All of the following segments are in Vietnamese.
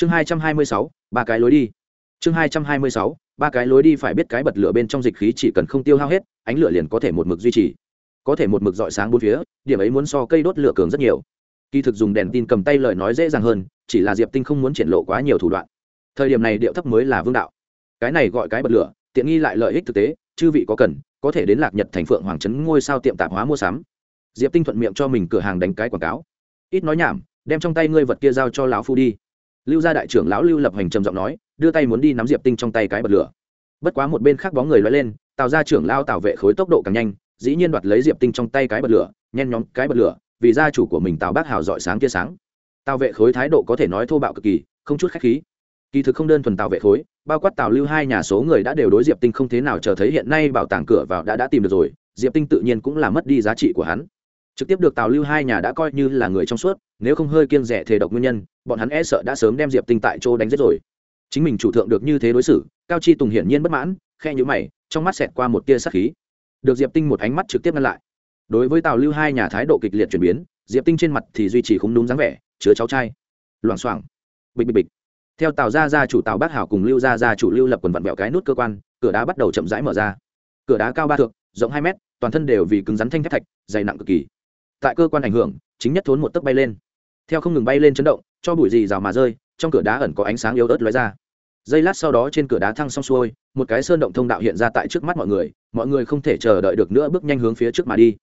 chương hai trăm hai mươi sáu, ba cái lối đi. Chương hai trăm hai mươi sáu, ba cái lối đi phải biết cái bật lửa bên trong dịch khí chỉ cần không tiêu hao hết, ánh lửa liền có thể một mực duy trì. Có thể một mực dọi sáng bốn phía, điểm ấy muốn so cây đốt lửa cường rất nhiều. Kỳ thực dùng đèn tin cầm tay lời nói dễ dàng hơn, chỉ là diệp tinh không muốn triển lộ quá nhiều thủ đoạn. Thời điểm này điệu thấp mới là vương đạo. Cái này gọi cái bật lửa, tiện nghi lại lợi ích thực tế, chư vị có cần, có thể đến lạc nhật thành phượng hoàng trấn ngôi sao tiệm tạp hóa mua sắm. Diệp tinh thuận miệng cho mình cửa hàng đánh cái quảng cáo. Ít nói nhảm, đem trong tay ngươi vật kia giao cho lão phu đi lưu gia đại trưởng lão lưu lập hành trầm giọng nói, đưa tay muốn đi nắm diệp tinh trong tay cái bật lửa. Bất quá một bên khác bóng người loay lên tạo ra trưởng lao tạo vệ khối tốc độ càng nhanh, dĩ nhiên đoạt lấy diệp tinh trong tay cái bật lửa, nhen nhóm cái bật lửa, vì gia chủ của mình tào bác hào dọi sáng tia sáng. Tào vệ khối thái độ có thể nói thô bạo cực kỳ, không chút khách khí. Kỳ thực không đơn thuần tào vệ khối, bao quát tào lưu hai nhà số người đã đều đối diệp tinh không thế nào chờ thấy hiện nay bảo tàng cửa vào đã đã tìm được rồi, diệp tinh tự nhiên cũng là mất đi giá trị của hắn trực tiếp được tào lưu hai nhà đã coi như là người trong suốt, nếu không hơi kiêng rẻ thề độc nguyên nhân, bọn hắn e sợ đã sớm đem diệp tinh tại chỗ đánh giết rồi. Chính mình chủ thượng được như thế đối xử, cao chi tùng hiển nhiên bất mãn, khe nhữ mày, trong mắt xẹt qua một tia sắc khí. Được diệp tinh một ánh mắt trực tiếp ngăn lại. Đối với tào lưu hai nhà thái độ kịch liệt chuyển biến, diệp tinh trên mặt thì duy trì không đúng dáng vẻ, chứa cháu trai. Loảng xoảng. Bịch bịch bịch. Theo tào gia gia chủ tào bác hảo cùng lưu gia gia chủ lưu lập quần vặn vẹo cái nút cơ quan, cửa đá bắt đầu chậm rãi mở ra. Cửa đá cao ba thước, rộng hai mét, toàn thân đều vì cứng rắn thanh thép thạch, dày nặng cực kỳ tại cơ quan ảnh hưởng, chính nhất thốn một tấc bay lên. Theo không ngừng bay lên chấn động, cho bụi gì rào mà rơi, trong cửa đá ẩn có ánh sáng yếu ớt lóe ra. Giây lát sau đó trên cửa đá thăng xong xuôi, một cái sơn động thông đạo hiện ra tại trước mắt mọi người mọi người không thể chờ đợi được nữa bước nhanh hướng phía trước mà đi.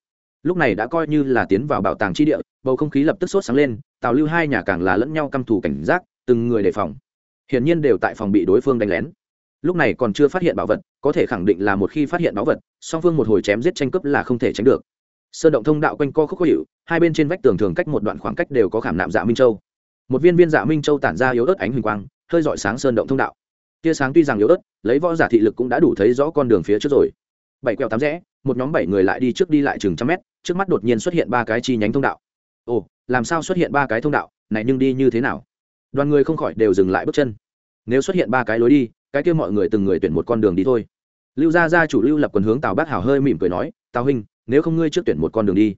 Lúc này đã coi như là tiến vào bảo tàng chi địa, bầu không khí lập tức sốt sáng lên, tào lưu hai nhà càng là lẫn nhau căm thù cảnh giác, từng người đề phòng. Hiển nhiên đều tại phòng bị đối phương đánh lén. Lúc này còn chưa phát hiện bảo vật, có thể khẳng định là một khi phát hiện bảo vật, song phương một hồi chém giết tranh cướp là không thể tránh được sơn động thông đạo quanh co khúc khó hiệu hai bên trên vách tường thường cách một đoạn khoảng cách đều có khảm nạm dạ minh châu. Một viên viên dạ minh châu tản ra yếu ớt ánh huỳnh quang, hơi dọi sáng sơn động thông đạo. Tia sáng tuy rằng yếu ớt, lấy võ giả thị lực cũng đã đủ thấy rõ con đường phía trước rồi. Bảy quẹo tám rẽ, một nhóm bảy người lại đi trước đi lại chừng trăm mét, trước mắt đột nhiên xuất hiện ba cái chi nhánh thông đạo. Ồ, làm sao xuất hiện ba cái thông đạo? Này nhưng đi như thế nào? Đoàn người không khỏi đều dừng lại bước chân. Nếu xuất hiện ba cái lối đi, cái kia mọi người từng người tuyển một con đường đi thôi. Lưu gia gia chủ lưu lập quần hướng tào bác hào hơi mỉm cười nói, tào huynh nếu không ngươi trước tuyển một con đường đi.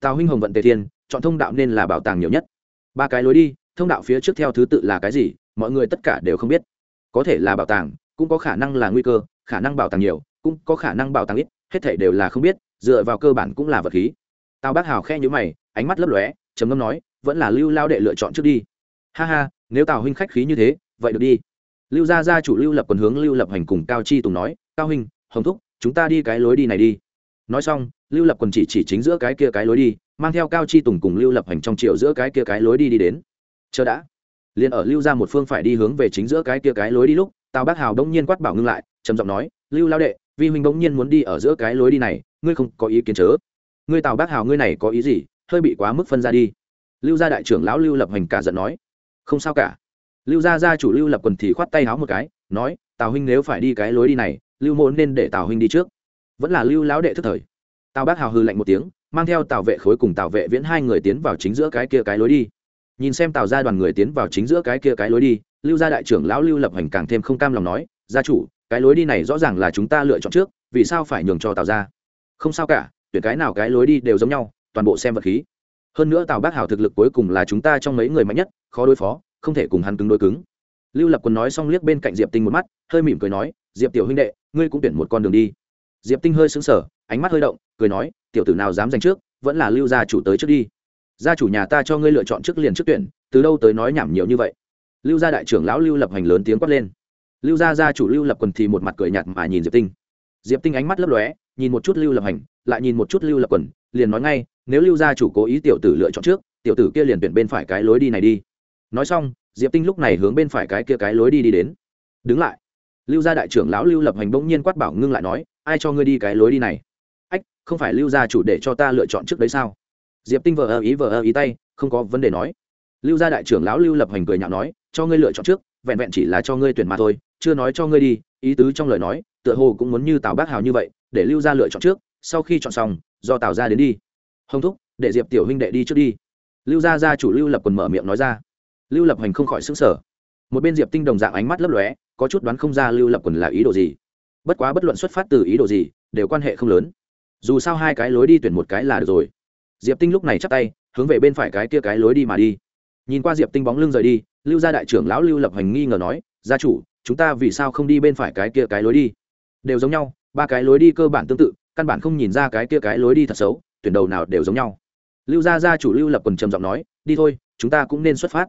Tào huynh hồng vận tề thiên, chọn thông đạo nên là bảo tàng nhiều nhất. Ba cái lối đi, thông đạo phía trước theo thứ tự là cái gì, mọi người tất cả đều không biết. Có thể là bảo tàng, cũng có khả năng là nguy cơ, khả năng bảo tàng nhiều, cũng có khả năng bảo tàng ít, hết thể đều là không biết, dựa vào cơ bản cũng là vật khí. Tào bác hào khe nhữ mày, ánh mắt lấp lóe, trầm ngâm nói, vẫn là lưu lao đệ lựa chọn trước đi. Ha ha, nếu tào huynh khách khí như thế, vậy được đi. Lưu gia gia chủ lưu lập quần hướng lưu lập hành cùng cao chi tùng nói, cao huynh, hồng thúc, chúng ta đi cái lối đi này đi nói xong, lưu lập quần chỉ chỉ chính giữa cái kia cái lối đi, mang theo cao chi tùng cùng lưu lập hành trong triệu giữa cái kia cái lối đi đi đến. Chờ đã. Liền ở lưu ra một phương phải đi hướng về chính giữa cái kia cái lối đi lúc, tào bác hào đông nhiên quát bảo ngưng lại, trầm giọng nói, lưu lao đệ, vi huynh bỗng nhiên muốn đi ở giữa cái lối đi này, ngươi không có ý kiến chớ. Ngươi tào bác hào ngươi này có ý gì, hơi bị quá mức phân ra đi. Lưu gia đại trưởng lão lưu lập hành cả giận nói, không sao cả. Lưu gia gia chủ lưu lập quần thì khoát tay háo một cái, nói, tào huynh nếu phải đi cái lối đi này, lưu Mộ nên để tào huynh đi trước vẫn là lưu lão đệ thức thời. Tào bác hào hư lạnh một tiếng, mang theo tào vệ khối cùng tào vệ viễn hai người tiến vào chính giữa cái kia cái lối đi. Nhìn xem tào ra đoàn người tiến vào chính giữa cái kia cái lối đi, lưu gia đại trưởng lão lưu lập hành càng thêm không cam lòng nói, gia chủ, cái lối đi này rõ ràng là chúng ta lựa chọn trước, vì sao phải nhường cho tào ra không sao cả, tuyển cái nào cái lối đi đều giống nhau, toàn bộ xem vật khí. Hơn nữa tào bác hào thực lực cuối cùng là chúng ta trong mấy người mạnh nhất, khó đối phó, không thể cùng hắn cứng đối cứng. Lưu lập quân nói xong liếc bên cạnh diệp tinh một mắt, hơi mỉm cười nói, diệp tiểu huynh đệ, ngươi cũng tuyển một con đường đi diệp tinh hơi sững sờ, ánh mắt hơi động cười nói tiểu tử nào dám giành trước vẫn là lưu gia chủ tới trước đi. Gia chủ nhà ta cho ngươi lựa chọn trước liền trước tuyển từ đâu tới nói nhảm nhiều như vậy. Lưu gia đại trưởng lão lưu lập hành lớn tiếng quát lên. Lưu gia gia chủ lưu lập quần thì một mặt cười nhạt mà nhìn diệp tinh. Diệp tinh ánh mắt lấp lóe nhìn một chút lưu lập hành lại nhìn một chút lưu lập quần liền nói ngay nếu lưu gia chủ cố ý tiểu tử lựa chọn trước tiểu tử kia liền tuyển bên phải cái lối đi này đi. Nói xong diệp tinh lúc này hướng bên phải cái kia cái lối đi đi đến. Đứng lại lưu gia đại trưởng lão lưu lập hành bỗng nhiên quát bảo ngưng lại nói, ai cho ngươi đi cái lối đi này? Ách, không phải lưu gia chủ để cho ta lựa chọn trước đấy sao? Diệp tinh vờ ơ ý vờ ơ ý tay, không có vấn đề nói. Lưu gia đại trưởng lão lưu lập hành cười nhạo nói, cho ngươi lựa chọn trước, vẹn vẹn chỉ là cho ngươi tuyển mà thôi, chưa nói cho ngươi đi. Ý tứ trong lời nói, tựa hồ cũng muốn như tào bác hào như vậy, để lưu gia lựa chọn trước, sau khi chọn xong, do tào ra đến đi. Hồng thúc, để diệp tiểu huynh đệ đi trước đi. Lưu gia gia chủ lưu lập quần mở miệng nói ra. Lưu lập hành không khỏi xứng sở một bên diệp tinh đồng dạng ánh mắt lấp lóe có chút đoán không ra lưu lập quần là ý đồ gì. Bất quá bất luận xuất phát từ ý đồ gì, đều quan hệ không lớn. Dù sao hai cái lối đi tuyển một cái là được rồi. Diệp tinh lúc này chắp tay, hướng về bên phải cái kia cái lối đi mà đi. Nhìn qua diệp tinh bóng lưng rời đi, lưu gia đại trưởng lão lưu lập hành nghi ngờ nói, gia chủ, chúng ta vì sao không đi bên phải cái kia cái lối đi? Đều giống nhau, ba cái lối đi cơ bản tương tự, căn bản không nhìn ra cái kia cái lối đi thật xấu, tuyển đầu nào đều giống nhau. Lưu gia gia chủ lưu lập quần trầm giọng nói, đi thôi, chúng ta cũng nên xuất phát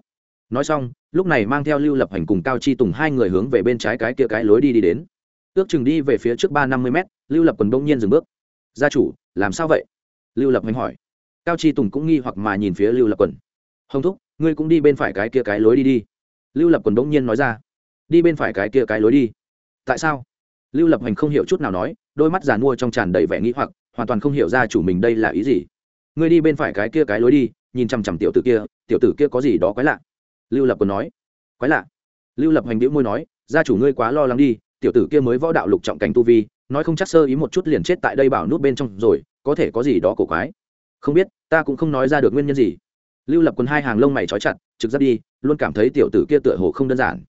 nói xong, lúc này mang theo lưu lập hành cùng cao chi tùng hai người hướng về bên trái cái kia cái lối đi đi đến. Ước chừng đi về phía trước ba năm mươi m lưu lập quần bỗng nhiên dừng bước. Gia chủ, làm sao vậy? Lưu lập hành hỏi. Cao chi tùng cũng nghi hoặc mà nhìn phía lưu lập quần. Hồng thúc, ngươi cũng đi bên phải cái kia cái lối đi đi. Lưu lập quần bỗng nhiên nói ra. Đi bên phải cái kia cái lối đi. Tại sao? Lưu lập hành không hiểu chút nào nói, đôi mắt giàn mua trong tràn đầy vẻ nghĩ hoặc, hoàn toàn không hiểu ra chủ mình đây là ý gì. Ngươi đi bên phải cái kia cái lối đi, nhìn chằm chằm tiểu tử kia, tiểu tử kia có gì đó quái lạ lưu lập còn nói, quái lạ. Lưu lập hành đĩu môi nói, gia chủ ngươi quá lo lắng đi, tiểu tử kia mới võ đạo lục trọng cảnh tu vi, nói không chắc sơ ý một chút liền chết tại đây bảo nút bên trong rồi, có thể có gì đó cổ quái. Không biết, ta cũng không nói ra được nguyên nhân gì. Lưu lập quần hai hàng lông mày trói chặt, trực giáp đi, luôn cảm thấy tiểu tử kia tựa hồ không đơn giản.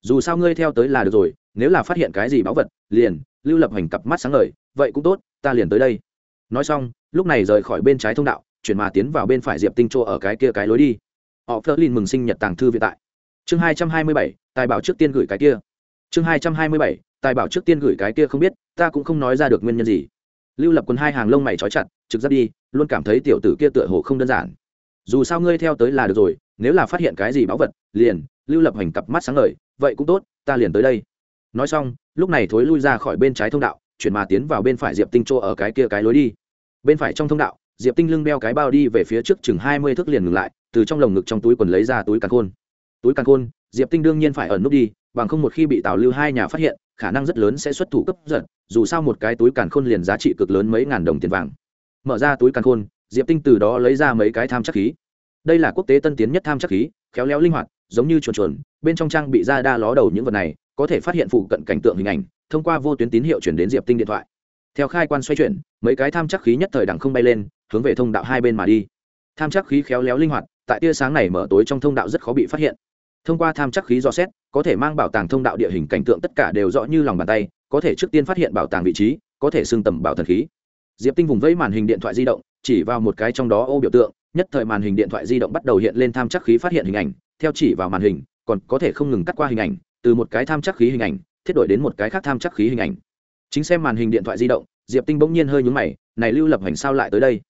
Dù sao ngươi theo tới là được rồi, nếu là phát hiện cái gì báu vật, liền. Lưu lập hành cặp mắt sáng ngời, vậy cũng tốt, ta liền tới đây. Nói xong, lúc này rời khỏi bên trái thông đạo, chuyển mà tiến vào bên phải diệp tinh chỗ ở cái kia cái lối đi họ phớt lên mừng sinh nhật tàng thư viện tại. Chương hai trăm hai mươi bảy, tài bảo trước tiên gửi cái kia. Chương hai trăm hai mươi bảy, tài bảo trước tiên gửi cái kia không biết, ta cũng không nói ra được nguyên nhân gì. Lưu lập quân hai hàng lông mày trói chặt, trực giáp đi, luôn cảm thấy tiểu tử kia tựa hồ không đơn giản. Dù sao ngươi theo tới là được rồi, nếu là phát hiện cái gì báu vật, liền, lưu lập hành cặp mắt sáng lời vậy cũng tốt, ta liền tới đây. Nói xong, lúc này thối lui ra khỏi bên trái thông đạo, chuyển mà tiến vào bên phải diệp tinh chỗ ở cái kia cái lối đi. Bên phải trong thông đạo, diệp tinh lưng đeo cái bao đi về phía trước chừng hai mươi thước liền ngừng lại từ trong lồng ngực trong túi quần lấy ra túi càn khôn. Túi càn khôn, diệp tinh đương nhiên phải ẩn nút đi, bằng không một khi bị tào lưu hai nhà phát hiện, khả năng rất lớn sẽ xuất thủ cấp giật, dù sao một cái túi càn khôn liền giá trị cực lớn mấy ngàn đồng tiền vàng. Mở ra túi càn khôn, diệp tinh từ đó lấy ra mấy cái tham chắc khí. Đây là quốc tế tân tiến nhất tham chắc khí, khéo léo linh hoạt, giống như chuồn chuồn, bên trong trang bị ra đa ló đầu những vật này, có thể phát hiện phụ cận cảnh tượng hình ảnh, thông qua vô tuyến tín hiệu chuyển đến diệp tinh điện thoại. Theo khai quan xoay chuyển, mấy cái tham chắc khí nhất thời đẳng không bay lên, hướng về thông đạo hai bên mà đi. Tham chắc khí khéo léo linh hoạt tại tia sáng này mở tối trong thông đạo rất khó bị phát hiện. Thông qua tham chắc khí do xét, có thể mang bảo tàng thông đạo địa hình cảnh tượng tất cả đều rõ như lòng bàn tay, có thể trước tiên phát hiện bảo tàng vị trí, có thể xưng tầm bảo thần khí. Diệp tinh vùng vẫy màn hình điện thoại di động, chỉ vào một cái trong đó ô biểu tượng, nhất thời màn hình điện thoại di động bắt đầu hiện lên tham chắc khí phát hiện hình ảnh, theo chỉ vào màn hình, còn có thể không ngừng cắt qua hình ảnh, từ một cái tham chắc khí hình ảnh, thiết đổi đến một cái khác tham chắc khí hình ảnh. Chính xem màn hình điện thoại di động, diệp tinh bỗng nhiên hơi nhúng mày, này lưu lập hành sao lại tới đây?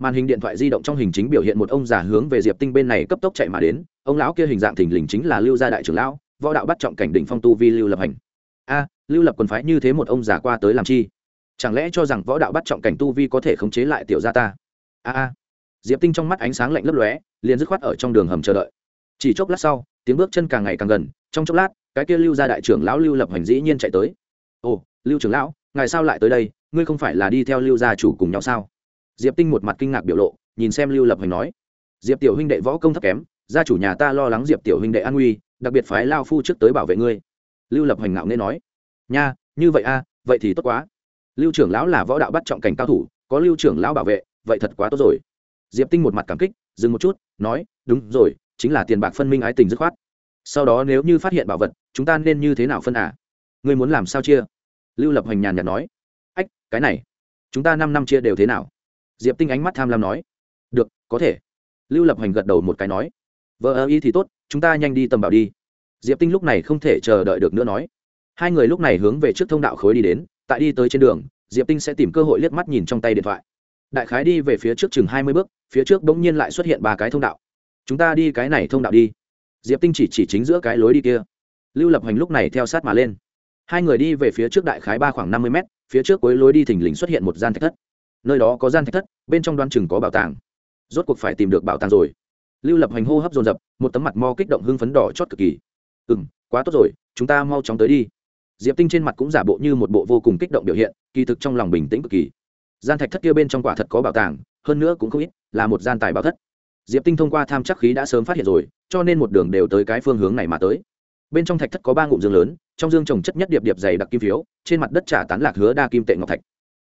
Màn hình điện thoại di động trong hình chính biểu hiện một ông già hướng về diệp tinh bên này cấp tốc chạy mà đến. Ông lão kia hình dạng thình lình chính là lưu gia đại trưởng lão, võ đạo bắt trọng cảnh đỉnh phong tu vi lưu lập hành. A, lưu lập quần phái như thế một ông già qua tới làm chi? Chẳng lẽ cho rằng võ đạo bắt trọng cảnh tu vi có thể khống chế lại tiểu gia ta? A a. Diệp tinh trong mắt ánh sáng lạnh lấp lóe, liền dứt khoát ở trong đường hầm chờ đợi. Chỉ chốc lát sau, tiếng bước chân càng ngày càng gần, trong chốc lát, cái kia lưu gia đại trưởng lão lưu lập hành dĩ nhiên chạy tới. Ồ, lưu trưởng lão, ngài sao lại tới đây? Ngươi không phải là đi theo lưu gia chủ cùng nhau sao? Diệp tinh một mặt kinh ngạc biểu lộ nhìn xem lưu lập hành nói diệp tiểu huynh đệ võ công thấp kém gia chủ nhà ta lo lắng diệp tiểu huynh đệ an nguy đặc biệt phái lao phu trước tới bảo vệ ngươi. Lưu lập hành ngạo nên nói nha như vậy a à, vậy thì tốt quá. Lưu trưởng lão là võ đạo bắt trọng cảnh cao thủ có lưu trưởng lão bảo vệ vậy thật quá tốt rồi. Diệp tinh một mặt cảm kích dừng một chút nói đúng rồi chính là tiền bạc phân minh ái tình dứt khoát. Sau đó nếu như phát hiện bảo vật chúng ta nên như thế nào phân à? Ngươi muốn làm sao chia? Lưu lập hành nhàn nhạt nói ách cái này chúng ta năm năm chia đều thế nào? Diệp tinh ánh mắt tham lam nói, được, có thể. Lưu lập hành gật đầu một cái nói, vợ ơ y thì tốt, chúng ta nhanh đi tầm bảo đi. Diệp tinh lúc này không thể chờ đợi được nữa nói, hai người lúc này hướng về trước thông đạo khối đi đến, tại đi tới trên đường, diệp tinh sẽ tìm cơ hội liếc mắt nhìn trong tay điện thoại. Đại khái đi về phía trước chừng hai mươi bước, phía trước bỗng nhiên lại xuất hiện ba cái thông đạo. Chúng ta đi cái này thông đạo đi. Diệp tinh chỉ chỉ chính giữa cái lối đi kia. Lưu lập hành lúc này theo sát mà lên. Hai người đi về phía trước đại khái ba khoảng năm mươi mét, phía trước cuối lối đi thình lình xuất hiện một gian thạch thất. Nơi đó có gian thạch thất bên trong đoan chừng có bảo tàng. Rốt cuộc phải tìm được bảo tàng rồi. Lưu lập hành hô hấp dồn dập, một tấm mặt mo kích động hưng phấn đỏ chót cực kỳ. Ừ m quá tốt rồi, chúng ta mau chóng tới đi. Diệp tinh trên mặt cũng giả bộ như một bộ vô cùng kích động biểu hiện, kỳ thực trong lòng bình tĩnh cực kỳ. Gian thạch thất kia bên trong quả thật có bảo tàng, hơn nữa cũng không ít, là một gian tài bảo thất. Diệp tinh thông qua tham chắc khí đã sớm phát hiện rồi, cho nên một đường đều tới cái phương hướng này mà tới. Bên trong thạch thất có ba ngụm dương lớn, trong dương trồng chất nhất điệp điệp dày đặc kim phiếu, trên mặt đất trả tán lạc hứa đa kim tệ ngọc thạch.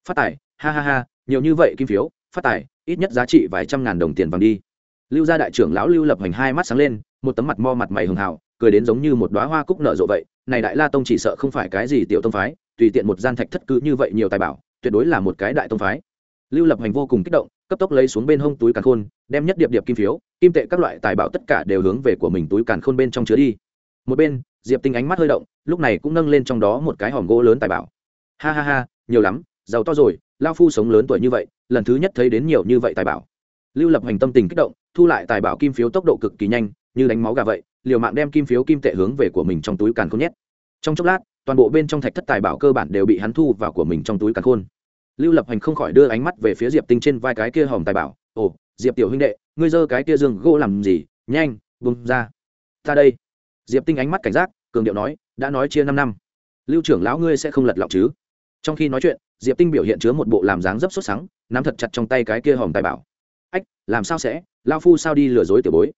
Phát tài, ha ha ha, nhiều như vậy kim phiếu phát tài, ít nhất giá trị vài trăm ngàn đồng tiền vàng đi. Lưu gia đại trưởng lão lưu lập hành hai mắt sáng lên, một tấm mặt mo mặt mày hường hào, cười đến giống như một đoá hoa cúc nở rộ vậy, này đại la tông chỉ sợ không phải cái gì tiểu tông phái, tùy tiện một gian thạch thất cứ như vậy nhiều tài bảo, tuyệt đối là một cái đại tông phái. Lưu lập hành vô cùng kích động, cấp tốc lấy xuống bên hông túi càn khôn, đem nhất điệp điệp kim phiếu, kim tệ các loại tài bảo tất cả đều hướng về của mình túi càn khôn bên trong chứa đi. Một bên, diệp tinh ánh mắt hơi động, lúc này cũng nâng lên trong đó một cái hòm gỗ lớn tài bảo. Ha ha ha, nhiều lắm, giàu to rồi lao phu sống lớn tuổi như vậy lần thứ nhất thấy đến nhiều như vậy tài bảo. Lưu lập hành tâm tình kích động, thu lại tài bảo kim phiếu tốc độ cực kỳ nhanh, như đánh máu gà vậy, liều mạng đem kim phiếu kim tệ hướng về của mình trong túi càn khôn nhét. Trong chốc lát, toàn bộ bên trong thạch thất tài bảo cơ bản đều bị hắn thu vào của mình trong túi càn khôn. Lưu lập hành không khỏi đưa ánh mắt về phía diệp tinh trên vai cái kia hòm tài bảo, ồ, diệp tiểu huynh đệ, ngươi giơ cái kia dương gỗ làm gì? Nhanh bung ra. Ta đây. Diệp tinh ánh mắt cảnh giác, cường điệu nói, đã nói chia năm năm, lưu trưởng lão ngươi sẽ không lật lọng chứ? Trong khi nói chuyện diệp tinh biểu hiện chứa một bộ làm dáng dấp xuất sáng nắm thật chặt trong tay cái kia hòm tài bảo. Ách, làm sao sẽ? Lao phu sao đi lừa dối tiểu bối?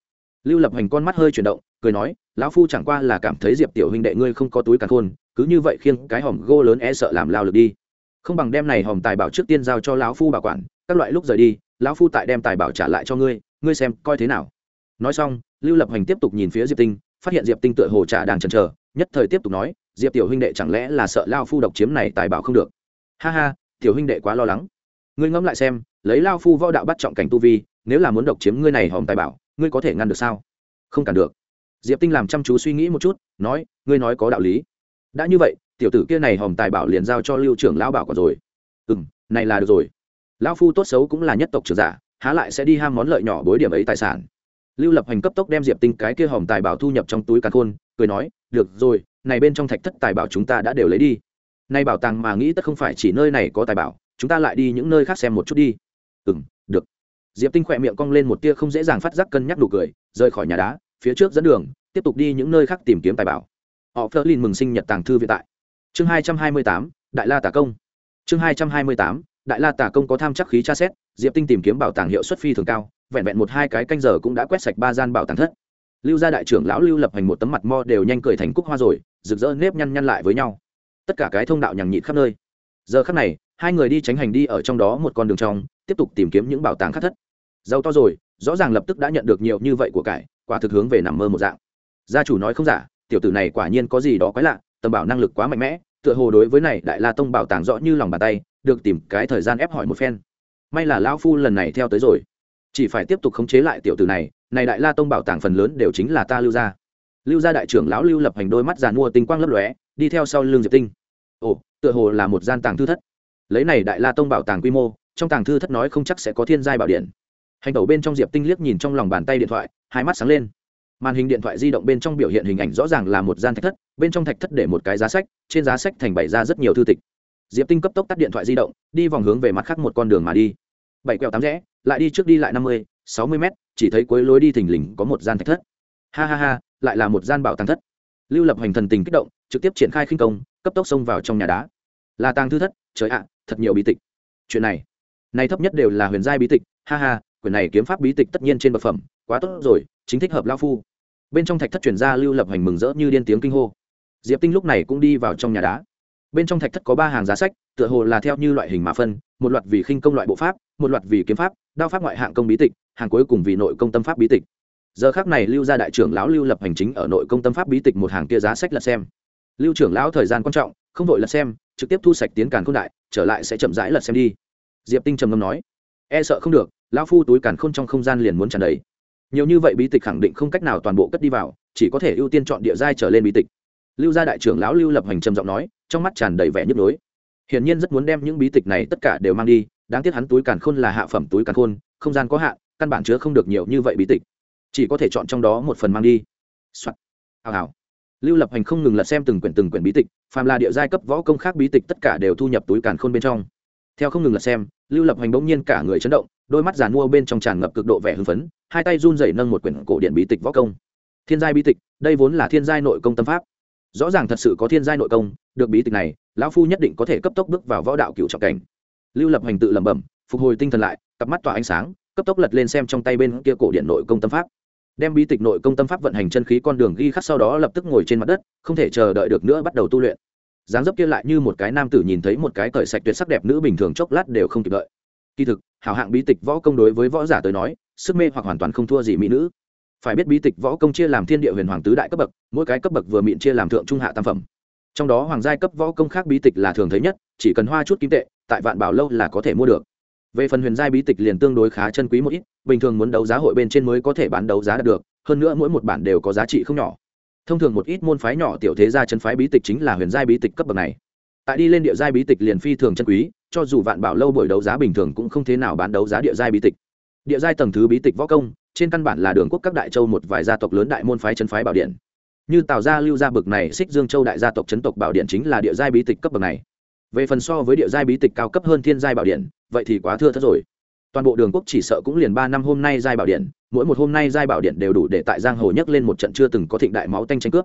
Lưu lập hành con mắt hơi chuyển động, cười nói, lão phu chẳng qua là cảm thấy diệp tiểu huynh đệ ngươi không có túi càn khôn, cứ như vậy khiêng cái hòm gô lớn e sợ làm lao lực đi. Không bằng đem này hòm tài bảo trước tiên giao cho lão phu bảo quản, các loại lúc rời đi, lão phu tại đem tài bảo trả lại cho ngươi ngươi xem coi thế nào. Nói xong, lưu lập hành tiếp tục nhìn phía diệp tinh, phát hiện diệp tinh tựa hồ trả đang chần chờ, nhất thời tiếp tục nói, diệp tiểu huynh đệ chẳng lẽ là sợ lao phu độc chiếm này tài bảo không được? Ha ha, tiểu huynh đệ quá lo lắng. Ngươi ngẫm lại xem, lấy lao phu võ đạo bắt trọng cảnh tu vi, nếu là muốn độc chiếm ngươi này hòm tài bảo, ngươi có thể ngăn được sao? Không cản được. Diệp tinh làm chăm chú suy nghĩ một chút, nói, ngươi nói có đạo lý. Đã như vậy, tiểu tử kia này hòm tài bảo liền giao cho lưu trưởng lão bảo còn rồi. Ừ m này là được rồi. Lão phu tốt xấu cũng là nhất tộc trưởng giả, há lại sẽ đi ham món lợi nhỏ bối điểm ấy tài sản. Lưu lập hành cấp tốc đem diệp tinh cái kia hòm tài bảo thu nhập trong túi cà khôn, cười nói, được rồi, này bên trong thạch thất tài bảo chúng ta đã đều lấy đi nay bảo tàng mà nghĩ tất không phải chỉ nơi này có tài bảo, chúng ta lại đi những nơi khác xem một chút đi. Ừ m được. Diệp tinh khỏe miệng cong lên một tia không dễ dàng phát giác cân nhắc đủ cười, rời khỏi nhà đá, phía trước dẫn đường, tiếp tục đi những nơi khác tìm kiếm tài bảo. Họ phớt lin mừng sinh nhật tàng thư viện tại. Chương hai trăm hai mươi tám, đại la tả công. Chương hai trăm hai mươi tám, đại la tả công có tham chắc khí tra xét, diệp tinh tìm kiếm bảo tàng hiệu suất phi thường cao, vẹn vẹn một hai cái canh giờ cũng đã quét sạch ba gian bảo tàng thất. Lưu gia đại trưởng lão lưu lập hành một tấm mặt mo đều nhanh cười thành cúc hoa rồi, rực rỡ nếp nhăn nhăn lại với nhau tất cả cái thông đạo nhằng nhịn khắp nơi. Giờ khắc này, hai người đi tránh hành đi ở trong đó một con đường trong, tiếp tục tìm kiếm những bảo tàng khắc thất. Giàu to rồi, rõ ràng lập tức đã nhận được nhiều như vậy của cải, quả thực hướng về nằm mơ một dạng. Gia chủ nói không giả, tiểu tử này quả nhiên có gì đó quái lạ, tầm bảo năng lực quá mạnh mẽ, tựa hồ đối với này đại la tông bảo tàng rõ như lòng bàn tay, được tìm cái thời gian ép hỏi một phen. May là lão phu lần này theo tới rồi. Chỉ phải tiếp tục khống chế lại tiểu tử này này đại la tông bảo tàng phần lớn đều chính là ta lưu gia. Lưu gia đại trưởng lão lưu lập hành đôi mắt giàn mua tinh quang lấp lóe đi theo sau lưng diệp tinh. Ồ, tựa hồ là một gian tàng thư thất. Lấy này đại la tông bảo tàng quy mô, trong tàng thư thất nói không chắc sẽ có thiên giai bảo điện. Hành tẩu bên trong diệp tinh liếc nhìn trong lòng bàn tay điện thoại, hai mắt sáng lên. Màn hình điện thoại di động bên trong biểu hiện hình ảnh rõ ràng là một gian thạch thất, bên trong thạch thất để một cái giá sách, trên giá sách thành bày ra rất nhiều thư tịch. Diệp tinh cấp tốc tắt điện thoại di động, đi vòng hướng về mặt khác một con đường mà đi. Bảy quẹo tám rẽ, lại đi trước đi lại năm mươi, sáu mươi mét, chỉ thấy cuối lối đi thình lình có một gian thạch thất. Ha ha ha, lại là một gian bảo tàng thất. Lưu lập hành thần tình kích động trực tiếp triển khai khinh công, cấp tốc xông vào trong nhà đá. Là tàng thư thất, trời ạ, thật nhiều bí tịch. Chuyện này này thấp nhất đều là huyền giai bí tịch, ha ha, quyển này kiếm pháp bí tịch tất nhiên trên bậc phẩm, quá tốt rồi, chính thích hợp lao phu. Bên trong thạch thất chuyển ra lưu lập hành mừng rỡ như điên tiếng kinh hô. Diệp tinh lúc này cũng đi vào trong nhà đá. Bên trong thạch thất có ba hàng giá sách, tựa hồ là theo như loại hình mà phân, một loạt vì khinh công loại bộ pháp, một loạt vì kiếm pháp, đao pháp ngoại hạng công bí tịch, hàng cuối cùng vì nội công tâm pháp bí tịch. Giờ khác này lưu ra đại trưởng lão lưu lập hành chính ở nội công tâm pháp bí tịch một hàng kia giá sách lật xem lưu trưởng lão thời gian quan trọng, không vội lật xem, trực tiếp thu sạch tiến càn k h ô n đại, trở lại sẽ chậm rãi lật xem đi. Diệp tinh trầm ngâm nói e sợ không được, lão phu túi càn k h ô n trong không gian liền muốn tràn đầy. Nhiều như vậy bí tịch khẳng định không cách nào toàn bộ cất đi vào, chỉ có thể ưu tiên chọn địa giai trở lên bí tịch. Lưu gia đại trưởng lão lưu lập hành trầm giọng nói, trong mắt tràn đầy vẻ nhức nhối. Hiển nhiên rất muốn đem những bí tịch này tất cả đều mang đi, đáng tiếc hắn túi càn khôn là hạ phẩm túi càn khôn, không gian có hạn, căn bản chứa không được nhiều như vậy bí tịch. Chỉ có thể chọn trong đó một phần mang đi、Soạn. hào hào lưu lập hành không ngừng lật xem từng quyển từng quyển bí tịch, phàm là địa giai cấp võ công khác bí tịch tất cả đều thu nhập túi càn khôn bên trong. Theo không ngừng lật xem, lưu lập hành bỗng nhiên cả người chấn động, đôi mắt giàn mua bên trong tràn ngập cực độ vẻ hưng phấn, hai tay run rẩy nâng một quyển cổ điện bí tịch võ công. Thiên giai bí tịch, đây vốn là thiên giai nội công tâm pháp. Rõ ràng thật sự có thiên giai nội công, được bí tịch này, lão phu nhất định có thể cấp tốc bước vào võ đạo cựu trọng cảnh. Lưu lập hành tự lẩm bẩm, phục hồi tinh thần lại, cặp mắt tỏa ánh sáng, cấp tốc lật lên xem trong tay bên kia cổ điện nội công tâm pháp đem bí tịch nội công tâm pháp vận hành chân khí con đường ghi khắc sau đó lập tức ngồi trên mặt đất, không thể chờ đợi được nữa bắt đầu tu luyện. Dáng dấp kia lại như một cái nam tử nhìn thấy một cái cởi sạch tuyệt sắc đẹp nữ bình thường chốc lát đều không kịp đợi. Kỳ thực, hảo hạng bí tịch võ công đối với võ giả tới nói, sức mê hoặc hoàn toàn không thua gì mỹ nữ. Phải biết bí tịch võ công chia làm thiên địa huyền hoàng tứ đại cấp bậc, mỗi cái cấp bậc vừa miệng chia làm thượng trung hạ tam phẩm. Trong đó hoàng giai cấp võ công khác bí tịch là thường thấy nhất, chỉ cần hoa chút kim tệ, tại vạn bảo lâu là có thể mua được về phần huyền giai bí tịch liền tương đối khá chân quý một ít, bình thường muốn đấu giá hội bên trên mới có thể bán đấu giá được, hơn nữa mỗi một bản đều có giá trị không nhỏ. Thông thường một ít môn phái nhỏ tiểu thế gia chân phái bí tịch chính là huyền giai bí tịch cấp bậc này. Tại đi lên địa giai bí tịch liền phi thường chân quý, cho dù vạn bảo lâu buổi đấu giá bình thường cũng không thế nào bán đấu giá địa giai bí tịch. Địa giai tầng thứ bí tịch võ công, trên căn bản là đường quốc các đại châu một vài gia tộc lớn đại môn phái chân phái bảo điện. Như tào gia, lưu gia bực này, xích dương châu đại gia tộc chấn tộc bảo điện chính là địa giai bí tịch cấp bậc này về phần so với địa giai bí tịch cao cấp hơn thiên giai bảo điện, vậy thì quá thưa thất rồi. Toàn bộ đường quốc chỉ sợ cũng liền ba năm hôm nay giai bảo điện, mỗi một hôm nay giai bảo điện đều đủ để tại giang hồ nhấc lên một trận chưa từng có thịnh đại máu tanh tranh cướp.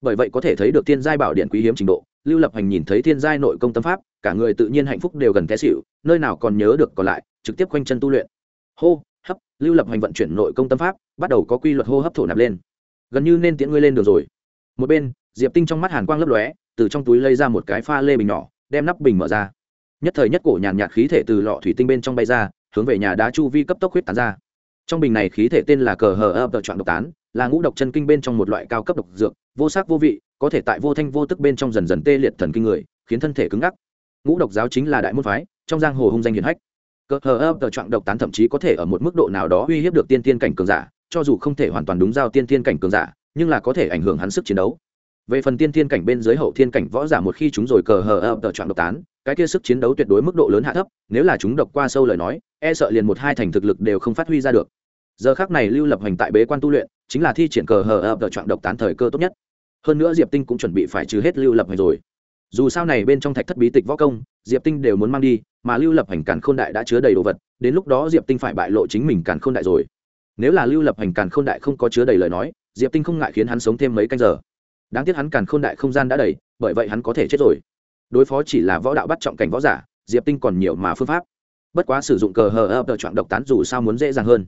Bởi vậy có thể thấy được thiên giai bảo điện quý hiếm trình độ, lưu lập hành nhìn thấy thiên giai nội công tâm pháp, cả người tự nhiên hạnh phúc đều gần té xịu nơi nào còn nhớ được còn lại, trực tiếp quanh chân tu luyện. Hô, hấp, lưu lập hành vận chuyển nội công tâm pháp, bắt đầu có quy luật hô hấp thổ nạp lên. Gần như nên tiễn ngươi lên được rồi. Một bên, diệp tinh trong mắt hàn quang lấp lóe, từ trong túi lấy ra một cái pha lê bình nhỏ đem nắp bình mở ra. Nhất thời nhất cổ nhàn nhạt khí thể từ lọ thủy tinh bên trong bay ra, hướng về nhà đá chu vi cấp tốc huyết tán ra. Trong bình này khí thể tên là cờ hờ ập chọn độc tán, là ngũ độc chân kinh bên trong một loại cao cấp độc dược, vô sắc vô vị, có thể tại vô thanh vô tức bên trong dần dần tê liệt thần kinh người, khiến thân thể cứng ngắc. Ngũ độc giáo chính là đại môn phái, trong giang hồ hung danh hiển hách. Cờ hờ ập chọn độc tán thậm chí có thể ở một mức độ nào đó uy hiếp được tiên tiên cảnh cường giả, cho dù không thể hoàn toàn đúng giao tiên tiên cảnh cường giả, nhưng là có thể ảnh hưởng hắn sức chiến đấu về phần tiên thiên cảnh bên dưới hậu thiên cảnh võ giả một khi chúng rồi cờ hờ ập chọn độc tán, cái kia sức chiến đấu tuyệt đối mức độ lớn hạ thấp, nếu là chúng độc qua sâu lời nói e sợ liền một hai thành thực lực đều không phát huy ra được. Giờ khác này lưu lập hành tại bế quan tu luyện, chính là thi triển cờ hờ ập chọn độc tán thời cơ tốt nhất. Hơn nữa diệp tinh cũng chuẩn bị phải trừ hết lưu lập hành rồi. Dù sao này bên trong thạch thất bí tịch võ công, diệp tinh đều muốn mang đi, mà lưu lập hành càn k h ô n đại đã chứa đầy đồ vật, đến lúc đó diệp tinh phải bại lộ chính mình càn k h ô n đại rồi. Nếu là lưu lập hành càn k h ô n đại không có chứa đầy lời nói, diệp tinh không ngại khiến hắn sống thêm mấy canh giờ đáng tiếc hắn càn k h ô n đại không gian đã đầy, bởi vậy hắn có thể chết rồi. Đối phó chỉ là võ đạo bắt trọng cảnh võ giả, diệp tinh còn nhiều mà phương pháp. Bất quá sử dụng cờ hờ ập tờ chọn độc tán dù sao muốn dễ dàng hơn.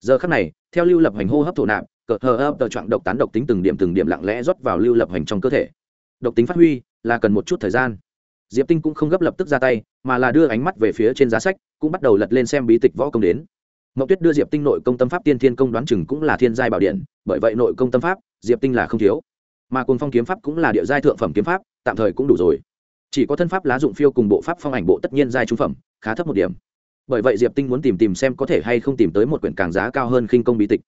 Giờ khắc này, theo lưu lập hành hô hấp thổ nạp, cờ hờ ập tờ chọn độc tán độc tính từng điểm từng điểm lặng lẽ rót vào lưu lập hành trong cơ thể. Độc tính phát huy, là cần một chút thời gian. Diệp tinh cũng không gấp lập tức ra tay, mà là đưa ánh mắt về phía trên giá sách, cũng bắt đầu lật lên xem bí tịch võ công đến. Mậu tuyết đưa diệp tinh nội công tâm pháp tiên thiên công đoán chừng cũng là thiên giai bảo điện, bởi vậy nội công tâm pháp, diệp tinh là không thiếu mà cồn phong kiếm pháp cũng là địa giai thượng phẩm kiếm pháp, tạm thời cũng đủ rồi. Chỉ có thân pháp lá dụng phiêu cùng bộ pháp phong ảnh bộ tất nhiên giai trung phẩm, khá thấp một điểm. Bởi vậy diệp tinh muốn tìm tìm xem có thể hay không tìm tới một quyển càng giá cao hơn khinh công bí tịch.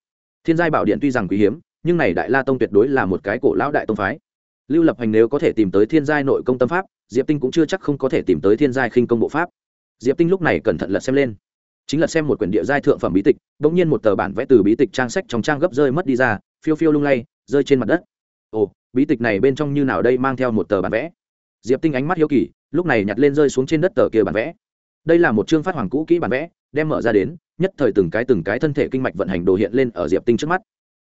Thiên giai bảo điện tuy rằng quý hiếm, nhưng này đại la tông tuyệt đối là một cái cổ lão đại tông phái. Lưu lập hành nếu có thể tìm tới thiên giai nội công tâm pháp, diệp tinh cũng chưa chắc không có thể tìm tới thiên giai khinh công bộ pháp. Diệp tinh lúc này cẩn thận lật xem lên. Chính là xem một quyển địa giai thượng phẩm bí tịch đ ỗ n g nhiên một tờ bản vẽ từ bí tịch trang sách trong trang gấp rơi mất đi ra, phiêu phiêu lung lay, rơi trên mặt đất ồ, bí tịch này bên trong như nào đây mang theo một tờ bản vẽ. Diệp tinh ánh mắt hiếu kỳ, lúc này nhặt lên rơi xuống trên đất tờ kia bản vẽ. Đây là một chương phát hoàng cũ kỹ bản vẽ, đem mở ra đến, nhất thời từng cái từng cái thân thể kinh mạch vận hành đồ hiện lên ở diệp tinh trước mắt.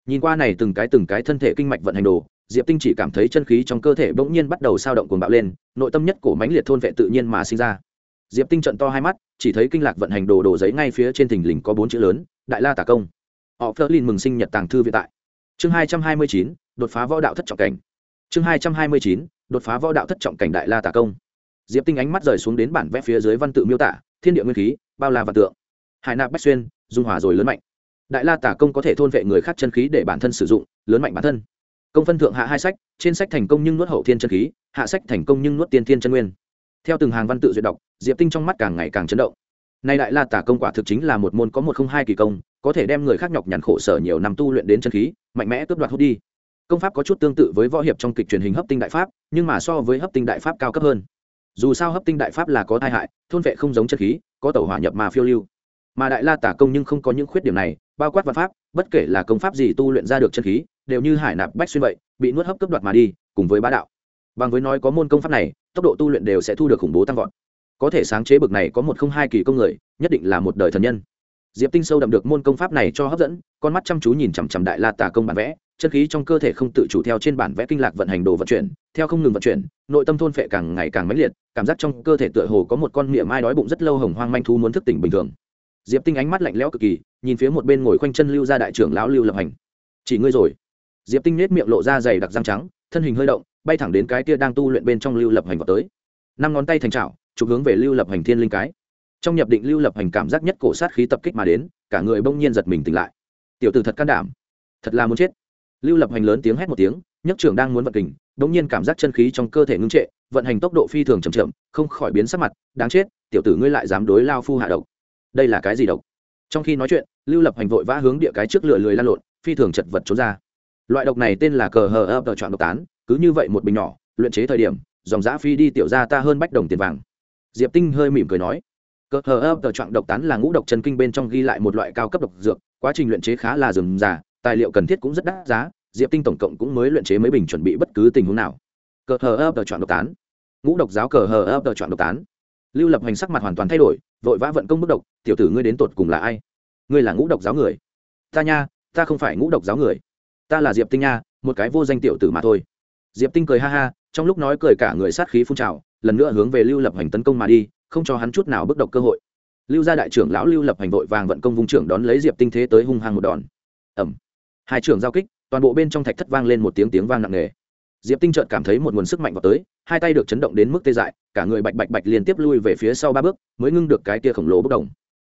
Nhìn qua này từng cái từng cái thân thể kinh mạch vận hành đồ, diệp tinh chỉ cảm thấy chân khí trong cơ thể bỗng nhiên bắt đầu sao động cuồng bạo lên, nội tâm nhất cổ mãnh liệt thôn vệ tự nhiên mà sinh ra. Diệp tinh trận to hai mắt, chỉ thấy kinh lạc vận hành đồ đồ giấy ngay phía trên thình lình có bốn chữ lớn, đại la tả công. Họ phớt lên mừng sinh nhật tàng thư vĩ tại. Chương hai trăm hai mươi chín đột phá võ đạo thất trọng cảnh. Chương hai trăm hai mươi chín, đột phá võ đạo thất trọng cảnh đại la tả công. Diệp tinh ánh mắt rời xuống đến bản vẽ phía dưới văn tự miêu tả, thiên địa nguyên khí, bao la và tượng. Hải nạp bách xuyên, dung hòa rồi lớn mạnh. Đại la tả công có thể thôn vệ người khác chân khí để bản thân sử dụng, lớn mạnh bản thân. Công phân thượng hạ hai sách, trên sách thành công nhưng nuốt hậu thiên chân khí, hạ sách thành công nhưng nuốt tiên thiên chân nguyên. Theo từng hàng văn tự duyệt đọc, diệp tinh trong mắt càng ngày càng chấn động. Nay đại la tả công quả thực chính là một môn có một không hai kỳ công, có thể đem người khác nhọc nhằn khổ sở nhiều năm tu luyện đến chân khí, mạnh mẽ cướp đoạt hút đi công pháp có chút tương tự với võ hiệp trong kịch truyền hình hấp tinh đại pháp, nhưng mà so với hấp tinh đại pháp cao cấp hơn. Dù sao hấp tinh đại pháp là có tai hại, thôn vệ không giống chân khí, có tẩu hỏa nhập mà phiêu lưu. Mà đại la tả công nhưng không có những khuyết điểm này, bao quát văn pháp, bất kể là công pháp gì tu luyện ra được chân khí, đều như hải nạp bách xuyên vậy, bị nuốt hấp cấp đoạt mà đi, cùng với bá đạo. Bằng với nói có môn công pháp này, tốc độ tu luyện đều sẽ thu được khủng bố tăng vọt. Có thể sáng chế bực này có một không hai kỳ công người, nhất định là một đời thần nhân. Diệp tinh sâu đậm được môn công pháp này cho hấp dẫn, con mắt chăm chú nhìn chằm chằm đại la tà công bản vẽ chân khí trong cơ thể không tự chủ theo trên bản vẽ kinh lạc vận hành đồ vận chuyển, theo không ngừng vận chuyển, nội tâm thôn phệ càng ngày càng mãnh liệt, cảm giác trong cơ thể tựa hồ có một con miệng mai đói bụng rất lâu hồng hoang manh thú muốn thức tỉnh bình thường. Diệp tinh ánh mắt lạnh lẽo cực kỳ, nhìn phía một bên ngồi khoanh chân lưu ra đại trưởng lão lưu lập hành. Chỉ ngươi rồi. Diệp tinh nết miệng lộ ra dày đặc răng trắng, thân hình hơi động, bay thẳng đến cái kia đang tu luyện bên trong lưu lập hành vào tới. Năm ngón tay thành trào chụp hướng về lưu lập hành thiên linh cái. Trong nhập định lưu lập hành cảm giác nhất cổ sát khí tập kích mà đến, cả người bỗng nhiên giật mình tỉnh lại. Tiểu tử thật can đảm, thật là muốn chết lưu lập hành lớn tiếng hét một tiếng nhất trưởng đang muốn vận kình bỗng nhiên cảm giác chân khí trong cơ thể ngưng trệ, vận hành tốc độ phi thường chậm chậm, không khỏi biến sắc mặt, đáng chết, tiểu tử ngươi lại dám đối lao phu hạ độc. Đây là cái gì độc? Trong khi nói chuyện, lưu lập hành vội vã hướng địa cái trước lửa lười lan lộn, phi thường chật vật trốn ra. Loại độc này tên là cờ hờ ập tờ chọn độc tán, cứ như vậy một bình nhỏ, luyện chế thời điểm, dòng giã phi đi tiểu ra ta hơn bách đồng tiền vàng. Diệp tinh hơi mỉm cười nói, cờ hờ ập tờ chọn độc tán là ngũ độc chân kinh bên trong ghi lại một loại cao cấp độc dược, quá trình luyện chế khá là rườm rà tài liệu cần thiết cũng rất đắt giá, diệp tinh tổng cộng cũng mới luyện chế mấy bình chuẩn bị bất cứ tình huống nào. Cờ hờ ập tờ chọn độc tán. Ngũ độc giáo cờ hờ ập tờ chọn độc tán. Lưu lập hành sắc mặt hoàn toàn thay đổi, vội vã vận công bức độc, tiểu tử ngươi đến tột cùng là ai? Ngươi là ngũ độc giáo người. Ta nha, ta không phải ngũ độc giáo người. Ta là diệp tinh nha, một cái vô danh tiểu tử mà thôi. Diệp tinh cười ha ha, trong lúc nói cười cả người sát khí phun trào, lần nữa hướng về lưu lập hành tấn công mà đi, không cho hắn chút nào bức độc cơ hội. Lưu gia đại trưởng lão lưu lập hành vội vàng vận công vùng trưởng đón lấy diệp tinh thế tới hung hăng một đòn. Ẩm hai trưởng giao kích, toàn bộ bên trong thạch thất vang lên một tiếng tiếng vang nặng nề. Diệp tinh trợn cảm thấy một nguồn sức mạnh vào tới, hai tay được chấn động đến mức tê dại, cả người bạch bạch bạch liên tiếp lui về phía sau ba bước, mới ngưng được cái tia khổng lồ bất động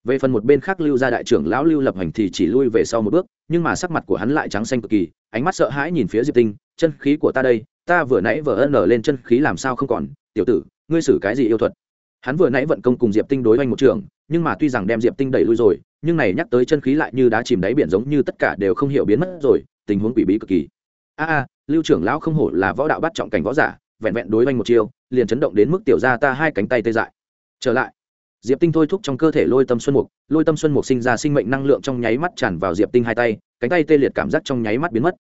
về phần một bên khác lưu gia đại trưởng lão lưu lập hành thì chỉ lui về sau một bước, nhưng mà sắc mặt của hắn lại trắng xanh cực kỳ, ánh mắt sợ hãi nhìn phía diệp tinh, chân khí của ta đây, ta vừa nãy vừa ân nở lên chân khí làm sao không còn? Tiểu tử, ngươi xử cái gì yêu thuật? Hắn vừa nãy vận công cùng diệp tinh đối oanh một trường nhưng mà tuy rằng đem diệp tinh đẩy lui rồi, nhưng này nhắc tới chân khí lại như đá chìm đáy biển giống như tất cả đều không hiểu biến mất rồi, tình huống quỷ bí cực kỳ. A a, lưu trưởng lão không hổ là võ đạo bắt trọng cảnh võ giả, vẹn vẹn đối oanh một chiêu, liền chấn động đến mức tiểu ra ta hai cánh tay tê dại. Trở lại, diệp tinh thôi thúc trong cơ thể lôi tâm xuân mục, lôi tâm xuân mục sinh ra sinh mệnh năng lượng trong nháy mắt tràn vào diệp tinh hai tay, cánh tay tê liệt cảm giác trong nháy mắt biến mất.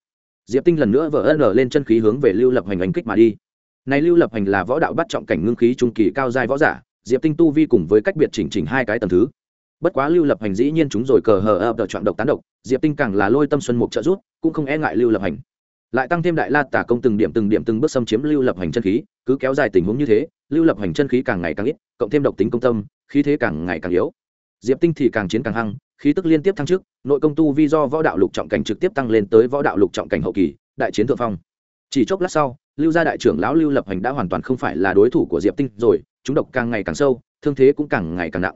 Diệp tinh lần nữa vỡ ân lên chân khí hướng về lưu lập hành hành kích mà đi. Này lưu lập hành là võ đạo bắt trọng cảnh ngưng khí trung kỳ cao giai võ giả diệp tinh tu vi cùng với cách biệt chỉnh chỉnh hai cái tầng thứ. Bất quá lưu lập hành dĩ nhiên chúng rồi cờ hờ ập đợt chọn độc tán độc, diệp tinh càng là lôi tâm xuân mục trợ rút cũng không e ngại lưu lập hành. Lại tăng thêm đại la tả công từng điểm từng điểm từng bước xâm chiếm lưu lập hành chân khí, cứ kéo dài tình huống như thế, lưu lập hành chân khí càng ngày càng ít, cộng thêm độc tính công tâm, khí thế càng ngày càng yếu. Diệp tinh thì càng chiến càng hăng, khí tức liên tiếp thăng trước, nội công tu vi do võ đạo lục trọng cảnh trực tiếp tăng lên tới võ đạo lục trọng cảnh hậu kỳ, đại chiến thượng phong. Chỉ chốc lát sau, lưu gia đại trưởng lão lưu lập hành đã hoàn toàn không phải là đối thủ của diệp tinh rồi chúng độc càng ngày càng sâu thương thế cũng càng ngày càng nặng.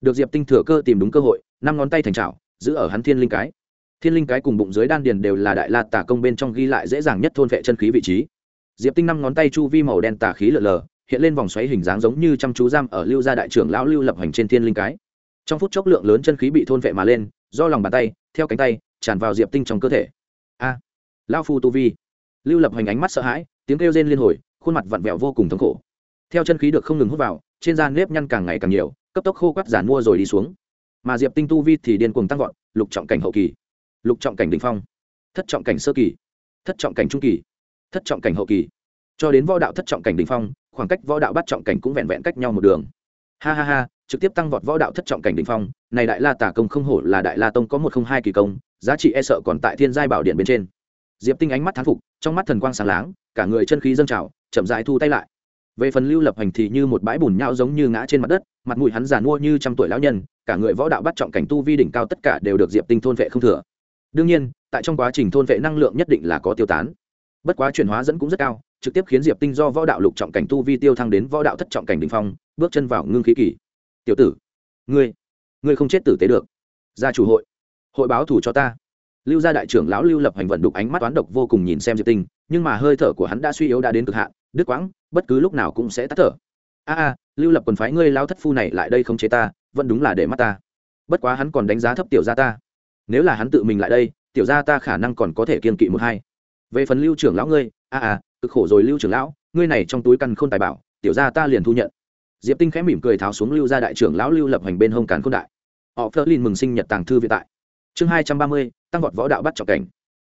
Được diệp tinh thừa cơ tìm đúng cơ hội năm ngón tay thành trào giữ ở hắn thiên linh cái. Thiên linh cái cùng bụng dưới đan điền đều là đại la tà công bên trong ghi lại dễ dàng nhất thôn vệ chân khí vị trí. Diệp tinh năm ngón tay chu vi màu đen tà khí lờ lờ hiện lên vòng xoáy hình dáng giống như chăm chú giam ở lưu gia đại trưởng lão lưu lập hành trên thiên linh cái. Trong phút chốc lượng lớn chân khí bị thôn vệ mà lên do lòng bàn tay theo cánh tay tràn vào diệp tinh trong cơ thể. A! À, phu tu vi. Lưu lập hành ánh mắt sợ hãi tiếng kêu rên liên hồi khuôn mặt vặn vẹo vô cùng thống khổ theo chân khí được không ngừng hút vào, trên da nếp nhăn càng ngày càng nhiều, cấp tốc khô quắt giản mua rồi đi xuống. Mà diệp tinh tu vi thì điên cuồng tăng vọt, lục trọng cảnh hậu kỳ, lục trọng cảnh đ ỉ n h phong, thất trọng cảnh sơ kỳ, thất trọng cảnh trung kỳ, thất trọng cảnh hậu kỳ. Cho đến võ đạo thất trọng cảnh đ ỉ n h phong, khoảng cách võ đạo bắt trọng cảnh cũng vẹn vẹn cách nhau một đường. Ha ha ha, trực tiếp tăng vọt võ đạo thất trọng cảnh đ ỉ n h phong, này đại la tả công không hổ là đại la tông có một không hai kỳ công, giá trị e sợ còn tại thiên giai bảo điện bên trên. Diệp tinh ánh mắt thán phục, trong mắt thần quang sáng láng, cả người chân khí dâng trào, chậm dại thu tay lại về phần lưu lập hành thì như một bãi bùn nhau giống như ngã trên mặt đất, mặt mũi hắn giàn mua như trăm tuổi lão nhân, cả người võ đạo bắt trọng cảnh tu vi đỉnh cao tất cả đều được diệp tinh thôn vệ không thừa. Đương nhiên, tại trong quá trình thôn vệ năng lượng nhất định là có tiêu tán. Bất quá chuyển hóa dẫn cũng rất cao, trực tiếp khiến diệp tinh do võ đạo lục trọng cảnh tu vi tiêu thăng đến võ đạo thất trọng cảnh đình phong, bước chân vào ngưng khí kỳ. Tiểu tử, ngươi ngươi không chết tử tế được. Gia chủ hội hội báo thủ cho ta. Lưu gia đại trưởng lão lưu lập hành vận đục ánh mắt toán độc vô cùng nhìn xem diệp tinh, nhưng mà hơi thở của hắn đã suy yếu đã đến cực hạn đứt quãng bất cứ lúc nào cũng sẽ tắt thở. A a lưu lập quần phái ngươi lao thất phu này lại đây không chế ta vẫn đúng là để mắt ta. Bất quá hắn còn đánh giá thấp tiểu gia ta. Nếu là hắn tự mình lại đây tiểu gia ta khả năng còn có thể kiên kỵ một hai. Về phần lưu trưởng lão ngươi a à, à cực khổ rồi lưu trưởng lão ngươi này trong túi căn khôn tài bảo tiểu gia ta liền thu nhận. Diệp tinh khẽ mỉm cười tháo xuống lưu gia đại trưởng lão lưu lập hành bên hông càn khôn đại. Họ phớt lên mừng sinh nhật tàng thư viện tại. Chương hai trăm ba mươi tăng vọt võ đạo bắt trọng cảnh.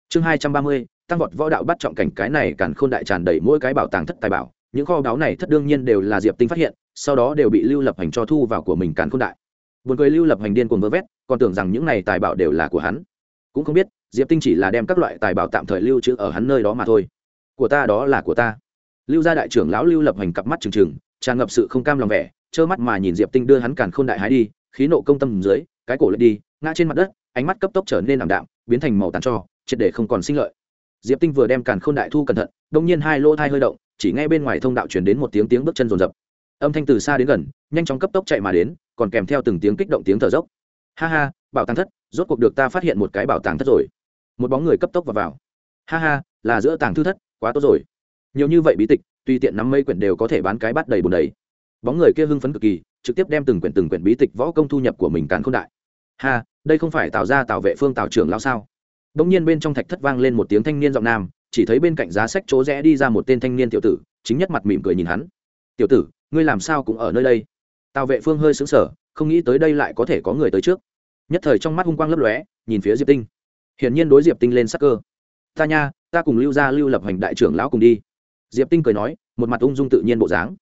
Chương hai trăm ba mươi tăng vọt võ đạo bắt trọng cảnh cái này càn khôn đại tràn đầy mỗi cái bảo tàng thất tài bảo. Những kho báu này thất đương nhiên đều là diệp tinh phát hiện, sau đó đều bị lưu lập hành cho thu vào của mình càn khôn đại. Buồn cười lưu lập hành điên cuồng vơ vét, còn tưởng rằng những này tài bảo đều là của hắn. Cũng không biết, diệp tinh chỉ là đem các loại tài bảo tạm thời lưu trữ ở hắn nơi đó mà thôi. Của ta đó là của ta. Lưu gia đại trưởng lão lưu lập hành cặp mắt trừng trừng, tràn ngập sự không cam lòng vẻ, trơ mắt mà nhìn diệp tinh đưa hắn càn khôn đại hái đi, khí nộ công tâm dưới, cái cổ lại đi, ngã trên mặt đất, ánh mắt cấp tốc trở nên ảm đạm, biến thành màu tàn cho, triệt để không còn sinh lợi diệp tinh vừa đem càn khôn đại thu cẩn thận, đông nhiên hai lỗ thai hơi động, chỉ nghe bên ngoài thông đạo truyền đến một tiếng tiếng bước chân rồn rập. Âm thanh từ xa đến gần, nhanh chóng cấp tốc chạy mà đến, còn kèm theo từng tiếng kích động tiếng thở dốc. Ha ha, bảo tàng thất, rốt cuộc được ta phát hiện một cái bảo tàng thất rồi. Một bóng người cấp tốc vào vào. Ha ha, là giữa tàng thư thất, quá tốt rồi. Nhiều như vậy bí tịch, tùy tiện nắm mấy quyển đều có thể bán cái bát đầy bùn đầy. Bóng người kia hưng phấn cực kỳ, trực tiếp đem từng quyển từng quyển bí tịch võ công thu nhập của mình càn khôn đại. Ha, đây không phải tạo ra tạo vệ phương tạo trưởng lao sao? Đông nhiên bên trong thạch thất vang lên một tiếng thanh niên giọng nam, chỉ thấy bên cạnh giá sách chỗ rẽ đi ra một tên thanh niên tiểu tử, chính nhất mặt mỉm cười nhìn hắn. Tiểu tử, ngươi làm sao cũng ở nơi đây? Tào vệ phương hơi sững sở không nghĩ tới đây lại có thể có người tới trước. Nhất thời trong mắt hung quang lấp lóe, nhìn phía diệp tinh. Hiển nhiên đối diệp tinh lên sắc cơ. Ta nha, ta cùng lưu gia lưu lập hành đại trưởng lão cùng đi. Diệp tinh cười nói, một mặt ung dung tự nhiên bộ dáng.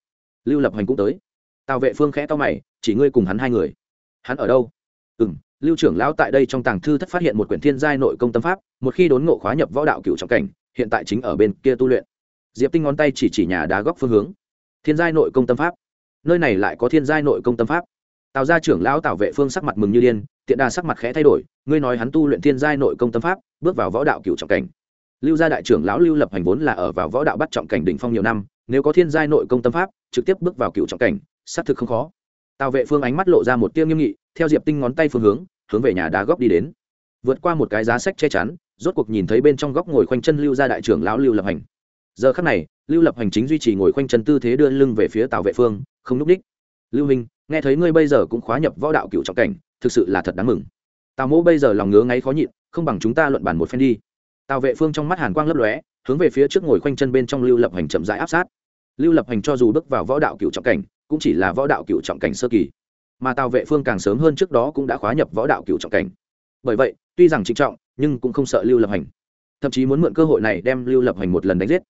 Lưu lập hành cũng tới. Tào vệ phương khẽ to mày, chỉ ngươi cùng hắn hai người. Hắn ở đâu? Ừ lưu trưởng lão tại đây trong tàng thư thất phát hiện một quyển thiên giai nội công tâm pháp, một khi đốn ngộ khóa nhập võ đạo cựu trọng cảnh, hiện tại chính ở bên kia tu luyện. Diệp tinh ngón tay chỉ chỉ nhà đá góc phương hướng. Thiên giai nội công tâm pháp. Nơi này lại có thiên giai nội công tâm pháp. Tào gia trưởng lão tào vệ phương sắc mặt mừng như điên, tiện đà sắc mặt khẽ thay đổi, ngươi nói hắn tu luyện thiên giai nội công tâm pháp, bước vào võ đạo cựu trọng cảnh. Lưu gia đại trưởng lão lưu lập hành vốn là ở vào võ đạo bắt trọng cảnh đỉnh phong nhiều năm, nếu có thiên giai nội công tâm pháp, trực tiếp bước vào cựu trọng cảnh, xác thực không khó. Tào vệ phương ánh mắt lộ ra một tiêu nghiêm nghị theo diệp tinh ngón tay phương hướng hướng về nhà đá góc đi đến. Vượt qua một cái giá sách che chắn, rốt cuộc nhìn thấy bên trong góc ngồi khoanh chân lưu gia đại trưởng lão lưu lập hành. Giờ khắc này, lưu lập hành chính duy trì ngồi khoanh chân tư thế đưa lưng về phía tào vệ phương, không núp đích lưu minh nghe thấy ngươi bây giờ cũng khóa nhập võ đạo cựu trọng cảnh, thực sự là thật đáng mừng. Tào mỗ bây giờ lòng ngứa ngáy khó nhịn, không bằng chúng ta luận bàn một phen đi. Tào vệ phương trong mắt hàn quang lấp lóe, hướng về phía trước ngồi khoanh chân bên trong lưu lập hành chậm rãi áp sát. Lưu lập hành cho dù bước vào võ đạo cựu trọng cảnh, cũng chỉ là võ đạo cựu trọng cảnh sơ kỳ mà tào vệ phương càng sớm hơn trước đó cũng đã khóa nhập võ đạo cựu trọng cảnh. Bởi vậy, tuy rằng trịnh trọng, nhưng cũng không sợ lưu lập hành. Thậm chí muốn mượn cơ hội này đem lưu lập hành một lần đánh giết.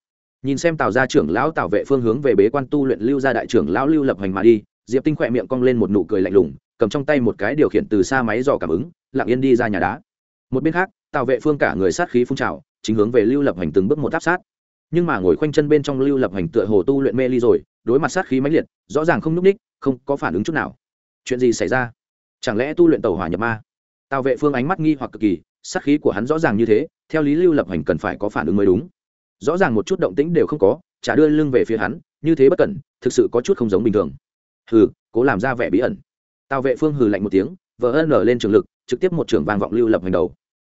Nhìn xem tào gia trưởng lão tào vệ phương hướng về bế quan tu luyện lưu gia đại trưởng lão lưu lập hành mà đi, diệp tinh khỏe miệng cong lên một nụ cười lạnh lùng, cầm trong tay một cái điều khiển từ xa máy dò cảm ứng, lặng yên đi ra nhà đá. Một bên khác, tào vệ phương cả người sát khí phun trào, chính hướng về lưu lập hành từng bước một áp sát. Nhưng mà ngồi khoanh chân bên trong lưu lập hành tựa hồ tu luyện mê ly rồi, đối mặt sát khí mãnh liệt, rõ ràng không n ú c ních không có phản ứng chút nào chuyện gì xảy ra? Chẳng lẽ tu luyện tàu hỏa nhập ma? Tào vệ phương ánh mắt nghi hoặc cực kỳ, sát khí của hắn rõ ràng như thế, theo lý lưu lập hành cần phải có phản ứng mới đúng. Rõ ràng một chút động tĩnh đều không có, chả đưa lưng về phía hắn, như thế bất cẩn, thực sự có chút không giống bình thường. Hừ, cố làm ra vẻ bí ẩn. Tào vệ phương hừ lạnh một tiếng, vờ ân nở lên trường lực, trực tiếp một trưởng vang vọng lưu lập hành đầu.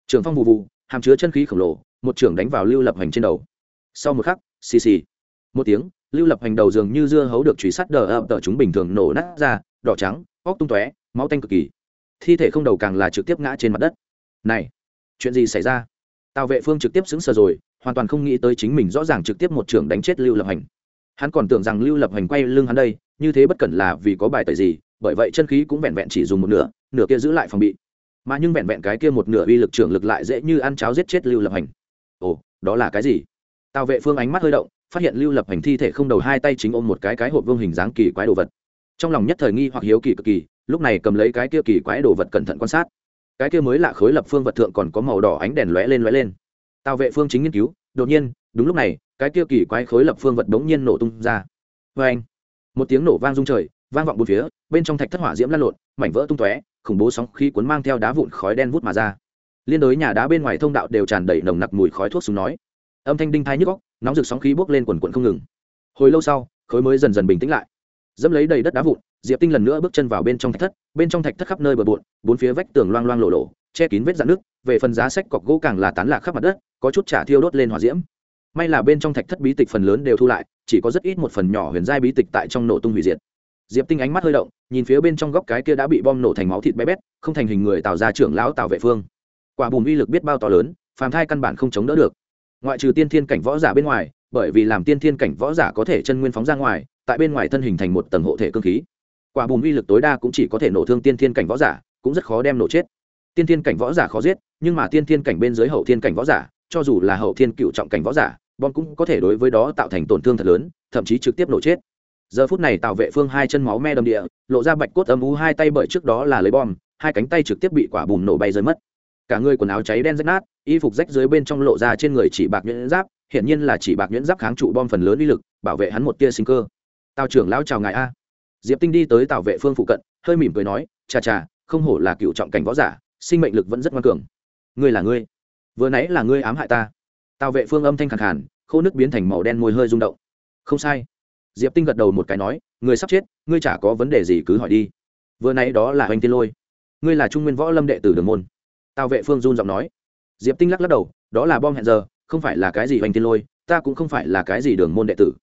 Trường phong vụ vụ hàm chứa chân khí khổng lồ, một trưởng đánh vào lưu lập hành trên đầu. Sau một khắc, xì xì. Một tiếng, lưu lập hành đầu dường như dưa hấu được truy sát đờ ập tờ chúng bình thường nổ nát ra, đỏ trắng óc tung tóe, máu tanh cực kỳ. Thi thể không đầu càng là trực tiếp ngã trên mặt đất. Này, chuyện gì xảy ra? Tào vệ phương trực tiếp xứng sờ rồi, hoàn toàn không nghĩ tới chính mình rõ ràng trực tiếp một trưởng đánh chết lưu lập hành. Hắn còn tưởng rằng lưu lập hành quay lưng hắn đây, như thế bất cẩn là vì có bài tẩy gì, bởi vậy chân khí cũng vẹn vẹn chỉ dùng một nửa nửa kia giữ lại phòng bị. Mà nhưng vẹn vẹn cái kia một nửa uy lực trưởng lực lại dễ như ăn cháo giết chết lưu lập hành. Ồ, đó là cái gì? Tào vệ phương ánh mắt hơi động, phát hiện lưu lập hành thi thể không đầu hai tay chính ôm một cái cái hộp vương hình dáng kỳ quái đồ vật trong lòng nhất thời nghi hoặc hiếu kỳ cực kỳ, lúc này cầm lấy cái kia kỳ quái đồ vật cẩn thận quan sát. Cái kia mới lạ khối lập phương vật thượng còn có màu đỏ ánh đèn lóe lên lóe lên. Tào vệ phương chính nghiên cứu, đột nhiên, đúng lúc này, cái kia kỳ quái khối lập phương vật bỗng nhiên nổ tung ra. Vê anh, một tiếng nổ vang rung trời, vang vọng bốn phía, bên trong thạch thất hỏa diễm lăn lộn, mảnh vỡ tung tóe, khủng bố sóng khí cuốn mang theo đá vụn khói đen vút mà ra. Liên đối nhà đá bên ngoài thông đạo đều tràn đầy nồng nặc mùi khói thuốc súng nói. Âm thanh đinh thai nhức góc nóng rực sóng khí bốc lên quần quần không ngừng. Hồi lâu sau, khối mới dần dần bình tĩnh lại dẫm lấy đầy đất đá vụn, diệp tinh lần nữa bước chân vào bên trong thạch thất, bên trong thạch thất khắp nơi bờ bộn, bốn phía vách tường loang loang lộ lộ che kín vết dạn nước, về phần giá sách cọc gỗ càng là tán lạc khắp mặt đất, có chút trả thiêu đốt lên hỏa diễm. May là bên trong thạch thất bí tịch phần lớn đều thu lại, chỉ có rất ít một phần nhỏ huyền giai bí tịch tại trong nổ tung hủy diệt. Diệp tinh ánh mắt hơi động, nhìn phía bên trong góc cái kia đã bị bom nổ thành máu thịt bé bét, không thành hình người tạo ra trưởng lão tạo vệ phương. Quả bùm uy lực biết bao to lớn, phàm thai căn bản không chống đỡ được. Ngoại trừ tiên thiên cảnh võ giả bên ngoài, bởi vì làm tiên thiên cảnh võ giả có thể chân nguyên phóng ra ngoài tại bên ngoài thân hình thành một tầng hộ thể cơ khí. Quả bùm uy lực tối đa cũng chỉ có thể nổ thương tiên thiên cảnh võ giả, cũng rất khó đem nổ chết. Tiên thiên cảnh võ giả khó giết, nhưng mà tiên thiên cảnh bên dưới hậu thiên cảnh võ giả, cho dù là hậu thiên cựu trọng cảnh võ giả bom cũng có thể đối với đó tạo thành tổn thương thật lớn, thậm chí trực tiếp nổ chết. Giờ phút này tạo vệ phương hai chân máu me đầm địa, lộ ra bạch cốt âm u hai tay bởi trước đó là lấy bom, hai cánh tay trực tiếp bị quả bùm nổ bay rơi mất. Cả người quần áo cháy đen rách nát, y phục rách dưới bên trong lộ ra trên người chỉ bạc nhuyễn giáp, hiển nhiên là chỉ bạc nhuyễn giáp kháng trụ bom phần lớn uy lực, bảo vệ hắn một tia sinh cơ tào trưởng lão chào ngài a. Diệp tinh đi tới tào vệ phương phụ cận, hơi mỉm cười nói, chà chà, không hổ là cựu trọng cảnh võ giả, sinh mệnh lực vẫn rất ngoan cường. Ngươi là ngươi. Vừa nãy là ngươi ám hại ta. Tào vệ phương âm thanh khẳng khàn, khô nước biến thành màu đen môi hơi rung động. Không sai. Diệp tinh gật đầu một cái nói người sắp chết, ngươi chả có vấn đề gì cứ hỏi đi. Vừa nãy đó là oanh tiên lôi. Ngươi là trung nguyên võ lâm đệ tử đường môn. Tào vệ phương run giọng nói. Diệp tinh lắc lắc đầu, đó là bom hẹn giờ, không phải là cái gì oanh tiên lôi, ta cũng không phải là cái gì đường môn đệ tử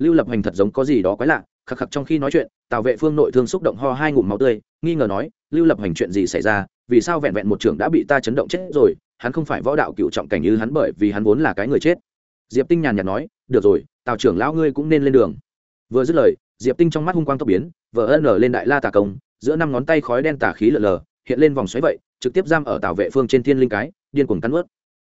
lưu lập hành thật giống có gì đó quái lạ, khắc khắc trong khi nói chuyện, tào vệ phương nội thương xúc động ho hai ngụm máu tươi, nghi ngờ nói, lưu lập hành chuyện gì xảy ra? Vì sao vẹn vẹn một trưởng đã bị ta chấn động chết rồi? Hắn không phải võ đạo cựu trọng cảnh như hắn bởi vì hắn vốn là cái người chết. Diệp tinh nhàn nhạt nói, được rồi, tào trưởng lão ngươi cũng nên lên đường. Vừa dứt lời, diệp tinh trong mắt hung quang tốc biến, vờ ân nở lên đại la tà công, giữa năm ngón tay khói đen tà khí lờ lờ, hiện lên vòng xoáy vậy, trực tiếp giam ở tào vệ phương trên thiên linh cái, điên cuồng cắn ướt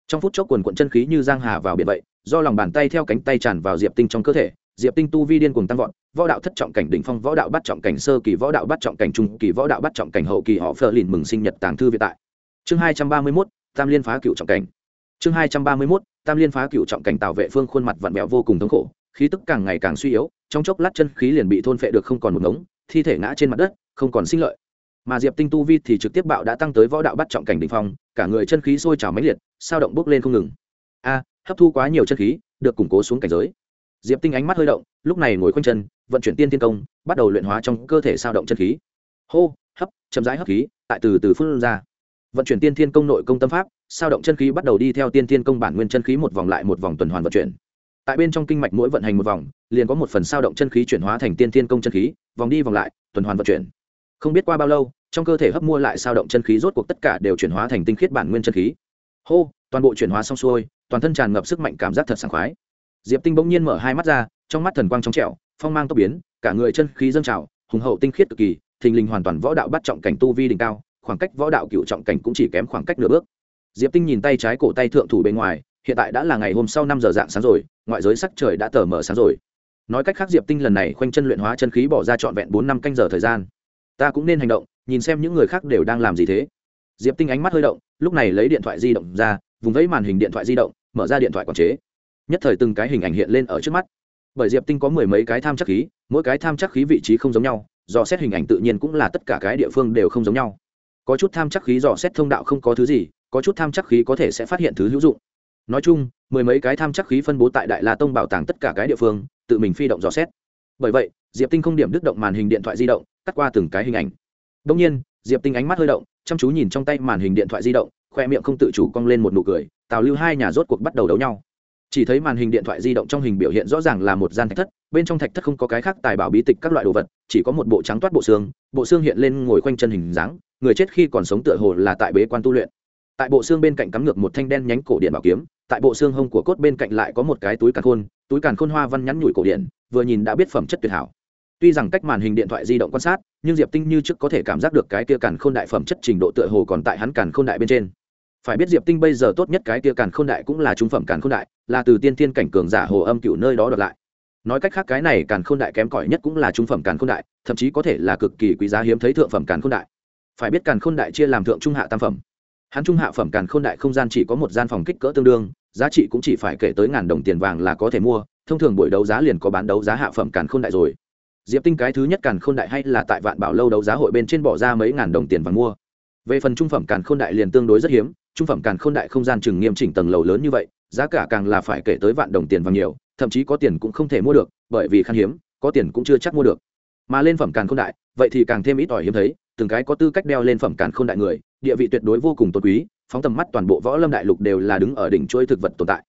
trong phút chốc quần quận chân khí như giang hà vào biển vậy, do lòng bàn tay theo cánh tay tràn vào diệp tinh trong cơ thể diệp tinh tu vi điên cuồng tăng vọt, võ đạo thất trọng cảnh đỉnh phong, võ đạo bắt trọng cảnh sơ kỳ, võ đạo bắt trọng cảnh trung kỳ, võ đạo bắt trọng cảnh hậu kỳ, họ phờ lìn mừng sinh nhật tàng thư vĩ tại. Chương hai trăm ba mươi mốt, tam liên phá cựu trọng cảnh. Chương hai trăm ba mươi mốt, tam liên phá cựu trọng cảnh tạo vệ phương khuôn mặt vặn vẹo vô cùng thống khổ, khí tức càng ngày càng suy yếu, trong chốc lát chân khí liền bị thôn phệ được không còn một ngống, thi thể ngã trên mặt đất, không còn sinh lợi. Mà diệp tinh tu vi thì trực tiếp bạo đã tăng tới võ đạo bắt trọng cảnh đ ỉ n h phong, cả người chân khí sôi trào mãnh liệt, sao động bốc lên không ngừng. A, hấp thu quá nhiều chân khí, được củng cố xuống cảnh giới diệp tinh ánh mắt hơi động, lúc này ngồi khoanh chân, vận chuyển tiên Thiên công, bắt đầu luyện hóa trong cơ thể sao động chân khí. Hô, hấp, chậm rãi hấp khí, tại từ từ phun ra. Vận chuyển tiên thiên công nội công tâm pháp, sao động chân khí bắt đầu đi theo tiên thiên công bản nguyên chân khí một vòng lại một vòng tuần hoàn vận chuyển. Tại bên trong kinh mạch mỗi vận hành một vòng, liền có một phần sao động chân khí chuyển hóa thành tiên thiên công chân khí, vòng đi vòng lại, tuần hoàn vận chuyển. Không biết qua bao lâu, trong cơ thể hấp mua lại sao động chân khí rốt cuộc tất cả đều chuyển hóa thành tinh khiết bản nguyên chân khí. Hô, toàn bộ chuyển hóa xong xuôi, toàn thân tràn ngập sức mạnh cảm giác thật sảng khoái diệp tinh bỗng nhiên mở hai mắt ra, trong mắt thần quang trong trẻo, phong mang tốc biến, cả người chân khí dâng trào, hùng hậu tinh khiết cực kỳ, thình lình hoàn toàn võ đạo bắt trọng cảnh tu vi đỉnh cao, khoảng cách võ đạo cựu trọng cảnh cũng chỉ kém khoảng cách nửa bước. Diệp tinh nhìn tay trái cổ tay thượng thủ bên ngoài, hiện tại đã là ngày hôm sau năm giờ dạng sáng rồi, ngoại giới sắc trời đã tờ mở sáng rồi. Nói cách khác diệp tinh lần này khoanh chân luyện hóa chân khí bỏ ra trọn vẹn bốn năm canh giờ thời gian. Ta cũng nên hành động, nhìn xem những người khác đều đang làm gì thế. Diệp tinh ánh mắt hơi động, lúc này lấy điện thoại di động ra, vùng vẫy màn hình điện thoại di động, mở ra điện thoại quản chế nhất thời từng cái hình ảnh hiện lên ở trước mắt. Bởi diệp tinh có mười mấy cái tham chắc khí, mỗi cái tham chắc khí vị trí không giống nhau, dò xét hình ảnh tự nhiên cũng là tất cả cái địa phương đều không giống nhau. Có chút tham chắc khí dò xét thông đạo không có thứ gì, có chút tham chắc khí có thể sẽ phát hiện thứ hữu dụng. Nói chung, mười mấy cái tham chắc khí phân bố tại đại la tông bảo tàng tất cả cái địa phương, tự mình phi động dò xét. Bởi vậy, diệp tinh không điểm đứt động màn hình điện thoại di động, cắt qua từng cái hình ảnh. Đông nhiên, diệp tinh ánh mắt hơi động, chăm chú nhìn trong tay màn hình điện thoại di động, khoe miệng không tự chủ cong lên một nụ cười, tào lưu hai nhà rốt cuộc bắt đầu đấu nhau chỉ thấy màn hình điện thoại di động trong hình biểu hiện rõ ràng là một gian thạch thất, bên trong thạch thất không có cái khác tài bảo bí tịch các loại đồ vật, chỉ có một bộ trắng toát bộ xương bộ xương hiện lên ngồi quanh chân hình dáng, người chết khi còn sống tựa hồ là tại bế quan tu luyện. Tại bộ xương bên cạnh cắm ngược một thanh đen nhánh cổ điện bảo kiếm, tại bộ xương hông của cốt bên cạnh lại có một cái túi càn khôn, túi càn khôn hoa văn nhắn nhủi cổ điện, vừa nhìn đã biết phẩm chất tuyệt hảo. Tuy rằng cách màn hình điện thoại di động quan sát, nhưng diệp tinh như trước có thể cảm giác được cái kia càn khôn đại phẩm chất trình độ tựa hồ còn tại hắn càn khôn đại bên trên phải biết diệp tinh bây giờ tốt nhất cái kia càn khôn đại cũng là trung phẩm càn khôn đại là từ tiên thiên cảnh cường giả hồ âm cựu nơi đó đợt lại nói cách khác cái này càn khôn đại kém cỏi nhất cũng là trung phẩm càn khôn đại thậm chí có thể là cực kỳ quý giá hiếm thấy thượng phẩm càn khôn đại phải biết càn khôn đại chia làm thượng trung hạ tam phẩm hắn trung hạ phẩm càn khôn đại không gian chỉ có một gian phòng kích cỡ tương đương giá trị cũng chỉ phải kể tới ngàn đồng tiền vàng là có thể mua thông thường buổi đấu giá liền có bán đấu giá hạ phẩm càn khôn đại rồi diệp tinh cái thứ nhất càn khôn đại hay là tại vạn bảo lâu đấu giá hội bên trên bỏ ra mấy ngàn đồng tiền vàng mua về phần trung phẩm càn khôn đại liền tương đối rất hiếm trung phẩm càn khôn đại không gian chừng nghiêm chỉnh tầng lầu lớn như vậy, giá cả càng là phải kể tới vạn đồng tiền vàng nhiều, thậm chí có tiền cũng không thể mua được, bởi vì khan hiếm, có tiền cũng chưa chắc mua được. Mà lên phẩm càn khôn đại, vậy thì càng thêm ít ỏi hiếm thấy, từng cái có tư cách đeo lên phẩm càn khôn đại người, địa vị tuyệt đối vô cùng tôn quý, phóng tầm mắt toàn bộ võ lâm đại lục đều là đứng ở đỉnh chuỗi thực vật tồn tại.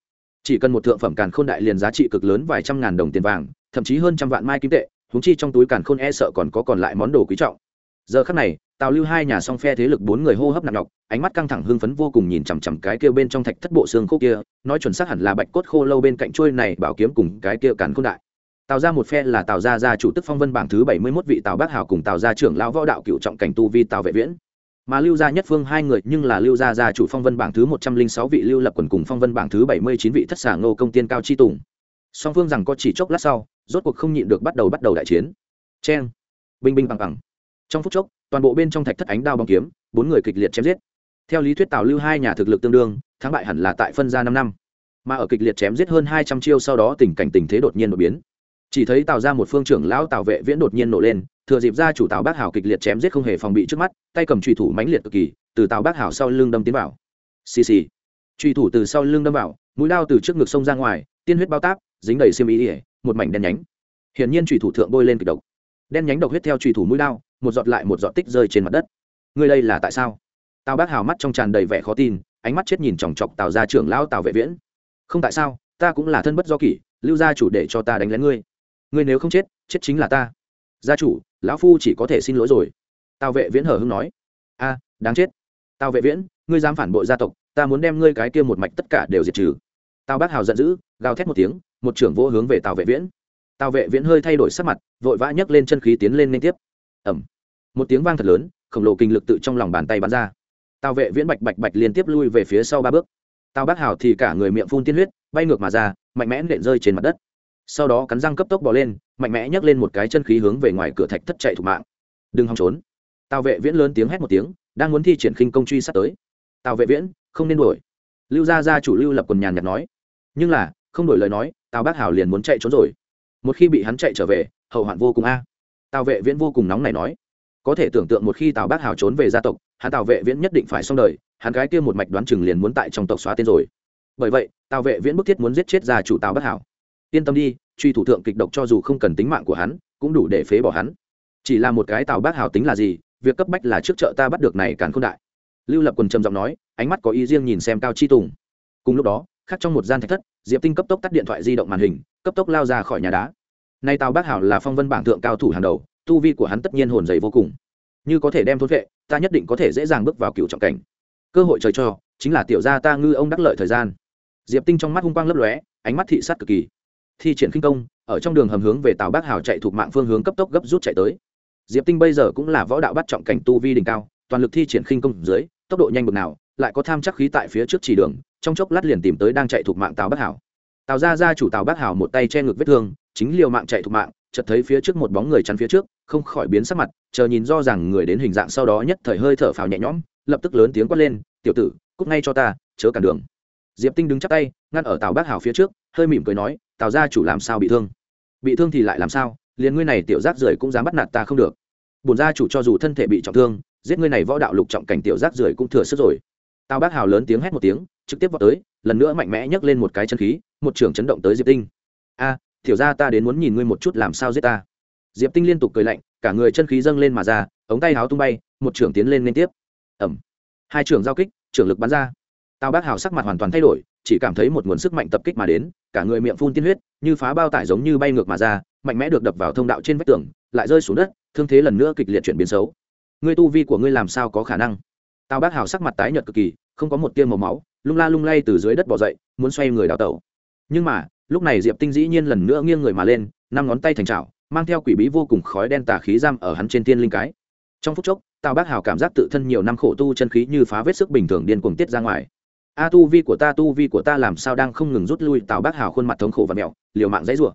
Chỉ cần một thượng phẩm càn khôn đại liền giá trị cực lớn vài trăm ngàn đồng tiền vàng, thậm chí hơn trăm vạn mai kim tệ húng chi trong túi càn khôn e sợ còn có còn lại món đồ quý trọng. Giờ khắc này tào lưu hai nhà song phe thế lực bốn người hô hấp nặng nhọc, ánh mắt căng thẳng hưng phấn vô cùng nhìn chằm chằm cái kia bên trong thạch thất bộ xương khô kia, nói chuẩn xác hẳn là bạch cốt khô lâu bên cạnh trôi này bảo kiếm cùng cái kia cắn khôn đại. Tào ra một phe là tào gia gia chủ tức phong vân bảng thứ bảy mươi mốt vị tào bác hảo cùng tào gia trưởng lão võ đạo cựu trọng cảnh tu vi tào vệ viễn. Mà lưu gia nhất phương hai người nhưng là lưu gia gia chủ phong vân bảng thứ một trăm linh sáu vị lưu lập quần cùng phong vân bảng thứ bảy mươi chín vị thất xả ngô công tiên cao chi tùng. Song phương rằng có chỉ chốc lát sau, rốt cuộc không nhịn được bắt đầu bắt đầu đại chiến. Cheng. Binh binh bằng bằng. Trong phút chốc toàn bộ bên trong thạch thất ánh đao bóng kiếm, bốn người kịch liệt chém giết. Theo lý thuyết tào lưu hai nhà thực lực tương đương, thắng bại hẳn là tại phân ra năm năm. Mà ở kịch liệt chém giết hơn hai trăm chiêu sau đó tình cảnh tình thế đột nhiên đột biến. Chỉ thấy tào ra một phương trưởng lão tào vệ viễn đột nhiên nổ lên, thừa dịp ra chủ tào bác hảo kịch liệt chém giết không hề phòng bị trước mắt, tay cầm trùy thủ mãnh liệt cực kỳ, từ tào bác hảo sau lưng đâm tiến vào. Xì xì. Trùy thủ từ sau lưng đâm vào, mũi lao từ trước ngực sông ra ngoài, tiên huyết bao táp, dính đầy xiêm ý ỉa một mảnh đen nhánh. Hiển nhiên trùy thủ thượng bôi lên kịch độc. Đen nhánh độc huyết theo trùy thủ mũi lao một giọt lại một giọt tích rơi trên mặt đất. Người đây là tại sao? Tào bác hào mắt trong tràn đầy vẻ khó tin, ánh mắt chết nhìn chòng chọc tào ra trưởng lão tào vệ viễn. Không tại sao, ta cũng là thân bất do kỷ, lưu gia chủ để cho ta đánh lén ngươi. Ngươi nếu không chết chết chính là ta. Gia chủ, lão phu chỉ có thể xin lỗi rồi. Tào vệ viễn hờ hưng nói. A, đáng chết. Tào vệ viễn, ngươi dám phản bội gia tộc, ta muốn đem ngươi cái kia một mạch tất cả đều diệt trừ. Tào bác hào giận dữ, gào thét một tiếng, một trưởng vô hướng về tào vệ viễn. Tào vệ viễn hơi thay đổi sắc mặt, vội vã nhấc lên chân khí tiến lên liên tiếp. Ẩm một tiếng vang thật lớn, khổng lồ kinh lực tự trong lòng bàn tay bắn ra. Tào vệ viễn bạch bạch bạch liên tiếp lui về phía sau ba bước. Tào bác hào thì cả người miệng phun tiên huyết, bay ngược mà ra, mạnh mẽ nện rơi trên mặt đất. Sau đó cắn răng cấp tốc bỏ lên, mạnh mẽ nhấc lên một cái chân khí hướng về ngoài cửa thạch thất chạy thủ mạng. Đừng hòng trốn. Tào vệ viễn lớn tiếng hét một tiếng, đang muốn thi triển khinh công truy sát tới. Tào vệ viễn, không nên đuổi. Lưu gia gia chủ lưu lập quần nhàn nhạt nói. Nhưng là, không đổi lời nói, tào bác hào liền muốn chạy trốn rồi. Một khi bị hắn chạy trở về, hậu hoạn vô cùng a. Tào vệ viễn vô cùng nóng này nói có thể tưởng tượng một khi tào bác hào trốn về gia tộc, hắn tào vệ viễn nhất định phải xong đời, hắn gái kia một mạch đoán chừng liền muốn tại trong tộc xóa tên rồi. Bởi vậy, tào vệ viễn bức thiết muốn giết chết gia chủ tào bác hào. yên tâm đi, truy thủ thượng kịch độc cho dù không cần tính mạng của hắn, cũng đủ để phế bỏ hắn. Chỉ là một cái tào bác hào tính là gì, việc cấp bách là trước chợ ta bắt được này càn k h ô n đại. Lưu lập quần trầm giọng nói, ánh mắt có ý riêng nhìn xem cao chi tùng. Cùng lúc đó khác trong một gian thạch thất, diệp tinh cấp tốc tắt điện thoại di động màn hình, cấp tốc lao ra khỏi nhà đá. Nay tào bác hảo là phong vân bảng thượng cao thủ hàng đầu tu vi của hắn tất nhiên hồn dày vô cùng. Như có thể đem thôn vệ, ta nhất định có thể dễ dàng bước vào cựu trọng cảnh. Cơ hội trời cho, chính là tiểu gia ta ngư ông đắc lợi thời gian. Diệp tinh trong mắt hung quang lấp lóe, ánh mắt thị sát cực kỳ. Thi triển khinh công, ở trong đường hầm hướng về tàu bác hào chạy thuộc mạng phương hướng cấp tốc gấp rút chạy tới. Diệp tinh bây giờ cũng là võ đạo bắt trọng cảnh tu vi đỉnh cao, toàn lực thi triển khinh công dưới, tốc độ nhanh bực nào, lại có tham chắc khí tại phía trước chỉ đường, trong chốc lát liền tìm tới đang chạy thuộc mạng tàu bác hào. Tàu ra ra chủ tàu bác hào một tay che ngực vết thương, chính liều mạng chạy thuộc mạng, chợt thấy phía trước một bóng người chắn phía trước không khỏi biến sắc mặt, chờ nhìn do rằng người đến hình dạng sau đó nhất thời hơi thở phào nhẹ nhõm, lập tức lớn tiếng quát lên, tiểu tử, cút ngay cho ta, chớ cản đường. Diệp tinh đứng chắp tay, ngăn ở tào bác hào phía trước, hơi mỉm cười nói, tào gia chủ làm sao bị thương? Bị thương thì lại làm sao? Liền ngươi này tiểu giác rưởi cũng dám bắt nạt ta không được. Bổn gia chủ cho dù thân thể bị trọng thương, giết ngươi này võ đạo lục trọng cảnh tiểu giác rưởi cũng thừa sức rồi. Tào bác hào lớn tiếng hét một tiếng, trực tiếp vào tới, lần nữa mạnh mẽ nhấc lên một cái chân khí, một trường chấn động tới diệp tinh. A, tiểu gia ta đến muốn nhìn ngươi một chút làm sao giết ta diệp tinh liên tục cười lạnh, cả người chân khí dâng lên mà ra, ống tay háo tung bay, một trưởng tiến lên liên tiếp. Ẩm hai trưởng giao kích, trưởng lực bắn ra. Tào bác hào sắc mặt hoàn toàn thay đổi, chỉ cảm thấy một nguồn sức mạnh tập kích mà đến, cả người miệng phun tiên huyết, như phá bao tải giống như bay ngược mà ra, mạnh mẽ được đập vào thông đạo trên vách tường, lại rơi xuống đất, thương thế lần nữa kịch liệt chuyển biến xấu. Ngươi tu vi của ngươi làm sao có khả năng? Tào bác hào sắc mặt tái nhợt cực kỳ, không có một tiêm màu máu, lung la lung lay từ dưới đất bỏ dậy, muốn xoay người đào tẩu. Nhưng mà, lúc này diệp tinh dĩ nhiên lần nữa nghiêng người mà lên, năm ngón tay thành trào mang theo quỷ bí vô cùng khói đen tà khí giam ở hắn trên tiên linh cái. Trong phút chốc, tào bác hào cảm giác tự thân nhiều năm khổ tu chân khí như phá vết sức bình thường điên cuồng tiết ra ngoài. A, tu vi của ta, tu vi của ta làm sao đang không ngừng rút lui? Tào bác hào khuôn mặt thống khổ và mẹo, liều mạng dãy rủa.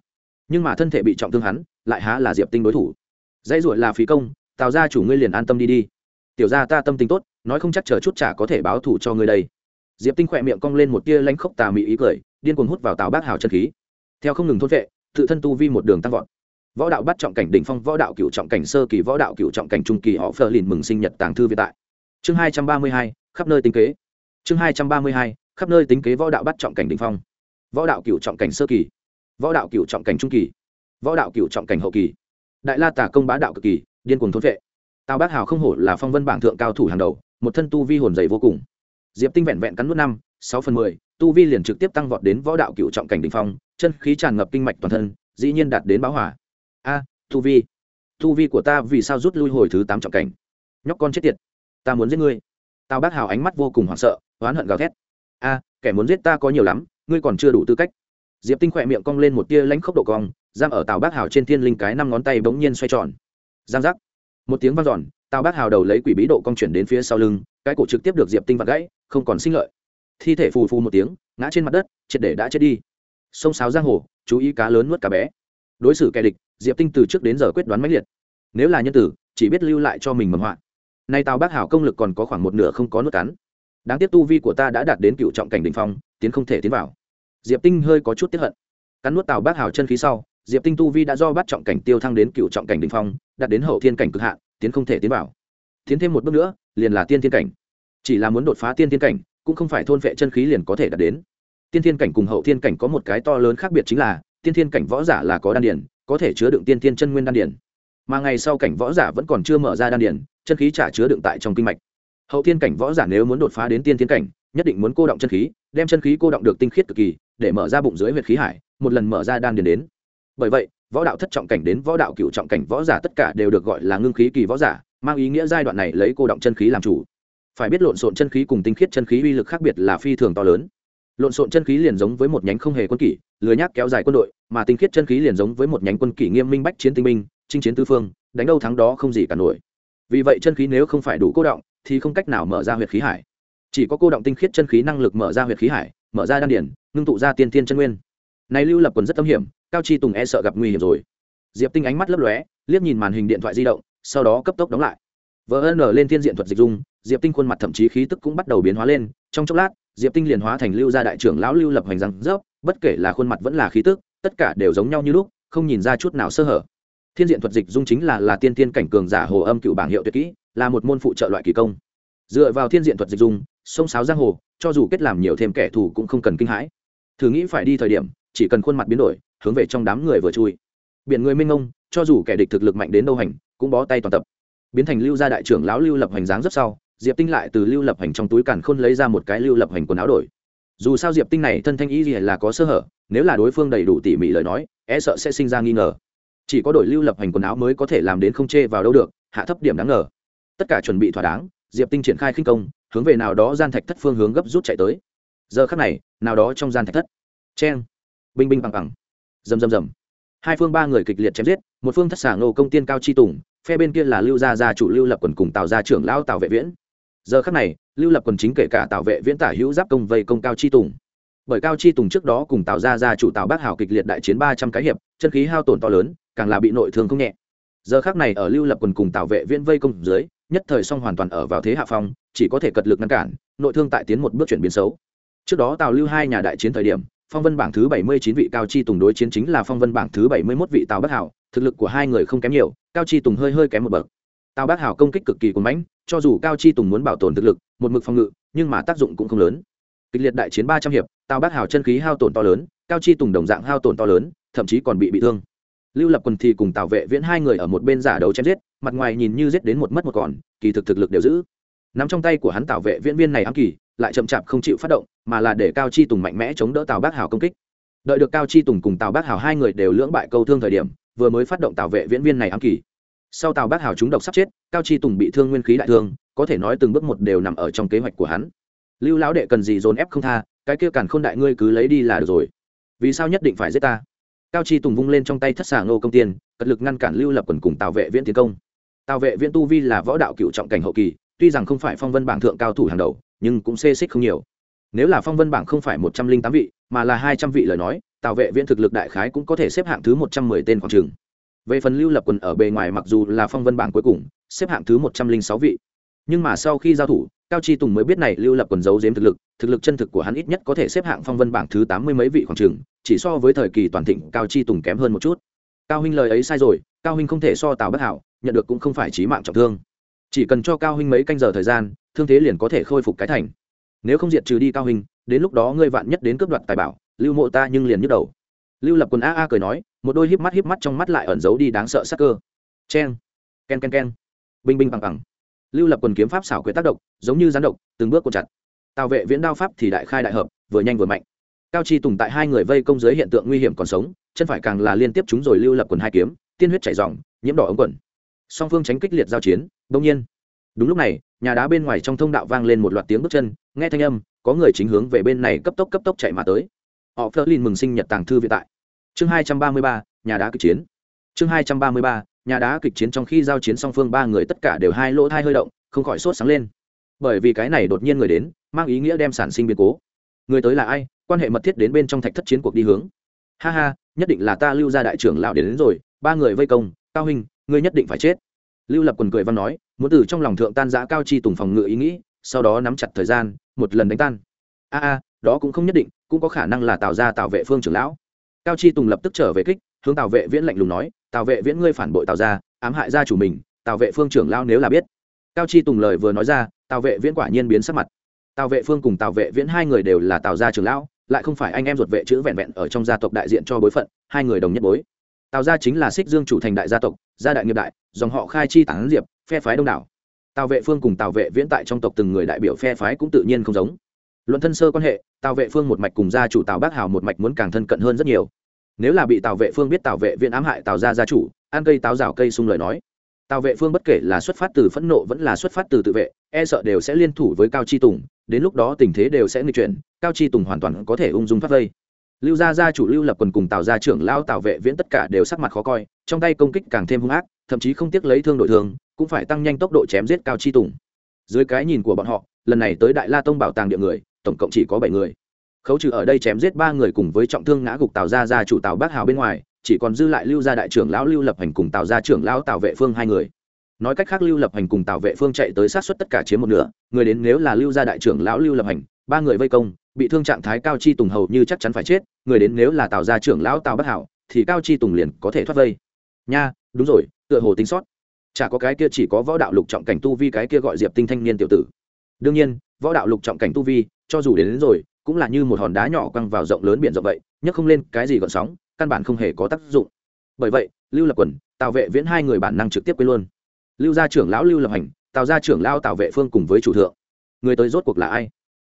Nhưng mà thân thể bị trọng thương hắn, lại há là diệp tinh đối thủ. Dãy rủa là phí công, tào ra chủ ngươi liền an tâm đi đi. Tiểu ra ta tâm tính tốt, nói không chắc chờ chút trả có thể báo thủ cho ngươi đây. Diệp tinh khỏe miệng cong lên một tia lánh khốc tà mị ý cười, điên cuồng hút vào tào bác hào chân khí. Theo không ngừng thốt vệ, tự thân tu vi một đường tăng vọt võ đạo bắt trọng cảnh đỉnh phong, võ đạo cựu trọng cảnh sơ kỳ, võ đạo cựu trọng cảnh trung kỳ, họ phờ lìn mừng sinh nhật tàng thư vi tại. Chương hai trăm ba mươi hai, khắp nơi tính kế. Chương hai trăm ba mươi hai, khắp nơi tính kế võ đạo bắt trọng cảnh đỉnh phong. Võ đạo cựu trọng cảnh sơ kỳ, võ đạo cựu trọng cảnh trung kỳ, võ đạo cựu trọng cảnh hậu kỳ. Đại la tả công bá đạo cực kỳ, điên cuồng thôn vệ tào bác hào không hổ là phong vân bảng thượng cao thủ hàng đầu, một thân tu vi hồn dày vô cùng. Diệp tinh vẹn vẹn cắn nuốt năm, sáu phần mười, tu vi liền trực tiếp tăng vọt đến võ đạo cựu trọng cảnh đ ỉ n h phong, chân khí tràn ngập kinh mạch toàn thân, dĩ nhiên đạt đến báo hỏa a tu vi. Tu vi của ta vì sao rút lui hồi thứ tám trọng cảnh? Nhóc con chết tiệt, ta muốn giết ngươi. Tào bác hào ánh mắt vô cùng hoảng sợ, oán hận gào thét. A, kẻ muốn giết ta có nhiều lắm, ngươi còn chưa đủ tư cách. Diệp tinh khỏe miệng cong lên một tia lãnh khốc độ cong giam ở tào bác hào trên thiên linh cái năm ngón tay bỗng nhiên xoay tròn. Giang giác. Một tiếng vang giòn tào bác hào đầu lấy quỷ bí độ cong chuyển đến phía sau lưng, cái cổ trực tiếp được diệp tinh vặt gãy, không còn sinh lợi. Thi thể phù phù một tiếng, ngã trên mặt đất, triệt để đã chết đi. Sông sáo giang hồ, chú ý cá lớn nuốt cá bé đối xử kẻ địch, diệp tinh từ trước đến giờ quyết đoán mãnh liệt. Nếu là nhân tử, chỉ biết lưu lại cho mình mầm họa. Nay tào bác hảo công lực còn có khoảng một nửa không có nước cắn. Đáng tiếc tu vi của ta đã đạt đến cựu trọng cảnh đình phong, tiến không thể tiến vào. Diệp tinh hơi có chút tiếp hận. Cắn nuốt tào bác hảo chân khí sau, diệp tinh tu vi đã do bắt trọng cảnh tiêu thăng đến cựu trọng cảnh đình phong, đạt đến hậu thiên cảnh cực hạn, tiến không thể tiến vào. Tiến thêm một bước nữa, liền là tiên thiên cảnh. Chỉ là muốn đột phá tiên thiên cảnh, cũng không phải thôn vệ chân khí liền có thể đạt đến. Tiên thiên cảnh cùng hậu thiên cảnh có một cái to lớn khác biệt chính là tiên thiên cảnh võ giả là có đan điền, có thể chứa đựng tiên thiên chân nguyên đan điền. mà ngày sau cảnh võ giả vẫn còn chưa mở ra đan điền, chân khí trả chứa đựng tại trong kinh mạch. Hậu thiên cảnh võ giả nếu muốn đột phá đến tiên thiên cảnh nhất định muốn cô động chân khí đem chân khí cô động được tinh khiết cực kỳ để mở ra bụng dưới huyệt khí hải một lần mở ra đan điền đến. Bởi vậy võ đạo thất trọng cảnh đến võ đạo cựu trọng cảnh võ giả tất cả đều được gọi là ngưng khí kỳ võ giả mang ý nghĩa giai đoạn này lấy cô động chân khí làm chủ. Phải biết lộn xộn chân khí cùng tinh khiết chân khí uy lực khác biệt là phi thường to lớn lộn xộn chân khí liền giống với một nhánh không hề quân kỷ, lười nhác kéo dài quân đội, mà tinh khiết chân khí liền giống với một nhánh quân kỷ nghiêm minh bách chiến tinh minh chinh chiến tư phương, đánh đâu thắng đó không gì cả nổi. Vì vậy chân khí nếu không phải đủ cô động, thì không cách nào mở ra huyệt khí hải. Chỉ có cô động tinh khiết chân khí năng lực mở ra huyệt khí hải, mở ra đan điển ngưng tụ ra tiên tiên chân nguyên. Này lưu lập quần rất tâm hiểm, cao chi tùng e sợ gặp nguy hiểm rồi. Diệp tinh ánh mắt lấp lóe, liếc nhìn màn hình điện thoại di động, sau đó cấp tốc đóng lại. Vỡ nở lên thiên diện thuật dịch dung, diệp tinh khuôn mặt thậm chí khí tức cũng bắt đầu biến hóa lên, trong chốc lát diệp tinh liền hóa thành lưu gia đại trưởng lão lưu lập hoành răng rớp bất kể là khuôn mặt vẫn là khí tức, tất cả đều giống nhau như lúc, không nhìn ra chút nào sơ hở. Thiên diện thuật dịch dung chính là là tiên tiên cảnh cường giả hồ âm cựu bảng hiệu tuyệt kỹ, là một môn phụ trợ loại kỳ công. Dựa vào thiên diện thuật dịch dung, sông sáo giang hồ, cho dù kết làm nhiều thêm kẻ thù cũng không cần kinh hãi. Thử nghĩ phải đi thời điểm, chỉ cần khuôn mặt biến đổi, hướng về trong đám người vừa chui. Biển người minh ông cho dù kẻ địch thực lực mạnh đến đâu hành, cũng bó tay toàn tập. Biến thành lưu gia đại trưởng lão lưu lập hoành dáng rất sau diệp tinh lại từ lưu lập hành trong túi càn khôn lấy ra một cái lưu lập hành quần áo đổi. Dù sao diệp tinh này thân thanh ý gì là có sơ hở, nếu là đối phương đầy đủ tỉ mỉ lời nói e sợ sẽ sinh ra nghi ngờ. Chỉ có đổi lưu lập hành quần áo mới có thể làm đến không chê vào đâu được, hạ thấp điểm đáng ngờ. Tất cả chuẩn bị thỏa đáng, diệp tinh triển khai khinh công, hướng về nào đó gian thạch thất phương hướng gấp rút chạy tới. Giờ khắc này, nào đó trong gian thạch thất. Cheng. Binh binh bằng bằng. Rầm rầm rầm. Hai phương ba người kịch liệt chém giết, một phương thất xả ngô công tiên cao chi tùng, phe bên kia là lưu gia gia chủ lưu lập quần cùng tào gia trưởng lão tào vệ viễn giờ khắc này, lưu lập quần chính kể cả tào vệ viễn tả hữu giáp công vây công cao chi tùng. Bởi cao chi tùng trước đó cùng tào gia gia chủ tào bác hảo kịch liệt đại chiến ba trăm cái hiệp, chân khí hao tổn to lớn, càng là bị nội thương không nhẹ. Giờ khắc này ở lưu lập quần cùng tào vệ viễn vây công dưới, nhất thời song hoàn toàn ở vào thế hạ phong, chỉ có thể cật lực ngăn cản, nội thương tại tiến một bước chuyển biến xấu. Trước đó tào lưu hai nhà đại chiến thời điểm, phong vân bảng thứ bảy mươi chín vị cao chi tùng đối chiến chính là phong vân bảng thứ bảy mươi 71 vị tào bắc hảo, thực lực của hai người không kém nhiều, cao chi tùng hơi hơi kém một bậc tào Bác hảo công kích cực kỳ cuồng mãnh, cho dù cao chi tùng muốn bảo tồn thực lực, một mực phòng ngự, nhưng mà tác dụng cũng không lớn. Kịch liệt đại chiến ba trăm hiệp, tào Bác hảo chân khí hao tổn to lớn, cao chi tùng đồng dạng hao tổn to lớn, thậm chí còn bị bị thương. Lưu lập quần thì cùng tào vệ viễn hai người ở một bên giả đấu chém giết, mặt ngoài nhìn như giết đến một mất một còn, kỳ thực thực lực đều giữ. Nắm trong tay của hắn tào vệ viễn viên này ám kỳ, lại chậm chạp không chịu phát động, mà là để cao chi tùng mạnh mẽ chống đỡ tào bác hào công kích. Đợi được cao chi tùng cùng tào bác hào hai người đều lưỡng bại câu thương thời điểm, vừa mới phát động tào vệ viễn viên này ám kỳ sau tàu bác hào chúng độc sắp chết, cao chi tùng bị thương nguyên khí đại thương, có thể nói từng bước một đều nằm ở trong kế hoạch của hắn. Lưu lão đệ cần gì dồn ép không tha, cái kia càn khôn đại ngươi cứ lấy đi là được rồi. Vì sao nhất định phải giết ta? Cao chi tùng vung lên trong tay thất xà ngô công tiên, cật lực ngăn cản lưu lập quần cùng tào vệ viễn tiến công. Tào vệ viễn tu vi là võ đạo cựu trọng cảnh hậu kỳ, tuy rằng không phải phong vân bảng thượng cao thủ hàng đầu, nhưng cũng xê xích không nhiều. Nếu là phong vân bảng không phải một trăm linh tám vị, mà là hai trăm vị lời nói, tào vệ viễn thực lực đại khái cũng có thể xếp hạng thứ một trăm mười tên khoảng trường về phần lưu lập quần ở bề ngoài mặc dù là phong vân bảng cuối cùng, xếp hạng thứ một trăm linh sáu vị. Nhưng mà sau khi giao thủ, cao chi tùng mới biết này lưu lập quần giấu giếm thực lực thực lực chân thực của hắn ít nhất có thể xếp hạng phong vân bảng thứ tám mươi mấy vị khoảng trường, chỉ so với thời kỳ toàn thịnh cao chi tùng kém hơn một chút. Cao huynh lời ấy sai rồi, cao huynh không thể so tào bất hảo, nhận được cũng không phải trí mạng trọng thương. Chỉ cần cho cao huynh mấy canh giờ thời gian, thương thế liền có thể khôi phục cái thành. Nếu không diệt trừ đi cao huynh, đến lúc đó ngươi vạn nhất đến cướp đoạt tài bảo, lưu mộ ta nhưng liền nhức đầu. Lưu lập quần a a cười nói một đôi híp mắt híp mắt trong mắt lại ẩn giấu đi đáng sợ sắc cơ. Cheng, ken ken ken, binh binh bằng bằng. Lưu lập quần kiếm pháp xảo quyệt tác động, giống như rắn độc, từng bước cột chặt. Tào vệ viễn đao pháp thì đại khai đại hợp, vừa nhanh vừa mạnh. Cao chi tùng tại hai người vây công giới hiện tượng nguy hiểm còn sống, chân phải càng là liên tiếp chúng rồi lưu lập quần hai kiếm, tiên huyết chảy dòng nhiễm đỏ ống quần. Song phương tránh kích liệt giao chiến, đông nhiên. Đúng lúc này, nhà đá bên ngoài trong thông đạo vang lên một loạt tiếng bước chân, nghe thanh âm, có người chính hướng về bên này cấp tốc cấp tốc chạy mà tới. Họ phớt lên mừng sinh nhật tàng thư viện tại chương hai trăm ba mươi ba nhà đá kịch chiến. Chương hai trăm ba mươi ba nhà đá kịch chiến trong khi giao chiến song phương ba người tất cả đều hai lỗ thai hơi động không khỏi sốt sáng lên. Bởi vì cái này đột nhiên người đến mang ý nghĩa đem sản sinh biến cố. Người tới là ai? Quan hệ mật thiết đến bên trong thạch thất chiến cuộc đi hướng. Ha ha nhất định là ta lưu ra đại trưởng lão đến, đến rồi ba người vây công cao huynh ngươi nhất định phải chết. Lưu lập quần cười văn nói muốn từ trong lòng thượng tan giã cao chi tùng phòng ngự ý nghĩ sau đó nắm chặt thời gian một lần đánh tan. A a đó cũng không nhất định cũng có khả năng là tạo ra tạo vệ phương trưởng lão cao chi tùng lập tức trở về kích, hướng tào vệ viễn lạnh lùng nói, tào vệ viễn ngươi phản bội tào ra ám hại gia chủ mình, tào vệ phương trưởng lão nếu là biết. Cao chi tùng lời vừa nói ra, tào vệ viễn quả nhiên biến sắc mặt. Tào vệ phương cùng tào vệ viễn hai người đều là tào gia trưởng lão, lại không phải anh em ruột vệ chữ vẹn vẹn ở trong gia tộc đại diện cho bối phận, hai người đồng nhất bối. Tào gia chính là xích dương chủ thành đại gia tộc, gia đại nghiệp đại, dòng họ khai chi tán diệp, phe phái đông đảo. Tào vệ phương cùng tào vệ viễn tại trong tộc từng người đại biểu phe phái cũng tự nhiên không giống. Luận thân sơ quan hệ, tào vệ phương một mạch cùng gia chủ tào bác hào một mạch muốn càng thân cận hơn rất nhiều nếu là bị tào vệ phương biết tào vệ viện ám hại tào gia gia chủ, ăn cây táo rào cây sung lời nói. Tào vệ phương bất kể là xuất phát từ phẫn nộ vẫn là xuất phát từ tự vệ e sợ đều sẽ liên thủ với cao chi tùng, đến lúc đó tình thế đều sẽ nghịch chuyển, cao chi tùng hoàn toàn có thể ung dung thoát vây. Lưu gia gia chủ lưu lập quần cùng tào gia trưởng lao tào vệ viễn tất cả đều sắc mặt khó coi, trong tay công kích càng thêm hung ác, thậm chí không tiếc lấy thương đội thương cũng phải tăng nhanh tốc độ chém giết cao chi tùng. Dưới cái nhìn của bọn họ, lần này tới đại la tông bảo tàng địa người, tổng cộng chỉ có bảy người khấu trừ ở đây chém giết ba người cùng với trọng thương ngã gục tào gia gia chủ tào bác hào bên ngoài chỉ còn dư lại lưu gia đại trưởng lão lưu lập hành cùng tào gia trưởng lão tào vệ phương hai người. Nói cách khác lưu lập hành cùng tào vệ phương chạy tới sát xuất tất cả chiếm một nửa người đến nếu là lưu gia đại trưởng lão lưu lập hành ba người vây công bị thương trạng thái cao chi tùng hầu như chắc chắn phải chết người đến nếu là tào gia trưởng lão tào bác hảo thì cao chi tùng liền có thể thoát vây. Nha đúng rồi tựa hồ tính sót. Chả có cái kia chỉ có võ đạo lục trọng cảnh tu vi cái kia gọi diệp tinh thanh niên tiểu tử. Đương nhiên võ đạo lục trọng cảnh tu vi cho dù đến, đến rồi cũng là như một hòn đá nhỏ quăng vào rộng lớn biển rộng vậy, nhấc không lên cái gì gọn sóng, căn bản không hề có tác dụng. Bởi vậy, lưu lập quần, tào vệ viễn hai người bản năng trực tiếp quên luôn. Lưu gia trưởng lão lưu lập hành, tào gia trưởng lao tào vệ phương cùng với chủ thượng. Người tới rốt cuộc là ai?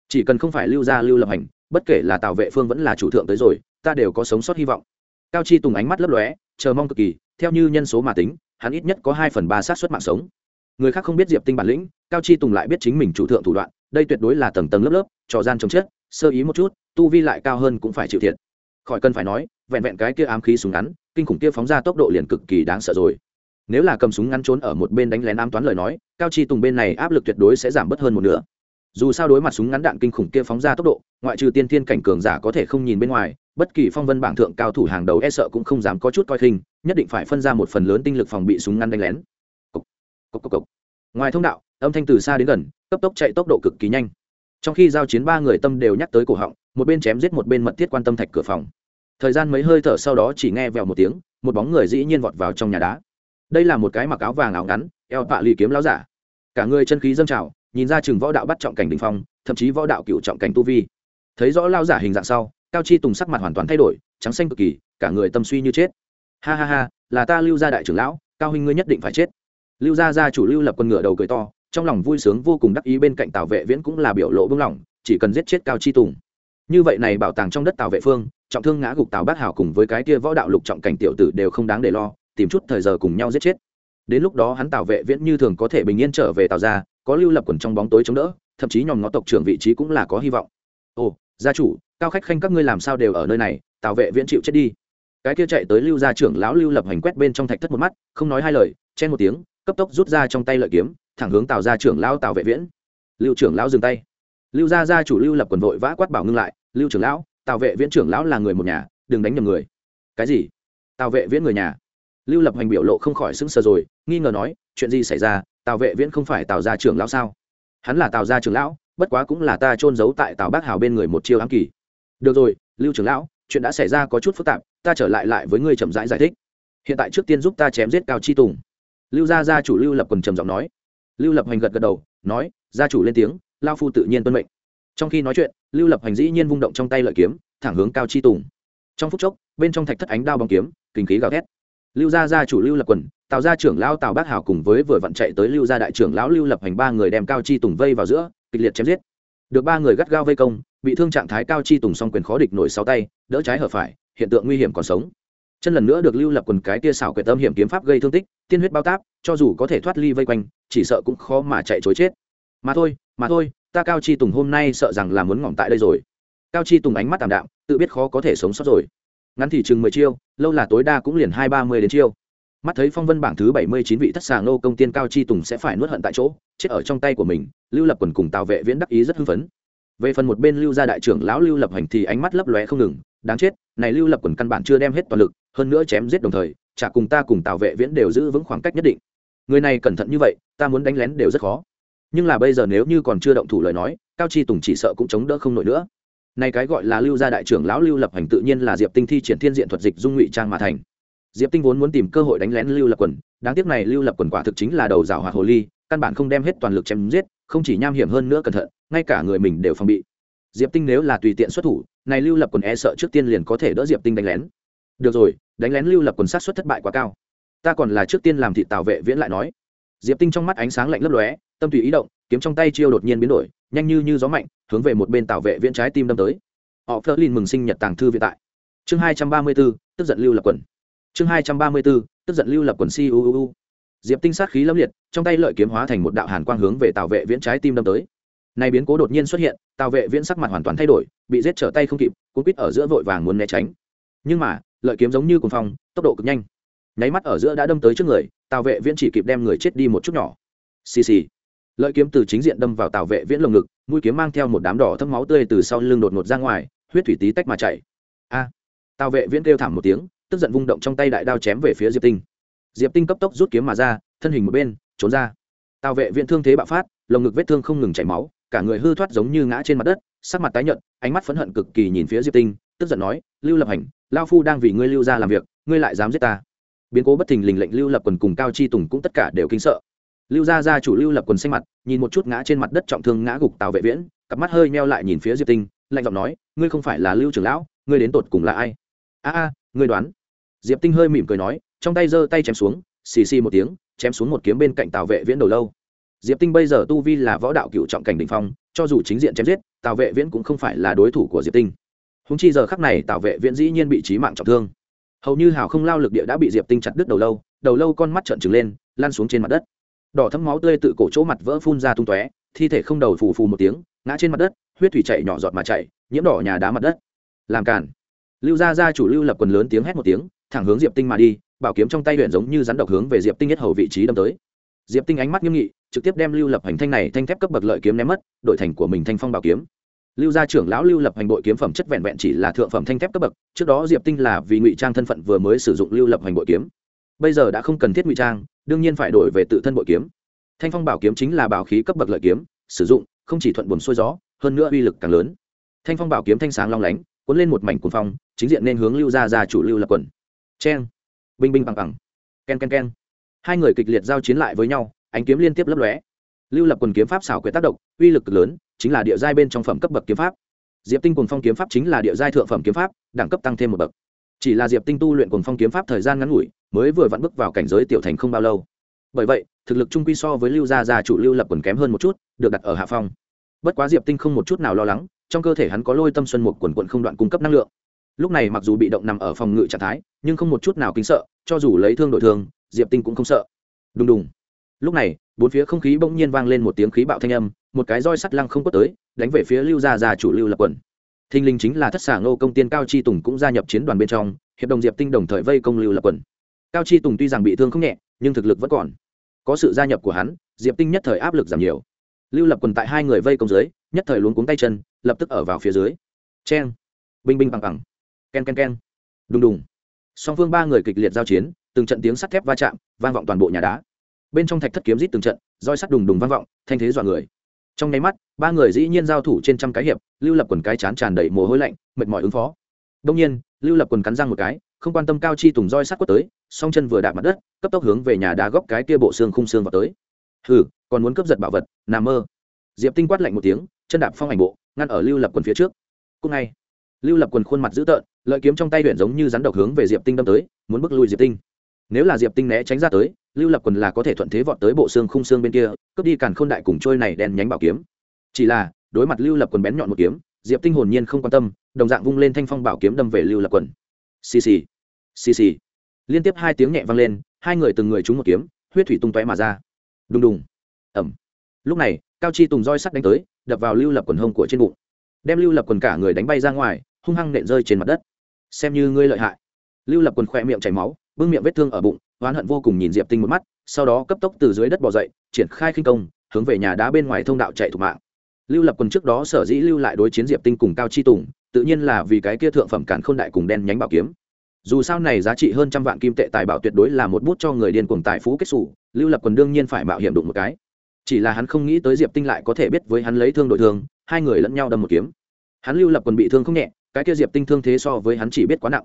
Chỉ cần không phải lưu gia lưu lập hành, bất kể là tào vệ phương vẫn là chủ thượng tới rồi, ta đều có sống sót hy vọng. Cao chi tùng ánh mắt lấp lóe, chờ mong cực kỳ, theo như nhân số mà tính, hắn ít nhất có hai phần ba sát xuất mạng sống. Người khác không biết diệp tinh bản lĩnh, cao chi tùng lại biết chính mình chủ thượng thủ đoạn, đây tuyệt đối là tầng tầng lớp lớp, trò gian chống chết sơ ý một chút tu vi lại cao hơn cũng phải chịu thiệt. Khỏi cần phải nói vẹn vẹn cái kia ám khí súng ngắn kinh khủng kia phóng ra tốc độ liền cực kỳ đáng sợ rồi. Nếu là cầm súng ngắn trốn ở một bên đánh lén ám toán lời nói cao chi tùng bên này áp lực tuyệt đối sẽ giảm bớt hơn một nửa. Dù sao đối mặt súng ngắn đạn kinh khủng kia phóng ra tốc độ ngoại trừ tiên thiên cảnh cường giả có thể không nhìn bên ngoài bất kỳ phong vân bảng thượng cao thủ hàng đầu e sợ cũng không dám có chút coi khinh nhất định phải phân ra một phần lớn tinh lực phòng bị súng ngắn đánh lén. Cốc, cốc, cốc, cốc. ngoài thông đạo âm thanh từ xa đến gần cấp tốc chạy tốc độ cực kỳ nhanh trong khi giao chiến ba người tâm đều nhắc tới cổ họng, một bên chém giết một bên mật thiết quan tâm thạch cửa phòng. Thời gian mấy hơi thở sau đó chỉ nghe vèo một tiếng, một bóng người dĩ nhiên vọt vào trong nhà đá. Đây là một cái mặc áo vàng áo ngắn, eo tạ lì kiếm láo giả. Cả người chân khí dâng trào, nhìn ra chừng võ đạo bắt trọng cảnh đình phong, thậm chí võ đạo cựu trọng cảnh tu vi. Thấy rõ lao giả hình dạng sau, cao chi tùng sắc mặt hoàn toàn thay đổi, trắng xanh cực kỳ, cả người tâm suy như chết. Ha ha ha, là ta lưu gia đại trưởng lão, cao huynh ngươi nhất định phải chết. Lưu gia gia chủ lưu lập quân ngựa đầu cười to trong lòng vui sướng vô cùng đắc ý bên cạnh tào vệ viễn cũng là biểu lộ bưng lỏng chỉ cần giết chết cao chi tùng. Như vậy này bảo tàng trong đất tào vệ phương, trọng thương ngã gục tào bác hảo cùng với cái kia võ đạo lục trọng cảnh tiểu tử đều không đáng để lo, tìm chút thời giờ cùng nhau giết chết. Đến lúc đó hắn tào vệ viễn như thường có thể bình yên trở về tào ra có lưu lập quần trong bóng tối chống đỡ, thậm chí nhòm ngó tộc trưởng vị trí cũng là có hy vọng. Ồ, gia chủ, cao khách khanh các ngươi làm sao đều ở nơi này, tào vệ viễn chịu chết đi. Cái kia chạy tới lưu gia trưởng lão lưu lập hành quét bên trong thạch thất một mắt, không nói hai lời, chen một tiếng, cấp tốc rút ra trong tay lợi kiếm thẳng hướng tào gia trưởng lão tào vệ viễn. Lưu trưởng lão dừng tay. Lưu gia gia chủ lưu lập quần vội vã quát bảo ngưng lại lưu trưởng lão tào vệ viễn trưởng lão là người một nhà đừng đánh nhầm người. Cái gì? Tào vệ viễn người nhà. Lưu lập hành biểu lộ không khỏi sững sờ rồi nghi ngờ nói chuyện gì xảy ra? Tào vệ viễn không phải tào gia trưởng lão sao? Hắn là tào gia trưởng lão bất quá cũng là ta trôn giấu tại tào bác hào bên người một chiêu ám kỳ. Được rồi lưu trưởng lão chuyện đã xảy ra có chút phức tạp ta trở lại lại với ngươi chậm rãi giải, giải thích. Hiện tại trước tiên giúp ta chém giết cao chi tùng. Lưu gia gia chủ lưu lập quần trầm giọng nói lưu lập hành gật gật đầu, nói, gia chủ lên tiếng lao phu tự nhiên tuân mệnh. Trong khi nói chuyện, lưu lập hành dĩ nhiên vung động trong tay lợi kiếm, thẳng hướng cao chi tùng. Trong phút chốc, bên trong thạch thất ánh đao bóng kiếm, kinh khí gào thét. Lưu gia gia chủ lưu lập quần, tào gia trưởng lao tào bác hảo cùng với vừa vặn chạy tới lưu gia đại trưởng lão lưu lập hành ba người đem cao chi tùng vây vào giữa, kịch liệt chém giết. Được ba người gắt gao vây công, bị thương trạng thái cao chi tùng song quyền khó địch nổi sáu tay, đỡ trái hở phải, hiện tượng nguy hiểm còn sống chân lần nữa được lưu lập quần cái tia xảo quyệt tâm hiểm kiếm pháp gây thương tích, tiên huyết bao táp, cho dù có thể thoát ly vây quanh, chỉ sợ cũng khó mà chạy chối chết. Mà thôi mà thôi, ta cao chi tùng hôm nay sợ rằng là muốn ngỏm tại đây rồi. Cao chi tùng ánh mắt tảm đạm, tự biết khó có thể sống sót rồi. Ngắn thì chừng mười chiêu, lâu là tối đa cũng liền hai ba mươi đến chiêu. Mắt thấy phong vân bảng thứ bảy mươi chín vị thất xà nô công tiên cao chi tùng sẽ phải nuốt hận tại chỗ, chết ở trong tay của mình, lưu lập quần cùng tào vệ viễn đắc ý rất hưng phấn. Về phần một bên lưu gia đại trưởng lão lưu lập hành thì ánh mắt lấp lóe không ngừng, đáng chết, này lưu lập quần căn bản chưa đem hết toàn lực hơn nữa chém giết đồng thời, chả cùng ta cùng tào vệ viễn đều giữ vững khoảng cách nhất định. Người này cẩn thận như vậy, ta muốn đánh lén đều rất khó. Nhưng là bây giờ nếu như còn chưa động thủ lời nói, cao chi tùng chỉ sợ cũng chống đỡ không nổi nữa. Này cái gọi là lưu gia đại trưởng lão lưu lập hành tự nhiên là diệp tinh thi triển thiên diện thuật dịch dung ngụy trang mà thành. Diệp tinh vốn muốn tìm cơ hội đánh lén lưu lập quần, đáng tiếc này lưu lập quần quả thực chính là đầu rào hoạt hồ ly, căn bản không đem hết toàn lực chém giết, không chỉ nham hiểm hơn nữa cẩn thận, ngay cả người mình đều phòng bị. Diệp tinh nếu là tùy tiện xuất thủ, này lưu lập quần e sợ trước tiên liền có thể đỡ diệp tinh đánh lén được rồi, đánh lén lưu lập quần sát xuất thất bại quá cao. Ta còn là trước tiên làm thị tào vệ viễn lại nói. Diệp tinh trong mắt ánh sáng lạnh lấp lóe, tâm tùy ý động, kiếm trong tay chiêu đột nhiên biến đổi, nhanh như như gió mạnh, hướng về một bên tào vệ viễn trái tim đâm tới. Họ phớt lên mừng sinh nhật tàng thư viện tại. Chương hai trăm ba mươi b ố tức giận lưu lập quần. Chương hai trăm ba mươi b ố tức giận lưu lập quần si u u u. Diệp tinh sát khí lâm liệt, trong tay lợi kiếm hóa thành một đạo hàn quang hướng về tào vệ viễn trái tim đâm tới. Nay biến cố đột nhiên xuất hiện, tào vệ viễn sắc mặt hoàn toàn thay đổi, bị giết trở tay không kịp, cuốn quýt ở giữa vội vàng muốn né tránh. Nhưng mà lợi kiếm giống như cuồng phong, tốc độ cực nhanh. Nháy mắt ở giữa đã đâm tới trước người, tào vệ viễn chỉ kịp đem người chết đi một chút nhỏ. Xì xì. Lợi kiếm từ chính diện đâm vào tào vệ viễn lồng ngực, mũi kiếm mang theo một đám đỏ thấm máu tươi từ sau lưng đột ngột ra ngoài, huyết thủy tí tách mà chảy a. Tào vệ viễn kêu thảm một tiếng, tức giận vung động trong tay đại đao chém về phía diệp tinh. Diệp tinh cấp tốc rút kiếm mà ra, thân hình một bên, trốn ra. Tào vệ viễn thương thế bạo phát, lồng ngực vết thương không ngừng chảy máu, cả người hư thoát giống như ngã trên mặt đất, sắc mặt tái nhợt, ánh mắt phẫn hận cực kỳ nhìn phía diệp tinh tức giận nói, lưu lập hành lao phu đang vì ngươi lưu ra làm việc, ngươi lại dám giết ta. Biến cố bất thình lình lệnh lưu lập quần cùng cao chi tùng cũng tất cả đều kinh sợ. Lưu gia gia chủ lưu lập quần xanh mặt, nhìn một chút ngã trên mặt đất trọng thương ngã gục tào vệ viễn, cặp mắt hơi meo lại nhìn phía diệp tinh, lạnh giọng nói, ngươi không phải là lưu trưởng lão, ngươi đến tột cùng là ai? A a, ngươi đoán. Diệp tinh hơi mỉm cười nói, trong tay giơ tay chém xuống, xì xì một tiếng, chém xuống một kiếm bên cạnh tào vệ viễn đầu lâu. Diệp tinh bây giờ tu vi là võ đạo cựu trọng cảnh đình phong, cho dù chính diện chém giết, tào vệ viễn cũng không phải là đối thủ của diệp tinh húng chi giờ khắc này tào vệ viễn dĩ nhiên bị trí mạng trọng thương. Hầu như hào không lao lực địa đã bị diệp tinh chặt đứt đầu lâu đầu lâu con mắt trợn trừng lên lan xuống trên mặt đất. Đỏ thấm máu tươi tự cổ chỗ mặt vỡ phun ra tung tóe, thi thể không đầu phù phù một tiếng, ngã trên mặt đất, huyết thủy chảy nhỏ giọt mà chảy nhiễm đỏ nhà đá mặt đất. Làm cản lưu gia gia chủ lưu lập quần lớn tiếng hét một tiếng, thẳng hướng diệp tinh mà đi, bảo kiếm trong tay huyện giống như rắn độc hướng về diệp tinh nhất hầu vị trí đâm tới. Diệp tinh ánh mắt nghiêm nghị, trực tiếp đem lưu lập hành thanh này thanh thép cấp bậc lợi kiếm ném mất đội thành của mình thanh phong bảo kiếm lưu gia trưởng lão lưu lập hành bội kiếm phẩm chất vẹn vẹn chỉ là thượng phẩm thanh thép cấp bậc, trước đó diệp tinh là vì ngụy trang thân phận vừa mới sử dụng lưu lập hành bội kiếm. Bây giờ đã không cần thiết ngụy trang, đương nhiên phải đổi về tự thân bội kiếm. Thanh phong bảo kiếm chính là bảo khí cấp bậc lợi kiếm, sử dụng, không chỉ thuận buồn xuôi gió, hơn nữa uy lực càng lớn. Thanh phong bảo kiếm thanh sáng long lánh, cuốn lên một mảnh cuồng phong, chính diện nên hướng lưu gia gia chủ lưu lập quần. Cheng, binh binh bằng bằng, ken ken ken. Hai người kịch liệt giao chiến lại với nhau, ánh kiếm liên tiếp lấp lóe. Lưu lập quần kiếm pháp xảo quyệt tác động, uy lực cực lớn chính là địa giai bên trong phẩm cấp bậc kiếm pháp. Diệp tinh cùng phong kiếm pháp chính là địa giai thượng phẩm kiếm pháp, đẳng cấp tăng thêm một bậc. Chỉ là diệp tinh tu luyện cùng phong kiếm pháp thời gian ngắn ngủi, mới vừa vặn bước vào cảnh giới tiểu thành không bao lâu. Bởi vậy, thực lực trung quy so với lưu gia gia chủ lưu lập quần kém hơn một chút, được đặt ở hạ phong. Bất quá diệp tinh không một chút nào lo lắng, trong cơ thể hắn có lôi tâm xuân một quần quận không đoạn cung cấp năng lượng. Lúc này mặc dù bị động nằm ở phòng ngự trạng thái, nhưng không một chút nào kính sợ, cho dù lấy thương đổi thương, diệp tinh cũng không sợ. Đùng đùng. Lúc này, bốn phía không khí bỗng nhiên vang lên một tiếng khí bạo thanh âm một cái roi sắt lăng không có tới, đánh về phía lưu gia gia chủ lưu lập quần. Thinh linh chính là thất xả ngô công tiên cao chi tùng cũng gia nhập chiến đoàn bên trong, hiệp đồng diệp tinh đồng thời vây công lưu lập quần. Cao chi tùng tuy rằng bị thương không nhẹ, nhưng thực lực vẫn còn. Có sự gia nhập của hắn, diệp tinh nhất thời áp lực giảm nhiều. Lưu lập quần tại hai người vây công dưới, nhất thời luống cuống tay chân, lập tức ở vào phía dưới. C h e n binh binh bằng bằng k e n k e n k e n đùng đùng. Song phương ba người kịch liệt giao chiến, từng trận tiếng sắt thép va chạm, vang vọng toàn bộ nhà đá. Bên trong thạch thất kiếm rít từng trận, roi sắt đùng đùng vang vọng, thanh thế dọa người trong nháy mắt, ba người dĩ nhiên giao thủ trên trăm cái hiệp, lưu lập quần cái chán tràn đầy mồ hôi lạnh, mệt mỏi ứng phó. Đông nhiên, lưu lập quần cắn răng một cái, không quan tâm cao chi tùng roi sát quất tới, song chân vừa đạp mặt đất, cấp tốc hướng về nhà đá góc cái kia bộ xương khung xương vào tới. Hừ, còn muốn cướp giật bảo vật nằm mơ. Diệp tinh quát lạnh một tiếng, chân đạp phong ảnh bộ, ngăn ở lưu lập quần phía trước. Cúc ngay, lưu lập quần khuôn mặt dữ tợn, lợi kiếm trong tay huyện giống như rắn độc hướng về diệp tinh đâm tới, muốn bước lui diệp tinh nếu là diệp tinh né tránh ra tới, lưu lập quần là có thể thuận thế vọt tới bộ xương khung xương bên kia, cướp đi càn khôn đại cùng trôi này đen nhánh bảo kiếm. Chỉ là, đối mặt lưu lập quần bén nhọn một kiếm, diệp tinh hồn nhiên không quan tâm, đồng dạng vung lên thanh phong bảo kiếm đâm về lưu lập quần. Xì xì xì xì. Liên tiếp hai tiếng nhẹ vang lên, hai người từng người trúng một kiếm, huyết thủy tung tóe mà ra. Đùng đùng. Ẩm lúc này, cao chi tùng roi sắt đánh tới, đập vào lưu lập quần hông của trên bụng. Đem lưu lập quần cả người đánh bay ra ngoài, hung hăng nện rơi trên mặt đất. Xem như ngươi lợi hại. Lưu lập quần khỏe miệng chảy máu bưng miệng vết thương ở bụng, oán hận vô cùng nhìn diệp tinh một mắt, sau đó cấp tốc từ dưới đất bỏ dậy, triển khai khinh công, hướng về nhà đá bên ngoài thông đạo chạy thủ mạng. Lưu lập quần trước đó sở dĩ lưu lại đối chiến diệp tinh cùng cao chi tùng, tự nhiên là vì cái kia thượng phẩm cản khôn đại cùng đen nhánh bảo kiếm. Dù sao này giá trị hơn trăm vạn kim tệ tài bảo tuyệt đối là một bút cho người điên cuồng tài phú kết xù, lưu lập quần đương nhiên phải mạo hiểm đụng một cái. Chỉ là hắn không nghĩ tới diệp tinh lại có thể biết với hắn lấy thương đội thương, hai người lẫn nhau đâm một kiếm. Hắn lưu lập quần bị thương không nhẹ, cái kia diệp tinh thương thế so với hắn chỉ biết quá nặng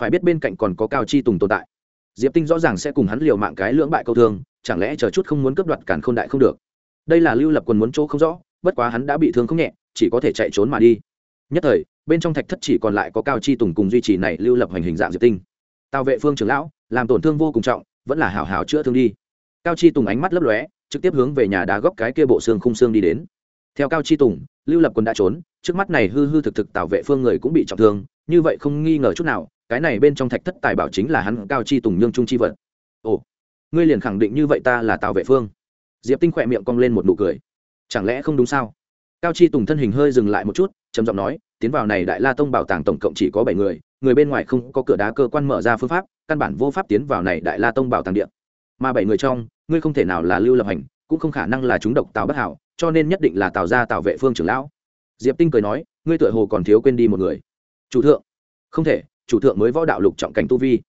phải biết bên cạnh còn có cao chi tùng tồn tại. Diệp tinh rõ ràng sẽ cùng hắn liều mạng cái lưỡng bại câu thương, chẳng lẽ chờ chút không muốn cướp đoạt cản k h ô n đại không được? Đây là lưu lập quần muốn chỗ không rõ, bất quá hắn đã bị thương không nhẹ, chỉ có thể chạy trốn mà đi. Nhất thời, bên trong thạch thất chỉ còn lại có cao chi tùng cùng duy trì này lưu lập hành hình dạng diệp tinh. Tào vệ phương trưởng lão, làm tổn thương vô cùng trọng, vẫn là hảo hảo chữa thương đi. Cao chi tùng ánh mắt lấp lóe, trực tiếp hướng về nhà đá góc cái kia bộ xương khung xương đi đến. Theo cao chi tùng, lưu lập quân đã trốn, trước mắt này hư hư thực thực tạo vệ phương người cũng bị trọng thương, như vậy không nghi ngờ chút nào cái này bên trong thạch thất tài bảo chính là hắn cao chi tùng nhương trung chi vật. Ồ, ngươi liền khẳng định như vậy ta là tào vệ phương. Diệp tinh khỏe miệng cong lên một nụ cười. Chẳng lẽ không đúng sao? Cao chi tùng thân hình hơi dừng lại một chút, trầm giọng nói, tiến vào này đại la tông bảo tàng tổng cộng chỉ có bảy người người bên ngoài không có cửa đá cơ quan mở ra phương pháp, căn bản vô pháp tiến vào này đại la tông bảo tàng điện mà bảy người trong, ngươi không thể nào là lưu lập hành, cũng không khả năng là chúng độc tào bất hảo, cho nên nhất định là tào gia tào vệ phương trưởng lão. Diệp tinh cười nói, ngươi tựa hồ còn thiếu quên đi một người. Chủ thượng. Không thể chủ thượng mới võ đạo lục trọng cảnh tu vi.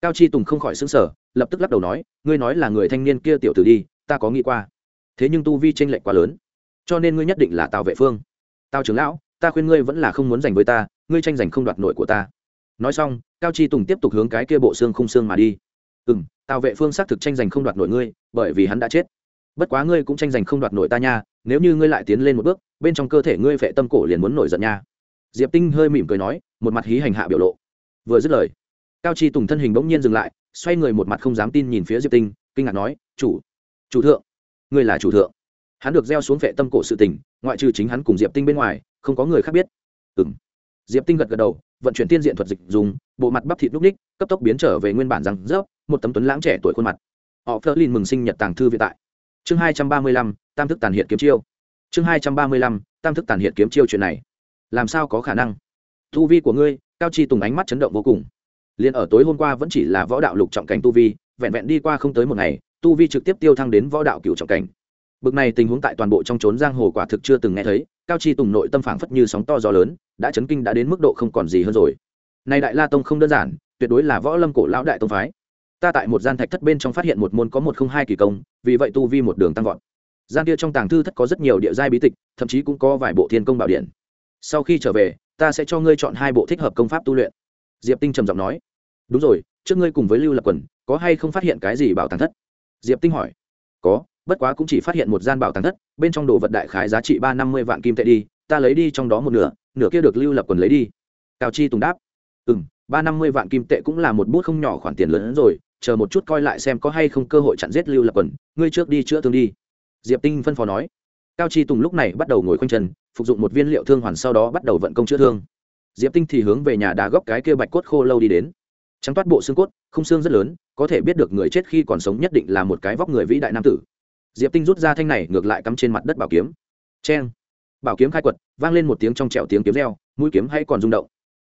Cao chi tùng không khỏi xứng sở lập tức lắc đầu nói, ngươi nói là người thanh niên kia tiểu tử đi, ta có nghĩ qua. Thế nhưng tu vi tranh lệch quá lớn, cho nên ngươi nhất định là tào vệ phương. Tào trưởng lão, ta khuyên ngươi vẫn là không muốn giành với ta, ngươi tranh giành không đoạt nội của ta. Nói xong, cao chi tùng tiếp tục hướng cái kia bộ xương khung xương mà đi. Ừ m tào vệ phương xác thực tranh giành không đoạt nội ngươi, bởi vì hắn đã chết. Bất quá ngươi cũng tranh giành không đoạt nội ta nha, nếu như ngươi lại tiến lên một bước, bên trong cơ thể ngươi phệ tâm cổ liền muốn nổi giận nha. Diệp tinh hơi mỉm cười nói, một mặt hí hành hạ biểu lộ vừa dứt lời, cao chi tùng thân hình bỗng nhiên dừng lại, xoay người một mặt không dám tin nhìn phía diệp tinh, kinh ngạc nói, chủ chủ thượng, ngươi là chủ thượng. Hắn được gieo xuống vệ tâm cổ sự tình, ngoại trừ chính hắn cùng diệp tinh bên ngoài, không có người khác biết. Ừ m diệp tinh gật gật đầu, vận chuyển tiên diện thuật dịch dùng, bộ mặt bắp thịt núc ních, cấp tốc biến trở về nguyên bản răng rớp, một tấm tuấn lãng trẻ tuổi khuôn mặt. Họ phớt lên mừng sinh nhật tàng thư vĩ tại. Chương hai trăm ba mươi lăm, tam thức tàn hiện kiếm chiêu. Chương hai trăm ba mươi lăm, tam thức tàn hiện kiếm chiêu chuyện này. Làm sao có khả năng? Thu vi của ngươi cao chi tùng ánh mắt chấn động vô cùng. Liền ở tối hôm qua vẫn chỉ là võ đạo lục trọng cảnh tu vi, vẹn vẹn đi qua không tới một ngày, tu vi trực tiếp tiêu thăng đến võ đạo cựu trọng cảnh. Bực này tình huống tại toàn bộ trong trốn giang hồ quả thực chưa từng nghe thấy, cao chi tùng nội tâm phảng phất như sóng to gió lớn, đã chấn kinh đã đến mức độ không còn gì hơn rồi. Nay đại la tông không đơn giản, tuyệt đối là võ lâm cổ lão đại tông phái. Ta tại một gian thạch thất bên trong phát hiện một môn có một không hai kỳ công, vì vậy tu vi một đường tăng vọt. Gian kia trong tàng thư thất có rất nhiều địa giai bí tịch, thậm chí cũng có vài bộ thiên công bảo điện. Sau khi trở về ta sẽ cho ngươi chọn hai bộ thích hợp công pháp tu luyện. Diệp tinh trầm giọng nói. Đúng rồi, trước ngươi cùng với lưu lập quần, có hay không phát hiện cái gì bảo tàng thất? Diệp tinh hỏi. Có, bất quá cũng chỉ phát hiện một gian bảo tàng thất, bên trong đồ vật đại khái giá trị ba năm mươi vạn kim tệ đi, ta lấy đi trong đó một nửa nửa kia được lưu lập quần lấy đi. Cao chi tùng đáp. Ừ m ba năm mươi vạn kim tệ cũng là một bút không nhỏ khoản tiền lớn hơn rồi, chờ một chút coi lại xem có hay không cơ hội chặn giết lưu lập quần, ngươi trước đi chữa thương đi. Diệp tinh phân phó nói cao chi tùng lúc này bắt đầu ngồi khoanh chân, phục dụng một viên liệu thương hoàn sau đó bắt đầu vận công chữa thương. Diệp tinh thì hướng về nhà đá góc cái kia bạch cốt khô lâu đi đến. Trắng toát bộ xương cốt không xương rất lớn, có thể biết được người chết khi còn sống nhất định là một cái vóc người vĩ đại nam tử. Diệp tinh rút ra thanh này, ngược lại cắm trên mặt đất bảo kiếm. C bảo kiếm khai quật, vang lên một tiếng trong trẹo tiếng kiếm reo, mũi kiếm hay còn rung động.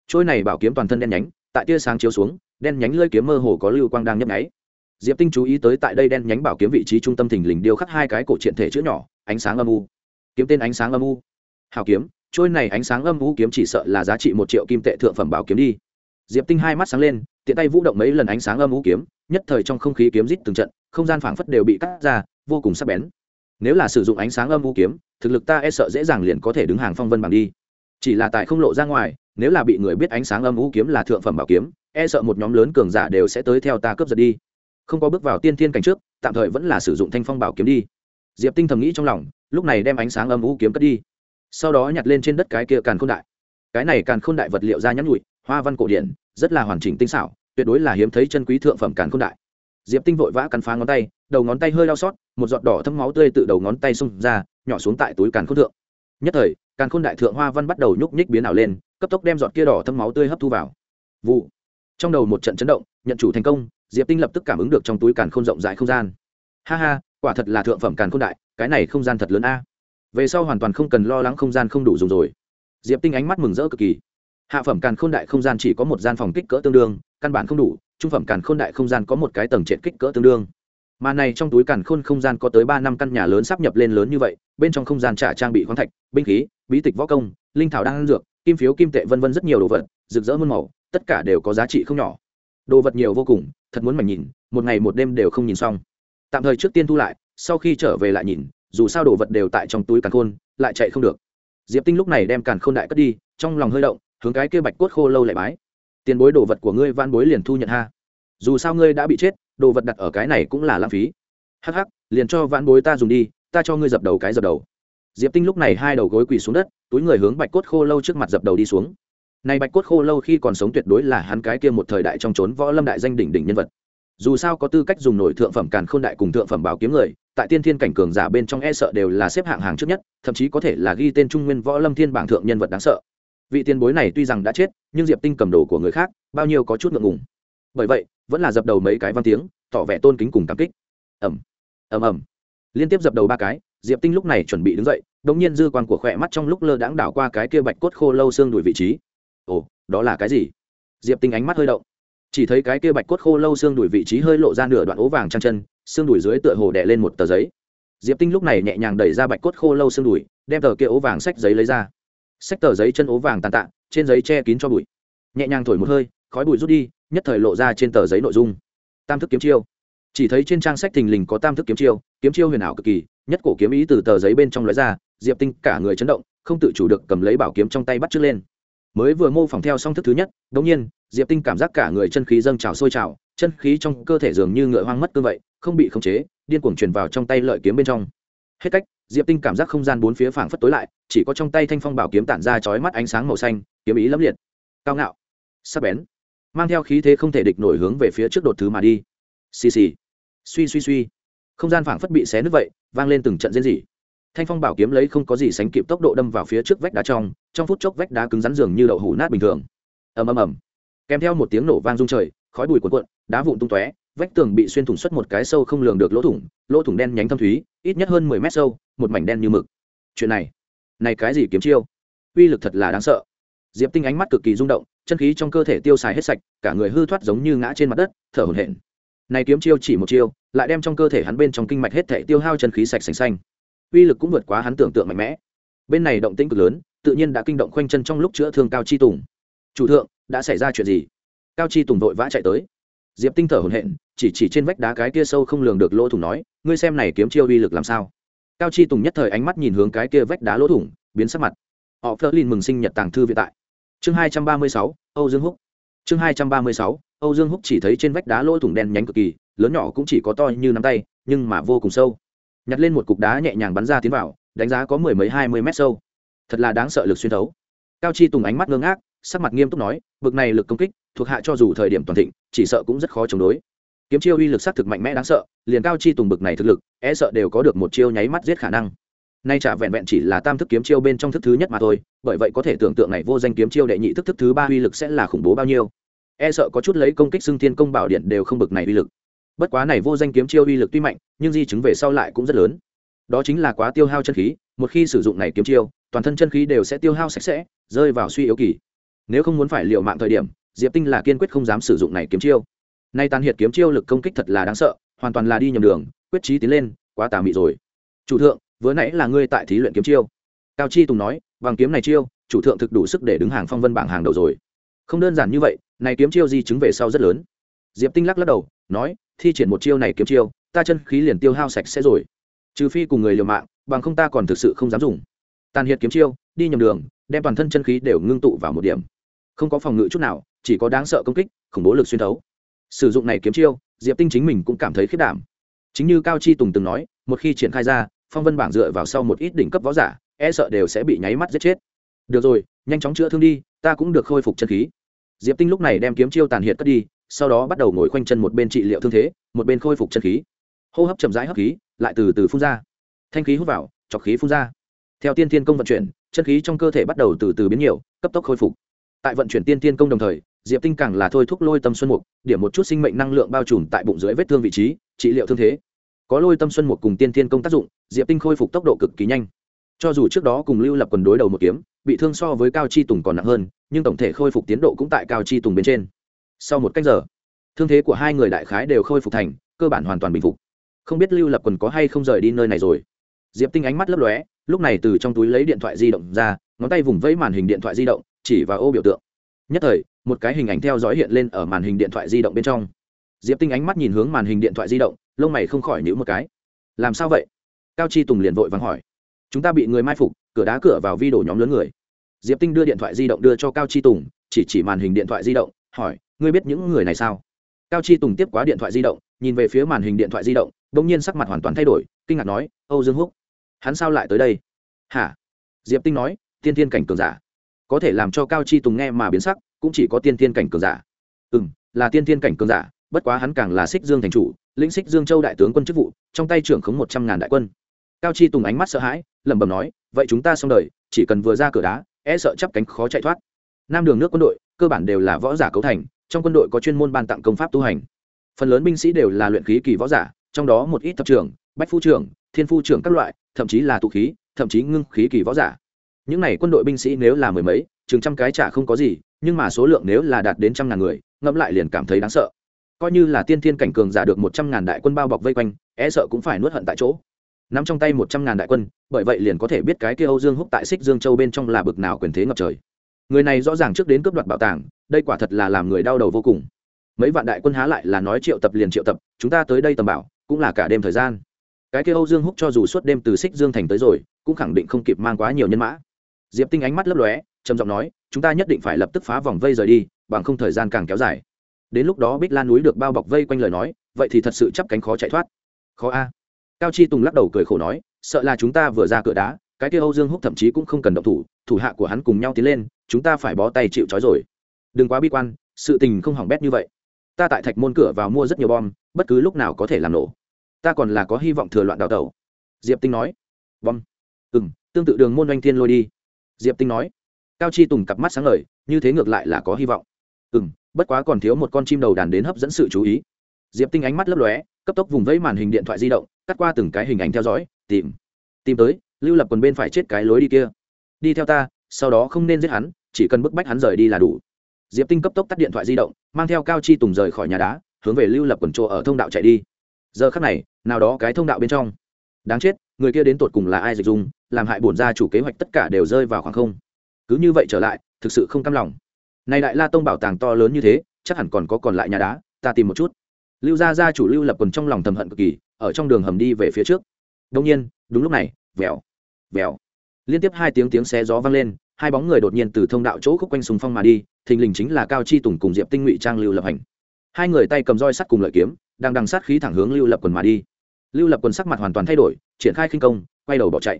Trôi này bảo kiếm toàn thân đen nhánh, tại tia sáng chiếu xuống, đen nhánh lơi kiếm mơ hồ có lưu quang đang nhấp nháy. Diệp tinh chú ý tới tại đây đen nhánh bảo kiếm vị trí trung tâm thình lình điêu khắc hai cái cổ truyện thể chữ nhỏ ánh sáng âm u. Kiếm tên ánh sáng âm u. Hào kiếm, trôi này ánh sáng âm u kiếm chỉ sợ là giá trị một triệu kim tệ thượng phẩm bảo kiếm đi. Diệp tinh hai mắt sáng lên, tiện tay vũ động mấy lần ánh sáng âm u kiếm, nhất thời trong không khí kiếm rít từng trận, không gian phảng phất đều bị cắt ra, vô cùng sắc bén. Nếu là sử dụng ánh sáng âm u kiếm, thực lực ta e sợ dễ dàng liền có thể đứng hàng phong vân bằng đi. Chỉ là tại không lộ ra ngoài, nếu là bị người biết ánh sáng âm u kiếm là thượng phẩm bảo kiếm e sợ một nhóm lớn cường giả đều sẽ tới theo ta cướp giật đi. Không có bước vào tiên thiên cảnh trước, tạm thời vẫn là sử dụng thanh phong bảo kiếm đi diệp tinh thầm nghĩ trong lòng, lúc này đem ánh sáng âm u kiếm cất đi. Sau đó nhặt lên trên đất cái kia càn khôn đại. Cái này càn khôn đại vật liệu ra nhắn nhụi, hoa văn cổ điển, rất là hoàn chỉnh tinh xảo, tuyệt đối là hiếm thấy chân quý thượng phẩm càn khôn đại. Diệp tinh vội vã cắn phá ngón tay, đầu ngón tay hơi đau xót, một giọt đỏ thấm máu tươi từ đầu ngón tay xông ra, nhỏ xuống tại túi càn khôn thượng. Nhất thời, càn khôn đại thượng hoa văn bắt đầu nhúc nhích biến ảo lên, cấp tốc đem giọt kia đỏ thấm máu tươi hấp thu vào. Vụ. Trong đầu một trận chấn động, nhận chủ thành công, diệp tinh lập tức cảm ứng được trong túi càn khôn rộng rãi không gian. Ha ha quả thật là thượng phẩm càn khôn đại, cái này không gian thật lớn a. Về sau hoàn toàn không cần lo lắng không gian không đủ dùng rồi. Diệp tinh ánh mắt mừng rỡ cực kỳ. Hạ phẩm càn khôn đại không gian chỉ có một gian phòng kích cỡ tương đương, căn bản không đủ, trung phẩm càn khôn đại không gian có một cái tầng trệt kích cỡ tương đương. Mà này trong túi càn khôn không gian có tới ba năm căn nhà lớn sắp nhập lên lớn như vậy, bên trong không gian trả trang bị khoáng thạch, binh khí, bí tịch võ công, linh thảo đang dược, kim phiếu kim tệ vân vân rất nhiều đồ vật, rực rỡ muôn màu, tất cả đều có giá trị không nhỏ. Đồ vật nhiều vô cùng, thật muốn mảnh nhìn, một ngày một đêm đều không nhìn xong tạm thời trước tiên thu lại, sau khi trở về lại nhìn, dù sao đồ vật đều tại trong túi càn khôn, lại chạy không được. Diệp tinh lúc này đem càn khôn đại cất đi, trong lòng hơi động, hướng cái kia bạch cốt khô lâu lại bái. Tiền bối, đồ vật của ngươi van bối liền thu nhận ha. Dù sao ngươi đã bị chết, đồ vật đặt ở cái này cũng là lãng phí. Hắc hắc, liền cho van bối ta dùng đi, ta cho ngươi dập đầu cái dập đầu. Diệp tinh lúc này hai đầu gối quỳ xuống đất, túi người hướng bạch cốt khô lâu trước mặt dập đầu đi xuống. Này bạch cốt khô lâu khi còn sống tuyệt đối là hắn cái kia một thời đại trong trốn võ lâm đại danh đỉnh đỉnh nhân vật dù sao có tư cách dùng nổi thượng phẩm càn khôn đại cùng thượng phẩm bảo kiếm người, tại tiên thiên cảnh cường giả bên trong e sợ đều là xếp hạng hàng trước nhất, thậm chí có thể là ghi tên trung nguyên võ lâm thiên bảng thượng nhân vật đáng sợ. Vị tiền bối này tuy rằng đã chết, nhưng diệp tinh cầm đồ của người khác, bao nhiêu có chút ngượng ngùng. Bởi vậy, vẫn là dập đầu mấy cái văn tiếng, tỏ vẻ tôn kính cùng cảm kích. Ẩm ẩm ẩm liên tiếp dập đầu ba cái, diệp tinh lúc này chuẩn bị đứng dậy đ ỗ n g nhiên dư quan của khỏe mắt trong lúc lơ đãng đảo qua cái kia bạch cốt khô lâu xương đuổi vị trí. Ồ, đó là cái gì? Diệp tinh ánh mắt hơi động chỉ thấy cái kia bạch cốt khô lâu xương đùi vị trí hơi lộ ra nửa đoạn ố vàng trăng chân, xương đùi dưới tựa hồ đẻ lên một tờ giấy. Diệp tinh lúc này nhẹ nhàng đẩy ra bạch cốt khô lâu xương đùi, đem tờ kia ố vàng sách giấy lấy ra. Sách tờ giấy chân ố vàng tàn tạ, trên giấy che kín cho bụi. Nhẹ nhàng thổi một hơi, khói bụi rút đi, nhất thời lộ ra trên tờ giấy nội dung. Tam thức kiếm chiêu. Chỉ thấy trên trang sách thình lình có tam thức kiếm chiêu kiếm chiêu huyền ảo cực kỳ, nhất cổ kiếm ý từ tờ giấy bên trong lóe ra, diệp tinh cả người chấn động, không tự chủ được cầm lấy bảo kiếm trong tay bắt trước lên. Mới vừa mô phỏng theo xong thức thứ nhất đống nhiên diệp tinh cảm giác cả người chân khí dâng trào sôi trào, chân khí trong cơ thể dường như ngựa hoang mất cương vậy, không bị khống chế, điên cuồng truyền vào trong tay lợi kiếm bên trong. Hết cách, diệp tinh cảm giác không gian bốn phía phảng phất tối lại, chỉ có trong tay thanh phong bảo kiếm tản ra chói mắt ánh sáng màu xanh, kiếm ý lẫm liệt. Cao ngạo, sắc bén, mang theo khí thế không thể địch nổi hướng về phía trước đột thứ mà đi. Xì xì, suy suy suy, không gian phảng phất bị xé nứt vậy, vang lên từng trận diễn dị thanh phong bảo kiếm lấy không có gì sánh kịp tốc độ đâm vào phía trước vách đá trong trong phút chốc vách đá cứng rắn dường như đậu hủ nát bình thường. Ầm ầm ầm kèm theo một tiếng nổ vang rung trời, khói bụi cuộn cuộn, đá vụn tung tóe, vách tường bị xuyên thủng xuất một cái sâu không lường được lỗ thủng lỗ thủng đen nhánh thâm thúy, ít nhất hơn mười mét sâu, một mảnh đen như mực. Chuyện này này cái gì kiếm chiêu? Uy lực thật là đáng sợ. Diệp tinh ánh mắt cực kỳ rung động, chân khí trong cơ thể tiêu xài hết sạch, cả người hư thoát giống như ngã trên mặt đất, thở hổn hển. Này kiếm chiêu chỉ một chiêu, lại đem trong cơ thể hắn bên trong kinh mạch hết thể tiêu hao chân khí sạch sành xanh. Uy lực cũng vượt quá hắn tưởng tượng mạnh mẽ. Bên này động tĩnh cực lớn, tự nhiên đã kinh động khoanh chân trong lúc chữa thương cao chi tùng. Chủ thượng đã xảy ra chuyện gì? Cao chi tùng vội vã chạy tới. Diệp tinh thở hổn hển, chỉ chỉ trên vách đá cái kia sâu không lường được lỗ thủng nói, ngươi xem này kiếm chiêu uy lực làm sao? Cao chi tùng nhất thời ánh mắt nhìn hướng cái kia vách đá lỗ thủng, biến sắc mặt. Họ phơ linh mừng sinh nhật tàng thư viện tại. Chương hai trăm ba mươi sáu, âu dương húc. Chương hai trăm ba mươi sáu, âu dương húc chỉ thấy trên vách đá lỗ thủng đen nhánh cực kỳ, lớn nhỏ cũng chỉ có to như nắm tay, nhưng mà vô cùng sâu. Nhặt lên một cục đá nhẹ nhàng bắn ra tiến vào, đánh giá có mười mấy hai mươi mét sâu. Thật là đáng sợ lực xuyên thấu. Cao chi tùng ánh mắt ngơ ngác sắc mặt nghiêm túc nói, bực này lực công kích, thuộc hạ cho dù thời điểm toàn thịnh, chỉ sợ cũng rất khó chống đối. Kiếm chiêu uy lực s thực mạnh mẽ đáng sợ, liền cao chi tùng bực này thực lực e sợ đều có được một chiêu nháy mắt giết khả năng. Nay chả vẹn vẹn chỉ là tam thức kiếm chiêu bên trong thức thứ nhất mà thôi, bởi vậy có thể tưởng tượng này vô danh kiếm chiêu đệ nhị thức thức thứ ba uy lực sẽ là khủng bố bao nhiêu. E sợ có chút lấy công kích xưng thiên công bảo điện đều không bực này uy lực. Bất quá này vô danh kiếm chiêu uy lực tuy mạnh, nhưng di chứng về sau lại cũng rất lớn. Đó chính là quá tiêu hao chân khí, một khi sử dụng này kiếm chiêu, toàn thân chân khí đều sẽ tiêu hao sạch sẽ, rơi vào suy yếu kỳ nếu không muốn phải liều mạng thời điểm, diệp tinh là kiên quyết không dám sử dụng này kiếm chiêu. Nay tàn hiệt kiếm chiêu lực công kích thật là đáng sợ, hoàn toàn là đi nhầm đường, quyết trí tiến lên, quá tà mị rồi. Chủ thượng, vừa nãy là ngươi tại thí luyện kiếm chiêu. Cao chi tùng nói bằng kiếm này chiêu, chủ thượng thực đủ sức để đứng hàng phong vân bảng hàng đầu rồi. Không đơn giản như vậy, này kiếm chiêu di chứng về sau rất lớn. Diệp tinh lắc lắc đầu, nói, thi triển một chiêu này kiếm chiêu, ta chân khí liền tiêu hao sạch sẽ rồi. Trừ phi cùng người liều mạng, bằng không ta còn thực sự không dám dùng. Tàn hiệt kiếm chiêu, đi nhầm đường, đem toàn thân chân khí đều ngưng tụ vào một điểm không có phòng ngự chút nào, chỉ có đáng sợ công kích, khủng bố lực xuyên thấu. Sử dụng này kiếm chiêu, diệp tinh chính mình cũng cảm thấy khiết đảm. Chính như cao chi tùng từng nói, một khi triển khai ra, phong vân bảng dựa vào sau một ít đỉnh cấp võ giả e sợ đều sẽ bị nháy mắt giết chết. Được rồi, nhanh chóng chữa thương đi, ta cũng được khôi phục chân khí. Diệp tinh lúc này đem kiếm chiêu tàn hiện cất đi, sau đó bắt đầu ngồi khoanh chân một bên trị liệu thương thế, một bên khôi phục chân khí. Hô hấp chậm rãi hấp khí, lại từ từ phun ra. Thanh khí hút vào, chọc khí phun ra. Theo tiên thiên công vận chuyển, chân khí trong cơ thể bắt đầu từ từ biến nhiều, cấp tốc khôi phục tại vận chuyển tiên tiên công đồng thời, diệp tinh càng là thôi thúc lôi tâm xuân mục, điểm một chút sinh mệnh năng lượng bao trùm tại bụng dưới vết thương vị trí, trị liệu thương thế. Có lôi tâm xuân mục cùng tiên tiên công tác dụng, diệp tinh khôi phục tốc độ cực kỳ nhanh. Cho dù trước đó cùng lưu lập quần đối đầu một kiếm, bị thương so với cao chi tùng còn nặng hơn, nhưng tổng thể khôi phục tiến độ cũng tại cao chi tùng bên trên. Sau một cách giờ, thương thế của hai người đại khái đều khôi phục thành, cơ bản hoàn toàn bình phục. Không biết lưu lập quần có hay không rời đi nơi này rồi. Diệp tinh ánh mắt lấp lóe, lúc này từ trong túi lấy điện thoại di động ra, ngón tay vùng vẫy màn hình điện thoại di động chỉ vào ô biểu tượng. Nhất thời, một cái hình ảnh theo dõi hiện lên ở màn hình điện thoại di động bên trong. Diệp tinh ánh mắt nhìn hướng màn hình điện thoại di động, lông mày không khỏi nhữ một cái. Làm sao vậy? Cao chi tùng liền vội vắng hỏi. Chúng ta bị người mai phục, cửa đá cửa vào vi đổ nhóm lớn người. Diệp tinh đưa điện thoại di động đưa cho cao chi tùng, chỉ chỉ màn hình điện thoại di động, hỏi, ngươi biết những người này sao? Cao chi tùng tiếp quá điện thoại di động, nhìn về phía màn hình điện thoại di động đ ỗ n g nhiên sắc mặt hoàn toàn thay đổi, kinh ngạc nói, âu dương húc, hắn sao lại tới đây? Hả? Diệp tinh nói tiên Thiên cảnh cường giả có thể làm cho cao chi tùng nghe mà biến sắc, cũng chỉ có tiên thiên cảnh cường giả. Ừ m là tiên thiên cảnh cường giả, bất quá hắn càng là xích dương thành chủ, lĩnh xích dương châu đại tướng quân chức vụ, trong tay trưởng khống một trăm ngàn đại quân. Cao chi tùng ánh mắt sợ hãi, lẩm bẩm nói, vậy chúng ta xong đời, chỉ cần vừa ra cửa đá e sợ chắp cánh khó chạy thoát. Nam đường nước quân đội, cơ bản đều là võ giả cấu thành, trong quân đội có chuyên môn ban tặng công pháp tu hành. Phần lớn binh sĩ đều là luyện khí kỳ võ giả, trong đó một ít thập trưởng, bách phu trưởng, thiên phu trưởng các loại, thậm chí là tụ khí, thậm chí ngưng khí kỳ võ giả những n à y quân đội binh sĩ nếu là mười mấy, chừng trăm cái chả không có gì, nhưng mà số lượng nếu là đạt đến trăm ngàn người, ngẫm lại liền cảm thấy đáng sợ. Coi như là tiên thiên cảnh cường giả được một trăm ngàn đại quân bao bọc vây quanh e sợ cũng phải nuốt hận tại chỗ. N ắ m trong tay một trăm ngàn đại quân, bởi vậy liền có thể biết cái kia âu dương húc tại xích dương châu bên trong là bực nào quyền thế ngập trời. Người này rõ ràng trước đến cướp đoạt bảo tàng, đây quả thật là làm người đau đầu vô cùng. Mấy vạn đại quân há lại là nói triệu tập liền triệu tập, chúng ta tới đây tầm bảo, cũng là cả đêm thời gian. Cái kia âu dương húc cho dù suốt đêm từ xích dương thành tới rồi, cũng khẳng định không kịp mang quá nhiều nhân mã diệp tinh ánh mắt lấp lóe, trầm giọng nói, chúng ta nhất định phải lập tức phá vòng vây rời đi, bằng không thời gian càng kéo dài. Đến lúc đó bích lan núi được bao bọc vây quanh lời nói, vậy thì thật sự chắp cánh khó chạy thoát. Khó a. Cao chi tùng lắc đầu cười khổ nói, sợ là chúng ta vừa ra cửa đá, cái kia âu dương húc thậm chí cũng không cần động thủ thủ hạ của hắn cùng nhau tiến lên, chúng ta phải bó tay chịu trói rồi. Đừng quá bi quan, sự tình không hỏng bét như vậy. Ta tại thạch môn cửa vào mua rất nhiều bom, bất cứ lúc nào có thể làm nổ. Ta còn là có hy vọng thừa loạn đào tẩu. Diệp tinh nói. Bom. Ừ m tương tự đường môn oanh thiên lôi đi diệp tinh nói. Cao chi tùng cặp mắt sáng lời như thế ngược lại là có hy vọng. Ừ m bất quá còn thiếu một con chim đầu đàn đến hấp dẫn sự chú ý. Diệp tinh ánh mắt lấp lóe, cấp tốc vùng vẫy màn hình điện thoại di động, cắt qua từng cái hình ảnh theo dõi, tìm. Tìm tới, lưu lập quần bên phải chết cái lối đi kia. Đi theo ta, sau đó không nên giết hắn, chỉ cần bức bách hắn rời đi là đủ. Diệp tinh cấp tốc tắt điện thoại di động, mang theo cao chi tùng rời khỏi nhà đá, hướng về lưu lập quần chỗ ở thông đạo chạy đi. Giờ khắc này, nào đó cái thông đạo bên trong. Đáng chết người kia đến tột cùng là ai dịch dung, làm hại bổn gia chủ kế hoạch tất cả đều rơi vào khoảng không. Cứ như vậy trở lại, thực sự không cam lòng. Này đại la tông bảo tàng to lớn như thế, chắc hẳn còn có còn lại nhà đá, ta tìm một chút. Lưu gia gia chủ lưu lập quần trong lòng thầm hận cực kỳ, ở trong đường hầm đi về phía trước. Đông nhiên, đúng lúc này, vèo vèo. Liên tiếp hai tiếng tiếng xé gió vang lên, hai bóng người đột nhiên từ thông đạo chỗ khúc quanh sùng phong mà đi, thình lình chính là cao chi tùng cùng diệp tinh ngụy trang lưu lập hành. Hai người tay cầm roi sắt cùng lợi kiếm, đang đằng sát khí thẳng hướng lưu lập quần mà đi lưu lập quần sắc mặt hoàn toàn thay đổi, triển khai khinh công, quay đầu bỏ chạy.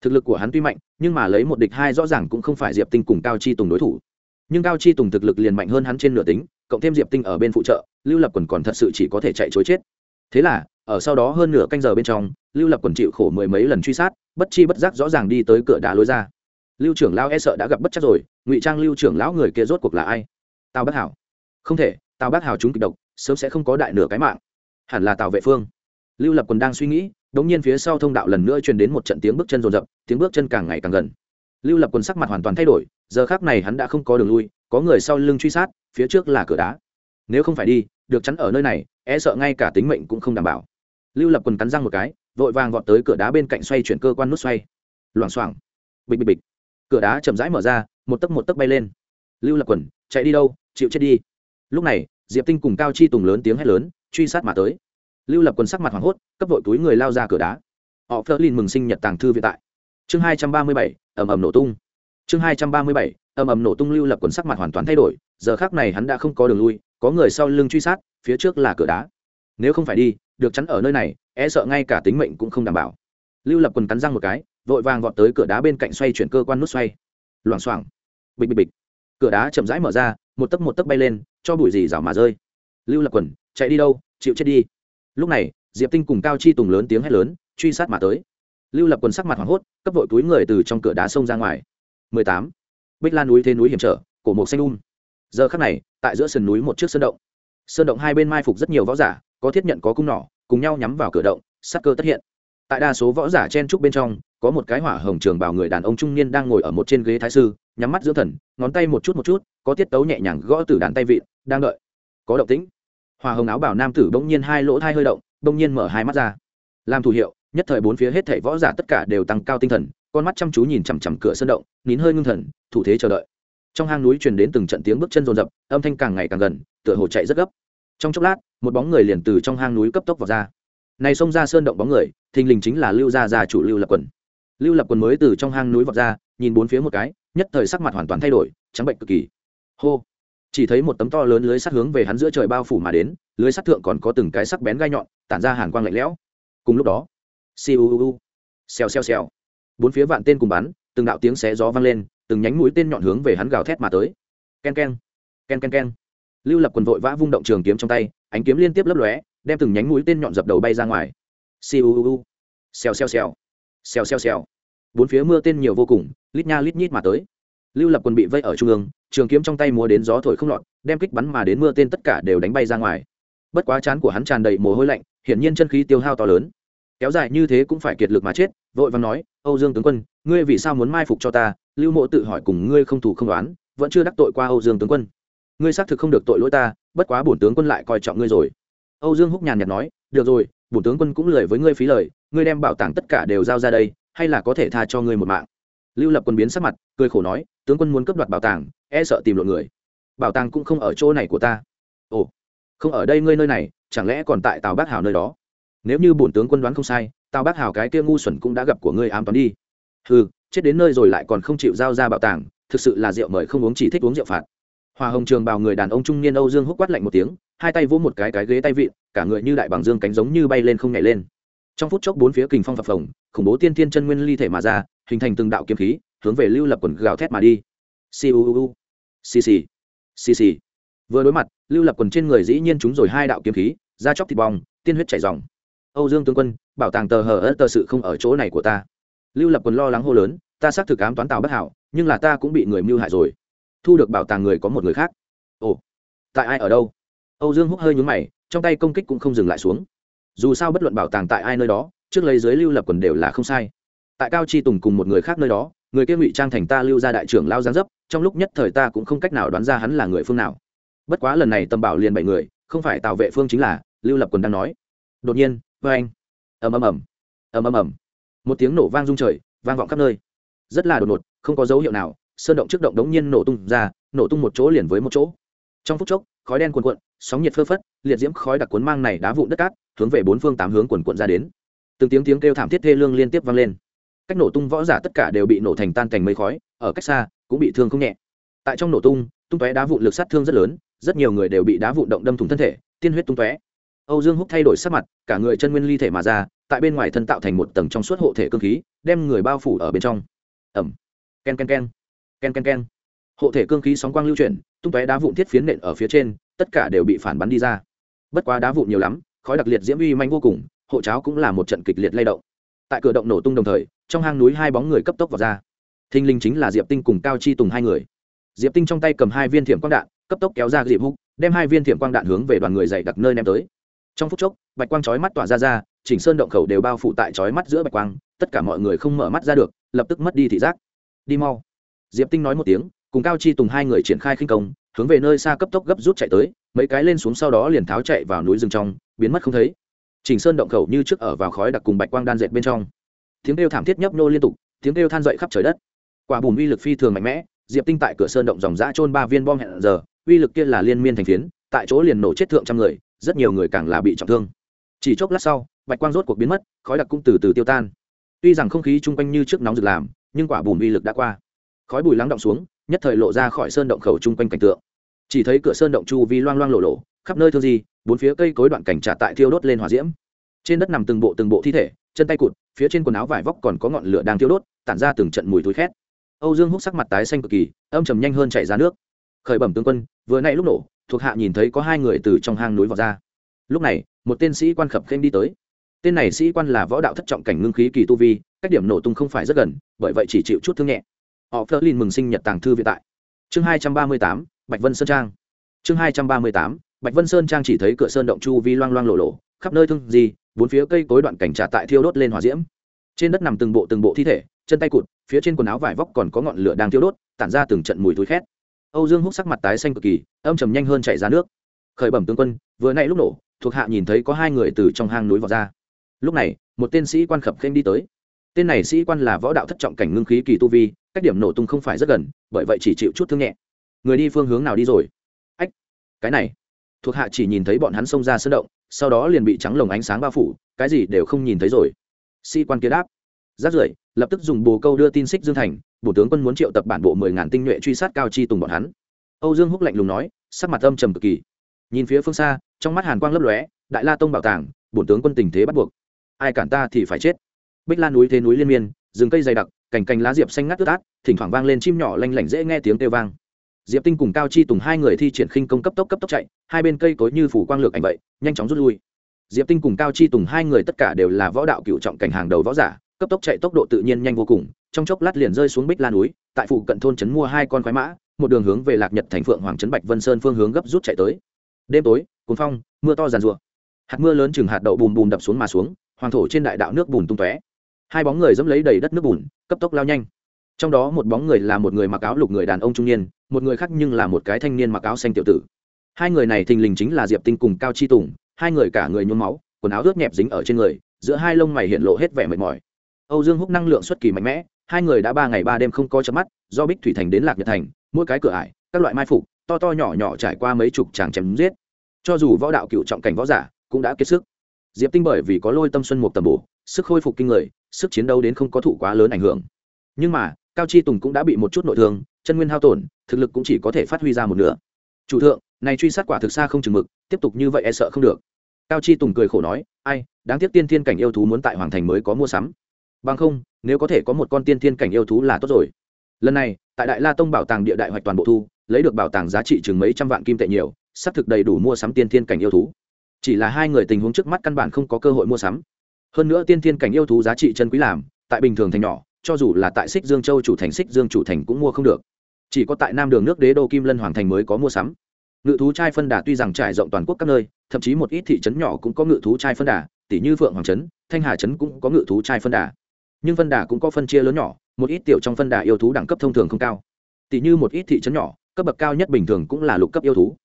Thực lực của hắn tuy mạnh, nhưng mà lấy một địch hai rõ ràng cũng không phải diệp tinh cùng cao chi tùng đối thủ. Nhưng cao chi tùng thực lực liền mạnh hơn hắn trên nửa tính, cộng thêm diệp tinh ở bên phụ trợ, lưu lập quần còn thật sự chỉ có thể chạy chối chết. Thế là, ở sau đó hơn nửa canh giờ bên trong, lưu lập quần chịu khổ mười mấy lần truy sát, bất chi bất giác rõ ràng đi tới cửa đá lối ra. Lưu trưởng lão e sợ đã gặp bất chắc rồi, ngụy trang lưu trưởng lão người kia rốt cuộc là ai? Tào bác hảo. Không thể, tào bác hảo chúng kịch độc, sớm sẽ không có đại nửa cái mạng. Hẳn là tào vệ phương lưu lập còn đang suy nghĩ, đống nhiên phía sau thông đạo lần nữa truyền đến một trận tiếng bước chân rồn rập, tiếng bước chân càng ngày càng gần. Lưu lập quần sắc mặt hoàn toàn thay đổi, giờ khác này hắn đã không có đường lui, có người sau lưng truy sát, phía trước là cửa đá. Nếu không phải đi, được chắn ở nơi này e sợ ngay cả tính mệnh cũng không đảm bảo. Lưu lập quần cắn răng một cái, vội vàng vọt tới cửa đá bên cạnh xoay chuyển cơ quan nút xoay. Loảng xoảng. Bịch bịch bịch. Cửa đá chậm rãi mở ra, một tấc một tấc bay lên. Lưu lập quần, chạy đi đâu? Chịu chết đi. Lúc này, diệp tinh cùng cao chi tùng lớn tiếng hét lớn, truy sát mà tới lưu lập quân sắc mặt hoảng hốt, cấp vội túi người lao ra cửa đá. Họ phớt lên mừng sinh nhật tàng thư viện tại. Chương hai trăm ba mươi bảy, ầm ầm nổ tung. Chương hai trăm ba mươi bảy, ầm ầm nổ tung lưu lập quần sắc mặt hoàn toàn thay đổi, giờ khác này hắn đã không có đường lui, có người sau lưng truy sát, phía trước là cửa đá. Nếu không phải đi, được chắn ở nơi này e sợ ngay cả tính mệnh cũng không đảm bảo. Lưu lập quần cắn răng một cái, vội vàng vọt tới cửa đá bên cạnh xoay chuyển cơ quan nút xoay. Loảng xoảng. Bịch bịch bịch. Cửa đá chậm rãi mở ra, một tấc một tấc bay lên, cho bụi gì rào mà rơi. Lưu lập quần chạy đi đâu? Chịu chết đi lúc này, diệp tinh cùng cao chi tùng lớn tiếng hét lớn, truy sát mà tới. Lưu lập quần sắc mặt hoảng hốt, cấp vội túi người từ trong cửa đá sông ra ngoài. 18. bích lan núi thế núi hiểm trở, cổ mộc xanh um. Giờ khắc này, tại giữa sườn núi một chiếc sơn động. Sơn động hai bên mai phục rất nhiều võ giả, có thiết nhận có cung nỏ, cùng nhau nhắm vào cửa động, sắc cơ tất hiện. Tại đa số võ giả chen trúc bên trong, có một cái hỏa hồng trường bảo người đàn ông trung niên đang ngồi ở một trên ghế thái sư, nhắm mắt dưỡng thần, ngón tay một chút một chút, có tiết tấu nhẹ nhàng gõ từ đàn tay vịn, đang đợi. Có động tĩnh. Hòa hồng áo bảo nam tử bỗng nhiên hai lỗ thai hơi động, bỗng nhiên mở hai mắt ra. Làm thủ hiệu, nhất thời bốn phía hết thảy võ giả tất cả đều tăng cao tinh thần, con mắt chăm chú nhìn chằm chằm cửa sân động, nín hơi ngưng thần, thủ thế chờ đợi. Trong hang núi truyền đến từng trận tiếng bước chân rồn rập, âm thanh càng ngày càng gần, tựa hồ chạy rất gấp. Trong chốc lát, một bóng người liền từ trong hang núi cấp tốc vào ra. Này xông ra sơn động bóng người, thình lình chính là lưu gia gia chủ lưu lập quần. Lưu lập quần mới từ trong hang núi vọt ra, nhìn bốn phía một cái, nhất thời sắc mặt hoàn toàn thay đổi, trắng bệnh cực kỳ. Hô! Chỉ thấy một tấm to lớn lưới sắt hướng về hắn giữa trời bao phủ mà đến, lưới sắt thượng còn có từng cái sắc bén gai nhọn, tản ra hàn quang lạnh lẽo. Cùng lúc đó siêu xèo xèo xèo bốn phía vạn tên cùng bắn, từng đạo tiếng xé gió vang lên, từng nhánh mũi tên nhọn hướng về hắn gào thét mà tới. Ken ken ken ken ken lưu lập quần vội vã vung động trường kiếm trong tay, ánh kiếm liên tiếp lấp lóe, đem từng nhánh mũi tên nhọn dập đầu bay ra ngoài. Siêu xèo xèo xèo xèo xèo xèo bốn phía mưa tên nhiều vô cùng, lít nha lít nhít mà tới lưu lập quân bị vây ở trung ương, trường kiếm trong tay múa đến gió thổi không lọt, đem kích bắn mà đến mưa tên tất cả đều đánh bay ra ngoài. Bất quá chán của hắn tràn đầy mồ hôi lạnh, hiển nhiên chân khí tiêu hao to lớn. Kéo dài như thế cũng phải kiệt lực mà chết, vội vàng nói, âu dương tướng quân, ngươi vì sao muốn mai phục cho ta? Lưu mộ tự hỏi cùng ngươi không thủ không đoán, vẫn chưa đắc tội qua âu dương tướng quân. Ngươi xác thực không được tội lỗi ta, bất quá bổn tướng quân lại coi trọng ngươi rồi. Âu dương húc nhàn nhạt nói, được rồi, bổn tướng quân cũng lời với ngươi phí lời, ngươi đem bảo tàng tất cả đều giao ra đây, hay là có thể tha cho ngươi một mạng lưu lập quân biến sắc mặt, cười khổ nói, tướng quân muốn cấp đoạt bảo tàng e sợ tìm lộn người. Bảo tàng cũng không ở chỗ này của ta. Ồ, không ở đây ngươi nơi này, chẳng lẽ còn tại tào bác hào nơi đó? Nếu như bổn tướng quân đoán không sai, tào bác hào cái kia ngu xuẩn cũng đã gặp của ngươi ám toán đi. Ừ chết đến nơi rồi lại còn không chịu giao ra bảo tàng, thực sự là rượu mời không uống chỉ thích uống rượu phạt. Hòa hồng trường bào người đàn ông trung niên âu dương húc quát lạnh một tiếng, hai tay vỗ một cái cái ghế tay vịn, cả người như đại bằng dương cánh giống như bay lên không nhảy lên. Trong phút chốc bốn phía kình phong phập phồng, khủng bố tiên tiên chân nguyên ly thể mà ra hình thành từng đạo kiếm khí, hướng về lưu lập quần gào thét mà đi. Siêu xì xì. Xì xì. Vừa đối mặt, lưu lập quần trên người dĩ nhiên chúng rồi hai đạo kiếm khí, da chóc thịt bong, tiên huyết chảy dòng. Âu dương tướng quân, bảo tàng tờ hờ ớt tờ sự không ở chỗ này của ta. Lưu lập quần lo lắng hô lớn, ta xác thực ám toán tào bất hảo, nhưng là ta cũng bị người mưu hại rồi. Thu được bảo tàng người có một người khác. Ồ, tại ai ở đâu? Âu dương húc hơi nhúng mày, trong tay công kích cũng không dừng lại xuống. Dù sao bất luận bảo tàng tại ai nơi đó, trước lấy giới lưu lập quần đều là không sai tại cao chi tùng cùng một người khác nơi đó, người kia ngụy trang thành ta lưu ra đại trưởng lao giáng dấp, trong lúc nhất thời ta cũng không cách nào đoán ra hắn là người phương nào. Bất quá lần này tâm bảo liền bảy người, không phải tào vệ phương chính là, lưu lập quần đang nói. Đột nhiên vê anh. Ầm ầm ầm. Ầm ầm ầm. Một tiếng nổ vang rung trời, vang vọng khắp nơi. Rất là đột ngột, không có dấu hiệu nào, sơn động trước động đống nhiên nổ tung ra, nổ tung một chỗ liền với một chỗ. Trong phút chốc, khói đen cuồn cuộn, sóng nhiệt phơ phất, liệt diễm khói đặc cuốn mang này đá vụn đất cát, hướng về bốn phương tám hướng cuồn cuộn ra đến. Từng tiếng tiếng kêu thảm thiết thê lương liên tiếp vang lên cách nổ tung võ giả tất cả đều bị nổ thành tan thành mây khói, ở cách xa cũng bị thương không nhẹ. Tại trong nổ tung tung tóe đá vụn lực sát thương rất lớn, rất nhiều người đều bị đá vụn động đâm thủng thân thể, tiên huyết tung tóe. Âu dương húc thay đổi sắc mặt, cả người chân nguyên ly thể mà ra, tại bên ngoài thân tạo thành một tầng trong suốt hộ thể cơ khí, đem người bao phủ ở bên trong. Ẩm ken ken ken. Ken ken ken. Hộ thể cương khí sóng quang lưu chuyển, tung tóe đá vụn thiết phiến nện ở phía trên, tất cả đều bị phản bắn đi ra. Bất quá đá vụn nhiều lắm, khói đặc liệt diễm uy manh vô cùng, hộ cháo cũng là một trận kịch liệt lay động. Tại cửa động nổ tung đồng thời trong hang núi hai bóng người cấp tốc vào ra. Thinh linh chính là diệp tinh cùng cao chi tùng hai người. Diệp tinh trong tay cầm hai viên thiểm quang đạn, cấp tốc kéo ra diệp húc, đem hai viên thiểm quang đạn hướng về đoàn người dày đặc nơi ném tới. Trong phút chốc, bạch quang chói mắt tỏa ra ra, chỉnh sơn động khẩu đều bao phủ tại chói mắt giữa bạch quang, tất cả mọi người không mở mắt ra được, lập tức mất đi thị giác. Đi mau. Diệp tinh nói một tiếng, cùng cao chi tùng hai người triển khai khinh công, hướng về nơi xa cấp tốc gấp rút chạy tới, mấy cái lên xuống sau đó liền tháo chạy vào núi rừng trong, biến mất không thấy. Chỉnh sơn động khẩu như trước ở vào khói đặc cùng bạch quang đan dệt bên trong tiếng kêu thảm thiết nhấp nô liên tục, tiếng kêu than dậy khắp trời đất. Quả bùn uy lực phi thường mạnh mẽ, diệp tinh tại cửa sơn động dòng giã trôn ba viên bom hẹn giờ, uy lực kia là liên miên thành phiến, tại chỗ liền nổ chết thượng trăm người, rất nhiều người càng là bị trọng thương. Chỉ chốc lát sau, bạch quang rốt cuộc biến mất, khói đặc cũng từ từ tiêu tan. Tuy rằng không khí chung quanh như trước nóng rực làm, nhưng quả bùn uy lực đã qua. Khói bùi lắng động xuống, nhất thời lộ ra khỏi sơn động khẩu chung quanh cảnh tượng. Chỉ thấy cửa sơn động chu vi loang loang lộ lộ khắp nơi thương gì bốn phía cây cối đoạn cảnh trả tại thiêu đốt lên hỏa diễm trên đất nằm từng bộ từng bộ thi thể, chân tay cụt, phía trên quần áo vải vóc còn có ngọn lửa đang thiêu đốt, tản ra từng trận mùi thối khét. Âu dương húc sắc mặt tái xanh cực kỳ, âm trầm nhanh hơn chạy ra nước. Khởi bẩm tướng quân, vừa nãy lúc nổ, thuộc hạ nhìn thấy có hai người từ trong hang núi vào ra. Lúc này, một tên sĩ quan khập khênh đi tới. Tên này sĩ quan là võ đạo thất trọng cảnh ngưng khí kỳ tu vi, cách điểm nổ tung không phải rất gần, bởi vậy chỉ chịu chút thương nhẹ. Họ phớt lên mừng sinh nhật tàng thư viện tại. Chương hai trăm ba mươi tám, bạch vân sơn trang. Chương hai trăm ba mươi tám, bạch vân sơn trang chỉ thấy cửa sơn động chu vi loang loang lộ lộ, khắp nơi thương gì bốn phía cây cối đoạn cảnh trà tại thiêu đốt lên hỏa diễm. Trên đất nằm từng bộ từng bộ thi thể, chân tay cụt, phía trên quần áo vải vóc còn có ngọn lửa đang thiêu đốt, tản ra từng trận mùi thối khét. Âu dương húc sắc mặt tái xanh cực kỳ, âm trầm nhanh hơn chạy ra nước. Khởi bẩm tướng quân, vừa nãy lúc nổ, thuộc hạ nhìn thấy có hai người từ trong hang núi vào ra. Lúc này, một tên sĩ quan khập khênh đi tới. Tên này sĩ quan là võ đạo thất trọng cảnh ngưng khí kỳ tu vi, cách điểm nổ tung không phải rất gần, bởi vậy chỉ chịu chút thương nhẹ. Người đi phương hướng nào đi rồi? Ách, cái này. Thuộc hạ chỉ nhìn thấy bọn hắn xông ra sân động sau đó liền bị trắng lồng ánh sáng bao phủ, cái gì đều không nhìn thấy rồi. Sĩ quan kia đáp rát rưởi, lập tức dùng bồ câu đưa tin xích dương thành, bộ tướng quân muốn triệu tập bản bộ mười ngàn tinh nhuệ truy sát cao chi tùng bọn hắn. Âu dương húc lạnh lùng nói, sắc mặt âm trầm cực kỳ. Nhìn phía phương xa, trong mắt hàn quang lấp lóe, đại la tông bảo tàng bổn tướng quân tình thế bắt buộc. Ai cản ta thì phải chết. Bích lan núi thế núi liên miên, rừng cây dày đặc, cành cành lá diệp xanh ngắt ướt át, thỉnh thoảng vang lên chim nhỏ lanh lảnh dễ nghe tiếng kêu vang diệp tinh cùng cao chi tùng hai người thi triển khinh công cấp tốc cấp tốc chạy hai bên cây cối như phủ quang lược ảnh vậy nhanh chóng rút lui. Diệp tinh cùng cao chi tùng hai người tất cả đều là võ đạo cựu trọng cảnh hàng đầu võ giả cấp tốc chạy tốc độ tự nhiên nhanh vô cùng trong chốc lát liền rơi xuống bích la núi tại phụ cận thôn trấn mua hai con khoái mã một đường hướng về lạc nhật thành phượng hoàng trấn bạch vân sơn phương hướng gấp rút chạy tới. Đêm tối cuốn phong mưa to giàn rủa, hạt mưa lớn chừng hạt đậu bùm bùm đập xuống mà xuống hoàng thổ trên đại đạo nước bùn tung tóe. Hai bóng người dẫm lấy đầy đất nước bùn cấp tốc lao nhanh trong đó một bóng người là một người mặc áo lục người đàn ông trung niên, một người khác nhưng là một cái thanh niên mặc áo xanh tiểu tử. Hai người này thình lình chính là diệp tinh cùng cao chi tùng, hai người cả người nhuốm máu, quần áo ướt nhẹp dính ở trên người, giữa hai lông mày hiện lộ hết vẻ mệt mỏi. Âu dương húc năng lượng xuất kỳ mạnh mẽ, hai người đã ba ngày ba đêm không có chớp mắt, do bích thủy thành đến lạc nhật thành, mỗi cái cửa ải, các loại mai phục, to to nhỏ nhỏ trải qua mấy chục tràng chém giết. Cho dù võ đạo cựu trọng cảnh võ giả, cũng đã kiệt sức. Diệp tinh bởi vì có lôi tâm xuân một tầm bổ, sức khôi phục kinh người, sức chiến đấu đến không có thụ quá lớn ảnh hưởng. Nhưng mà cao chi tùng cũng đã bị một chút nội thương, chân nguyên hao tổn, thực lực cũng chỉ có thể phát huy ra một nửa. Chủ thượng, này truy sát quả thực xa không chừng mực, tiếp tục như vậy e sợ không được. Cao chi tùng cười khổ nói, ai, đáng tiếc tiên thiên cảnh yêu thú muốn tại hoàng thành mới có mua sắm. Bằng không, nếu có thể có một con tiên thiên cảnh yêu thú là tốt rồi. Lần này, tại đại la tông bảo tàng địa đại hoạch toàn bộ thu, lấy được bảo tàng giá trị chừng mấy trăm vạn kim tệ nhiều sắp thực đầy đủ mua sắm tiên thiên cảnh yêu thú. Chỉ là hai người tình huống trước mắt căn bản không có cơ hội mua sắm. Hơn nữa tiên thiên cảnh yêu thú giá trị chân quý làm, tại bình thường thành nhỏ cho dù là tại xích dương châu chủ thành xích dương chủ thành cũng mua không được. Chỉ có tại nam đường nước đế đô kim lân hoàng thành mới có mua sắm. Ngự thú trai phân đà tuy rằng trải rộng toàn quốc các nơi, thậm chí một ít thị trấn nhỏ cũng có ngự thú trai phân đà tỷ như phượng hoàng trấn, thanh hà trấn cũng có ngự thú trai phân đà. Nhưng phân đà cũng có phân chia lớn nhỏ, một ít tiểu trong phân đà yêu thú đẳng cấp thông thường không cao. Tỷ như một ít thị trấn nhỏ, cấp bậc cao nhất bình thường cũng là lục cấp yêu thú.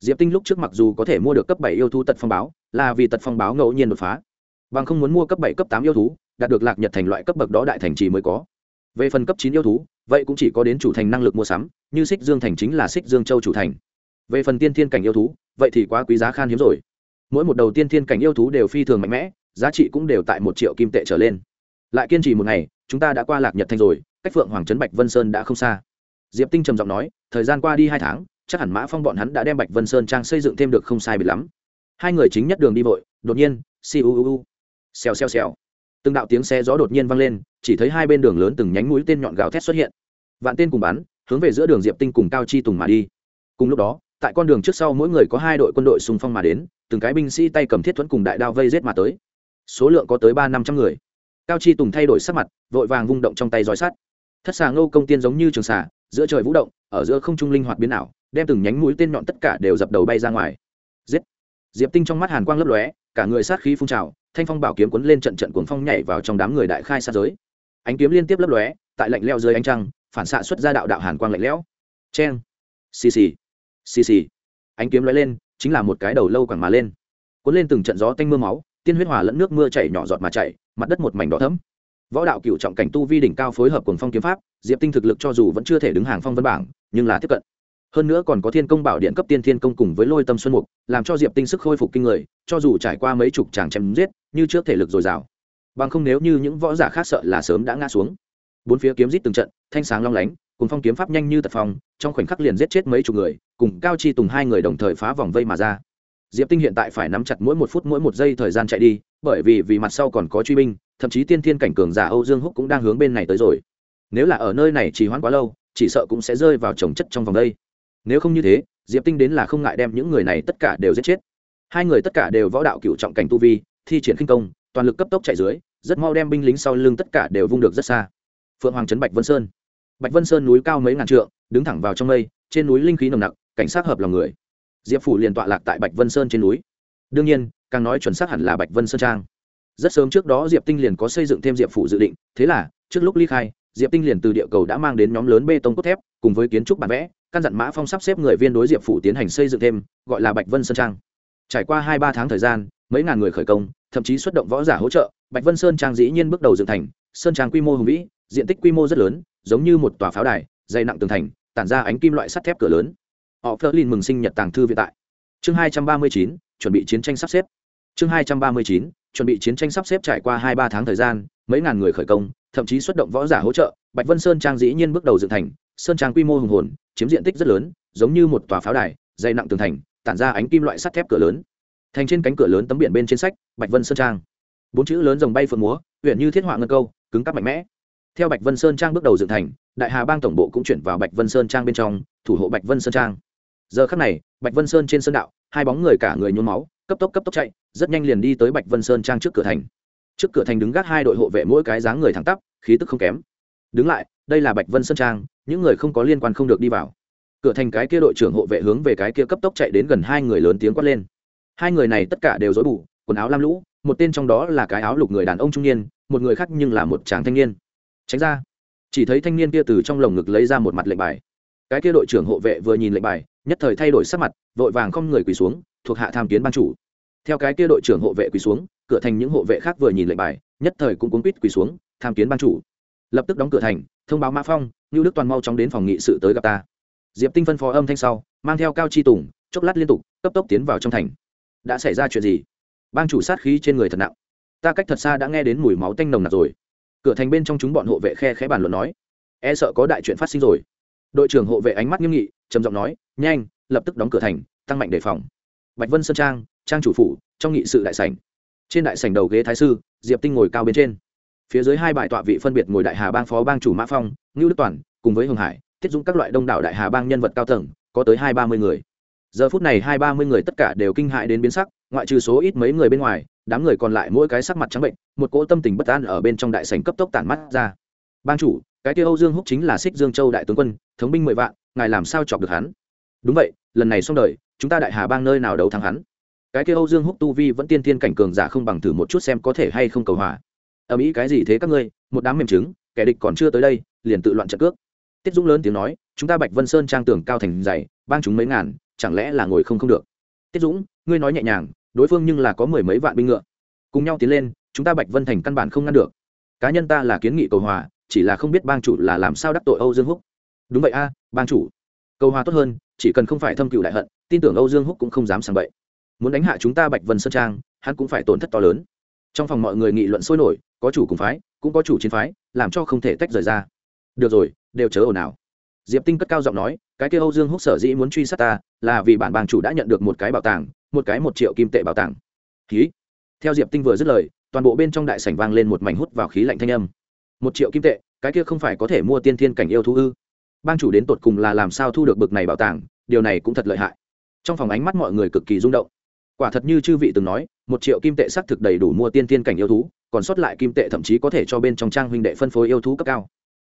Diệp tinh lúc trước mặc dù có thể mua được cấp bảy yêu thú tật phong báo, là vì tật phong báo ngẫu nhiên đột phá. Bằng không muốn mua cấp bảy, cấp tám yêu thú đạt được lạc nhật thành loại cấp bậc đó đại thành trì mới có. Về phần cấp chín yêu thú, vậy cũng chỉ có đến chủ thành năng lực mua sắm, như xích dương thành chính là xích dương châu chủ thành. Về phần tiên thiên cảnh yêu thú, vậy thì quá quý giá khan hiếm rồi. Mỗi một đầu tiên thiên cảnh yêu thú đều phi thường mạnh mẽ, giá trị cũng đều tại một triệu kim tệ trở lên. Lại kiên trì một ngày, chúng ta đã qua lạc nhật thành rồi, cách phượng hoàng trấn bạch vân sơn đã không xa. Diệp tinh trầm giọng nói, thời gian qua đi hai tháng, chắc hẳn mã phong bọn hắn đã đem bạch vân sơn trang xây dựng thêm được không sai bị lắm. Hai người chính nhất đường đi vội, đột nhiên siêu u u, xèo xèo xèo từng đạo tiếng xe gió đột nhiên vang lên, chỉ thấy hai bên đường lớn từng nhánh mũi tên nhọn gào thét xuất hiện. Vạn tên cùng bắn, hướng về giữa đường diệp tinh cùng cao chi tùng mà đi. Cùng lúc đó, tại con đường trước sau mỗi người có hai đội quân đội xung phong mà đến, từng cái binh sĩ tay cầm thiết thuẫn cùng đại đao vây rết mà tới. Số lượng có tới ba năm trăm người. Cao chi tùng thay đổi sắc mặt, vội vàng vung động trong tay roi sắt. Thất xà ngô công tiên giống như trường xà, giữa trời vũ động, ở giữa không trung linh hoạt biến ảo, đem từng nhánh mũi tên nhọn tất cả đều dập đầu bay ra ngoài. Giết! Diệp tinh trong mắt hàn quang lấp lóe, cả người sát khí phun trào thanh phong bảo kiếm cuốn lên trận trận cuồng phong nhảy vào trong đám người đại khai sát giới. Ánh kiếm liên tiếp lấp lóe, tại lạnh leo dưới ánh trăng, phản xạ xuất ra đạo đạo hàn quang lạnh lẽo. Cheng. Xì xì. Xì xì. Ánh kiếm lóe lên, chính là một cái đầu lâu quẳng mà lên. Cuốn lên từng trận gió tanh mưa máu, tiên huyết hòa lẫn nước mưa chảy nhỏ giọt mà chảy, mặt đất một mảnh đỏ thấm võ đạo cựu trọng cảnh tu vi đỉnh cao phối hợp cùng phong kiếm pháp, diệp tinh thực lực cho dù vẫn chưa thể đứng hàng phong vân bảng, nhưng là tiếp cận hơn nữa còn có thiên công bảo điện cấp tiên thiên công cùng với lôi tâm xuân mục, làm cho diệp tinh sức khôi phục kinh người, cho dù trải qua mấy chục tràng chém giết, như trước thể lực dồi dào. Bằng không nếu như những võ giả khác sợ là sớm đã ngã xuống. Bốn phía kiếm giết từng trận, thanh sáng long lánh, cùng phong kiếm pháp nhanh như tật phong, trong khoảnh khắc liền giết chết mấy chục người, cùng cao chi tùng hai người đồng thời phá vòng vây mà ra. Diệp tinh hiện tại phải nắm chặt mỗi một phút mỗi một giây thời gian chạy đi, bởi vì vì mặt sau còn có truy binh, thậm chí tiên thiên cảnh cường giả âu dương húc cũng đang hướng bên này tới rồi. Nếu là ở nơi này trì hoãn quá lâu, chỉ sợ cũng sẽ rơi vào trồng chất trong vòng đây nếu không như thế, diệp tinh đến là không ngại đem những người này tất cả đều giết chết. Hai người tất cả đều võ đạo cựu trọng cảnh tu vi, thi triển khinh công, toàn lực cấp tốc chạy dưới, rất mau đem binh lính sau lưng tất cả đều vung được rất xa. Phượng hoàng trấn bạch vân sơn. Bạch vân sơn núi cao mấy ngàn trượng, đứng thẳng vào trong mây, trên núi linh khí nồng nặc, cảnh sát hợp lòng người. Diệp phủ liền tọa lạc tại bạch vân sơn trên núi. Đương nhiên, càng nói chuẩn xác hẳn là bạch vân sơn trang. Rất sớm trước đó diệp tinh liền có xây dựng thêm diệp phủ dự định, thế là, trước lúc ly khai, diệp tinh liền từ địa cầu đã mang đến nhóm lớn bê tông cốt thép, cùng với kiến trúc bản vẽ căn dặn mã phong sắp xếp người viên đối diệp phủ tiến hành xây dựng thêm, gọi là bạch vân sơn trang. Trải qua hai ba tháng thời gian, mấy ngàn người khởi công, thậm chí xuất động võ giả hỗ trợ, bạch vân sơn trang dĩ nhiên bước đầu dựng thành, sơn trang quy mô hùng vĩ, diện tích quy mô rất lớn, giống như một tòa pháo đài, dày nặng tường thành, tản ra ánh kim loại sắt thép cửa lớn. Họ phớt lên mừng sinh nhật tàng thư viện tại. Chương hai trăm ba mươi chín, chuẩn bị chiến tranh sắp xếp. Chương hai trăm ba mươi chín, chuẩn bị chiến tranh sắp xếp trải qua hai ba tháng thời gian, mấy ngàn người khởi công, thậm chí xuất động võ giả hỗ trợ, bạch vân sơn trang dĩ nhiên bước đầu dựng thành, sơn trang quy mô hùng hồn chiếm diện tích rất lớn, giống như một tòa pháo đài, dày nặng tường thành, tản ra ánh kim loại sắt thép cửa lớn. Thành trên cánh cửa lớn tấm biển bên trên sách, bạch vân sơn trang. Bốn chữ lớn dòng bay phượng múa huyện như thiết họa ngân câu, cứng cắp mạnh mẽ. Theo bạch vân sơn trang bước đầu dựng thành, đại hà bang tổng bộ cũng chuyển vào bạch vân sơn trang bên trong, thủ hộ bạch vân sơn trang. Giờ khắc này, bạch vân sơn trên sơn đạo, hai bóng người cả người nhuốm máu, cấp tốc cấp tốc chạy, rất nhanh liền đi tới bạch vân sơn trang trước cửa thành. Trước cửa thành đứng gác hai đội hộ vệ mỗi cái dáng người thẳng tắp, khí tức không kém. Đứng lại đây là bạch vân sơn trang, những người không có liên quan không được đi vào. Cửa thành cái kia đội trưởng hộ vệ hướng về cái kia cấp tốc chạy đến gần hai người lớn tiếng quát lên. Hai người này tất cả đều dối bù, quần áo lam lũ, một tên trong đó là cái áo lục người đàn ông trung niên, một người khác nhưng là một chàng thanh niên. Tránh ra. Chỉ thấy thanh niên kia từ trong lồng ngực lấy ra một mặt lệnh bài. Cái kia đội trưởng hộ vệ vừa nhìn lệnh bài, nhất thời thay đổi sắc mặt, vội vàng không người quỳ xuống, thuộc hạ tham kiến ban chủ. Theo cái kia đội trưởng hộ vệ quỳ xuống, cửa thành những hộ vệ khác vừa nhìn lệnh bài, nhất thời cũng cuốn quýt quỳ xuống, tham kiến ban chủ lập tức đóng cửa thành, thông báo mã phong như đức toàn mau chóng đến phòng nghị sự tới gặp ta. Diệp tinh phân phó âm thanh sau, mang theo cao chi tùng, chốc lát liên tục, cấp tốc tiến vào trong thành. Đã xảy ra chuyện gì? Bang chủ sát khí trên người thật nặng. Ta cách thật xa đã nghe đến mùi máu tanh nồng nặc rồi. Cửa thành bên trong chúng bọn hộ vệ khe khẽ bàn luận nói e sợ có đại chuyện phát sinh rồi. Đội trưởng hộ vệ ánh mắt nghiêm nghị, trầm giọng nói, nhanh, lập tức đóng cửa thành, tăng mạnh đề phòng. Bạch vân sơn trang trang chủ phủ, trong nghị sự đại sảnh. Trên đại sảnh đầu ghế thái sư, diệp tinh ngồi cao bên trên phía dưới hai bài tọa vị phân biệt ngồi đại hà bang phó bang chủ mã phong, ngưu đức toàn, cùng với hồng hải, tiết dũng các loại đông đảo đại hà bang nhân vật cao tầng, có tới hai ba mươi người. Giờ phút này hai ba mươi người tất cả đều kinh hại đến biến sắc, ngoại trừ số ít mấy người bên ngoài, đám người còn lại mỗi cái sắc mặt trắng bệnh, một cỗ tâm tình bất an ở bên trong đại sảnh cấp tốc tản mắt ra. Ban chủ, cái kia âu dương húc chính là xích dương châu đại tướng quân, thống binh mười vạn, ngài làm sao chọc được hắn? Đúng vậy, lần này xong đời, chúng ta đại hà bang nơi nào đấu thắng hắn? Cái kia âu dương húc tu vi vẫn tiên tiên cảnh cường giả không bằng thử một chút xem có thể hay không cầu hòa ở mỹ cái gì thế các ngươi, một đám mềm trứng, kẻ địch còn chưa tới đây, liền tự loạn trận cước. Tiết dũng lớn tiếng nói, chúng ta bạch vân sơn trang tưởng cao thành dày, bang chúng mấy ngàn, chẳng lẽ là ngồi không không được? Tiết dũng, ngươi nói nhẹ nhàng, đối phương nhưng là có mười mấy vạn binh ngựa. Cùng nhau tiến lên, chúng ta bạch vân thành căn bản không ngăn được. Cá nhân ta là kiến nghị cầu hòa, chỉ là không biết bang chủ là làm sao đắc tội âu dương húc. Đúng vậy a, bang chủ. Cầu hòa tốt hơn, chỉ cần không phải thâm cựu đại hận, tin tưởng âu dương húc cũng không dám sàng bậy. Muốn đánh hạ chúng ta bạch vân sơn trang, hắn cũng phải tổn thất to lớn. Trong phòng mọi người nghị luận sôi nổi có chủ cùng phái, cũng có chủ chiến phái, làm cho không thể tách rời ra. Được rồi, đều chớ ồn ào. Diệp tinh cất cao giọng nói, cái kia âu dương húc sở dĩ muốn truy sát ta, là vì bản bang chủ đã nhận được một cái bảo tàng, một cái một triệu kim tệ bảo tàng. Khí theo diệp tinh vừa dứt lời, toàn bộ bên trong đại sảnh vang lên một mảnh hút vào khí lạnh thanh âm. Một triệu kim tệ, cái kia không phải có thể mua tiên thiên cảnh yêu thú ư? Bang chủ đến tột cùng là làm sao thu được bực này bảo tàng, điều này cũng thật lợi hại. Trong phòng ánh mắt mọi người cực kỳ rung động. Quả thật như chư vị từng nói, một triệu kim tệ xác thực đầy đủ mua tiên thiên cảnh yêu thú còn sót lại kim tệ thậm chí có thể cho bên trong trang huynh đệ phân phối yêu thú cấp cao.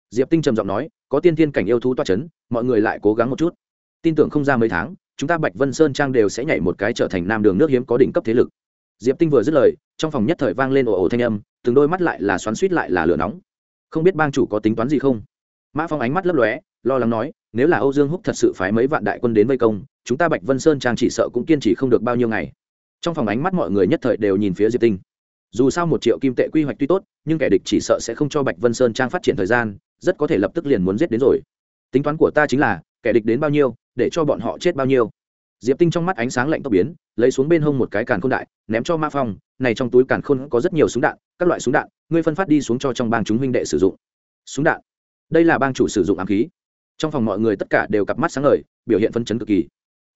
Diệp tinh trầm giọng nói, có tiên thiên cảnh yêu thú toa c h ấ n mọi người lại cố gắng một chút. Tin tưởng không ra mấy tháng, chúng ta bạch vân sơn trang đều sẽ nhảy một cái trở thành nam đường nước hiếm có đỉnh cấp thế lực. Diệp tinh vừa dứt lời, trong phòng nhất thời vang lên ồ ồ thanh âm, từng đôi mắt lại là xoắn suýt lại là lửa nóng. Không biết bang chủ có tính toán gì không? Mã phong ánh mắt lấp lóe, lo lắng nói, nếu là âu dương húc thật sự phái mấy vạn đại quân đến vây công, chúng ta bạch vân sơn trang chỉ sợ cũng kiên trì không được bao nhiêu ngày. Trong phòng ánh mắt mọi người nhất thời đều nhìn phía diệp tinh dù sao một triệu kim tệ quy hoạch tuy tốt, nhưng kẻ địch chỉ sợ sẽ không cho bạch vân sơn trang phát triển thời gian, rất có thể lập tức liền muốn giết đến rồi. Tính toán của ta chính là, kẻ địch đến bao nhiêu, để cho bọn họ chết bao nhiêu. Diệp tinh trong mắt ánh sáng lạnh tốc biến, lấy xuống bên hông một cái càn khôn đại, ném cho ma phong, này trong túi càn khôn có rất nhiều súng đạn, các loại súng đạn, ngươi phân phát đi xuống cho trong bang chúng huynh đệ sử dụng. Súng đạn? Đây là bang chủ sử dụng ám khí. Trong phòng mọi người tất cả đều cặp mắt sáng ngời, biểu hiện phân chấn cực kỳ.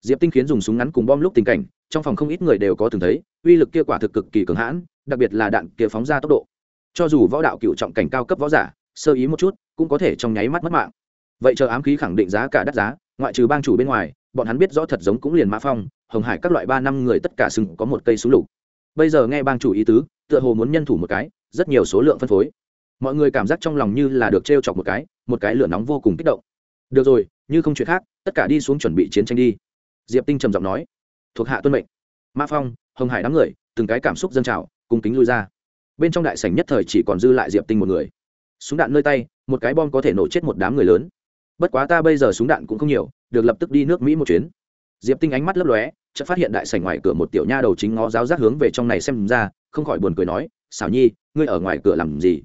Diệp tinh khiến dùng súng ngắn cùng bom lúc tình cảnh trong phòng không ít người đều có từng thấy, uy lực kia quả thực cực kỳ cường hãn, đặc biệt là đạn kia phóng ra tốc độ. Cho dù võ đạo cựu trọng cảnh cao cấp võ giả, sơ ý một chút, cũng có thể trong nháy mắt mất mạng. Vậy chờ ám khí khẳng định giá cả đắt giá, ngoại trừ bang chủ bên ngoài, bọn hắn biết rõ thật giống cũng liền mã phong, hồng hải các loại ba năm người tất cả sừng có một cây súng lục. Bây giờ nghe bang chủ ý tứ, tựa hồ muốn nhân thủ một cái, rất nhiều số lượng phân phối. Mọi người cảm giác trong lòng như là được t chọc một cái một cái lửa nóng vô cùng kích động. Được rồi, như không chuyện khác, tất cả đi xuống chuẩn bị chiến tranh đi. Diệp tinh trầm giọng nói thuộc hạ tuân mệnh. Ma phong, hồng hải đám người, từng cái cảm xúc dâng trào, cùng kính lui ra. Bên trong đại sảnh nhất thời chỉ còn dư lại diệp tinh một người. Súng đạn nơi tay, một cái bom có thể nổ chết một đám người lớn. Bất quá ta bây giờ súng đạn cũng không nhiều, được lập tức đi nước mỹ một chuyến. Diệp tinh ánh mắt lấp lóe, chợt phát hiện đại sảnh ngoài cửa một tiểu nha đầu chính ngó giáo giác hướng về trong này xem ra, không khỏi buồn cười nói, xảo nhi, ngươi ở ngoài cửa làm gì?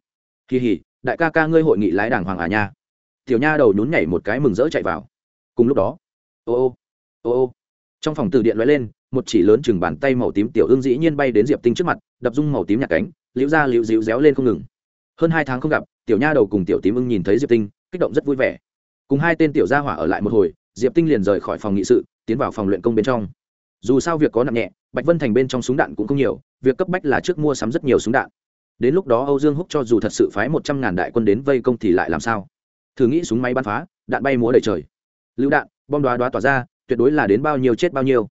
Kỳ hỉ đại ca ca ngươi hội nghị lái đảng hoàng à nha. Tiểu nha đầu nhún nhảy một cái mừng rỡ chạy vào. Cùng lúc đó, ô ô ô ô trong phòng từ điện lóe lên, một chỉ lớn chừng bàn tay màu tím tiểu ương dĩ nhiên bay đến diệp tinh trước mặt, đập dung màu tím nhạt cánh, liễu ra liễu dịu réo lên không ngừng. Hơn hai tháng không gặp, tiểu nha đầu cùng tiểu tím ưng nhìn thấy diệp tinh, kích động rất vui vẻ. Cùng hai tên tiểu gia hỏa ở lại một hồi, diệp tinh liền rời khỏi phòng nghị sự, tiến vào phòng luyện công bên trong. Dù sao việc có nặng nhẹ, bạch vân thành bên trong súng đạn cũng không nhiều, việc cấp bách là trước mua sắm rất nhiều súng đạn. Đến lúc đó âu dương húc cho dù thật sự phái một trăm ngàn đại quân đến vây công thì lại làm sao? Thử nghĩ súng máy bắn phá, đạn bay múa đầy trời. Lựu đạn, bom đoá đoá tỏa ra tuyệt đối là đến bao nhiêu chết bao nhiêu.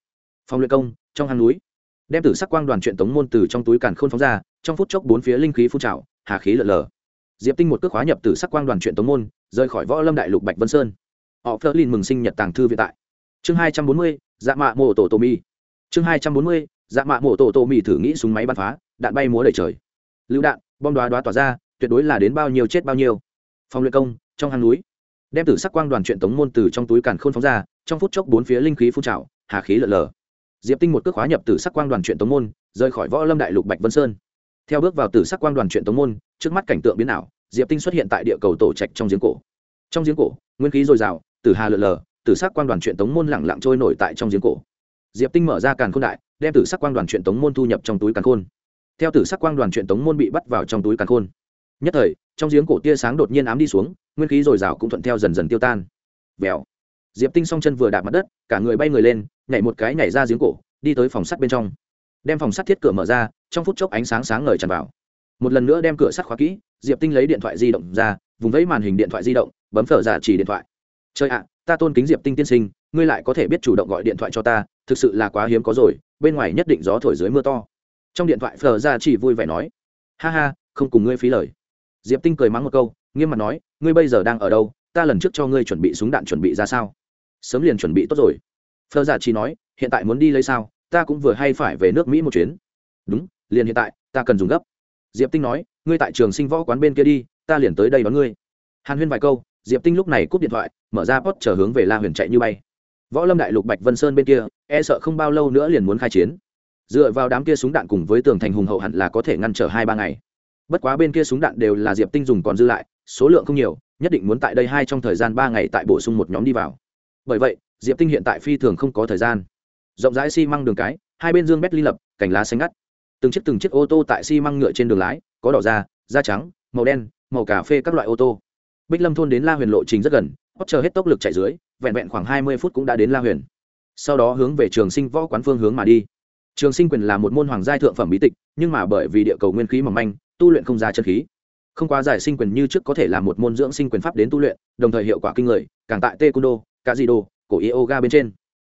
Phòng luyện công, trong hang núi, đem tử sắc quang đoàn truyện tống môn từ trong túi càn khôn phóng ra, trong phút chốc bốn phía linh khí phun trào, hà khí lợn lờ diệp tinh một cước khóa nhập tử sắc quang đoàn truyện tống môn, rời khỏi võ lâm đại lục bạch vân sơn. Họ phớt lên mừng sinh nhật tàng thư viện tại. Chương hai trăm bốn mươi dạ mạ mộ tổ tổ mi chương hai trăm bốn mươi dạ mạ mộ tổ tổ mi thử nghĩ súng máy bắn phá, đạn bay múa đầy trời. Lựu đạn, bom đoá đoá tỏa ra, tuyệt đối là đến bao nhiêu chết bao nhiêu. Phòng luyện công, trong hang núi đem tử sắc quang đoàn truyện tống môn từ trong túi càn khôn phóng ra, trong phút chốc bốn phía linh khí phun trào, hà khí lợn lờ. Diệp tinh một cước hóa nhập tử sắc quang đoàn truyện tống môn, rời khỏi võ lâm đại lục bạch vân sơn. Theo bước vào tử sắc quang đoàn truyện tống môn, trước mắt cảnh tượng biến ảo, diệp tinh xuất hiện tại địa cầu tổ trạch trong giếng cổ. Trong giếng cổ, nguyên khí dồi dào, tử hà lợn lờ, tử sắc quang đoàn truyện tống môn lẳng lặng trôi nổi tại trong giếng cổ. Diệp tinh mở ra càn khôn đại, đem tử sắc quang đoàn truyện tống môn thu nhập trong túi càn khôn. Theo tử sắc quang đoàn truyện tống môn bị bắt vào trong túi càn khôn. Nhất thời, trong giếng cổ tia sáng đột nhiên ám đi xuống nguyên khí dồi dào cũng thuận theo dần dần tiêu tan. Vèo. Diệp tinh song chân vừa đạp mặt đất, cả người bay người lên, nhảy một cái nhảy ra giếng cổ, đi tới phòng sắt bên trong. Đem phòng sắt thiết cửa mở ra, trong phút chốc ánh sáng sáng ngời tràn vào. Một lần nữa đem cửa sắt khóa kỹ, diệp tinh lấy điện thoại di động ra, vùng vẫy màn hình điện thoại di động, bấm phở giả chỉ điện thoại. Chơi ạ, ta tôn kính diệp tinh tiên sinh, ngươi lại có thể biết chủ động gọi điện thoại cho ta, thực sự là quá hiếm có rồi, bên ngoài nhất định gió thổi dưới mưa to. Trong điện thoại phở giả chỉ vui vẻ nói, ha ha, không cùng ngươi phí lời. Diệp tinh cười mắng một câu nghiêm mặt nói, ngươi bây giờ đang ở đâu? Ta lần trước cho ngươi chuẩn bị súng đạn chuẩn bị ra sao? Sớm liền chuẩn bị tốt rồi. Phơ giả chỉ nói, hiện tại muốn đi lấy sao? Ta cũng vừa hay phải về nước mỹ một chuyến. Đúng, liền hiện tại, ta cần dùng gấp. Diệp tinh nói, ngươi tại trường sinh võ quán bên kia đi, ta liền tới đây đón ngươi. Hàn huyên vài câu, diệp tinh lúc này cúp điện thoại, mở ra post chờ hướng về la huyền chạy như bay. Võ lâm đại lục bạch vân sơn bên kia e sợ không bao lâu nữa liền muốn khai chiến. Dựa vào đám kia súng đạn cùng với tường thành hùng hậu hẳn là có thể ngăn trở hai ba ngày. Bất quá bên kia súng đạn đều là diệp tinh dùng còn dư lại số lượng không nhiều, nhất định muốn tại đây hai trong thời gian ba ngày tại bổ sung một nhóm đi vào. Bởi vậy, diệp tinh hiện tại phi thường không có thời gian. Rộng rãi xi、si、măng đường cái, hai bên dương bét ly lập, cành lá xanh ngắt. Từng chiếc từng chiếc ô tô tại xi、si、măng ngựa trên đường lái, có đỏ da da trắng, màu đen, màu cà phê các loại ô tô. Bích lâm thôn đến la huyền lộ trình rất gần hót chờ hết tốc lực chạy dưới, vẹn vẹn khoảng hai mươi phút cũng đã đến la huyền. Sau đó hướng về trường sinh võ quán phương hướng mà đi. Trường sinh quyền là một môn hoàng giai thượng phẩm bí tịch, nhưng mà bởi vì địa cầu nguyên khí mỏng manh, tu luyện không ra chân khí không quá giải sinh quyền như trước có thể là một môn dưỡng sinh quyền pháp đến tu luyện, đồng thời hiệu quả kinh người, càng tại taekwondo cả di đô cổ yoga bên trên.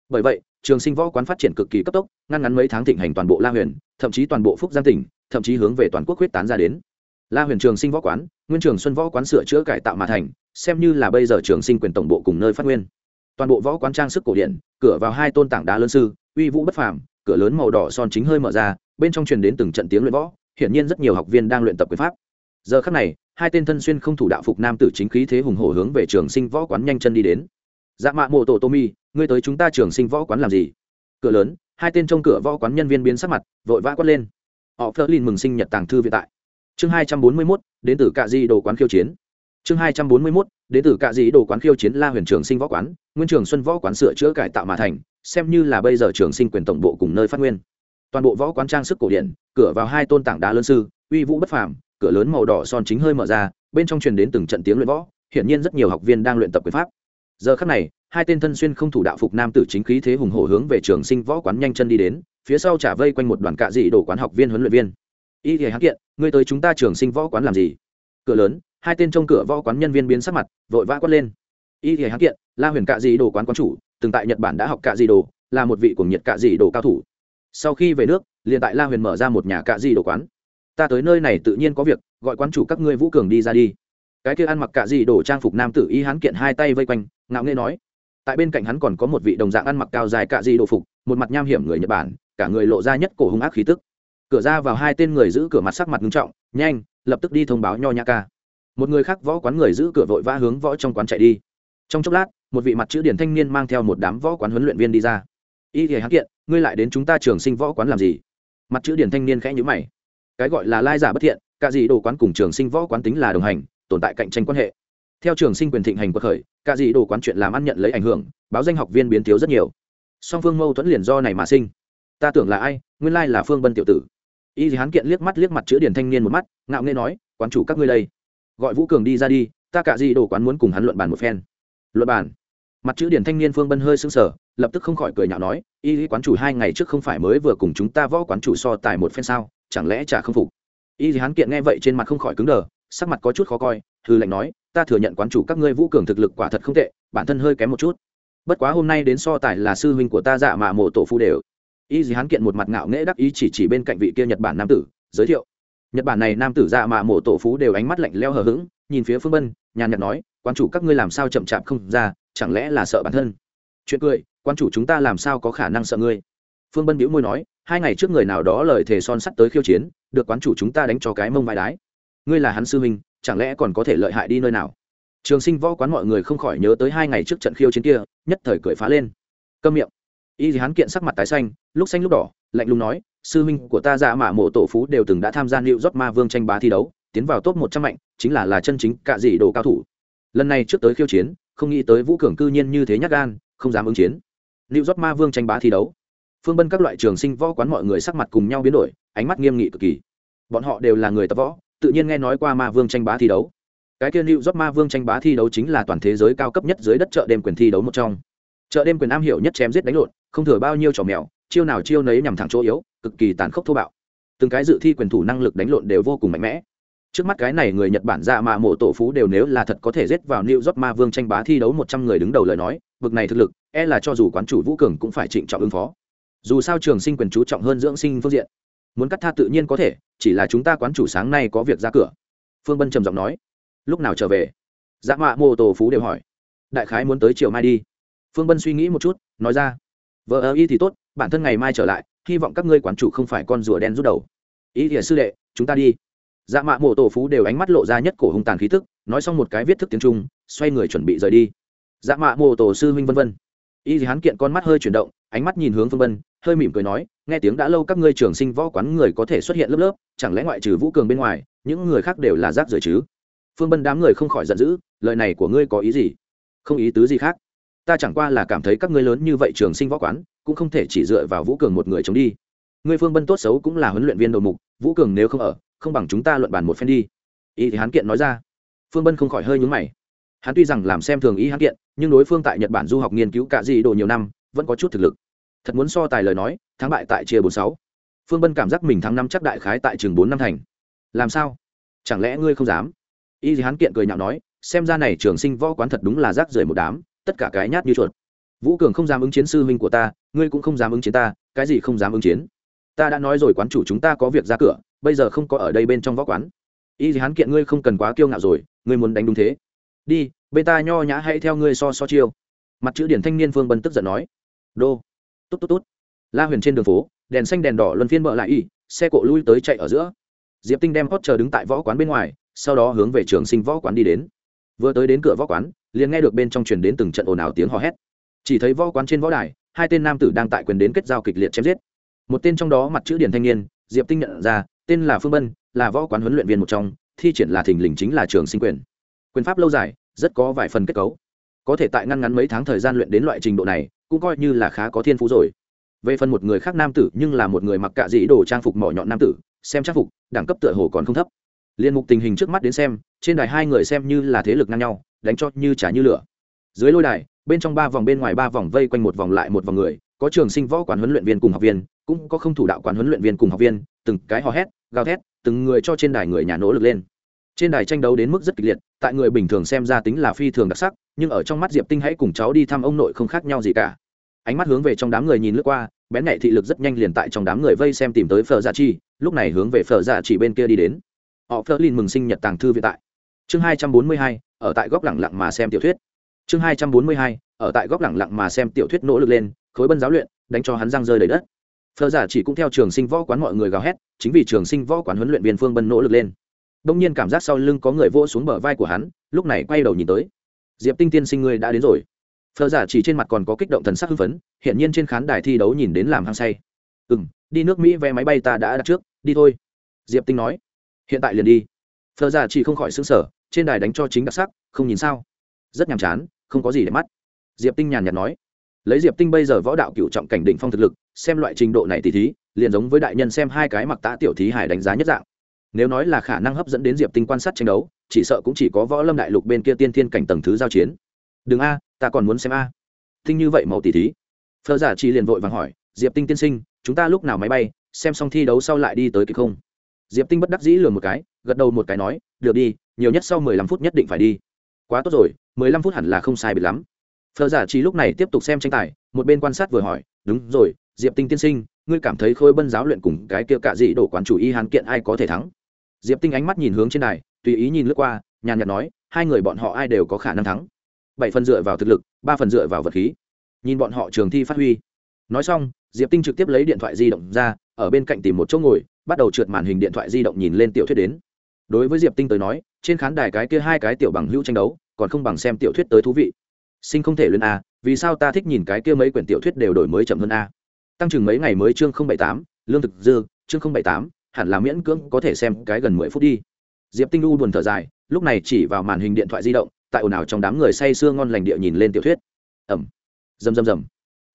Bởi vậy, trường sinh võ quán phát triển cực kỳ cấp tốc, ngăn ngắn mấy tháng thịnh hành toàn bộ la huyền, thậm chí toàn bộ phúc giang tỉnh, thậm chí hướng về toàn quốc huyết tán ra đến. La huyền trường sinh võ quán, nguyên trường xuân võ quán sửa chữa cải tạo mà thành, xem như là bây giờ trường sinh quyền tổng bộ cùng nơi phát nguyên. Toàn bộ võ quán trang sức cổ điển, cửa vào hai tôn tảng đá lớn sư, uy vũ bất phàm, cửa lớn màu đỏ son chính hơi mở ra, bên trong truyền đến từng trận tiếng luyện võ, hiển nhiên rất nhiều học viên đang luyện tập quyền pháp giờ khắc này, hai tên thân xuyên không thủ đạo phục nam tử chính khí thế hùng hổ hướng về trường sinh võ quán nhanh chân đi đến. Dạ mạ mộ tổ tô mi ngươi tới chúng ta trường sinh võ quán làm gì? Cửa lớn, hai tên trong cửa võ quán nhân viên biến sắc mặt, vội vã quát lên. Họ phớt lên mừng sinh nhật tàng thư viện tại. Chương hai trăm bốn mươi mốt, đến từ cạ di đồ quán khiêu chiến. Chương hai trăm bốn mươi mốt, đến từ cạ di đồ quán khiêu chiến la huyền trường sinh võ quán, nguyên trường xuân võ quán sửa chữa cải tạo mà thành, xem như là bây giờ trường sinh quyền tổng bộ cùng nơi phát nguyên. Toàn bộ võ quán trang sức cổ điển, cửa vào hai tôn tảng đá lớn sư, uy vũ bất phàm cửa lớn màu đỏ son chính hơi mở ra, bên trong truyền đến từng trận tiếng luyện võ, hiển nhiên rất nhiều học viên đang luyện tập quyền pháp. Giờ khắc này, hai tên thân xuyên không thủ đạo phục nam tử chính khí thế hùng hổ hướng về trường sinh võ quán nhanh chân đi đến, phía sau trả vây quanh một đoàn cạ dị đổ quán học viên huấn luyện viên. Y thì hãng kiện, ngươi tới chúng ta trường sinh võ quán làm gì? Cửa lớn, hai tên trong cửa võ quán nhân viên biến sắc mặt, vội vã quát lên. Y thì hãng kiện, la huyền cạ dị đồ quán quán chủ, từng tại nhật bản đã học cạ dị đồ, là một vị của nhiệt cạ dị đồ cao thủ. Sau khi về nước, liền tại la huyền mở ra một nhà cạ dị đồ quán ta tới nơi này tự nhiên có việc, gọi quán chủ các ngươi vũ cường đi ra đi. Cái kia ăn mặc cạ dị đổ trang phục nam tử y hán kiện hai tay vây quanh, ngạo nghê nói. Tại bên cạnh hắn còn có một vị đồng dạng ăn mặc cao dài cạ dị đồ phục, một mặt nham hiểm người nhật bản, cả người lộ ra nhất cổ hung ác khí tức. Cửa ra vào hai tên người giữ cửa mặt sắc mặt nghiêm trọng, nhanh, lập tức đi thông báo nho nhã ca. Một người khác võ quán người giữ cửa vội vã hướng võ trong quán chạy đi. Trong chốc lát, một vị mặt chữ điển thanh niên mang theo một đám võ quán huấn luyện viên đi ra. Y thì kiện, ngươi lại đến chúng ta trường sinh võ quán làm gì? Mặt chữ điển thanh niên khẽ nhữ mày cái gọi là lai giả bất thiện, cả gì đồ quán cùng trường sinh võ quán tính là đồng hành, tồn tại cạnh tranh quan hệ. Theo trường sinh quyền thịnh hành quật khởi, cả gì đồ quán chuyện làm ăn nhận lấy ảnh hưởng, báo danh học viên biến thiếu rất nhiều. Song phương mâu thuẫn liền do này mà sinh. Ta tưởng là ai, nguyên lai là phương bân tiểu tử. Y hán kiện liếc mắt liếc mặt chữ điển thanh niên một mắt, ngạo nghê nói, quán chủ các ngươi đây, gọi vũ cường đi ra đi, ta cả gì đồ quán muốn cùng hắn luận bàn một phen. Luận bàn. Mặt chữ điển thanh niên phương bân hơi sững sờ, lập tức không khỏi cười nhạo nói, y lý quán chủ hai ngày trước không phải mới vừa cùng chúng ta võ quán chủ so tài một phen sao? Chẳng lẽ chả không phục? Y lý hán kiện nghe vậy trên mặt không khỏi cứng đờ, sắc mặt có chút khó coi hư lệnh nói, ta thừa nhận quán chủ các ngươi vũ cường thực lực quả thật không tệ, bản thân hơi kém một chút. Bất quá hôm nay đến so tài là sư huynh của ta dạ mạ mộ tổ phu đều. Y dì hán kiện một mặt ngạo nghễ đắc ý chỉ chỉ bên cạnh vị kia nhật bản nam tử, giới thiệu. Nhật bản này nam tử dạ mạ mộ tổ phú đều ánh mắt lạnh leo hờ hững, nhìn phía phương bân nhàn nhạt nói quan chủ các ngươi làm sao chậm chạp không ra, chẳng lẽ là sợ bản thân? Chuyện cười quan chủ chúng ta làm sao có khả năng sợ ngươi? Phương bân bĩu môi nói, hai ngày trước người nào đó lời thề son sắt tới khiêu chiến, được quán chủ chúng ta đánh cho cái mông vai đái. Ngươi là hắn sư huynh, chẳng lẽ còn có thể lợi hại đi nơi nào? Trường sinh võ quán mọi người không khỏi nhớ tới hai ngày trước trận khiêu chiến kia, nhất thời cười phá lên. Câm miệng. Y hắn kiện sắc mặt tái xanh, lúc xanh lúc đỏ, lạnh lùng nói, sư huynh của ta dạ mạ mộ tổ phú đều từng đã tham gia liệu rót ma vương tranh bá thi đấu, tiến vào top một trăm mạnh, chính là là chân chính cạ dị đồ cao thủ. Lần này trước tới khiêu chiến, không nghĩ tới vũ cường cư nhiên như thế nhát gan, không dám ứng chiến. Liệu rót ma vương tranh bá thi đấu phương bân các loại trường sinh võ quán mọi người sắc mặt cùng nhau biến đổi, ánh mắt nghiêm nghị cực kỳ. Bọn họ đều là người tập võ, tự nhiên nghe nói qua ma vương tranh bá thi đấu. Cái kia liệu rót ma vương tranh bá thi đấu chính là toàn thế giới cao cấp nhất dưới đất chợ đêm quyền thi đấu một trong. Chợ đêm quyền am hiểu nhất chém giết đánh lộn, không thừa bao nhiêu trò mèo, chiêu nào chiêu nấy nhằm thẳng chỗ yếu, cực kỳ tàn khốc thô bạo. Từng cái dự thi quyền thủ năng lực đánh lộn đều vô cùng mạnh mẽ. Trước mắt cái này người nhật bản ra mà mộ tổ phú đều nếu là thật có thể giết vào new york ma vương tranh bá thi đấu một trăm người đứng đầu lời nói vực này thực lực e là cho dù quán chủ vũ cường cũng phải trịnh trọng ứng phó dù sao trường sinh quyền chú trọng hơn dưỡng sinh phương diện. Muốn cắt tha tự nhiên có thể, chỉ là chúng ta quán chủ sáng nay có việc ra cửa. Phương bân trầm giọng nói. Lúc nào trở về? Dạ mạ mô tổ phú đều hỏi. Đại khái muốn tới chiều mai đi. Phương bân suy nghĩ một chút, nói ra. Vợ ơ y thì tốt, bản thân ngày mai trở lại, hy vọng các ngươi quán chủ không phải con rùa đen rút đầu. Ý thìa sư đệ, chúng ta đi. Dạ mạ mộ tổ phú đều ánh mắt lộ ra nhất cổ hung tàn khí tức, nói xong một cái viết thức tiếng trung, xoay người chuẩn bị rời đi. Dạ mạ mộ tổ sư huynh vân vân. Y thì hắn kiện con mắt hơi chuyển động ánh mắt nhìn hướng phương Bân, hơi mỉm cười nói nghe tiếng đã lâu các ngươi trường sinh võ quán người có thể xuất hiện lớp lớp chẳng lẽ ngoại trừ vũ cường bên ngoài những người khác đều là rác rưởi chứ? Phương bân đám người không khỏi giận dữ lời này của ngươi có ý gì? Không ý tứ gì khác. Ta chẳng qua là cảm thấy các ngươi lớn như vậy trường sinh võ quán cũng không thể chỉ dựa vào vũ cường một người chống đi. Ngươi phương bân tốt xấu cũng là huấn luyện viên đầu mục vũ cường nếu không ở không bằng chúng ta luận bàn một phen đi. Ý thì hán kiện nói ra. Phương bân không khỏi hơi nhúng mày. Hắn tuy rằng làm xem thường ý hán kiện nhưng đối phương tại nhật bản du học nghiên cứu cả gì đồ nhiều năm vẫn có chút thực lực. Thật muốn so tài lời nói, thắng bại tại chia bốn sáu. Phương bân cảm giác mình thắng năm chắc đại khái tại trường bốn năm thành. Làm sao? Chẳng lẽ ngươi không dám? Y thì hán kiện cười nhạo nói, xem ra này trường sinh võ quán thật đúng là rác rưởi một đám, tất cả cái nhát như chuột. Vũ cường không dám ứng chiến sư huynh của ta, ngươi cũng không dám ứng chiến ta, cái gì không dám ứng chiến? Ta đã nói rồi quán chủ chúng ta có việc ra cửa, bây giờ không có ở đây bên trong võ quán. Y gì hán kiện ngươi không cần quá kiêu ngạo rồi, ngươi muốn đánh đúng thế. Đi, bên ta nho nhã hãy theo ngươi so so chiêu. Mặt chữ điển thanh niên phương bân tức giận nói đô. Tốt tốt tốt la huyền trên đường phố, đèn xanh đèn đỏ luân phiên mở lại y, xe cộ lui tới chạy ở giữa. Diệp tinh đem hot chờ đứng tại võ quán bên ngoài, sau đó hướng về trường sinh võ quán đi đến. Vừa tới đến cửa võ quán, liền nghe được bên trong truyền đến từng trận ồn ào tiếng hò hét. Chỉ thấy võ quán trên võ đài, hai tên nam tử đang tại quyền đến kết giao kịch liệt chém giết. Một tên trong đó mặt chữ điển thanh niên, diệp tinh nhận ra, tên là phương bân, là võ quán huấn luyện viên một trong, thi triển là thình lình chính là trường sinh quyền. Quyền pháp lâu dài, rất có vài phần kết cấu. Có thể tại ngăn ngắn mấy tháng thời gian luyện đến loại trình độ này cũng coi như là khá có thiên phú rồi. Về phần một người khác nam tử, nhưng là một người mặc cạ dĩ đồ trang phục mỏ nhọn nam tử, xem trang phục, đẳng cấp tựa hồ còn không thấp. Liên mục tình hình trước mắt đến xem, trên đài hai người xem như là thế lực ngang nhau, đánh cho như trả như lửa. Dưới lôi đài, bên trong ba vòng bên ngoài ba vòng vây quanh một vòng lại một vòng người, có trường sinh võ quán huấn luyện viên cùng học viên, cũng có không thủ đạo quán huấn luyện viên cùng học viên, từng cái hò hét, gào thét, từng người cho trên đài người nhà nỗ lực lên. Trên đài tranh đấu đến mức rất kịch liệt, tại người bình thường xem ra tính là phi thường đặc sắc, nhưng ở trong mắt diệp tinh hãy cùng cháu đi thăm ông nội không khác nhau gì cả ánh mắt hướng về trong đám người nhìn lướt qua, bén nhạy thị lực rất nhanh liền tại trong đám người vây xem tìm tới phở dạ chi, lúc này hướng về phở dạ chỉ bên kia đi đến. Họ phở lin mừng sinh nhật tàng thư viện tại. Chương hai trăm bốn mươi hai, ở tại góc lẳng lặng mà xem tiểu thuyết. Chương hai trăm bốn mươi hai, ở tại góc lẳng lặng mà xem tiểu thuyết nỗ lực lên, khối bân giáo luyện, đánh cho hắn răng rơi đầy đất. Phở Dạ chỉ cũng theo trường sinh võ quán mọi người gào hét, chính vì trường sinh võ quán huấn luyện viên phương bân nỗ lực lên. Đông nhiên cảm giác sau lưng có người vỗ xuống bờ vai của hắn, lúc này quay đầu nhìn tới. Diệp tinh tiên sinh ngươi đã đến rồi phở giả chỉ trên mặt còn có kích động thần sắc hưng phấn hiện nhiên trên khán đài thi đấu nhìn đến làm hăng say. Ừ m đi nước mỹ vé máy bay ta đã đặt trước, đi thôi. Diệp tinh nói. Hiện tại liền đi. Phở giả chỉ không khỏi xứng sở trên đài đánh cho chính đặc sắc, không nhìn sao. Rất nhàm chán, không có gì để mắt. Diệp tinh nhàn nhạt nói. Lấy diệp tinh bây giờ võ đạo cựu trọng cảnh đỉnh phong thực lực, xem loại trình độ này tỷ thí, liền giống với đại nhân xem hai cái mặc tạ tiểu thí hải đánh giá nhất dạng. Nếu nói là khả năng hấp dẫn đến diệp tinh quan sát tranh đấu, chỉ sợ cũng chỉ có võ lâm đại lục bên kia tiên thiên cảnh tầng thứ giao chiến. Đừng a ta còn muốn xem a. Tinh như vậy màu tỷ thí. Phờ giả chỉ liền vội vàng hỏi, diệp tinh tiên sinh, chúng ta lúc nào máy bay? Xem xong thi đấu sau lại đi tới kịp không? Diệp tinh bất đắc dĩ lừa một cái, gật đầu một cái nói, được đi, nhiều nhất sau mười lăm phút nhất định phải đi. Quá tốt rồi, mười lăm phút hẳn là không sai biệt lắm. Phờ giả chỉ lúc này tiếp tục xem tranh tài, một bên quan sát vừa hỏi, đúng rồi, diệp tinh tiên sinh, ngươi cảm thấy khôi bân giáo luyện cùng cái kia cạ dị đổ quán chủ y hán kiện ai có thể thắng? Diệp tinh ánh mắt nhìn hướng trên đài, tùy ý nhìn lướt qua, nhàn nhạt nói, hai người bọn họ ai đều có khả năng thắng bảy phần dựa vào thực lực, ba phần dựa vào vật khí. Nhìn bọn họ trường thi phát huy. Nói xong, diệp tinh trực tiếp lấy điện thoại di động ra, ở bên cạnh tìm một chỗ ngồi, bắt đầu trượt màn hình điện thoại di động nhìn lên tiểu thuyết đến. Đối với diệp tinh tới nói, trên khán đài cái kia hai cái tiểu bằng hữu tranh đấu, còn không bằng xem tiểu thuyết tới thú vị. Sinh không thể lên a, vì sao ta thích nhìn cái kia mấy quyển tiểu thuyết đều đổi mới chậm hơn a? Tăng chừng mấy ngày mới chương không bảy tám, lương thực dư, chương không bảy tám, hẳn là miễn cưỡng có thể xem cái gần mười phút đi. Diệp tinh u buồn thở dài, lúc này chỉ vào màn hình điện thoại di động tại ồn ào trong đám người say sưa ngon lành địa nhìn lên tiểu thuyết. Ẩm. Rầm rầm rầm.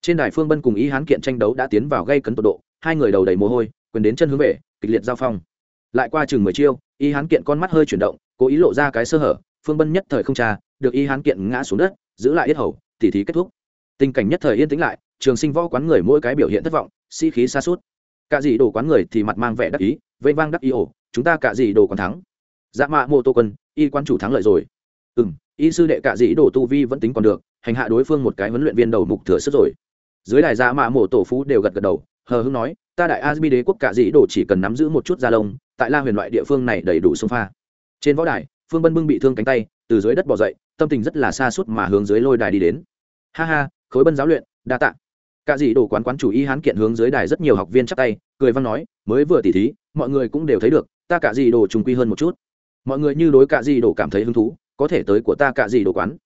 Trên đài phương bân cùng ý hán kiện tranh đấu đã tiến vào gây cấn tột độ, hai người đầu đầy mồ hôi, quyền đến chân hướng về, kịch liệt giao phong. Lại qua chừng mười chiêu, ý hán kiện con mắt hơi chuyển động, cố ý lộ ra cái sơ hở, phương bân nhất thời không tra, được ý hán kiện ngã xuống đất, giữ lại yết hầu, tỉ thí kết thúc. Tình cảnh nhất thời yên tĩnh lại, trường sinh võ quán người mỗi cái biểu hiện thất vọng, sĩ、si、khí xa suốt cả gì đồ quán người thì mặt mang vẻ đắc ý vây vang đắc ý ổ chúng ta cả gì đồ còn thắng. Dạ mạ mô tô quân, y quan chủ thắng lợi rồi. Ừ m y sư đệ cả dĩ đồ tu vi vẫn tính còn được, hành hạ đối phương một cái huấn luyện viên đầu mục thừa sức rồi. Dưới đài gia mạ mổ tổ phú đều gật gật đầu, hờ hưng nói, ta đại a bi đế quốc cả dĩ đồ chỉ cần nắm giữ một chút da lông, tại la huyền loại địa phương này đầy đủ sông pha. Trên võ đài, phương bân bưng bị thương cánh tay, từ dưới đất bỏ dậy, tâm tình rất là xa suốt mà hướng dưới lôi đài đi đến. Ha ha, khối bân giáo luyện, đa tạ. Cả dĩ đồ quán quán chủ y hán kiện hướng dưới đài rất nhiều học viên chắc tay, cười văn nói, mới vừa tỉ thí, mọi người cũng đều thấy được, ta cả dĩ đồ trùng quy hơn một chút. Mọi người như đối cả dĩ đồ cảm thấy hứng thú có thể tới của ta cả gì đồ quán.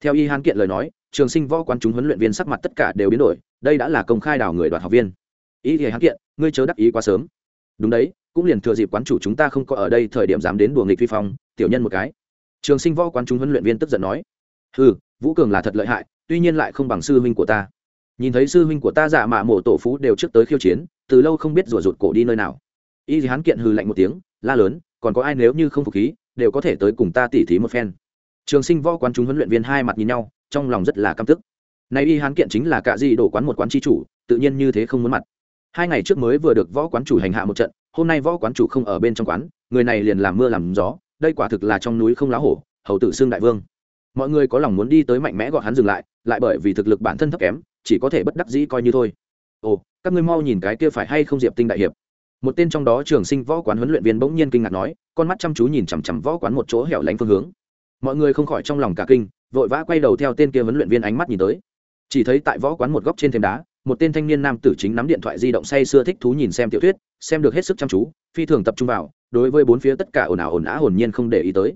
Theo y hán kiện lời nói, trường sinh võ quán chúng huấn luyện viên sắc mặt tất cả đều biến đổi, đây đã là công khai đào người đoạt học viên. Ý thì hán kiện, ngươi chớ đắc ý quá sớm. Đúng đấy, cũng liền thừa dịp quán chủ chúng ta không có ở đây thời điểm dám đến đùa nghịch phi phong, tiểu nhân một cái. Trường sinh võ quán chúng huấn luyện viên tức giận nói. Ừ vũ cường là thật lợi hại, tuy nhiên lại không bằng sư huynh của ta. Nhìn thấy sư huynh của ta giả mạ mổ tổ phú đều trước tới khiêu chiến, từ lâu không biết rủa rụt cổ đi nơi nào. Y hán kiện hừ lạnh một tiếng, la lớn, còn có ai nếu như không phục khí, đều có thể tới cùng ta tỉ thí một phen trường sinh võ quán chúng huấn luyện viên hai mặt nhìn nhau, trong lòng rất là căm tức. Nay y hán kiện chính là cả gì đổ quán một quán tri chủ, tự nhiên như thế không muốn mặt. Hai ngày trước mới vừa được võ quán chủ hành hạ một trận, hôm nay võ quán chủ không ở bên trong quán, người này liền làm mưa làm gió, đây quả thực là trong núi không lá hổ, hầu tử xương đại vương. Mọi người có lòng muốn đi tới mạnh mẽ gọi hắn dừng lại lại bởi vì thực lực bản thân thấp kém, chỉ có thể bất đắc dĩ coi như thôi. Ồ, các ngươi mau nhìn cái kia phải hay không diệp tinh đại hiệp. Một tên trong đó trường sinh võ quán huấn luyện viên bỗng nhiên kinh ngạc nói, con mắt chăm chú nhìn chằm chằm võ quán một chỗ hẻo lánh phương hướng mọi người không khỏi trong lòng cả kinh, vội vã quay đầu theo tên kia huấn luyện viên ánh mắt nhìn tới. Chỉ thấy tại võ quán một góc trên thềm đá, một tên thanh niên nam tử chính nắm điện thoại di động say sưa thích thú nhìn xem tiểu thuyết, xem được hết sức chăm chú, phi thường tập trung vào, đối với bốn phía tất cả ồn ào ồn á hồn nhiên không để ý tới.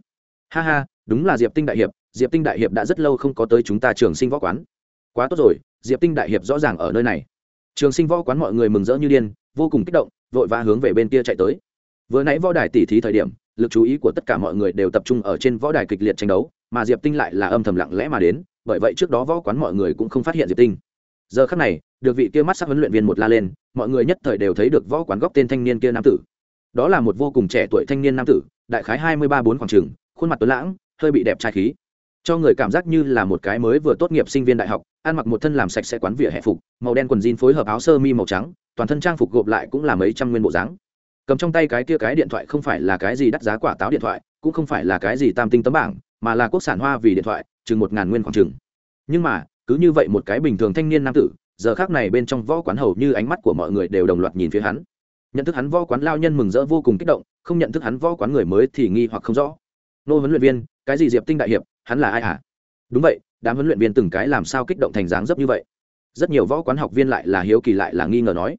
Ha ha, đúng là diệp tinh đại hiệp, diệp tinh đại hiệp đã rất lâu không có tới chúng ta trường sinh võ quán. Quá tốt rồi, diệp tinh đại hiệp rõ ràng ở nơi này. Trường sinh võ quán mọi người mừng rỡ như điên, vô cùng kích động, vội vã hướng về bên kia chạy tới. Vừa nãy võ đài tỉ thí thời điểm lực chú ý của tất cả mọi người đều tập trung ở trên võ đài kịch liệt tranh đấu, mà diệp tinh lại là âm thầm lặng lẽ mà đến, bởi vậy trước đó võ quán mọi người cũng không phát hiện diệp tinh. Giờ khắc này, được vị kia mắt sắc huấn luyện viên một la lên, mọi người nhất thời đều thấy được võ quán góc tên thanh niên kia nam tử. Đó là một vô cùng trẻ tuổi thanh niên nam tử, đại khái hai mươi ba bốn khoảng trường, khuôn mặt tuấn lãng, hơi bị đẹp trai khí. Cho người cảm giác như là một cái mới vừa tốt nghiệp sinh viên đại học, ăn mặc một thân làm sạch sẽ quán vỉa hè phục, màu đen quần jean phối hợp áo sơ mi màu trắng, toàn thân trang phục gộp lại cũng là mấy trăm nguyên bộ dáng cầm trong tay cái kia cái điện thoại không phải là cái gì đắt giá quả táo điện thoại, cũng không phải là cái gì tam tinh tấm bảng, mà là quốc sản hoa vì điện thoại, chừng một ngàn nguyên khoảng chừng. Nhưng mà, cứ như vậy một cái bình thường thanh niên nam tử, giờ khác này bên trong võ quán hầu như ánh mắt của mọi người đều đồng loạt nhìn phía hắn. Nhận thức hắn võ quán lao nhân mừng rỡ vô cùng kích động, không nhận thức hắn võ quán người mới thì nghi hoặc không rõ. Nô huấn luyện viên, cái gì diệp tinh đại hiệp, hắn là ai hả? Đúng vậy, đám huấn luyện viên từng cái làm sao kích động thành dáng dấp như vậy? Rất nhiều võ quán học viên lại là hiếu kỳ lại là nghi ngờ nói,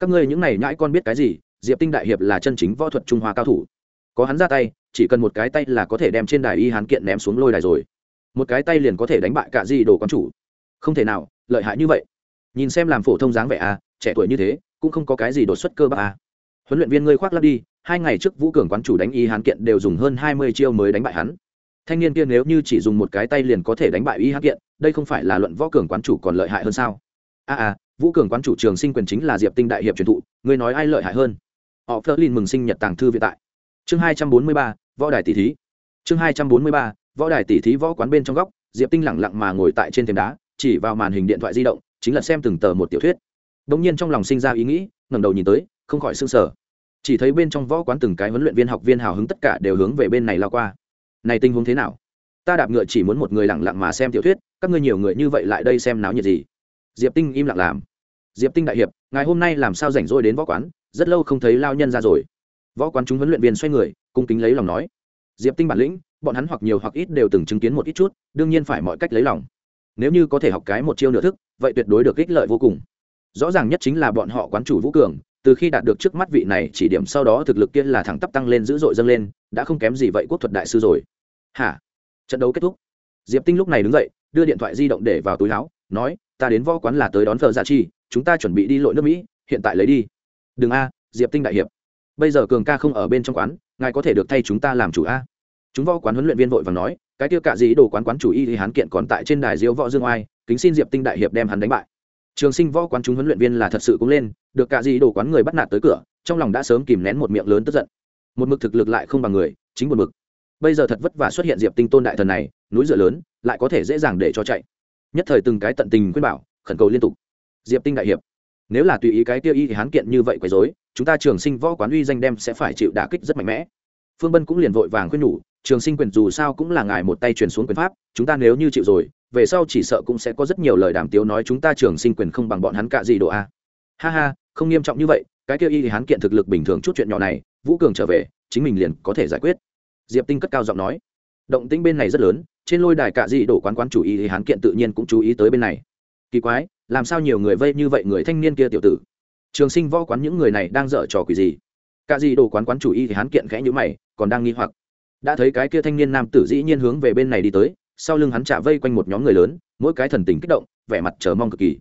các ngươi những này nhãi con biết cái gì diệp tinh đại hiệp là chân chính võ thuật trung hoa cao thủ. Có hắn ra tay chỉ cần một cái tay là có thể đem trên đài y hán kiện ném xuống lôi đài rồi. Một cái tay liền có thể đánh bại cả di đồ quán chủ. Không thể nào lợi hại như vậy. Nhìn xem làm phổ thông dáng vẻ à trẻ tuổi như thế cũng không có cái gì đột xuất cơ bạc à huấn luyện viên ngươi khoác lắp đi hai ngày trước vũ cường quán chủ đánh y hán kiện đều dùng hơn hai mươi chiêu mới đánh bại hắn. Thanh niên kia nếu như chỉ dùng một cái tay liền có thể đánh bại y hán kiện đây không phải là luận võ cường quán chủ còn lợi hại hơn sao? A à, à vũ cường quán chủ trường sinh quyền chính là diệp tinh đại hiệp truyền thụ ngươi nói ai lợi hại hơn? Họ phớt lên mừng sinh nhật tàng thư viện tại. Chương hai trăm bốn mươi ba, võ đài tỷ thí. Chương hai trăm bốn mươi ba, võ đài tỷ thí võ quán bên trong góc, diệp tinh lẳng lặng mà ngồi tại trên thềm đá, chỉ vào màn hình điện thoại di động, chính là xem từng tờ một tiểu thuyết. Đ ỗ n g nhiên trong lòng sinh ra ý nghĩ, ngẩng đầu nhìn tới, không khỏi s ư n g sở chỉ thấy bên trong võ quán từng cái huấn luyện viên, học viên hào hứng tất cả đều hướng về bên này lao qua. Này tình huống thế nào? Ta đạp ngựa chỉ muốn một người lặng lặng mà xem tiểu thuyết, các ngươi nhiều người như vậy lại đây xem náo nhiệt gì? Diệp tinh im lặng làm. Diệp tinh đại hiệp, ngày hôm nay làm sao rảnh rỗi đến võ quán? Rất lâu không thấy lao nhân ra rồi. Võ quán chúng huấn luyện viên xoay người, cung kính lấy lòng nói. Diệp tinh bản lĩnh, bọn hắn hoặc nhiều hoặc ít đều từng chứng kiến một ít chút, đương nhiên phải mọi cách lấy lòng. Nếu như có thể học cái một chiêu nửa thức, vậy tuyệt đối được ích lợi vô cùng. Rõ ràng nhất chính là bọn họ quán chủ vũ cường, từ khi đạt được trước mắt vị này, chỉ điểm sau đó thực lực kia là thẳng tắp tăng lên, dữ dội dâng lên, đã không kém gì vậy quốc thuật đại sư rồi. Hả? Trận đấu kết thúc. Diệp tinh lúc này đứng dậy, đưa điện thoại di động để vào túi áo, nói, ta đến võ quán là tới đón thờ dạ chi, chúng ta chuẩn bị đi lội nước mỹ, hiện tại lấy đi đừng a, diệp tinh đại hiệp. Bây giờ cường ca không ở bên trong quán, ngài có thể được thay chúng ta làm chủ a. Chúng võ quán huấn luyện viên vội vàng nói, cái tiêu cạ dĩ đồ quán quán chủ y thì hán kiện còn tại trên đài diễu võ dương oai, kính xin diệp tinh đại hiệp đem hắn đánh bại. Trường sinh võ quán chúng huấn luyện viên là thật sự cũng lên, được cạ dĩ đồ quán người bắt nạt tới cửa, trong lòng đã sớm kìm nén một miệng lớn tức giận. Một mực thực lực lại không bằng người, chính một mực. Bây giờ thật vất vả xuất hiện diệp tinh tôn đại thần này, núi dựa lớn, lại có thể dễ dàng để cho chạy. Nhất thời từng cái tận tình khuyên bảo, khẩn cầu liên tục. Diệp tinh đại hiệp nếu là tùy ý cái tiêu y thì hán kiện như vậy quấy dối chúng ta trường sinh võ quán uy danh đem sẽ phải chịu đả kích rất mạnh mẽ. Phương bân cũng liền vội vàng khuyên nhủ, trường sinh quyền dù sao cũng là ngài một tay truyền xuống quyền pháp, chúng ta nếu như chịu rồi, về sau chỉ sợ cũng sẽ có rất nhiều lời đàm tiếu nói chúng ta trường sinh quyền không bằng bọn hắn cạ gì độ a. Ha ha, không nghiêm trọng như vậy, cái kia y thì hắn kiện thực lực bình thường chút chuyện nhỏ này, vũ cường trở về, chính mình liền có thể giải quyết. Diệp tinh cất cao giọng nói. Động tĩnh bên này rất lớn, trên lôi đài cạ dị đổ quán quán chủ y thì hắn kiện tự nhiên cũng chú ý tới bên này. Kỳ quái làm sao nhiều người vây như vậy người thanh niên kia tiểu tử? Trường sinh võ quán những người này đang dở trò quỷ gì? Cả gì đồ quán quán chủ y thì hắn kiện khẽ nhữ mày, còn đang nghi hoặc. Đã thấy cái kia thanh niên nam tử dĩ nhiên hướng về bên này đi tới, sau lưng hắn trả vây quanh một nhóm người lớn, mỗi cái thần tình kích động, vẻ mặt chờ mong cực kỳ.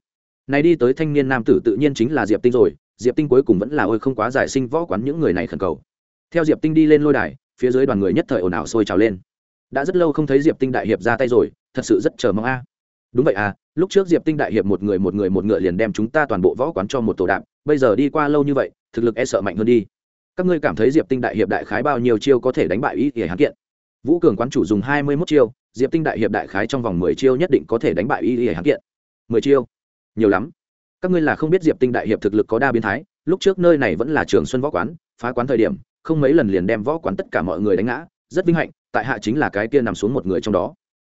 Này đi tới thanh niên nam tử tự nhiên chính là diệp tinh rồi, diệp tinh cuối cùng vẫn là ôi không quá giải sinh võ quán những người này khẩn cầu. Theo diệp tinh đi lên lôi đài, phía dưới đoàn người nhất thời ồn ào sôi trào lên. Đã rất lâu không thấy diệp tinh đại hiệp ra tay rồi, thật sự rất chờ mong a đúng vậy à lúc trước diệp tinh đại hiệp một người một người một ngựa liền đem chúng ta toàn bộ võ quán cho một tổ đạm bây giờ đi qua lâu như vậy, thực lực e sợ mạnh hơn đi. Các ngươi cảm thấy diệp tinh đại hiệp đại khái bao nhiêu chiêu có thể đánh bại ý ỉa hán kiện? Vũ cường quán chủ dùng hai mươi mốt chiêu, diệp tinh đại hiệp đại khái trong vòng mười chiêu nhất định có thể đánh bại ý ỉa hán kiện. mười chiêu? Nhiều lắm. Các ngươi là không biết diệp tinh đại hiệp thực lực có đa biến thái, lúc trước nơi này vẫn là trường xuân võ quán, phá quán thời điểm, không mấy lần liền đem võ quán tất cả mọi người đánh ngã, rất vinh hạnh, tại hạ chính là cái kia nằm xuống một người trong đó.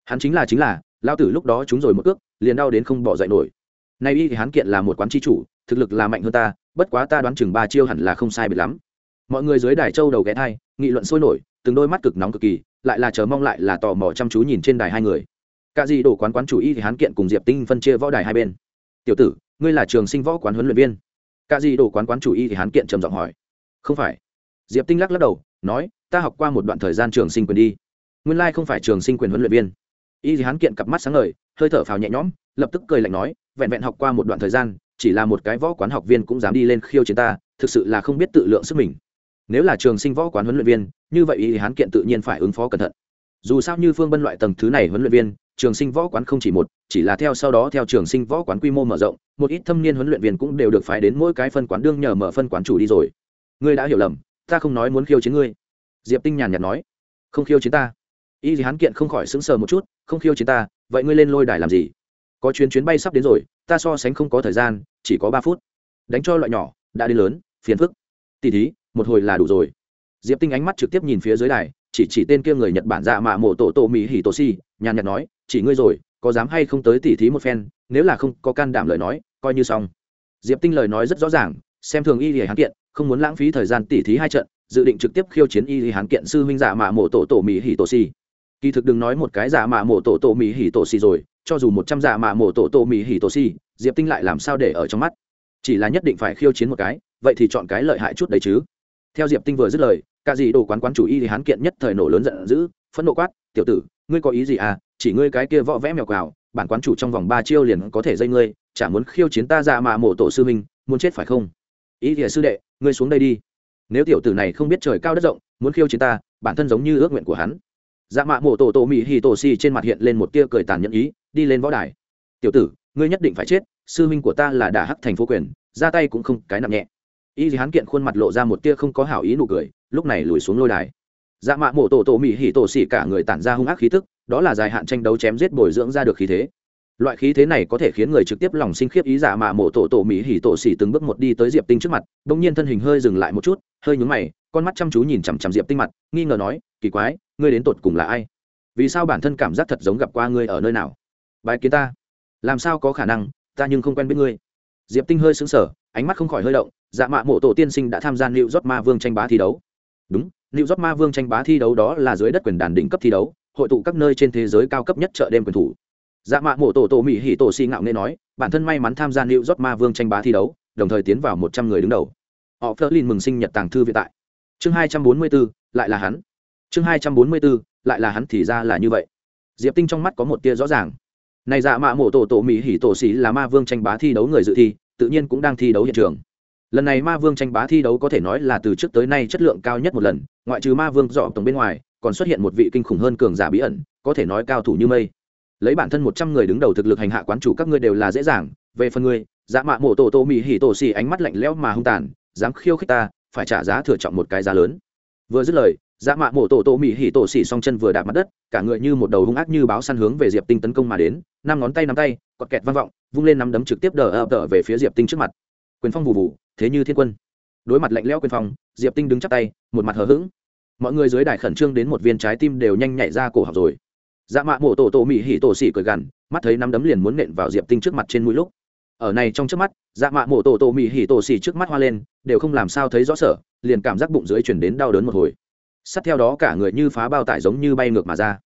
Hắn chính là chính là lao tử lúc đó chúng rồi một cước, liền đau đến không bỏ dậy nổi. Nay y thì hắn kiện là một quán tri chủ, thực lực là mạnh hơn ta, bất quá ta đoán chừng ba chiêu hẳn là không sai biệt lắm. Mọi người dưới đài châu đầu ghé thai, nghị luận sôi nổi, từng đôi mắt cực nóng cực kỳ, lại là chờ mong lại là tò mò chăm chú nhìn trên đài hai người. Cả gì đổ quán quán chủ y thì hắn kiện cùng diệp tinh phân chia võ đài hai bên. Tiểu tử, ngươi là trường sinh võ quán huấn luyện viên. Cả gì đổ quán quán chủ y thì hắn kiện trầm giọng hỏi. Không phải. Diệp tinh lắc lắc đầu, nói, ta học qua một đoạn thời gian trường sinh quyền đi. Nguyên lai không phải trường sinh quyền huấn luyện viên y Hán kiện cặp mắt sáng ngời, hơi thở phào nhẹ nhõm, lập tức cười lạnh nói, vẹn vẹn học qua một đoạn thời gian, chỉ là một cái võ quán học viên cũng dám đi lên khiêu chiến ta, thực sự là không biết tự lượng sức mình. Nếu là trường sinh võ quán huấn luyện viên, như vậy y hán kiện tự nhiên phải ứng phó cẩn thận. Dù sao như phương bân loại tầng thứ này huấn luyện viên, trường sinh võ quán không chỉ một, chỉ là theo sau đó theo trường sinh võ quán quy mô mở rộng, một ít thâm niên huấn luyện viên cũng đều được phái đến mỗi cái phân quán đương nhờ mở phân quán chủ đi rồi. Ngươi đã hiểu lầm, ta không nói muốn khiêu chiến ngươi. Diệp tinh nhàn nhạt nói. Không khiêu chiến ta y gì hán kiện không khỏi sững sờ một chút, không khiêu chiến ta, vậy ngươi lên lôi đài làm gì? Có chuyến chuyến bay sắp đến rồi, ta so sánh không có thời gian, chỉ có ba phút. Đánh cho loại nhỏ, đã đi lớn, phiền phức. Tỉ thí, một hồi là đủ rồi. Diệp tinh ánh mắt trực tiếp nhìn phía dưới đài, chỉ chỉ tên kia người nhật bản dạ mạ mộ tổ tổ mỹ hỉ tổ si, nhàn nhạt nói, chỉ ngươi rồi, có dám hay không tới tỉ thí một phen, nếu là không có can đảm lời nói, coi như xong. Diệp tinh lời nói rất rõ ràng, xem thường y gì hán kiện, không muốn lãng phí thời gian tỉ thí hai trận, dự định trực tiếp khiêu chiến y gì hán kiện sư huynh dạ mạ mộ tổ tổ mỹ hỉ tổ si kỳ thực đừng nói một cái giả mạ mổ tổ tổ mỹ hỉ tổ xì rồi cho dù một trăm giả mạ mổ tổ tổ mỹ hỉ tổ xì, diệp tinh lại làm sao để ở trong mắt? Chỉ là nhất định phải khiêu chiến một cái vậy thì chọn cái lợi hại chút đấy chứ. Theo diệp tinh vừa dứt lời cả dì đồ quán quán chủ y thì hán kiện nhất thời nổ lớn giận dữ phẫn nộ quát tiểu tử ngươi có ý gì à? Chỉ ngươi cái kia võ vẽ mèo quào bản quán chủ trong vòng ba chiêu liền có thể dây ngươi chả muốn khiêu chiến ta ra mà mổ tổ sư minh muốn chết phải không? Ý thì sư đệ ngươi xuống đây đi. Nếu tiểu tử này không biết trời cao đất rộng muốn khiêu chiến ta bản thân giống như ước nguyện của hắn dạ mạ mổ tổ tổ mỹ hì tổ xì trên mặt hiện lên một tia cười tàn nhẫn ý, đi lên võ đài. Tiểu tử, ngươi nhất định phải chết, sư minh của ta là đà hắc thành phố quyền, ra tay cũng không cái nặng nhẹ. Y hán kiện khuôn mặt lộ ra một tia không có hảo ý nụ cười, lúc này lùi xuống lôi đài. Dạ mạ mổ tổ tổ mỹ hỉ tổ xỉ cả người tản ra hung ác khí tức, đó là dài hạn tranh đấu chém giết bồi dưỡng ra được khí thế. Loại khí thế này có thể khiến người trực tiếp lòng sinh khiếp ý dạ mạ mổ tổ tổ mỹ hỉ tổ xỉ từng bước một đi tới diệp tinh trước mặt đ ỗ n g nhiên thân hình hơi dừng lại một chút, hơi nhúng mày, con mắt chăm chú nhìn chằm chằm diệp tinh mặt, nghi ngờ nói, kỳ quái ngươi đến tột cùng là ai? Vì sao bản thân cảm giác thật giống gặp qua ngươi ở nơi nào? Bài kiến ta. Làm sao có khả năng? Ta nhưng không quen biết ngươi. Diệp tinh hơi xứng sở ánh mắt không khỏi hơi động. Dạ mạ mộ tổ tiên sinh đã tham gia liệu rót ma vương tranh bá thi đấu. Đúng liệu rót ma vương tranh bá thi đấu đó là dưới đất quyền đàn đỉnh cấp thi đấu, hội tụ các nơi trên thế giới cao cấp nhất chợ đêm quyền thủ. Dạ mạ mộ tổ tổ mỹ hỉ tổ si ngạo nghe nói, bản thân may mắn tham gia liệu rót ma vương tranh bá thi đấu, đồng thời tiến vào một trăm người đứng đầu. Họ phớt lên mừng sinh nhật tàng thư vĩ tại. Chương hai trăm bốn mươi bốn, lại là hắn chương hai trăm bốn mươi bốn, lại là hắn thì ra là như vậy. Diệp tinh trong mắt có một tia rõ ràng. Này dạ mạ Mổ tổ tổ mỹ hỉ tổ xỉ là ma vương tranh bá thi đấu người dự thi, tự nhiên cũng đang thi đấu hiện trường. Lần này ma vương tranh bá thi đấu có thể nói là từ trước tới nay chất lượng cao nhất một lần, ngoại trừ ma vương dọ tổng bên ngoài, còn xuất hiện một vị kinh khủng hơn cường giả bí ẩn, có thể nói cao thủ như mây. Lấy bản thân một trăm người đứng đầu thực lực hành hạ quán chủ các ngươi đều là dễ dàng. Về phần ngươi dạ mạ Mổ tổ tổ mỹ hỉ tổ xỉ ánh mắt lạnh lẽo mà hung tàn, dám khiêu khích ta, phải trả giá thừa trọng một cái giá lớn. Vừa dứt lời dạ mạ mổ tổ tổ mỹ hỉ tổ xỉ song chân vừa đạp mặt đất, cả người như một đầu hung ác như báo săn hướng về diệp tinh tấn công mà đến, năm ngón tay nắm tay, cọt kẹt vang vọng, vung lên nắm đấm trực tiếp đờ ập đờ về phía diệp tinh trước mặt. Quyền phong vụ vụ thế như thiên quân. Đối mặt lạnh lẽo quyền phong, diệp tinh đứng chắp tay, một mặt hờ hững. Mọi người dưới đài khẩn trương đến một viên trái tim đều nhanh nhảy ra cổ học rồi. Dạ mạ mổ tổ tổ mỹ hỉ tổ xỉ cười gằn, mắt thấy nắm đấm liền muốn nện vào diệp tinh trước mặt trên mũi lúc. Ở này trong trước mắt dạ mạ mổ tổ tổ mỹ hỉ tổ xỉ trước mắt hoa lên, đều không làm sao thấy rõ sở liền cảm giác bụng dưới chuyển đến đau đớn một hồi sát theo đó cả người như phá bao tải giống như bay ngược mà ra.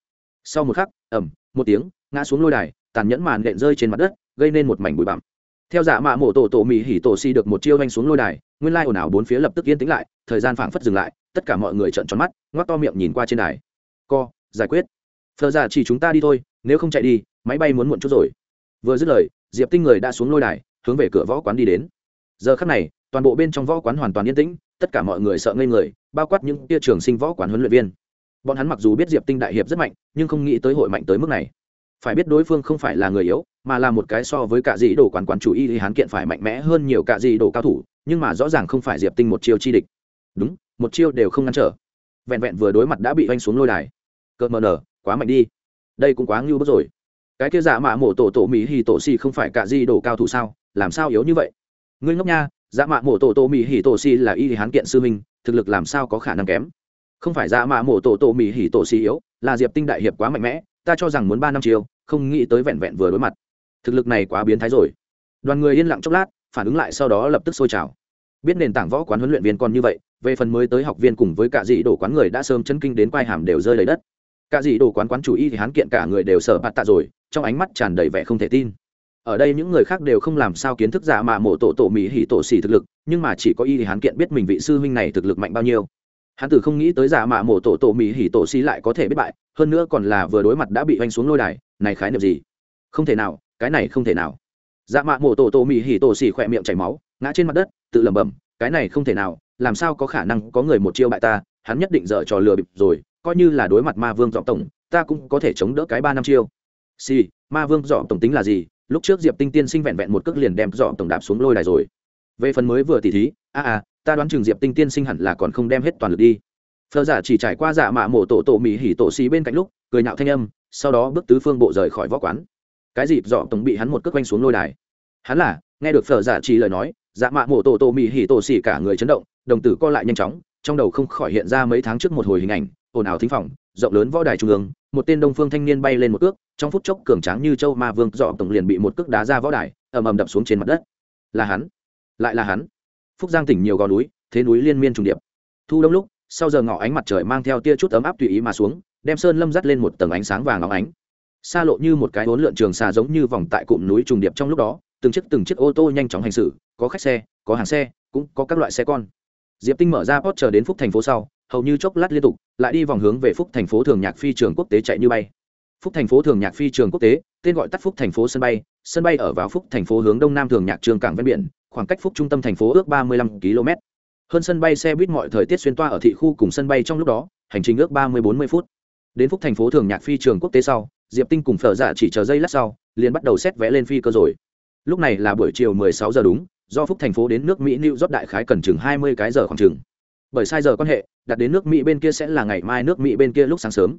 Sau một khắc ẩm một tiếng, ngã xuống lôi đài, tàn nhẫn màn nện rơi trên mặt đất, gây nên một mảnh bụi bặm. Theo giả mạ mổ tổ tổ mỹ hỉ tổ si được một chiêu anh xuống lôi đài, nguyên lai ồn ào bốn phía lập tức yên tĩnh lại, thời gian phảng phất dừng lại, tất cả mọi người trợn tròn mắt ngoắc to miệng nhìn qua trên đài. Co, giải quyết. Thờ ra chỉ chúng ta đi thôi, nếu không chạy đi, máy bay muốn muộn chút rồi. Vừa dứt lời, diệp tinh người đã xuống lôi đài, hướng về cửa võ quán đi đến. Giờ khắc này, toàn bộ bên trong võ quán hoàn toàn yên tĩnh, tất cả mọi người sợ ngây người bao quát những tia trường sinh võ quán huấn luyện viên. Bọn hắn mặc dù biết diệp tinh đại hiệp rất mạnh, nhưng không nghĩ tới hội mạnh tới mức này. Phải biết đối phương không phải là người yếu, mà là một cái so với cả dĩ đồ quán quán chủ y thì hán kiện phải mạnh mẽ hơn nhiều cả dĩ đồ cao thủ, nhưng mà rõ ràng không phải diệp tinh một chiêu chi địch. Đúng, một chiêu đều không ngăn trở. Vẹn vẹn vừa đối mặt đã bị oanh xuống lôi đài. Cợt mờ nở, quá mạnh đi. Đây cũng quá ngưu bức rồi. Cái kia giả mạ mổ tổ tổ mỹ hì tổ xì không phải cả di đồ cao thủ sao? Làm sao yếu như vậy? Ngươi ngốc nha dạ mạ mổ tổ tổ mỹ hỉ tổ xì là y thì hán kiện sư minh thực lực làm sao có khả năng kém? Không phải dạ mạ mổ tổ tổ mỹ hỉ tổ xì yếu, là diệp tinh đại hiệp quá mạnh mẽ, ta cho rằng muốn ba năm chiều không nghĩ tới vẹn vẹn vừa đối mặt. Thực lực này quá biến thái rồi. Đoàn người yên lặng chốc lát, phản ứng lại sau đó lập tức sôi trào. Biết nền tảng võ quán huấn luyện viên còn như vậy, về phần mới tới học viên cùng với cả dị đổ quán người đã sớm chân kinh đến quai hàm đều rơi lấy đất. Cả dị đổ quán quán chủ y thì hán kiện cả người đều sợ bạt tạ rồi, trong ánh mắt tràn đầy vẻ không thể tin ở đây những người khác đều không làm sao kiến thức giả mạ mộ tổ tổ mỹ hỉ tổ xỉ thực lực, nhưng mà chỉ có y thì hắn kiện biết mình vị sư huynh này thực lực mạnh bao nhiêu. Hắn tử không nghĩ tới giả mạ mộ tổ tổ mỹ hỉ tổ xỉ lại có thể biết bại, hơn nữa còn là vừa đối mặt đã bị oanh xuống lôi đài, này khái niệm gì? Không thể nào, cái này không thể nào. Dạ mạ mộ tổ tổ mỹ hỉ tổ xỉ khỏe miệng chảy máu, ngã trên mặt đất, tự lẩm bẩm, cái này không thể nào, làm sao có khả năng có người một chiêu bại ta, hắn nhất định dở trò lừa bịp rồi, coi như là đối mặt ma vương dọn tổng, ta cũng có thể chống đỡ cái ba năm chiêu. Xì, ma vương dọn tổng tính là gì? Lúc trước diệp tinh tiên sinh vẹn vẹn một cước liền đem dọ tổng đạp xuống lôi đài rồi. Về phần mới vừa tỉ thí a à, à ta đoán chừng diệp tinh tiên sinh hẳn là còn không đem hết toàn lực đi. Phờ giả chỉ trải qua dạ mạ mổ tổ tổ mỹ hỉ tổ xì bên cạnh lúc cười nhạo thanh âm sau đó bước tứ phương bộ rời khỏi võ quán. Cái dịp dọ tổng bị hắn một cước quanh xuống lôi đài. Hắn là nghe được phờ giả chỉ lời nói dạ mạ mổ tổ tổ mỹ hỉ tổ xì cả người chấn động đồng tử co lại nhanh chóng trong đầu không khỏi hiện ra mấy tháng trước một hồi hình ảnh ồn ào thính phòng rộng lớn võ đài trung ương một tên đông phương thanh niên bay lên một cước, trong phút chốc cường tráng như châu ma vương dọ tổng liền bị một cước đá ra võ đài, ầm ầm đập xuống trên mặt đất. Là hắn, lại là hắn. Phúc giang tỉnh nhiều gò núi, thế núi liên miên trùng điệp. Thu đông lúc, sau giờ ngỏ ánh mặt trời mang theo tia chút ấm áp tùy ý mà xuống, đem sơn lâm dắt lên một tầng ánh sáng vàng óng ánh. Xa lộ như một cái hỗn lượn trường xà giống như vòng tại cụm núi trùng điệp trong lúc đó, từng chiếc từng chiếc ô tô nhanh chóng hành xử, có khách xe, có hàng xe, cũng có các loại xe con. Diệp tinh mở ra post chờ đến phúc thành phố sau hầu như chốc lát liên tục, lại đi vòng hướng về phúc thành phố thường nhạc phi trường quốc tế chạy như bay. Phúc thành phố thường nhạc phi trường quốc tế, tên gọi tắt phúc thành phố sân bay sân bay ở vào phúc thành phố hướng đông nam thường nhạc trường cảng ven biển, khoảng cách phúc trung tâm thành phố ước ba mươi lăm km. Hơn sân bay xe buýt mọi thời tiết xuyên toa ở thị khu cùng sân bay trong lúc đó, hành trình ước ba mươi bốn mươi phút. Đến phúc thành phố thường nhạc phi trường quốc tế sau, diệp tinh cùng phở dạ chỉ chờ giây lát sau, liền bắt đầu xét vẽ lên phi cơ rồi. Lúc này là buổi chiều 16 giờ đúng, do phúc thành phố đến nước mỹ new york đại khái cần chừng 20 cái giờ khoảng chừng bởi sai giờ quan hệ, đặt đến nước mỹ bên kia sẽ là ngày mai nước mỹ bên kia lúc sáng sớm.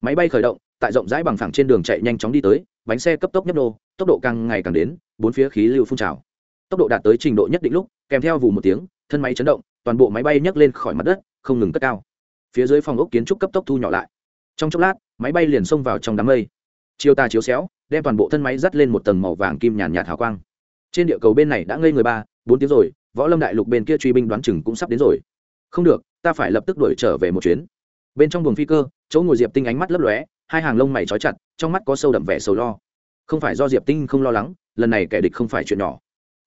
Máy bay khởi động, tại rộng rãi bằng phẳng trên đường chạy nhanh chóng đi tới, bánh xe cấp tốc nhấp nô, tốc độ càng ngày càng đến, bốn phía khí lưu phun trào. Tốc độ đạt tới trình độ nhất định lúc, kèm theo vù một tiếng, thân máy chấn động, toàn bộ máy bay nhấc lên khỏi mặt đất, không ngừng cất cao. Phía dưới phòng ốc kiến trúc cấp tốc thu nhỏ lại. Trong chốc lát, máy bay liền xông vào trong đám mây. Chiều tà chiếu xéo, đem toàn bộ thân máy dắt lên một tầng màu vàng kim nhàn nhạt hào quang. Trên địa cầu bên này đã ngây người ba, bốn tiếng rồi, võ lâm đại lục bên kia truy binh đoán chừng cũng sắp đến rồi không được, ta phải lập tức đuổi trở về một chuyến. Bên trong buồng phi cơ, chỗ ngồi diệp tinh ánh mắt lấp lóe, hai hàng lông mày trói chặt, trong mắt có sâu đậm vẻ sầu lo. Không phải do diệp tinh không lo lắng, lần này kẻ địch không phải chuyện nhỏ.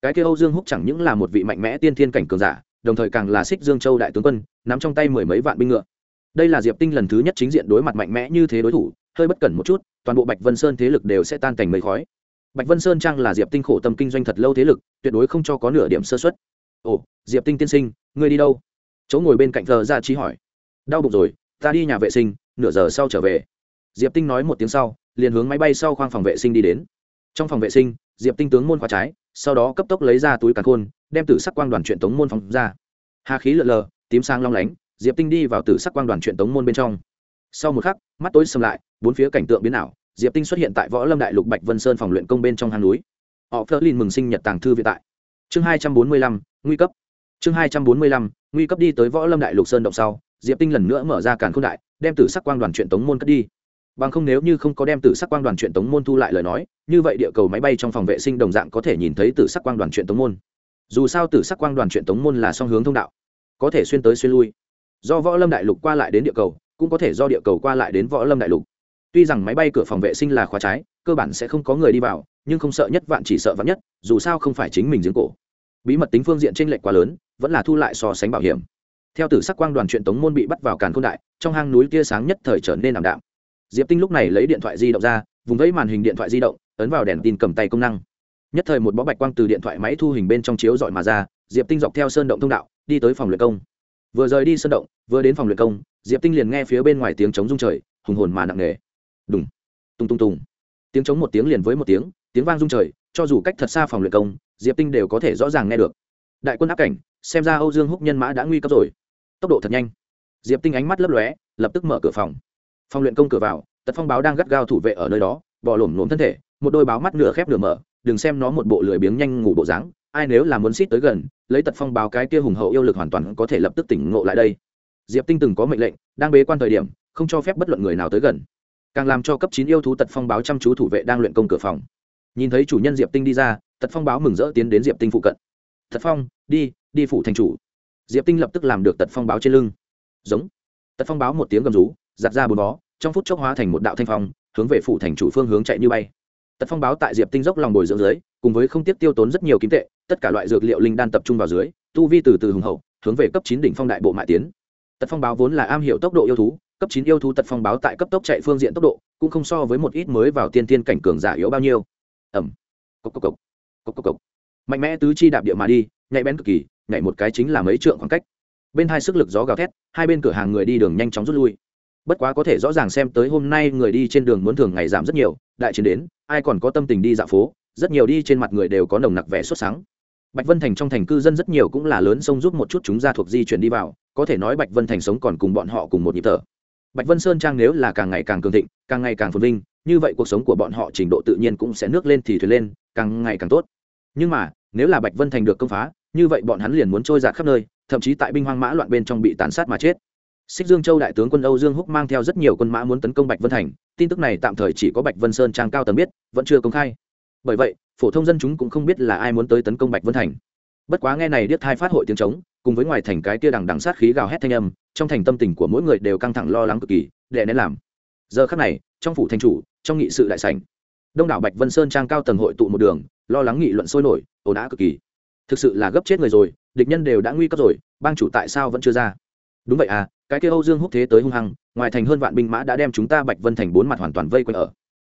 Cái kia âu dương húc chẳng những là một vị mạnh mẽ tiên thiên cảnh cường giả, đồng thời càng là xích dương châu đại tướng quân, nắm trong tay mười mấy vạn binh ngựa. Đây là diệp tinh lần thứ nhất chính diện đối mặt mạnh mẽ như thế đối thủ, hơi bất cẩn một chút, toàn bộ bạch vân sơn thế lực đều sẽ tan thành mây khói. Bạch vân sơn trang là diệp tinh khổ tâm kinh doanh thật lâu thế lực, tuyệt đối không cho có nửa điểm sơ xuất ồ, diệp tinh tiên sinh, ngươi đi đâu? Chỗ ngồi bên cạnh thờ ra trí hỏi. Đau bụng rồi, ta đi nhà vệ sinh, nửa giờ sau trở về. Diệp tinh nói một tiếng sau, liền hướng máy bay sau khoang phòng vệ sinh đi đến. Trong phòng vệ sinh, diệp tinh tướng môn khóa trái, sau đó cấp tốc lấy ra túi cà khôn, đem tử sắc quang đoàn truyện tống môn phóng ra. Hà khí lợn lờ, tím sang long lánh, diệp tinh đi vào tử sắc quang đoàn truyện tống môn bên trong. Sau một khắc, mắt tối xâm lại, bốn phía cảnh tượng biến ảo, diệp tinh xuất hiện tại võ lâm đại lục bạch vân sơn phòng luyện công bên trong hang núi. Họ phớt lên mừng sinh nhật tàng thư viện tại. Chương hai trăm bốn mươi lăm, nguy cấp. Chương hai trăm bốn mươi lăm nguy cấp đi tới võ lâm đại lục sơn động sau, diệp tinh lần nữa mở ra càn k h ô n đại, đem tử sắc quang đoàn truyện tống môn cất đi. Bằng không nếu như không có đem tử sắc quang đoàn truyện tống môn thu lại lời nói, như vậy địa cầu máy bay trong phòng vệ sinh đồng dạng có thể nhìn thấy tử sắc quang đoàn truyện tống môn. Dù sao tử sắc quang đoàn truyện tống môn là song hướng thông đạo, có thể xuyên tới xuyên lui. Do võ lâm đại lục qua lại đến địa cầu, cũng có thể do địa cầu qua lại đến võ lâm đại lục. Tuy rằng máy bay cửa phòng vệ sinh là khóa trái, cơ bản sẽ không có người đi vào, nhưng không sợ nhất vạn chỉ sợ vạn nhất, dù sao không phải chính mình giếng cổ bí mật tính phương diện t r ê n lệch quá lớn, vẫn là thu lại so sánh bảo hiểm. Theo tử sắc quang đoàn truyện tống môn bị bắt vào càn k h ô n đại, trong hang núi tia sáng nhất thời trở nên ảm đạm. Diệp tinh lúc này lấy điện thoại di động ra, vùng vẫy màn hình điện thoại di động, ấn vào đèn tin cầm tay công năng. Nhất thời một bó bạch quang từ điện thoại máy thu hình bên trong chiếu dọi mà ra, diệp tinh dọc theo sơn động thông đạo, đi tới phòng luyện công. Vừa rời đi sơn động, vừa đến phòng luyện công, diệp tinh liền nghe phía bên ngoài tiếng trống rung trời, hùng hồn mà nặng nề. Đúng tung tung tung. Tiếng trống một tiếng liền với một tiếng tiếng vang rung trời, cho dù cách thật xa phòng luyện công diệp tinh đều có thể rõ ràng nghe được đại quân áp cảnh xem ra âu dương húc nhân mã đã nguy cấp rồi tốc độ thật nhanh diệp tinh ánh mắt lấp lóe lập tức mở cửa phòng phòng luyện công cửa vào tật phong báo đang gắt gao thủ vệ ở nơi đó bỏ lổm lổm thân thể một đôi báo mắt nửa khép nửa mở đừng xem nó một bộ lười biếng nhanh ngủ bộ dáng ai nếu là muốn xít tới gần lấy tật phong báo cái kia hùng hậu yêu lực hoàn toàn có thể lập tức tỉnh ngộ lại đây diệp tinh từng có mệnh lệnh đang bế quan thời điểm không cho phép bất luận người nào tới gần càng làm cho cấp chín yêu thú tật phong báo chăm chú thủ vệ đang luyện công cửa phòng nhìn thấy chủ nhân diệp tinh đi ra, tật phong báo mừng rỡ tiến đến diệp tinh phụ cận. Tật phong, đi đi phủ thành chủ. Diệp tinh lập tức làm được tật phong báo trên lưng. Giống. Tật phong báo một tiếng gầm rú, giặt ra bốn bó, trong phút chốc hóa thành một đạo thanh phong, hướng về phủ thành chủ phương hướng chạy như bay. Tật phong báo tại diệp tinh dốc lòng bồi dưỡng dưới, cùng với không tiếp tiêu tốn rất nhiều kim tệ, tất cả loại dược liệu linh đan tập trung vào dưới, tu vi từ từ hùng hậu, hướng về cấp chín đỉnh phong đại bộ mại tiến. Tật phong báo vốn là am hiểu tốc độ yêu thú, cấp chín yêu thú tật phong báo tại cấp tốc chạy phương diện tốc độ, cũng không so với một ít mới vào tiên tiên cảnh cường giả yếu bao nhiêu ẩm. Cốc cốc cốc cốc cốc cốc mạnh mẽ tứ chi đạp địa mà đi, nhạy bén cực kỳ, nhảy một cái chính là mấy trượng khoảng cách. Bên hai sức lực gió gào thét, hai bên cửa hàng người đi đường nhanh chóng rút lui. Bất quá có thể rõ ràng xem tới hôm nay người đi trên đường muốn thường ngày giảm rất nhiều, đại chiến đến, ai còn có tâm tình đi dạo phố, rất nhiều đi trên mặt người đều có nồng nặc vẻ xuất sáng. Bạch vân thành trong thành cư dân rất nhiều cũng là lớn sông giúp một chút chúng ra thuộc di chuyển đi vào, có thể nói bạch vân thành sống còn cùng bọn họ cùng một nhịp thở. Bạch vân sơn trang nếu là càng ngày càng cường thịnh, càng ngày càng phồn vinh như vậy cuộc sống của bọn họ trình độ tự nhiên cũng sẽ nước lên thì thuyền lên, càng ngày càng tốt. Nhưng mà, nếu là bạch vân thành được công phá, như vậy bọn hắn liền muốn trôi giạt khắp nơi, thậm chí tại binh hoang mã loạn bên trong bị tàn sát mà chết. Xích dương châu đại tướng quân âu dương húc mang theo rất nhiều quân mã muốn tấn công bạch vân thành, tin tức này tạm thời chỉ có bạch vân sơn trang cao tầm biết, vẫn chưa công khai. Bởi vậy, phổ thông dân chúng cũng không biết là ai muốn tới tấn công bạch vân thành. Bất quá nghe này điếc thai phát hội tiếng trống, cùng với ngoài thành cái kia đằng đằng sát khí gào hét thanh âm, trong thành tâm tình của mỗi người đều căng thẳng lo lắng cực kỳ để nén làm. Giờ khắc này, trong phủ thành chủ trong nghị sự đại sảnh. Đông đảo bạch vân sơn trang cao tầng hội tụ một đường, lo lắng nghị luận sôi nổi, ồn ào cực kỳ. Thực sự là gấp chết người rồi, địch nhân đều đã nguy cấp rồi, bang chủ tại sao vẫn chưa ra? Đúng vậy à cái kia âu dương húc thế tới hung hăng, ngoài thành hơn vạn binh mã đã đem chúng ta bạch vân thành bốn mặt hoàn toàn vây quanh ở.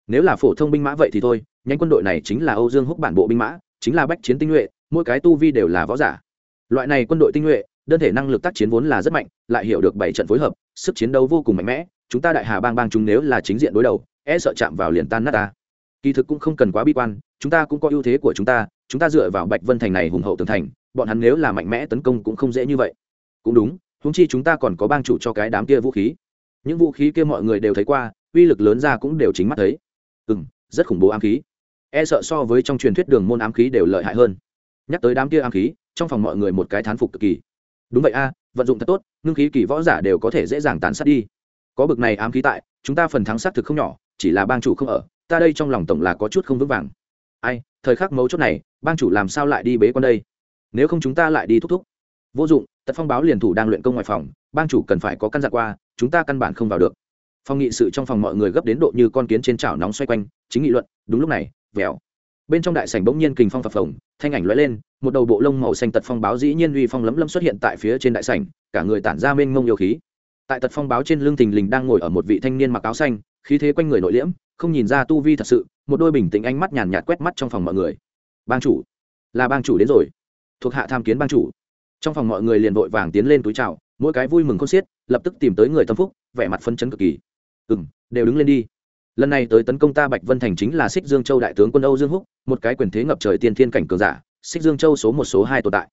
Nếu là phổ thông binh mã vậy thì thôi, nhanh quân đội này chính là âu dương húc bản bộ binh mã, chính là bách chiến tinh nhuệ, mỗi cái tu vi đều là võ giả. Loại này quân đội tinh nhuệ, đơn thể năng lực tác chiến vốn là rất mạnh, lại hiểu được bảy trận phối hợp, sức chiến đấu vô cùng mạnh mẽ, chúng ta đại hà bang bang chúng nếu là chính diện đối đầu e sợ chạm vào liền tan nát ta. Kỳ thực cũng không cần quá bi quan, chúng ta cũng có ưu thế của chúng ta chúng ta dựa vào bạch vân thành này hùng hậu tường thành, bọn hắn nếu là mạnh mẽ tấn công cũng không dễ như vậy. Cũng đúng húng chi chúng ta còn có bang chủ cho cái đám kia vũ khí. Những vũ khí kia mọi người đều thấy qua, uy lực lớn ra cũng đều chính mắt thấy. Ừ m rất khủng bố ám khí. E sợ so với trong truyền thuyết đường môn ám khí đều lợi hại hơn. Nhắc tới đám kia ám khí, trong phòng mọi người một cái thán phục cực kỳ. Đúng vậy a, vận dụng thật tốt, ngưng khí kỳ võ giả đều có thể dễ dàng tán sát đi. Có bực này ám khí tại, chúng ta phần thắng xác thực không nhỏ chỉ là bang chủ không ở, ta đây trong lòng tổng là có chút không vững vàng. Ai, thời khắc mấu chốt này, bang chủ làm sao lại đi bế con đây? Nếu không chúng ta lại đi thúc thúc. Vô dụng, tật phong báo liền thủ đang luyện công ngoài phòng, bang chủ cần phải có căn dặn qua, chúng ta căn bản không vào được. Phong nghị sự trong phòng mọi người gấp đến độ như con kiến trên chảo nóng xoay quanh, chính nghị luận, đúng lúc này, vèo. Bên trong đại sảnh bỗng nhiên kình phong phập phồng, thanh ảnh lóe lên, một đầu bộ lông màu xanh tật phong báo dĩ nhiên uy phong lấm lấm xuất hiện tại phía trên đại sảnh, cả người tản ra mênh mông yêu khí. Tại tật phong báo trên lưng thình lình đang ngồi ở một vị thanh niên mặc áo xanh khí thế quanh người nội liễm, không nhìn ra tu vi thật sự, một đôi bình tĩnh ánh mắt nhàn nhạt quét mắt trong phòng mọi người. Bang chủ, là bang chủ đến rồi. Thuộc hạ tham kiến bang chủ. Trong phòng mọi người liền vội vàng tiến lên túi chào, mỗi cái vui mừng con xiết, lập tức tìm tới người tâm phúc, vẻ mặt phân chấn cực kỳ. Ừ m đều đứng lên đi. Lần này tới tấn công ta bạch vân thành chính là xích dương châu đại tướng quân âu dương húc, một cái quyền thế ngập trời tiên thiên cảnh cường giả xích dương châu số một số hai tồn tại.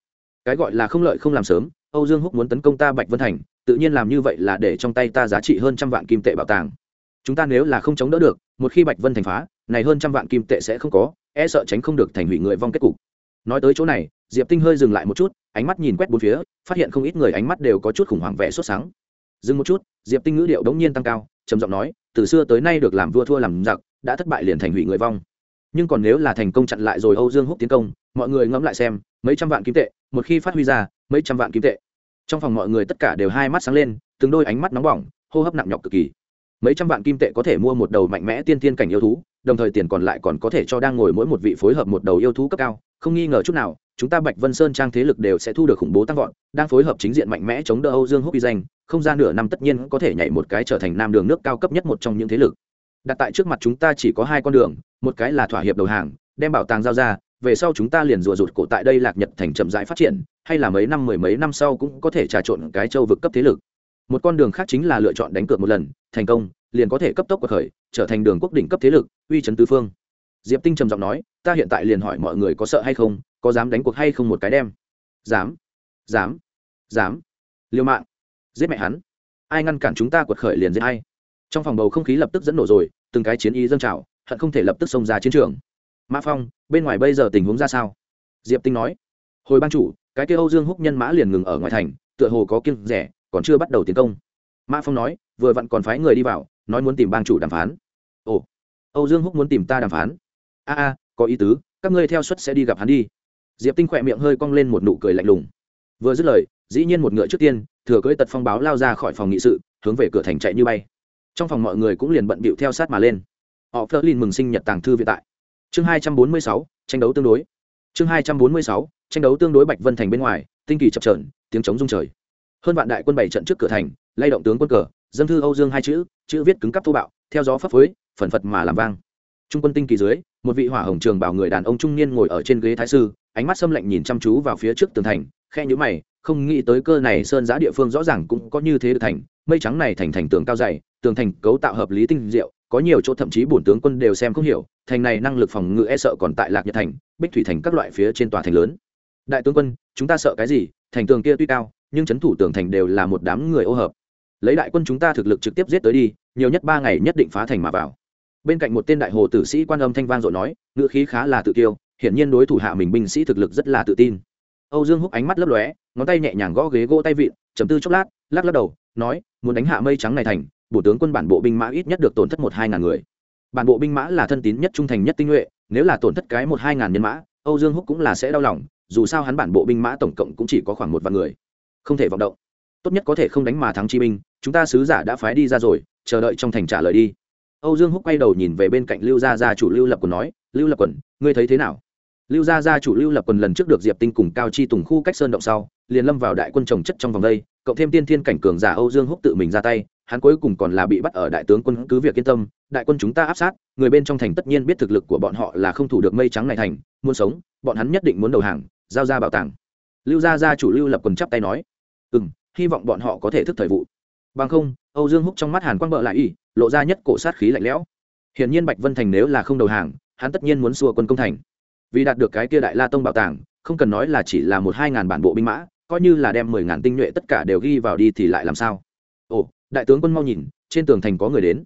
Cái gọi là không lợi không làm sớm, âu dương húc muốn tấn công ta bạch vân thành, tự nhiên làm như vậy là để trong tay ta giá trị hơn trăm vạn kim tệ bảo tàng chúng ta nếu là không chống đỡ được, một khi bạch vân thành phá, này hơn trăm vạn kim tệ sẽ không có e sợ tránh không được thành hủy người vong kết cục. Nói tới chỗ này, diệp tinh hơi dừng lại một chút, ánh mắt nhìn quét bốn phía, phát hiện không ít người ánh mắt đều có chút khủng hoảng vẻ sốt sáng. Dừng một chút, diệp tinh ngữ điệu đống nhiên tăng cao, trầm giọng nói, từ xưa tới nay được làm vua thua làm giặc, đã thất bại liền thành hủy người vong. Nhưng còn nếu là thành công chặn lại rồi âu dương húc tiến công, mọi người ngẫm lại xem, mấy trăm vạn kim tệ, một khi phát huy ra, mấy trăm vạn kim tệ. Trong phòng mọi người tất cả đều hai mắt sáng lên, từng đôi ánh mắt nóng bỏng, hô hấp nặng nhọc cực kỳ mấy trăm vạn kim tệ có thể mua một đầu mạnh mẽ tiên tiên cảnh yêu thú, đồng thời tiền còn lại còn có thể cho đang ngồi mỗi một vị phối hợp một đầu yêu thú cấp cao. Không nghi ngờ chút nào, chúng ta bạch vân sơn trang thế lực đều sẽ thu được khủng bố tăng vọt, đang phối hợp chính diện mạnh mẽ chống đỡ âu dương húc uy danh, không gian nửa năm tất nhiên có thể nhảy một cái trở thành nam đường nước cao cấp nhất một trong những thế lực. Đặt tại trước mặt chúng ta chỉ có hai con đường, một cái là thỏa hiệp đầu hàng, đem bảo tàng giao ra, về sau chúng ta liền rùa rụt cổ tại đây lạc nhật thành chậm rãi phát triển, hay là mấy năm mười mấy năm sau cũng có thể trà trộn cái châu vực cấp thế lực. Một con đường khác chính là lựa chọn đánh cược một lần thành công, liền có thể cấp tốc cuộc khởi, trở thành đường quốc đỉnh cấp thế lực, uy chấn tứ phương. Diệp tinh trầm giọng nói, ta hiện tại liền hỏi mọi người có sợ hay không, có dám đánh cuộc hay không một cái đem? Dám dám dám. Liêu mạng, giết mẹ hắn. Ai ngăn cản chúng ta quật khởi liền giết ai. Trong phòng bầu không khí lập tức dẫn nổ rồi, từng cái chiến ý dâng trào, hận không thể lập tức xông ra chiến trường. Mã phong, bên ngoài bây giờ tình huống ra sao? Diệp tinh nói. Hồi ban chủ, cái kêu âu dương húc nhân mã liền ngừng ở ngoài thành, tựa hồ có kiêng rẻ, còn chưa bắt đầu tiến công. Mã phong nói vừa vặn còn phái người đi vào, nói muốn tìm bang chủ đàm phán. Ồ, âu dương húc muốn tìm ta đàm phán. A a, có ý tứ, các ngươi theo suất sẽ đi gặp hắn đi. Diệp tinh khỏe miệng hơi cong lên một nụ cười lạnh lùng. Vừa dứt lời, dĩ nhiên một ngựa trước tiên, thừa cưỡi tật phong báo lao ra khỏi phòng nghị sự, hướng về cửa thành chạy như bay. Trong phòng mọi người cũng liền bận bịu theo sát mà lên. Họ phơ lên mừng sinh nhật tàng thư vĩ tại. Chương hai trăm bốn mươi sáu, tranh đấu tương đối. Chương hai trăm bốn mươi sáu, tranh đấu tương đối bạch vân thành bên ngoài, tinh kỳ chập trờn tiếng chống rung trời. Hơn vạn đại quân bảy trận trước cửa thành, lay động tướng quân cờ dân thư âu dương hai chữ chữ viết cứng cắp thô bạo, theo gió phấp phới, phần phật mà làm vang. Trung quân tinh kỳ dưới, một vị hỏa hồng trường bảo người đàn ông trung niên ngồi ở trên ghế thái sư, ánh mắt xâm lạnh nhìn chăm chú vào phía trước tường thành khe nhữ mày, không nghĩ tới cơ này sơn giã địa phương rõ ràng cũng có như thế được thành, mây trắng này thành thành tường cao dày, tường thành cấu tạo hợp lý tinh diệu, có nhiều chỗ thậm chí bổn tướng quân đều xem không hiểu, thành này năng lực phòng ngự e sợ còn tại lạc nhật thành, bích thủy thành các loại phía trên tòa thành lớn. Đại tướng quân, chúng ta sợ cái gì? Thành tường kia tuy cao, nhưng c thủ tường thành đều là một đám người ô hợp lấy đại quân chúng ta thực lực trực tiếp giết tới đi, nhiều nhất ba ngày nhất định phá thành mà vào. Bên cạnh một tên đại hồ tử sĩ quan âm thanh vang dội nói, ngữ khí khá là tự tiêu hiển nhiên đối thủ hạ mình binh sĩ thực lực rất là tự tin. Âu dương húc ánh mắt lấp lóe, ngón tay nhẹ nhàng gõ ghế gỗ tay vịn chấm tư chốc lát, lắc lắc đầu, nói, muốn đánh hạ mây trắng này thành, bộ tướng quân bản bộ binh mã ít nhất được tổn thất một hai ngàn người. Bản bộ binh mã là thân tín nhất trung thành nhất tinh nhuệ, nếu là tổn thất cái một hai ngàn nhân mã, âu dương húc cũng là sẽ đau lòng, dù sao hắn bản bộ binh mã tổng cộng cũng chỉ có khoảng một vạn người. Không thể vọng động tốt nhất có thể không đánh mà thắng chi binh, chúng ta sứ giả đã phái đi ra rồi, chờ đợi trong thành trả lời đi. Âu dương húc quay đầu nhìn về bên cạnh lưu gia gia chủ lưu lập quần nói, lưu lập quần, ngươi thấy thế nào? Lưu gia gia chủ lưu lập quần lần trước được diệp tinh cùng cao chi tùng khu cách sơn động sau, liền lâm vào đại quân trồng chất trong vòng đây, cộng thêm tiên thiên cảnh cường giả âu dương húc tự mình ra tay, hắn cuối cùng còn là bị bắt ở đại tướng quân cứ việc yên tâm, đại quân chúng ta áp sát, người bên trong thành tất nhiên biết thực lực của bọn họ là không thủ được mây trắng này thành, muốn sống, bọn hắn nhất định muốn đầu hàng, giao ra bảo tàng. Lưu gia gia chủ lưu lập quần chắp tay nói ừ m hy vọng bọn họ có thể thức thời vụ. Bằng không, âu dương húc trong mắt hàn quang bợ lại y lộ ra nhất cổ sát khí lạnh lẽo. Hiển nhiên bạch vân thành nếu là không đầu hàng, hắn tất nhiên muốn xua quân công thành. Vì đạt được cái kia đại la tông bảo tàng, không cần nói là chỉ là một hai ngàn bản bộ binh mã, coi như là đem mười ngàn tinh nhuệ tất cả đều ghi vào đi thì lại làm sao? Ồ, đại tướng quân mau nhìn, trên tường thành có người đến.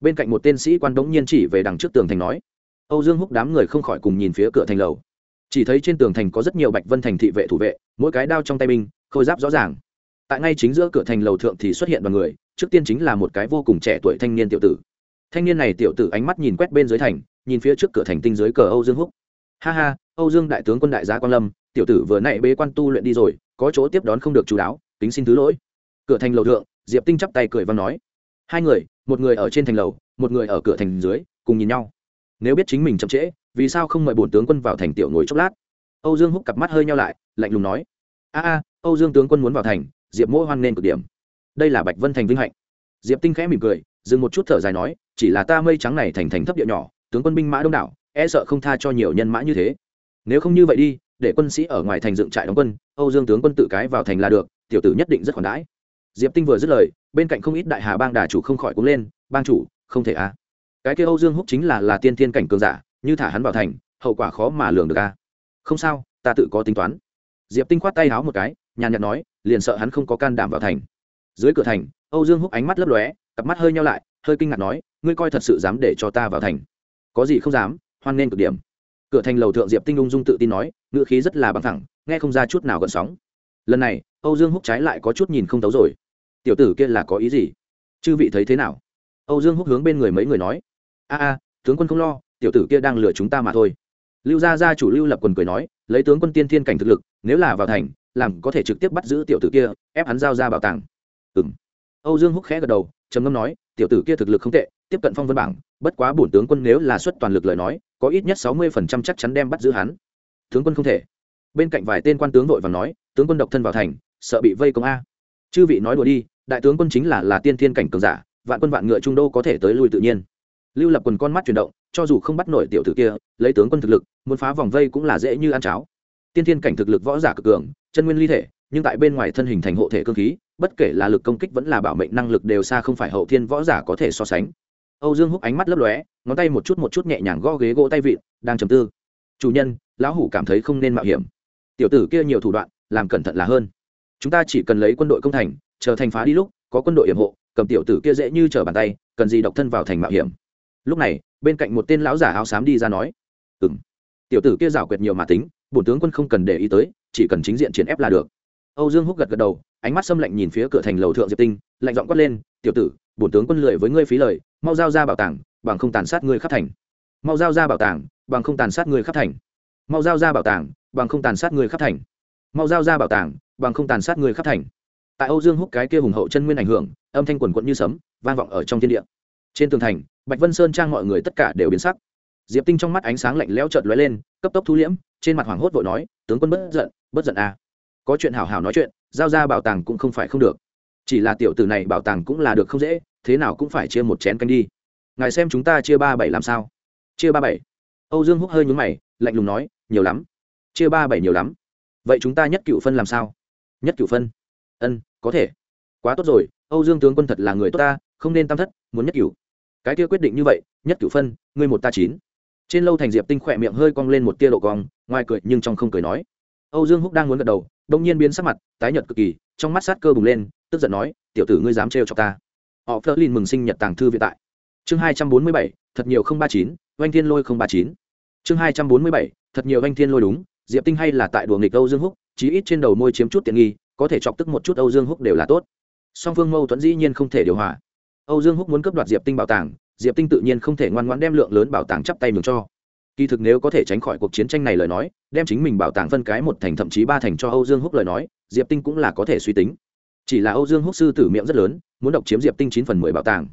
Bên cạnh một tên sĩ quan đống nhiên chỉ về đằng trước tường thành nói. Âu dương húc đám người không khỏi cùng nhìn phía cửa thành lầu. Chỉ thấy trên tường thành có rất nhiều bạch vân thành thị vệ thủ vệ, mỗi cái đao trong tay binh, khôi giáp rõ ràng tại ngay chính giữa cửa thành lầu thượng thì xuất hiện đoàn người, trước tiên chính là một cái vô cùng trẻ tuổi thanh niên tiểu tử. Thanh niên này tiểu tử ánh mắt nhìn quét bên dưới thành, nhìn phía trước cửa thành tinh dưới cờ âu dương húc. Ha ha, âu dương đại tướng quân đại gia quan lâm, tiểu tử vừa nãy bế quan tu luyện đi rồi, có chỗ tiếp đón không được chú đáo tính xin thứ lỗi. Cửa thành lầu thượng, diệp tinh chắp tay cười và nói. Hai người, một người ở trên thành lầu, một người ở cửa thành dưới, cùng nhìn nhau. Nếu biết chính mình chậm trễ, vì sao không mời bổn tướng quân vào thành tiểu ngồi chốc lát? Âu dương húc cặp mắt hơi nhau lại, lạnh lùng nói. A a, âu dương tướng quân muốn vào thành diệp mỗi hoan nên cực điểm. Đây là bạch vân thành vinh hạnh. Diệp tinh khẽ mỉm cười, dừng một chút thở dài nói, chỉ là ta mây trắng này thành thành thấp địa nhỏ, tướng quân binh mã đông đảo e sợ không tha cho nhiều nhân mã như thế. Nếu không như vậy đi, để quân sĩ ở ngoài thành dựng trại đóng quân, âu dương tướng quân tự cái vào thành là được, tiểu tử nhất định rất khoản đãi. Diệp tinh vừa dứt lời, bên cạnh không ít đại hà bang đà chủ không khỏi cũng lên, bang chủ, không thể a. À. cái kia âu dương húc chính là là tiên thiên cảnh cường giả, như thả hắn vào thành, hậu quả khó mà lường được a. Không sao, ta tự có tính toán. Diệp tinh khoát tay háo một cái, nhàn nhạt nói liền sợ hắn không có can đảm vào thành. Dưới cửa thành, âu dương húc ánh mắt lấp lóe, cặp mắt hơi nhau lại, hơi kinh ngạc nói, ngươi coi thật sự dám để cho ta vào thành? Có gì không dám, hoan nên cực điểm. Cửa thành lầu thượng diệp tinh ung dung tự tin nói ngựa khí rất là bằng thẳng, nghe không ra chút nào gợn sóng. Lần này, âu dương húc trái lại có chút nhìn không tấu rồi. Tiểu tử kia là có ý gì? Chư vị thấy thế nào? Âu dương húc hướng bên người mấy người nói, a a, tướng quân không lo, tiểu tử kia đang lừa chúng ta mà thôi. Lưu gia gia chủ lưu lập quần cười nói lấy tướng quân tiên thiên cảnh thực lực, nếu là vào thành, làm có thể trực tiếp bắt giữ tiểu tử kia, ép hắn giao ra bảo tàng. Ừ m âu dương húc khẽ gật đầu, trầm ngâm nói, tiểu tử kia thực lực không tệ, tiếp cận phong vân bảng, bất quá bổn tướng quân nếu là xuất toàn lực lời nói, có ít nhất sáu mươi phần trăm chắc chắn đem bắt giữ hắn. Tướng quân không thể. Bên cạnh vài tên quan tướng vội và nói, tướng quân độc thân vào thành, sợ bị vây công a. Chư vị nói đùa đi, đại tướng quân chính là là tiên thiên cảnh cường giả, vạn quân vạn ngựa trung đô có thể tới lui tự nhiên. Lưu lập quần con mắt chuyển động cho dù không bắt nổi tiểu tử kia, lấy tướng quân thực lực, muốn phá vòng vây cũng là dễ như ăn cháo. Tiên thiên cảnh thực lực võ giả cực cường, chân nguyên ly thể, nhưng tại bên ngoài thân hình thành hộ thể cơ khí, bất kể là lực công kích vẫn là bảo mệnh năng lực đều xa không phải hậu thiên võ giả có thể so sánh. Âu dương húc ánh mắt lấp lóe, ngón tay một chút một chút nhẹ nhàng gõ ghế gỗ tay vịn, đang trầm tư. Chủ nhân, lão hủ cảm thấy không nên mạo hiểm. Tiểu tử kia nhiều thủ đoạn, làm cẩn thận là hơn. Chúng ta chỉ cần lấy quân đội công thành, chờ thành phá đi lúc, có quân đội yểm hộ, cầm tiểu tử kia dễ như trở bàn tay, cần gì độc thân vào thành mạo hiểm? Lúc này, bên cạnh một tên lão giả áo xám đi ra nói ừng tiểu tử kia rảo quyệt nhiều mà tính, bổn tướng quân không cần để ý tới, chỉ cần chính diện chiến ép là được. Âu dương húc gật gật đầu, ánh mắt xâm lạnh nhìn phía cửa thành lầu thượng diệp tinh, lạnh giọng quát lên, tiểu tử, bổn tướng quân lười với ngươi phí lời, mau giao ra bảo tàng, bằng không tàn sát ngươi khắp thành. Mau giao ra bảo tàng, bằng không tàn sát ngươi khắp thành. Mau giao ra bảo tàng, bằng không tàn sát ngươi khắp thành. Mau giao ra bảo tàng, bằng không tàn sát ngươi khắp thành. Tại âu dương húc cái kia hùng hậu chân nguyên ảnh hưởng, âm thanh quần quận như sấm, vang vọng ở trong thiên địa. Trên tường thành bạch vân sơn trang mọi người tất cả đều biến sắc. Diệp tinh trong mắt ánh sáng lạnh lẽo chợt lóe lên, cấp tốc thu liễm, trên mặt hoảng hốt vội nói, tướng quân bất giận bất giận à. có chuyện hảo hảo nói chuyện, giao ra bảo tàng cũng không phải không được. Chỉ là tiểu tử này bảo tàng cũng là được không dễ, thế nào cũng phải chia một chén canh đi. Ngài xem chúng ta chia ba bảy làm sao? Chia ba bảy. Âu dương húc hơi nhúng mày, lạnh lùng nói, nhiều lắm. Chia ba bảy nhiều lắm. Vậy chúng ta nhất cựu phân làm sao? Nhất cựu phân. Ân, có thể. Quá tốt rồi, âu dương tướng quân thật là người tốt ta, không nên tam thất, muốn nhất cựu cái kia quyết định như vậy, nhất cửu phân, ngươi một ta chín. Trên lâu thành diệp tinh khỏe miệng hơi cong lên một tia độ cong, ngoài cười nhưng trong không cười nói. Âu dương húc đang muốn gật đầu đông nhiên biến sắc mặt, tái nhợt cực kỳ, trong mắt sát cơ bùng lên, tức giận nói, tiểu tử ngươi dám trêu cho ta. Họ phớt lên mừng sinh nhật tàng thư viện tại. Chương hai trăm bốn mươi bảy, thật nhiều không ba chín, oanh thiên lôi không ba chín. Chương hai trăm bốn mươi bảy, thật nhiều oanh thiên lôi đúng, diệp tinh hay là tại đùa nghịch âu dương húc, chí ít trên đầu môi chiếm chút tiện nghi, có thể chọc tức một chút âu dương húc đều là tốt. Song phương mâu thuẫn dĩ nhiên không thể điều hòa âu dương húc muốn cướp đoạt diệp tinh bảo tàng, diệp tinh tự nhiên không thể ngoan ngoãn đem lượng lớn bảo tàng chắp tay nhường cho. Kỳ thực nếu có thể tránh khỏi cuộc chiến tranh này lời nói, đem chính mình bảo tàng phân cái một thành thậm chí ba thành cho âu dương húc lời nói, diệp tinh cũng là có thể suy tính. Chỉ là âu dương húc sư tử miệng rất lớn, muốn độc chiếm diệp tinh chín phần mười bảo tàng.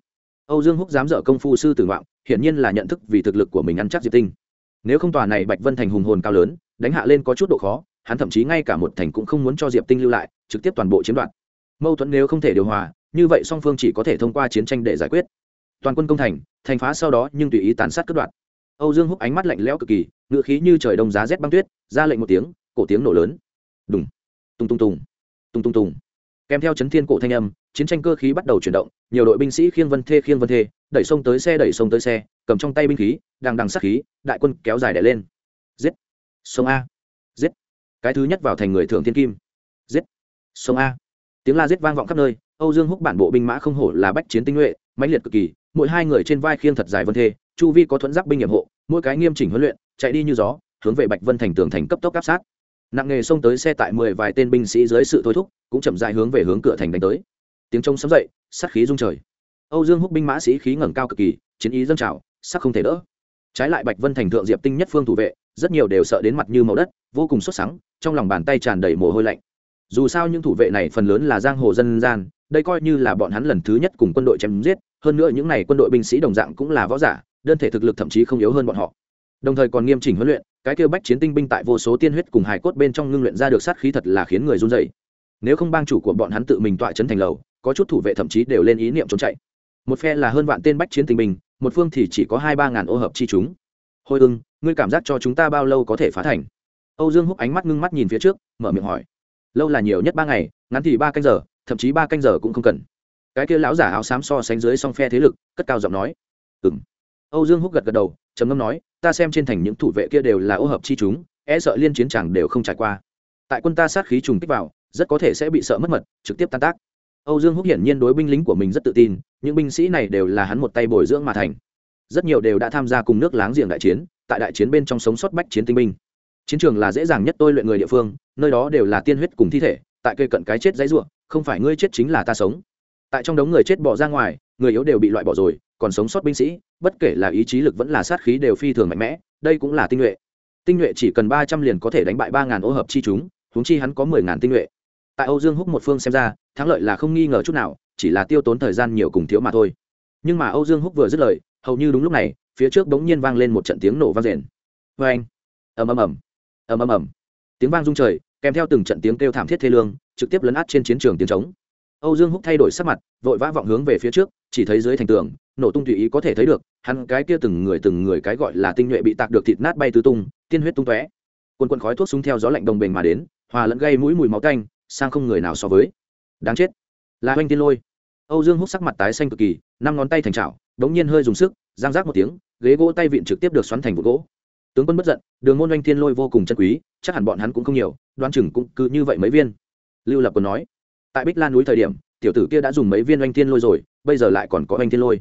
Âu dương húc dám dở công phu sư tử ngoạn, hiển nhiên là nhận thức vì thực lực của mình ăn chắc diệp tinh. Nếu không tòa này bạch vân thành hùng hồn cao lớn, đánh hạ lên có chút độ khó, hắn thậm chí ngay cả một thành cũng không muốn cho diệp tinh lưu lại, trực tiếp toàn bộ chiếm đoạt. Mâu thuẫn nếu không thể điều hòa như vậy song phương chỉ có thể thông qua chiến tranh để giải quyết. Toàn quân công thành thành phá sau đó nhưng tùy ý tàn sát cướp đoạt. Âu dương húc ánh mắt lạnh lẽo cực kỳ, ngựa khí như trời đông giá rét băng tuyết, ra lệnh một tiếng, cổ tiếng nổ lớn. Đùng tung tung tùng tung tung tùng. Kèm theo chấn thiên cổ thanh âm, chiến tranh cơ khí bắt đầu chuyển động, nhiều đội binh sĩ khiêng vân thê khiêng vân thê, đẩy sông tới xe, đẩy sông tới xe, cầm trong tay binh khí, đằng đằng sát khí, đại quân kéo dài đẻ lên. Giết! Sông a! Giết! Cái thứ nhất vào thành người thường thiên kim. Giết! Sông a! Tiếng la giết vang vọng khắp nơi âu dương húc bản bộ binh mã không hổ là bách chiến tinh nhuệ, mãnh liệt cực kỳ, mỗi hai người trên vai khiêng thật dài vân thê, chu vi có thuẫn giáp binh nghiệp hộ, mỗi cái nghiêm chỉnh huấn luyện, chạy đi như gió, hướng về bạch vân thành tường thành cấp tốc áp sát. Nặng nghề xông tới xe tại mười vài tên binh sĩ dưới sự thôi thúc, cũng chậm dài hướng về hướng cửa thành đánh tới. Tiếng trống sấm dậy, sát khí rung trời. Âu dương húc binh mã sĩ khí ngẩng cao cực kỳ, chiến ý dâng trào, sắc không thể đỡ. Trái lại bạch vân thành thượng diệp tinh nhất phương thủ vệ, rất nhiều đều sợ đến mặt như màu đất, vô cùng sốt sắng, trong lòng bàn tay tràn đầy mồ hôi lạnh. Dù sao những thủ vệ này phần lớn là giang hồ dân gian đây coi như là bọn hắn lần thứ nhất cùng quân đội chém giết, hơn nữa những n à y quân đội binh sĩ đồng dạng cũng là võ giả, đơn thể thực lực thậm chí không yếu hơn bọn họ. Đồng thời còn nghiêm chỉnh huấn luyện, cái kêu bách chiến tinh binh tại vô số tiên huyết cùng hài cốt bên trong ngưng luyện ra được sát khí thật là khiến người run dày nếu không bang chủ của bọn hắn tự mình tọa chấn thành lầu, có chút thủ vệ thậm chí đều lên ý niệm trốn chạy. Một phe là hơn vạn tên bách chiến tinh binh, một phương thì chỉ có hai ba ngàn ô hợp chi chúng. Hồi ưng, ngươi cảm giác cho chúng ta bao lâu có thể phá thành? Âu dương húc ánh mắt ngưng mắt nhìn phía trước, mở miệng hỏi. Lâu là nhiều nhất ba ngày, ngắn thì ba canh giờ thậm chí ba canh giờ cũng không cần. Cái kia lão giả áo xám so sánh dưới song phe thế lực, cất cao giọng nói. Ừng âu dương húc gật gật đầu, trầm ngâm nói, ta xem trên thành những thủ vệ kia đều là ô hợp chi chúng e sợ liên chiến chẳng đều không trải qua. Tại quân ta sát khí trùng kích vào, rất có thể sẽ bị sợ mất mật, trực tiếp tan tác. Âu dương húc hiển nhiên đối binh lính của mình rất tự tin, những binh sĩ này đều là hắn một tay bồi dưỡng mà thành. Rất nhiều đều đã tham gia cùng nước láng giềng đại chiến, tại đại chiến bên trong sống sót bách chiến tinh binh. Chiến trường là dễ dàng nhất tôi luyện người địa phương, nơi đó đều là tiên huyết cùng thi thể, tại cây cận cái chết dãy ruộng không phải ngươi chết chính là ta sống. Tại trong đống người chết bỏ ra ngoài, người yếu đều bị loại bỏ rồi, còn sống sót binh sĩ, bất kể là ý chí lực vẫn là sát khí đều phi thường mạnh mẽ, đây cũng là tinh nhuệ. Tinh nhuệ chỉ cần ba trăm liền có thể đánh bại ba ngàn ô hợp chi chúng, huống chi hắn có mười ngàn tinh nhuệ. Tại âu dương húc một phương xem ra, thắng lợi là không nghi ngờ chút nào, chỉ là tiêu tốn thời gian nhiều cùng thiếu mà thôi. Nhưng mà âu dương húc vừa dứt lời, hầu như đúng lúc này, phía trước bỗng nhiên vang lên một trận tiếng nổ vang rền. Vê anh ầm ầm ầm. Ầm ầm ầm. Tiếng vang rung trời, kèm theo từng trận tiếng kêu thảm thiết thê lương trực tiếp lấn át trên chiến trường tiếng trống. Âu dương húc thay đổi sắc mặt, vội vã vọng hướng về phía trước, chỉ thấy dưới thành tường, nổ tung tùy ý có thể thấy được, hắn cái kia từng người từng người cái gọi là tinh nhuệ bị tạc được thịt nát bay tứ tung, tiên huyết tung tóe. Quần quần khói thuốc súng theo gió lạnh đồng bền mà đến, hòa lẫn gây mũi mùi máu tanh, sang không người nào so với. Đáng chết. Là oanh tiên lôi. Âu dương húc sắc mặt tái xanh cực kỳ, năm ngón tay thành trào đống nhiên hơi dùng sức, giang rác một tiếng, ghế gỗ tay vịn trực tiếp được xoắn thành một gỗ. Tướng quân bất giận, đường môn oanh thiên lôi vô cùng chân quý, chắc hẳn bọn hắn cũng không nhiều đoan chừng cũng cứ như vậy mấy viên lưu lập còn nói, tại bích lan núi thời điểm, tiểu tử kia đã dùng mấy viên oanh thiên lôi rồi, bây giờ lại còn có oanh thiên lôi.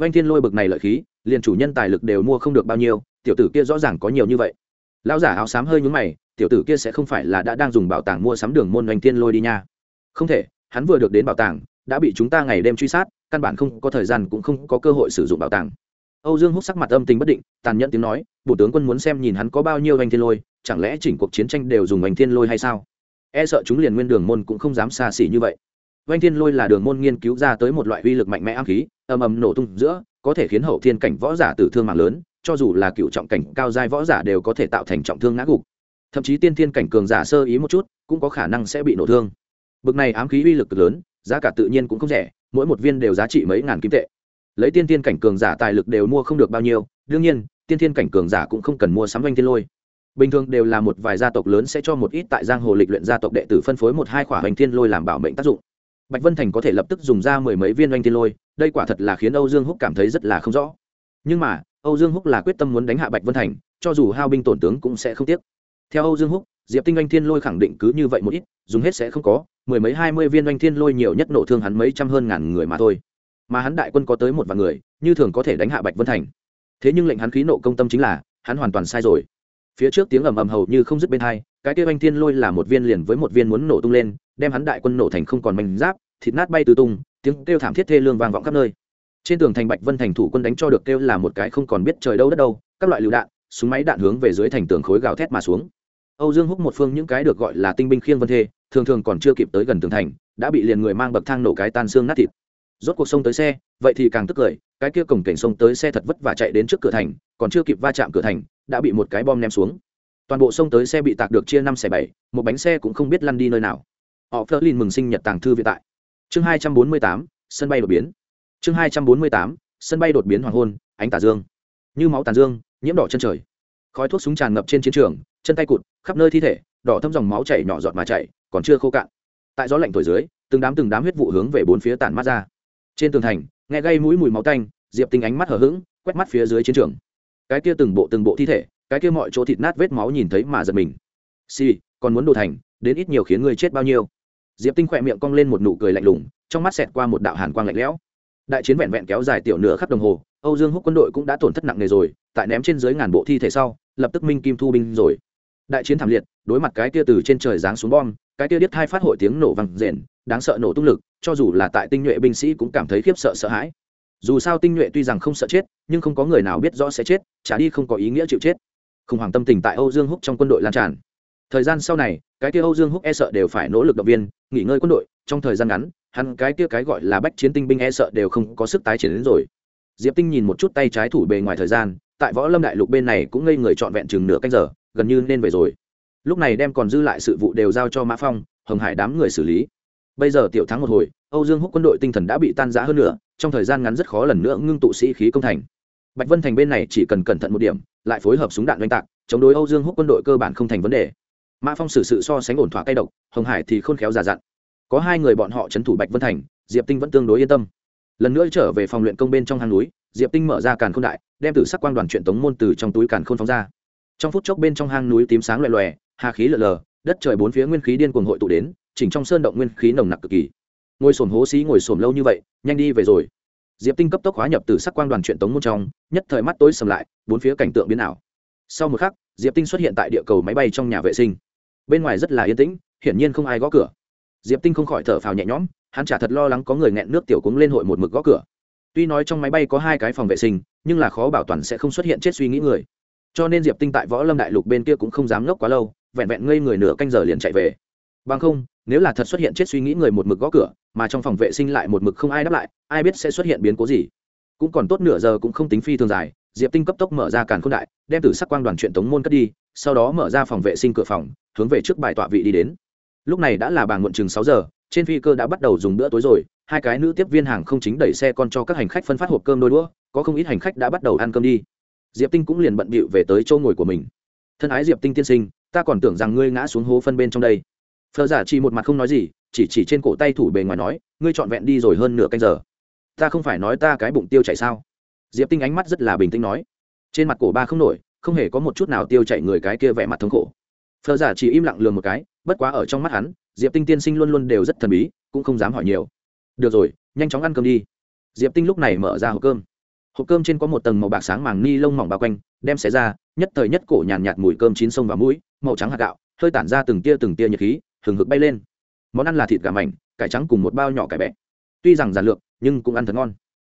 Oanh thiên lôi bực này lợi khí, liền chủ nhân tài lực đều mua không được bao nhiêu, tiểu tử kia rõ ràng có nhiều như vậy. Lão giả áo xám hơi nhúng mày, tiểu tử kia sẽ không phải là đã đang dùng bảo tàng mua sắm đường môn oanh thiên lôi đi nha. Không thể, hắn vừa được đến bảo tàng, đã bị chúng ta ngày đêm truy sát, căn bản không có thời gian cũng không có cơ hội sử dụng bảo tàng. Âu dương hút sắc mặt âm tình bất định, tàn nhẫn tiếng nói, bộ tướng quân muốn xem nhìn hắn có bao nhiêu oanh thiên lôi, chẳng lẽ chỉnh cuộc chiến tranh đều dùng oanh thiên lôi hay sao? E sợ chúng liền nguyên đường môn cũng không dám xa xỉ như vậy. Vanh thiên lôi là đường môn nghiên cứu ra tới một loại uy lực mạnh mẽ am khí, ầm ầm nổ tung giữa, có thể khiến hậu thiên cảnh võ giả tử thương mạng lớn, cho dù là cựu trọng cảnh cao giai võ giả đều có thể tạo thành trọng thương ngã gục. Thậm chí tiên thiên cảnh cường giả sơ ý một chút, cũng có khả năng sẽ bị nổ thương. Bực này ám khí uy lực lớn, giá cả tự nhiên cũng không rẻ, mỗi một viên đều giá trị mấy ngàn kim tệ. Lấy tiên thiên cảnh cường giả tài lực đều mua không được bao nhiêu, đương nhiên, tiên thiên cảnh cường giả cũng không cần mua sắm oanh thiên lôi bình thường đều là một vài gia tộc lớn sẽ cho một ít tại giang hồ lịch luyện gia tộc đệ tử phân phối một hai khỏa hoành thiên lôi làm bảo mệnh tác dụng. Bạch vân thành có thể lập tức dùng ra mười mấy viên oanh thiên lôi, đây quả thật là khiến âu dương húc cảm thấy rất là không rõ. Nhưng mà, âu dương húc là quyết tâm muốn đánh hạ bạch vân thành, cho dù hao binh tổn tướng cũng sẽ không tiếc. Theo âu dương húc, diệp tinh Anh thiên lôi khẳng định cứ như vậy một ít, dùng hết sẽ không có, mười mấy hai mươi viên anh thiên lôi nhiều nhất nổ thương hắn mấy trăm hơn ngàn người mà thôi. Mà hắn đại quân có tới một vài người, như thường có thể đánh hạ bạch vân thành. Thế nhưng lệnh hắn khí nộ công tâm chính là, hắn hoàn toàn sai rồi phía trước tiếng ầm ầm hầu như không dứt bên hai, cái kia anh thiên lôi là một viên liền với một viên muốn nổ tung lên, đem hắn đại quân nổ thành không còn mảnh giáp, thịt nát bay tứ tung, tiếng kêu thảm thiết thê lương vang vọng khắp nơi. Trên tường thành bạch vân thành thủ quân đánh cho được kêu là một cái không còn biết trời đâu đất đâu, các loại lựu đạn, súng máy đạn hướng về dưới thành tường khối gào thét mà xuống. Âu dương húc một phương những cái được gọi là tinh binh khiêng vân thê, thường thường còn chưa kịp tới gần tường thành, đã bị liền người mang bậc thang nổ cái tan xương nát thịt. Rốt cuộc sông tới xe, vậy thì càng tức cười, cái kia cổng cảnh sông tới xe thật vất vả chạy đến trước cửa thành, còn chưa kịp va chạm cửa thành đã bị một cái bom ném xuống. Toàn bộ sông tới xe bị tạc được chia năm xẻ bảy, một bánh xe cũng không biết lăn đi nơi nào. Họ phớt lên mừng sinh nhật tàng thư viện tại. Chương hai trăm bốn mươi tám, sân bay đột biến. Chương hai trăm bốn mươi tám, sân bay đột biến hoàng hôn, ánh tà dương. Như máu tàn dương, nhiễm đỏ chân trời. Khói thuốc súng tràn ngập trên chiến trường, chân tay cụt, khắp nơi thi thể, đỏ thâm dòng máu chảy nhỏ giọt mà chảy, còn chưa khô cạn. Tại gió lạnh thổi dưới, từng đám từng đám huyết vụ hướng về bốn phía tản mát ra. Trên tường thành, nghe gây mũi mùi máu tanh, diệp tinh ánh mắt hở h ữ g quét mắt phía dưới chiến trường cái kia từng bộ từng bộ thi thể, cái kia mọi chỗ thịt nát vết máu nhìn thấy mà giật mình. Si còn muốn đồ thành, đến ít nhiều khiến người chết bao nhiêu? Diệp tinh khỏe miệng cong lên một nụ cười lạnh lùng, trong mắt xẹt qua một đạo hàn quang lạnh lẽo. Đại chiến vẹn vẹn kéo dài tiểu nửa khắp đồng hồ, âu dương húc quân đội cũng đã tổn thất nặng nề rồi, tại ném trên dưới ngàn bộ thi thể sau, lập tức minh kim thu binh rồi. Đại chiến thảm liệt, đối mặt cái kia từ trên trời giáng xuống bom, cái kia điếc hai phát hội tiếng nổ vang rền, đáng sợ nổ tung lực, cho dù là tại tinh nhuệ binh sĩ cũng cảm thấy khiếp sợ sợ hãi dù sao tinh nhuệ tuy rằng không sợ chết, nhưng không có người nào biết rõ sẽ chết trả đi không có ý nghĩa chịu chết. Khủng hoảng tâm tình tại âu dương húc trong quân đội lan tràn. Thời gian sau này, cái kia âu dương húc e sợ đều phải nỗ lực động viên, nghỉ ngơi quân đội, trong thời gian ngắn, hắn cái kia cái gọi là bách chiến tinh binh e sợ đều không có sức tái triển đến rồi. Diệp tinh nhìn một chút tay trái thủ bề ngoài thời gian, tại võ lâm đại lục bên này cũng ngây người trọn vẹn chừng nửa canh giờ, gần như nên về rồi. Lúc này đem còn dư lại sự vụ đều giao cho mã phong, hồng hải đám người xử lý bây giờ tiểu thắng một hồi, âu dương húc quân đội tinh thần đã bị tan rã hơn nữa, trong thời gian ngắn rất khó lần nữa ngưng tụ sĩ khí công thành. Bạch vân thành bên này chỉ cần cẩn thận một điểm, lại phối hợp súng đạn oanh tạc, chống đối âu dương húc quân đội cơ bản không thành vấn đề. Mã phong xử sự so sánh ổn thỏa cay độc, hồng hải thì khôn khéo giả dặn. Có hai người bọn họ trấn thủ bạch vân thành, diệp tinh vẫn tương đối yên tâm. Lần nữa trở về phòng luyện công bên trong hang núi, diệp tinh mở ra càn khôn đại, đem tử sắc quang đoàn truyện tống môn từ trong túi càn khôn phóng ra. Trong phút chốc bên trong hang núi tím sáng loẹ loẹ hà khí lờ lờ, đất trời bốn phía nguyên khí điên cuồng hội tụ đến chỉnh trong sơn động nguyên khí nồng nặc cực kỳ. Ngồi sồn hố xí, ngồi sồn lâu như vậy, nhanh đi về rồi. Diệp tinh cấp tốc hóa nhập từ sắc quang đoàn truyện tống môn trong, nhất thời mắt tối sầm lại, bốn phía cảnh tượng biến ảo. Sau một khắc, diệp tinh xuất hiện tại địa cầu máy bay trong nhà vệ sinh. Bên ngoài rất là yên tĩnh, hiển nhiên không ai gõ cửa. Diệp tinh không khỏi thở phào nhẹ nhõm, hắn chả thật lo lắng có người nghẹn nước tiểu cúng lên hội một mực gõ cửa. Tuy nói trong máy bay có hai cái phòng vệ sinh, nhưng là khó bảo toàn sẽ không xuất hiện chết suy nghĩ người. Cho nên diệp tinh tại võ lâm đại lục bên kia cũng không dám ngốc quá lâu, vẹn vẹn ngây người nửa canh giờ liền chạy về. Bằng không nếu là thật xuất hiện chết suy nghĩ người một mực gõ cửa, mà trong phòng vệ sinh lại một mực không ai đáp lại, ai biết sẽ xuất hiện biến cố gì? Cũng còn tốt nửa giờ cũng không tính phi thường dài, diệp tinh cấp tốc mở ra càn k h ô n đại, đem từ sắc quang đoàn chuyện tống môn cất đi, sau đó mở ra phòng vệ sinh cửa phòng, hướng về trước bài tọa vị đi đến. Lúc này đã là bàn muộn chừng sáu giờ, trên phi cơ đã bắt đầu dùng bữa tối rồi, hai cái nữ tiếp viên hàng không chính đẩy xe con cho các hành khách phân phát hộp cơm đôi đũa, có không ít hành khách đã bắt đầu ăn cơm đi. Diệp tinh cũng liền bận bịu về tới chỗ ngồi của mình. Thân ái diệp tinh tiên sinh, ta còn tưởng rằng ngươi ngã xuống hố phân bên trong đây phờ giả chỉ một mặt không nói gì chỉ chỉ trên cổ tay thủ bề ngoài nói ngươi trọn vẹn đi rồi hơn nửa canh giờ. Ta không phải nói ta cái bụng tiêu chảy sao? Diệp tinh ánh mắt rất là bình tĩnh nói. Trên mặt cổ ba không nổi không hề có một chút nào tiêu chảy người cái kia vẻ mặt thống khổ. Phờ giả chỉ im lặng lường một cái bất quá ở trong mắt hắn diệp tinh tiên sinh luôn luôn đều rất thần bí cũng không dám hỏi nhiều. Được rồi nhanh chóng ăn cơm đi. Diệp tinh lúc này mở ra hộp cơm. Hộp cơm trên có một tầng màu bạc sáng màng ni lông mỏng bao quanh đem xé ra nhất thời nhất cổ nhàn nhạt, nhạt mùi cơm chín sông vào mũi màu trắng hạt gạo hơi tản ra từng tia từng tia nhiệt khí hừng hực bay lên. Món ăn là thịt gà mảnh, cải trắng cùng một bao nhỏ cải bẹ. Tuy rằng giản lược, nhưng cũng ăn thật ngon.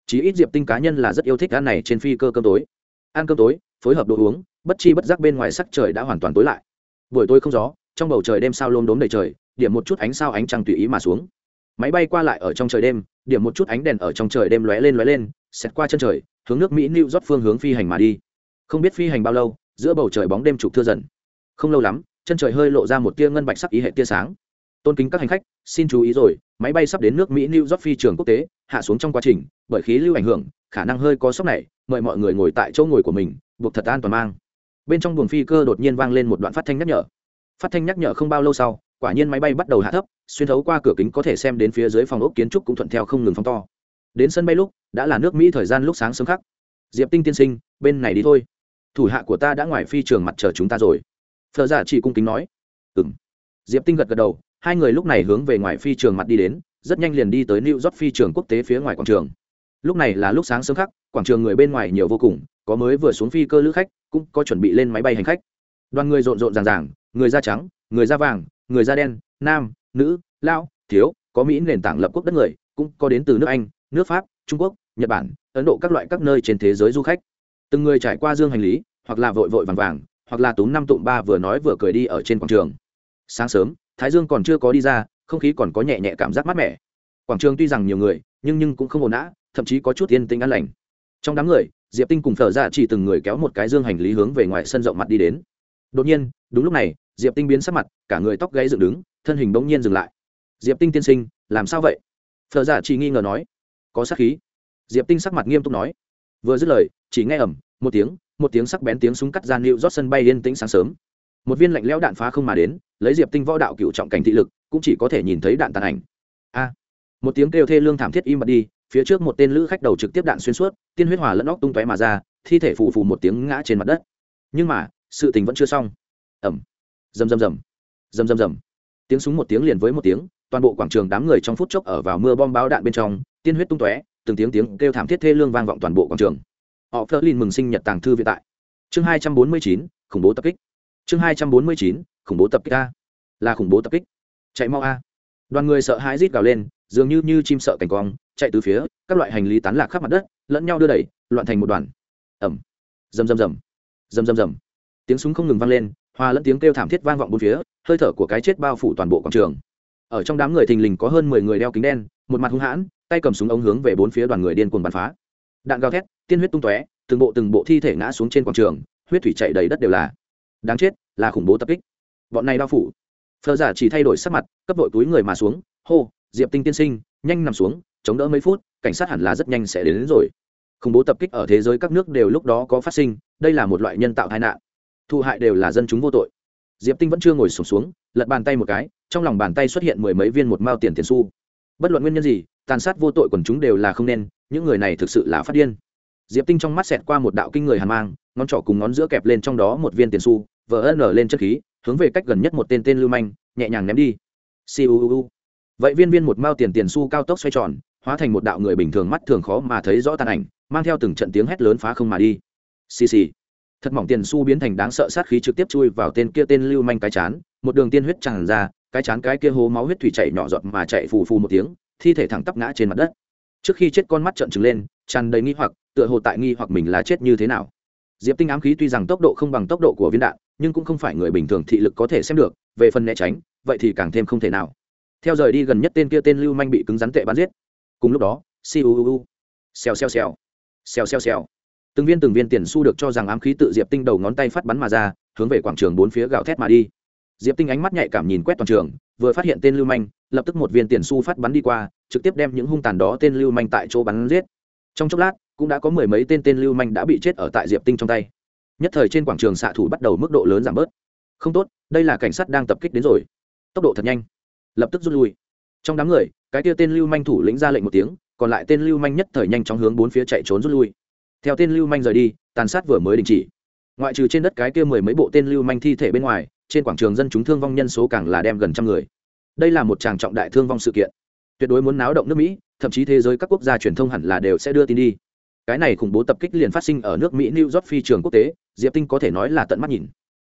Chí ít diệp tinh cá nhân là rất yêu thích ăn này trên phi cơ cơm tối. Ăn cơm tối, phối hợp đồ uống, bất chi bất giác bên ngoài sắc trời đã hoàn toàn tối lại. Buổi tối không gió, trong bầu trời đêm sao lôm đốm đầy trời, điểm một chút ánh sao ánh trăng tùy ý mà xuống. Máy bay qua lại ở trong trời đêm, điểm một chút ánh đèn ở trong trời đêm lóe lên lóe lên xét qua chân trời, hướng nước mỹ, new rót phương hướng phi hành mà đi. Không biết phi hành bao lâu, giữa bầu trời bóng đêm trục thưa dần. Không lâu lắm chân trời hơi lộ ra một tia ngân bạch sắc ý hệ tia sáng. Tôn kính các hành khách, xin chú ý rồi, máy bay sắp đến nước mỹ new york phi trường quốc tế, hạ xuống trong quá trình, bởi khí lưu ảnh hưởng, khả năng hơi có sốc này, mời mọi người ngồi tại chỗ ngồi của mình, buộc thật an toàn mang. Bên trong buồng phi cơ đột nhiên vang lên một đoạn phát thanh nhắc nhở. Phát thanh nhắc nhở không bao lâu sau, quả nhiên máy bay bắt đầu hạ thấp, xuyên thấu qua cửa kính có thể xem đến phía dưới phòng ốc kiến trúc cũng thuận theo không ngừng phóng to. Đến sân bay lúc, đã là nước mỹ thời gian lúc sáng sớm khắc. Diệp tinh tiên sinh, bên này đi thôi. Thủ hạ của ta đã ngoài phi trường mặt chờ chúng ta rồi phờ giả dạ chỉ cung kính nói. Ừng diệp tinh gật gật đầu, hai người lúc này hướng về ngoài phi trường mặt đi đến, rất nhanh liền đi tới new york phi trường quốc tế phía ngoài quảng trường. Lúc này là lúc sáng sớm khắc, quảng trường người bên ngoài nhiều vô cùng, có mới vừa xuống phi cơ lữ khách, cũng có chuẩn bị lên máy bay hành khách. Đoàn người rộn rộn ràng ràng, người da trắng, người da vàng, người da đen, nam, nữ, lao, thiếu, có mỹ nền tảng lập quốc đất người, cũng có đến từ nước anh, nước pháp, trung quốc, nhật bản, ấn độ các loại các nơi trên thế giới du khách. Từng người trải qua dương hành lý, hoặc là vội vội vàng vàng hoặc là túm năm tụm ba vừa nói vừa cười đi ở trên quảng trường. Sáng sớm, thái dương còn chưa có đi ra, không khí còn có nhẹ nhẹ cảm giác mát mẻ. Quảng trường tuy rằng nhiều người, nhưng nhưng cũng không ổn nã thậm chí có chút yên tĩnh an lành. Trong đám người, diệp tinh cùng thở ra dạ chỉ từng người kéo một cái dương hành lý hướng về ngoài sân rộng mặt đi đến. Đột nhiên, đúng lúc này, diệp tinh biến sắc mặt, cả người tóc gáy dựng đứng, thân hình bỗng nhiên dừng lại. Diệp tinh tiên sinh, làm sao vậy? Thợ giả dạ chỉ nghi ngờ nói. Có sát khí. Diệp tinh sắc mặt nghiêm túc nói. Vừa dứt lời, chỉ nghe ẩm một tiếng một tiếng sắc bén tiếng súng cắt ra nịu rót sân bay yên tĩnh sáng sớm. Một viên lạnh lẽo đạn phá không mà đến, lấy diệp tinh võ đạo cựu trọng cảnh thị lực, cũng chỉ có thể nhìn thấy đạn tàn ảnh. A! Một tiếng kêu thê lương thảm thiết im bặt đi, phía trước một tên lữ khách đầu trực tiếp đạn xuyên suốt, tiên huyết hòa lẫn óc tung tóe mà ra, thi thể phù phù một tiếng ngã trên mặt đất. Nhưng mà, sự tình vẫn chưa xong. Ẩm rầm rầm rầm! Rầm rầm rầm! Tiếng súng một tiếng liền với một tiếng, toàn bộ quảng trường đám người trong phút chốc ở vào mưa bom báo đạn bên trong, tiên huyết tung tóe, từng tiếng tiếng kêu thảm thiết thê lương vang vọng toàn bộ quảng trường họ phớt lên mừng sinh nhật tàng thư viện tại. Chương hai trăm bốn mươi chín, khủng bố tập kích. Chương hai trăm bốn mươi chín, khủng bố tập kích a. Là khủng bố tập kích. Chạy mau a. Đoàn người sợ hãi rít gào lên, dường như như chim sợ cảnh quang, chạy từ phía, các loại hành lý tán lạc khắp mặt đất, lẫn nhau đưa đẩy, loạn thành một đoàn. Ẩm rầm rầm rầm. Rầm rầm rầm. Tiếng súng không ngừng vang lên, hòa lẫn tiếng kêu thảm thiết vang vọng bốn phía, hơi thở của cái chết bao phủ toàn bộ quảng trường. Ở trong đám người thình lình có hơn mười người đeo kính đen, một mặt hung hãn, tay cầm súng ống hướng về bốn phía đoàn người điên cuồng bắn phá đạn gào thét tiên huyết tung tóe từng bộ từng bộ thi thể ngã xuống trên quảng trường huyết thủy chạy đầy đất đều là. Đáng chết là khủng bố tập kích. Bọn này bao phủ. Phờ giả chỉ thay đổi sắc mặt cấp đội túi người mà xuống hô diệp tinh tiên sinh nhanh nằm xuống chống đỡ mấy phút cảnh sát hẳn là rất nhanh sẽ đến, đến rồi. Khủng bố tập kích ở thế giới các nước đều lúc đó có phát sinh đây là một loại nhân tạo tai nạn. Thụ hại đều là dân chúng vô tội. Diệp tinh vẫn chưa ngồi sụp xuống, xuống lật bàn tay một cái trong lòng bàn tay xuất hiện mười mấy viên một mao tiền tiền xu. Bất luận nguyên nhân gì tàn sát vô tội quần chúng đều là không nên những người này thực sự là phát điên. Diệp tinh trong mắt xẹt qua một đạo kinh người hàn mang, ngón trỏ cùng ngón giữa kẹp lên trong đó một viên tiền xu vỡ nở lên chất khí, hướng về cách gần nhất một tên tên lưu manh, nhẹ nhàng ném đi. Siêu vậy viên viên một mao tiền tiền xu cao tốc xoay tròn, hóa thành một đạo người bình thường mắt thường khó mà thấy rõ tàn ảnh, mang theo từng trận tiếng hét lớn phá không mà đi. Xì xì. Thật mỏng tiền xu biến thành đáng sợ sát khí trực tiếp chui vào tên kia tên lưu manh cái chán, một đường tiên huyết tràn ra, cái chán cái kia hố máu huyết thủy chảy nhỏ giọt mà chạy phù phù một tiếng, thi thể thẳng tắp ngã trên mặt đất trước khi chết con mắt trợn trừng lên, tràn đầy nghi hoặc, tựa hồ tại nghi hoặc mình là chết như thế nào. Diệp tinh ám khí tuy rằng tốc độ không bằng tốc độ của viên đạn, nhưng cũng không phải người bình thường thị lực có thể xem được, về phần né tránh, vậy thì càng thêm không thể nào. Theo rời đi gần nhất tên kia tên lưu manh bị cứng rắn tệ bắn giết. Cùng lúc đó siêu xèo xèo xèo xèo xèo xèo. Từng viên từng viên tiền su được cho rằng ám khí tự diệp tinh đầu ngón tay phát bắn mà ra, hướng về quảng trường bốn phía gào thét mà đi. Diệp tinh ánh mắt nhạy cảm nhìn quét toàn trường, vừa phát hiện tên lưu manh lập tức một viên tiền su phát bắn đi qua, trực tiếp đem những hung tàn đó tên lưu manh tại chỗ bắn giết. Trong chốc lát, cũng đã có mười mấy tên tên lưu manh đã bị chết ở tại diệp tinh trong tay. Nhất thời trên quảng trường xạ thủ bắt đầu mức độ lớn giảm bớt. Không tốt, đây là cảnh sát đang tập kích đến rồi. Tốc độ thật nhanh. Lập tức rút lui. Trong đám người, cái kia tên lưu manh thủ lĩnh ra lệnh một tiếng, còn lại tên lưu manh nhất thời nhanh chóng hướng bốn phía chạy trốn rút lui. Theo tên lưu manh rời đi, tàn sát vừa mới đình chỉ. Ngoại trừ trên đất cái kia mười mấy bộ tên lưu manh thi thể bên ngoài, trên quảng trường dân chúng thương vong nhân số càng là đem gần trăm người đây là một tràng trọng đại thương vong sự kiện. Tuyệt đối muốn náo động nước mỹ, thậm chí thế giới các quốc gia truyền thông hẳn là đều sẽ đưa tin đi. Cái này khủng bố tập kích liền phát sinh ở nước mỹ new york phi trường quốc tế, diệp tinh có thể nói là tận mắt nhìn.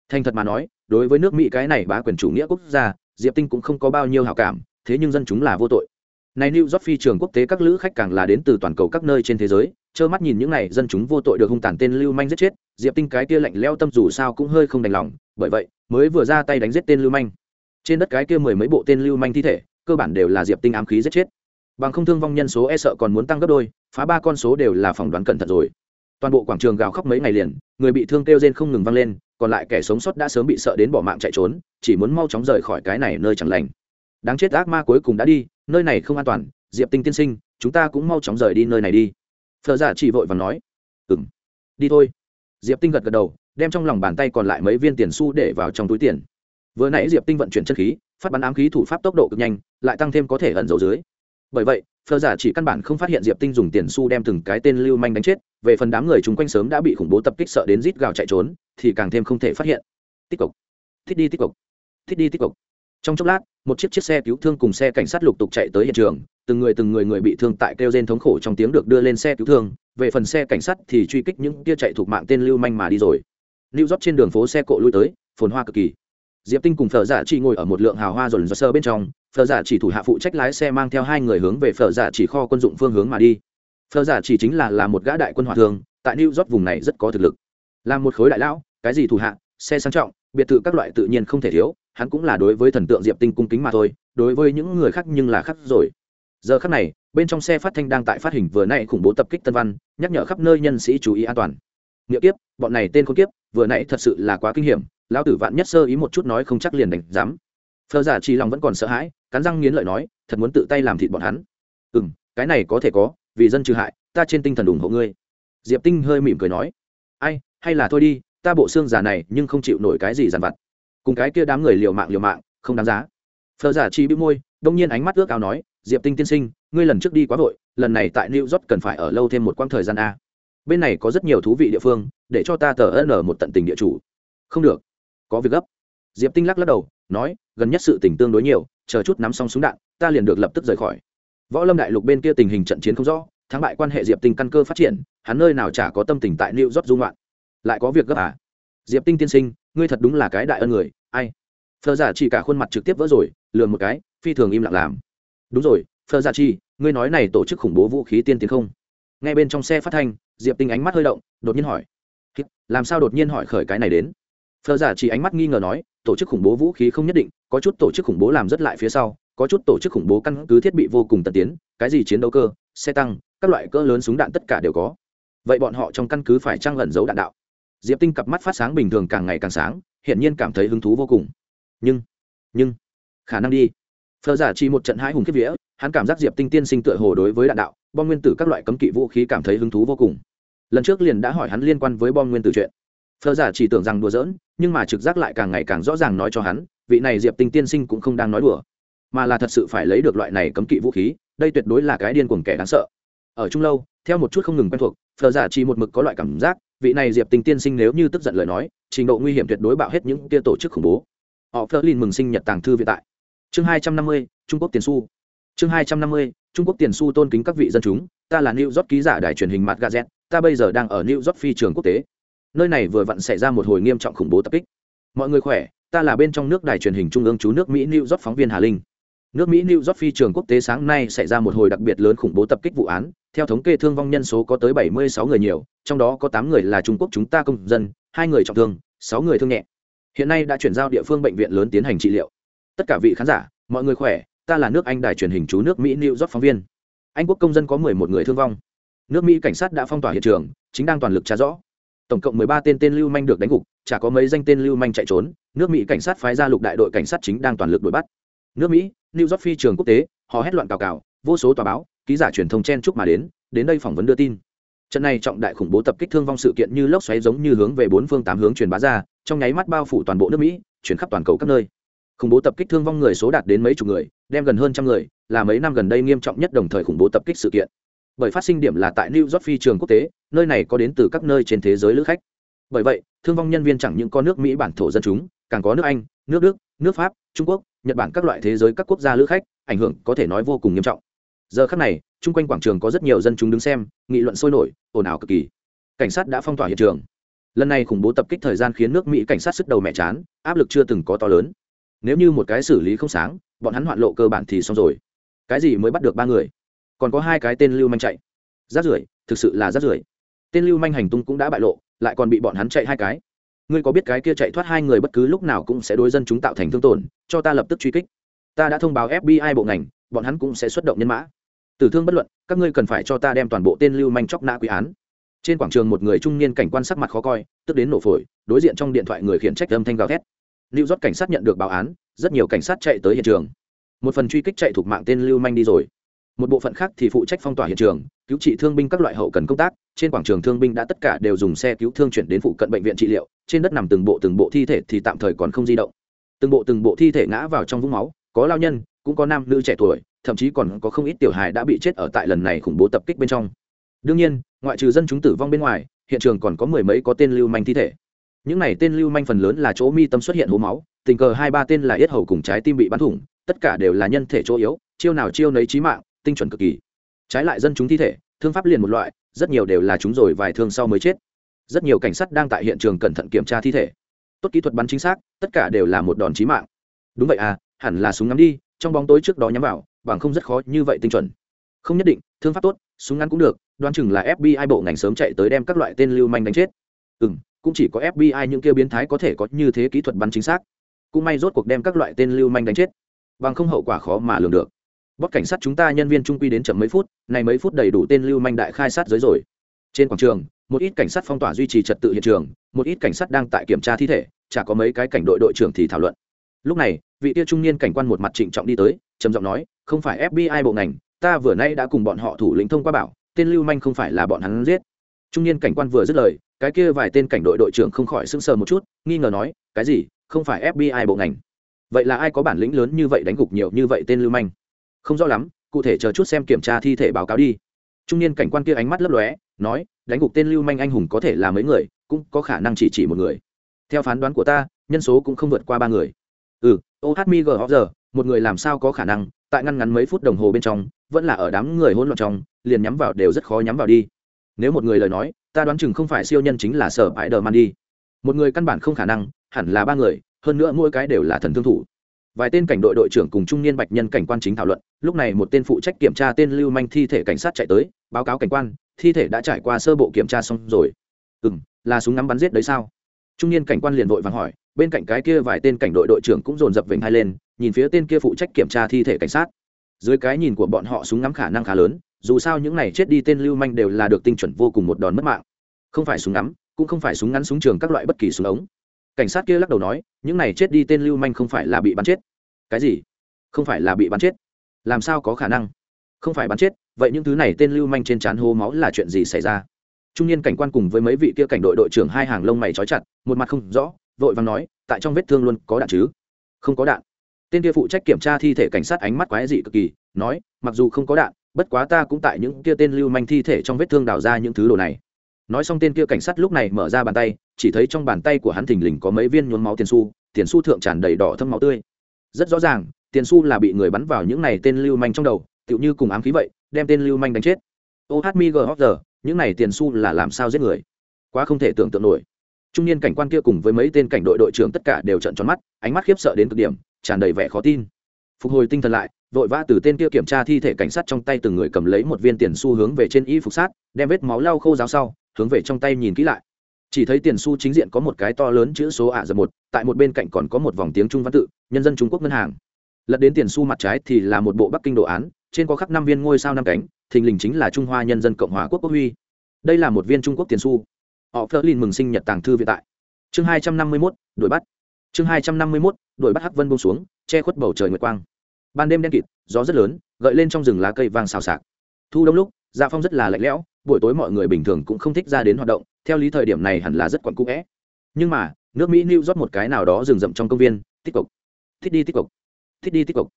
Thành thật mà nói, đối với nước mỹ cái này bá quyền chủ nghĩa quốc gia, diệp tinh cũng không có bao nhiêu hảo cảm, thế nhưng dân chúng là vô tội. Này new york phi trường quốc tế các lữ khách càng là đến từ toàn cầu các nơi trên thế giới, trơ mắt nhìn những này dân chúng vô tội được hung tàn tên lưu manh giết chết, diệp tinh cái kia lạnh leo tâm dù sao cũng hơi không đành lòng, bởi vậy mới vừa ra tay đánh giết tên lưu manh trên đất cái kia mười mấy bộ tên lưu manh thi thể, cơ bản đều là diệp tinh ám khí giết chết. Bằng không thương vong nhân số e sợ còn muốn tăng gấp đôi, phá ba con số đều là phỏng đoán cẩn thận rồi. Toàn bộ quảng trường gào khóc mấy ngày liền, người bị thương kêu rên không ngừng vang lên, còn lại kẻ sống sót đã sớm bị sợ đến bỏ mạng chạy trốn, chỉ muốn mau chóng rời khỏi cái này nơi chẳng lành. Đáng chết ác ma cuối cùng đã đi, nơi này không an toàn, diệp tinh tiên sinh, chúng ta cũng mau chóng rời đi nơi này đi. Phờ giả chỉ vội và nói. Ừng đi thôi. Diệp tinh gật gật đầu, đem trong lòng bàn tay còn lại mấy viên tiền xu để vào trong túi tiền vừa nãy diệp tinh vận chuyển chân khí, phát bắn ám khí thủ pháp tốc độ cực nhanh, lại tăng thêm có thể ẩn dấu dưới. Bởi vậy phờ giả chỉ căn bản không phát hiện diệp tinh dùng tiền su đem từng cái tên lưu manh đánh chết, về phần đám người chung quanh sớm đã bị khủng bố tập kích sợ đến rít gào chạy trốn, thì càng thêm không thể phát hiện. Tích cực thích đi, tích cực thích đi, tích cực trong chốc lát, một chiếc chiếc xe cứu thương cùng xe cảnh sát lục tục chạy tới hiện trường, từng người từng người người bị thương tại kêu gen thống khổ trong tiếng được đưa lên xe cứu thương, về phần xe cảnh sát thì truy kích những kia chạy thuộc mạng tên lưu manh mà đi rồi. Lưu rót trên đường phố xe cộ lui tới, phồn hoa cực kỳ diệp tinh cùng phở giả chỉ ngồi ở một lượng hào hoa dồn dơ sơ bên trong, phở giả chỉ thủ hạ phụ trách lái xe mang theo hai người hướng về phở giả chỉ kho quân dụng phương hướng mà đi. Phở giả chỉ chính là là một gã đại quân hỏa thường, tại new york vùng này rất có thực lực. Là một khối đại lão, cái gì thủ hạ, xe sang trọng, biệt thự các loại tự nhiên không thể thiếu, hắn cũng là đối với thần tượng diệp tinh cung kính mà thôi, đối với những người khác nhưng là khác rồi. Giờ khác này, bên trong xe phát thanh đang tại phát hình vừa nay khủng bố tập kích tân văn, nhắc nhở khắp nơi nhân sĩ chú ý an toàn. Nghĩa kiếp, bọn này tên con kiếp, vừa nãy thật sự là quá kinh hiểm lão tử vạn nhất sơ ý một chút nói không chắc liền đánh dám phờ giả chỉ lòng vẫn còn sợ hãi, cắn răng nghiến lợi nói, thật muốn tự tay làm thịt bọn hắn. Ừ m cái này có thể có, vì dân trừ hại, ta trên tinh thần ủng hộ ngươi. Diệp tinh hơi mỉm cười nói, ai, hay là thôi đi, ta bộ xương già này nhưng không chịu nổi cái gì dằn vặt. Cùng cái kia đám người liều mạng liều mạng, không đáng giá. Phờ giả chi bị môi, đông nhiên ánh mắt ước ao nói, diệp tinh tiên sinh, ngươi lần trước đi quá vội, lần này tại new york cần phải ở lâu thêm một quãng thời gian a. Bên này có rất nhiều thú vị địa phương, để cho ta tờ ân một tận tình địa chủ. Không được có việc gấp. Diệp tinh lắc lắc đầu, nói, gần nhất sự tình tương đối nhiều, chờ chút nắm xong súng đạn, ta liền được lập tức rời khỏi. Võ lâm đại lục bên kia tình hình trận chiến không rõ, thắng bại quan hệ diệp tinh căn cơ phát triển, hắn nơi nào chả có tâm tình tại new york dung loạn lại có việc gấp à? Diệp tinh tiên sinh, ngươi thật đúng là cái đại ân người, ai? Phờ giả chỉ cả khuôn mặt trực tiếp vỡ rồi lườn một cái, phi thường im lặng làm. Đúng rồi phờ giả chi ngươi nói này tổ chức khủng bố vũ khí tiên tiến không? Ngay bên trong xe phát thanh, diệp tinh ánh mắt hơi động, đột nhiên hỏi. Làm sao đột nhiên hỏi khởi cái này đến? Phờ giả chỉ ánh mắt nghi ngờ nói, tổ chức khủng bố vũ khí không nhất định, có chút tổ chức khủng bố làm rất lại phía sau, có chút tổ chức khủng bố căn cứ thiết bị vô cùng tân tiến, cái gì chiến đấu cơ, xe tăng, các loại cỡ lớn súng đạn tất cả đều có. Vậy bọn họ trong căn cứ phải trang lẩn giấu đạn đạo. Diệp tinh cặp mắt phát sáng bình thường càng ngày càng sáng, hiển nhiên cảm thấy hứng thú vô cùng. Nhưng nhưng, khả năng đi. Phờ giả chỉ một trận hãi hùng kiếp vía, hắn cảm giác diệp tinh tiên sinh tựa hồ đối với đạn đạo, bom nguyên tử các loại cấm kỵ vũ khí cảm thấy hứng thú vô cùng. Lần trước liền đã hỏi hắn liên quan với bom nguyên tử chuyện phờ giả chỉ tưởng rằng đùa giỡn, nhưng mà trực giác lại càng ngày càng rõ ràng nói cho hắn, vị này diệp tinh tiên sinh cũng không đang nói đùa. Mà là thật sự phải lấy được loại này cấm kỵ vũ khí, đây tuyệt đối là cái điên cuồng kẻ đáng sợ. Ở trung lâu, theo một chút không ngừng quen thuộc phờ giả chỉ một mực có loại cảm giác, vị này diệp tinh tiên sinh nếu như tức giận lời nói, trình độ nguy hiểm tuyệt đối bạo hết những kia tổ chức khủng bố. Họ phơ lin mừng sinh nhật tàng thư viện tại. Chương hai trăm năm mươi, trung quốc tiền su chương hai trăm năm mươi, trung quốc tiền su tôn kính các vị dân chúng, ta là new york ký giả đài truyền hình mặt gazette, ta bây giờ đang ở new york phi trường quốc tế nơi này vừa vặn xảy ra một hồi nghiêm trọng khủng bố tập kích. Mọi người khỏe, ta là bên trong nước đài truyền hình trung ương chú nước mỹ new york phóng viên hà linh. Nước mỹ new york phi trường quốc tế sáng nay xảy ra một hồi đặc biệt lớn khủng bố tập kích vụ án. Theo thống kê thương vong nhân số có tới 76 người nhiều, trong đó có 8 người là trung quốc chúng ta công dân, hai người trọng thương 6 người thương nhẹ. Hiện nay đã chuyển giao địa phương bệnh viện lớn tiến hành trị liệu. Tất cả vị khán giả, mọi người khỏe, ta là nước anh đài truyền hình chú nước mỹ new york phóng viên. Anh quốc công dân có 11 người thương vong. Nước mỹ cảnh sát đã phong tỏa hiện trường, chính đang toàn lực tra rõ tổng cộng 13 tên tên lưu manh được đánh gục, chả có mấy danh tên lưu manh chạy trốn, nước mỹ cảnh sát phái ra lục đại đội cảnh sát chính đang toàn lực đuổi bắt. Nước mỹ, new york phi trường quốc tế, họ hét loạn cào cào, vô số tòa báo, ký giả truyền thông chen chúc mà đến đến đây phỏng vấn đưa tin. Trận này trọng đại khủng bố tập kích thương vong sự kiện như lốc xoáy giống như hướng về bốn phương tám hướng truyền bá ra, trong nháy mắt bao phủ toàn bộ nước mỹ, chuyển khắp toàn cầu các nơi. Khủng bố tập kích thương vong người số đạt đến mấy chục người, đem gần hơn trăm người, là mấy năm gần đây nghiêm trọng nhất đồng thời khủng bố tập kích sự kiện bởi phát sinh điểm là tại new york phi trường quốc tế, nơi này có đến từ các nơi trên thế giới lữ khách. Bởi vậy, thương vong nhân viên chẳng những có nước mỹ bản thổ dân chúng, càng có nước anh, nước đức, nước pháp, trung quốc, nhật bản các loại thế giới các quốc gia lữ khách, ảnh hưởng có thể nói vô cùng nghiêm trọng. Giờ khắc này, chung quanh quảng trường có rất nhiều dân chúng đứng xem, nghị luận sôi nổi, ồn ào cực kỳ. Cảnh sát đã phong tỏa hiện trường. Lần này khủng bố tập kích thời gian khiến nước mỹ cảnh sát sức đầu mẹ chán, áp lực chưa từng có to lớn. Nếu như một cái xử lý không sáng, bọn hắn hoạn lộ cơ bản thì xong rồi. Cái gì mới bắt được ba người? Còn có hai cái tên lưu manh chạy. Rát rưởi, thực sự là rát rưởi. Tên lưu manh hành tung cũng đã bại lộ, lại còn bị bọn hắn chạy hai cái. Ngươi có biết cái kia chạy thoát hai người bất cứ lúc nào cũng sẽ đối dân chúng tạo thành thương tổn, cho ta lập tức truy kích. Ta đã thông báo fbi bộ ngành, bọn hắn cũng sẽ xuất động nhân mã. Tử thương bất luận, các ngươi cần phải cho ta đem toàn bộ tên lưu manh chóc nã quy án. Trên quảng trường một người trung niên cảnh quan sắc mặt khó coi, tức đến nổ phổi, đối diện trong điện thoại người khiển trách âm thanh gào thét. Lưu rót cảnh sát nhận được báo án, rất nhiều cảnh sát chạy tới hiện trường. Một phần truy kích chạy thuộc mạng tên lưu manh đi rồi một bộ phận khác thì phụ trách phong tỏa hiện trường, cứu trị thương binh các loại hậu cần công tác. Trên quảng trường thương binh đã tất cả đều dùng xe cứu thương chuyển đến phụ cận bệnh viện trị liệu. Trên đất nằm từng bộ từng bộ thi thể thì tạm thời còn không di động. Từng bộ từng bộ thi thể ngã vào trong vũng máu. Có lao nhân, cũng có nam nữ trẻ tuổi, thậm chí còn có không ít tiểu hài đã bị chết ở tại lần này khủng bố tập kích bên trong. Đương nhiên, ngoại trừ dân chúng tử vong bên ngoài, hiện trường còn có mười mấy có tên lưu manh thi thể. Những này tên lưu manh phần lớn là chỗ mi tâm xuất hiện hố máu, tình cờ hai ba tên là yết hầu cùng trái tim bị bắn thủng, tất cả đều là nhân thể chỗ yếu, chiêu nào chiêu nấy trí mạng tinh chuẩn cực kỳ. Trái lại dân chúng thi thể, thương pháp liền một loại, rất nhiều đều là chúng rồi vài thương sau mới chết. Rất nhiều cảnh sát đang tại hiện trường cẩn thận kiểm tra thi thể. Tốt kỹ thuật bắn chính xác, tất cả đều là một đòn chí mạng. Đúng vậy à hẳn là súng ngắm đi, trong bóng tối trước đó nhắm vào, bằng không rất khó như vậy tinh chuẩn. Không nhất định, thương pháp tốt, súng ngắn cũng được, đoán chừng là fbi bộ ngành sớm chạy tới đem các loại tên lưu manh đánh chết. Ừ m cũng chỉ có fbi những kia biến thái có thể có như thế kỹ thuật bắn chính xác. Cũng may rốt cuộc đem các loại tên lưu manh đánh chết. Bằng không hậu quả khó mà lường được bót cảnh sát chúng ta nhân viên trung quy đến chậm mấy phút, này mấy phút đầy đủ tên lưu manh đại khai sát giới rồi. Trên quảng trường, một ít cảnh sát phong tỏa duy trì trật tự hiện trường, một ít cảnh sát đang tại kiểm tra thi thể, chả có mấy cái cảnh đội đội trưởng thì thảo luận. Lúc này, vị tia trung niên cảnh quan một mặt trịnh trọng đi tới, trầm giọng nói, không phải fbi bộ ngành, ta vừa nay đã cùng bọn họ thủ lĩnh thông qua bảo, tên lưu manh không phải là bọn hắn giết. Trung niên cảnh quan vừa dứt lời, cái kia vài tên cảnh đội đội trưởng không khỏi sững sờ một chút, nghi ngờ nói, cái gì? Không phải fbi bộ ngành? Vậy là ai có bản lĩnh lớn như vậy đánh gục nhiều như vậy tên lưu manh? Không rõ lắm, cụ thể chờ chút xem kiểm tra thi thể báo cáo đi. Trung niên cảnh quan kia ánh mắt lấp lóe, nói, đánh gục tên lưu manh anh hùng có thể là mấy người, cũng có khả năng chỉ chỉ một người. Theo phán đoán của ta, nhân số cũng không vượt qua ba người. Ừ ô hát mi gờ giờ một người làm sao có khả năng, tại ngăn ngắn mấy phút đồng hồ bên trong, vẫn là ở đám người hỗn loạn trong, liền nhắm vào đều rất khó nhắm vào đi. Nếu một người lời nói, ta đoán chừng không phải siêu nhân chính là sở bãi đờ man đi. Một người căn bản không khả năng, hẳn là ba người, hơn nữa mỗi cái đều là thần thương thủ vài tên cảnh đội đội trưởng cùng trung niên bạch nhân cảnh quan chính thảo luận, lúc này một tên phụ trách kiểm tra tên lưu manh thi thể cảnh sát chạy tới, báo cáo cảnh quan, thi thể đã trải qua sơ bộ kiểm tra xong rồi. Ừ m là súng ngắm bắn giết đấy sao? Trung niên cảnh quan liền vội vàng hỏi, bên cạnh cái kia vài tên cảnh đội đội trưởng cũng dồn dập vểnh hai lên, nhìn phía tên kia phụ trách kiểm tra thi thể cảnh sát. Dưới cái nhìn của bọn họ súng ngắm khả năng khá lớn, dù sao những này chết đi tên lưu manh đều là được tinh chuẩn vô cùng một đòn mất mạng. Không phải súng ngắm, cũng không phải súng ngắn súng trường các loại bất kỳ súng ống cảnh sát kia lắc đầu nói, những này chết đi tên lưu manh không phải là bị bắn chết. Cái gì? Không phải là bị bắn chết. Làm sao có khả năng? Không phải bắn chết, vậy những thứ này tên lưu manh trên trán hô máu là chuyện gì xảy ra? Trung niên cảnh quan cùng với mấy vị kia cảnh đội đội trưởng hai hàng lông mày trói chặt, một mặt không rõ, vội vàng nói, tại trong vết thương luôn có đạn chứ? Không có đạn. Tên kia phụ trách kiểm tra thi thể cảnh sát ánh mắt quái dị cực kỳ, nói, mặc dù không có đạn, bất quá ta cũng tại những kia tên lưu manh thi thể trong vết thương đào ra những thứ đồ này nói xong tên kia cảnh sát lúc này mở ra bàn tay, chỉ thấy trong bàn tay của hắn thình lình có mấy viên nhuốm máu tiền su tiền su thượng tràn đầy đỏ thâm máu tươi. Rất rõ ràng, tiền su là bị người bắn vào những này tên lưu manh trong đầu, tựu như cùng ám khí vậy, đem tên lưu manh đánh chết. Ô hát mi gờ những này tiền su là làm sao giết người? Quá không thể tưởng tượng nổi. Trung niên cảnh quan kia cùng với mấy tên cảnh đội đội trưởng tất cả đều trận tròn mắt, ánh mắt khiếp sợ đến cực điểm, tràn đầy vẻ khó tin. Phục hồi tinh thần lại, vội vã từ tên kia kiểm tra thi thể cảnh sát trong tay từng người cầm lấy một viên tiền su hướng về trên y phục sát, đem vết máu lau khô ráo sau hướng về trong tay nhìn kỹ lại. Chỉ thấy tiền su chính diện có một cái to lớn chữ số ạ à một, tại một bên cạnh còn có một vòng tiếng trung văn tự, nhân dân trung quốc ngân hàng. Lật đến tiền su mặt trái thì là một bộ bắc kinh đồ án, trên có khắc năm viên ngôi sao năm cánh, thình lình chính là trung hoa nhân dân cộng hòa quốc quốc huy. Đây là một viên trung quốc tiền su họ phơ lin mừng sinh nhật tàng thư viện tại. Chương hai trăm năm mươi mốt, đuổi bắt. Chương hai trăm năm mươi mốt, đuổi bắt hắc vân bông xuống, che khuất bầu trời nguyệt quang. Ban đêm đen kịt, gió rất lớn, gợi lên trong rừng lá cây vàng xào xạc. Thu đông lúc dạ phong rất là lạnh lẽo buổi tối mọi người bình thường cũng không thích ra đến hoạt động, theo lý thời điểm này hẳn là rất quặn cũ vẽ nhưng mà, nước mỹ new rót một cái nào đó rừng rậm trong công viên, tích cực thích đi tích cực thích đi tích cực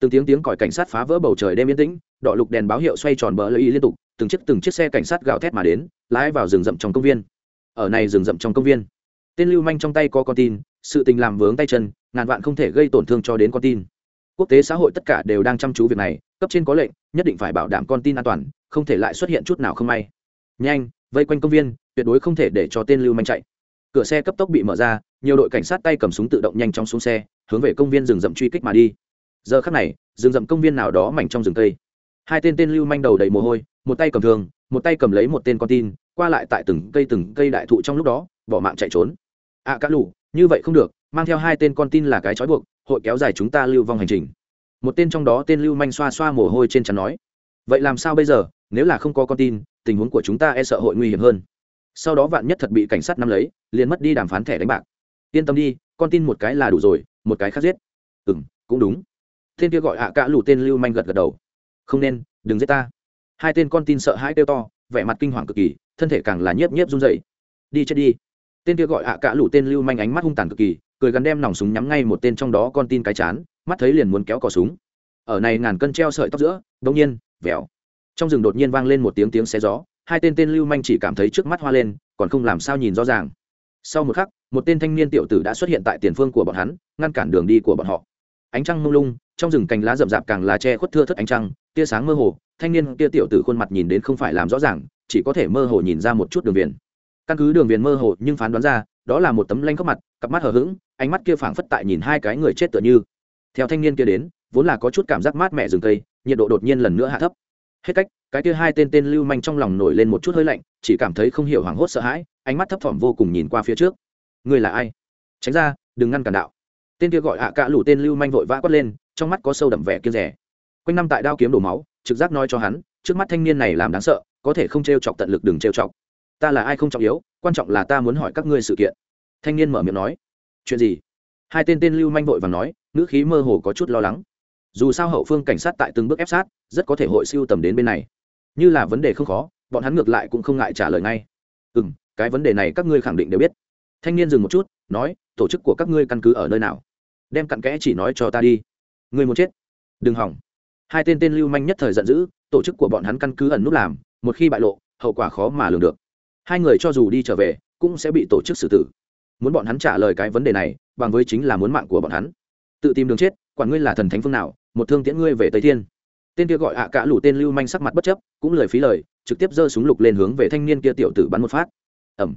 từng tiếng tiếng còi cảnh sát phá vỡ bầu trời đêm yên tĩnh, đỏ lục đèn báo hiệu xoay tròn bờ lợi liên tục, từng chiếc từng chiếc xe cảnh sát gào thét mà đến, lái vào rừng rậm trong công viên. Ở này rừng rậm trong công viên, tên lưu manh trong tay có con tin, sự tình làm vướng tay chân, ngàn vạn không thể gây tổn thương cho đến con tin. Quốc tế xã hội tất cả đều đang chăm chú việc này, cấp trên có lệnh, nhất định phải bảo đảm con tin an toàn không thể lại xuất hiện chút nào không may. Nhanh vây quanh công viên tuyệt đối không thể để cho tên lưu manh chạy. Cửa xe cấp tốc bị mở ra nhiều đội cảnh sát tay cầm súng tự động nhanh chóng xuống xe hướng về công viên rừng rậm truy kích mà đi. Giờ khắc này rừng rậm công viên nào đó mảnh trong rừng cây. Hai tên tên lưu manh đầu đầy mồ hôi một tay cầm thường một tay cầm lấy một tên con tin qua lại tại từng cây từng cây đại thụ trong lúc đó bỏ mạng chạy trốn. Ạ à, cá lù như vậy không được mang theo hai tên con tin là cái trói buộc hội kéo dài chúng ta lưu vong hành trình. Một tên trong đó tên lưu manh xoa xoa mồ hôi trên chắn nói vậy làm sao bây giờ? Nếu là không có con tin, tình huống của chúng ta e sợ hội nguy hiểm hơn. Sau đó vạn nhất thật bị cảnh sát nắm lấy, liền mất đi đàm phán thẻ đánh bạc. Yên tâm đi, con tin một cái là đủ rồi, một cái khác giết. Ừ m cũng đúng. Tên kia gọi ạ à cả lù tên lưu manh gật gật đầu. Không nên, đừng giết ta. Hai tên con tin sợ hãi kêu to, vẻ mặt kinh hoàng cực kỳ, thân thể càng là nhiếp nhiếp run dậy đi chết đi. Tên kia gọi ạ à cả lù tên lưu manh ánh mắt hung tàn cực kỳ, cười gắn đem nòng súng nhắm ngay một tên trong đó con tin cái chán, mắt thấy liền muốn kéo cò súng. Ở này ngàn cân treo sợi tóc giữa đông nhiên, vèo trong rừng đột nhiên vang lên một tiếng tiếng xe gió, hai tên tên lưu manh chỉ cảm thấy trước mắt hoa lên, còn không làm sao nhìn rõ ràng. Sau một khắc, một tên thanh niên tiểu tử đã xuất hiện tại tiền phương của bọn hắn, ngăn cản đường đi của bọn họ. Ánh trăng mông lung, trong rừng cành lá rậm rạp càng là che khuất thưa thất ánh trăng, tia sáng mơ hồ, thanh niên tia tiểu tử khuôn mặt nhìn đến không phải làm rõ ràng, chỉ có thể mơ hồ nhìn ra một chút đường viền. Căn cứ đường viền mơ hồ nhưng phán đoán ra, đó là một tấm lanh khóc mặt, cặp mắt hờ hững, ánh mắt kia phảng phất tại nhìn hai cái người chết tựa như. Theo thanh niên kia đến, vốn là có chút cảm giác mát mẻ rừng cây, nhiệt độ đột nhiên lần nữa hạ thấp hết cách, cái kia hai tên tên lưu manh trong lòng nổi lên một chút hơi lạnh, chỉ cảm thấy không hiểu hoảng hốt sợ hãi, ánh mắt thấp thỏm vô cùng nhìn qua phía trước. Người là ai? Tránh ra, đừng ngăn cản đạo. Tên kia gọi ạ à cả lủ tên lưu manh vội vã quát lên, trong mắt có sâu đậm vẻ kia rẻ quanh năm tại đao kiếm đổ máu, trực giác nói cho hắn, trước mắt thanh niên này làm đáng sợ, có thể không t r e o chọc tận lực đừng t r e o chọc. Ta là ai không trọng yếu, quan trọng là ta muốn hỏi các ngươi sự kiện. Thanh niên mở miệng nói. Chuyện gì? Hai tên tên lưu manh vội và nói, ngữ khí mơ hồ có chút lo lắng dù sao hậu phương cảnh sát tại từng bước ép sát, rất có thể hội siêu tầm đến bên này. Như là vấn đề không khó, bọn hắn ngược lại cũng không ngại trả lời ngay. Ừ m cái vấn đề này các ngươi khẳng định đều biết. Thanh niên dừng một chút, nói, tổ chức của các ngươi căn cứ ở nơi nào? Đem cặn kẽ chỉ nói cho ta đi. Ngươi muốn chết? Đừng hỏng. Hai tên tên lưu manh nhất thời giận dữ, tổ chức của bọn hắn căn cứ ẩn nút làm, một khi bại lộ, hậu quả khó mà lường được. Hai người cho dù đi trở về, cũng sẽ bị tổ chức xử tử. Muốn bọn hắn trả lời cái vấn đề này, bằng với chính là muốn mạng của bọn hắn. Tự tìm đường chết, quản ngươi là thần thánh phương nào một thương tiễn ngươi về tây thiên. Tên kia gọi ạ cả lũ tên lưu manh sắc mặt bất chấp, cũng lời phí lời, trực tiếp giơ súng lục lên hướng về thanh niên kia tiểu tử bắn một phát. Ẩm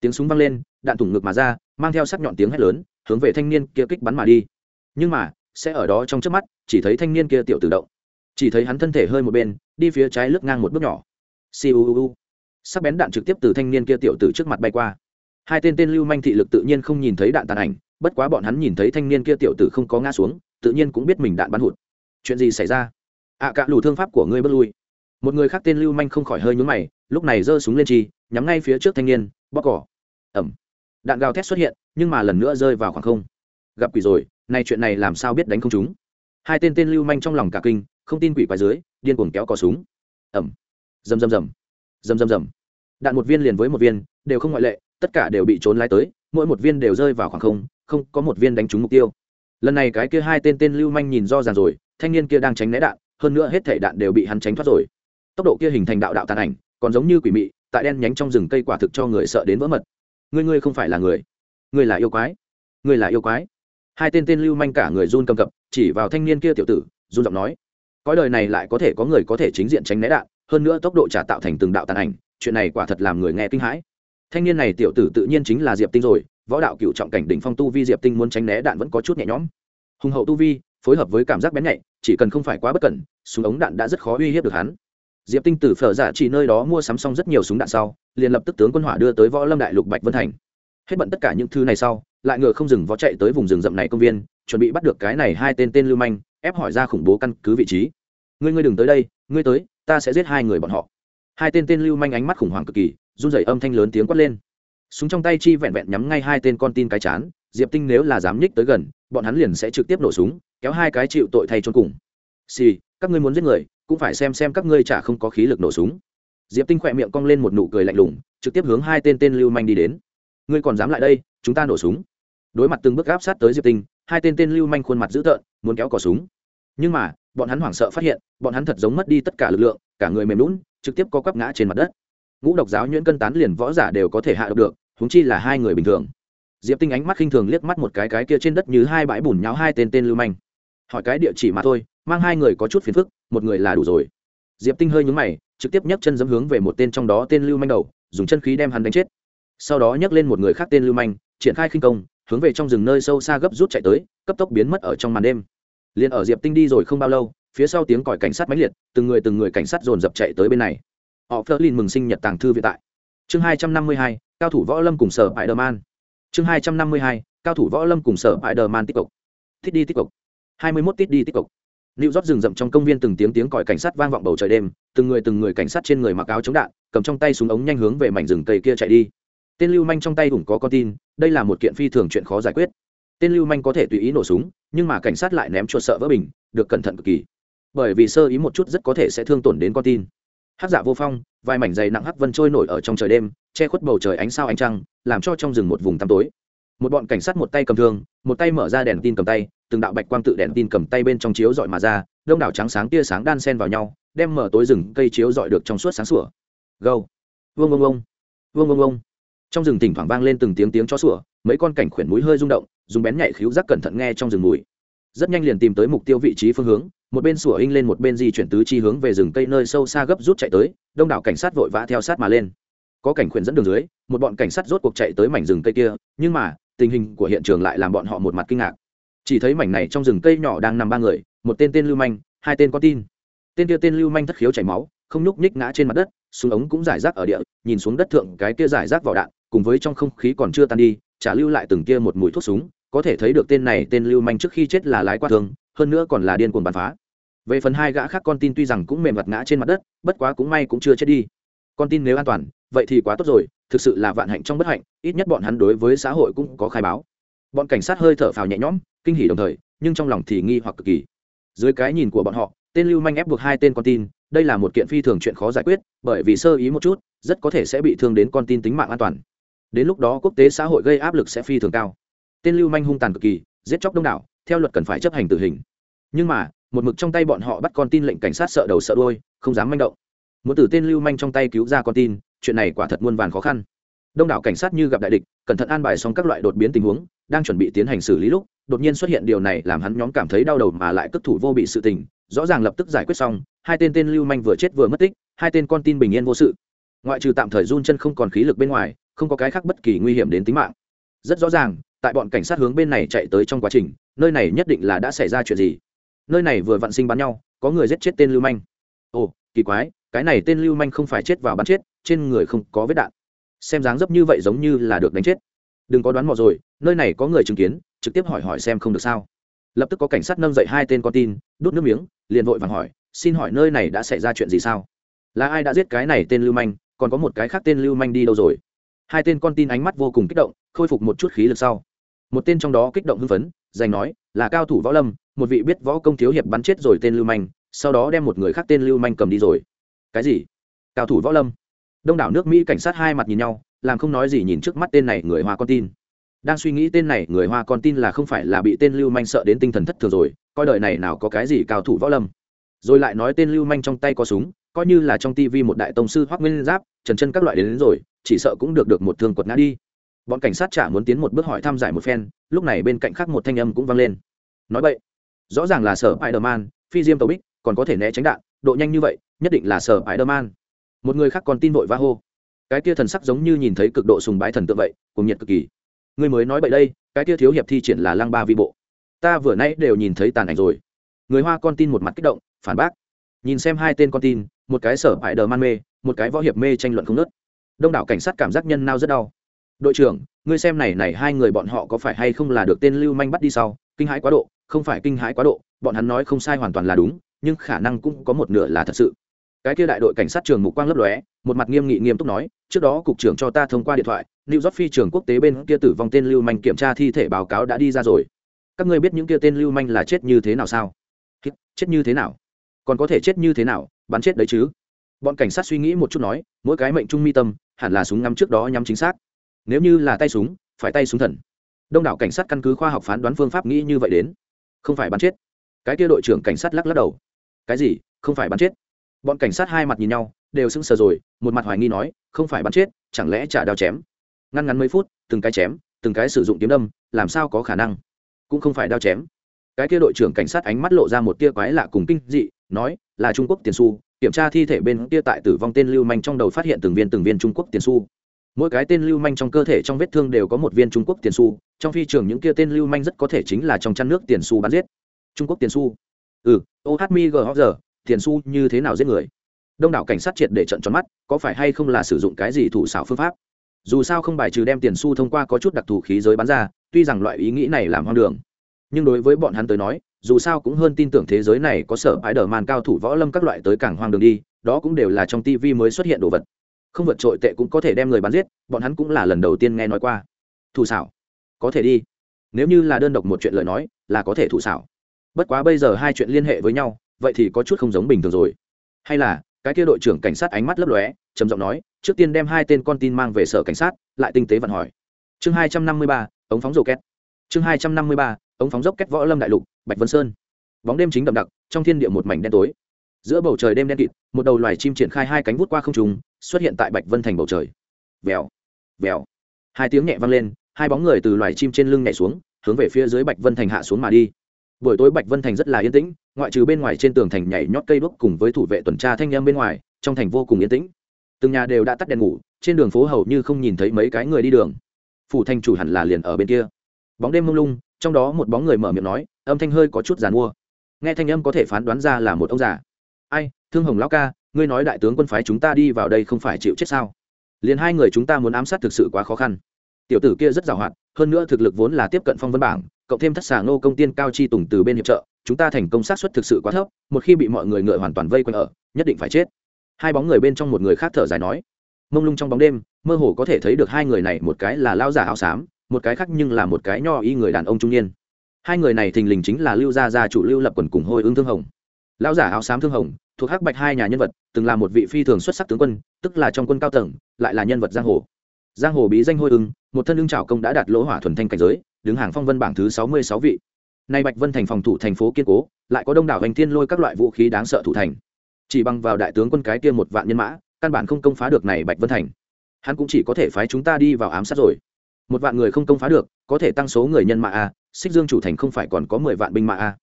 tiếng súng vang lên, đạn thủng ngực mà ra, mang theo sắc nhọn tiếng hét lớn, hướng về thanh niên kia kích bắn mà đi. Nhưng mà, sẽ ở đó trong trước mắt, chỉ thấy thanh niên kia tiểu tự động. Chỉ thấy hắn thân thể hơi một bên, đi phía trái lướt ngang một bước nhỏ. Siêu sắc bén đạn trực tiếp từ thanh niên kia tiểu tử trước mặt bay qua. Hai tên tên lưu manh thị lực tự nhiên không nhìn thấy đạn tàn ảnh, bất quá bọn hắn nhìn thấy thanh niên kia tiểu tử không có ngã xuống tự nhiên cũng biết mình đạn bắn hụt. Chuyện gì xảy ra? Ạ à, cả lù thương pháp của ngươi bước lui. Một người khác tên lưu manh không khỏi hơi nhúm mày lúc này giơ súng lên chi nhắm ngay phía trước thanh niên bóc cỏ. Ẩm. Đạn gào thét xuất hiện nhưng mà lần nữa rơi vào khoảng không. Gặp quỷ rồi này chuyện này làm sao biết đánh không chúng? Hai tên tên lưu manh trong lòng cả kinh không tin quỷ quái dưới điên cuồng kéo cò súng. Ẩm. Rầm rầm rầm. Rầm rầm rầm. Đạn một viên liền với một viên đều không ngoại lệ tất cả đều bị trốn lái tới mỗi một viên đều rơi vào khoảng không không có một viên đánh trúng mục tiêu lần này cái kia hai tên tên lưu manh nhìn do ràng rồi, thanh niên kia đang tránh né đạn, hơn nữa hết thể đạn đều bị hắn tránh thoát rồi. Tốc độ kia hình thành đạo đạo tàn ảnh, còn giống như quỷ mị, tại đen nhánh trong rừng cây quả thực cho người sợ đến vỡ mật. Ngươi ngươi không phải là người. Ngươi là yêu quái. Ngươi là yêu quái. Hai tên tên lưu manh cả người run cầm cập, chỉ vào thanh niên kia tiểu tử, run giọng nói. Cõi đời này lại có thể có người có thể chính diện tránh né đạn, hơn nữa tốc độ trả tạo thành từng đạo tàn ảnh, chuyện này quả thật làm người nghe kinh hãi. Thanh niên này tiểu tử tự nhiên chính là diệp tinh rồi võ đạo cựu trọng cảnh đỉnh phong tu vi diệp tinh muốn tránh né đạn vẫn có chút nhẹ nhõm. Hùng hậu tu vi, phối hợp với cảm giác bén nhạy, chỉ cần không phải quá bất cẩn, súng ống đạn đã rất khó uy hiếp được hắn. Diệp tinh từ phở giả chỉ nơi đó mua sắm xong rất nhiều súng đạn sau, liền lập tức tướng quân hỏa đưa tới võ lâm đại lục bạch vân thành. Hết bận tất cả những thứ này sau, lại ngựa không dừng võ chạy tới vùng rừng rậm này công viên, chuẩn bị bắt được cái này hai tên tên lưu manh, ép hỏi ra khủng bố căn cứ vị trí. Ngươi ngươi đừng tới đây, ngươi tới, ta sẽ giết hai người bọn họ. Hai tên tên lưu manh ánh mắt khủng hoảng cực kỳ, run rẩy âm thanh lớn tiếng quát lên súng trong tay chi vẹn vẹn nhắm ngay hai tên con tin cái chán, diệp tinh nếu là dám nhích tới gần, bọn hắn liền sẽ trực tiếp nổ súng, kéo hai cái chịu tội thay cho cùng. Xì, các ngươi muốn giết người, cũng phải xem xem các ngươi chả không có khí lực nổ súng. Diệp tinh khỏe miệng cong lên một nụ cười lạnh lùng, trực tiếp hướng hai tên tên lưu manh đi đến. Ngươi còn dám lại đây, chúng ta nổ súng. Đối mặt từng bước áp sát tới diệp tinh, hai tên tên lưu manh khuôn mặt dữ tợn, muốn kéo cỏ súng. Nhưng mà, bọn hắn hoảng sợ phát hiện, bọn hắn thật giống mất đi tất cả lực lượng, cả người mềm lún trực tiếp có quắp ngã trên mặt đất ngũ độc giáo nhuyễn cân tán liền võ giả đều có thể hạ độc được húng chi là hai người bình thường. Diệp tinh ánh mắt khinh thường liếc mắt một cái cái kia trên đất như hai bãi bùn nháo hai tên tên lưu manh. Hỏi cái địa chỉ mà thôi, mang hai người có chút phiền phức, một người là đủ rồi. Diệp tinh hơi nhúng mày, trực tiếp nhấc chân dẫm hướng về một tên trong đó tên lưu manh đầu, dùng chân khí đem hắn đánh chết. Sau đó nhấc lên một người khác tên lưu manh, triển khai khinh công, hướng về trong rừng nơi sâu xa gấp rút chạy tới, cấp tốc biến mất ở trong màn đêm. Liền ở diệp tinh đi rồi không bao lâu, phía sau tiếng còi cảnh sát mãnh liệt, từng người từng người cảnh sát dồn dập chạy tới bên này họ phơ lin mừng sinh nhật tàng thư viện tại. Chương hai trăm năm mươi hai, cao thủ võ lâm cùng sở bại đờ man chương hai trăm năm mươi hai, cao thủ võ lâm cùng sở bại đờ man tích cực thích đi tích cực hai mươi mốt tít đi tích cực lưu rót rừng rậm trong công viên từng tiếng tiếng còi cảnh sát vang vọng bầu trời đêm, từng người từng người cảnh sát trên người mặc áo chống đạn, cầm trong tay súng ống nhanh hướng về mảnh rừng cây kia chạy đi. Tên lưu manh trong tay cũng có con tin, đây là một kiện phi thường chuyện khó giải quyết. Tên lưu manh có thể tùy ý nổ súng, nhưng mà cảnh sát lại ném chuột sợ vỡ bình, được cẩn thận cực kỳ. Bởi vì sơ ý một chút rất có thể sẽ thương tổn đến con tin hát giả vô phong, vài mảnh dày nặng hắc vân trôi nổi ở trong trời đêm, che khuất bầu trời ánh sao ánh trăng, làm cho trong rừng một vùng tăm tối. Một bọn cảnh sát một tay cầm thương, một tay mở ra đèn tin cầm tay, từng đạo bạch quang tự đèn tin cầm tay bên trong chiếu dọi mà ra, đông đảo trắng sáng tia sáng đan sen vào nhau, đem mở tối rừng cây chiếu dọi được trong suốt sáng sủa. Gâu. Vương ông ông vương ông ông trong rừng thỉnh thoảng vang lên từng tiếng tiếng chó sủa, mấy con cảnh khuyển mũi hơi rung động, dùng bén nhạy khíu giác cẩn thận nghe trong rừng mùi rất nhanh liền tìm tới mục tiêu vị trí phương hướng, một bên sủa in lên một bên di chuyển tứ chi hướng về rừng cây nơi sâu xa gấp rút chạy tới, đông đảo cảnh sát vội vã theo sát mà lên. Có cảnh khuyển dẫn đường dưới, một bọn cảnh sát rốt cuộc chạy tới mảnh rừng cây kia, nhưng mà, tình hình của hiện trường lại làm bọn họ một mặt kinh ngạc. Chỉ thấy mảnh này trong rừng cây nhỏ đang nằm ba người, một tên tên lưu manh, hai tên có tin. Tên kia tên lưu manh thất khiếu chảy máu, không nhúc nhích ngã trên mặt đất, súng ống cũng giải rác ở địa, nhìn xuống đất thượng cái kia giải rác vào đạn, cùng với trong không khí còn chưa tan đi trả lưu lại từng kia một mùi thuốc súng có thể thấy được tên này tên lưu manh trước khi chết là lái qua thương hơn nữa còn là điên cuồng bắn phá. Về phần hai gã khác con tin tuy rằng cũng mềm vật ngã trên mặt đất, bất quá cũng may cũng chưa chết đi. Con tin nếu an toàn, vậy thì quá tốt rồi, thực sự là vạn hạnh trong bất hạnh, ít nhất bọn hắn đối với xã hội cũng có khai báo. Bọn cảnh sát hơi thở phào nhẹ nhõm, kinh hỉ đồng thời, nhưng trong lòng thì nghi hoặc cực kỳ. Dưới cái nhìn của bọn họ, tên lưu manh ép buộc hai tên con tin, đây là một kiện phi thường chuyện khó giải quyết, bởi vì sơ ý một chút, rất có thể sẽ bị thương đến con tin tính mạng an toàn. Đến lúc đó quốc tế xã hội gây áp lực sẽ phi thường cao tên lưu manh hung tàn cực kỳ, giết chóc đông đảo, theo luật cần phải chấp hành tử hình. Nhưng mà, một mực trong tay bọn họ bắt con tin lệnh cảnh sát sợ đầu sợ đôi không dám manh động. Muốn từ tên lưu manh trong tay cứu ra con tin, chuyện này quả thật muôn vàn khó khăn. Đông đảo cảnh sát như gặp đại địch, cẩn thận an bài xong các loại đột biến tình huống, đang chuẩn bị tiến hành xử lý lúc, đột nhiên xuất hiện điều này làm hắn nhóm cảm thấy đau đầu mà lại cất thủ vô bị sự tình, rõ ràng lập tức giải quyết xong, hai tên tên lưu manh vừa chết vừa mất tích, hai tên con tin bình yên vô sự. Ngoại trừ tạm thời run chân không còn khí lực bên ngoài, không có cái khác bất kỳ nguy hiểm đến tính mạng. Rất rõ ràng tại bọn cảnh sát hướng bên này chạy tới trong quá trình, nơi này nhất định là đã xảy ra chuyện gì. Nơi này vừa vặn sinh bắn nhau, có người giết chết tên lưu manh. Ồ, kỳ quái, cái này tên lưu manh không phải chết vào bắn chết, trên người không có vết đạn. Xem dáng dấp như vậy giống như là được đánh chết. Đừng có đoán mò rồi, nơi này có người chứng kiến, trực tiếp hỏi hỏi xem không được sao. Lập tức có cảnh sát nâng dậy hai tên con tin, đút nước miếng, liền vội vàng hỏi, xin hỏi nơi này đã xảy ra chuyện gì sao? Là ai đã giết cái này tên lưu manh, còn có một cái khác tên lưu manh đi đâu rồi? Hai tên con tin ánh mắt vô cùng kích động, khôi phục một chút khí lực sau một tên trong đó kích động hưng phấn giành nói là cao thủ võ lâm một vị biết võ công thiếu hiệp bắn chết rồi tên lưu manh sau đó đem một người khác tên lưu manh cầm đi rồi. Cái gì? Cao thủ võ lâm. Đông đảo nước mỹ cảnh sát hai mặt nhìn nhau làm không nói gì nhìn trước mắt tên này người hoa con tin. Đang suy nghĩ tên này người hoa con tin là không phải là bị tên lưu manh sợ đến tinh thần thất thường rồi coi đời này nào có cái gì cao thủ võ lâm. Rồi lại nói tên lưu manh trong tay có súng coi như là trong tivi một đại tông sư hoác nguyên giáp trần chân các loại đến, đến rồi chỉ sợ cũng được được một thương quật ngã đi bọn cảnh sát chả muốn tiến một bước hỏi thăm giải một phen, lúc này bên cạnh khác một thanh âm cũng vang lên. Nói vậy rõ ràng là sở spider man phi diêm tàu bích, còn có thể né tránh đạn, độ nhanh như vậy, nhất định là sở spider man một người khác còn tin vội va hô. Cái kia thần sắc giống như nhìn thấy cực độ sùng bái thần tượng vậy cùng nhiệt cực kỳ. Người mới nói vậy đây, cái kia thiếu hiệp thi triển là lăng ba vi bộ. Ta vừa nãy đều nhìn thấy tàn ảnh rồi. Người hoa con tin một mặt kích động, phản bác. Nhìn xem hai tên con tin, một cái sở hại đờ man mê, một cái võ hiệp mê tranh luận không nớt đông đảo cảnh sát cảm giác nhân nao rất đau đội trưởng, ngươi xem này này hai người bọn họ có phải hay không là được tên lưu manh bắt đi sau? Kinh hãi quá độ, không phải kinh hãi quá độ, bọn hắn nói không sai hoàn toàn là đúng, nhưng khả năng cũng có một nửa là thật sự. Cái kia đại đội cảnh sát trường mục quang lấp lóe, một mặt nghiêm nghị nghiêm túc nói, trước đó cục trưởng cho ta thông qua điện thoại, new york phi trường quốc tế bên kia tử vong tên lưu manh kiểm tra thi thể báo cáo đã đi ra rồi. Các ngươi biết những kia tên lưu manh là chết như thế nào sao? Chết như thế nào? Còn có thể chết như thế nào? Bắn chết đấy chứ? Bọn cảnh sát suy nghĩ một chút nói, mỗi cái mệnh trung mi tâm, hẳn là súng ngắm trước đó nhắm chính xác nếu như là tay súng, phải tay súng thần. Đông đảo cảnh sát căn cứ khoa học phán đoán phương pháp nghĩ như vậy đến. Không phải bắn chết. Cái kia đội trưởng cảnh sát lắc lắc đầu. Cái gì? Không phải bắn chết. Bọn cảnh sát hai mặt nhìn nhau, đều sững sờ rồi, một mặt hoài nghi nói, không phải bắn chết, chẳng lẽ trả đao chém? Ngăn ngắn mấy phút, từng cái chém, từng cái sử dụng kiếm đâm, làm sao có khả năng? Cũng không phải đao chém. Cái kia đội trưởng cảnh sát ánh mắt lộ ra một tia quái lạ cùng kinh dị, nói, là trung quốc tiền su kiểm tra thi thể bên kia tại tử vong tên lưu manh trong đầu phát hiện từng viên từng viên trung quốc tiền su mỗi cái tên lưu manh trong cơ thể trong vết thương đều có một viên trung quốc tiền su trong phi trường những kia tên lưu manh rất có thể chính là trong chăn nước tiền su bắn giết. Trung quốc tiền su ừ ô hát mi gờ giờ tiền su như thế nào giết người? Đông đảo cảnh sát triệt để trận tròn mắt, có phải hay không là sử dụng cái gì thủ xảo phương pháp? Dù sao không bài trừ đem tiền su thông qua có chút đặc thù khí giới bắn ra, tuy rằng loại ý nghĩ này làm hoang đường. Nhưng đối với bọn hắn tới nói, dù sao cũng hơn tin tưởng thế giới này có sở ái đờ màn cao thủ võ lâm các loại tới càng hoang đường đi, đó cũng đều là trong tv mới xuất hiện đồ vật không vượt trội tệ cũng có thể đem người bắn giết, bọn hắn cũng là lần đầu tiên nghe nói qua. Thủ xảo. Có thể đi. Nếu như là đơn độc một chuyện lời nói, là có thể thủ xảo. Bất quá bây giờ hai chuyện liên hệ với nhau, vậy thì có chút không giống bình thường rồi. Hay là, cái kia đội trưởng cảnh sát ánh mắt lấp lóe, trầm giọng nói, trước tiên đem hai tên con tin mang về sở cảnh sát, lại tinh tế vận hỏi. Chương hai trăm năm mươi ba, ống phóng rổ két chương hai trăm năm mươi ba, ống phóng dốc két võ lâm đại lục, bạch vân sơn. Bóng đêm chính đậm đặc, trong thiên địa một mảnh đen tối giữa bầu trời đêm đen kịt, một đầu loài chim triển khai hai cánh vút qua không trùng xuất hiện tại bạch vân thành bầu trời. Vèo vèo. Hai tiếng nhẹ vang lên, hai bóng người từ loài chim trên lưng nhảy xuống, hướng về phía dưới bạch vân thành hạ xuống mà đi. Buổi tối bạch vân thành rất là yên tĩnh, ngoại trừ bên ngoài trên tường thành nhảy nhót cây đuốc cùng với thủ vệ tuần tra thanh em bên ngoài, trong thành vô cùng yên tĩnh. Từng nhà đều đã tắt đèn ngủ, trên đường phố hầu như không nhìn thấy mấy cái người đi đường. Phủ thành chủ hẳn là liền ở bên kia. Bóng đêm mông lung, trong đó một bóng người mở miệng nói, âm thanh hơi có chút giàn mua. Nghe thanh âm có thể phán đoán ra là một ông già ai, thương hồng lão ca, ngươi nói đại tướng quân phái chúng ta đi vào đây không phải chịu chết sao? Liền hai người chúng ta muốn ám sát thực sự quá khó khăn. Tiểu tử kia rất giàu hoạt, hơn nữa thực lực vốn là tiếp cận phong vân bảng, cộng thêm thất xà ngô công tiên cao chi tùng từ bên hiệp trợ, chúng ta thành công sát xuất thực sự quá thấp, một khi bị mọi người ngựa hoàn toàn vây quanh ở, nhất định phải chết. Hai bóng người bên trong một người khác thở dài nói, mông lung trong bóng đêm, mơ hồ có thể thấy được hai người này, một cái là lao giả áo xám, một cái khác nhưng là một cái nho y người đàn ông trung niên. Hai người này thình lình chính là lưu gia gia chủ lưu lập quần cùng hôi ương thương hồng lão giả áo xám thương hồng, thuộc hắc bạch hai nhà nhân vật, từng là một vị phi thường xuất sắc tướng quân, tức là trong quân cao tầng, lại là nhân vật giang hồ. Giang hồ bí danh hôi ưng, một thân ưng trào công đã đạt lỗ hỏa thuần thanh cảnh giới, đứng hàng phong vân bảng thứ sáu mươi sáu vị. Nay bạch vân thành phòng thủ thành phố kiên cố, lại có đông đảo hành thiên lôi các loại vũ khí đáng sợ thủ thành. Chỉ bằng vào đại tướng quân cái kia một vạn nhân mã, căn bản không công phá được này bạch vân thành. Hắn cũng chỉ có thể phái chúng ta đi vào ám sát rồi. Một vạn người không công phá được, có thể tăng số người nhân mã a, xích dương chủ thành không phải còn có mười vạn binh mã a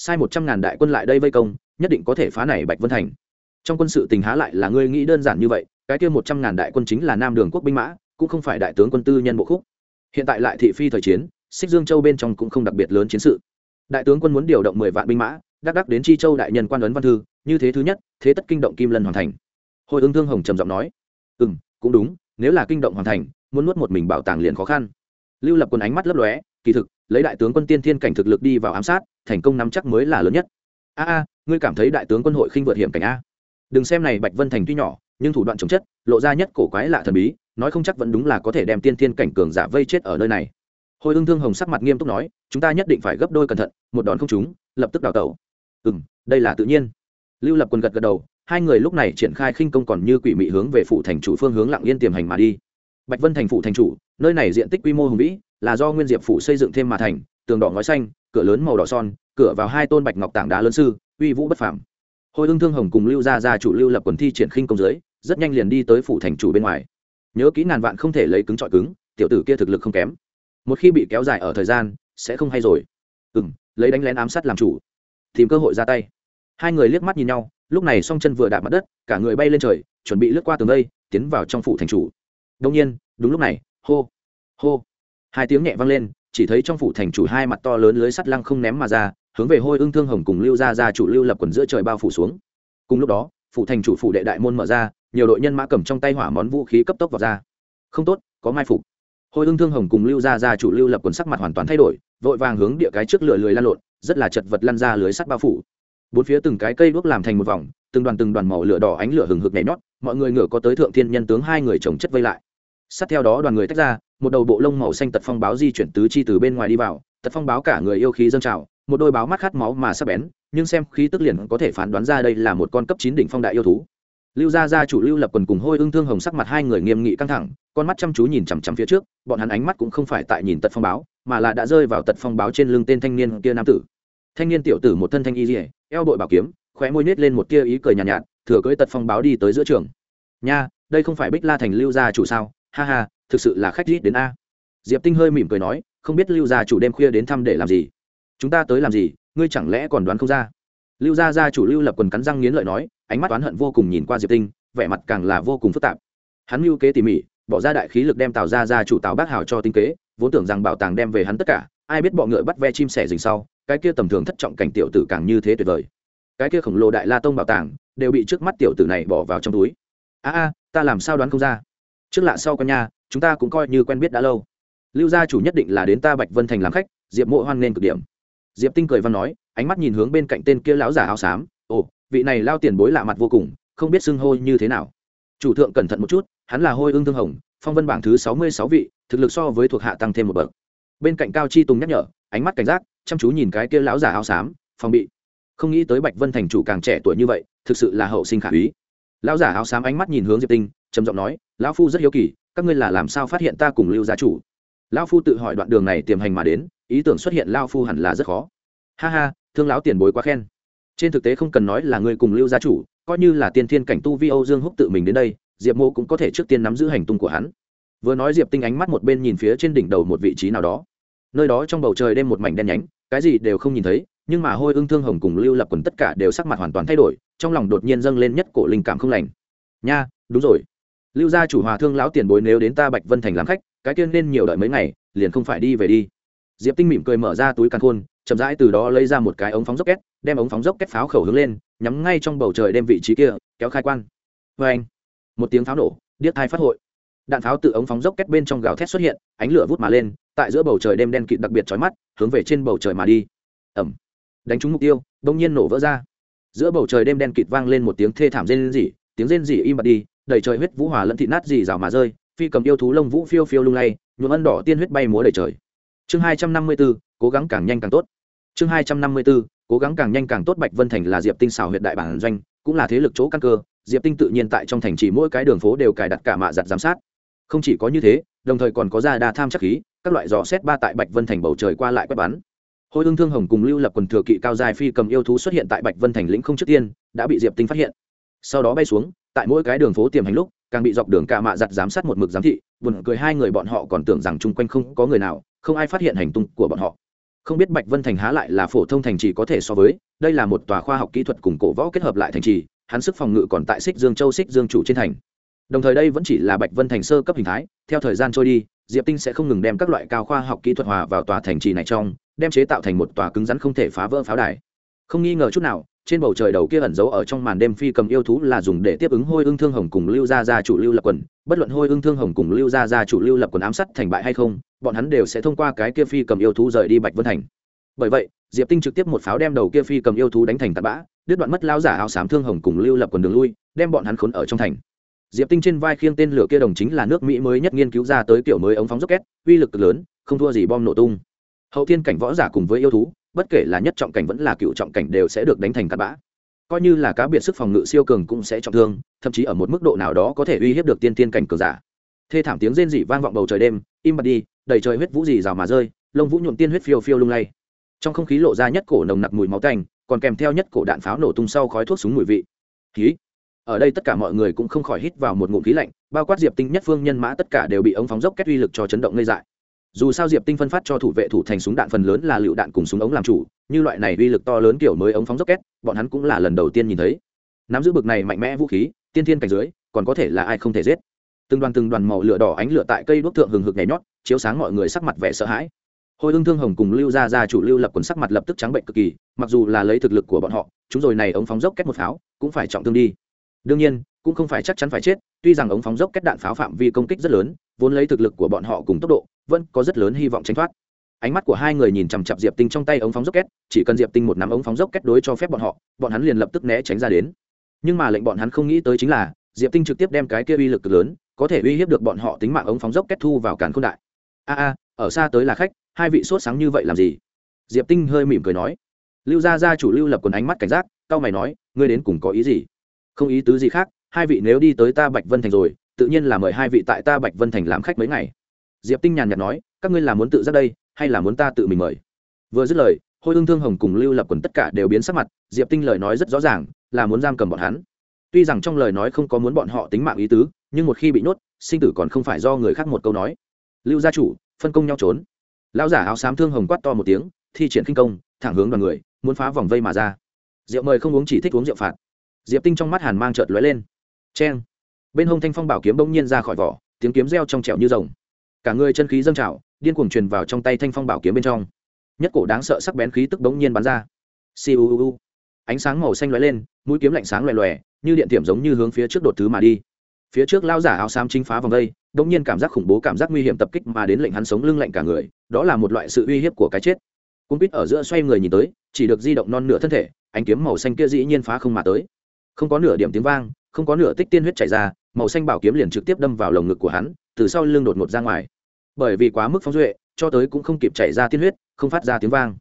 sai một trăm ngàn đại quân lại đây vây công, nhất định có thể phá này bạch vân thành. Trong quân sự tình há lại là ngươi nghĩ đơn giản như vậy, cái kia một trăm ngàn đại quân chính là nam đường quốc binh mã, cũng không phải đại tướng quân tư nhân bộ khúc. Hiện tại lại thị phi thời chiến, xích dương châu bên trong cũng không đặc biệt lớn chiến sự. Đại tướng quân muốn điều động mười vạn binh mã, đắc đắc đến chi châu đại nhân quan ấn văn thư, như thế thứ nhất, thế tất kinh động kim lân hoàn thành. Hồi ứng thương hồng trầm giọng nói ừ m cũng đúng, nếu là kinh động hoàn thành, muốn nuốt một mình bảo tàng liền khó khăn. Lưu lập quân ánh mắt lấp lóe, kỳ thực lấy đại tướng quân tiên thiên cảnh thực lực đi vào ám sát, thành công nắm chắc mới là lớn nhất. A a, ngươi cảm thấy đại tướng quân hội khinh vượt hiểm cảnh a. Đừng xem này bạch vân thành tuy nhỏ, nhưng thủ đoạn chống chất, lộ ra nhất cổ quái lạ thần bí, nói không chắc vẫn đúng là có thể đem tiên thiên cảnh cường giả vây chết ở nơi này. Hồi ương thương hồng sắc mặt nghiêm túc nói, chúng ta nhất định phải gấp đôi cẩn thận, một đòn không trúng, lập tức đào tẩu. Ừ m đây là tự nhiên. Lưu lập quân gật gật đầu, hai người lúc này triển khai khinh công còn như quỷ mị hướng về phủ thành chủ phương hướng lặng yên tiềm hành mà đi. Bạch vân thành phủ thành chủ nơi này diện tích quy mô hùng vĩ, là do nguyên diệp phủ xây dựng thêm mà thành, tường đỏ ngói xanh, cửa lớn màu đỏ son, cửa vào hai tôn bạch ngọc tảng đá lớn sư, uy vũ bất phàm. Hồi ương thương hồng cùng lưu gia gia chủ lưu lập quần thi triển khinh công dưới rất nhanh liền đi tới phủ thành chủ bên ngoài. Nhớ kỹ ngàn vạn không thể lấy cứng trọi cứng, tiểu tử kia thực lực không kém. Một khi bị kéo dài ở thời gian, sẽ không hay rồi. Ừ m lấy đánh lén ám sát làm chủ. Tìm cơ hội ra tay. Hai người liếc mắt nhìn nhau, lúc này song chân vừa đạp mặt đất, cả người bay lên trời, chuẩn bị lướt qua tường đây, tiến vào trong phủ thành chủ. Đông nhiên, đúng lúc này hô. Hô. Hai tiếng nhẹ vang lên, chỉ thấy trong phủ thành chủ hai mặt to lớn lưới sắt lăng không ném mà ra, hướng về hôi ưng thương hồng cùng lưu ra ra chủ lưu lập quần giữa trời bao phủ xuống. Cùng lúc đó, phủ thành chủ phủ đệ đại môn mở ra, nhiều đội nhân mã cầm trong tay hỏa món vũ khí cấp tốc vào ra. Không tốt, có mai phục. Hồi ưng thương hồng cùng lưu ra ra chủ lưu lập quần sắc mặt hoàn toàn thay đổi, vội vàng hướng địa cái trước lửa lười lan lộn, rất là chật vật lăn ra lưới sắt bao phủ. Bốn phía từng cái cây đuốc làm thành một vòng, từng đoàn từng đoàn màu lửa đỏ ánh lửa hừng hực nhảy nhót, mọi người ngửa có tới thượng thiên nhân tướng hai người chồng chất vây lại sát theo đó đoàn người tách ra một đầu bộ lông màu xanh tật phong báo di chuyển tứ chi từ bên ngoài đi vào tật phong báo cả người yêu khí dâng trào một đôi báo mắt khát máu mà sắp bén nhưng xem khí tức liền có thể phán đoán ra đây là một con cấp chín đỉnh phong đại yêu thú. Lưu gia gia chủ lưu lập quần cùng hôi ưng thương hồng sắc mặt hai người nghiêm nghị căng thẳng con mắt chăm chú nhìn chằm chằm phía trước bọn hắn ánh mắt cũng không phải tại nhìn tật phong báo mà là đã rơi vào tật phong báo trên lưng tên thanh niên kia nam tử. Thanh niên tiểu tử một thân thanh y dỉa eo đội bảo kiếm khóe môi nết lên một tia ý cười nhàn nhạt, nhạt thừa cưỡi tật phong báo đi tới giữa trường. Nha đây không phải bích la thành lưu gia chủ sao? Ha ha, thực sự là khách rít đến a. Diệp tinh hơi mỉm cười nói, không biết lưu gia chủ đêm khuya đến thăm để làm gì. Chúng ta tới làm gì, ngươi chẳng lẽ còn đoán không ra? Lưu gia gia chủ lưu lập quần cắn răng nghiến lợi nói, ánh mắt oán hận vô cùng nhìn qua diệp tinh, vẻ mặt càng là vô cùng phức tạp. Hắn mưu kế tỉ mỉ, bỏ ra đại khí lực đem tào ra ra chủ tào bác hào cho tinh kế, vốn tưởng rằng bảo tàng đem về hắn tất cả, ai biết bọ ngựa bắt ve chim sẻ rình sau, cái kia tầm thường thất trọng cảnh tiểu tử càng như thế tuyệt vời. Cái kia khổng lồ đại la tông bảo tàng, đều bị trước mắt tiểu tử này bỏ vào trong túi. A a, ta làm sao đoán không ra? Trước lạ sau con nhà chúng ta cũng coi như quen biết đã lâu. Lưu gia chủ nhất định là đến ta bạch vân thành làm khách, diệp mộ hoan nên cực điểm. Diệp tinh cười văn nói, ánh mắt nhìn hướng bên cạnh tên kia lão giả áo xám, ồ, vị này lao tiền bối lạ mặt vô cùng, không biết xưng hô như thế nào. Chủ thượng cẩn thận một chút, hắn là hôi ương thương hồng, phong vân bảng thứ sáu mươi sáu vị, thực lực so với thuộc hạ tăng thêm một bậc. Bên cạnh cao chi tùng nhắc nhở, ánh mắt cảnh giác, chăm chú nhìn cái kia lão giả áo xám phong bị. Không nghĩ tới bạch vân thành chủ càng trẻ tuổi như vậy, thực sự là hậu sinh khả úy. Lão giả áo xám ánh mắt nhìn hướng diệp tinh trầm giọng nói, lão phu rất hiếu kỳ, các ngươi là làm sao phát hiện ta cùng lưu gia chủ? Lão phu tự hỏi đoạn đường này tiềm hành mà đến, ý tưởng xuất hiện lão phu hẳn là rất khó. Ha ha, thương lão tiền bối quá khen. Trên thực tế không cần nói là người cùng lưu gia chủ, coi như là tiên thiên cảnh tu vi âu dương húc tự mình đến đây, diệp mô cũng có thể trước tiên nắm giữ hành tung của hắn. Vừa nói diệp tinh ánh mắt một bên nhìn phía trên đỉnh đầu một vị trí nào đó. Nơi đó trong bầu trời đêm một mảnh đen nhánh, cái gì đều không nhìn thấy, nhưng mà hôi ưng thương hồng cùng lưu lập quần tất cả đều sắc mặt hoàn toàn thay đổi, trong lòng đột nhiên dâng lên nhất cổ linh cảm không lành. Nha, đúng rồi lưu gia chủ hòa thương lão tiền bối nếu đến ta bạch vân thành làm khách, cái tiên nên nhiều đợi mấy ngày, liền không phải đi về đi. Diệp tinh mỉm cười mở ra túi căn khôn, chậm rãi từ đó lấy ra một cái ống phóng dốc két, đem ống phóng dốc két pháo khẩu hướng lên, nhắm ngay trong bầu trời đem vị trí kia kéo khai quan. Vê anh, một tiếng pháo nổ, điếc thai phát hội. Đạn pháo từ ống phóng dốc két bên trong gào thét xuất hiện, ánh lửa vút mà lên, tại giữa bầu trời đêm đen kịt đặc biệt chói mắt, hướng về trên bầu trời mà đi. Ẩm. Đánh trúng mục tiêu, đông nhiên nổ vỡ ra. Giữa bầu trời đêm đen kịt vang lên một tiếng thê thảm rên rỉ, tiếng rên rỉ im bặt đi đầy trời huyết vũ hòa lẫn thị nát dì rào mà rơi, phi cầm yêu thú lông vũ phiêu phiêu lung lay, nhuộm ân đỏ tiên huyết bay múa đầy trời. Chương hai trăm năm mươi bốn cố gắng càng nhanh càng tốt. Chương hai trăm năm mươi bốn cố gắng càng nhanh càng tốt bạch vân thành là diệp tinh xào huyện đại bản doanh, cũng là thế lực chỗ căn cơ, diệp tinh tự nhiên tại trong thành chỉ mỗi cái đường phố đều cài đặt cả mạ giặt giám sát. Không chỉ có như thế, đồng thời còn có ra đa tham chắc khí, các loại dò xét ba tại bạch vân thành bầu trời qua lại quét bắn. Hồi ương thương hồng cùng lưu lập quần thừa kỵ cao dài phi cầm yêu thú xuất hiện tại bạch vân thành lĩnh không trước tiên, đã bị diệp tinh phát hiện. Sau đó bay xuống tại mỗi cái đường phố tiềm hành lúc, càng bị dọc đường cả mạ giặt giám sát một mực giám thị, buồn cười hai người bọn họ còn tưởng rằng chung quanh không có người nào, không ai phát hiện hành tung của bọn họ. Không biết bạch vân thành há lại là phổ thông thành trì có thể so với, đây là một tòa khoa học kỹ thuật cùng cổ võ kết hợp lại thành trì, hắn sức phòng ngự còn tại xích dương châu xích dương chủ trên thành. Đồng thời đây vẫn chỉ là bạch vân thành sơ cấp hình thái, theo thời gian trôi đi, diệp tinh sẽ không ngừng đem các loại cao khoa học kỹ thuật hòa vào tòa thành trì này trong, đem chế tạo thành một tòa cứng rắn không thể phá vỡ pháo đài. Không nghi ngờ chút nào trên bầu trời đầu kia ẩn giấu ở trong màn đêm phi cầm yêu thú là dùng để tiếp ứng hôi ương thương hồng cùng lưu gia gia chủ lưu lập quần. Bất luận hôi ương thương hồng cùng lưu gia gia chủ lưu lập quần ám sát thành bại hay không, bọn hắn đều sẽ thông qua cái kia phi cầm yêu thú rời đi bạch vân thành. Bởi vậy, diệp tinh trực tiếp một pháo đem đầu kia phi cầm yêu thú đánh thành tạt bã, đứt đoạn mất lao giả áo xám thương hồng cùng lưu lập quần đường lui, đem bọn hắn khốn ở trong thành. Diệp tinh trên vai khiêng tên lửa kia đồng chính là nước mỹ mới nhất nghiên cứu ra tới kiểu mới ống phóng rocket, uy lực cực lớn, không thua gì bom nổ tung. Hậu thiên cảnh võ giả cùng với yêu thú bất kể là nhất trọng cảnh vẫn là cựu trọng cảnh đều sẽ được đánh thành cát bã. Coi như là cá biệt sức phòng ngự siêu cường cũng sẽ trọng thương, thậm chí ở một mức độ nào đó có thể uy hiếp được tiên tiên cảnh cường giả. Thê thảm tiếng rên rỉ vang vọng bầu trời đêm, im bặt đi, đầy trời huyết vũ dì rào mà rơi, lông vũ nhuộm tiên huyết phiêu phiêu lung lay. Trong không khí lộ ra nhất cổ nồng nặc mùi máu tanh, còn kèm theo nhất cổ đạn pháo nổ tung sau khói thuốc súng mùi vị. Khí. Ở đây tất cả mọi người cũng không khỏi hít vào một ngụm khí lạnh, bao quát diệp tinh nhất phương nhân mã tất cả đều bị ống phóng dốc kết uy lực cho chấn động ngây dại dù sao diệp tinh phân phát cho thủ vệ thủ thành súng đạn phần lớn là lựu đạn cùng súng ống làm chủ, như loại này uy lực to lớn kiểu mới ống phóng dốc két bọn hắn cũng là lần đầu tiên nhìn thấy. Nắm giữ bực này mạnh mẽ vũ khí, tiên thiên cảnh dưới, còn có thể là ai không thể giết. Từng đoàn từng đoàn màu lửa đỏ ánh lửa tại cây đuốc thượng hừng hực nhảy nhót, chiếu sáng mọi người sắc mặt vẻ sợ hãi. Hồi hương thương hồng cùng lưu gia gia chủ lưu lập quần sắc mặt lập tức trắng bệnh cực kỳ, mặc dù là lấy thực lực của bọn họ, chúng rồi này ống phóng dốc két một pháo, cũng phải trọng thương đi. Đương nhiên, cũng không phải chắc chắn phải chết, tuy rằng ống phóng dốc két đạn pháo phạm vi công kích rất lớn, vốn lấy thực lực của bọn họ cùng tốc độ vẫn có rất lớn hy vọng tránh thoát. Ánh mắt của hai người nhìn chằm chặp diệp tinh trong tay ống phóng dốc két chỉ cần diệp tinh một nắm ống phóng dốc két đối cho phép bọn họ, bọn hắn liền lập tức né tránh ra đến. Nhưng mà lệnh bọn hắn không nghĩ tới chính là, diệp tinh trực tiếp đem cái kia uy lực lớn, có thể uy hiếp được bọn họ tính mạng ống phóng dốc két thu vào càn khôn đại. A a, ở xa tới là khách, hai vị sốt sáng như vậy làm gì? Diệp tinh hơi mỉm cười nói. Lưu gia gia chủ lưu lập quần ánh mắt cảnh giác cao mày nói, ngươi đến cùng có ý gì? Không ý tứ gì khác, hai vị nếu đi tới ta bạch vân thành rồi, tự nhiên là mời hai vị tại ta bạch vân thành làm khách mấy ngày diệp tinh nhàn nhạt nói, các ngươi là muốn tự ra đây, hay là muốn ta tự mình mời? Vừa dứt lời, hôi ương thương hồng cùng lưu lập quần tất cả đều biến sắc mặt, diệp tinh lời nói rất rõ ràng, là muốn giam cầm bọn hắn. Tuy rằng trong lời nói không có muốn bọn họ tính mạng ý tứ, nhưng một khi bị nhốt, sinh tử còn không phải do người khác một câu nói. Lưu gia chủ, phân công nhau trốn. Lão giả áo xám thương hồng quát to một tiếng, thi triển khinh công, thẳng hướng đoàn người, muốn phá vòng vây mà ra. Rượu mời không uống chỉ thích uống rượu phạt. Diệp tinh trong mắt hàn mang trợt lóe lên. Cheng. Bên hông thanh phong bảo kiếm bỗng nhiên ra khỏi vỏ, tiếng kiếm reo trong trẻo như rồng cả người chân khí dâng trào điên cuồng truyền vào trong tay thanh phong bảo kiếm bên trong. Nhất cổ đáng sợ sắc bén khí tức bỗng nhiên bắn ra. Siêu ánh sáng màu xanh lóe lên mũi kiếm lạnh sáng lòe lòe, như điện tiệm giống như hướng phía trước đột thứ mà đi. Phía trước lao giả áo xám chính phá vòng đây bỗng nhiên cảm giác khủng bố cảm giác nguy hiểm tập kích mà đến lệnh hắn sống lưng lạnh cả người đó là một loại sự uy hiếp của cái chết. Cung pít ở giữa xoay người nhìn tới chỉ được di động non nửa thân thể ánh kiếm màu xanh kia dĩ nhiên phá không mà tới. Không có nửa điểm tiếng vang không có nửa tích tiên huyết chảy ra màu xanh bảo kiếm liền trực tiếp đâm vào lồng ngực của hắn từ sau lưng đột ngột ra ngoài. Bởi vì quá mức phóng duệ, cho tới cũng không kịp chảy ra tiên huyết, không phát ra tiếng vang.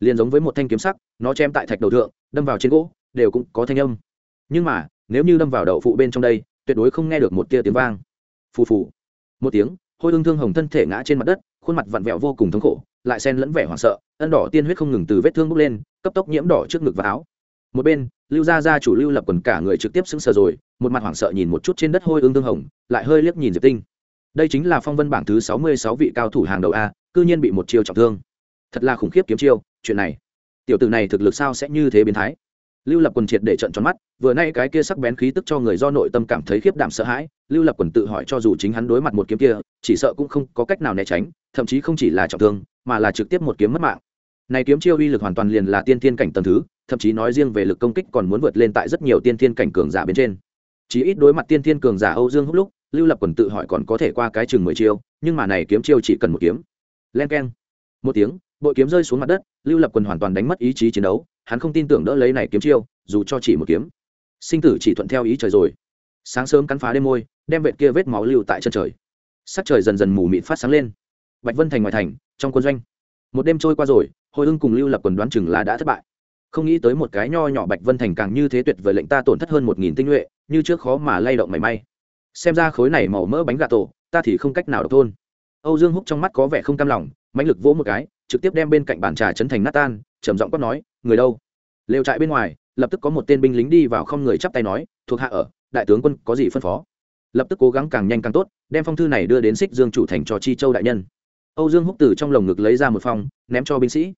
Liền giống với một thanh kiếm sắc, nó chém tại thạch đầu thượng, đâm vào trên gỗ, đều cũng có thanh âm. Nhưng mà, nếu như đâm vào đậu phụ bên trong đây, tuyệt đối không nghe được một tia tiếng vang. Phù phù. Một tiếng, hôi ương thương hồng thân thể ngã trên mặt đất, khuôn mặt vặn vẹo vô cùng thống khổ, lại xen lẫn vẻ hoảng sợ, ân đỏ tiên huyết không ngừng từ vết thương bốc lên, cấp tốc nhiễm đỏ trước ngực và áo. Một bên, lưu gia gia chủ lưu lập quần cả người trực tiếp sững sờ rồi, một mặt hoảng sợ nhìn một chút trên đất hôi ương thương hồng, lại hơi liếc nhìn diệp tinh đây chính là phong vân bảng thứ sáu mươi sáu vị cao thủ hàng đầu a, cư nhiên bị một chiêu trọng thương. Thật là khủng khiếp kiếm chiêu, chuyện này. Tiểu tử này thực lực sao sẽ như thế biến thái? Lưu lập quần triệt để trận tròn mắt, vừa nay cái kia sắc bén khí tức cho người do nội tâm cảm thấy khiếp đảm sợ hãi, lưu lập quần tự hỏi cho dù chính hắn đối mặt một kiếm kia, chỉ sợ cũng không có cách nào né tránh, thậm chí không chỉ là trọng thương, mà là trực tiếp một kiếm mất mạng. Này kiếm chiêu uy lực hoàn toàn liền là tiên thiên cảnh tầng thứ, thậm chí nói riêng về lực công kích còn muốn vượt lên tại rất nhiều tiên thiên cảnh cường giả bên trên. Chỉ ít đối mặt tiên thiên cường giả âu dương húc lúc lưu lập quần tự hỏi còn có thể qua cái chừng mười chiêu, nhưng mà này kiếm chiêu chỉ cần một kiếm. Len k một tiếng, bội kiếm rơi xuống mặt đất, lưu lập quần hoàn toàn đánh mất ý chí chiến đấu, hắn không tin tưởng đỡ lấy này kiếm chiêu, dù cho chỉ một kiếm. Sinh tử chỉ thuận theo ý trời rồi. Sáng sớm cắn phá đêm môi, đem vệt kia vết máu lưu tại chân trời. Sắc trời dần dần mù mịt phát sáng lên. Bạch vân thành ngoài thành, trong quân doanh. Một đêm trôi qua rồi, hồi hưng cùng lưu lập quần đoán chừng là đã thất bại. Không nghĩ tới một cái nho nhỏ bạch vân thành càng như thế tuyệt vời lệnh ta tổn thất hơn một nghìn tinh nhuệ, như trước khó mà lay động mảy may xem ra khối này màu mỡ bánh gà tổ, ta thì không cách nào độc thôn. Âu dương húc trong mắt có vẻ không cam lòng, mãnh lực vỗ một cái, trực tiếp đem bên cạnh bàn trà chấn thành nát tan, trầm giọng quát nói, người đâu? Lều trại bên ngoài, lập tức có một tên binh lính đi vào không người chắp tay nói, thuộc hạ ở, đại tướng quân có gì phân phó? Lập tức cố gắng càng nhanh càng tốt, đem phong thư này đưa đến xích dương chủ thành cho chi châu đại nhân. Âu dương húc từ trong lồng ngực lấy ra một phong, ném cho binh sĩ.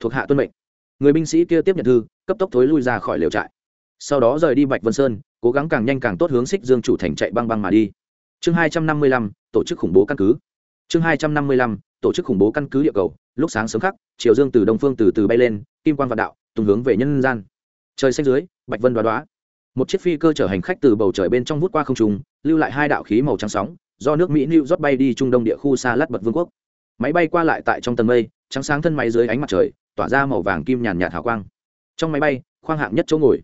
Thuộc hạ tuân mệnh. Người binh sĩ kia tiếp nhận thư, cấp tốc thối lui ra khỏi lều trại. Sau đó rời đi bạch vân sơn cố gắng càng nhanh càng tốt hướng xích dương chủ thành chạy băng băng mà đi. Chương hai trăm năm mươi lăm, tổ chức khủng bố căn cứ. Chương hai trăm năm mươi lăm, tổ chức khủng bố căn cứ địa cầu. Lúc sáng sớm khắc, chiều dương từ đông phương từ từ bay lên, kim quan vạn đạo, tung hướng về nhân gian. Trời xanh dưới, bạch vân đoá đoá. Một chiếc phi cơ chở hành khách từ bầu trời bên trong vút qua không trung, lưu lại hai đạo khí màu trắng sóng, do nước mỹ new rót bay đi trung đông địa khu xa lát bật vương quốc. Máy bay qua lại tại trong tầng mây, trắng sáng thân máy dưới ánh mặt trời, tỏa ra màu vàng kim nhàn nhạt hào quang. Trong máy bay, khoang hạng nhất chỗ ngồi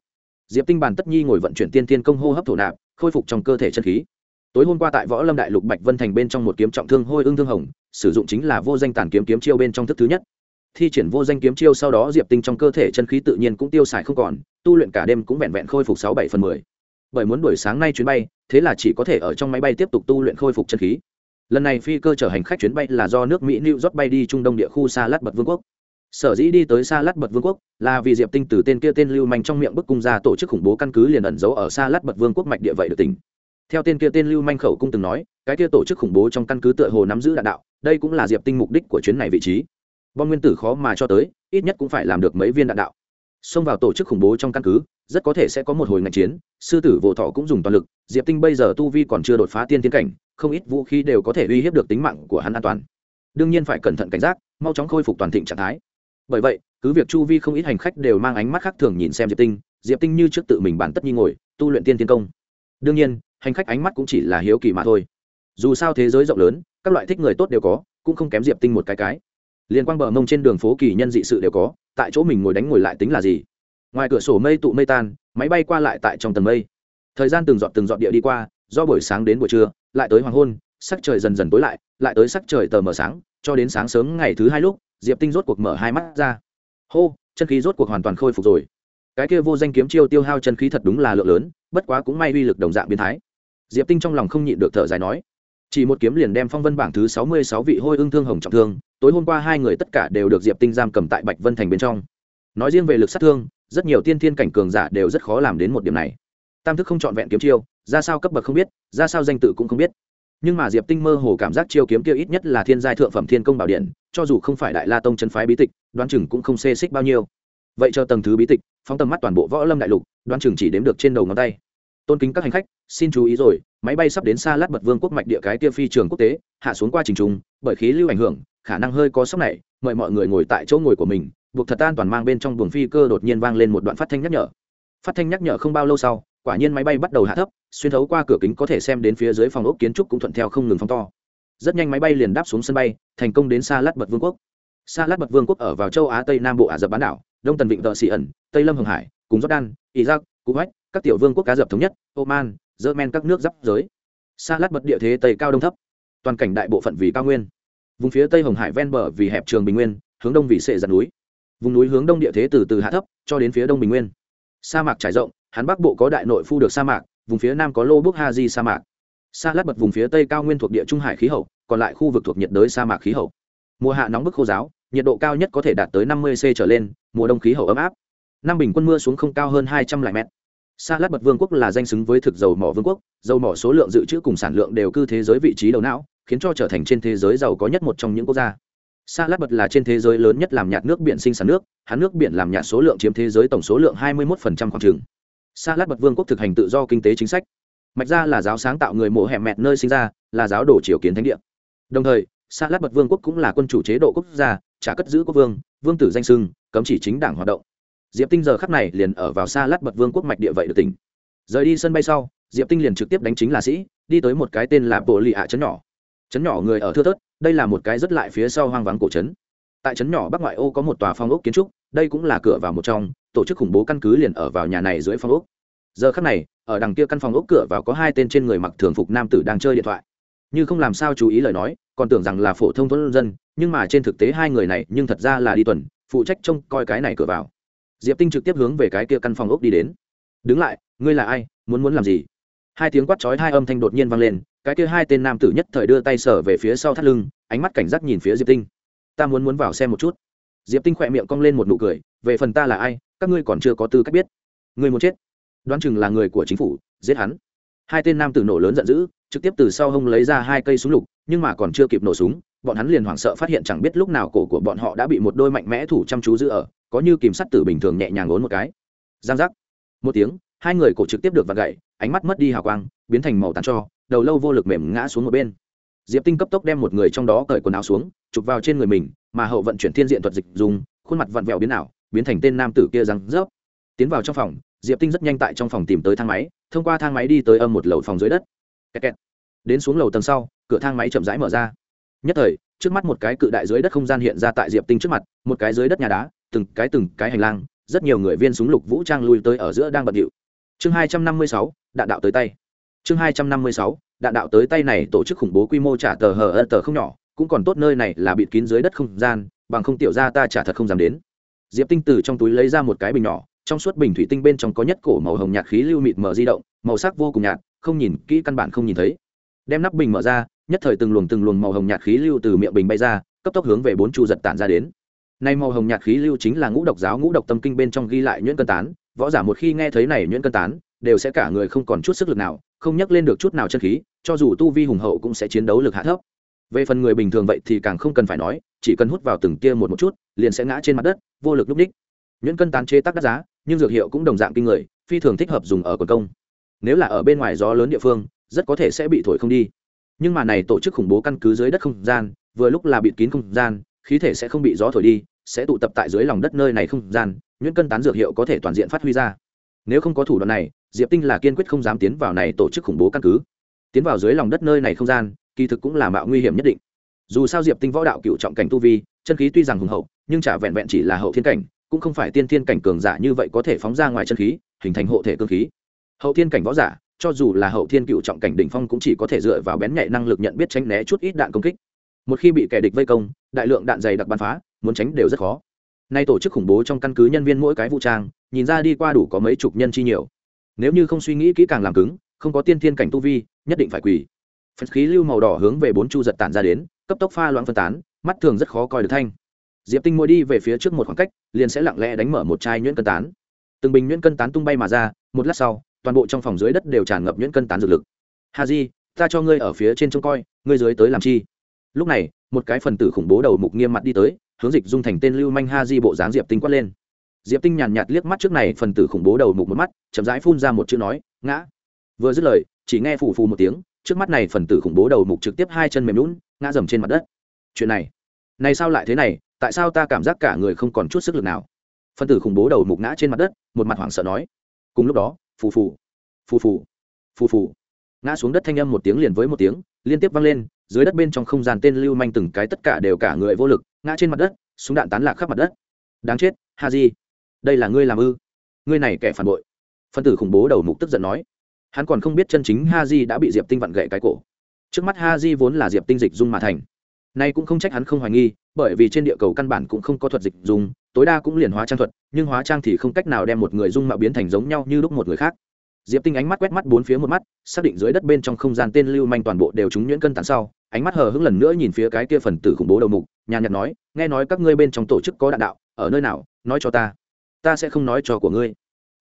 diệp tinh bàn tất nhi ngồi vận chuyển tiên tiên công hô hấp thổ nạp, khôi phục trong cơ thể chân khí. Tối hôm qua tại võ lâm đại lục bạch vân thành bên trong một kiếm trọng thương hôi ương thương hồng, sử dụng chính là vô danh tàn kiếm kiếm chiêu bên trong thức thứ nhất. Thi triển vô danh kiếm chiêu sau đó diệp tinh trong cơ thể chân khí tự nhiên cũng tiêu xài không còn, tu luyện cả đêm cũng vẹn vẹn khôi phục sáu bảy phần mười. Bởi muốn đuổi sáng nay chuyến bay, thế là chỉ có thể ở trong máy bay tiếp tục tu luyện khôi phục chân khí. Lần này phi cơ chở hành khách chuyến bay là do nước mỹ new york bay đi trung đông địa khu xa lát bật vương quốc sở dĩ đi tới xa lát bật vương quốc là vì diệp tinh từ tên kia tên lưu manh trong miệng bức cung ra tổ chức khủng bố căn cứ liền ẩn giấu ở xa lát bật vương quốc mạch địa vậy được tỉnh. Theo tên kia tên lưu manh khẩu cung từng nói, cái kia tổ chức khủng bố trong căn cứ tựa hồ nắm giữ đạn đạo, đây cũng là diệp tinh mục đích của chuyến này vị trí. Bom nguyên tử khó mà cho tới, ít nhất cũng phải làm được mấy viên đạn đạo. Xông vào tổ chức khủng bố trong căn cứ, rất có thể sẽ có một hồi ngạch chiến, sư tử vô thọ cũng dùng toàn lực, diệp tinh bây giờ tu vi còn chưa đột phá tiên tiến cảnh, không ít vũ khí đều có thể uy hiếp được tính mạng của hắn an toàn. Đương nhiên phải cẩn thận cảnh giác, mau chóng khôi phục toàn thịnh trạng thái bởi vậy, cứ việc chu vi không ít hành khách đều mang ánh mắt khác thường nhìn xem diệp tinh diệp tinh như trước tự mình bản tất nhi ngồi, tu luyện tiên tiên công. Đương nhiên, hành khách ánh mắt cũng chỉ là hiếu kỳ mà thôi. Dù sao thế giới rộng lớn, các loại thích người tốt đều có, cũng không kém diệp tinh một cái cái. Liên quan bờ mông trên đường phố kỳ nhân dị sự đều có, tại chỗ mình ngồi đánh ngồi lại tính là gì? Ngoài cửa sổ mây tụ mây tan, máy bay qua lại tại trong tầng mây. Thời gian từng dọn từng dọn địa đi qua, do buổi sáng đến buổi trưa, lại tới hoàng hôn, sắc trời dần dần tối lại lại tới sắc trời tờ mờ sáng, cho đến sáng sớm ngày thứ hai lúc diệp tinh rốt cuộc mở hai mắt ra. Hô, chân khí rốt cuộc hoàn toàn khôi phục rồi. Cái kia vô danh kiếm chiêu tiêu hao chân khí thật đúng là lượng lớn, bất quá cũng may uy lực đồng dạng biến thái. Diệp tinh trong lòng không nhịn được thở dài nói, chỉ một kiếm liền đem phong vân bảng thứ sáu mươi sáu vị hôi ương thương hồng trọng thương, tối hôm qua hai người tất cả đều được diệp tinh giam cầm tại bạch vân thành bên trong. Nói riêng về lực sát thương, rất nhiều tiên thiên cảnh cường giả đều rất khó làm đến một điểm này. Tam thức không trọn vẹn kiếm chiêu, ra sao cấp bậc không biết, ra sao danh tự cũng không biết nhưng mà diệp tinh mơ hồ cảm giác chiêu kiếm kia ít nhất là thiên giai thượng phẩm thiên công bảo điện, cho dù không phải đại la tông chân phái bí tịch, đoán chừng cũng không xê xích bao nhiêu. Vậy cho tầng thứ bí tịch, phóng tầm mắt toàn bộ võ lâm đại lục, đoán chừng chỉ đếm được trên đầu ngón tay. Tôn kính các hành khách, xin chú ý rồi, máy bay sắp đến xa lát bật vương quốc mạch địa cái Tia phi trường quốc tế, hạ xuống qua trình trùng bởi khí lưu ảnh hưởng, khả năng hơi có sốc này, mời mọi người ngồi tại chỗ ngồi của mình, buộc thật an toàn mang bên trong buồng phi cơ đột nhiên vang lên một đoạn phát thanh nhắc nhở. Phát thanh nhắc nhở không bao lâu sau quả nhiên máy bay bắt đầu hạ thấp, xuyên thấu qua cửa kính có thể xem đến phía dưới phòng ốc kiến trúc cũng thuận theo không ngừng phóng to. Rất nhanh máy bay liền đáp xuống sân bay, thành công đến xa lát bật vương quốc. Xa lát bật vương quốc ở vào châu á tây nam bộ ả rập bán đảo, đông tần vịnh tợ xị ẩn, tây lâm hồng hải, cùng jordan, iraq, kuwait, các tiểu vương quốc cá dập thống nhất, oman, yemen các nước giáp giới. Xa lát bật địa thế tây cao đông thấp, toàn cảnh đại bộ phận vì cao nguyên. Vùng phía tây hồng hải ven bờ vì hẹp trường bình nguyên, hướng đông vì sệ giặt núi. Vùng núi hướng đông địa thế từ từ hạ thấp, cho đến phía đông bình nguyên. Sa mạc trải rộng hắn bắc bộ có đại nội phu được sa mạc, vùng phía nam có lô bốc ha di sa mạc. Sa lát bật vùng phía tây cao nguyên thuộc địa trung hải khí hậu, còn lại khu vực thuộc nhiệt đới sa mạc khí hậu. Mùa hạ nóng bức khô giáo, nhiệt độ cao nhất có thể đạt tới năm mươi c trở lên, mùa đông khí hậu ấm áp. Năm bình quân mưa xuống không cao hơn hai trăm mét. Sa lát bật vương quốc là danh xứng với thực dầu mỏ vương quốc, dầu mỏ số lượng dự trữ cùng sản lượng đều cư thế giới vị trí đầu não, khiến cho trở thành trên thế giới giàu có nhất một trong những quốc gia. Sa lát bật là trên thế giới lớn nhất làm nhạt nước biển sinh sản nước, hắn nước biển làm nhạt số lượng chiếm thế giới tổng số lượng hai mươi một khoảng trường sa lát bật vương quốc thực hành tự do kinh tế chính sách. Mạch ra là giáo sáng tạo người mộ hẻm mẹt nơi sinh ra, là giáo đồ triều kiến thánh địa. Đồng thời, sa lát bật vương quốc cũng là quân chủ chế độ quốc gia, trả cất giữ quốc vương vương tử danh sưng, cấm chỉ chính đảng hoạt động. Diệp tinh giờ khắc này liền ở vào Sa lát bật vương quốc mạch địa vậy được tỉnh. Rời đi sân bay sau, diệp tinh liền trực tiếp đánh chính là sĩ, đi tới một cái tên là bộ lì ạ trấn nhỏ. Trấn nhỏ người ở thưa thớt, đây là một cái rất lại phía sau hoang vắng cổ trấn. Tại trấn nhỏ bắc ngoại ô có một tòa phong ốc kiến trúc, đây cũng là cửa vào một trong tổ chức khủng bố căn cứ liền ở vào nhà này dưới phòng ốc. Giờ khắc này, ở đằng kia căn phòng ốc cửa vào có hai tên trên người mặc thường phục nam tử đang chơi điện thoại. Như không làm sao chú ý lời nói, còn tưởng rằng là phổ thông thôn dân, nhưng mà trên thực tế hai người này nhưng thật ra là đi tuần, phụ trách trông coi cái này cửa vào. Diệp tinh trực tiếp hướng về cái kia căn phòng ốc đi đến. Đứng lại, ngươi là ai, muốn muốn làm gì? Hai tiếng quát chói hai âm thanh đột nhiên vang lên, cái kia hai tên nam tử nhất thời đưa tay sở về phía sau thắt lưng, ánh mắt cảnh giác nhìn phía diệp tinh. Ta muốn muốn vào xem một chút. Diệp tinh khỏe miệng cong lên một nụ cười, về phần ta là ai các ngươi còn chưa có tư cách biết. Người muốn chết. Đoán chừng là người của chính phủ, giết hắn. Hai tên nam tử nổ lớn giận dữ, trực tiếp từ sau hông lấy ra hai cây súng lục, nhưng mà còn chưa kịp nổ súng, bọn hắn liền hoảng sợ phát hiện chẳng biết lúc nào cổ của bọn họ đã bị một đôi mạnh mẽ thủ chăm chú giữ ở, có như kìm sắt tử bình thường nhẹ nhàng ốn một cái. Giang giác. Một tiếng, hai người cổ trực tiếp được vặt gậy, ánh mắt mất đi hào quang, biến thành màu tàn cho, đầu lâu vô lực mềm ngã xuống một bên. Diệp tinh cấp tốc đem một người trong đó cởi quần áo xuống, chụp vào trên người mình, mà hậu vận chuyển thiên diện thuật dịch dùng, khuôn mặt vặn vẹo biến ảo biến thành tên nam tử kia răng rớp. Tiến vào trong phòng, diệp tinh rất nhanh tại trong phòng tìm tới thang máy, thông qua thang máy đi tới âm một lầu phòng dưới đất. Kẹt kẹt. đến xuống lầu tầng sau, cửa thang máy chậm rãi mở ra. Nhất thời, trước mắt một cái cự đại dưới đất không gian hiện ra tại diệp tinh trước mặt, một cái dưới đất nhà đá, từng cái từng cái hành lang, rất nhiều người viên súng lục vũ trang lui tới ở giữa đang bận điệu. Chương hai trăm năm mươi sáu, đạn đạo tới tay. Chương hai trăm năm mươi sáu, đạn đạo tới tay này tổ chức khủng bố quy mô trả tờ hờ ơ tờ không nhỏ, cũng còn tốt nơi này là bịt kín dưới đất không gian, bằng không tiểu ra ta trả thật không dám đến diệp tinh từ trong túi lấy ra một cái bình nhỏ, trong suốt bình thủy tinh bên trong có nhất cổ màu hồng nhạt khí lưu mịt mờ di động, màu sắc vô cùng nhạt, không nhìn kỹ căn bản không nhìn thấy. Đem nắp bình mở ra, nhất thời từng luồng từng luồng màu hồng nhạt khí lưu từ miệng bình bay ra, cấp tốc hướng về bốn chu giật tản ra đến. Nay màu hồng nhạt khí lưu chính là ngũ độc giáo, ngũ độc tâm kinh bên trong ghi lại nhuyễn cân tán. Võ giả một khi nghe thấy này nhuyễn cân tán, đều sẽ cả người không còn chút sức lực nào, không nhắc lên được chút nào chân khí, cho dù tu vi hùng hậu cũng sẽ chiến đấu lực hạ thấp. Về phần người bình thường vậy thì càng không cần phải nói, chỉ cần hút vào từng tia một một chút, liền sẽ ngã trên mặt đất vô lực lúc đích nhuyễn cân tán chế tác đắt giá, nhưng dược hiệu cũng đồng dạng kinh người, phi thường thích hợp dùng ở quần công. Nếu là ở bên ngoài gió lớn địa phương, rất có thể sẽ bị thổi không đi. Nhưng mà này tổ chức khủng bố căn cứ dưới đất không gian, vừa lúc là bịt kín không gian, khí thể sẽ không bị gió thổi đi, sẽ tụ tập tại dưới lòng đất nơi này không gian, nhuyễn cân tán dược hiệu có thể toàn diện phát huy ra. Nếu không có thủ đoạn này, diệp tinh là kiên quyết không dám tiến vào này tổ chức khủng bố căn cứ. Tiến vào dưới lòng đất nơi này không gian, kỳ thực cũng là mạo nguy hiểm nhất định. Dù sao diệp tinh võ đạo cựu trọng cảnh tu vi, chân khí tuy rằng hùng hậu nhưng chả vẹn vẹn chỉ là hậu thiên cảnh, cũng không phải tiên thiên cảnh cường giả như vậy có thể phóng ra ngoài chân khí, hình thành hộ thể cương khí. Hậu thiên cảnh võ giả, cho dù là hậu thiên cựu trọng cảnh đỉnh phong cũng chỉ có thể dựa vào bén nhạy năng lực nhận biết tránh né chút ít đạn công kích. Một khi bị kẻ địch vây công, đại lượng đạn dày đặc bắn phá, muốn tránh đều rất khó. Nay tổ chức khủng bố trong căn cứ nhân viên mỗi cái vũ trang, nhìn ra đi qua đủ có mấy chục nhân chi nhiều. Nếu như không suy nghĩ kỹ càng làm cứng, không có tiên thiên cảnh tu vi, nhất định phải quỳ. Phật khí lưu màu đỏ hướng về bốn chu giật tản ra đến, cấp tốc pha loãng phân tán, mắt thường rất khó coi được thanh diệp tinh mỗi đi về phía trước một khoảng cách, liền sẽ lặng lẽ đánh mở một chai nhuyễn cân tán. Từng bình nhuyễn cân tán tung bay mà ra, một lát sau, toàn bộ trong phòng dưới đất đều tràn ngập nhuyễn cân tán dược lực. Ha di, ta cho ngươi ở phía trên trông coi, ngươi dưới tới làm chi? Lúc này, một cái phần tử khủng bố đầu mục nghiêm mặt đi tới, hướng dịch dung thành tên lưu manh ha di bộ dáng diệp tinh quát lên. Diệp tinh nhàn nhạt liếc mắt trước này, phần tử khủng bố đầu mục một mắt, chậm rãi phun ra một chữ nói, ngã. Vừa dứt lời, chỉ nghe phù phù một tiếng, trước mắt này phần tử khủng bố đầu mục trực tiếp hai chân mềm lún ngã dầm trên mặt đất. Chuyện này này sao lại thế này? Tại sao ta cảm giác cả người không còn chút sức lực nào? Phân tử khủng bố đầu mục ngã trên mặt đất, một mặt hoảng sợ nói. Cùng lúc đó, phù phù phù phù phù phù. Ngã xuống đất thanh âm một tiếng liền với một tiếng, liên tiếp vang lên, dưới đất bên trong không gian tên lưu manh từng cái tất cả đều cả người vô lực, ngã trên mặt đất, súng đạn tán lạc khắp mặt đất. Đáng chết ha di đây là ngươi làm ư? Ngươi này kẻ phản bội. Phân tử khủng bố đầu mục tức giận nói. Hắn còn không biết chân chính ha di đã bị diệp tinh vặn gậy cái cổ. Trước mắt ha di vốn là diệp tinh dịch dung mà thành nay cũng không trách hắn không hoài nghi, bởi vì trên địa cầu căn bản cũng không có thuật dịch dung tối đa cũng liền hóa trang thuật, nhưng hóa trang thì không cách nào đem một người dung mạo biến thành giống nhau như lúc một người khác. Diệp tinh ánh mắt quét mắt bốn phía một mắt, xác định dưới đất bên trong không gian tên lưu manh toàn bộ đều trúng nhuyễn cân tán sau, ánh mắt hờ hững lần nữa nhìn phía cái kia phần tử khủng bố đầu mục, nhàn nhạt nói, nghe nói các ngươi bên trong tổ chức có đạn đạo, ở nơi nào, nói cho ta. Ta sẽ không nói cho của ngươi.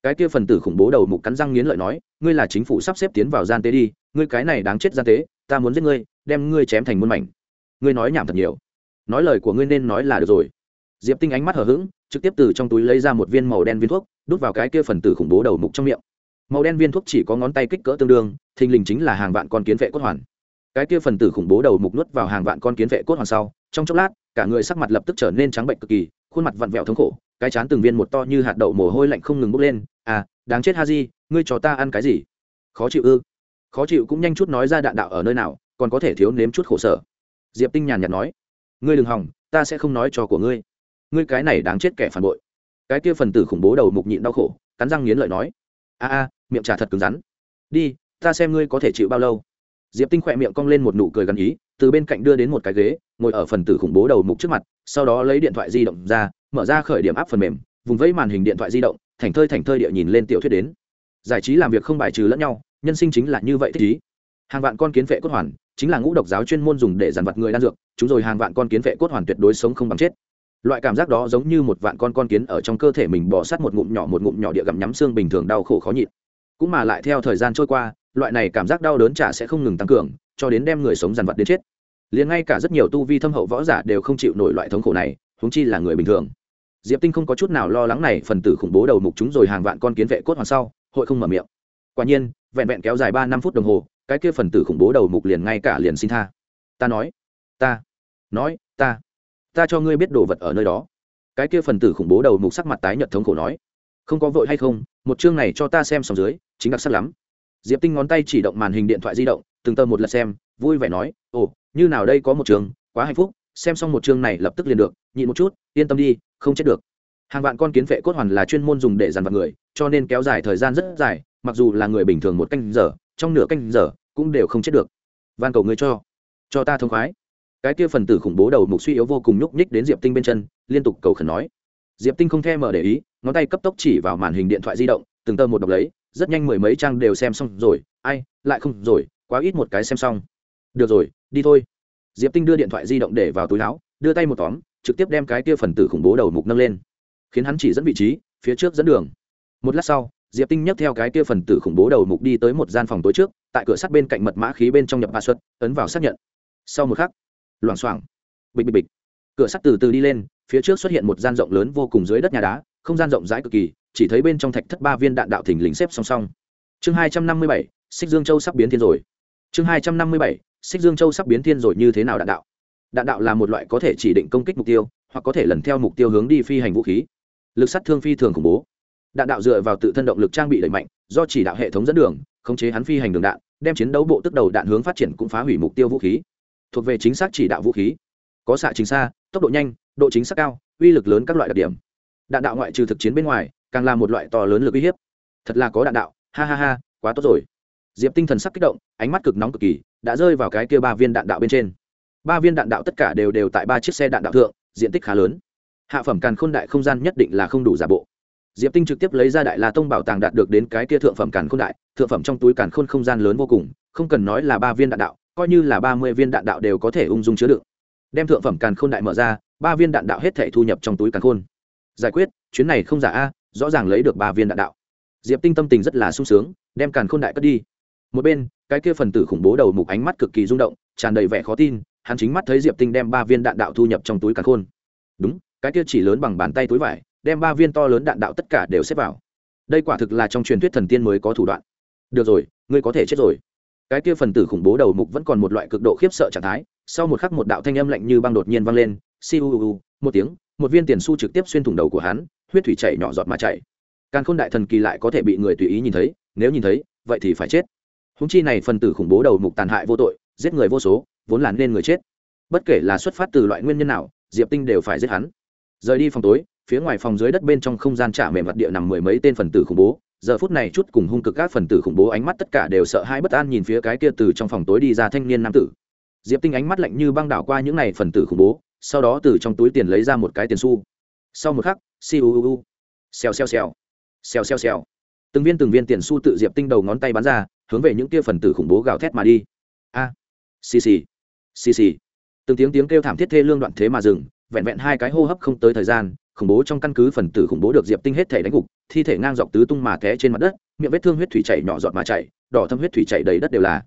Cái kia phần tử khủng bố đầu mục cắn răng nghiến lợi nói, ngươi là chính phủ sắp xếp tiến vào gian tế đi, ngươi cái này đáng chết gian tế, ta muốn giết ngươi, đem ngươi chém thành muôn mảnh ngươi nói nhảm thật nhiều. Nói lời của ngươi nên nói là được rồi. Diệp tinh ánh mắt hở h ữ g trực tiếp từ trong túi lấy ra một viên màu đen viên thuốc, đút vào cái kia phần tử khủng bố đầu mục trong miệng. Màu đen viên thuốc chỉ có ngón tay kích cỡ tương đương, thình lình chính là hàng vạn con kiến vệ cốt hoàn. Cái kia phần tử khủng bố đầu mục nuốt vào hàng vạn con kiến vệ cốt hoàn sau, trong chốc lát, cả người sắc mặt lập tức trở nên trắng bệnh cực kỳ, khuôn mặt vặn vẹo thống khổ, cái chán từng viên một to như hạt đậu mồ hôi lạnh không ngừng bốc lên. À đáng chết ha di ngươi cho ta ăn cái gì? Khó chịu ư? Khó chịu cũng nhanh chút nói ra đạn đạo ở nơi nào, còn có thể thiếu nếm chút khổ sở diệp tinh nhàn nhạt nói, ngươi đừng hòng ta sẽ không nói cho của ngươi. Ngươi cái này đáng chết kẻ phản bội. Cái kia phần tử khủng bố đầu mục nhịn đau khổ, cắn răng nghiến lợi nói, a a, miệng trà thật cứng rắn. Đi, ta xem ngươi có thể chịu bao lâu. Diệp tinh khỏe miệng cong lên một nụ cười gần ý, từ bên cạnh đưa đến một cái ghế, ngồi ở phần tử khủng bố đầu mục trước mặt, sau đó lấy điện thoại di động ra, mở ra khởi điểm áp phần mềm, vùng vẫy màn hình điện thoại di động, thành thơi thành thơi địa nhìn lên tiểu thuyết đến. Giải trí làm việc không bài trừ lẫn nhau, nhân sinh chính là như vậy thích ý. Hàng vạn con kiến vệ cốt hoàn chính là ngũ độc giáo chuyên môn dùng để dàn vật người đan dược, chúng rồi hàng vạn con kiến vệ cốt hoàn tuyệt đối sống không bằng chết. Loại cảm giác đó giống như một vạn con con kiến ở trong cơ thể mình bỏ sát một ngụm nhỏ một ngụm nhỏ địa gặm nhắm xương bình thường đau khổ khó nhịn. Cũng mà lại theo thời gian trôi qua, loại này cảm giác đau đớn trả sẽ không ngừng tăng cường, cho đến đem người sống dàn vật đến chết. Liền ngay cả rất nhiều tu vi thâm hậu võ giả đều không chịu nổi loại thống khổ này húng chi là người bình thường. Diệp tinh không có chút nào lo lắng này, phần tử khủng bố đầu mục chúng rồi hàng vạn con kiến vệ cốt hoàn sau, hội không mở miệng. Quả nhiên, vẹn vẹn kéo dài ba năm phút đồng hồ cái kia phần tử khủng bố đầu mục liền ngay cả liền xin tha. Ta nói ta nói, ta ta cho ngươi biết đồ vật ở nơi đó. Cái kia phần tử khủng bố đầu mục sắc mặt tái nhợt thống khổ nói, không có vội hay không, một chương này cho ta xem xong dưới, chính đặc sắc lắm. Diệp tinh ngón tay chỉ động màn hình điện thoại di động, từng tờ một lượt xem, vui vẻ nói, ồ, như nào đây có một trường quá hạnh phúc, xem xong một chương này lập tức liền được, nhịn một chút, yên tâm đi, không chết được. Hàng vạn con kiến vệ cốt hoàn là chuyên môn dùng để dàn vặt người, cho nên kéo dài thời gian rất dài, mặc dù là người bình thường một canh giờ, trong nửa canh giờ cũng đều không chết được. Van cầu ngươi cho cho ta thông khoái. Cái kia phần tử khủng bố đầu mục suy yếu vô cùng nhúc nhích đến diệp tinh bên chân, liên tục cầu khẩn nói. Diệp tinh không thèm mở để ý, ngón tay cấp tốc chỉ vào màn hình điện thoại di động, từng tờ một đọc lấy, rất nhanh mười mấy trang đều xem xong rồi. Ai, lại không rồi, quá ít một cái xem xong. Được rồi, đi thôi. Diệp tinh đưa điện thoại di động để vào túi áo, đưa tay một tóm, trực tiếp đem cái kia phần tử khủng bố đầu mục nâng lên. Khiến hắn chỉ dẫn vị trí, phía trước dẫn đường. Một lát sau, diệp tinh nhấc theo cái kia phần tử khủng bố đầu mục đi tới một gian phòng tối trước tại cửa sắt bên cạnh mật mã khí bên trong nhập ba xuất, ấn vào xác nhận. Sau một khắc, loảng xoảng, bịch bịch bịch. Cửa sắt từ từ đi lên, phía trước xuất hiện một gian rộng lớn vô cùng dưới đất nhà đá, không gian rộng rãi cực kỳ, chỉ thấy bên trong thạch thất ba viên đạn đạo thình lình xếp song song. Chương hai trăm năm mươi bảy, xích dương châu sắp biến thiên rồi. Chương hai trăm năm mươi bảy, xích dương châu sắp biến thiên rồi như thế nào đạn đạo? Đạn đạo là một loại có thể chỉ định công kích mục tiêu, hoặc có thể lần theo mục tiêu hướng đi phi hành vũ khí. Lực sát thương phi thường khủng bố. Đạn đạo dựa vào tự thân động lực trang bị đẩy mạnh, do chỉ đạo hệ thống dẫn đường khống chế hắn phi hành đường đạn, đem chiến đấu bộ tức đầu đạn hướng phát triển cũng phá hủy mục tiêu vũ khí. Thuộc về chính xác chỉ đạo vũ khí. Có xạ chính xa, tốc độ nhanh, độ chính xác cao, uy lực lớn các loại đặc điểm. Đạn đạo ngoại trừ thực chiến bên ngoài, càng là một loại to lớn lực uy hiếp. Thật là có đạn đạo, ha ha ha, quá tốt rồi. Diệp tinh thần sắc kích động, ánh mắt cực nóng cực kỳ, đã rơi vào cái kia ba viên đạn đạo bên trên. Ba viên đạn đạo tất cả đều đều tại ba chiếc xe đạn đạo thượng, diện tích khá lớn. Hạ phẩm càn khôn đại không gian nhất định là không đủ giả bộ diệp tinh trực tiếp lấy ra đại la tông bảo tàng đạt được đến cái kia thượng phẩm càn khôn đại, thượng phẩm trong túi càn khôn không gian lớn vô cùng, không cần nói là ba viên đạn đạo, coi như là ba mươi viên đạn đạo đều có thể ung dung chứa đựng. Đem thượng phẩm càn khôn đại mở ra, ba viên đạn đạo hết thể thu nhập trong túi càn khôn. Giải quyết, chuyến này không giả a, rõ ràng lấy được ba viên đạn đạo. Diệp tinh tâm tình rất là sung sướng, đem càn khôn đại cất đi. Một bên, cái kia phần tử khủng bố đầu mục ánh mắt cực kỳ rung động, tràn đầy vẻ khó tin, hắn chính mắt thấy diệp tinh đem ba viên đạn đạo thu nhập trong túi càn khôn. Đúng, cái kia chỉ lớn bằng bàn tay túi vải đem ba viên to lớn đạn đạo tất cả đều xếp vào. Đây quả thực là trong truyền thuyết thần tiên mới có thủ đoạn. Được rồi, ngươi có thể chết rồi. Cái kia phần tử khủng bố đầu mục vẫn còn một loại cực độ khiếp sợ trạng thái, sau một khắc một đạo thanh âm lạnh như băng đột nhiên vang lên siu một tiếng, một viên tiền su trực tiếp xuyên thủng đầu của hắn, huyết thủy chảy nhỏ giọt mà chảy. Càng khôn đại thần kỳ lại có thể bị người tùy ý nhìn thấy, nếu nhìn thấy, vậy thì phải chết. Húng chi này phần tử khủng bố đầu mục tàn hại vô tội, giết người vô số, vốn là nên người chết. Bất kể là xuất phát từ loại nguyên nhân nào, diệp tinh đều phải giết hắn. Rời đi phòng tối phía ngoài phòng dưới đất bên trong không gian trả mềm mặt địa nằm mười mấy tên phần tử khủng bố. Giờ phút này chút cùng hung cực các phần tử khủng bố ánh mắt tất cả đều sợ hãi bất an nhìn phía cái kia từ trong phòng tối đi ra thanh niên nam tử. Diệp tinh ánh mắt lạnh như băng đảo qua những n à y phần tử khủng bố, sau đó từ trong túi tiền lấy ra một cái tiền xu. Sau một khắc siu xèo xèo xèo. Xèo xèo xèo. Từng viên từng viên tiền xu tự diệp tinh đầu ngón tay bắn ra, hướng về những kia phần tử khủng bố gào thét mà đi. A. Xì xì. Xì xì. Từng tiếng tiếng kêu thảm thiết thê lương đoạn thế mà dừng, vẹn vẹn hai cái hô hấp không tới thời gian khủng bố trong căn cứ phần tử khủng bố được diệp tinh hết thể đánh gục, thi thể ngang dọc tứ tung mà té trên mặt đất, miệng vết thương huyết thủy chảy nhỏ giọt mà chảy, đỏ thâm huyết thủy chảy đầy đất đều là.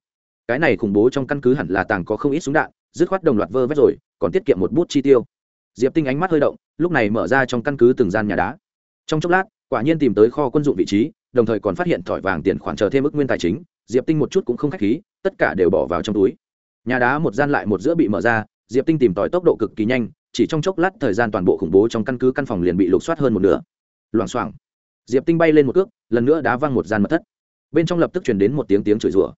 Cái này khủng bố trong căn cứ hẳn là tàng có không ít súng đạn, dứt khoát đồng loạt vơ vét rồi, còn tiết kiệm một bút chi tiêu. Diệp tinh ánh mắt hơi động, lúc này mở ra trong căn cứ từng gian nhà đá. Trong chốc lát, quả nhiên tìm tới kho quân dụng vị trí, đồng thời còn phát hiện thỏi vàng tiền khoản chờ thêm mức nguyên tài chính, diệp tinh một chút cũng không khách khí, tất cả đều bỏ vào trong túi. Nhà đá một gian lại một giữa bị mở ra, diệp tinh tìm tòi tốc độ cực kỳ nhanh chỉ trong chốc lát thời gian toàn bộ khủng bố trong căn cứ căn phòng liền bị lục soát hơn một nửa. Loảng xoảng. Diệp tinh bay lên một cước, lần nữa đá văng một gian mật thất. Bên trong lập tức truyền đến một tiếng tiếng chửi rủa.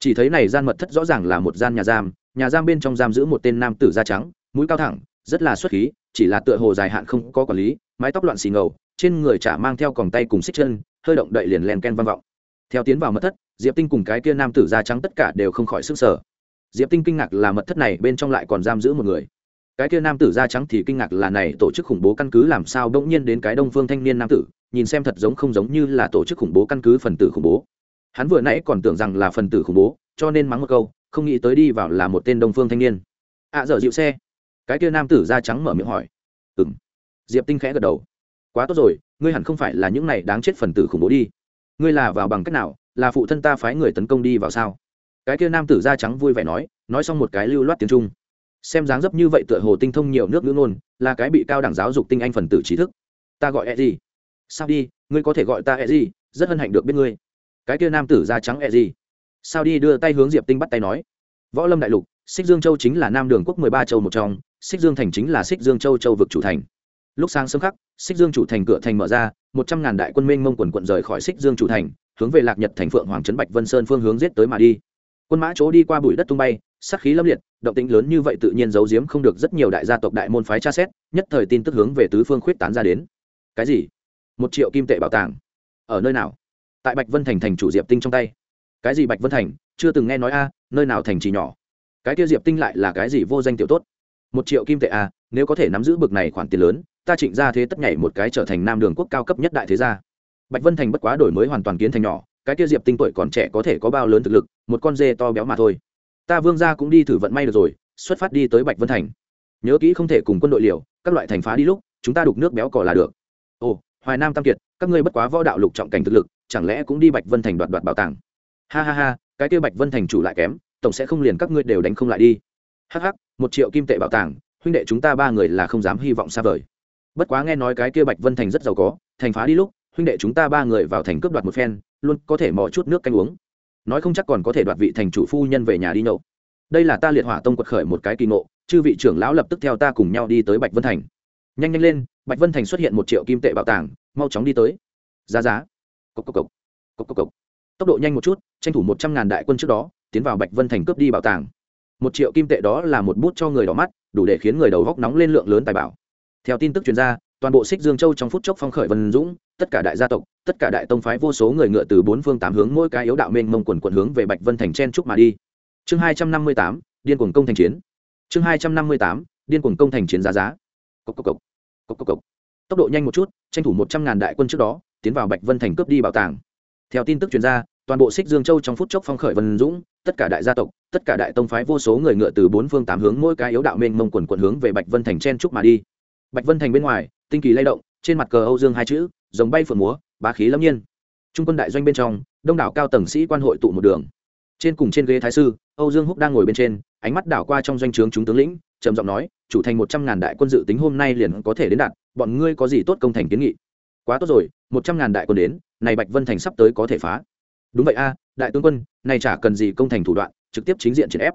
Chỉ thấy này gian mật thất rõ ràng là một gian nhà giam nhà giam bên trong giam giữ một tên nam tử da trắng, mũi cao thẳng, rất là xuất khí, chỉ là tựa hồ dài hạn không có quản lý, mái tóc loạn xì ngầu, trên người chả mang theo còng tay cùng xích chân, hơi động đậy liền len ken vang vọng. Theo tiến vào mật thất, diệp tinh cùng cái kia nam tử da trắng tất cả đều không khỏi sức sở diệp tinh kinh ngạc là mật thất này bên trong lại còn giam giữ một người cái kia nam tử da trắng thì kinh ngạc là này tổ chức khủng bố căn cứ làm sao bỗng nhiên đến cái đông phương thanh niên nam tử nhìn xem thật giống không giống như là tổ chức khủng bố căn cứ phần tử khủng bố. Hắn vừa nãy còn tưởng rằng là phần tử khủng bố cho nên mắng một câu không nghĩ tới đi vào là một tên đông phương thanh niên. Ạ à, dở dịu xe. Cái kia nam tử da trắng mở miệng hỏi. Ừ m diệp tinh khẽ gật đầu. Quá tốt rồi ngươi hẳn không phải là những này đáng chết phần tử khủng bố đi. Ngươi là vào bằng cách nào là phụ thân ta phái người tấn công đi vào sao? Cái kia nam tử da trắng vui vẻ nói nói xong một cái lưu loát tiếng trung xem dáng dấp như vậy tựa hồ tinh thông nhiều nước ngữ ngôn, là cái bị cao đẳng giáo dục tinh anh phần tử trí thức. Ta gọi e gì sao đi, ngươi có thể gọi ta e gì rất hân hạnh được biết ngươi. Cái kia nam tử da trắng e gì sao đi đưa tay hướng diệp tinh bắt tay nói. Võ lâm đại lục, xích dương châu chính là nam đường quốc mười ba châu một trong, xích dương thành chính là xích dương châu châu vực chủ thành. Lúc sáng sớm khắc, xích dương chủ thành cửa thành mở ra, một trăm ngàn đại quân minh mông quần quận rời khỏi xích dương chủ thành, hướng về lạc nhật thành phượng hoàng trấn bạch vân sơn phương hướng giết tới mà đi. Quân mã chỗ đi qua bụi đất tung bay sát khí lâm liệt, động tĩnh lớn như vậy tự nhiên giấu giếm không được rất nhiều đại gia tộc đại môn phái tra xét, nhất thời tin tức hướng về tứ phương khuyết tán ra đến. Cái gì? Một triệu kim tệ bảo tàng. Ở nơi nào? Tại bạch vân thành thành chủ diệp tinh trong tay. Cái gì bạch vân thành? Chưa từng nghe nói a, nơi nào thành trì nhỏ? Cái kia diệp tinh lại là cái gì vô danh tiểu tốt? Một triệu kim tệ a, nếu có thể nắm giữ bực này khoản tiền lớn, ta trịnh ra thế tất nhảy một cái trở thành nam đường quốc cao cấp nhất đại thế gia. Bạch vân thành bất quá đổi mới hoàn toàn kiến thành nhỏ, cái kia diệp tinh tuổi còn trẻ có thể có bao lớn thực lực, một con dê to béo mà thôi ta vương gia cũng đi thử vận may được rồi, xuất phát đi tới bạch vân thành. Nhớ kỹ không thể cùng quân đội liều, các loại thành phá đi lúc, chúng ta đục nước béo cỏ là được. Ồ, hoài nam tam kiệt, các ngươi bất quá võ đạo lục trọng cảnh thực lực, chẳng lẽ cũng đi bạch vân thành đoạt đoạt bảo tàng? Ha ha ha, cái kia bạch vân thành chủ lại kém, tổng sẽ không liền các ngươi đều đánh không lại đi. Hh một triệu kim tệ bảo tàng, huynh đệ chúng ta ba người là không dám hy vọng xa vời. Bất quá nghe nói cái kia bạch vân thành rất giàu có, thành phá đi lúc, huynh đệ chúng ta ba người vào thành cướp đoạt một phen, luôn có thể mò chút nước canh uống nói không chắc còn có thể đoạt vị thành chủ phu nhân về nhà đi nhậu. Đây là ta liệt hỏa tông quật khởi một cái kỳ ngộ, chư vị trưởng lão lập tức theo ta cùng nhau đi tới bạch vân thành. Nhanh nhanh lên, bạch vân thành xuất hiện một triệu kim tệ bảo tàng, mau chóng đi tới. Giá giá. Cốc cốc cốc. Cốc cốc cốc. tốc độ nhanh một chút, tranh thủ một trăm ngàn đại quân trước đó, tiến vào bạch vân thành cướp đi bảo tàng. Một triệu kim tệ đó là một bút cho người đỏ mắt, đủ để khiến người đầu góc nóng lên lượng lớn tài bảo. Theo tin tức chuyên gia toàn bộ xích dương châu trong phút chốc phong khởi vân dũng, tất cả đại gia tộc, tất cả đại tông phái vô số người ngựa từ bốn phương tám hướng mỗi cái yếu đạo mênh mông quần quần hướng về bạch vân thành chen trúc mà đi. Chương hai trăm năm mươi tám, điên cuồng công thành chiến. Chương hai trăm năm mươi tám, điên cuồng công thành chiến giá giá. Cốc cốc cốc. Cốc cốc cốc. tốc độ nhanh một chút, tranh thủ một trăm ngàn đại quân trước đó, tiến vào bạch vân thành cướp đi bảo tàng. Theo tin tức chuyên gia toàn bộ xích dương châu trong phút chốc phong khởi vân dũng, tất cả đại gia tộc, tất cả đại tông phái vô số người ngựa từ bốn phương tám hướng mỗi cái yếu đạo mênh mông quần quần hướng về bạch vân thành chen trúc mà đi. Bạch vân thành bên ngoài tinh kỳ lay động, trên mặt cờ âu dương hai chữ giống bay phượng múa, bá khí lâm nhiên. Trung quân đại doanh bên trong, đông đảo cao tầng sĩ quan hội tụ một đường. Trên cùng trên ghế thái sư, âu dương húc đang ngồi bên trên, ánh mắt đảo qua trong doanh trướng chúng tướng lĩnh, trầm giọng nói, chủ thành một trăm ngàn đại quân dự tính hôm nay liền có thể đến đạt, bọn ngươi có gì tốt công thành kiến nghị? Quá tốt rồi, một trăm ngàn đại quân đến, này bạch vân thành sắp tới có thể phá. Đúng vậy a, đại tướng quân, này chả cần gì công thành thủ đoạn, trực tiếp chính diện triển ép.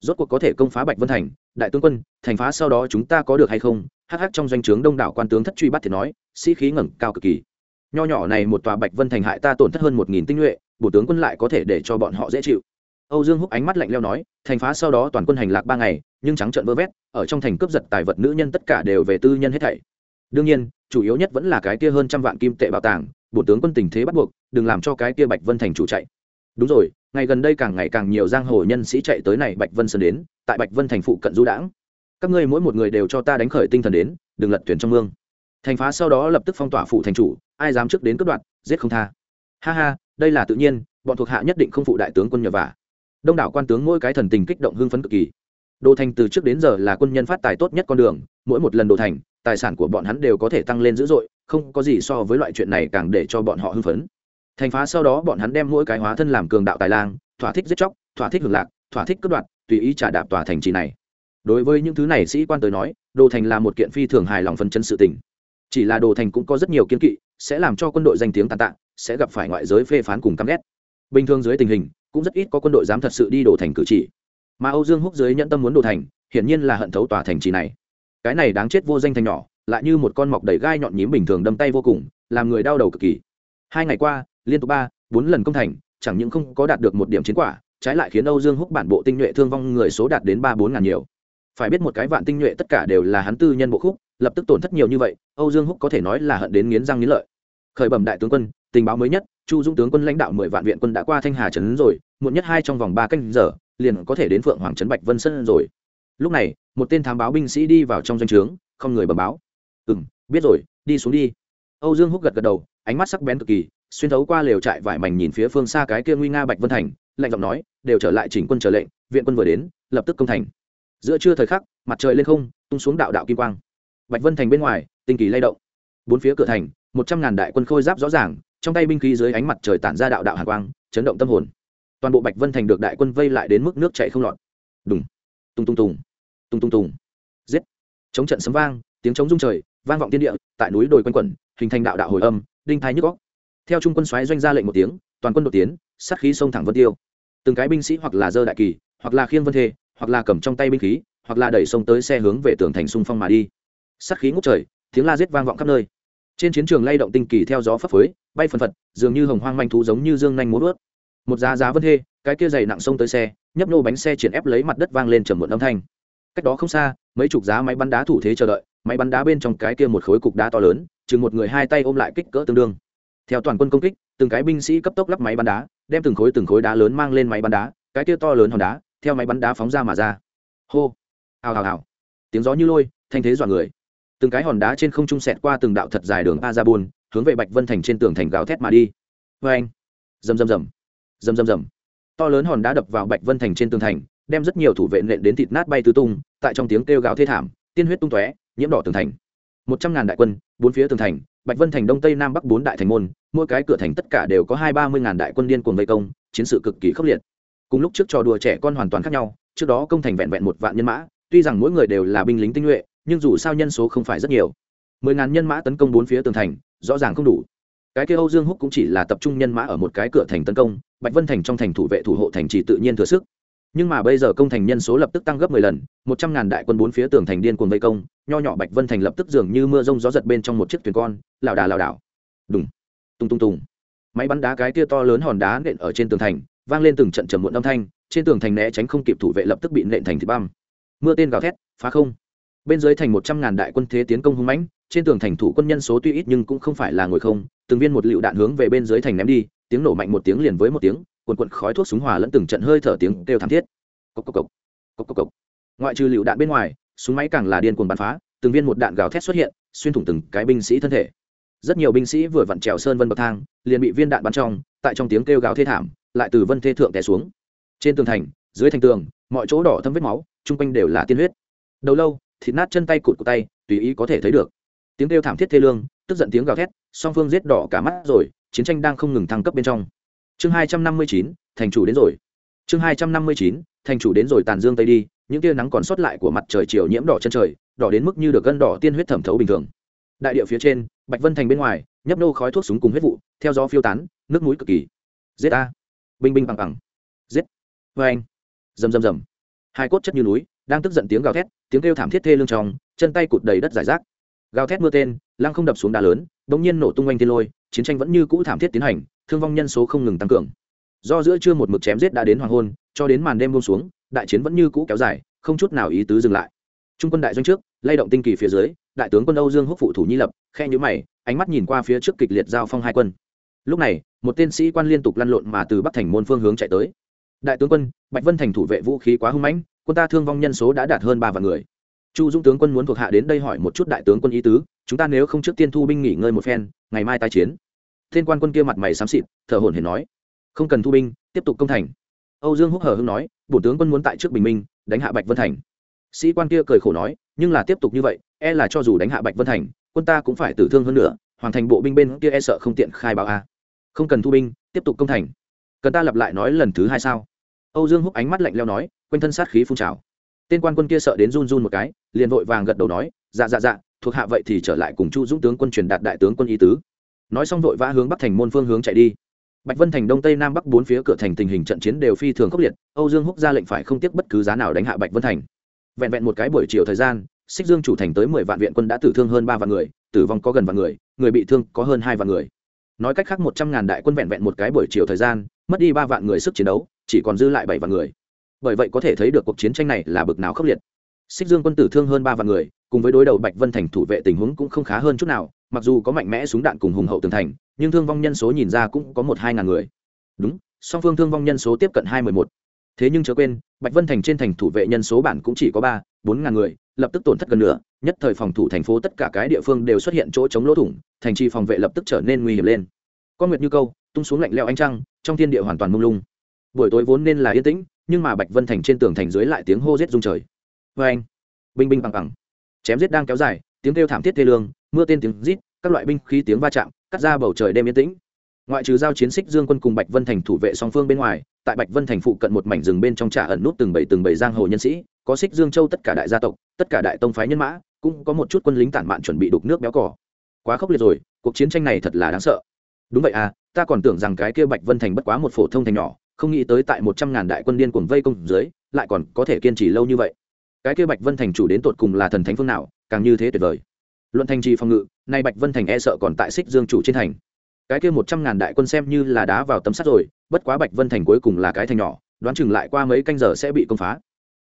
Rốt cuộc có thể công phá bạch vân thành đại tướng quân, thành phá sau đó chúng ta có được hay không? Hắc hắc trong doanh trướng đông đảo quan tướng thất truy bắt thì nói, sĩ khí ngẩng cao cực kỳ. Nho nhỏ này một tòa bạch vân thành hại ta tổn thất hơn một nghìn tinh nhuệ bổ tướng quân lại có thể để cho bọn họ dễ chịu. Âu dương húc ánh mắt lạnh leo nói, thành phá sau đó toàn quân hành lạc ba ngày, nhưng trắng trợn vơ vét, ở trong thành cướp giật tài vật nữ nhân tất cả đều về tư nhân hết thảy. Đương nhiên, chủ yếu nhất vẫn là cái kia hơn trăm vạn kim tệ bảo tàng bổ tướng quân tình thế bắt buộc, đừng làm cho cái kia bạch vân thành chủ chạy. Đúng rồi ngày gần đây càng ngày càng nhiều giang hồ nhân sĩ chạy tới này bạch vân sơn đến, tại bạch vân thành phụ cận du đãng. Các ngươi mỗi một người đều cho ta đánh khởi tinh thần đến, đừng lật thuyền trong mương. Thành phá sau đó lập tức phong tỏa phụ thành chủ, ai dám trước đến cướp đoạt, giết không tha. Ha ha, đây là tự nhiên, bọn thuộc hạ nhất định không phụ đại tướng quân nhờ vả. Đông đảo quan tướng mỗi cái thần tình kích động hưng phấn cực kỳ. Đồ thành từ trước đến giờ là quân nhân phát tài tốt nhất con đường, mỗi một lần đồ thành, tài sản của bọn hắn đều có thể tăng lên dữ dội, không có gì so với loại chuyện này càng để cho bọn họ hưng phấn thành phá sau đó bọn hắn đem mỗi cái hóa thân làm cường đạo tài lang, thỏa thích giết chóc, thỏa thích hưởng lạc, thỏa thích cướp đoạt, tùy ý trả đạp tòa thành trì này. Đối với những thứ này sĩ quan tới nói, đồ thành là một kiện phi thường hài lòng phân chân sự tình. Chỉ là đồ thành cũng có rất nhiều kiên kỵ, sẽ làm cho quân đội danh tiếng tàn tạ, sẽ gặp phải ngoại giới phê phán cùng căm ghét. Bình thường dưới tình hình, cũng rất ít có quân đội dám thật sự đi đồ thành cử chỉ. Mà âu dương húc dưới nhẫn tâm muốn đồ thành, hiển nhiên là hận thấu tòa thành trì này. Cái này đáng chết vô danh thành nhỏ, lại như một con mọc đầy gai nhọn nhím bình thường đâm tay vô cùng, làm người đau đầu cực kỳ. Hai ngày qua liên tục ba, bốn lần công thành, chẳng những không có đạt được một điểm chiến quả, trái lại khiến âu dương húc bản bộ tinh nhuệ thương vong người số đạt đến ba, bốn ngàn nhiều. Phải biết một cái vạn tinh nhuệ tất cả đều là hắn tư nhân bộ khúc, lập tức tổn thất nhiều như vậy, âu dương húc có thể nói là hận đến nghiến răng nghiến lợi. Khởi bẩm đại tướng quân, tình báo mới nhất, chu dũng tướng quân lãnh đạo mười vạn viện quân đã qua thanh hà trấn rồi, muộn nhất hai trong vòng ba canh giờ, liền có thể đến phượng hoàng trấn bạch vân sơn rồi. Lúc này, một tên thám báo binh sĩ đi vào trong doanh trướng, không người bẩm báo. Ừ m biết rồi, đi xuống đi. Âu dương húc gật gật đầu, ánh mắt sắc bén cực kỳ xuyên thấu qua lều trại vải mảnh nhìn phía phương xa cái kia nguy nga bạch vân thành, lạnh giọng nói, đều trở lại chỉnh quân chờ lệnh, viện quân vừa đến, lập tức công thành. Giữa trưa thời khắc, mặt trời lên không, tung xuống đạo đạo kim quang. Bạch vân thành bên ngoài, tinh kỳ lay động. Bốn phía cửa thành, một trăm ngàn đại quân khôi giáp rõ ràng, trong tay binh khí dưới ánh mặt trời tản ra đạo đạo hàn quang, chấn động tâm hồn. Toàn bộ bạch vân thành được đại quân vây lại đến mức nước chảy không lọt. Đúng tung tung tùng tung tung tùng giết. Chống trận sấm vang, tiếng chống rung trời, vang vọng tiên địa, tại núi đồi quanh quẩn, hình thành đạo đạo hồi âm, đinh thái nhức góc theo trung quân xoáy doanh ra lệnh một tiếng, toàn quân đột tiến, sát khí xông thẳng vân tiêu. Từng cái binh sĩ hoặc là dơ đại kỳ, hoặc là khiêng vân thê, hoặc là cầm trong tay binh khí, hoặc là đẩy sông tới xe hướng về tường thành xung phong mà đi. Sát khí ngút trời, tiếng la giết vang vọng khắp nơi. Trên chiến trường lay động tinh kỳ theo gió phấp phới, bay phần phật, dường như hồng hoang manh thú giống như dương nhanh múa vớt. Một giá giá vân thê, cái kia dày nặng sông tới xe, nhấp nô bánh xe triển ép lấy mặt đất vang lên trầm muộn âm thanh. Cách đó không xa, mấy chục giá máy bắn đá thủ thế chờ đợi, máy bắn đá bên trong cái kia một khối cục đá to lớn, chừng một người hai tay ôm lại kích cỡ tương đương theo toàn quân công kích từng cái binh sĩ cấp tốc lắp máy bắn đá đem từng khối từng khối đá lớn mang lên máy bắn đá cái kia to lớn hòn đá theo máy bắn đá phóng ra mà ra. Hô! Hào hào hào! Tiếng gió như lôi thanh thế dọa người. Từng cái hòn đá trên không trung sẹt qua từng đạo thật dài đường a ra bùn, hướng về bạch vân thành trên tường thành gào thét mà đi. Vê anh rầm rầm rầm! Rầm rầm rầm! To lớn hòn đá đập vào bạch vân thành trên tường thành đem rất nhiều thủ vệ nện đến thịt nát bay tứ tung tại trong tiếng kêu gào thê thảm tiên huyết tung tóe nhiễm đỏ tường thành. Một trăm ngàn đại quân bốn phía tường thành bạch vân thành đông tây nam bắc bốn đại thành môn, mỗi cái cửa thành tất cả đều có hai ba mươi ngàn đại quân điên cuồng vây công, chiến sự cực kỳ khốc liệt. Cùng lúc trước trò đùa trẻ con hoàn toàn khác nhau, trước đó công thành vẹn vẹn một vạn nhân mã, tuy rằng mỗi người đều là binh lính tinh nhuệ, nhưng dù sao nhân số không phải rất nhiều. Mười ngàn nhân mã tấn công bốn phía tường thành, rõ ràng không đủ. Cái kia âu dương húc cũng chỉ là tập trung nhân mã ở một cái cửa thành tấn công, bạch vân thành trong thành thủ vệ thủ hộ thành trì tự nhiên thừa sức. Nhưng mà bây giờ công thành nhân số lập tức tăng gấp mười lần, một trăm ngàn đại quân bốn phía tường thành điên cuồng vây công nho nhỏ bạch vân thành lập tức dường như mưa rông gió giật bên trong một chiếc thuyền con, lảo đà lảo đảo đùng, tung tung tung máy bắn đá cái tia to lớn hòn đá nện ở trên tường thành, vang lên từng trận trầm muộn âm thanh, trên tường thành né tránh không kịp thủ vệ lập tức bị nện thành thịt băm mưa tên gào thét, phá không bên dưới thành một trăm ngàn đại quân thế tiến công hung mãnh, trên tường thành thủ quân nhân số tuy ít nhưng cũng không phải là ngồi không, từng viên một lựu đạn hướng về bên dưới thành ném đi, tiếng nổ mạnh một tiếng liền với một tiếng quần quận khói thuốc súng hòa lẫn từng trận hơi thở tiếng kêu thảm thiết cốc cốc cốc. Cốc cốc cốc. ngoại trừ lựu đạn bên ngoài súng máy càng là điên cuồng bắn phá, từng viên một đạn gào thét xuất hiện, xuyên thủng từng cái binh sĩ thân thể. Rất nhiều binh sĩ vừa vặn trèo sơn vân bậc thang, liền bị viên đạn bắn trong, tại trong tiếng kêu gào thê thảm, lại từ vân thê thượng té xuống. Trên tường thành, dưới thành tường, mọi chỗ đỏ thâm vết máu, chung quanh đều là tiên huyết. Đầu lâu, thịt nát chân tay cụt của tay, tùy ý có thể thấy được. Tiếng kêu thảm thiết thê lương, tức giận tiếng gào thét, song phương giết đỏ cả mắt rồi, chiến tranh đang không ngừng thăng cấp bên trong. Chương hai trăm năm mươi chín, thành chủ đến rồi chương hai trăm năm mươi chín, thành chủ đến rồi tàn dương tây đi, những tia nắng còn sót lại của mặt trời chiều nhiễm đỏ chân trời, đỏ đến mức như được gân đỏ tiên huyết thẩm thấu bình thường. Đại địa phía trên, bạch vân thành bên ngoài, nhấp nô khói thuốc súng cùng huyết vụ, theo gió phiêu tán, nước mũi cực kỳ. Giết a. Binh binh bằng bằng. Giết. Vê anh. Rầm rầm rầm. Hai cốt chất như núi, đang tức giận tiếng gào thét, tiếng kêu thảm thiết thê lương trong, chân tay cụt đầy đất giải rác. Gào thét mưa tên, lăng không đập xuống đá lớn bỗng nhiên nổ tung oanh thiên lôi, chiến tranh vẫn như cũ thảm thiết tiến hành, thương vong nhân số không ngừng tăng cường do giữa trưa một mực chém giết đã đến hoàng hôn, cho đến màn đêm buông xuống, đại chiến vẫn như cũ kéo dài, không chút nào ý tứ dừng lại. Trung quân đại doanh trước, lay động tinh kỳ phía dưới, đại tướng quân âu dương húc phụ thủ nhi lập, khe nhữ mày, ánh mắt nhìn qua phía trước kịch liệt giao phong hai quân. Lúc này, một tên sĩ quan liên tục lăn lộn mà từ bắc thành môn phương hướng chạy tới. Đại tướng quân, bạch vân thành thủ vệ vũ khí quá hung mãnh, quân ta thương vong nhân số đã đạt hơn ba vạn người. Chu dũng tướng quân muốn thuộc hạ đến đây hỏi một chút đại tướng quân ý tứ, chúng ta nếu không trước tiên thu binh nghỉ ngơi một phen, ngày mai tai chiến. Thiên quan quân kia mặt mày xám xịt, thở hổn hển nói không cần thu binh, tiếp tục công thành. Âu dương húc hờ hưng nói, bổ tướng quân muốn tại trước bình minh, đánh hạ bạch vân thành. Sĩ quan kia cười khổ nói, nhưng là tiếp tục như vậy e là cho dù đánh hạ bạch vân thành, quân ta cũng phải tử thương hơn nữa, hoàn thành bộ binh bên kia e sợ không tiện khai báo a. Không cần thu binh, tiếp tục công thành. Cần ta lặp lại nói lần thứ hai sao? Âu dương húc ánh mắt lạnh leo nói, quanh thân sát khí phun trào. Tên quan quân kia sợ đến run run một cái, liền vội vàng gật đầu nói dạ dạ dạ thuộc hạ vậy thì trở lại cùng chu dũng tướng quân truyền đạt đại tướng quân ý tứ. Nói xong vội vã hướng bắc thành môn phương hướng chạy đi bạch vân thành đông tây nam bắc bốn phía cửa thành tình hình trận chiến đều phi thường khốc liệt, âu dương húc ra lệnh phải không tiếc bất cứ giá nào đánh hạ bạch vân thành. Vẹn vẹn một cái buổi chiều thời gian, xích dương chủ thành tới mười vạn viện quân đã tử thương hơn ba vạn người, tử vong có gần vạn người người bị thương có hơn hai vạn người. Nói cách khác một trăm ngàn đại quân vẹn vẹn một cái buổi chiều thời gian, mất đi ba vạn người sức chiến đấu, chỉ còn dư lại bảy vạn người. Bởi vậy có thể thấy được cuộc chiến tranh này là bực nào khốc liệt. Xích dương quân tử thương hơn ba vạn người, cùng với đối đầu bạch vân thành thủ vệ tình huống cũng không khá hơn chút nào mặc dù có mạnh mẽ súng đạn cùng hùng hậu tường thành, nhưng thương vong nhân số nhìn ra cũng có một hai ngàn người. Đúng, song phương thương vong nhân số tiếp cận hai mười một. Thế nhưng chớ quên, bạch vân thành trên thành thủ vệ nhân số bản cũng chỉ có ba, bốn ngàn người, lập tức tổn thất gần nửa, nhất thời phòng thủ thành phố tất cả cái địa phương đều xuất hiện chỗ chống lỗ thủng, thành trì phòng vệ lập tức trở nên nguy hiểm lên. Con nguyệt như câu, tung xuống lạnh leo ánh trăng, trong thiên địa hoàn toàn mông lung. Buổi tối vốn nên là yên tĩnh, nhưng mà bạch vân thành trên tường thành dưới lại tiếng hô rết rung trời. Vê anh binh binh bằng bằng chém giết đang kéo dài, tiếng kêu thảm thiết thê lương mưa tên tiếng rít, các loại binh khí tiếng va chạm, cắt ra bầu trời đêm yên tĩnh. Ngoại trừ giao chiến xích dương quân cùng bạch vân thành thủ vệ song phương bên ngoài, tại bạch vân thành phụ cận một mảnh rừng bên trong trà ẩn nút từng bảy từng bảy giang hồ nhân sĩ, có xích dương châu tất cả đại gia tộc, tất cả đại tông phái nhân mã, cũng có một chút quân lính tản mạn chuẩn bị đục nước béo cỏ quá khốc liệt rồi, cuộc chiến tranh này thật là đáng sợ. Đúng vậy à ta còn tưởng rằng cái kia bạch vân thành bất quá một phổ thông thành nhỏ, không nghĩ tới tại một trăm ngàn đại quân điên cuồng vây công dưới, lại còn có thể kiên trì lâu như vậy. Cái kia bạch vân thành chủ đến tột cùng là thần thánh phương nào, càng như thế tuyệt vời luận thành trì phòng ngự, nay bạch vân thành e sợ còn tại xích dương chủ trên thành. Cái kia một trăm ngàn đại quân xem như là đá vào tấm sắt rồi, bất quá bạch vân thành cuối cùng là cái thành nhỏ, đoán chừng lại qua mấy canh giờ sẽ bị công phá.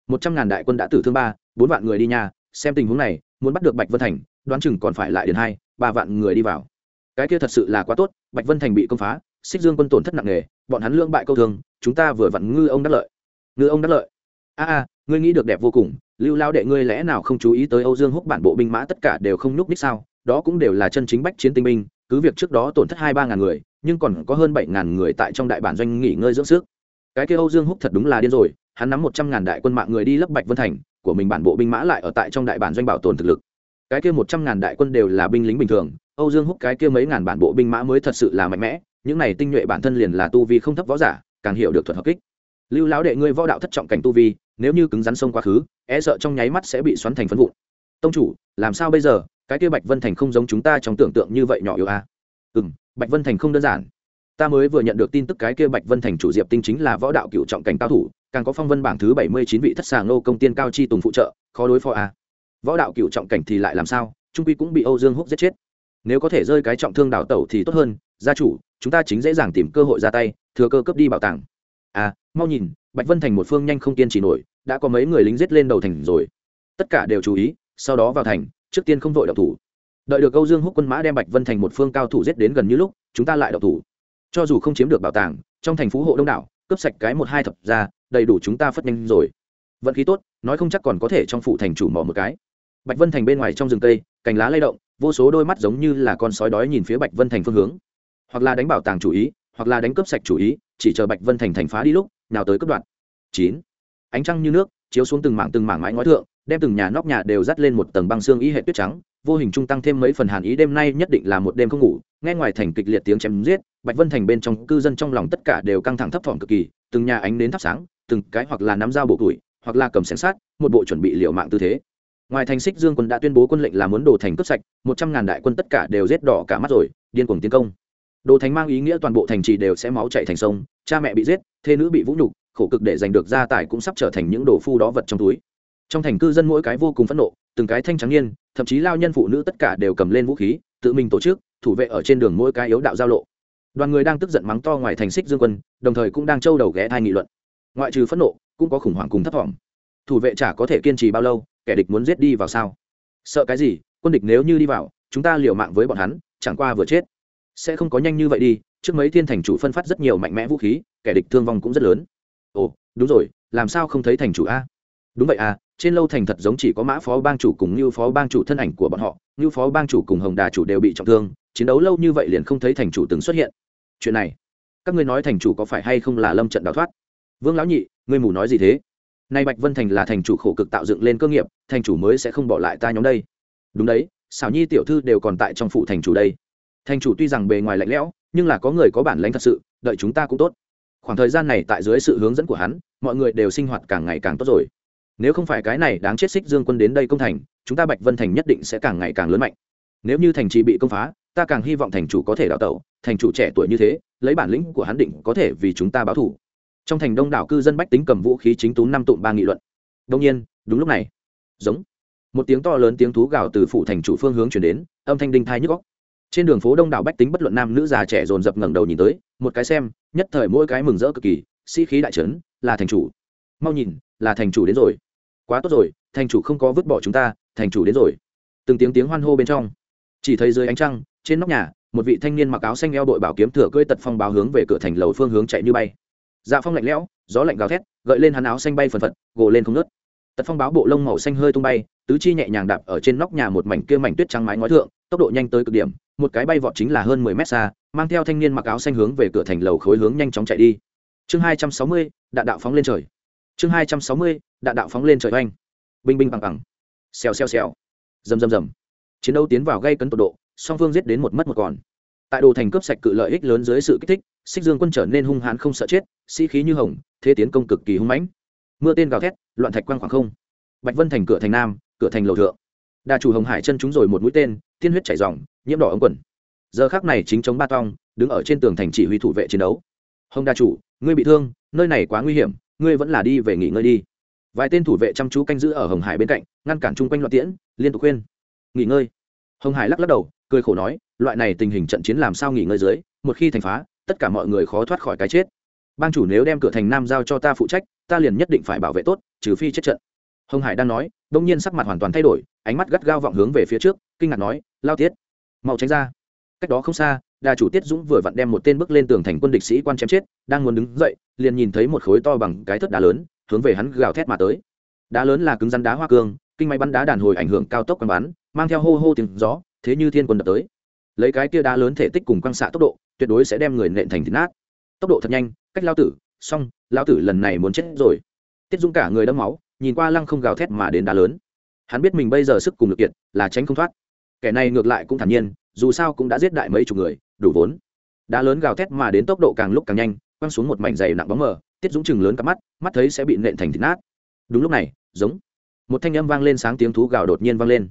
Một trăm ngàn đại quân đã tử thương ba, bốn vạn người đi nhà, xem tình huống này, muốn bắt được bạch vân thành, đoán chừng còn phải lại đến hai, ba vạn người đi vào. Cái kia thật sự là quá tốt, bạch vân thành bị công phá xích dương quân tổn thất nặng nề, bọn hắn lương bại câu thương, chúng ta vừa vặn ngư ông đắc lợi. Ngư ông đắc lợi. A a, ngươi nghĩ được đẹp vô cùng lưu lao đệ ngươi lẽ nào không chú ý tới âu dương húc bản bộ binh mã tất cả đều không nhúc ních sao? Đó cũng đều là chân chính bách chiến tinh binh, cứ việc trước đó tổn thất hai ba ngàn người, nhưng còn có hơn bảy ngàn người tại trong đại bản doanh nghỉ ngơi dưỡng sức. Cái kia âu dương húc thật đúng là điên rồi, hắn nắm một trăm ngàn đại quân mạng người đi lấp bạch vân thành, của mình bản bộ binh mã lại ở tại trong đại bản doanh bảo tồn thực lực. Cái kia một trăm ngàn đại quân đều là binh lính bình thường, âu dương húc cái kia mấy ngàn bản bộ binh mã mới thật sự là mạnh mẽ, những này tinh nhuệ bản thân liền là tu vi không thấp võ giả, càng hiểu được thuật hợp kích. Lưu lão đệ ngươi võ đạo thất trọng cảnh tu vi nếu như cứng rắn sông quá khứ e sợ trong nháy mắt sẽ bị xoắn thành phân vụn. Tông chủ, làm sao bây giờ? Cái kia bạch vân thành không giống chúng ta trong tưởng tượng như vậy nhỏ yếu a à? ừ m bạch vân thành không đơn giản. Ta mới vừa nhận được tin tức cái kia bạch vân thành chủ diệp tinh chính là võ đạo cựu trọng cảnh cao thủ, càng có phong vân bảng thứ bảy mươi chín vị thất sàng nô công tiên cao chi tùng phụ trợ, khó đối phó a võ đạo cựu trọng cảnh thì lại làm sao? Trung quy cũng bị âu dương húc giết chết. Nếu có thể rơi cái trọng thương đào tẩu thì tốt hơn. Gia chủ, chúng ta chính dễ dàng tìm cơ hội ra tay, thừa cơ cướp đi bảo tàng. À mau nhìn bạch vân thành một phương nhanh không kiên trì nổi, đã có mấy người lính giết lên đầu thành rồi. Tất cả đều chú ý, sau đó vào thành, trước tiên không vội đậu thủ. Đợi được âu dương húc quân mã đem bạch vân thành một phương cao thủ giết đến gần như lúc, chúng ta lại đậu thủ. Cho dù không chiếm được bảo tàng, trong thành phú hộ đông đảo, cướp sạch cái một hai thập ra đầy đủ chúng ta phất nhanh rồi. Vận khí tốt, nói không chắc còn có thể trong phủ thành chủ mỏ một cái. Bạch vân thành bên ngoài trong rừng cây, cành lá lay động, vô số đôi mắt giống như là con sói đói nhìn phía bạch vân thành phương hướng. Hoặc là đánh bảo tàng chủ ý hoặc là đánh cướp sạch chủ ý, chỉ chờ bạch vân thành thành phá đi lúc, nào tới cướp đoạn chín. Ánh trăng như nước, chiếu xuống từng mảng từng mảng mái ngói thượng, đem từng nhà nóc nhà đều dắt lên một tầng băng xương ý hệ tuyết trắng, vô hình trung tăng thêm mấy phần hàn ý đêm nay nhất định là một đêm không ngủ, nghe ngoài thành kịch liệt tiếng chém giết, bạch vân thành bên trong cư dân trong lòng tất cả đều căng thẳng thấp thỏm cực kỳ, từng nhà ánh đến thắp sáng, từng cái hoặc là nắm dao bộ tuổi, hoặc là cầm xẻng sát một bộ chuẩn bị liệu mạng tư thế. Ngoài thành xích dương quân đã tuyên bố quân lệnh là muốn đồ thành cướp sạch, một trăm ngàn đại quân tất cả đều rết đỏ cả mắt rồi, điên cuồng tiến công đồ thành mang ý nghĩa toàn bộ thành trì đều sẽ máu chạy thành sông, cha mẹ bị giết, thê nữ bị vũ nhục, khổ cực để giành được gia tài cũng sắp trở thành những đồ phu đó vật trong túi. Trong thành cư dân mỗi cái vô cùng phẫn nộ, từng cái thanh trắng niên, thậm chí lao nhân phụ nữ tất cả đều cầm lên vũ khí, tự mình tổ chức, thủ vệ ở trên đường mỗi cái yếu đạo giao lộ. Đoàn người đang tức giận mắng to ngoài thành xích dương quân, đồng thời cũng đang trâu đầu ghé thai nghị luận. Ngoại trừ phẫn nộ, cũng có khủng hoảng cùng thấp thỏm. Thủ vệ chả có thể kiên trì bao lâu, kẻ địch muốn giết đi vào sao? Sợ cái gì? Quân địch nếu như đi vào, chúng ta liều mạng với bọn hắn, chẳng qua vừa chết sẽ không có nhanh như vậy đi, trước mấy thiên thành chủ phân phát rất nhiều mạnh mẽ vũ khí, kẻ địch thương vong cũng rất lớn. Ồ, đúng rồi, làm sao không thấy thành chủ a? Đúng vậy à trên lâu thành thật giống chỉ có mã phó bang chủ cùng như phó bang chủ thân ảnh của bọn họ như phó bang chủ cùng hồng đà chủ đều bị trọng thương, chiến đấu lâu như vậy liền không thấy thành chủ từng xuất hiện. Chuyện này, các ngươi nói thành chủ có phải hay không là lâm trận đào thoát? Vương lão nhị, ngươi mù nói gì thế? Nay bạch vân thành là thành chủ khổ cực tạo dựng lên cơ nghiệp, thành chủ mới sẽ không bỏ lại ta nhóm đây. Đúng đấy, xảo nhi tiểu thư đều còn tại trong phụ thành chủ đây thành chủ tuy rằng bề ngoài lạnh lẽo, nhưng là có người có bản lãnh thật sự, đợi chúng ta cũng tốt. Khoảng thời gian này tại dưới sự hướng dẫn của hắn, mọi người đều sinh hoạt càng ngày càng tốt rồi. Nếu không phải cái này đáng chết xích dương quân đến đây công thành, chúng ta bạch vân thành nhất định sẽ càng ngày càng lớn mạnh. Nếu như thành trì bị công phá, ta càng hy vọng thành chủ có thể đào tẩu, thành chủ trẻ tuổi như thế, lấy bản lĩnh của hắn định có thể vì chúng ta báo thủ trong thành đông đảo cư dân bách tính cầm vũ khí chính tú năm tụm ba nghị luận. Đông nhiên, đúng lúc này, giống, một tiếng to lớn tiếng thú gào từ phủ thành chủ phương hướng chuyển đến, âm thanh đinh thai nhức góc trên đường phố đông đảo bách tính bất luận nam nữ già trẻ dồn dập ngẩng đầu nhìn tới, một cái xem, nhất thời mỗi cái mừng rỡ cực kỳ, sĩ khí đại trấn, là thành chủ. Mau nhìn, là thành chủ đến rồi. Quá tốt rồi, thành chủ không có vứt bỏ chúng ta, thành chủ đến rồi. Từng tiếng tiếng hoan hô bên trong. Chỉ thấy dưới ánh trăng, trên nóc nhà, một vị thanh niên mặc áo xanh eo đội bảo kiếm thừa cưỡi tật phong báo hướng về cửa thành lầu phương hướng chạy như bay. Dạ phong lạnh lẽo, gió lạnh gào thét, gợi lên hắn áo xanh bay phần phật, gồ lên không nớt tật phong báo bộ lông màu xanh hơi tung bay, tứ chi nhẹ nhàng đạp ở trên nóc nhà một mảnh kia mảnh tuyết trắng mái ngói thượng, tốc độ nhanh tới cực điểm một cái bay vọt chính là hơn mười mét xa, mang theo thanh niên mặc áo xanh hướng về cửa thành lầu khối hướng nhanh chóng chạy đi. Chương hai trăm sáu mươi, đạn đạo phóng lên trời. Chương hai trăm sáu mươi, đạn đạo phóng lên trời oanh. Binh binh bằng bằng. Xèo xèo xèo. Rầm rầm rầm. Chiến đấu tiến vào gây cấn tột độ, song phương giết đến một mất một còn. Tại đồ thành cướp sạch cự lợi ích lớn dưới sự kích thích, xích dương quân trở nên hung hãn không sợ chết, sĩ khí như hồng, thế tiến công cực kỳ hung mãnh. Mưa tên gào thét, loạn thạch quang khoảng không. Bạch vân thành cửa thành nam, cửa thành lầu thượng. Đà chủ hồng hải chân chúng rồi một mũi tên, tiên huyết chảy dòng nhiễm đỏ ống quần. Giờ khác này chính chống ba tong, đứng ở trên tường thành chỉ huy thủ vệ chiến đấu. Hồng đa chủ, ngươi bị thương, nơi này quá nguy hiểm, ngươi vẫn là đi về nghỉ ngơi đi. Vài tên thủ vệ chăm chú canh giữ ở hồng hải bên cạnh, ngăn cản chung quanh loạn tiễn, liên tục khuyên. Nghỉ ngơi. Hồng hải lắc lắc đầu, cười khổ nói, loại này tình hình trận chiến làm sao nghỉ ngơi dưới, một khi thành phá, tất cả mọi người khó thoát khỏi cái chết. Ban chủ nếu đem cửa thành nam giao cho ta phụ trách, ta liền nhất định phải bảo vệ tốt, trừ phi chết trận. Hồng hải đang nói, đông nhiên sắc mặt hoàn toàn thay đổi, ánh mắt gắt gao vọng hướng về phía trước, kinh ngạc nói, lao tiết mau tránh ra. Cách đó không xa đà chủ tiết dũng vừa vặn đem một tên bước lên tường thành quân địch sĩ quan chém chết, đang muốn đứng dậy, liền nhìn thấy một khối to bằng cái thất đá lớn, hướng về hắn gào thét mà tới. Đá lớn là cứng rắn đá hoa cương, kinh máy bắn đá đàn hồi ảnh hưởng cao tốc quăng bắn, mang theo hô hô tiếng gió, thế như thiên quân đập tới. Lấy cái kia đá lớn thể tích cùng quăng xạ tốc độ, tuyệt đối sẽ đem người nện thành thịt nát. Tốc độ thật nhanh, cách lao tử, xong lao tử lần này muốn chết rồi. Tiết dũng cả người đẫm máu, nhìn qua lăng không gào thét mà đến đá lớn. Hắn biết mình bây giờ sức cùng lực kiện là tránh không thoát kẻ này ngược lại cũng thản nhiên, dù sao cũng đã giết đại mấy chục người, đủ vốn. Đá lớn gào thét mà đến tốc độ càng lúc càng nhanh, quăng xuống một mảnh dày nặng bóng mờ, tiết dũng chừng lớn cắp mắt mắt thấy sẽ bị nện thành thịt nát. Đúng lúc này, giống một thanh âm vang lên sáng tiếng thú gào đột nhiên vang lên.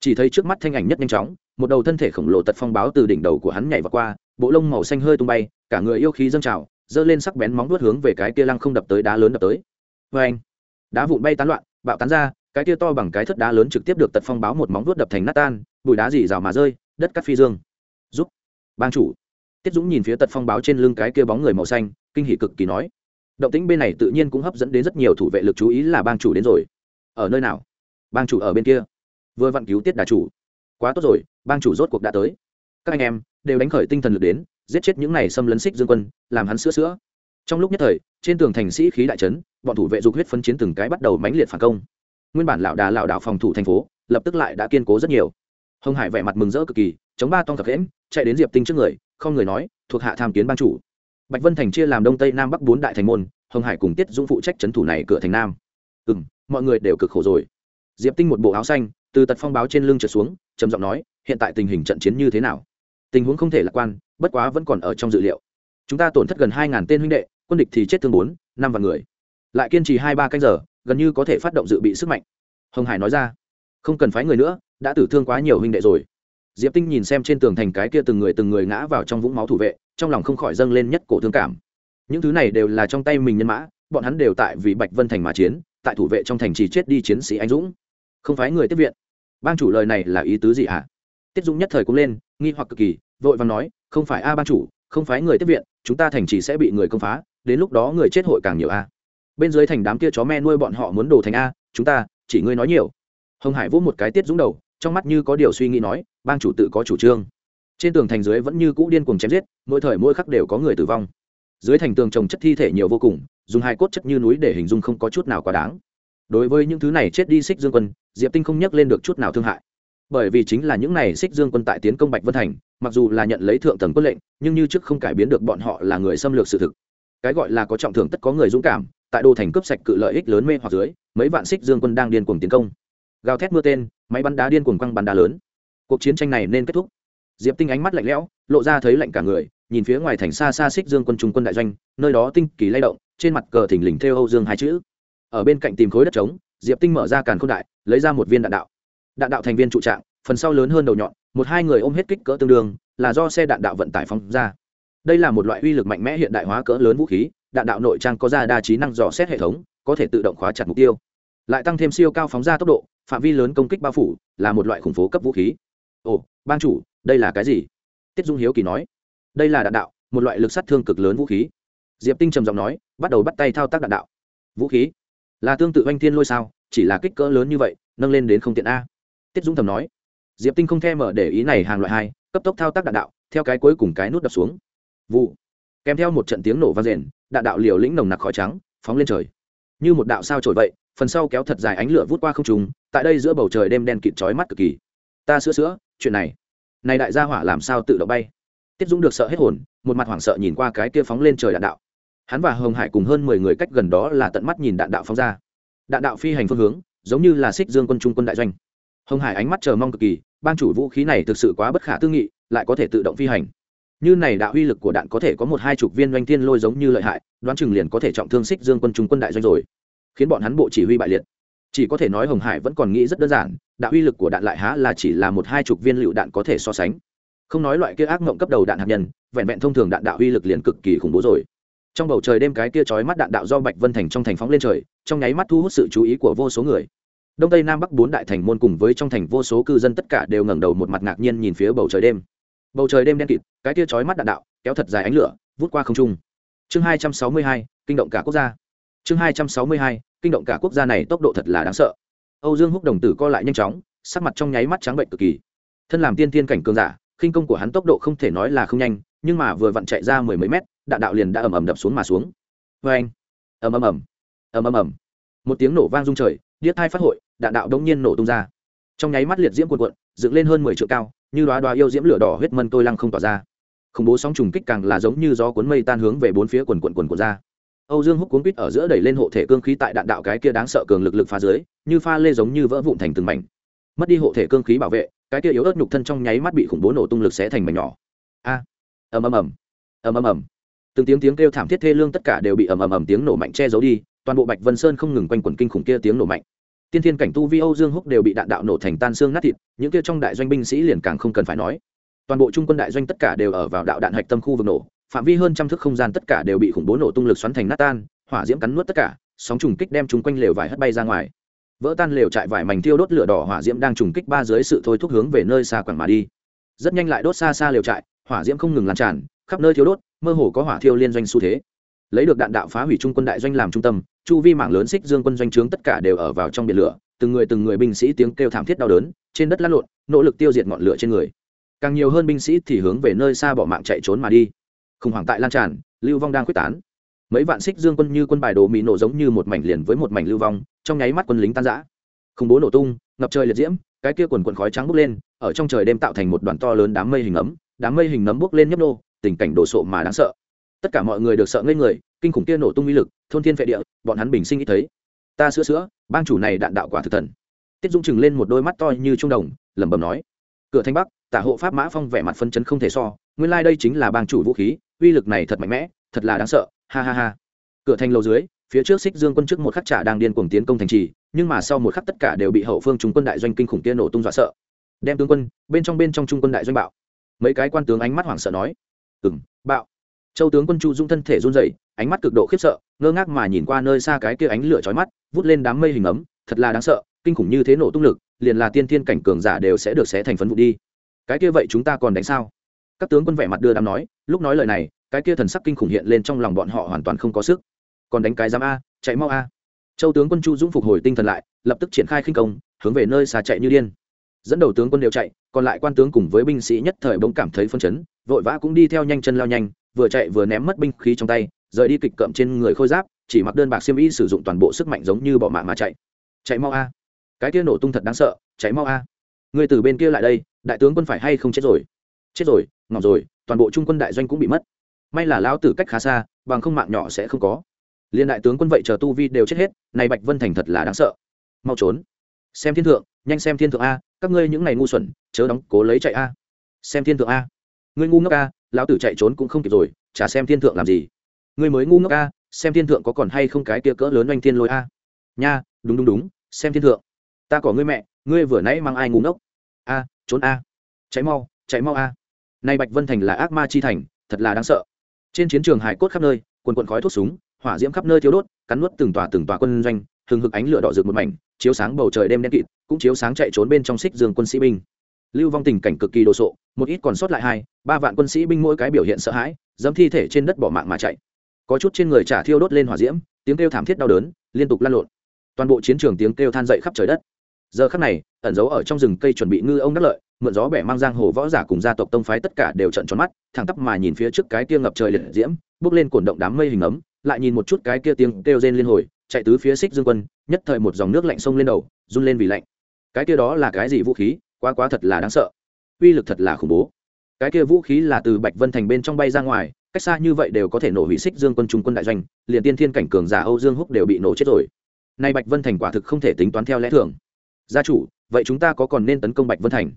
Chỉ thấy trước mắt thanh ảnh nhất nhanh chóng, một đầu thân thể khổng lồ tật phong báo từ đỉnh đầu của hắn nhảy vào qua, bộ lông màu xanh hơi tung bay, cả người yêu khí dâng trào, giơ lên sắc bén móng vuốt hướng về cái kia lăng không đập tới đá lớn đập tới. Vê anh đá vụn bay tán loạn, bạo tán ra cái kia to bằng cái thất đá lớn trực tiếp được tật phong báo một móng vuốt đập thành nát tan, bụi đá dì rào mà rơi, đất cắt phi dương. Giúp. Bang chủ. Tiết dũng nhìn phía tật phong báo trên lưng cái kia bóng người màu xanh, kinh hỉ cực kỳ nói. Động tĩnh bên này tự nhiên cũng hấp dẫn đến rất nhiều thủ vệ lực chú ý là bang chủ đến rồi. Ở nơi nào? Bang chủ ở bên kia. Vừa vặn cứu tiết đà chủ. Quá tốt rồi, bang chủ rốt cuộc đã tới. Các anh em, đều đánh khởi tinh thần lực đến, giết chết những này xâm lấn xích dương quân, làm hắn sữa sữa. Trong lúc nhất thời, trên tường thành sĩ khí đại trấn bọn thủ vệ dục huyết phân chiến từng cái bắt đầu mãnh liệt phản công nguyên bản lão đà lão đảo phòng thủ thành phố, lập tức lại đã kiên cố rất nhiều. Hồng hải vẻ mặt mừng rỡ cực kỳ, chống ba tông thập hễm, chạy đến diệp tinh trước người, không người nói, thuộc hạ tham kiến ban chủ. Bạch vân thành chia làm đông tây nam bắc bốn đại thành môn, hồng hải cùng tiết dũng phụ trách trấn thủ này cửa thành nam. Ừ m mọi người đều cực khổ rồi. Diệp tinh một bộ áo xanh, từ tật phong báo trên lưng trượt xuống, trầm giọng nói, hiện tại tình hình trận chiến như thế nào? Tình huống không thể lạc quan, bất quá vẫn còn ở trong dự liệu. Chúng ta tổn thất gần hai ngàn tên huynh đệ, quân địch thì chết thương bốn, năm vạn người. Lại kiên trì hai ba canh giờ gần như có thể phát động dự bị sức mạnh. Hồng hải nói ra, không cần phái người nữa, đã tử thương quá nhiều huynh đệ rồi. Diệp tinh nhìn xem trên tường thành cái kia từng người từng người ngã vào trong vũng máu thủ vệ, trong lòng không khỏi dâng lên nhất cổ thương cảm. Những thứ này đều là trong tay mình nhân mã, bọn hắn đều tại vì bạch vân thành mà chiến, tại thủ vệ trong thành chỉ chết đi chiến sĩ anh dũng. Không phái người tiếp viện. Ban chủ lời này là ý tứ gì ạ? À? tiết dũng nhất thời cũng lên, nghi hoặc cực kỳ, vội vàng nói, không phải a ban chủ, không phái người tiếp viện, chúng ta thành trì sẽ bị người công phá, đến lúc đó người chết hội càng nhiều a bên dưới thành đám kia chó me nuôi bọn họ muốn đồ thành a, chúng ta, chỉ ngươi nói nhiều. Hồng hải vỗ một cái tiết dũng đầu, trong mắt như có điều suy nghĩ nói, bang chủ tự có chủ trương. Trên tường thành dưới vẫn như cũ điên cuồng chém giết, mỗi thời mỗi khắc đều có người tử vong. Dưới thành tường trồng chất thi thể nhiều vô cùng, dùng hai cốt chất như núi để hình dung không có chút nào quá đáng. Đối với những thứ này chết đi xích dương quân, diệp tinh không nhắc lên được chút nào thương hại. Bởi vì chính là những này xích dương quân tại tiến công bạch vân thành, mặc dù là nhận lấy thượng tầng quân lệnh, nhưng như trước không cải biến được bọn họ là người xâm lược sự thực. Cái gọi là có trọng thưởng tất có người dũng cảm tại đô thành cướp sạch cự lợi ích lớn mê hoặc dưới, mấy vạn xích dương quân đang điên cuồng tiến công. Gào thét mưa tên, máy bắn đá điên cuồng quăng bắn đá lớn. Cuộc chiến tranh này nên kết thúc. Diệp tinh ánh mắt lạnh lẽo, lộ ra thấy lạnh cả người, nhìn phía ngoài thành xa xa xích dương quân trung quân đại doanh, nơi đó tinh kỳ lay động, trên mặt cờ thình lình theo âu dương hai chữ. Ở bên cạnh tìm khối đất trống, diệp tinh mở ra càn khôn đại, lấy ra một viên đạn đạo. Đạn đạo thành viên trụ trạng, phần sau lớn hơn đầu nhọn, một hai người ôm hết kích cỡ tương đương, là do xe đạn đạo vận tải phóng ra. Đây là một loại uy lực mạnh mẽ hiện đại hóa cỡ lớn vũ khí đạn đạo nội trang có ra đa trí năng dò xét hệ thống, có thể tự động khóa chặt mục tiêu. Lại tăng thêm siêu cao phóng ra tốc độ, phạm vi lớn công kích bao phủ là một loại khủng phố cấp vũ khí. Ồ ban chủ, đây là cái gì? Tiết dung hiếu kỳ nói. Đây là đạn đạo, một loại lực sát thương cực lớn vũ khí. Diệp tinh trầm giọng nói, bắt đầu bắt tay thao tác đạn đạo. Vũ khí? Là tương tự oanh thiên lôi sao, chỉ là kích cỡ lớn như vậy, nâng lên đến không tiện a. Tiết dung thầm nói. Diệp tinh không thèm mở để ý này hàng loại hai, cấp tốc thao tác đạn đạo, theo cái cuối cùng cái nút đập xuống. Vụ. Kèm theo một trận tiếng nổ vang rền đạn đạo liều lĩnh nồng nặc khói trắng, phóng lên trời. Như một đạo sao trổi vậy, phần sau kéo thật dài ánh lửa vút qua không trùng tại đây giữa bầu trời đêm đen kịt chói mắt cực kỳ. Ta sữa sữa, chuyện này. Này đại gia hỏa làm sao tự động bay? Tiết dũng được sợ hết hồn, một mặt hoảng sợ nhìn qua cái kia phóng lên trời đạn đạo. Hắn và hồng hải cùng hơn mười người cách gần đó là tận mắt nhìn đạn đạo phóng ra. Đạn đạo phi hành phương hướng, giống như là xích dương quân trung quân đại doanh. Hồng hải ánh mắt chờ mong cực kỳ ban chủ vũ khí này thực sự quá bất khả tư nghị, lại có thể tự động phi hành như này đạo uy lực của đạn có thể có một hai chục viên doanh thiên lôi giống như lợi hại, đoán chừng liền có thể trọng thương xích dương quân trung quân đại doanh rồi. Khiến bọn hắn bộ chỉ huy bại liệt. Chỉ có thể nói hồng hải vẫn còn nghĩ rất đơn giản, đạo uy lực của đạn lại há là chỉ là một hai chục viên lựu đạn có thể so sánh. Không nói loại kia ác mộng cấp đầu đạn hạt nhân, vẹn vẹn thông thường đạn đạo uy lực liền cực kỳ khủng bố rồi. Trong bầu trời đêm cái kia chói mắt đạn đạo do bạch vân thành trong thành phóng lên trời, trong nháy mắt thu hút sự chú ý của vô số người. Đông tây nam bắc bốn đại thành môn cùng với trong thành vô số cư dân tất cả đều ngẩng đầu một mặt ngạc nhiên nhìn phía bầu trời đêm bầu trời đêm đen kịt, cái tia chói mắt đạn đạo, kéo thật dài ánh lửa, vút qua không trung. Chương hai trăm sáu mươi hai, kinh động cả quốc gia. Chương hai trăm sáu mươi hai, kinh động cả quốc gia này tốc độ thật là đáng sợ. Âu dương húc đồng tử co lại nhanh chóng, sắc mặt trong nháy mắt trắng bệnh cực kỳ. Thân làm tiên tiên cảnh cường giả, khinh công của hắn tốc độ không thể nói là không nhanh, nhưng mà vừa vặn chạy ra mười mấy mét, đạn đạo liền đã ầm ầm đập xuống mà xuống. Vê anh, ầm ầm ầm ầm ầm ầm. Một tiếng nổ vang rung trời, điếc thai phát hội, đạn đạo đống nhiên nổ tung ra. Trong nháy mắt liệt diễm cuồn cuộn, dựng lên hơn mười triệu cao như đoá đoá yêu diễm lửa đỏ huyết mân tôi lăng không tỏa ra. Khủng bố sóng trùng kích càng là giống như gió cuốn mây tan hướng về bốn phía quần quần quần quần ra. Âu dương húc cuốn quýt ở giữa đẩy lên hộ thể cương khí tại đạn đạo cái kia đáng sợ cường lực lực phá dưới, như pha lê giống như vỡ vụn thành từng mảnh. Mất đi hộ thể cương khí bảo vệ, cái kia yếu ớt nhục thân trong nháy mắt bị khủng bố nổ tung lực xé thành mảnh nhỏ. A! Ầm ầm ầm. Ầm ầm ầm. Từng tiếng tiếng kêu thảm thiết thê lương tất cả đều bị ầm ầm ầm tiếng nổ mạnh che giấu đi, toàn bộ bạch vân sơn không ngừng quanh quẩn kinh khủng kia tiếng nổ mạnh tiên thiên cảnh tu vi âu dương húc đều bị đạn đạo nổ thành tan xương nát thịt, những kia trong đại doanh binh sĩ liền càng không cần phải nói. Toàn bộ trung quân đại doanh tất cả đều ở vào đạo đạn hạch tâm khu vực nổ, phạm vi hơn trăm thước không gian tất cả đều bị khủng bố nổ tung lực xoắn thành nát tan, hỏa diễm cắn nuốt tất cả, sóng trùng kích đem chúng quanh lều vải hất bay ra ngoài. Vỡ tan lều trại vải mảnh thiêu đốt lửa đỏ hỏa diễm đang trùng kích ba dưới sự thôi thúc hướng về nơi xa quảng mà đi. Rất nhanh lại đốt xa xa lều trại, hỏa diễm không ngừng lan tràn, khắp nơi thiêu đốt, mơ hồ có hỏa thiêu liên doanh xu thế lấy được đạn đạo phá hủy trung quân đại doanh làm trung tâm, chu vi mạng lớn xích dương quân doanh trướng tất cả đều ở vào trong biển lửa, từng người từng người binh sĩ tiếng kêu thảm thiết đau đớn, trên đất lăn lộn, nỗ lực tiêu diệt ngọn lửa trên người. Càng nhiều hơn binh sĩ thì hướng về nơi xa bỏ mạng chạy trốn mà đi. Khủng hoảng tại lan tràn, lưu vong đang quyết tán. Mấy vạn xích dương quân như quân bài đồ mỹ nổ giống như một mảnh liền với một mảnh lưu vong, trong nháy mắt quân lính tan giã khủng bố nổ tung, ngập trời liệt diễm, cái kia quần quần khói trắng bốc lên, ở trong trời đêm tạo thành một đoàn to lớn đám mây hình ấm, đám mây hình nấm bốc lên nhấp nô, tình cảnh đồ sộ mà đáng sợ tất cả mọi người được sợ ngây người, kinh khủng kia nổ tung uy lực, thôn thiên vệ địa, bọn hắn bình sinh ít thấy. Ta sữa sữa, bang chủ này đạn đạo quả thực thần. Tiết dung chừng lên một đôi mắt to như trung đồng, lẩm bẩm nói. Cửa thanh bắc, tả hộ pháp mã phong vẻ mặt phân chấn không thể so, nguyên lai、like、đây chính là bang chủ vũ khí, uy lực này thật mạnh mẽ, thật là đáng sợ, ha ha ha. Cửa thành lầu dưới, phía trước xích dương quân trước một khắc trả đang điên cuồng tiến công thành trì, nhưng mà sau một khắc tất cả đều bị hậu phương trung quân đại doanh kinh khủng kia nổ tung dọa sợ. Đem tướng quân, bên trong bên trong trung quân đại doanh bạo. Mấy cái quan tướng ánh mắt hoảng sợ nói. Ừng bạo châu tướng quân chu dung thân thể run rẩy, ánh mắt cực độ khiếp sợ, ngơ ngác mà nhìn qua nơi xa cái kia ánh lửa chói mắt, vút lên đám mây hình ấm, thật là đáng sợ, kinh khủng như thế nổ tung lực, liền là tiên thiên cảnh cường giả đều sẽ được xé thành phấn vụ đi. Cái kia vậy chúng ta còn đánh sao? Các tướng quân vẻ mặt đưa đám nói, lúc nói lời này, cái kia thần sắc kinh khủng hiện lên trong lòng bọn họ hoàn toàn không có sức. Còn đánh cái giám a, chạy mau a. Châu tướng quân chu dũng phục hồi tinh thần lại, lập tức triển khai khinh công, hướng về nơi xa chạy như điên. Dẫn đầu tướng quân đều chạy, còn lại quan tướng cùng với binh sĩ nhất thời bỗng cảm thấy phân chấn, vội vã cũng đi theo nhanh chân lao nhanh vừa chạy vừa ném mất binh khí trong tay, rời đi kịch cậm trên người khôi giáp, chỉ mặc đơn bạc xiêm y sử dụng toàn bộ sức mạnh giống như bỏ mạng mà chạy. Chạy mau a. Cái kia nổ tung thật đáng sợ, chạy mau a. Người từ bên kia lại đây, đại tướng quân phải hay không chết rồi? Chết rồi ngọc rồi, toàn bộ trung quân đại doanh cũng bị mất. May là lão tử cách khá xa, bằng không mạng nhỏ sẽ không có. Liên đại tướng quân vậy chờ tu vi đều chết hết, này bạch vân thành thật là đáng sợ. Mau trốn. Xem thiên thượng, nhanh xem thiên thượng a, các ngươi những ngày ngu xuẩn, chớ đóng cố lấy chạy a. Xem thiên thượng a. Ngươi ngu ngốc a lão tử chạy trốn cũng không kịp rồi, chả xem thiên thượng làm gì. Ngươi mới ngu ngốc a, xem thiên thượng có còn hay không cái kia cỡ lớn oanh thiên lôi a. Nha, đúng đúng đúng, xem thiên thượng. Ta có ngươi mẹ, ngươi vừa nãy mang ai ngu ngốc? A, trốn a. Cháy mau cháy mau a. Nay bạch vân thành là ác ma chi thành, thật là đáng sợ. Trên chiến trường hải cốt khắp nơi, quần quần khói thuốc súng, hỏa diễm khắp nơi thiếu đốt, cắn nuốt từng tòa từng tòa quân doanh, hừng hực ánh lửa đỏ rực một mảnh, chiếu sáng bầu trời đêm đen kịt, cũng chiếu sáng chạy trốn bên trong xích dương quân sĩ binh lưu vong tình cảnh cực kỳ đồ sộ, một ít còn sót lại hai, ba vạn quân sĩ binh mỗi cái biểu hiện sợ hãi, dẫm thi thể trên đất bỏ mạng mà chạy. Có chút trên người trả thiêu đốt lên hỏa diễm, tiếng kêu thảm thiết đau đớn liên tục lan lộn. Toàn bộ chiến trường tiếng kêu than dậy khắp trời đất. Giờ khắc này, ẩn giấu ở trong rừng cây chuẩn bị ngư ông đắc lợi, mượn gió bẻ mang giang hồ võ giả cùng gia tộc tông phái tất cả đều trận tròn mắt, thẳng tắp mà nhìn phía trước cái kia ngập trời liệt diễm, bước lên cổn động đám mây hình ấm, lại nhìn một chút cái kia tiếng kêu rên liên hồi, chạy tứ phía xích dương quân, nhất thời một dòng nước lạnh sông lên đầu, run lên vì lạnh. Cái kia đó là cái gì vũ khí? Quá quá thật là đáng sợ. Uy lực thật là khủng bố. Cái kia vũ khí là từ bạch vân thành bên trong bay ra ngoài, cách xa như vậy đều có thể nổ hủy xích dương quân trung quân đại doanh, liền tiên thiên cảnh cường giả âu dương húc đều bị nổ chết rồi. Nay bạch vân thành quả thực không thể tính toán theo lẽ thường. Gia chủ, vậy chúng ta có còn nên tấn công bạch vân thành?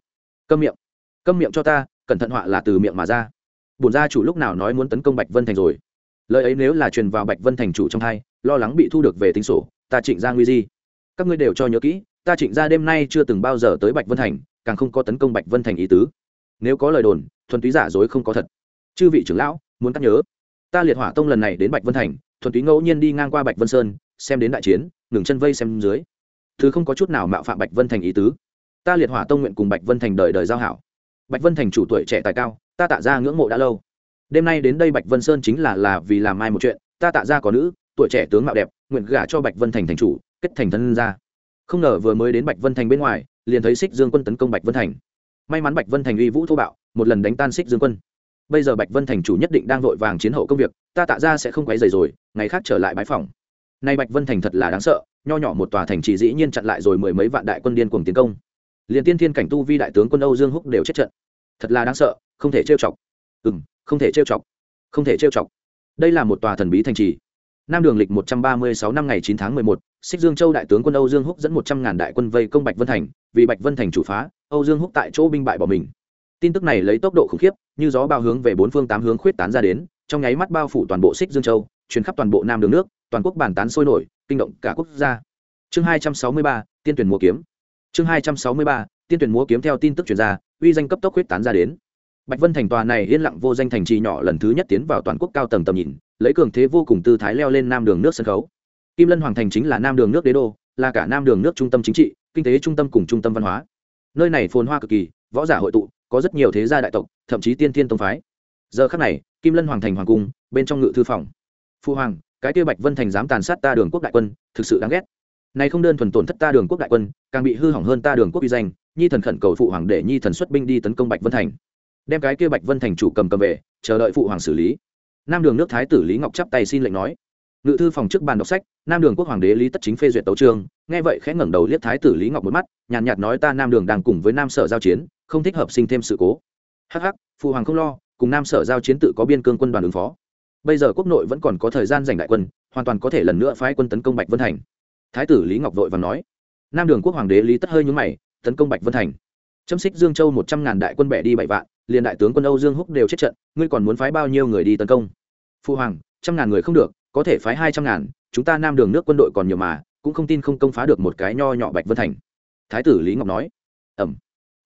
Câm miệng. Câm miệng cho ta, cẩn thận họa là từ miệng mà ra. Bổn gia chủ lúc nào nói muốn tấn công bạch vân thành rồi? Lời ấy nếu là truyền vào bạch vân thành chủ trong hai, lo lắng bị thu được về tính sổ, ta trịnh ra nguy di. Các ngươi đều cho nhớ kỹ, ta trịnh ra đêm nay chưa từng bao giờ tới bạch vân thành càng không có tấn công bạch vân thành ý tứ. Nếu có lời đồn, thuần túy giả dối không có thật. Chư vị trưởng lão, muốn cắt nhớ. Ta liệt hỏa tông lần này đến bạch vân thành, thuần túy ngẫu nhiên đi ngang qua bạch vân sơn, xem đến đại chiến, ngừng chân vây xem dưới. Thứ không có chút nào mạo phạm bạch vân thành ý tứ. Ta liệt hỏa tông nguyện cùng bạch vân thành đời đời giao hảo. Bạch vân thành chủ tuổi trẻ tài cao, ta tạ ra ngưỡng mộ đã lâu. Đêm nay đến đây bạch vân sơn chính là là vì làm mai một chuyện, ta tạ ra có nữ, tuổi trẻ tướng mạo đẹp, nguyện gả cho bạch vân thành thành chủ, kết thành thân ra không ngờ vừa mới đến bạch vân thành bên ngoài liền thấy xích dương quân tấn công bạch vân thành. May mắn bạch vân thành uy vũ thô bạo, một lần đánh tan xích dương quân. Bây giờ bạch vân thành chủ nhất định đang vội vàng chiến hậu công việc, ta tạ ra sẽ không quấy dày rồi, ngày khác trở lại bãi phòng. Nay bạch vân thành thật là đáng sợ, nho nhỏ một tòa thành chỉ dĩ nhiên chặn lại rồi mười mấy vạn đại quân điên cuồng tiến công. Liền tiên thiên cảnh tu vi đại tướng quân âu dương húc đều chết trận. Thật là đáng sợ, không thể trêu chọc. Ừ m không thể trêu chọc. Không thể trêu chọc. Đây là một tòa thần bí thành trì. Nam đường lịch một trăm ba mươi sáu năm ngày chín tháng mười một xích dương châu đại tướng quân âu dương húc dẫn một trăm ngàn đại quân vây công bạch vân thành, vì bạch vân thành chủ phá, âu dương húc tại chỗ binh bại bỏ mình. Tin tức này lấy tốc độ khủng khiếp, như gió bao hướng về bốn phương tám hướng khuyết tán ra đến, trong nháy mắt bao phủ toàn bộ xích dương châu chuyến khắp toàn bộ nam đường nước, toàn quốc bàn tán sôi nổi, kinh động cả quốc gia. Chương hai trăm sáu mươi ba, tiên tuyển múa kiếm. Chương hai trăm sáu mươi ba, tiên tuyển múa kiếm theo tin tức truyền ra, uy danh cấp tốc khuyết tán ra đến. Bạch vân thành tòa này yên lặng vô danh thành trì nhỏ lần thứ nhất tiến vào toàn quốc cao tầng tầm nhìn, lấy cường thế vô cùng tư thái leo lên nam đường nước sân khấu kim lân hoàng thành chính là nam đường nước đế đô, là cả nam đường nước trung tâm chính trị, kinh tế trung tâm cùng trung tâm văn hóa. Nơi này phồn hoa cực kỳ, võ giả hội tụ, có rất nhiều thế gia đại tộc, thậm chí tiên thiên tông phái. Giờ khắc này, kim lân hoàng thành hoàng cung, bên trong ngự thư phòng. Phu hoàng, cái kia bạch vân thành dám tàn sát ta đường quốc đại quân, thực sự đáng ghét. Này không đơn thuần tổn thất ta đường quốc đại quân, càng bị hư hỏng hơn ta đường quốc uy danh, nhi thần khẩn cầu phụ hoàng để nhi thần xuất binh đi tấn công bạch vân thành. Đem cái kia bạch vân thành chủ cầm cầm về, chờ đợi phụ hoàng xử lý. Nam đường nước thái tử lý ngọc chắp tay xin lệnh nói ngự thư phòng trước bàn đọc sách, nam đường quốc hoàng đế lý tất chính phê duyệt tấu trương nghe vậy khẽ ngẩng đầu liếc thái tử lý ngọc một mắt, nhàn nhạt nói ta nam đường đang cùng với nam sở giao chiến, không thích hợp sinh thêm sự cố. Hắc hắc phụ hoàng không lo, cùng nam sở giao chiến tự có biên cương quân đoàn ứng phó. Bây giờ quốc nội vẫn còn có thời gian giành đại quân, hoàn toàn có thể lần nữa phái quân tấn công bạch vân thành. Thái tử lý ngọc vội và nói. Nam đường quốc hoàng đế lý tất hơi nhúng mày, tấn công bạch vân thành. Chấm xích dương châu một trăm ngàn đại quân bẻ đi bảy vạn, liền đại tướng quân âu dương húc đều chết trận, ngươi còn muốn phái bao nhiêu người đi tấn công? Phu hoàng, trăm ngàn người không được có thể phái hai trăm ngàn, chúng ta nam đường nước quân đội còn nhiều mà, cũng không tin không công phá được một cái nho nhỏ bạch vân thành. Thái tử lý ngọc nói. Ẩm.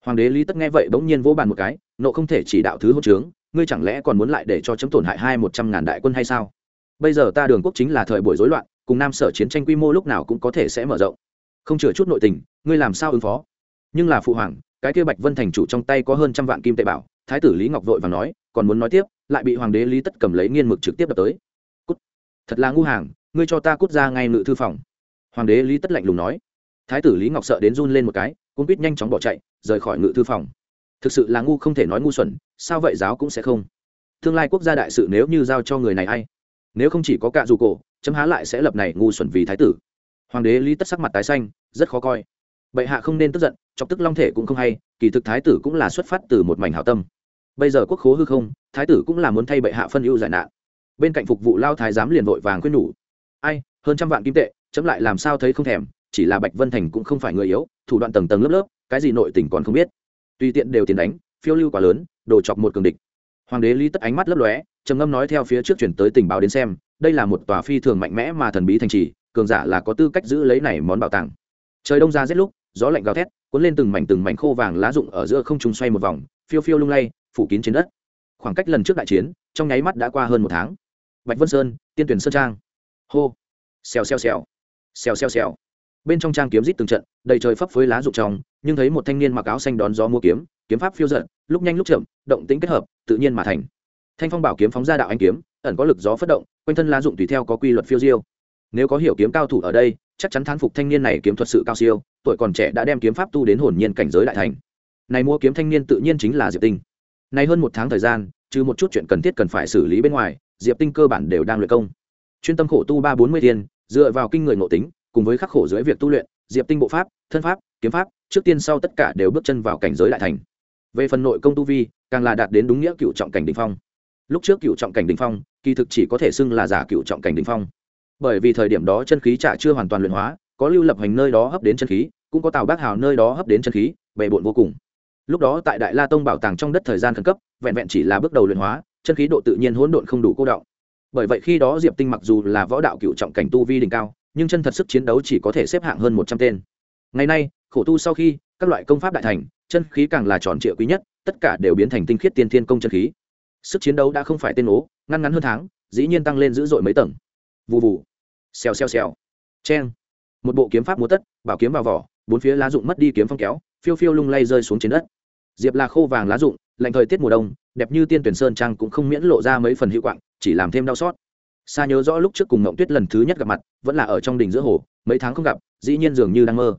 Hoàng đế lý tất nghe vậy bỗng nhiên vỗ bàn một cái, nộ không thể chỉ đạo thứ hỗn trướng, ngươi chẳng lẽ còn muốn lại để cho chấm tổn hại hai một trăm ngàn đại quân hay sao? Bây giờ ta đường quốc chính là thời buổi rối loạn, cùng nam sở chiến tranh quy mô lúc nào cũng có thể sẽ mở rộng. Không chừa chút nội tình, ngươi làm sao ứng phó? Nhưng là phụ hoàng, cái kia bạch vân thành chủ trong tay có hơn trăm vạn kim tệ bảo, thái tử lý ngọc vội và nói, còn muốn nói tiếp, lại bị hoàng đế lý tất cầm lấy nghiên mực trực tiếp đập tới thật là ngu hàng, ngươi cho ta cút ra ngay ngự thư phòng. Hoàng đế lý tất lạnh lùng nói. Thái tử lý ngọc sợ đến run lên một cái cũng biết nhanh chóng bỏ chạy, rời khỏi ngự thư phòng. Thực sự là ngu không thể nói ngu xuẩn, sao vậy giáo cũng sẽ không? Tương lai quốc gia đại sự nếu như giao cho người này a i nếu không chỉ có cạ dù cổ, chấm há lại sẽ lập này ngu xuẩn vì thái tử. Hoàng đế lý tất sắc mặt tái xanh, rất khó coi. Bệ hạ không nên tức giận, chọc tức long thể cũng không hay, kỳ thực thái tử cũng là xuất phát từ một mảnh hảo tâm. Bây giờ quốc khố hư không, thái tử cũng là muốn thay bệ hạ phân ưu giải nạn bên cạnh phục vụ lao thái giám liền vội vàng khuyên nhủ. Ai, hơn trăm vạn kim tệ, chấm lại làm sao thấy không thèm, chỉ là bạch vân thành cũng không phải người yếu, thủ đoạn tầng tầng lớp lớp, cái gì nội tình còn không biết. Tùy tiện đều tiền đánh, phiêu lưu quá lớn, đồ chọc một cường địch. Hoàng đế lý tất ánh mắt lấp lóe, trầm ngâm nói theo phía trước chuyển tới tình báo đến xem, đây là một tòa phi thường mạnh mẽ mà thần bí thành trì, cường giả là có tư cách giữ lấy này món bảo tàng. Trời đông ra rét lúc, gió lạnh gào thét, cuốn lên từng mảnh từng mảnh khô vàng lá rụng ở giữa không trung xoay một vòng, phiêu phiêu lung lay, phủ kín trên đất. Khoảng cách lần trước đại chiến, trong nháy mắt đã qua hơn một tháng bạch vân sơn, tiên tuyển sơn trang. Hô. Xèo xèo xèo. Xèo xèo xèo. Bên trong trang kiếm rít từng trận, đầy trời phấp phới lá rụng tròng, nhưng thấy một thanh niên mặc áo xanh đón gió mua kiếm kiếm pháp phiêu giận lúc nhanh lúc chậm, động tính kết hợp, tự nhiên mà thành. Thanh phong bảo kiếm phóng ra đạo anh kiếm, ẩn có lực gió phất động, quanh thân lá dụng tùy theo có quy luật phiêu diêu. Nếu có hiểu kiếm cao thủ ở đây, chắc chắn thán phục thanh niên này kiếm thuật sự cao siêu, tuổi còn trẻ đã đem kiếm pháp tu đến hồn nhiên cảnh giới đại thành. Này mua kiếm thanh niên tự nhiên chính là diệp tinh. Này hơn một tháng thời gian, trừ một chút chuyện cần thiết cần phải xử lý bên ngoài diệp tinh cơ bản đều đang luyện công. Chuyên tâm khổ tu ba bốn mươi thiên, dựa vào kinh người ngộ tính, cùng với khắc khổ dưới việc tu luyện, diệp tinh bộ pháp, thân pháp, kiếm pháp, trước tiên sau tất cả đều bước chân vào cảnh giới đại thành. Về phần nội công tu vi, càng là đạt đến đúng nghĩa cựu trọng cảnh đình phong. Lúc trước cựu trọng cảnh đình phong, kỳ thực chỉ có thể xưng là giả cựu trọng cảnh đình phong. Bởi vì thời điểm đó chân khí trả chưa hoàn toàn luyện hóa, có lưu lập hành nơi đó hấp đến chân khí, cũng có tào bác hào nơi đó hấp đến chân khí, bề bộn vô cùng. Lúc đó tại đại la tông bảo tàng trong đất thời gian khẩn cấp, vẹn vẹn chỉ là bước đầu luyện hóa chân khí độ tự nhiên hỗn độn không đủ cô động bởi vậy khi đó diệp tinh mặc dù là võ đạo cựu trọng cảnh tu vi đỉnh cao, nhưng chân thật sức chiến đấu chỉ có thể xếp hạng hơn một trăm tên. Ngày nay, khổ tu sau khi, các loại công pháp đại thành, chân khí càng là tròn triệu quý nhất, tất cả đều biến thành tinh khiết tiên thiên công chân khí. Sức chiến đấu đã không phải tên ố, ngăn ngắn hơn tháng, dĩ nhiên tăng lên dữ dội mấy tầng. Vụ vụ xèo xèo xèo. Cheng. Một bộ kiếm pháp múa tất, bảo kiếm vào vỏ, bốn phía lá dụng mất đi kiếm phong kéo, phiêu phiêu lung lay rơi xuống trên đất. Diệp là khô vàng lá dụng lạnh thời tiết mùa đông đẹp như tiên tuyển sơn trang cũng không miễn lộ ra mấy phần hữu quạng, chỉ làm thêm đau xót. Xa nhớ rõ lúc trước cùng mộng tuyết lần thứ nhất gặp mặt, vẫn là ở trong đình giữa hồ, mấy tháng không gặp, dĩ nhiên dường như đang mơ.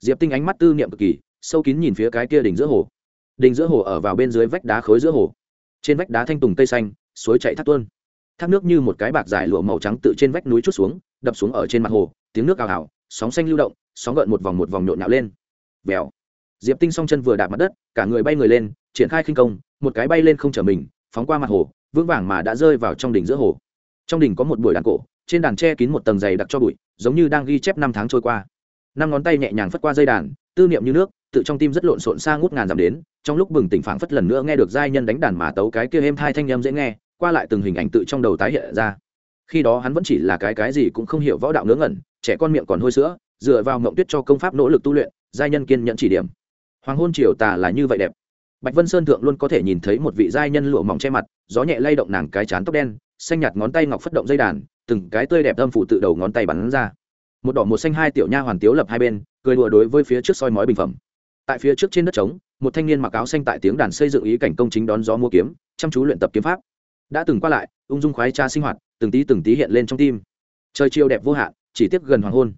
Diệp tinh ánh mắt tư niệm cực kỳ, sâu kín nhìn phía cái kia đỉnh giữa hồ. Đỉnh giữa hồ ở vào bên dưới vách đá khối giữa hồ. Trên vách đá thanh tùng cây xanh, suối chạy thác tuôn. Thác nước như một cái bạc dài lụa màu trắng tự trên vách núi chút xuống, đập xuống ở trên mặt hồ, tiếng nước ào ào, sóng xanh lưu động, sóng gợn một vòng một vòng nhộn nhạo lên. Vèo. Diệp tinh song chân vừa đạp mặt đất, cả người bay người lên, triển khai khinh công một cái bay lên không trở mình, phóng qua mặt hồ, vững vàng mà đã rơi vào trong đỉnh giữa hồ. Trong đỉnh có một buổi đàn cổ, trên đàn tre kín một tầng dày đặc cho bụi, giống như đang ghi chép năm tháng trôi qua. Năm ngón tay nhẹ nhàng phất qua dây đàn, tư niệm như nước, tự trong tim rất lộn xộn xa ngút ngàn dặm đến, trong lúc bừng tỉnh phảng phất lần nữa nghe được giai nhân đánh đàn mà tấu cái kia êm hai thanh âm dễ nghe, qua lại từng hình ảnh tự trong đầu tái hiện ra. Khi đó hắn vẫn chỉ là cái cái gì cũng không hiểu võ đạo ngớ ngẩn, trẻ con miệng còn hôi sữa, dựa vào mộng tuyết cho công pháp nỗ lực tu luyện, giai nhân kiên nhận chỉ điểm. Hoàng hôn triều tà là như vậy đẹp bạch vân sơn thượng luôn có thể nhìn thấy một vị giai nhân lụa mỏng che mặt, gió nhẹ lay động nàng cái chán tóc đen, xanh nhạt ngón tay ngọc phất động dây đàn, từng cái tươi đẹp âm phụ tự đầu ngón tay bắn ra. Một đỏ một xanh hai tiểu nha hoàn tiếu lập hai bên, cười đùa đối với phía trước soi mói bình phẩm. Tại phía trước trên đất trống, một thanh niên mặc áo xanh tại tiếng đàn xây dựng ý cảnh công chính đón gió mua kiếm, chăm chú luyện tập kiếm pháp. Đã từng qua lại, ung dung khoái tra sinh hoạt, từng tí từng tí hiện lên trong tim. Trời chiều đẹp vô hạn, chỉ tiếc gần hoàng hôn.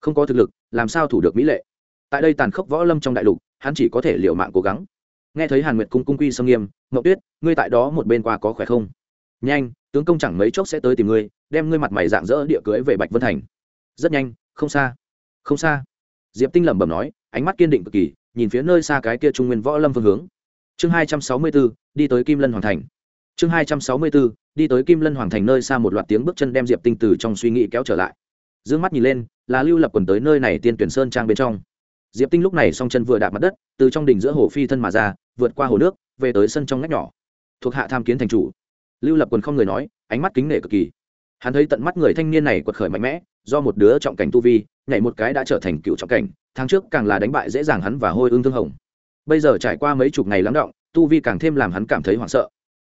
Không có thực lực, làm sao thủ được mỹ lệ? Tại đây tàn khốc võ lâm trong đại lục, hắn chỉ có thể liều mạng cố gắng nghe thấy hàn nguyệt cung cung quy sâm nghiêm ngậu tuyết, ngươi tại đó một bên qua có khỏe không? Nhanh, tướng công chẳng mấy chốc sẽ tới tìm ngươi, đem ngươi mặt mày dạng dỡ địa cưới về bạch vân thành. Rất nhanh, không xa. Không xa. Diệp tinh lẩm bẩm nói, ánh mắt kiên định cực kỳ, nhìn phía nơi xa cái kia trung nguyên võ lâm phương hướng. Chương hai trăm sáu mươi bốn, đi tới kim lân hoàng thành. Chương hai trăm sáu mươi bốn, đi tới kim lân hoàng thành nơi xa một loạt tiếng bước chân đem diệp tinh từ trong suy nghĩ kéo trở lại. D mắt nhìn lên, là lưu lập quần tới nơi này tiên tuyển sơn trang bên trong diệp tinh lúc này song chân vừa đạp mặt đất, từ trong đỉnh giữa hồ phi thân mà ra, vượt qua hồ nước, về tới sân trong ngách nhỏ. Thuộc hạ tham kiến thành chủ. Lưu lập quần không người nói, ánh mắt kính nể cực kỳ. Hắn thấy tận mắt người thanh niên này quật khởi mạnh mẽ, do một đứa trọng cảnh tu vi, nhảy một cái đã trở thành cựu trọng cảnh, tháng trước càng là đánh bại dễ dàng hắn và hôi ương thương hồng. Bây giờ trải qua mấy chục ngày lắng động, tu vi càng thêm làm hắn cảm thấy hoảng sợ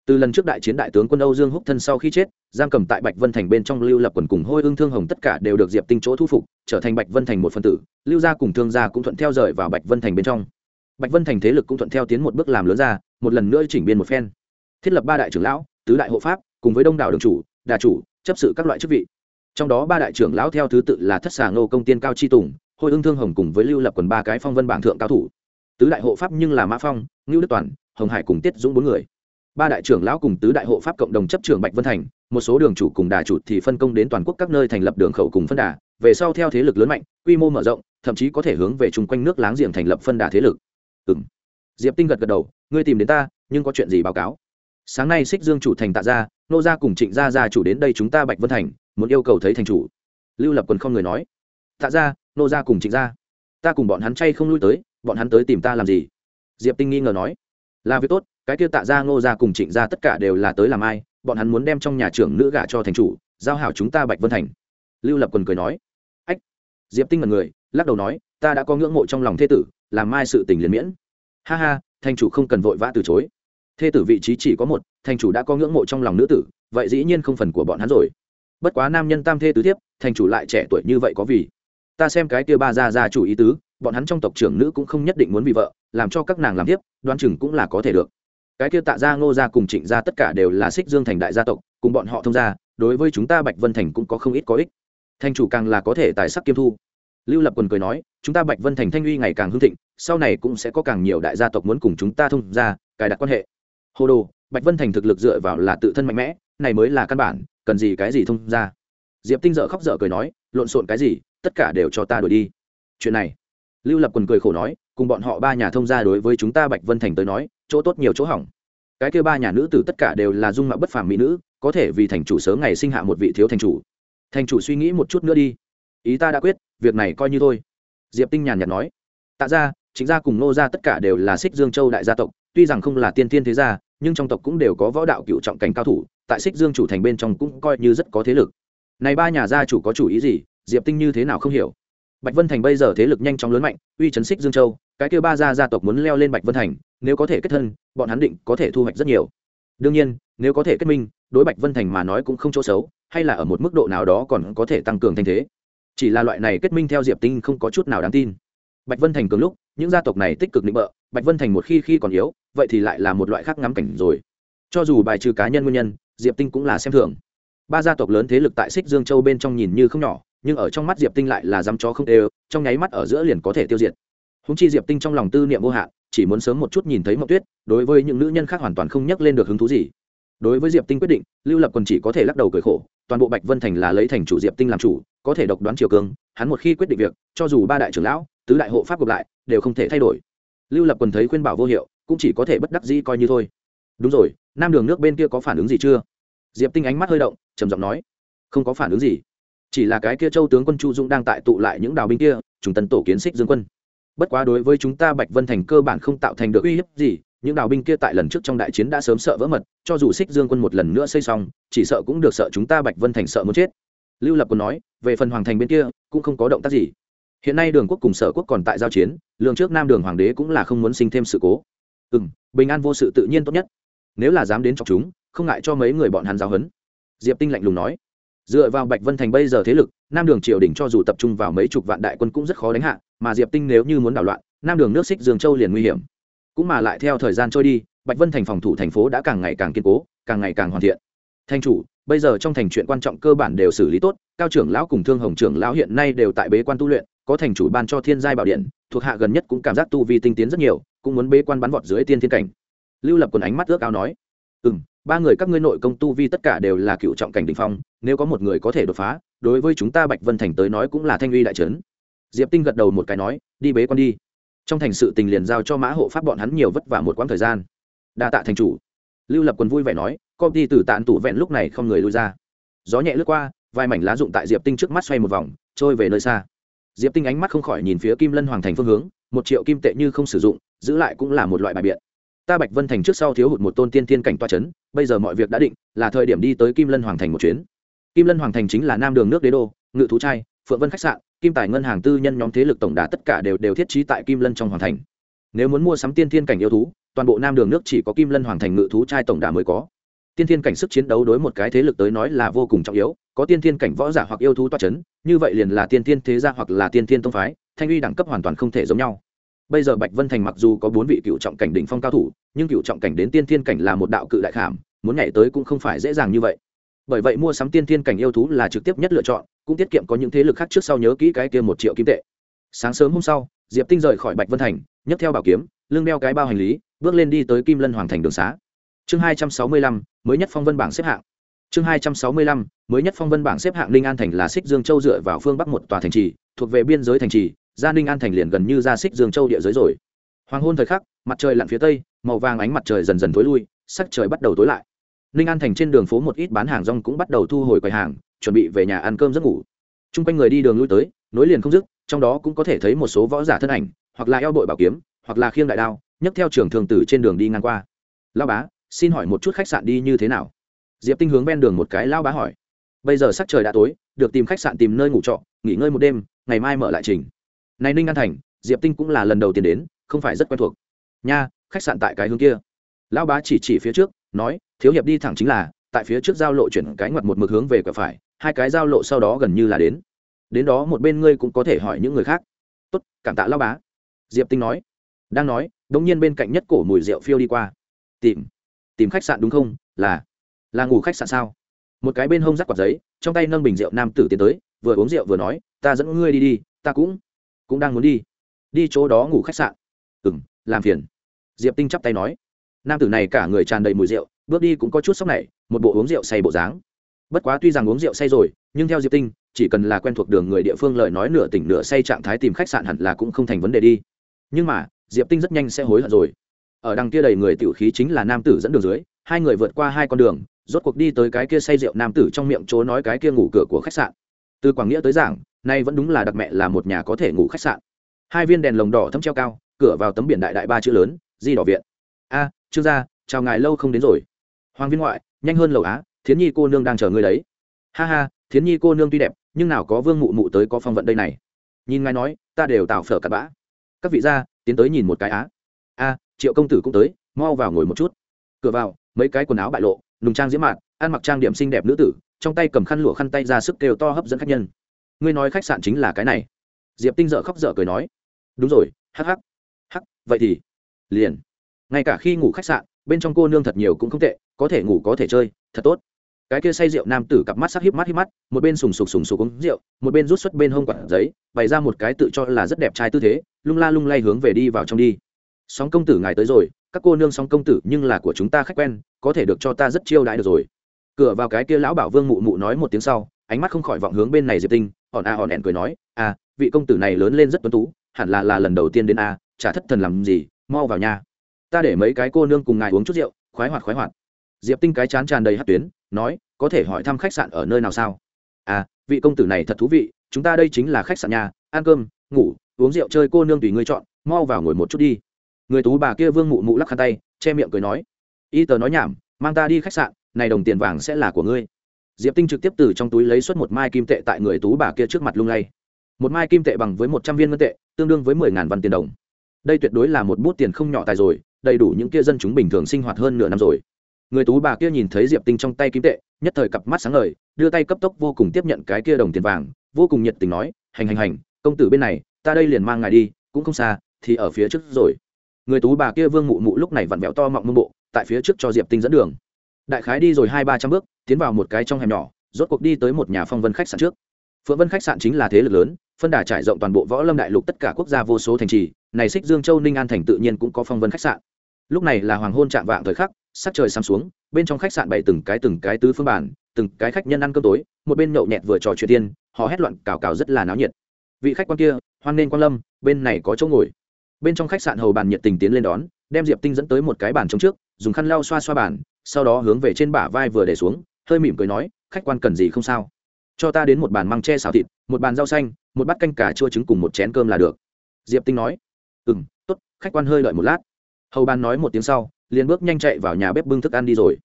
từ lần trước đại chiến đại tướng quân âu dương húc thân sau khi chết, giam cầm tại bạch vân thành bên trong lưu lập quần cùng hôi ương thương hồng tất cả đều được diệp tinh chỗ thu phục, trở thành bạch vân thành một phân tử. Lưu gia cùng thương gia cũng thuận theo rời vào bạch vân thành bên trong. Bạch vân thành thế lực cũng thuận theo tiến một bước làm lớn ra, một lần nữa chỉnh biên một phen. Thiết lập ba đại trưởng lão, tứ đại hộ pháp, cùng với đông đảo đường chủ, đà chủ, chấp sự các loại chức vị. Trong đó ba đại trưởng lão theo thứ tự là thất xà ngô công tiên cao chi tùng, hôi ương thương hồng cùng với lưu lập quần ba cái phong vân bảng thượng cao thủ. Tứ đại hộ pháp nhưng là mã phong, ngưu đức toàn, hồng hải cùng tiết dũng bốn người ba đại trưởng lão cùng tứ đại hộ pháp cộng đồng chấp trưởng bạch vân thành, một số đường chủ cùng đà chủ thì phân công đến toàn quốc các nơi thành lập đường khẩu cùng phân đà, về sau theo thế lực lớn mạnh, quy mô mở rộng, thậm chí có thể hướng về chung quanh nước láng giềng thành lập phân đà thế lực. Ừ m diệp tinh gật gật đầu, ngươi tìm đến ta, nhưng có chuyện gì báo cáo? Sáng nay xích dương chủ thành tạ gia, nô gia cùng trịnh gia gia chủ đến đây chúng ta bạch vân thành, muốn yêu cầu thấy thành chủ. Lưu lập quần không người nói, tạ gia, nô gia cùng trịnh gia, ta cùng bọn hắn chay không lui tới, bọn hắn tới tìm ta làm gì? Diệp tinh nghi ngờ nói, là việc tốt cái kia tạ ra ngô gia cùng trịnh gia tất cả đều là tới làm ai, bọn hắn muốn đem trong nhà trưởng nữ gả cho thành chủ, giao hảo chúng ta bạch vân thành. Lưu lập quần cười nói. Ách. Diệp tinh mật người, lắc đầu nói, ta đã có ngưỡng mộ trong lòng Thê tử, làm mai sự tình liền miễn. Ha ha, thành chủ không cần vội vã từ chối. Thê tử vị trí chỉ có một, thành chủ đã có ngưỡng mộ trong lòng nữ tử, vậy dĩ nhiên không phần của bọn hắn rồi. Bất quá nam nhân tam thê tứ thiếp, thành chủ lại trẻ tuổi như vậy có vì. Ta xem cái kia ba gia gia chủ ý tứ, bọn hắn trong tộc trưởng nữ cũng không nhất định muốn vì vợ, làm cho các nàng làm tiếp đoan chừng cũng là có thể được cái kia tạ gia ngô gia cùng trịnh gia tất cả đều là xích dương thành đại gia tộc, cùng bọn họ thông gia, đối với chúng ta bạch vân thành cũng có không ít có ích. Thành chủ càng là có thể tài sắc kiêm thu. Lưu lập quần cười nói, chúng ta bạch vân thành thanh uy ngày càng hưng thịnh, sau này cũng sẽ có càng nhiều đại gia tộc muốn cùng chúng ta thông gia, cài đặt quan hệ. Hồ đồ, bạch vân thành thực lực dựa vào là tự thân mạnh mẽ, này mới là căn bản, cần gì cái gì thông ra diệp tinh dợ khóc dở cười nói, lộn xộn cái gì, tất cả đều cho ta đuổi đi. Chuyện này. Lưu lập quần cười khổ nói, cùng bọn họ ba nhà thông gia đối với chúng ta bạch vân thành tới nói chỗ tốt nhiều chỗ hỏng. Cái kia ba nhà nữ tử tất cả đều là dung mạo bất phàm mỹ nữ, có thể vì thành chủ sớm ngày sinh hạ một vị thiếu thành chủ. Thành chủ suy nghĩ một chút nữa đi. Ý ta đã quyết, việc này coi như thôi. Diệp tinh nhàn nhạt nói. Tạ ra chính gia cùng nô gia tất cả đều là xích dương châu đại gia tộc, tuy rằng không là tiên tiên thế gia, nhưng trong tộc cũng đều có võ đạo cựu trọng cảnh cao thủ, tại xích dương chủ thành bên trong cũng coi như rất có thế lực. Này ba nhà gia chủ có chủ ý gì? Diệp tinh như thế nào không hiểu. Bạch vân thành bây giờ thế lực nhanh chóng lớn mạnh, uy chấn xích dương châu, cái kêu ba gia gia tộc muốn leo lên bạch vân thành nếu có thể kết thân, bọn hắn định có thể thu hoạch rất nhiều. Đương nhiên, nếu có thể kết minh, đối bạch vân thành mà nói cũng không chỗ xấu, hay là ở một mức độ nào đó còn có thể tăng cường thanh thế. Chỉ là loại này kết minh theo diệp tinh không có chút nào đáng tin. Bạch vân thành cường lúc, những gia tộc này tích cực định bợ, bạch vân thành một khi khi còn yếu, vậy thì lại là một loại khác ngắm cảnh rồi. Cho dù bài trừ cá nhân nguyên nhân, diệp tinh cũng là xem thường. Ba gia tộc lớn thế lực tại xích dương châu bên trong nhìn như không nhỏ, nhưng ở trong mắt diệp tinh lại là dám chó không đều, trong nháy mắt ở giữa liền có thể tiêu diệt. Húng chi diệp tinh trong lòng tư niệm vô hạn chỉ muốn sớm một chút nhìn thấy mộng tuyết, đối với những nữ nhân khác hoàn toàn không nhắc lên được hứng thú gì. Đối với diệp tinh quyết định, lưu lập còn chỉ có thể lắc đầu cười khổ, toàn bộ bạch vân thành là lấy thành chủ diệp tinh làm chủ, có thể độc đoán triều cương hắn một khi quyết định việc, cho dù ba đại trưởng lão, tứ đại hộ pháp gộp lại, đều không thể thay đổi. Lưu lập còn thấy khuyên bảo vô hiệu, cũng chỉ có thể bất đắc dĩ coi như thôi. Đúng rồi, nam đường nước bên kia có phản ứng gì chưa? Diệp tinh ánh mắt hơi động, trầm giọng nói, không có phản ứng gì. Chỉ là cái kia châu tướng quân chu dũng đang tại tụ lại những đào binh kia chúng tân tổ kiến xích dương quân bất quá đối với chúng ta bạch vân thành cơ bản không tạo thành được uy hiếp gì, những đào binh kia tại lần trước trong đại chiến đã sớm sợ vỡ mật, cho dù xích dương quân một lần nữa xây xong, chỉ sợ cũng được sợ chúng ta bạch vân thành sợ muốn chết. Lưu lập còn nói, về phần hoàng thành bên kia, cũng không có động tác gì. Hiện nay đường quốc cùng sở quốc còn tại giao chiến lường trước nam đường hoàng đế cũng là không muốn sinh thêm sự cố. Ừ m bình an vô sự tự nhiên tốt nhất. Nếu là dám đến chọc chúng, không ngại cho mấy người bọn hắn giáo hấn diệp tinh lạnh lùng nói. Dựa vào bạch vân thành bây giờ thế lực nam đường triều đình cho dù tập trung vào mấy chục vạn đại quân cũng rất khó đánh hạ, mà diệp tinh nếu như muốn đảo loạn, nam đường nước xích dương châu liền nguy hiểm. Cũng mà lại theo thời gian trôi đi, bạch vân thành phòng thủ thành phố đã càng ngày càng kiên cố, càng ngày càng hoàn thiện. Thanh chủ, bây giờ trong thành chuyện quan trọng cơ bản đều xử lý tốt, cao trưởng lão cùng thương hồng trưởng lão hiện nay đều tại bế quan tu luyện, có thành chủ ban cho thiên giai bảo điện, thuộc hạ gần nhất cũng cảm giác tu vi tinh tiến rất nhiều, cũng muốn bế quan bắn vọt dưới tiên thiên cảnh. Lưu lập quần ánh mắt ước ao nói ừ m ba người các ngươi nội công tu vi tất cả đều là cựu trọng cảnh đình phong nếu có một người có thể đột phá, đối với chúng ta bạch vân thành tới nói cũng là thanh uy đại trấn. Diệp tinh gật đầu một cái nói, đi bế quan đi. Trong thành sự tình liền giao cho mã hộ pháp bọn hắn nhiều vất vả một quãng thời gian. Đa tạ thành chủ. Lưu lập quân vui vẻ nói, công ty từ tạn tủ vẹn lúc này không người lui ra. Gió nhẹ lướt qua, vài mảnh lá rụng tại diệp tinh trước mắt xoay một vòng, trôi về nơi xa. Diệp tinh ánh mắt không khỏi nhìn phía kim lân hoàng thành phương hướng, một triệu kim tệ như không sử dụng, giữ lại cũng là một loại bài biện. Ta bạch vân thành trước sau thiếu hụt một tôn tiên thiên cảnh toa c h ấ n bây giờ mọi việc đã định, là thời điểm đi tới kim lân hoàng thành một chuyến kim lân hoàng thành chính là nam đường nước đế đô, ngự thú trai, phượng vân khách sạn, kim tài ngân hàng tư nhân nhóm thế lực tổng đà tất cả đều đều thiết trí tại kim lân trong hoàng thành. Nếu muốn mua sắm tiên thiên cảnh yêu thú, toàn bộ nam đường nước chỉ có kim lân hoàng thành ngự thú trai tổng đà mới có. Tiên thiên cảnh sức chiến đấu đối một cái thế lực tới nói là vô cùng trọng yếu, có tiên thiên cảnh võ giả hoặc yêu thú toa c h ấ n như vậy liền là tiên thiên thế gia hoặc là tiên thiên tông phái, thanh uy đẳng cấp hoàn toàn không thể giống nhau. Bây giờ bạch vân thành mặc dù có bốn vị cựu trọng cảnh đỉnh phong cao thủ, nhưng cựu trọng cảnh đến tiên thiên cảnh là một đạo cự đại khảm, muốn nhảy tới cũng không phải dễ dàng như vậy bởi vậy mua sắm tiên thiên cảnh yêu thú là trực tiếp nhất lựa chọn, cũng tiết kiệm có những thế lực khác trước sau nhớ kỹ cái kia một triệu kim tệ. Sáng sớm hôm sau, diệp tinh rời khỏi bạch vân thành, nhấc theo bảo kiếm, lưng đeo cái bao hành lý, bước lên đi tới kim lân hoàng thành đường xá. Chương hai trăm sáu mươi lăm, mới nhất phong vân bảng xếp hạng. Chương hai trăm sáu mươi lăm, mới nhất phong vân bảng xếp hạng ninh an thành là xích dương châu dựa vào phương bắc một tòa thành trì, thuộc về biên giới thành trì gia ninh an thành liền gần như ra xích dương châu địa giới rồi. Hoàng hôn thời khắc, mặt trời lặn phía tây, màu vàng ánh mặt trời dần dần tối lui, sắc trời bắt đầu tối lại ninh an thành trên đường phố một ít bán hàng rong cũng bắt đầu thu hồi quầy hàng, chuẩn bị về nhà ăn cơm giấc ngủ. T r u n g quanh người đi đường lui tới, nối liền không dứt, trong đó cũng có thể thấy một số võ giả thân ảnh, hoặc là eo bội bảo kiếm, hoặc là khiêng đại đao, nhấc theo trường thường tử trên đường đi ngang qua. Lao bá, xin hỏi một chút khách sạn đi như thế nào? Diệp tinh hướng ven đường một cái lao bá hỏi. Bây giờ sắc trời đã tối, được tìm khách sạn tìm nơi ngủ trọ, nghỉ ngơi một đêm, ngày mai mở lại trình. Này ninh an thành, diệp tinh cũng là lần đầu tiên đến, không phải rất quen thuộc. Nha, khách sạn tại cái hướng kia. Lão bá chỉ chỉ phía trước nói, thiếu hiệp đi thẳng chính là, tại phía trước giao lộ chuyển cái ngoặt một mực hướng về cửa phải, hai cái giao lộ sau đó gần như là đến. Đến đó một bên ngươi cũng có thể hỏi những người khác. Tốt, cảm tạ lão bá. Diệp tinh nói. Đang nói, đống nhiên bên cạnh nhất cổ mùi rượu phiêu đi qua. Tìm tìm khách sạn đúng không? Là là ngủ khách sạn sao? Một cái bên hông rắc quạt giấy, trong tay nâng bình rượu nam tử tiến tới, vừa uống rượu vừa nói, ta dẫn ngươi đi đi, ta cũng cũng đang muốn đi. Đi chỗ đó ngủ khách sạn. Ừ m làm phiền. Diệp tinh chắp tay nói nam tử này cả người tràn đầy mùi rượu, bước đi cũng có chút sốc này, một bộ uống rượu say bộ dáng. Bất quá tuy rằng uống rượu say rồi, nhưng theo diệp tinh, chỉ cần là quen thuộc đường người địa phương lời nói nửa tỉnh nửa say trạng thái tìm khách sạn hẳn là cũng không thành vấn đề đi. Nhưng mà, diệp tinh rất nhanh sẽ hối hận rồi. Ở đằng kia đầy người tiểu khí chính là nam tử dẫn đường dưới, hai người vượt qua hai con đường, rốt cuộc đi tới cái kia say rượu nam tử trong miệng chỗ nói cái kia ngủ cửa của khách sạn. Từ quảng nghĩa tới giảng, nay vẫn đúng là đặc mẹ là một nhà có thể ngủ khách sạn. Hai viên đèn lồng đỏ thấm treo cao, cửa vào tấm biển đại đại ba chữ lớn, di đỏ viện a, trương gia, chào ngài lâu không đến rồi. Hoàng viên ngoại, nhanh hơn lầu á, thiến nhi cô nương đang chờ người đấy. Ha ha, thiến nhi cô nương tuy đẹp, nhưng nào có vương mụ mụ tới có phong vận đây này. Nhìn ngài nói, ta đều tạo phở cặp bã. Các vị gia, tiến tới nhìn một cái á. A, triệu công tử cũng tới, mau vào ngồi một chút. Cửa vào, mấy cái quần áo bại lộ, nùng trang diễm mạn ăn mặc trang điểm xinh đẹp nữ tử, trong tay cầm khăn lụa khăn tay ra sức kêu to hấp dẫn khách nhân. Ngươi nói khách sạn chính là cái này. Diệp tinh dợ khóc dở cười nói. Đúng rồi, hắc hắc. Hắc, vậy thì, liền ngay cả khi ngủ khách sạn, bên trong cô nương thật nhiều cũng không tệ, có thể ngủ có thể chơi, thật tốt. Cái kia say rượu nam tử cặp mắt sắc híp mắt híp mắt, một bên sùng sục sùng sục uống rượu, một bên rút xuất bên hông quạt giấy, bày ra một cái tự cho là rất đẹp trai tư thế, lung la lung lay hướng về đi vào trong đi. Sóng công tử ngài tới rồi, các cô nương sóng công tử nhưng là của chúng ta khách quen, có thể được cho ta rất chiêu đãi được rồi. Cửa vào cái kia lão bảo vương mụ mụ nói một tiếng sau, ánh mắt không khỏi vọng hướng bên này diệp tinh, hòn a hòn ẹn cười nói à vị công tử này lớn lên rất tuấn tú, hẳn là là lần đầu tiên đến a, chả thất thần làm gì, mau vào nhà ta để mấy cái cô nương cùng ngài uống chút rượu, khoái hoạt khoái hoạt. Diệp tinh cái chán tràn đầy hát tuyến, nói, có thể hỏi thăm khách sạn ở nơi nào sao? À vị công tử này thật thú vị, chúng ta đây chính là khách sạn nhà, ăn cơm, ngủ, uống rượu chơi cô nương tùy ngươi chọn, mau vào ngồi một chút đi. Người tú bà kia vương mụ mụ lắc khăn tay, che miệng cười nói, y tờ nói nhảm, mang ta đi khách sạn, này đồng tiền vàng sẽ là của ngươi. Diệp tinh trực tiếp từ trong túi lấy suất một mai kim tệ tại người tú bà kia trước mặt lung lay. Một mai kim tệ bằng với một trăm viên ngân tệ, tương đương với mười ngàn văn tiền đồng. Đây tuyệt đối là một bút tiền không nhỏ tài rồi đầy đủ những kia dân chúng bình thường sinh hoạt hơn nửa năm rồi. Người tú bà kia nhìn thấy diệp tinh trong tay kim tệ, nhất thời cặp mắt sáng ngời, đưa tay cấp tốc vô cùng tiếp nhận cái kia đồng tiền vàng, vô cùng nhiệt tình nói, hành hành hành, công tử bên này, ta đây liền mang ngài đi, cũng không xa, thì ở phía trước rồi. Người tú bà kia vương mụ mụ lúc này vặn vẹo to mọng mông bộ, tại phía trước cho diệp tinh dẫn đường. Đại khái đi rồi hai ba trăm bước, tiến vào một cái trong hẻm nhỏ, rốt cuộc đi tới một nhà phong vân khách sạn trước. Phượng vân khách sạn chính là thế lực lớn, phân đà trải rộng toàn bộ võ lâm đại lục tất cả quốc gia vô số thành trì, này xích dương châu ninh an thành tự nhiên cũng có phong vân khách sạn lúc này là hoàng hôn chạm vạng thời khắc, sắc trời sắm xuống, bên trong khách sạn bày từng cái từng cái tứ phương bản từng cái khách nhân ăn cơm tối, một bên nhậu nhẹt vừa trò chuyện tiên, họ hét loạn cào cào rất là náo nhiệt. Vị khách quan kia, hoan nên quan lâm, bên này có chỗ ngồi. Bên trong khách sạn hầu bàn nhiệt tình tiến lên đón, đem diệp tinh dẫn tới một cái bàn trống trước, dùng khăn lau xoa xoa bàn, sau đó hướng về trên bả vai vừa để xuống, hơi mỉm cười nói, khách quan cần gì không sao? Cho ta đến một bàn măng tre xào thịt, một bàn rau xanh, một bát canh cà chua trứng cùng một chén cơm là được. Diệp tinh nói ừ m t ố t khách quan hơi đợi một lát hầu bàn nói một tiếng sau, liền bước nhanh chạy vào nhà bếp bưng thức ăn đi rồi.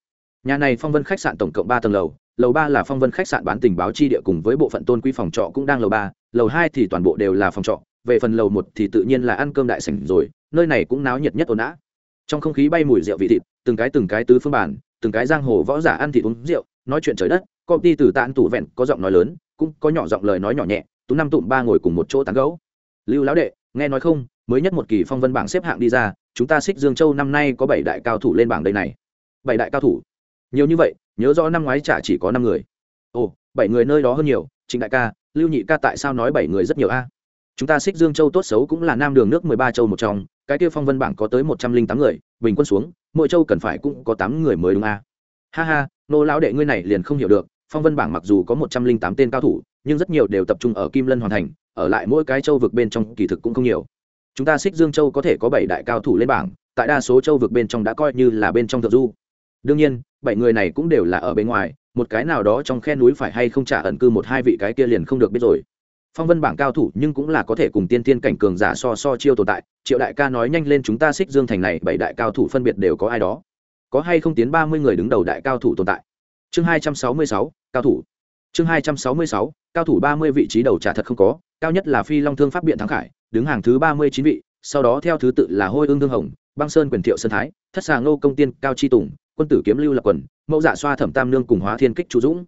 Nhà này phong vân khách sạn tổng cộng ba tầng lầu lầu ba là phong vân khách sạn bán tình báo chi địa cùng với bộ phận tôn quý phòng trọ cũng đang lầu ba, lầu hai thì toàn bộ đều là phòng trọ, về phần lầu một thì tự nhiên là ăn cơm đại sảnh rồi, nơi này cũng náo nhiệt nhất ồn ào. Trong không khí bay mùi rượu vị thịt, từng cái từng cái tứ phương bản từng cái giang hồ võ giả ăn thịt uống rượu, nói chuyện trời đất, công ty từ tạn tủ vẹn có giọng nói lớn, cũng có nhỏ giọng lời nói nhỏ nhẹ, tú năm tụm ba ngồi cùng một chỗ tán gấu lưu lão đệ, nghe nói không, mới nhất một kỳ phong vân bảng xếp hạng đi ra chúng ta xích dương châu năm nay có bảy đại cao thủ lên bảng đây này. Bảy đại cao thủ. Nhiều như vậy, nhớ rõ năm ngoái chả chỉ có năm người. Ồ, bảy người nơi đó hơn nhiều, trịnh đại ca, lưu nhị ca tại sao nói bảy người rất nhiều a? Chúng ta xích dương châu tốt xấu cũng là nam đường nước mười ba châu một trong, cái kia phong vân bảng có tới một trăm linh tám người, bình quân xuống, mỗi châu cần phải cũng có tám người mới đúng a? Ha ha, nô lão đệ ngươi này liền không hiểu được, phong vân bảng mặc dù có một trăm linh tám tên cao thủ, nhưng rất nhiều đều tập trung ở kim lân hoàn thành, ở lại mỗi cái châu vực bên trong kỳ thực cũng không nhiều chúng ta xích dương châu có thể có bảy đại cao thủ lên bảng, tại đa số châu vực bên trong đã coi như là bên trong thượng du. Đương nhiên, bảy người này cũng đều là ở bên ngoài, một cái nào đó trong khe núi phải hay không trả ẩn cư một hai vị cái kia liền không được biết rồi. Phong vân bảng cao thủ nhưng cũng là có thể cùng tiên tiên cảnh cường giả so so chiêu tồn tại, triệu đại ca nói nhanh lên chúng ta xích dương thành này bảy đại cao thủ phân biệt đều có ai đó. Có hay không tiến ba mươi người đứng đầu đại cao thủ tồn tại? Chương hai trăm sáu mươi sáu, cao thủ. Chương hai trăm sáu mươi sáu, cao thủ ba mươi vị trí đầu trả thật không có, cao nhất là phi long thương pháp biện thắng khải đứng hàng thứ ba mươi chín vị, sau đó theo thứ tự là hôi ương thương hồng, băng sơn quyền thiệu sơn thái, thất xà ngô công tiên cao chi tùng, quân tử kiếm lưu lập quần, mẫu dạ xoa thẩm tam nương cùng hóa thiên kích chú dũng.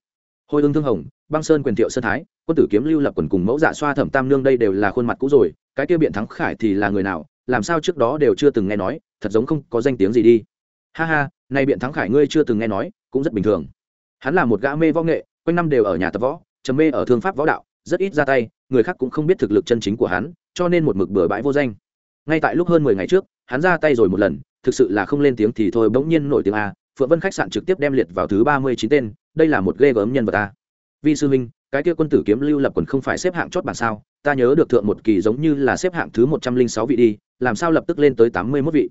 Hôi ương thương hồng, băng sơn quyền thiệu sơn thái, quân tử kiếm lưu lập quần cùng mẫu dạ xoa thẩm tam nương đây đều là khuôn mặt cũ rồi, cái kia biện thắng khải thì là người nào, làm sao trước đó đều chưa từng nghe nói, thật giống không có danh tiếng gì đi. Ha ha, nay biện thắng khải ngươi chưa từng nghe nói, cũng rất bình thường. Hắn là một gã mê võ nghệ, quanh năm đều ở nhà tập võ, trầm mê ở thương pháp võ đạo, rất ít ra tay, người khác cũng không biết thực lực chân chính của hắn cho nên một mực bừa bãi vô danh. Ngay tại lúc hơn mười ngày trước, hắn ra tay rồi một lần, thực sự là không lên tiếng thì thôi, bỗng nhiên nổi tiếng a, phượng vân khách sạn trực tiếp đem liệt vào thứ ba mươi chín tên, đây là một ghê gớm nhân vật a. Vi sư minh cái kia quân tử kiếm lưu lập quần không phải xếp hạng chót bản sao, ta nhớ được thượng một kỳ giống như là xếp hạng thứ một trăm linh sáu vị đi, làm sao lập tức lên tới tám mươi mốt vị?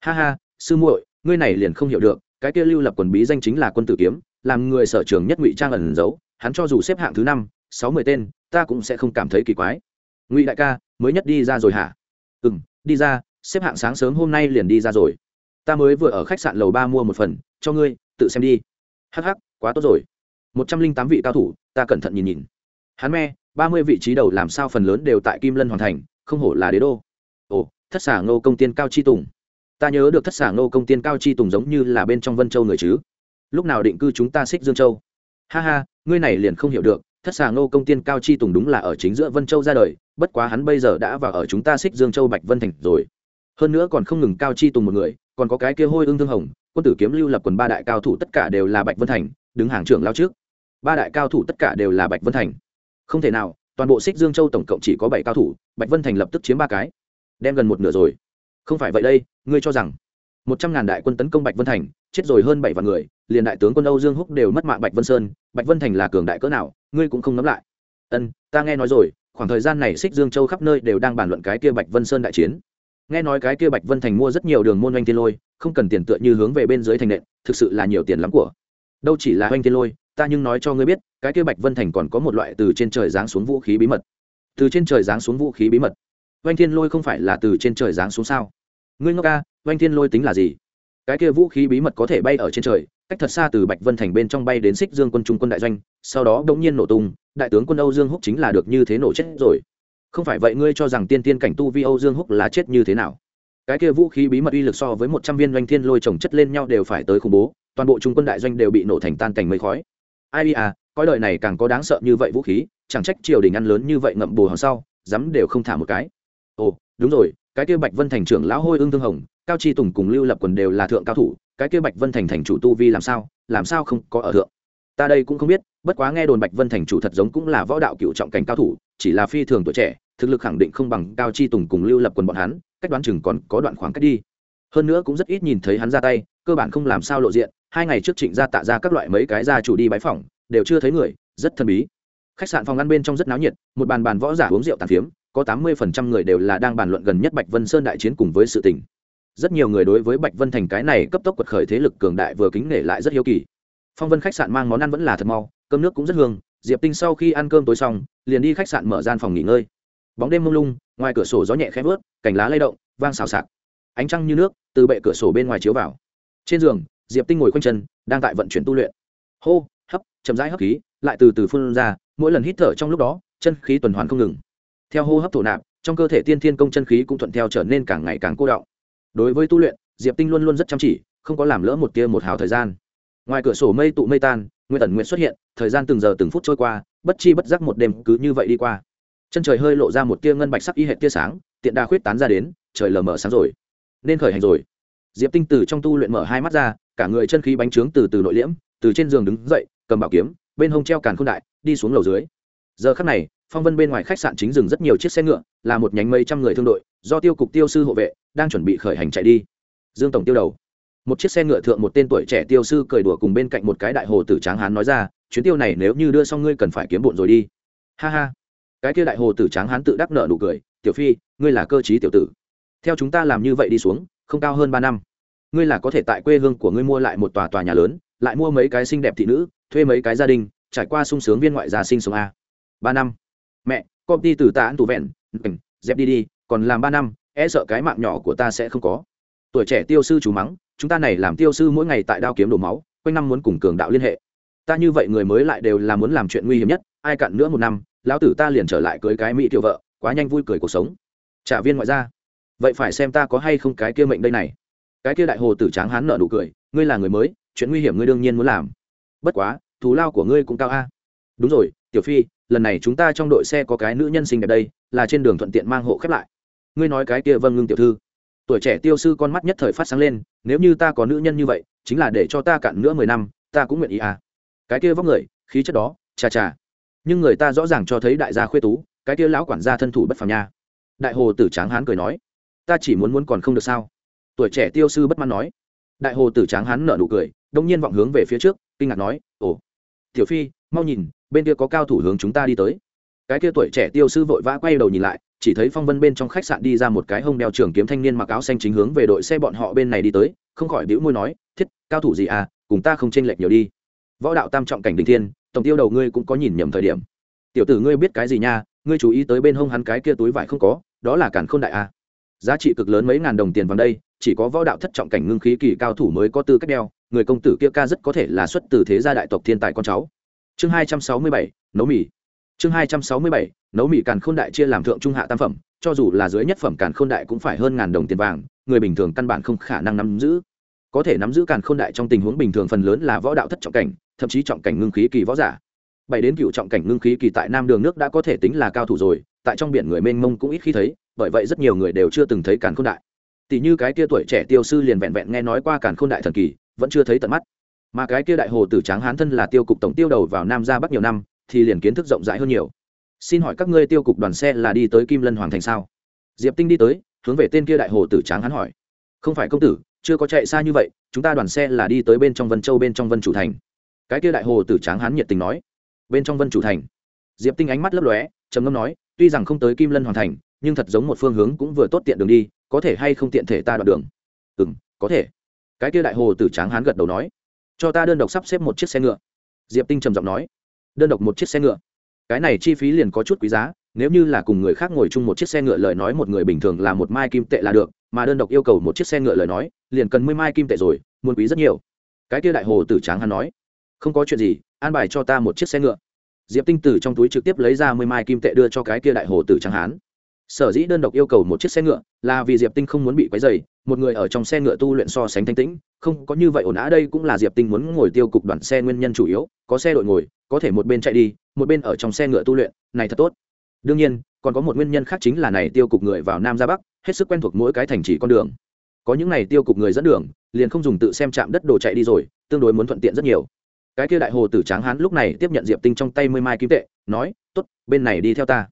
Ha ha, sư muội, ngươi này liền không hiểu được, cái kia lưu lập quần bí danh chính là quân tử kiếm, làm người sở trường nhất ngụy trang ẩn giấu, hắn cho dù xếp hạng thứ năm, sáu mươi tên, ta cũng sẽ không cảm thấy kỳ quái ngụy đại ca, mới nhất đi ra rồi hả? Ừ m đi ra, xếp hạng sáng sớm hôm nay liền đi ra rồi. Ta mới vừa ở khách sạn lầu ba mua một phần, cho ngươi, tự xem đi. Hh ắ c ắ c quá tốt rồi. Một trăm linh tám vị cao thủ, ta cẩn thận nhìn nhìn. Hắn me, ba mươi vị trí đầu làm sao phần lớn đều tại kim lân hoàn thành, không hổ là đế đô. Ồ, thất xả ngô công tiên cao chi tùng. Ta nhớ được thất xả ngô công tiên cao chi tùng giống như là bên trong vân châu người chứ. Lúc nào định cư chúng ta xích dương châu? Ha ha, ngươi này liền không hiểu được, thất xà ngô công tiên cao chi tùng đúng là ở chính giữa vân châu ra đời bất quá hắn bây giờ đã vào ở chúng ta xích dương châu bạch vân thành rồi. Hơn nữa còn không ngừng cao chi tùng một người, còn có cái kia hôi ương thương hồng, quân tử kiếm lưu lập quần ba đại cao thủ tất cả đều là bạch vân thành, đứng hàng trưởng lao trước. Ba đại cao thủ tất cả đều là bạch vân thành. Không thể nào, toàn bộ xích dương châu tổng cộng chỉ có bảy cao thủ, bạch vân thành lập tức chiếm ba cái. Đem gần một nửa rồi. Không phải vậy đây, ngươi cho rằng một trăm ngàn đại quân tấn công bạch vân thành, chết rồi hơn bảy vạn người, liền đại tướng quân âu dương húc đều mất mạng bạch vân sơn, bạch vân thành là cường đại cỡ nào, ngươi cũng không nắm lại. Ân, ta nghe nói rồi khoảng thời gian này xích dương châu khắp nơi đều đang bàn luận cái kia bạch vân sơn đại chiến. Nghe nói cái kia bạch vân thành mua rất nhiều đường môn oanh thiên lôi, không cần tiền tựa như hướng về bên dưới thành nện, thực sự là nhiều tiền lắm của. Đâu chỉ là oanh thiên lôi, ta nhưng nói cho ngươi biết, cái kia bạch vân thành còn có một loại từ trên trời giáng xuống vũ khí bí mật. Từ trên trời giáng xuống vũ khí bí mật? Oanh thiên lôi không phải là từ trên trời giáng xuống sao? Ngươi ngốc ca oanh thiên lôi tính là gì? Cái kia vũ khí bí mật có thể bay ở trên trời cách thật xa từ bạch vân thành bên trong bay đến xích dương quân trung quân đại doanh, sau đó đ ỗ n g nhiên nổ tung, đại tướng quân âu dương húc chính là được như thế nổ chết rồi. Không phải vậy ngươi cho rằng tiên tiên cảnh tu vi âu dương húc là chết như thế nào? Cái kia vũ khí bí mật uy lực so với một trăm viên doanh thiên lôi trồng chất lên nhau đều phải tới khủng bố, toàn bộ trung quân đại doanh đều bị nổ thành tan cảnh mây khói. Ai à coi đời này càng có đáng sợ như vậy vũ khí, chẳng trách triều đình ăn lớn như vậy ngậm bù hòn sau, dám đều không thả một cái. Ồ, đúng rồi, cái kia bạch vân thành trưởng lão hôi ương thương hồng, cao chi tùng cùng lưu lập quần đều là thượng cao thủ cái kia bạch vân thành thành chủ tu vi làm sao làm sao không có ở thượng? Ta đây cũng không biết, bất quá nghe đồn bạch vân thành chủ thật giống cũng là võ đạo cựu trọng cảnh cao thủ, chỉ là phi thường tuổi trẻ, thực lực khẳng định không bằng cao chi tùng cùng lưu lập quần bọn hắn, cách đoán chừng còn có đoạn khoảng cách đi. Hơn nữa cũng rất ít nhìn thấy hắn ra tay, cơ bản không làm sao lộ diện, hai ngày trước trịnh gia tạ ra các loại mấy cái gia chủ đi bãi phòng đều chưa thấy người, rất thân bí. Khách sạn phòng ăn bên trong rất náo nhiệt, một bàn bàn võ giả uống rượu tàn phiếm, có tám mươi phần trăm người đều là đang bàn luận gần nhất bạch vân sơn đại chiến cùng với sự tình rất nhiều người đối với bạch vân thành cái này cấp tốc quật khởi thế lực cường đại vừa kính nể lại rất hiếu kỳ. Phong vân khách sạn mang món ăn vẫn là thật mau, cơm nước cũng rất hương, diệp tinh sau khi ăn cơm tối xong, liền đi khách sạn mở gian phòng nghỉ ngơi. Bóng đêm mông lung, ngoài cửa sổ gió nhẹ khẽ vớt, cành lá lay động, vang xào xạc. Ánh trăng như nước, từ bệ cửa sổ bên ngoài chiếu vào. Trên giường, diệp tinh ngồi quanh chân, đang tại vận chuyển tu luyện. Hô, hấp, chậm rãi hấp khí, lại từ từ phun ra, mỗi lần hít thở trong lúc đó, chân khí tuần hoàn không ngừng. Theo hô hấp thổ nạp, trong cơ thể tiên thiên công chân khí cũng thuận theo trở nên càng ngày càng cô động đối với tu luyện, diệp tinh luôn luôn rất chăm chỉ, không có làm lỡ một tia một hào thời gian. Ngoài cửa sổ mây tụ mây tan nguyên tần nguyện xuất hiện, thời gian từng giờ từng phút trôi qua, bất chi bất giác một đêm cứ như vậy đi qua. Chân trời hơi lộ ra một tia ngân bạch sắc y hệ tia sáng, tiện đa khuyết tán ra đến, trời lờ mờ sáng rồi. Nên khởi hành rồi. Diệp tinh từ trong tu luyện mở hai mắt ra, cả người chân khí bánh trướng từ từ nội liễm, từ trên giường đứng dậy, cầm bảo kiếm, bên hông treo càn k h ô n đại, đi xuống lầu dưới. Giờ khắc này phong vân bên ngoài khách sạn chính dừng rất nhiều chiếc xe ngựa, là một nhánh mấy trăm người thương đội, do tiêu cục tiêu sư hộ vệ, đang chuẩn bị khởi hành chạy đi. Dương tổng tiêu đầu. Một chiếc xe ngựa thượng một tên tuổi trẻ tiêu sư cười đùa cùng bên cạnh một cái đại hồ tử tráng hán nói ra, chuyến tiêu này nếu như đưa xong ngươi cần phải kiếm bộn rồi đi. Ha ha. Cái kia đại hồ tử tráng hán tự đắc nợ nụ cười, tiểu phi, ngươi là cơ t tiểu tử. Theo chúng ta làm như vậy đi xuống, không cao hơn ba năm. Ngươi là có thể tại quê hương của ngươi mua lại một tòa tòa nhà lớn, lại mua mấy cái xinh đẹp thị nữ, thuê mấy cái gia đình, trải qua sung sướng viên ngoại gia sinh sống a. Ba năm mẹ công ty từ tạ tù vẹn dẹp đi đi, còn làm ba năm e sợ cái mạng nhỏ của ta sẽ không có. Tuổi trẻ tiêu sư chú mắng, chúng ta này làm tiêu sư mỗi ngày tại đao kiếm đổ máu, quanh năm muốn cùng cường đạo liên hệ. Ta như vậy người mới lại đều là muốn làm chuyện nguy hiểm nhất, ai cặn nữa một năm, lão tử ta liền trở lại cưới cái mỹ tiểu vợ, quá nhanh vui cười cuộc sống. Trả viên ngoại gia. Vậy phải xem ta có hay không cái kia mệnh đây này. Cái kia đại hồ tử tráng hán nợ nụ cười, ngươi là người mới, chuyện nguy hiểm ngươi đương nhiên muốn làm. Bất quá, thù lao của ngươi cũng cao a. Đúng rồi, tiểu phi lần này chúng ta trong đội xe có cái nữ nhân sinh đẹp đây, là trên đường thuận tiện mang hộ khép lại. Ngươi nói cái kia vâng ngưng tiểu thư. Tuổi trẻ tiêu sư con mắt nhất thời phát sáng lên, nếu như ta có nữ nhân như vậy, chính là để cho ta cạn nữa mười năm, ta cũng nguyện ý à. Cái kia vóc người, khí chất đó, chà chà. Nhưng người ta rõ ràng cho thấy đại gia khuê tú, cái kia lão quản gia thân thủ bất phàm nha. Đại hồ tử tráng hán cười nói, ta chỉ muốn muốn còn không được sao? Tuổi trẻ tiêu sư bất mãn nói. Đại hồ tử tráng hán nở nụ cười, đông nhiên vọng hướng về phía trước, kinh ngạc nói, ồ, tiểu phi, mau nhìn bên kia có cao thủ hướng chúng ta đi tới. Cái kia tuổi trẻ tiêu sư vội vã quay đầu nhìn lại, chỉ thấy phong vân bên trong khách sạn đi ra một cái hông đeo trường kiếm thanh niên mặc áo xanh chính hướng về đội xe bọn họ bên này đi tới, không khỏi đĩu môi nói, thiết, cao thủ gì à cùng ta không chênh lệch nhiều đi. Võ đạo tam trọng cảnh đình thiên, tổng tiêu đầu ngươi cũng có nhìn nhầm thời điểm. Tiểu tử ngươi biết cái gì nha, ngươi chú ý tới bên hông hắn cái kia túi vải không có, đó là cản khôn đại a. Giá trị cực lớn mấy ngàn đồng tiền vào đây, chỉ có võ đạo thất trọng cảnh ngưng khí kỳ cao thủ mới có tư cách đeo, người công tử kia ca rất có thể là xuất từ thế gia đại tộc thiên tài con cháu chương hai trăm sáu mươi bảy, nấu mì. Chương hai trăm sáu mươi bảy, nấu mì càn khôn đại chia làm thượng, trung, hạ, tam phẩm. Cho dù là dưới nhất phẩm càn khôn đại cũng phải hơn ngàn đồng tiền vàng, người bình thường căn bản không khả năng nắm giữ. Có thể nắm giữ càn khôn đại trong tình huống bình thường phần lớn là võ đạo thất trọng cảnh, thậm chí trọng cảnh ngưng khí kỳ võ giả. Bảy đến cựu trọng cảnh ngưng khí kỳ tại nam đường nước đã có thể tính là cao thủ rồi, tại trong biển người mênh mông cũng ít khi thấy, bởi vậy rất nhiều người đều chưa từng thấy càn khôn đại. Tỷ như cái kia tuổi trẻ tiêu sư liền vẹn vẹn nghe nói qua càn khôn đại thần kỳ, vẫn chưa thấy tận mắt mà cái kia đại hồ tử tráng hán thân là tiêu cục tổng tiêu đầu vào nam ra bắc nhiều năm, thì liền kiến thức rộng rãi hơn nhiều. Xin hỏi các ngươi tiêu cục đoàn xe là đi tới kim lân hoàng thành sao? Diệp tinh đi tới, hướng về tên kia đại hồ tử tráng hán hỏi. Không phải công tử, chưa có chạy xa như vậy, chúng ta đoàn xe là đi tới bên trong vân châu bên trong vân chủ thành. Cái kia đại hồ tử tráng hán nhiệt tình nói. Bên trong vân chủ thành. Diệp tinh ánh mắt lấp lóe, trầm ngâm nói, tuy rằng không tới kim lân hoàn thành, nhưng thật giống một phương hướng cũng vừa tốt tiện đường đi, có thể hay không tiện thể ta đoạn đường? Ừ m có thể. Cái kia đại hồ tử tráng hán gật đầu nói cho ta đơn độc sắp xếp một chiếc xe ngựa. Diệp tinh trầm giọng nói. Đơn độc một chiếc xe ngựa? Cái này chi phí liền có chút quý giá, nếu như là cùng người khác ngồi chung một chiếc xe ngựa lời nói một người bình thường là một mai kim tệ là được, mà đơn độc yêu cầu một chiếc xe ngựa lời nói, liền cần mười mai kim tệ rồi, muốn quý rất nhiều. Cái kia đại hồ tử tráng hắn nói. Không có chuyện gì, an bài cho ta một chiếc xe ngựa. Diệp tinh tử trong túi trực tiếp lấy ra mười mai kim tệ đưa cho cái kia đại hồ tử tráng hán sở dĩ đơn độc yêu cầu một chiếc xe ngựa là vì diệp tinh không muốn bị quấy dày một người ở trong xe ngựa tu luyện so sánh thanh tĩnh, không có như vậy ổn á đây cũng là diệp tinh muốn ngồi tiêu cục đoàn xe nguyên nhân chủ yếu, có xe đội ngồi, có thể một bên chạy đi, một bên ở trong xe ngựa tu luyện, này thật tốt. Đương nhiên, còn có một nguyên nhân khác chính là này tiêu cục người vào nam ra bắc, hết sức quen thuộc mỗi cái thành trì con đường. Có những này tiêu cục người dẫn đường, liền không dùng tự xem chạm đất đồ chạy đi rồi, tương đối muốn thuận tiện rất nhiều. Cái kia đại hồ tử tráng hán lúc này tiếp nhận diệp tinh trong tay mươi mai kim tệ, nói t ố t bên này đi theo ta.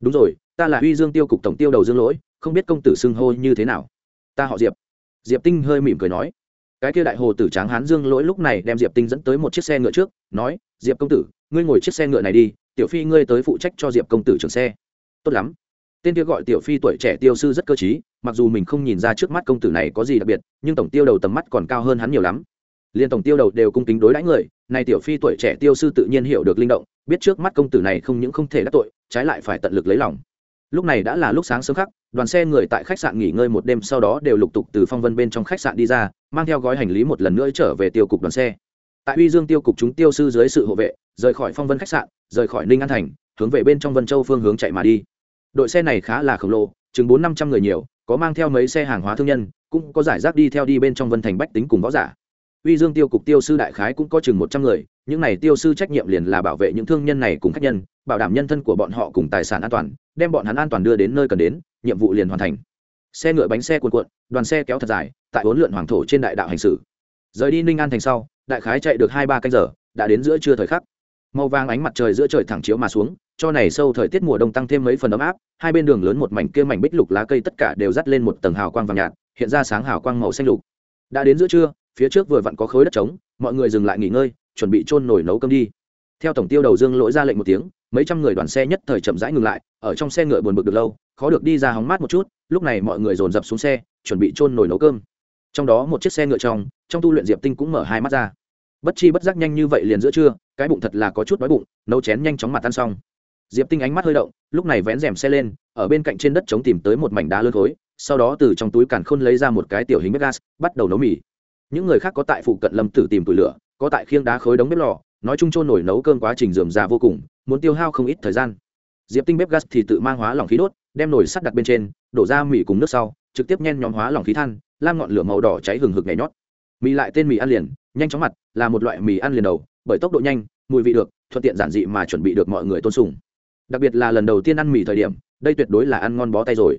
Đúng rồi ta là huy dương tiêu cục tổng tiêu đầu dương lỗi, không biết công tử xưng hô như thế nào. Ta họ diệp. Diệp tinh hơi mỉm cười nói. Cái kia đại hồ tử tráng hán dương lỗi lúc này đem diệp tinh dẫn tới một chiếc xe ngựa trước, nói, diệp công tử, ngươi ngồi chiếc xe ngựa này đi, tiểu phi ngươi tới phụ trách cho diệp công tử trường xe. Tốt lắm. Tên kia gọi tiểu phi tuổi trẻ tiêu sư rất cơ t mặc dù mình không nhìn ra trước mắt công tử này có gì đặc biệt, nhưng tổng tiêu đầu tầm mắt còn cao hơn hắn nhiều lắm. Liên tổng tiêu đầu đều cung kính đối đãi người, này tiểu phi tuổi trẻ tiêu sư tự nhiên hiểu được linh động, biết trước mắt công tử này không những không thể đắc tội, trái lại phải tận lực lấy lòng lúc này đã là lúc sáng sớm khắc, đoàn xe người tại khách sạn nghỉ ngơi một đêm sau đó đều lục tục từ phong vân bên trong khách sạn đi ra, mang theo gói hành lý một lần nữa trở về tiêu cục đoàn xe. Tại uy dương tiêu cục chúng tiêu sư dưới sự hộ vệ, rời khỏi phong vân khách sạn, rời khỏi ninh an thành, hướng về bên trong vân châu phương hướng chạy mà đi. Đội xe này khá là khổng lồ, chừng bốn năm trăm người nhiều, có mang theo mấy xe hàng hóa thương nhân, cũng có giải rác đi theo đi bên trong vân thành bách tính cùng võ giả. Uy dương tiêu cục tiêu sư đại khái cũng có chừng một trăm người, những này tiêu sư trách nhiệm liền là bảo vệ những thương nhân này cùng khách nhân bảo đảm nhân thân của bọn họ cùng tài sản an toàn, đem bọn hắn an toàn đưa đến nơi cần đến, nhiệm vụ liền hoàn thành. Xe ngựa bánh xe cuộn cuộn, đoàn xe kéo thật dài, tại uốn lượn hoàng thổ trên đại đạo hành xử. Rời đi ninh an thành sau, đại khái chạy được hai ba canh giờ, đã đến giữa trưa thời khắc. Màu vàng ánh mặt trời giữa trời thẳng chiếu mà xuống, cho này sâu thời tiết mùa đông tăng thêm mấy phần ấm áp, hai bên đường lớn một mảnh kia mảnh bích lục lá cây tất cả đều dắt lên một tầng hào quang vàng nhạt, hiện ra sáng hào quang màu xanh lục. Đã đến giữa trưa, phía trước vừa vặn có khối đất trống, mọi người dừng lại nghỉ ngơi, chuẩn bị trôn nổi nấu cơm đi. Theo tổng tiêu đầu dương lỗi ra lệnh một tiếng mấy trăm người đoàn xe nhất thời chậm rãi ngừng lại, ở trong xe ngựa buồn bực được lâu, khó được đi ra hóng mát một chút, lúc này mọi người dồn dập xuống xe, chuẩn bị trôn nồi nấu cơm. Trong đó một chiếc xe ngựa trong trong tu luyện diệp tinh cũng mở hai mắt ra. Bất chi bất giác nhanh như vậy liền giữa trưa, cái bụng thật là có chút đói bụng, nấu chén nhanh chóng mặt ăn xong. Diệp tinh ánh mắt hơi động, lúc này vén rèm xe lên, ở bên cạnh trên đất chống tìm tới một mảnh đá lớn khối, sau đó từ trong túi càn khôn lấy ra một cái tiểu hình bếp gas, bắt đầu nấu mì. Những người khác có tại phụ cận lâm tử tìm tủi lửa, có tại khiêng đá khối đống bếp lò nói chung trôn nổi nấu cơm quá trình dườm già vô cùng, muốn tiêu hao không ít thời gian. Diệp tinh bếp gas thì tự mang hóa lỏng khí đốt, đem nồi sắt đặt bên trên, đổ ra mì cùng nước sau, trực tiếp nhen nhóm hóa lỏng khí than lam ngọn lửa màu đỏ cháy hừng hực nhảy nhót. Mì lại tên mì ăn liền, nhanh chóng mặt, là một loại mì ăn liền đầu, bởi tốc độ nhanh, mùi vị được, thuận tiện giản dị mà chuẩn bị được mọi người tôn sùng. Đặc biệt là lần đầu tiên ăn mì thời điểm, đây tuyệt đối là ăn ngon bó tay rồi.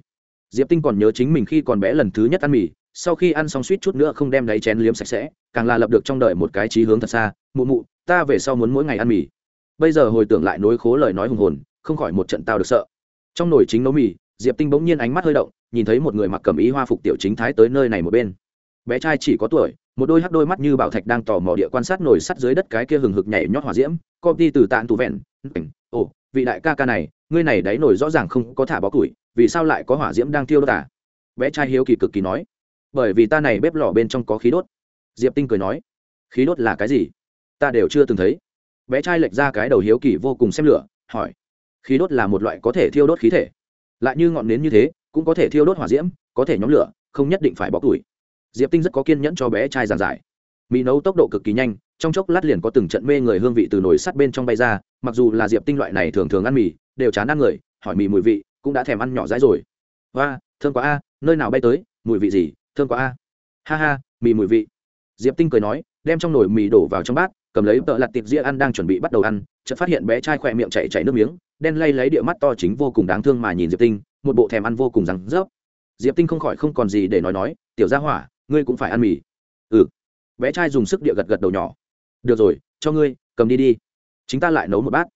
Diệp tinh còn nhớ chính mình khi còn bé lần thứ nhất ăn mì, sau khi ăn xong suýt chút nữa không đem đáy chén liếm sạch sẽ, càng là lập được trong đời một cái trí hướng thật xa mụ mụ, ta về sau muốn mỗi ngày ăn mì. Bây giờ hồi tưởng lại nối khố lời nói hùng hồn, không khỏi một trận tao được sợ. Trong nồi chính nấu mì, diệp tinh bỗng nhiên ánh mắt hơi động, nhìn thấy một người mặc cầm ý hoa phục tiểu chính thái tới nơi này một bên. Bé trai chỉ có tuổi, một đôi hắt đôi mắt như bảo thạch đang tò mò địa quan sát nồi sắt dưới đất cái kia hừng hực nhảy nhót hỏa diễm công ty từ tạng tù vẹn ồ, vị đại ca ca này, ngươi này đáy nồi rõ ràng không có thả bó củi, vì sao lại có hỏa diễm đang tiêu đốt à? bé trai hiếu kỳ cực kỳ nói, bởi vì ta này bếp lò bên trong có khí đốt. Diệp tinh cười nói, khí đốt là cái gì? Ta đều chưa từng thấy. Bé trai lệch ra cái đầu hiếu kỳ vô cùng xem lửa, hỏi, khí đốt là một loại có thể thiêu đốt khí thể. Lại như ngọn nến như thế, cũng có thể thiêu đốt hỏa diễm, có thể nhóm lửa, không nhất định phải bóc củi diệp tinh rất có kiên nhẫn cho bé trai giàn giải. Mì nấu tốc độ cực kỳ nhanh, trong chốc lát liền có từng trận mê người hương vị từ nồi sắt bên trong bay ra, mặc dù là diệp tinh loại này thường thường ăn mì, đều chán ăn người, hỏi mì mùi vị, cũng đã thèm ăn nhỏ dãi rồi. Và thơm quá a, nơi nào bay tới, mùi vị gì, thơm quá a. Ha ha, mì mùi vị. Diệp tinh cười nói, đem trong nồi mì đổ vào trong bát cầm lấy tợ lặt tiệp dĩa ăn đang chuẩn bị bắt đầu ăn, chợt phát hiện bé trai khỏe miệng chảy chảy nước miếng, đen lay lấy địa mắt to chính vô cùng đáng thương mà nhìn diệp tinh, một bộ thèm ăn vô cùng rắn rớp. Diệp tinh không khỏi không còn gì để nói nói, tiểu gia hỏa, ngươi cũng phải ăn mì. Ừ. Bé trai dùng sức địa gật gật đầu nhỏ. Được rồi, cho ngươi, cầm đi đi. Chính ta lại nấu một bát.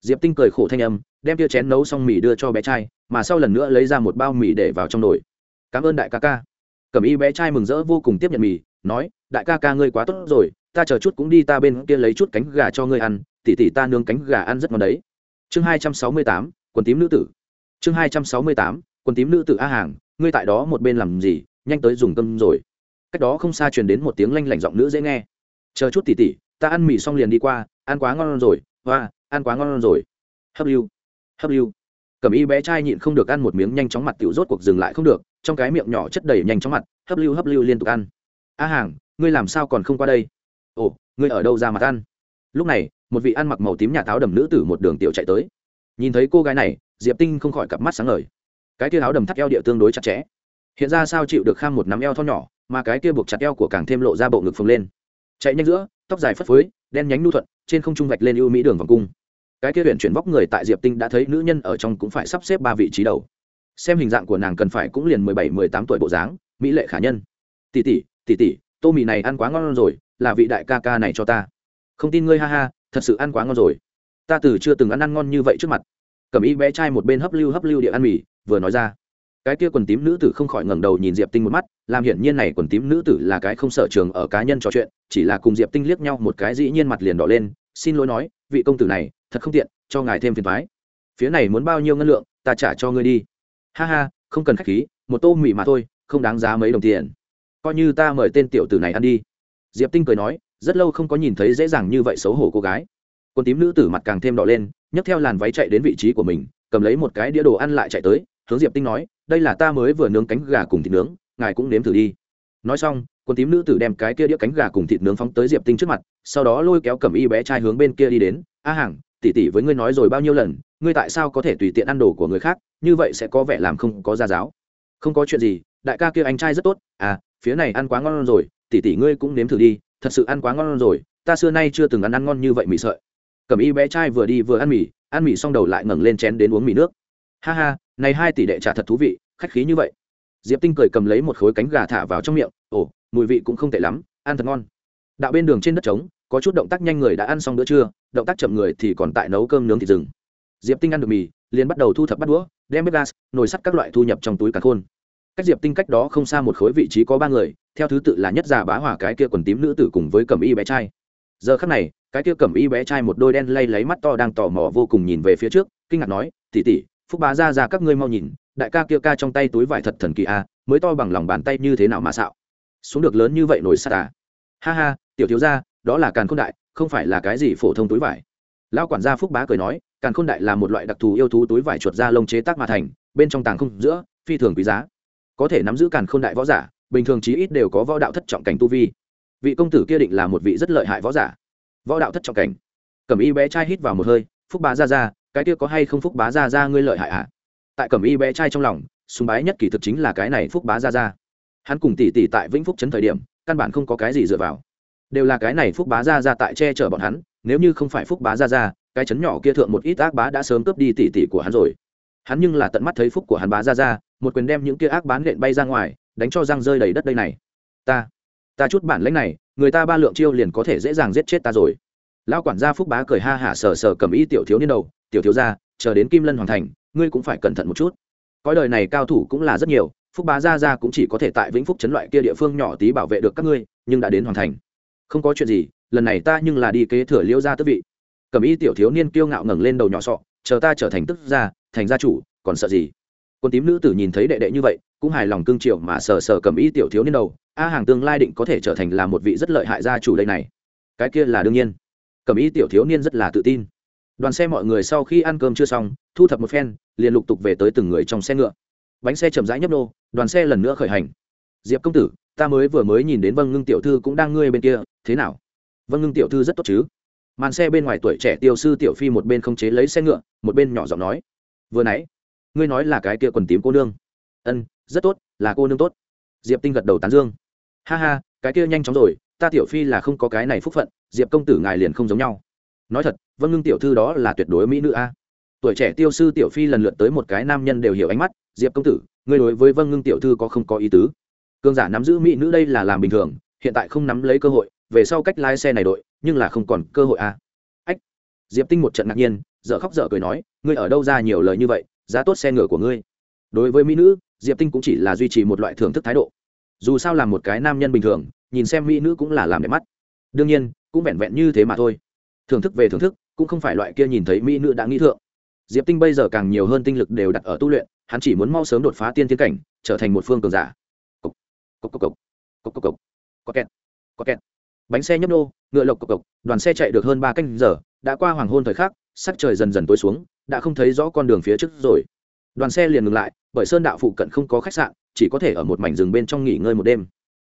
Diệp tinh cười khổ thanh âm, đem tia chén nấu xong mì đưa cho bé trai, mà sau lần nữa lấy ra một bao mì để vào trong nồi. Cảm ơn đại ca ca. Cầm y bé trai mừng rỡ vô cùng tiếp nhận mì, nói, đại ca ca ngươi quá tốt rồi ta chờ chút cũng đi ta bên kia lấy chút cánh gà cho ngươi ăn tỉ tỉ ta nướng cánh gà ăn rất ngon đấy. Chương hai trăm sáu mươi tám, quần tím nữ tử. Chương hai trăm sáu mươi tám, quần tím nữ tử a hàng, ngươi tại đó một bên làm gì, nhanh tới dùng cơm rồi. Cách đó không xa truyền đến một tiếng lanh lảnh giọng nữ dễ nghe. Chờ chút tỉ tỉ ta ăn mì xong liền đi qua, ăn quá ngon rồi và ăn quá ngon rồi. Hấp lưu hấp lưu. Cầm y bé trai nhịn không được ăn một miếng nhanh chóng mặt tiểu rốt cuộc dừng lại không được, trong cái miệng nhỏ chất đầy nhanh chóng mặt, hấp lưu hấp lưu liên tục ăn. A hàng, ngươi làm sao còn không qua đây? Ồ, ngươi ở đâu ra mặt ăn? Lúc này, một vị ăn mặc màu tím nhà táo đầm nữ tử một đường tiểu chạy tới. Nhìn thấy cô gái này, diệp tinh không khỏi cặp mắt sáng ngời. Cái tia áo đầm thắt eo địa tương đối chặt chẽ. Hiện ra sao chịu được kham một nắm eo thon nhỏ, mà cái tia buộc chặt eo của càng thêm lộ ra bộ ngực phồng lên. Chạy nhanh giữa, tóc dài phất phới, đen nhánh nu thuận, trên không trung vạch lên ưu mỹ đường vòng cung. Cái kia huyện chuyển vóc người tại diệp tinh đã thấy nữ nhân ở trong cũng phải sắp xếp ba vị trí đầu. Xem hình dạng của nàng cần phải cũng liền mười bảy, mười tám tuổi bộ dáng, mỹ lệ khả nhân. Tỷ tỷ tỷ tỷ, tô mì này ăn quá ngon rồi là vị đại ca ca này cho ta. Không tin ngươi ha ha, thật sự ăn quá ngon rồi. Ta từ chưa từng ăn ăn ngon như vậy trước mặt. Cầm y bé trai một bên hấp lưu hấp lưu địa ăn mì, vừa nói ra. Cái kia quần tím nữ tử không khỏi ngẩng đầu nhìn diệp tinh một mắt, làm hiển nhiên này quần tím nữ tử là cái không sở trường ở cá nhân trò chuyện, chỉ là cùng diệp tinh liếc nhau một cái dĩ nhiên mặt liền đỏ lên, xin lỗi nói, vị công tử này, thật không tiện, cho ngài thêm phiền thoái phía này muốn bao nhiêu ngân lượng, ta trả cho ngươi đi. Ha ha, không cần khách khí, một tô mì mà thôi, không đáng giá mấy đồng tiền. Coi như ta mời tên tiểu tử này ăn đi diệp tinh cười nói, rất lâu không có nhìn thấy dễ dàng như vậy xấu hổ cô gái. Quân tím nữ tử mặt càng thêm đỏ lên, nhấc theo làn váy chạy đến vị trí của mình, cầm lấy một cái đĩa đồ ăn lại chạy tới, hướng diệp tinh nói, đây là ta mới vừa nướng cánh gà cùng thịt nướng, ngài cũng nếm thử đi. Nói xong, quân tím nữ tử đem cái kia đĩa cánh gà cùng thịt nướng phóng tới diệp tinh trước mặt, sau đó lôi kéo cầm y bé trai hướng bên kia đi đến, a hàng tỉ tỉ với ngươi nói rồi bao nhiêu lần, ngươi tại sao có thể tùy tiện ăn đồ của người khác, như vậy sẽ có vẻ làm không có gia giáo. Không có chuyện gì, đại ca kia anh trai rất tốt à phía này ăn quá ngon rồi Tỷ tỷ ngươi cũng nếm thử đi, thật sự ăn quá ngon rồi, ta xưa nay chưa từng ăn ăn ngon như vậy mì sợi. Cầm y bé trai vừa đi vừa ăn mì ăn mì xong đầu lại ngẩng lên chén đến uống mì nước. Ha ha, này hai tỷ đệ trả thật thú vị, khách khí như vậy. Diệp tinh cười cầm lấy một khối cánh gà thả vào trong miệng, ồ, mùi vị cũng không tệ lắm, ăn thật ngon. Đạo bên đường trên đất trống, có chút động tác nhanh người đã ăn xong bữa trưa, động tác chậm người thì còn tại nấu cơm nướng thịt rừng. Diệp tinh ăn được mì, liền bắt đầu thu thập bắt đũa, đem bếp gas, nồi sắt các loại thu nhập trong túi cả khôn cách diệp tinh cách đó không xa một khối vị trí có ba người, theo thứ tự là nhất già bá hỏa cái kia quần tím nữ tử cùng với cẩm y bé trai. Giờ khắc này, cái kia cẩm y bé trai một đôi đen lay lấy mắt to đang tò mò vô cùng nhìn về phía trước, kinh ngạc nói tỉ tỉ phúc bá ra ra các ngươi mau nhìn, đại ca kia ca trong tay túi vải thật thần kỳ a mới to bằng lòng bàn tay như thế nào mà xạo. Xuống được lớn như vậy nổi sắt à. Ha ha, tiểu thiếu gia, đó là càn khôn đại, không phải là cái gì phổ thông túi vải. Lão quản gia phúc bá cười nói, càn khôn đại là một loại đặc thù yêu thú túi vải chuột da lông chế tác mà thành, bên trong tàng không giữa, phi thường quý giá có thể nắm giữ càn khôn đại võ giả, bình thường chí ít đều có võ đạo thất trọng cảnh tu vi. Vị công tử kia định là một vị rất lợi hại võ giả. Võ đạo thất trọng cảnh. Cẩm y bé trai hít vào một hơi, phúc bá ra ra cái kia có hay không phúc bá ra ra ngươi lợi hại ạ? À? tại cẩm y bé trai trong lòng, sùng bái nhất kỳ thực chính là cái này phúc bá ra ra hắn cùng tỷ tỷ tại vĩnh phúc trấn thời điểm, căn bản không có cái gì dựa vào. Đều là cái này phúc bá ra ra tại che chở bọn hắn, nếu như không phải phúc bá ra ra cái chấn nhỏ kia thượng một ít ác bá đã sớm cướp đi tỷ tỷ của hắn rồi. Hắn nhưng là tận mắt thấy phúc của hắn bá ra ra một quyền đem những kia ác bán lện bay ra ngoài, đánh cho răng rơi đầy đất đây này. Ta ta chút bản lãnh này, người ta ba lượng chiêu liền có thể dễ dàng giết chết ta rồi. Lão quản gia phúc bá cười ha hả sờ sờ cầm ý tiểu thiếu niên đầu, tiểu thiếu gia, chờ đến kim lân hoàn thành, ngươi cũng phải cẩn thận một chút. Cõi đời này cao thủ cũng là rất nhiều, phúc bá ra ra cũng chỉ có thể tại vĩnh phúc chấn loại kia địa phương nhỏ tí bảo vệ được các ngươi, nhưng đã đến hoàn thành. Không có chuyện gì, lần này ta nhưng là đi kế thừa liễu gia tước vị. Cầm y tiểu thiếu niên kiêu ngạo ngẩng lên đầu nhỏ sọ, chờ ta trở thành tức gia, thành gia chủ, còn sợ gì? Còn tím nữ tử nhìn thấy đệ đệ như vậy, cũng hài lòng cương triệu mà sờ sờ cầm ý tiểu thiếu niên đầu. A hàng tương lai định có thể trở thành là một vị rất lợi hại gia chủ đây này. Cái kia là đương nhiên. Cầm ý tiểu thiếu niên rất là tự tin. Đoàn xe mọi người sau khi ăn cơm chưa xong, thu thập một phen, liền lục tục về tới từng người trong xe ngựa. Bánh xe chậm rãi nhấp nô, đoàn xe lần nữa khởi hành. Diệp công tử, ta mới vừa mới nhìn đến vâng ngưng tiểu thư cũng đang ngươi bên kia, thế nào? Vâng ngưng tiểu thư rất tốt chứ? Màn xe bên ngoài tuổi trẻ tiêu sư tiểu phi một bên không chế lấy xe ngựa, một bên nhỏ giọng nói. Vừa nãy ngươi nói là cái kia quần tím cô nương. Ân, rất tốt, là cô nương tốt. Diệp tinh gật đầu tán dương. Ha ha, cái kia nhanh chóng rồi, ta tiểu phi là không có cái này phúc phận, diệp công tử ngài liền không giống nhau. Nói thật, vân ngưng tiểu thư đó là tuyệt đối mỹ nữ a. Tuổi trẻ tiêu sư tiểu phi lần lượt tới một cái nam nhân đều hiểu ánh mắt, diệp công tử, ngươi đối với vân ngưng tiểu thư có không có ý tứ? Cương giả nắm giữ mỹ nữ đây là làm bình thường, hiện tại không nắm lấy cơ hội, về sau cách lái xe này đội, nhưng là không còn cơ hội a. Ách. Diệp tinh một trận ngạc nhiên dợ khóc dở cười nói, ngươi ở đâu ra nhiều lời như vậy giá tốt xe ngựa của ngươi. Đối với mỹ nữ, diệp tinh cũng chỉ là duy trì một loại thưởng thức thái độ. Dù sao là một cái nam nhân bình thường, nhìn xem mỹ nữ cũng là làm đẹp mắt. Đương nhiên, cũng vẹn vẹn như thế mà thôi. Thưởng thức về thưởng thức, cũng không phải loại kia nhìn thấy mỹ nữ đã nghĩ thượng. Diệp tinh bây giờ càng nhiều hơn tinh lực đều đặt ở tu luyện, hắn chỉ muốn mau sớm đột phá tiên tiến cảnh, trở thành một phương cường giả. Cốc cốc cốc cốc cốc cốc cốc cốc kẹt có kẹt. Bánh xe nhấp nô, ngựa lộc cộc cộc, đoàn xe chạy được hơn ba canh giờ, đã qua hoàng hôn thời khắc sắc trời dần dần tối xuống, đã không thấy rõ con đường phía trước rồi. Đoàn xe liền ngừng lại, bởi sơn đạo phụ cận không có khách sạn, chỉ có thể ở một mảnh rừng bên trong nghỉ ngơi một đêm.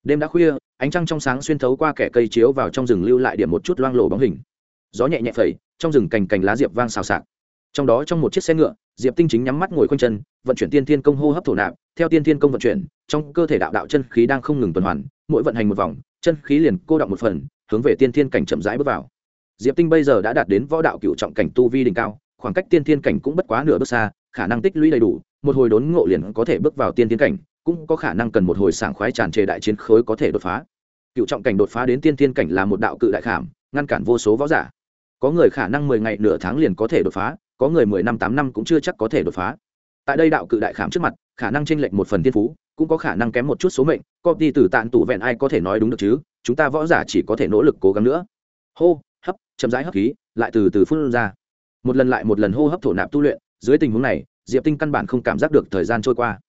Đêm đã khuya, ánh trăng trong sáng xuyên thấu qua kẻ cây chiếu vào trong rừng lưu lại điểm một chút loang lổ bóng hình. Gió nhẹ nhẹ phẩy, trong rừng cành cành lá diệp vang xào xạc. Trong đó trong một chiếc xe ngựa, diệp tinh chính nhắm mắt ngồi khoanh chân, vận chuyển tiên thiên công hô hấp thổ nạp, theo tiên thiên công vận chuyển, trong cơ thể đạo đạo chân khí đang không ngừng tuần hoàn, mỗi vận hành một vòng, chân khí liền cô động một phần, hướng về tiên thiên cảnh chậm rãi bước vào diệp tinh bây giờ đã đạt đến võ đạo cựu trọng cảnh tu vi đỉnh cao, khoảng cách tiên thiên cảnh cũng bất quá nửa bước xa, khả năng tích lũy đầy đủ, một hồi đốn ngộ liền có thể bước vào tiên thiên cảnh, cũng có khả năng cần một hồi sảng khoái tràn trề đại chiến khối có thể đột phá. Cựu trọng cảnh đột phá đến tiên thiên cảnh là một đạo cự đại khảm, ngăn cản vô số võ giả. Có người khả năng mười ngày nửa tháng liền có thể đột phá, có người mười năm tám năm cũng chưa chắc có thể đột phá. Tại đây đạo cự đại khảm trước mặt, khả năng tranh lệch một phần tiên phú, cũng có khả năng kém một chút số mệnh, có đi từ tạn tủ vẹn ai có thể nói đúng được chứ? Chúng ta võ giả chỉ có thể nỗ lực cố gắng nữa. Hô! Chậm rãi hấp khí, lại từ từ phun ra. Một lần lại một lần hô hấp thổ nạp tu luyện, dưới tình huống này, diệp tinh căn bản không cảm giác được thời gian trôi qua.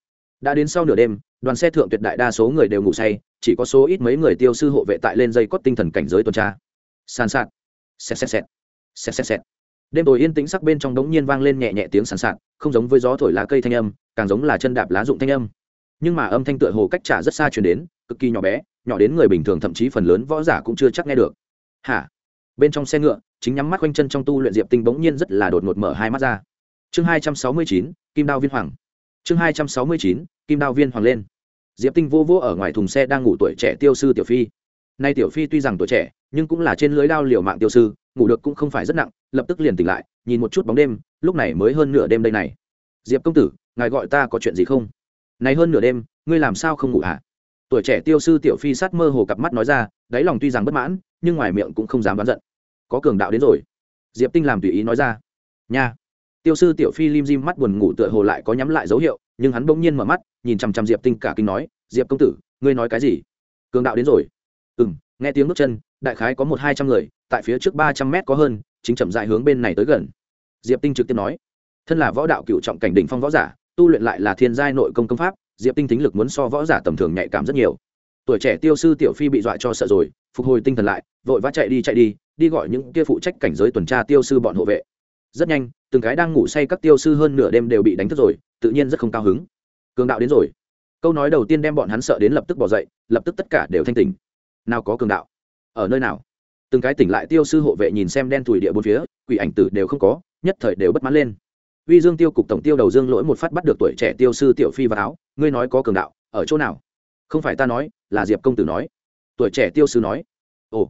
Đã đến sau nửa đêm, đoàn xe thượng tuyệt đại đa số người đều ngủ say, chỉ có số ít mấy người tiêu sư hộ vệ tại lên dây cót tinh thần cảnh giới tuần tra. Sàn sạt. Xẹt xẹt xẹt. Xẹt xẹt xẹt. Đêm tối yên tĩnh sắc bên trong đống nhiên vang lên nhẹ nhẹ tiếng sàn sạt, không giống với gió thổi lá cây thanh âm, càng giống là chân đạp lá dụng thanh âm. Nhưng mà âm thanh tựa hồ cách trả rất xa chuyển đến, cực kỳ nhỏ bé, nhỏ đến người bình thường thậm chí phần lớn võ giả cũng chưa chắc nghe được. Hả? Bên trong xe ngựa, chính nhắm mắt quanh chân trong tu luyện diệp tinh bỗng nhiên rất là đột ngột mở hai mắt ra. Chương hai trăm sáu mươi chín, kim đao viên hoàng. Chương hai trăm sáu mươi chín, kim đao viên hoàng lên. Diệp tinh vô vô ở ngoài thùng xe đang ngủ tuổi trẻ tiêu sư tiểu phi. Nay tiểu phi tuy rằng tuổi trẻ, nhưng cũng là trên lưới đao liều mạng tiêu sư, ngủ được cũng không phải rất nặng, lập tức liền tỉnh lại, nhìn một chút bóng đêm, lúc này mới hơn nửa đêm đây này. Diệp công tử, ngài gọi ta có chuyện gì không? Này hơn nửa đêm, ngươi làm sao không ngủ hả? Tuổi trẻ tiêu sư tiểu phi sát mơ hồ cặp mắt nói ra, đáy lòng tuy rằng bất mãn, nhưng ngoài miệng cũng không dám đoán giận. Có cường đạo đến rồi. Diệp tinh làm tùy ý nói ra. Nha. Tiêu sư tiểu phi lim dim mắt buồn ngủ tựa hồ lại có nhắm lại dấu hiệu, nhưng hắn bỗng nhiên mở mắt, nhìn chằm chằm diệp tinh cả kinh nói, diệp công tử, ngươi nói cái gì? Cường đạo đến rồi. Ừ m nghe tiếng bước chân, đại khái có một hai trăm người, tại phía trước ba trăm mét có hơn, chính chậm dại hướng bên này tới gần. Diệp tinh trực tiếp nói, thân là võ đạo cựu trọng cảnh đỉnh phong võ giả, tu luyện lại là thiên giai nội công công pháp diệp tinh Thính lực muốn so võ giả tầm thường nhạy cảm rất nhiều. Tuổi trẻ tiêu sư tiểu phi bị dọa cho sợ rồi, phục hồi tinh thần lại, vội vã chạy đi chạy đi đi gọi những kia phụ trách cảnh giới tuần tra tiêu sư bọn hộ vệ. Rất nhanh, từng cái đang ngủ say các tiêu sư hơn nửa đêm đều bị đánh thức rồi, tự nhiên rất không cao hứng. Cường đạo đến rồi. Câu nói đầu tiên đem bọn hắn sợ đến lập tức bỏ dậy, lập tức tất cả đều thanh tỉnh. Nào có cường đạo? Ở nơi nào? Từng cái tỉnh lại tiêu sư hộ vệ nhìn xem đen thùi địa bốn phía, quỷ ảnh tử đều không có, nhất thời đều bất mãn lên uy dương tiêu cục tổng tiêu đầu dương lỗi một phát bắt được tuổi trẻ tiêu sư tiểu phi và áo, ngươi nói có cường đạo, ở chỗ nào? Không phải ta nói, là diệp công tử nói. Tuổi trẻ tiêu sư nói. Ồ.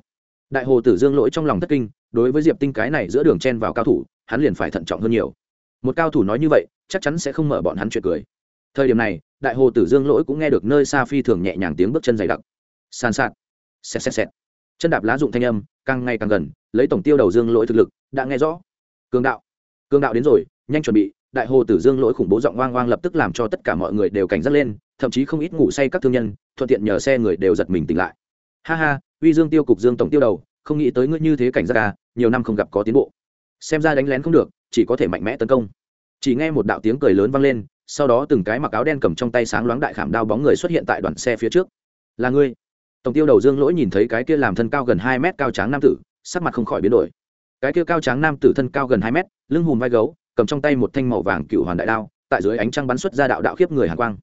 Đại hồ tử dương lỗi trong lòng thất kinh, đối với diệp tinh cái này giữa đường chen vào cao thủ, hắn liền phải thận trọng hơn nhiều. Một cao thủ nói như vậy, chắc chắn sẽ không mở bọn hắn chuyện cười. Thời điểm này, đại hồ tử dương lỗi cũng nghe được nơi xa phi thường nhẹ nhàng tiếng bước chân dày đặc. Sàn sạt, xẹt xẹt xẹt. Chân đạp lá dụng thanh âm, càng ngày càng gần, lấy tổng tiêu đầu dương lỗi thực lực, đã nghe rõ. Cường đạo cường đạo đến rồi nhanh chuẩn bị, đại hồ tử dương lỗi khủng bố giọng oang oang lập tức làm cho tất cả mọi người đều cảnh giác lên, thậm chí không ít ngủ say các thương nhân, thuận tiện nhờ xe người đều giật mình tỉnh lại. Ha ha, uy dương tiêu cục dương tổng tiêu đầu, không nghĩ tới ngươi như thế cảnh giác ca nhiều năm không gặp có tiến bộ. Xem ra đánh lén không được, chỉ có thể mạnh mẽ tấn công. Chỉ nghe một đạo tiếng cười lớn vang lên, sau đó từng cái mặc áo đen cầm trong tay sáng loáng đại khảm đao bóng người xuất hiện tại đoàn xe phía trước. Là ngươi. Tổng tiêu đầu dương lỗi nhìn thấy cái kia làm thân cao gần hai mét cao tráng nam tử, sắc mặt không khỏi biến đổi. Cái kia cao tráng nam tử thân cao gần hai mét, lưng hùm vai gấu cầm trong tay một thanh màu vàng cựu hoàn đại đao, tại dưới ánh trăng bắn xuất ra đạo đạo khiếp người hàn quang.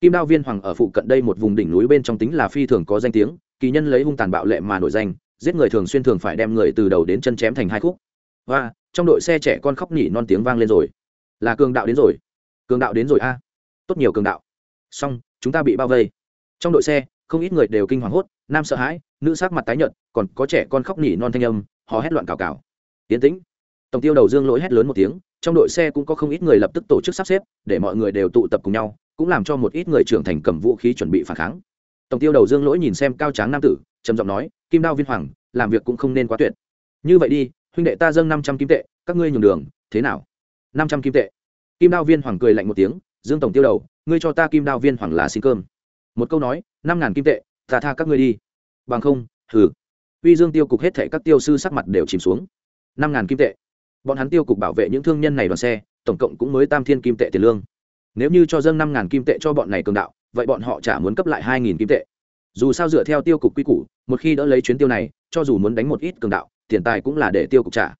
Kim đao viên hoàng ở phụ cận đây một vùng đỉnh núi bên trong tính là phi thường có danh tiếng, kỳ nhân lấy hung tàn bạo lệ mà nổi danh, giết người thường xuyên thường phải đem người từ đầu đến chân chém thành hai khúc. Và trong đội xe trẻ con khóc nỉ non tiếng vang lên rồi. Là cường đạo đến rồi. Cường đạo đến rồi a. Tốt nhiều cường đạo. Xong, chúng ta bị bao vây. Trong đội xe, không ít người đều kinh hoàng hốt, nam sợ hãi, nữ sắc mặt tái nhợt, còn có trẻ con khóc nỉ non thanh âm họ hét loạn cào cào. Tiến tĩnh. Tổng tiêu đầu dương lỗi hét lớn một tiếng trong đội xe cũng có không ít người lập tức tổ chức sắp xếp, để mọi người đều tụ tập cùng nhau, cũng làm cho một ít người trưởng thành cầm vũ khí chuẩn bị phản kháng. Tổng tiêu đầu dương lỗi nhìn xem cao tráng nam tử, trầm giọng nói, kim đao viên hoàng, làm việc cũng không nên quá tuyệt. Như vậy đi, huynh đệ ta dâng năm trăm kim tệ, các ngươi nhường đường, thế nào? Năm trăm kim tệ. Kim đao viên hoàng cười lạnh một tiếng, dương tổng tiêu đầu, ngươi cho ta kim đao viên hoàng là xin cơm. Một câu nói, năm ngàn kim tệ, ta tha các ngươi đi. Bằng không, hừ. Uy dương tiêu cục hết thệ các tiêu sư sắc mặt đều chìm xuống. Năm ngàn kim tệ bọn hắn tiêu cục bảo vệ những thương nhân này đoàn xe, tổng cộng cũng mới tam thiên kim tệ tiền lương. Nếu như cho dâng năm ngàn kim tệ cho bọn này cường đạo, vậy bọn họ chả muốn cấp lại hai nghìn kim tệ. Dù sao dựa theo tiêu cục quy củ, một khi đỡ lấy chuyến tiêu này, cho dù muốn đánh một ít cường đạo, tiền tài cũng là để tiêu cục trả.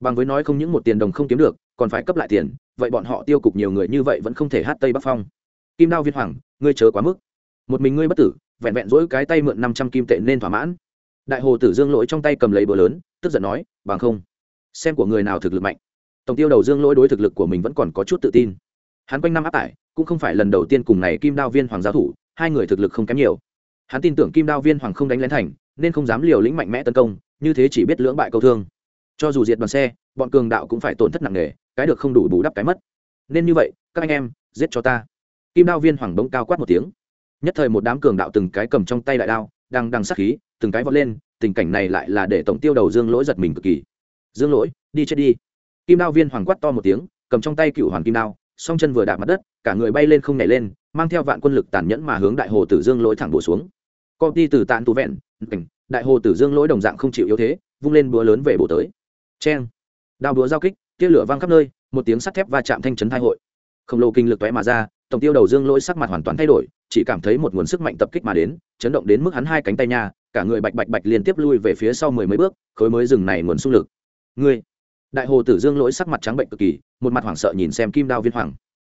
Bằng với nói không những một tiền đồng không kiếm được, còn phải cấp lại tiền, vậy bọn họ tiêu cục nhiều người như vậy vẫn không thể hát tây bắc phong. Kim đao viên hoàng, ngươi chớ quá mức. Một mình ngươi bất tử, vẹn vẹn dỗi cái tay mượn năm trăm kim tệ nên thỏa mãn. Đại hồ tử dương lỗi trong tay cầm lấy bờ lớn, tức giận nói, bằng không xem của người nào thực lực mạnh. Tổng tiêu đầu dương lỗi đối thực lực của mình vẫn còn có chút tự tin. Hắn quanh năm áp tải, cũng không phải lần đầu tiên cùng này kim đao viên hoàng giáo thủ, hai người thực lực không kém nhiều. Hắn tin tưởng kim đao viên hoàng không đánh lén thành, nên không dám liều lĩnh mạnh mẽ tấn công, như thế chỉ biết lưỡng bại câu thương. Cho dù diệt đoàn xe, bọn cường đạo cũng phải tổn thất nặng nề, cái được không đủ bù đắp cái mất. Nên như vậy, các anh em, giết cho ta. Kim đao viên hoàng bỗng cao quát một tiếng. Nhất thời một đám cường đạo từng cái cầm trong tay đại đao, đang đằng sát khí, từng cái vọt lên, tình cảnh này lại là để tổng tiêu đầu dương lỗi giật mình cực kỳ dương lỗi, đi chết đi. Kim đao viên hoàng quát to một tiếng, cầm trong tay cựu hoàng kim đao, song chân vừa đạp mặt đất, cả người bay lên không nhảy lên, mang theo vạn quân lực tàn nhẫn mà hướng đại hồ tử dương lỗi thẳng bổ xuống. Công ty từ tàn tu vẹn đại hồ tử dương lỗi đồng dạng không chịu yếu thế, vung lên búa lớn về bổ tới. Cheng. Đao búa giao kích, tia lửa vang khắp nơi, một tiếng sắt thép va chạm thanh chấn thai hội. Khổng lồ kinh lực toé mà ra, tổng tiêu đầu dương lỗi sắc mặt hoàn toàn thay đổi, chỉ cảm thấy một nguồn sức mạnh tập kích mà đến, chấn động đến mức hắn hai cánh tay nha, cả người bạch bạch bạch liên tiếp lui về phía sau mười mấy bước, khối mới dừng này nguồn xung lực ngươi. Đại hồ tử dương lỗi sắc mặt trắng bệnh cực kỳ, một mặt hoảng sợ nhìn xem kim đao viên hoàng.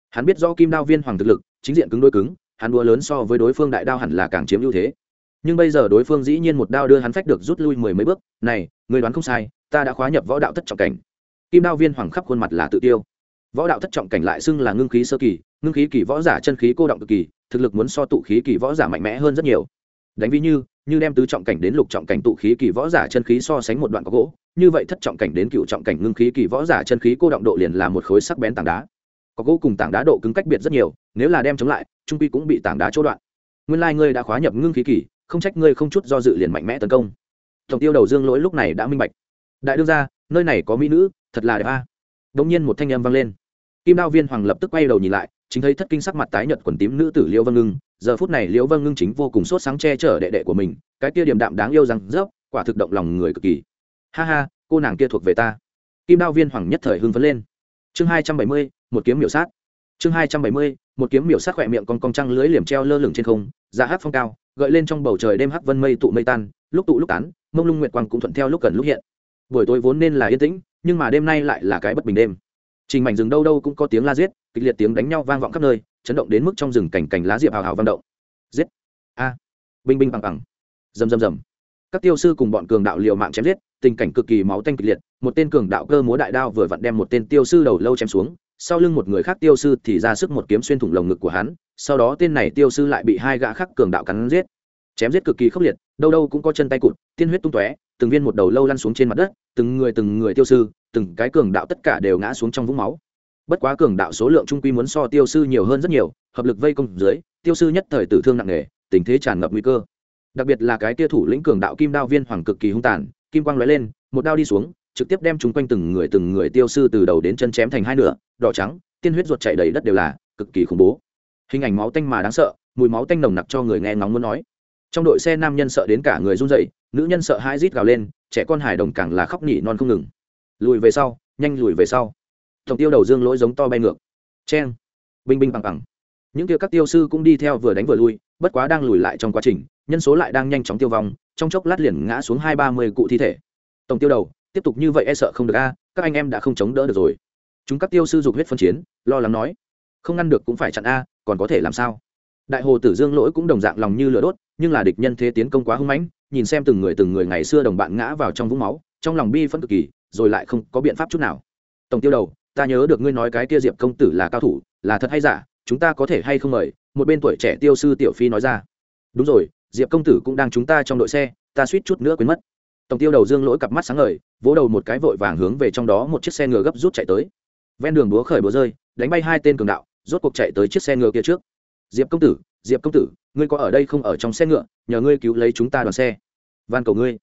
Hắn biết do kim đao viên hoàng thực lực, chính diện cứng đôi cứng, hắn đua lớn so với đối phương đại đao hẳn là càng chiếm ưu thế. Nhưng bây giờ đối phương dĩ nhiên một đao đưa hắn phách được rút lui mười mấy bước, này người đoán không sai, ta đã khóa nhập võ đạo thất trọng cảnh. Kim đao viên hoàng khắp khuôn mặt là tự tiêu. Võ đạo thất trọng cảnh lại xưng là ngưng khí sơ kỳ, ngưng khí kỳ võ giả chân khí cô động cực kỳ, thực lực muốn so tụ khí kỳ võ giả mạnh mẽ hơn rất nhiều. Đánh ví như như đem tứ trọng cảnh đến lục trọng cảnh tụ khí kỳ võ giả chân khí so sánh một đoạn có gỗ như vậy thất trọng cảnh đến cựu trọng cảnh ngưng khí kỳ võ giả chân khí cô động độ liền là một khối sắc bén tảng đá. Có gỗ cùng tảng đá độ cứng cách biệt rất nhiều, nếu là đem chống lại, trung quy cũng bị tảng đá chỗ đoạn. Nguyên lai、like、ngươi đã khóa nhập ngưng khí kỳ, không trách ngươi không chút do dự liền mạnh mẽ tấn công. Tổng tiêu đầu dương lỗi lúc này đã minh bạch. Đại đương ra nơi này có mỹ nữ, thật là đẹp a. À. đ ỗ n g nhiên một thanh âm vang lên. Kim đao viên hoàng lập tức quay đầu nhìn lại, chính thấy thất kinh sắc mặt tái nhợt quần tím nữ tử liễu vân ngưng. Giờ phút này liễu vân ngưng chính vô cùng sốt sáng che chở đệ đệ của mình, cái kia điểm đạm đáng yêu rằng rớp, quả thực động lòng người cực kỳ ha ha, cô nàng kia thuộc về ta. Kim đao viên hoàng nhất thời hưng phấn lên. Chương hai trăm bảy mươi, một kiếm miểu sát. Chương hai trăm bảy mươi, một kiếm miểu sát khỏe miệng con cong trăng lưới liềm treo lơ lửng trên không ra hát phong cao, gợi lên trong bầu trời đêm hắc vân mây tụ mây tan, lúc tụ lúc tán, mông lung nguyệt quang cũng thuận theo lúc gần lúc hiện. Buổi tối vốn nên là yên tĩnh, nhưng mà đêm nay lại là cái bất bình đêm. Trình mảnh rừng đâu đâu cũng có tiếng la giết, kịch liệt tiếng đánh nhau vang vọng khắp nơi, chấn động đến mức trong rừng cảnh cảnh lá diệp hào hào vang động. Giết! A! Binh binh bằng bằng. Rầm rầm rầm các tiêu sư cùng bọn cường đạo liều mạng chém giết, tình cảnh cực kỳ máu tanh kịch liệt, một tên cường đạo cơ múa đại đao vừa vặn đem một tên tiêu sư đầu lâu chém xuống, sau lưng một người khác tiêu sư thì ra sức một kiếm xuyên thủng lồng ngực của hắn, sau đó tên này tiêu sư lại bị hai gã khác cường đạo cắn giết. Chém giết cực kỳ khốc liệt, đâu đâu cũng có chân tay cụt, tiên huyết tung tóe, từng viên một đầu lâu lăn xuống trên mặt đất, từng người từng người tiêu sư, từng cái cường đạo tất cả đều ngã xuống trong vũng máu. Bất quá cường đạo số lượng trung quy muốn so tiêu sư nhiều hơn rất nhiều, hợp lực vây công dưới, tiêu sư nhất thời tử thương nặng nề, tình thế tràn ngập nguy cơ đặc biệt là cái tia thủ lĩnh cường đạo kim đao viên hoàng cực kỳ hung tàn, kim quang lóe lên, một đao đi xuống, trực tiếp đem chúng quanh từng người từng người tiêu sư từ đầu đến chân chém thành hai nửa, đỏ trắng, tiên huyết ruột chảy đầy đất đều là, cực kỳ khủng bố. Hình ảnh máu tanh mà đáng sợ, mùi máu tanh nồng nặc cho người nghe ngóng muốn nói. Trong đội xe nam nhân sợ đến cả người run dậy nữ nhân sợ hãi rít gào lên, trẻ con hài đồng càng là khóc nhỉ non không ngừng. Lùi về sau, nhanh lùi về sau. Tổng tiêu đầu dương lỗi giống to bay ngược. Cheng. Binh binh bằng bằng. Những kia các tiêu sư cũng đi theo vừa đánh vừa lui, bất quá đang lùi lại trong quá trình nhân số lại đang nhanh chóng tiêu vong, trong chốc lát liền ngã xuống hai ba mươi cụ thi thể. Tổng tiêu đầu, tiếp tục như vậy e sợ không được a, các anh em đã không chống đỡ được rồi. Chúng các tiêu sư dục huyết phân chiến, lo lắng nói, không ngăn được cũng phải chặn a, còn có thể làm sao? Đại hồ tử dương lỗi cũng đồng dạng lòng như lửa đốt, nhưng là địch nhân thế tiến công quá hung mãnh, nhìn xem từng người từng người ngày xưa đồng bạn ngã vào trong vũng máu, trong lòng bi phân cực kỳ, rồi lại không có biện pháp chút nào. Tổng tiêu đầu, ta nhớ được ngươi nói cái kia diệp công tử là cao thủ, là thật hay giả, chúng ta có thể hay không mời? Một bên tuổi trẻ tiêu sư tiểu phi nói ra. Đúng rồi diệp công tử cũng đang chúng ta trong đội xe, ta suýt chút nữa quên mất. Tổng tiêu đầu dương lỗi cặp mắt sáng ngời, vỗ đầu một cái vội vàng hướng về trong đó một chiếc xe ngựa gấp rút chạy tới. Ven đường búa khởi búa rơi, đánh bay hai tên cường đạo, rốt cuộc chạy tới chiếc xe ngựa kia trước. Diệp công tử, diệp công tử, ngươi có ở đây không ở trong xe ngựa, nhờ ngươi cứu lấy chúng ta đoàn xe. Van cầu ngươi.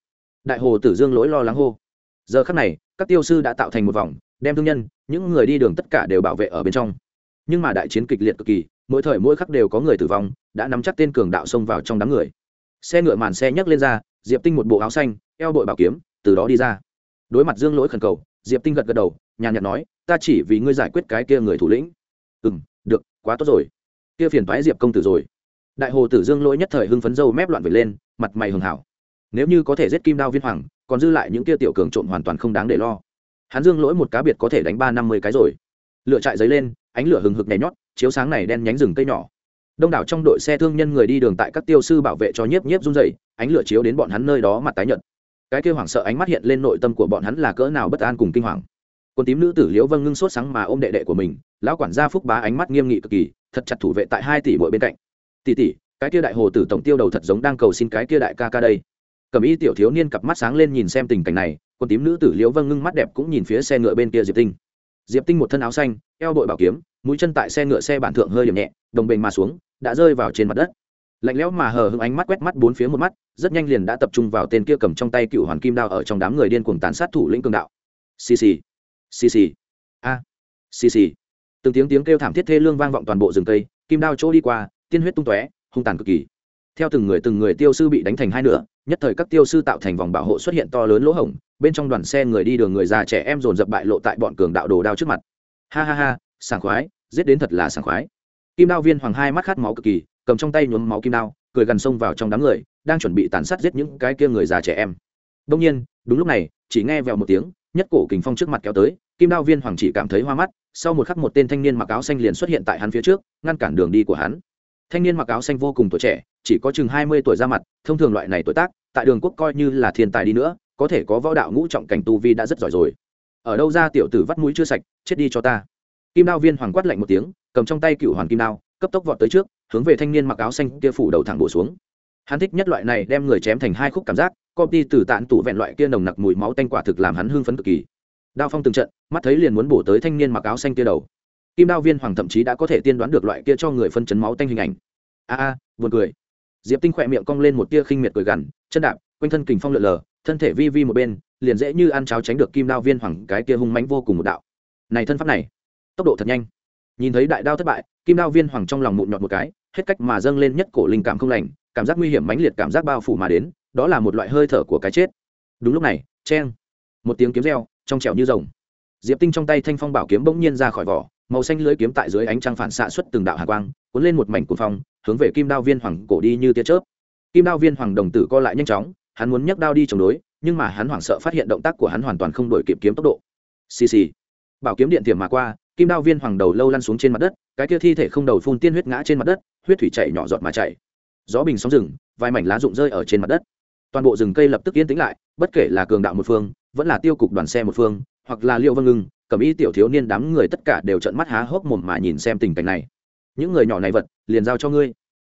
Đại hồ tử dương lỗi lo lắng hô. Giờ khắc này, các tiêu sư đã tạo thành một vòng, đem thương nhân, những người đi đường tất cả đều bảo vệ ở bên trong. Nhưng mà đại chiến kịch liệt cực kỳ, mỗi thời mỗi khắc đều có người tử vong, đã nắm chắc tên cường đạo xông vào trong đám người xe ngựa màn xe nhấc lên ra, diệp tinh một bộ áo xanh, eo bội bảo kiếm, từ đó đi ra. Đối mặt dương lỗi khẩn cầu, diệp tinh gật gật đầu, nhàn nhạt nói, ta chỉ vì ngươi giải quyết cái kia người thủ lĩnh. Ừ m được, quá tốt rồi. Kia phiền thoái diệp công tử rồi. Đại hồ tử dương lỗi nhất thời hưng phấn dâu mép loạn về lên, mặt mày hường hảo. Nếu như có thể giết kim đao viên hoàng, còn dư lại những kia tiểu cường trộm hoàn toàn không đáng để lo. Hắn dương lỗi một cá biệt có thể đánh ba năm mươi cái rồi. Lựa chạy giấy lên, ánh lửa hừng hực nhảy nhót, chiếu sáng này đen nhánh rừng cây nhỏ đông đảo trong đội xe thương nhân người đi đường tại các tiêu sư bảo vệ cho nhiếp nhiếp run dày ánh lửa chiếu đến bọn hắn nơi đó mặt tái nhợt. Cái kêu hoảng sợ ánh mắt hiện lên nội tâm của bọn hắn là cỡ nào bất an cùng kinh hoàng. Con tím nữ tử liễu vâng ngưng sốt sáng mà ôm đệ đệ của mình, lão quản gia phúc bá ánh mắt nghiêm nghị cực kỳ, thật chặt thủ vệ tại hai tỷ mỗi bên cạnh. Tỷ tỷ, cái kia đại hồ tử tổng tiêu đầu thật giống đang cầu xin cái kia đại ca ca đây. Cầm y tiểu thiếu niên cặp mắt sáng lên nhìn xem tình cảnh này, con tím nữ tử liễu vâng ngưng mắt đẹp cũng nhìn phía xe ngựa bên kia diệp tinh diệp tinh một thân áo xanh, eo đội bảo kiếm, mũi chân tại xe ngựa xe bản thượng hơi điểm nhẹ, đồng bình mà xuống, đã rơi vào trên mặt đất. Lạnh lẽo mà hờ hững ánh mắt quét mắt bốn phía một mắt, rất nhanh liền đã tập trung vào tên kia cầm trong tay cựu hoàn kim đao ở trong đám người điên cuồng tàn sát thủ lĩnh cường đạo. Xì xì xì xì, a, xì xì. Từng tiếng tiếng kêu thảm thiết thê lương vang vọng toàn bộ rừng cây, kim đao chỗ đi qua, tiên huyết tung tóe, hung tàn cực kỳ. Theo từng người từng người tiêu sư bị đánh thành hai nửa, nhất thời các tiêu sư tạo thành vòng bảo hộ xuất hiện to lớn lỗ hổng bên trong đoàn xe người đi đường người già trẻ em dồn dập bại lộ tại bọn cường đạo đồ đao trước mặt. Ha ha ha, sảng khoái, giết đến thật là sảng khoái. Kim đao viên hoàng hai mắt khát máu cực kỳ, cầm trong tay nhuốm máu kim đao, cười gần xông vào trong đám người, đang chuẩn bị tàn sát giết những cái kia người già trẻ em. Đông nhiên, đúng lúc này, chỉ nghe vèo một tiếng, nhất cổ kình phong trước mặt kéo tới, kim đao viên hoàng chỉ cảm thấy hoa mắt, sau một khắc một tên thanh niên mặc áo xanh liền xuất hiện tại hắn phía trước, ngăn cản đường đi của hắn. Thanh niên mặc áo xanh vô cùng tuổi trẻ, chỉ có chừng hai mươi tuổi ra mặt, thông thường loại này tuổi tác, tại đường quốc coi như là thiên tài đi nữa có thể có võ đạo ngũ trọng cảnh tu vi đã rất giỏi rồi. Ở đâu ra tiểu tử vắt mũi chưa sạch, chết đi cho ta. Kim đao viên hoàng quát lạnh một tiếng, cầm trong tay cựu hoàn kim đao, cấp tốc vọt tới trước, hướng về thanh niên mặc áo xanh kia phủ đầu thẳng bổ xuống. Hắn thích nhất loại này đem người chém thành hai khúc cảm giác, copy từ tạn tủ vẹn loại kia nồng nặc mùi máu tanh quả thực làm hắn hưng phấn cực kỳ. Đao phong từng trận, mắt thấy liền muốn bổ tới thanh niên mặc áo xanh kia đầu. Kim đao viên hoàng thậm chí đã có thể tiên đoán được loại kia cho người phân chấn máu tanh hình ảnh. A a, buồn cười. Diệp tinh khỏe miệng cong lên một tia khinh miệt cười gằn, chân đạp, quanh thân kình phong lượn lờ thân thể vi vi một bên, liền dễ như ăn cháo tránh được kim đao viên hoàng cái kia hung mãnh vô cùng một đạo. Này thân pháp này, tốc độ thật nhanh. Nhìn thấy đại đao thất bại, kim đao viên hoàng trong lòng mụn nhọt một cái, hết cách mà dâng lên nhất cổ linh cảm không lành, cảm giác nguy hiểm mãnh liệt cảm giác bao phủ mà đến, đó là một loại hơi thở của cái chết. Đúng lúc này, cheng, một tiếng kiếm reo, trong trẻo như rồng. Diệp tinh trong tay thanh phong bảo kiếm bỗng nhiên ra khỏi vỏ, màu xanh lưới kiếm tại dưới ánh trăng phản xạ xuất từng đạo hạ quang, cuốn lên một mảnh cuồng phong, hướng về kim đao viên hoàng cổ đi như tia chớp. Kim đao viên hoàng đồng tử co lại nhanh chóng hắn muốn nhấc đao đi chống đối, nhưng mà hắn hoảng sợ phát hiện động tác của hắn hoàn toàn không đổi kịp kiếm tốc độ. Xì xì. Bảo kiếm điện tiềm mà qua, kim đao viên hoàng đầu lâu lăn xuống trên mặt đất, cái kia thi thể không đầu phun tiên huyết ngã trên mặt đất, huyết thủy chảy nhỏ giọt mà chảy. Gió bình sóng rừng, vài mảnh lá rụng rơi ở trên mặt đất. Toàn bộ rừng cây lập tức yên tĩnh lại, bất kể là cường đạo một phương, vẫn là tiêu cục đoàn xe một phương, hoặc là liệu vân ngưng, cầm y tiểu thiếu niên đám người tất cả đều trận mắt há hốc mồm mà nhìn xem tình cảnh này. Những người nhỏ này vật, liền giao cho ngươi.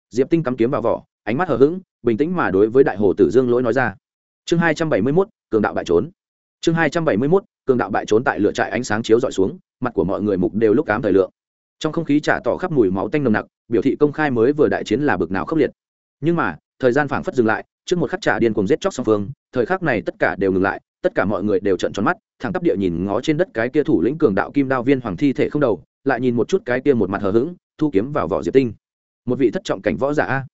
Diệp tinh cắm kiếm vào vỏ ánh mắt hờ hững, bình tĩnh mà đối với đại hồ tử dương lỗi nói ra. Chương hai trăm bảy mươi mốt, cường đạo bại trốn. Chương hai trăm bảy mươi mốt, cường đạo bại trốn tại lửa trại ánh sáng chiếu dọi xuống, mặt của mọi người mục đều lúc ám thời lượng. Trong không khí trả tỏ khắp mùi máu tanh nồng nặc, biểu thị công khai mới vừa đại chiến là bực nào khốc liệt. Nhưng mà, thời gian phảng phất dừng lại, trước một khắc trả điên cùng giết chóc song phương, thời khắc này tất cả đều ngừng lại, tất cả mọi người đều trận tròn mắt, thẳng tắp địa nhìn ngó trên đất cái kia thủ lĩnh cường đạo kim đao viên hoàng thi thể không đầu, lại nhìn một chút cái kia một mặt hờ hững, thu kiếm vào vỏ diệp tinh. Một vị thất trọng cảnh võ giả a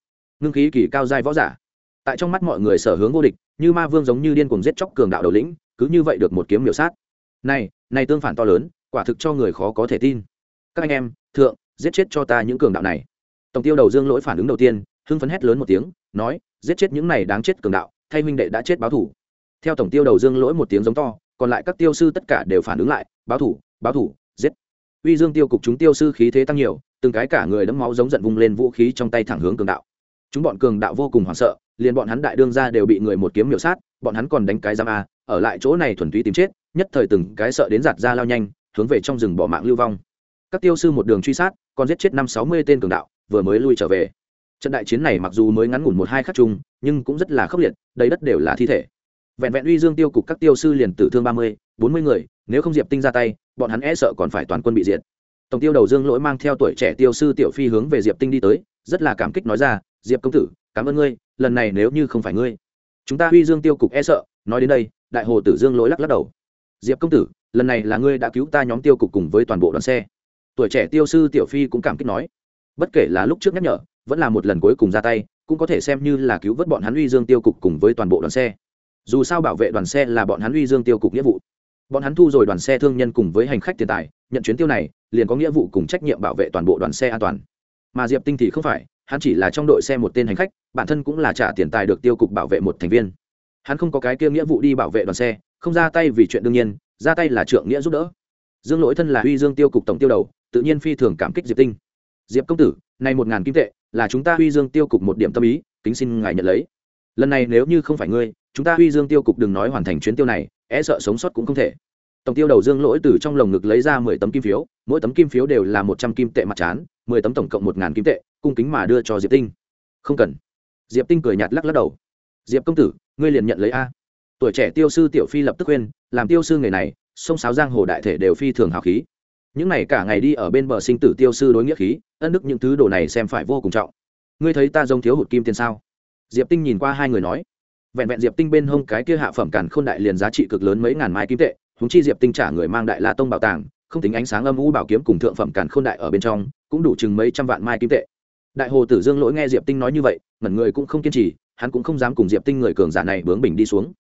ngưng khí kỳ cao giai võ giả. Tại trong mắt mọi người sở hướng vô địch, như ma vương giống như điên cuồng giết chóc cường đạo đầu lĩnh, cứ như vậy được một kiếm miểu sát. Này này tương phản to lớn, quả thực cho người khó có thể tin. Các anh em, thượng, giết chết cho ta những cường đạo này. Tổng tiêu đầu dương lỗi phản ứng đầu tiên, hưng phấn hét lớn một tiếng, nói, giết chết những này đáng chết cường đạo, thay huynh đệ đã chết báo thủ. Theo tổng tiêu đầu dương lỗi một tiếng giống to, còn lại các tiêu sư tất cả đều phản ứng lại, báo thủ báo thủ, giết. Uy dương tiêu cục chúng tiêu sư khí thế tăng nhiều, từng cái cả người đẫm máu giống giận vung lên vũ khí trong tay thẳng hướng cường đạo chúng bọn cường đạo vô cùng hoảng sợ, liền bọn hắn đại đương ra đều bị người một kiếm miểu sát, bọn hắn còn đánh cái giam a, ở lại chỗ này thuần túy tìm chết, nhất thời từng cái sợ đến giạt ra lao nhanh, hướng về trong rừng bỏ mạng lưu vong. Các tiêu sư một đường truy sát, còn giết chết năm sáu mươi tên cường đạo, vừa mới lui trở về. Trận đại chiến này mặc dù mới ngắn ngủn một hai khắc chung, nhưng cũng rất là khốc liệt, đầy đất đều là thi thể. Vẹn vẹn uy dương tiêu cục các tiêu sư liền tử thương ba mươi, bốn mươi người, nếu không diệp tinh ra tay, bọn hắn e sợ còn phải toàn quân bị diệt. Tổng tiêu đầu dương lỗi mang theo tuổi trẻ tiêu sư tiểu phi hướng về diệp tinh đi tới, rất là cảm kích nói ra diệp công tử, cảm ơn ngươi, lần này nếu như không phải ngươi, chúng ta huy dương tiêu cục e sợ, nói đến đây, đại hồ tử dương lỗi lắc lắc đầu. Diệp công tử, lần này là ngươi đã cứu ta nhóm tiêu cục cùng với toàn bộ đoàn xe. Tuổi trẻ tiêu sư tiểu phi cũng cảm kích nói. Bất kể là lúc trước nhắc nhở, vẫn là một lần cuối cùng ra tay, cũng có thể xem như là cứu vớt bọn hắn uy dương tiêu cục cùng với toàn bộ đoàn xe. Dù sao bảo vệ đoàn xe là bọn hắn uy dương tiêu cục nghĩa vụ. Bọn hắn thu rồi đoàn xe thương nhân cùng với hành khách tiền tài, nhận chuyến tiêu này, liền có nghĩa vụ cùng trách nhiệm bảo vệ toàn bộ đoàn xe an toàn. Mà diệp tinh thì không phải hắn chỉ là trong đội xe một tên hành khách, bản thân cũng là trả tiền tài được tiêu cục bảo vệ một thành viên. Hắn không có cái kia nghĩa vụ đi bảo vệ đoàn xe, không ra tay vì chuyện đương nhiên, ra tay là trượng nghĩa giúp đỡ. Dương lỗi thân là huy dương tiêu cục tổng tiêu đầu, tự nhiên phi thường cảm kích diệp tinh. Diệp công tử, này một ngàn kim tệ, là chúng ta huy dương tiêu cục một điểm tâm ý, kính xin ngài nhận lấy. Lần này nếu như không phải ngươi, chúng ta huy dương tiêu cục đừng nói hoàn thành chuyến tiêu này e sợ sống sót cũng không thể. Tổng tiêu đầu dương lỗi từ trong lồng ngực lấy ra mười tấm kim phiếu, mỗi tấm kim phiếu đều là một trăm kim tệ mặt trán mười tấm tổng cộng một ngàn kim tệ, cung kính mà đưa cho diệp tinh. Không cần. Diệp tinh cười nhạt lắc lắc đầu. Diệp công tử, ngươi liền nhận lấy a. Tuổi trẻ tiêu sư tiểu phi lập tức khuyên, làm tiêu sư người này, sông sáo giang hồ đại thể đều phi thường hào khí. Những này cả ngày đi ở bên bờ sinh tử tiêu sư đối nghĩa khí, ân đức những thứ đồ này xem phải vô cùng trọng. Ngươi thấy ta giống thiếu hụt kim tiền sao? Diệp tinh nhìn qua hai người nói. Vẹn vẹn diệp tinh bên hông cái kia hạ phẩm càn khôn đại liền giá trị cực lớn mấy ngàn mai kim tệ húng chi diệp tinh trả người mang đại la tông bảo tàng, không tính ánh sáng âm u bảo kiếm cùng thượng phẩm càn khôn đại ở bên trong cũng đủ chừng mấy trăm vạn mai kim tệ. Đại hồ tử dương lỗi nghe diệp tinh nói như vậy, ngẩn người cũng không kiên trì, hắn cũng không dám cùng diệp tinh người cường giả này bướng bình đi xuống.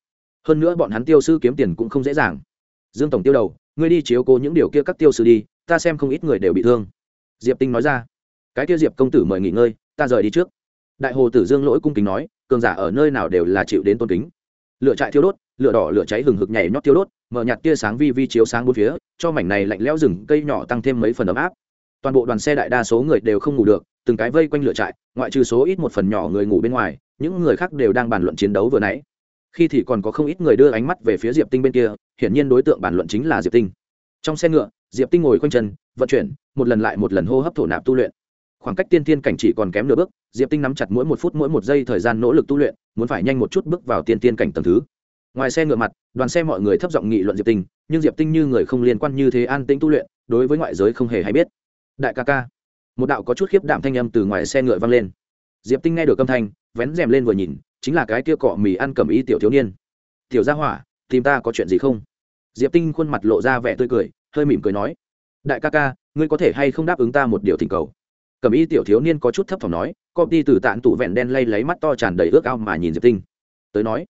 Hơn nữa bọn hắn tiêu sư kiếm tiền cũng không dễ dàng. Dương tổng tiêu đầu, ngươi đi chiếu cố những điều kia các tiêu sư đi, ta xem không ít người đều bị thương. Diệp tinh nói ra. Cái kia diệp công tử mời nghỉ ngơi, ta rời đi trước. Đại hồ tử dương lỗi cung kính nói, cường giả ở nơi nào đều là chịu đến tôn kính. Lựa trại thiêu đốt, lửa đỏ lửa cháy hừng hực nhảy nhót thiêu đốt, mở nhạt tia sáng vi vi chiếu sáng bốn phía, cho mảnh này lạnh lẽo rừng cây nhỏ tăng thêm mấy phần ấm áp toàn bộ đoàn xe đại đa số người đều không ngủ được, từng cái vây quanh lửa trại, ngoại trừ số ít một phần nhỏ người ngủ bên ngoài, những người khác đều đang bàn luận chiến đấu vừa nãy. Khi thì còn có không ít người đưa ánh mắt về phía diệp tinh bên kia, hiển nhiên đối tượng bàn luận chính là diệp tinh. Trong xe ngựa, diệp tinh ngồi quanh chân, vận chuyển, một lần lại một lần hô hấp thổ nạp tu luyện. Khoảng cách tiên thiên cảnh chỉ còn kém nửa bước, diệp tinh nắm chặt mỗi một phút mỗi một giây thời gian nỗ lực tu luyện, muốn phải nhanh một chút bước vào tiên thiên cảnh tầng thứ. Ngoài xe ngựa mặt, đoàn xe mọi người thấp giọng nghị luận diệp tinh, nhưng diệp tinh như người không liên quan như thế an tĩnh tu luyện, đối với ngoại giới không hề hay biết đại ca ca. Một đạo có chút khiếp đạm thanh âm từ ngoài xe ngựa vang lên. Diệp tinh nghe được âm thanh, vén rèm lên vừa nhìn, chính là cái kia cọ mì ăn cầm ý tiểu thiếu niên. Tiểu gia hỏa, tìm ta có chuyện gì không? Diệp tinh khuôn mặt lộ ra vẻ tươi cười, hơi mỉm cười nói, đại ca ca, ngươi có thể hay không đáp ứng ta một điều thỉnh cầu? Cầm ý tiểu thiếu niên có chút thấp thỏm nói cọp đi từ tạng tủ vẹn đen lay lấy mắt to tràn đầy ước ao mà nhìn diệp tinh. Tới nói,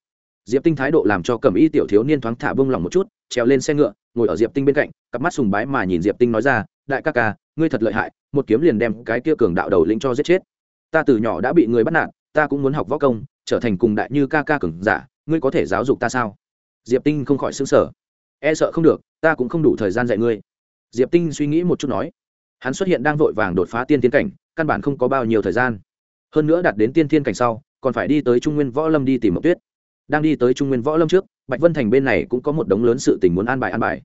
diệp tinh thái độ làm cho cầm ý tiểu thiếu niên thoáng thả bông lòng một chút, trèo lên xe ngựa, ngồi ở diệp tinh bên cạnh, cặp mắt sùng bái mà nhìn diệp tinh nói ra, đại ca ca ngươi thật lợi hại, một kiếm liền đem cái kia cường đạo đầu lĩnh cho giết chết. Ta từ nhỏ đã bị người bắt nạt, ta cũng muốn học võ công, trở thành cùng đại như ca ca cường giả, ngươi có thể giáo dục ta sao? Diệp tinh không khỏi xứng sở e sợ không được, ta cũng không đủ thời gian dạy ngươi. Diệp tinh suy nghĩ một chút nói. Hắn xuất hiện đang vội vàng đột phá tiên tiến cảnh, căn bản không có bao nhiêu thời gian. Hơn nữa đạt đến tiên thiên cảnh sau, còn phải đi tới trung nguyên võ lâm đi tìm mộng tuyết. Đang đi tới trung nguyên võ lâm trước, bạch vân thành bên này cũng có một đống lớn sự tình muốn an bài an bài.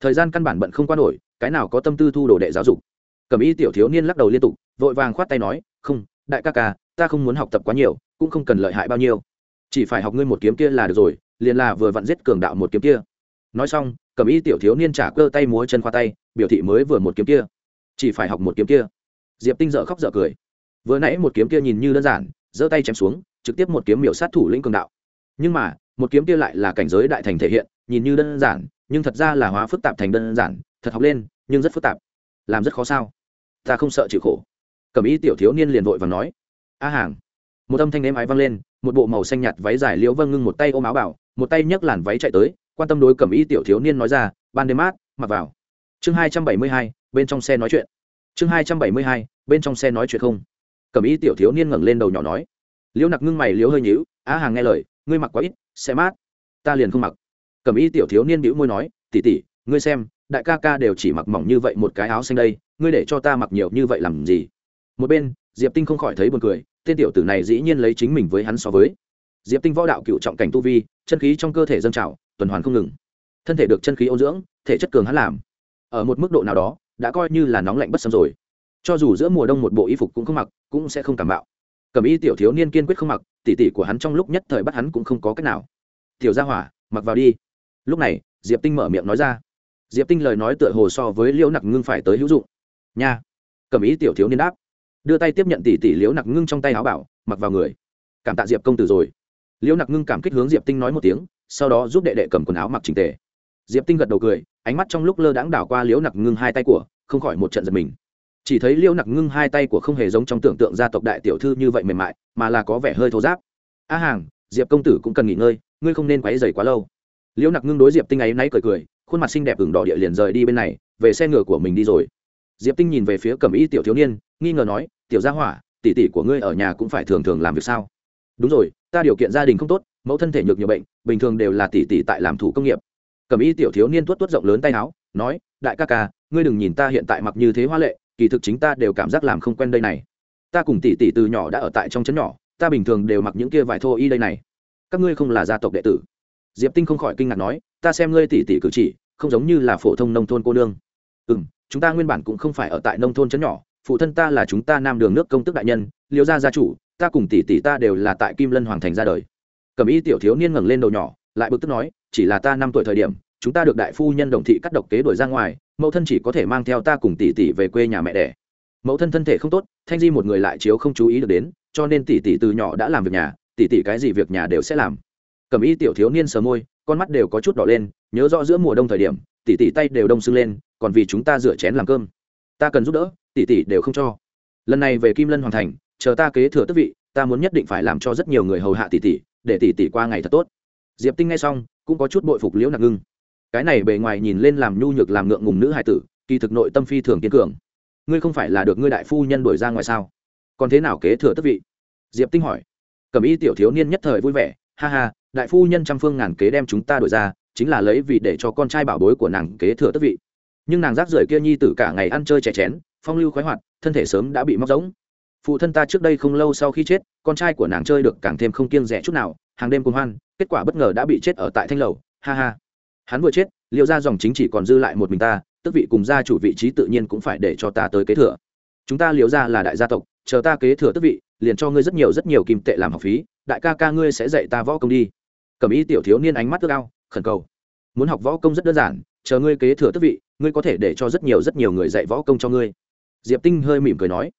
Thời gian căn bản bận không qua nổi, cái nào có tâm tư thu đồ đệ giáo dục? Cầm y tiểu thiếu niên lắc đầu liên tục, vội vàng khoát tay nói, không, đại ca ca, ta không muốn học tập quá nhiều, cũng không cần lợi hại bao nhiêu. Chỉ phải học ngươi một kiếm kia là được rồi, liền là vừa vặn giết cường đạo một kiếm kia. Nói xong cầm y tiểu thiếu niên trả cơ tay múa chân khoa tay, biểu thị mới vừa một kiếm kia. Chỉ phải học một kiếm kia. Diệp tinh dợ khóc dợ cười. Vừa nãy một kiếm kia nhìn như đơn giản, giơ tay chém xuống, trực tiếp một kiếm miểu sát thủ lĩnh cường đạo. Nhưng mà, một kiếm kia lại là cảnh giới đại thành thể hiện, nhìn như đơn giản, nhưng thật ra là hóa phức tạp thành đơn giản, thật học lên, nhưng rất phức tạp. Làm rất khó sao? Ta không sợ chịu khổ. Cầm ý tiểu thiếu niên liền vội và nói, a hàng. Một âm thanh nếm ái vang lên, một bộ màu xanh nhạt váy dài liễu vâng ngưng một tay ôm áo bảo, một tay nhấc làn váy chạy tới, quan tâm đối cầm ý tiểu thiếu niên nói ra, ban đêm mát, mặc vào. Chương hai trăm bảy mươi hai, bên trong xe nói chuyện. Chương hai trăm bảy mươi hai, bên trong xe nói chuyện không. Cầm ý tiểu thiếu niên ngẩng lên đầu nhỏ nói, liễu nặc ngưng mày liễu hơi nhíu á hàng nghe lời, ngươi mặc quá ít xe mát, ta liền không mặc. Cầm ý tiểu thiếu niên bĩu môi nói, tỉ tỉ, ngươi xem, đại ca ca đều chỉ mặc mỏng như vậy một cái áo xanh đây ngươi để cho ta mặc nhiều như vậy làm gì? Một bên, diệp tinh không khỏi thấy buồn cười, tên tiểu tử này dĩ nhiên lấy chính mình với hắn so với. Diệp tinh võ đạo cựu trọng cảnh tu vi, chân khí trong cơ thể dâng trào, tuần hoàn không ngừng. Thân thể được chân khí ô dưỡng, thể chất cường hắn làm. Ở một mức độ nào đó, đã coi như là nóng lạnh bất sâm rồi. Cho dù giữa mùa đông một bộ y phục cũng không mặc, cũng sẽ không cảm bạo. Cầm y tiểu thiếu niên kiên quyết không mặc, tỉ tỉ của hắn trong lúc nhất thời bắt hắn cũng không có cách nào. Tiểu gia hỏa, mặc vào đi. Lúc này, diệp tinh mở miệng nói ra. Diệp tinh lời nói tựa hồ so với liễu nặc ngưng phải tới hữu dụng nha. Cầm ý tiểu thiếu niên đáp. Đưa tay tiếp nhận tỷ tỷ liễu nặc ngưng trong tay áo bảo, mặc vào người. Cảm tạ diệp công tử rồi. Liễu nặc ngưng cảm kích hướng diệp tinh nói một tiếng, sau đó giúp đệ đệ cầm quần áo mặc trình tề. Diệp tinh gật đầu cười, ánh mắt trong lúc lơ đãng đảo qua liễu nặc ngưng hai tay của, không khỏi một trận giật mình. Chỉ thấy liễu nặc ngưng hai tay của không hề giống trong tưởng tượng gia tộc đại tiểu thư như vậy mềm mại, mà là có vẻ hơi thô giáp a hàng, diệp công tử cũng cần nghỉ ngơi, ngươi không nên quấy dày quá lâu. Liễu nặc ngưng đối diệp tinh ấy náy cười cười, khuôn mặt xinh đẹp ửng đỏ địa liền rời đi bên này, về xe ngựa của mình đi rồi diệp tinh nhìn về phía cẩm y tiểu thiếu niên, nghi ngờ nói, tiểu gia hỏa, tỷ tỷ của ngươi ở nhà cũng phải thường thường làm việc sao? Đúng rồi, ta điều kiện gia đình không tốt, mẫu thân thể nhược nhiều bệnh, bình thường đều là tỷ tỷ tại làm thủ công nghiệp. Cẩm y tiểu thiếu niên tuốt tuốt rộng lớn tay áo, nói, đại ca ca, ngươi đừng nhìn ta hiện tại mặc như thế hoa lệ, kỳ thực chính ta đều cảm giác làm không quen đây này. Ta cùng tỷ tỷ từ nhỏ đã ở tại trong trấn nhỏ, ta bình thường đều mặc những kia vải thô y đây này. Các ngươi không là gia tộc đệ tử. Diệp tinh không khỏi kinh ngạc nói, ta xem ngươi tỷ tỷ cử chỉ, không giống như là phổ thông nông thôn cô nương. Ừ m chúng ta nguyên bản cũng không phải ở tại nông thôn trấn nhỏ, phụ thân ta là chúng ta nam đường nước công tức đại nhân, liêu gia gia chủ, ta cùng tỷ tỷ ta đều là tại kim lân hoàng thành ra đời. Cầm y tiểu thiếu niên ngẩng lên đầu nhỏ, lại bực tức nói, chỉ là ta năm tuổi thời điểm, chúng ta được đại phu nhân đồng thị cắt độc kế đuổi ra ngoài, mẫu thân chỉ có thể mang theo ta cùng tỷ tỷ về quê nhà mẹ đẻ. Mẫu thân thân thể không tốt, thanh di một người lại chiếu không chú ý được đến, cho nên tỷ tỷ từ nhỏ đã làm việc nhà, tỷ tỷ cái gì việc nhà đều sẽ làm. Cầm y tiểu thiếu niên sờ môi, con mắt đều có chút đỏ lên, nhớ rõ giữa mùa đông thời điểm, tỷ tỷ tay đều đông sưng lên còn vì chúng ta rửa chén làm cơm. Ta cần giúp đỡ, tỷ tỷ đều không cho. Lần này về kim lân hoàn thành, chờ ta kế thừa tức vị, ta muốn nhất định phải làm cho rất nhiều người hầu hạ tỷ tỷ, để tỷ tỷ qua ngày thật tốt. Diệp tinh nghe xong, cũng có chút bội phục liễu nặc ngưng. Cái này bề ngoài nhìn lên làm nhu nhược làm ngượng ngùng nữ hài tử, kỳ thực nội tâm phi thường kiên cường. Ngươi không phải là được ngươi đại phu nhân đuổi ra ngoài sao? Còn thế nào kế thừa tức vị? Diệp tinh hỏi. Cẩm y tiểu thiếu niên nhất thời vui vẻ, ha ha, đại phu nhân trăm phương ngàn kế đem chúng ta đổi ra, chính là lấy vị để cho con trai bảo bối của nàng kế thừa tức vị nhưng nàng rác rưởi kia nhi tử cả ngày ăn chơi chè chén, phong lưu khoái hoạt, thân thể sớm đã bị móc rỗng. Phụ thân ta trước đây không lâu sau khi chết, con trai của nàng chơi được càng thêm không kiêng rẻ chút nào, hàng đêm cùng hoan, kết quả bất ngờ đã bị chết ở tại thanh lầu, ha ha. Hắn vừa chết liệu ra dòng chính chỉ còn dư lại một mình ta, tức vị cùng gia chủ vị trí tự nhiên cũng phải để cho ta tới kế thừa. Chúng ta liệu ra là đại gia tộc, chờ ta kế thừa tức vị, liền cho ngươi rất nhiều rất nhiều kim tệ làm học phí, đại ca ca ngươi sẽ dạy ta võ công đi. Cầm ý tiểu thiếu niên ánh mắt ước ao, khẩn cầu. Muốn học võ công rất đơn giản, chờ ngươi kế thừa tức vị ngươi có thể để cho rất nhiều rất nhiều người dạy võ công cho ngươi. Diệp tinh hơi mỉm cười nói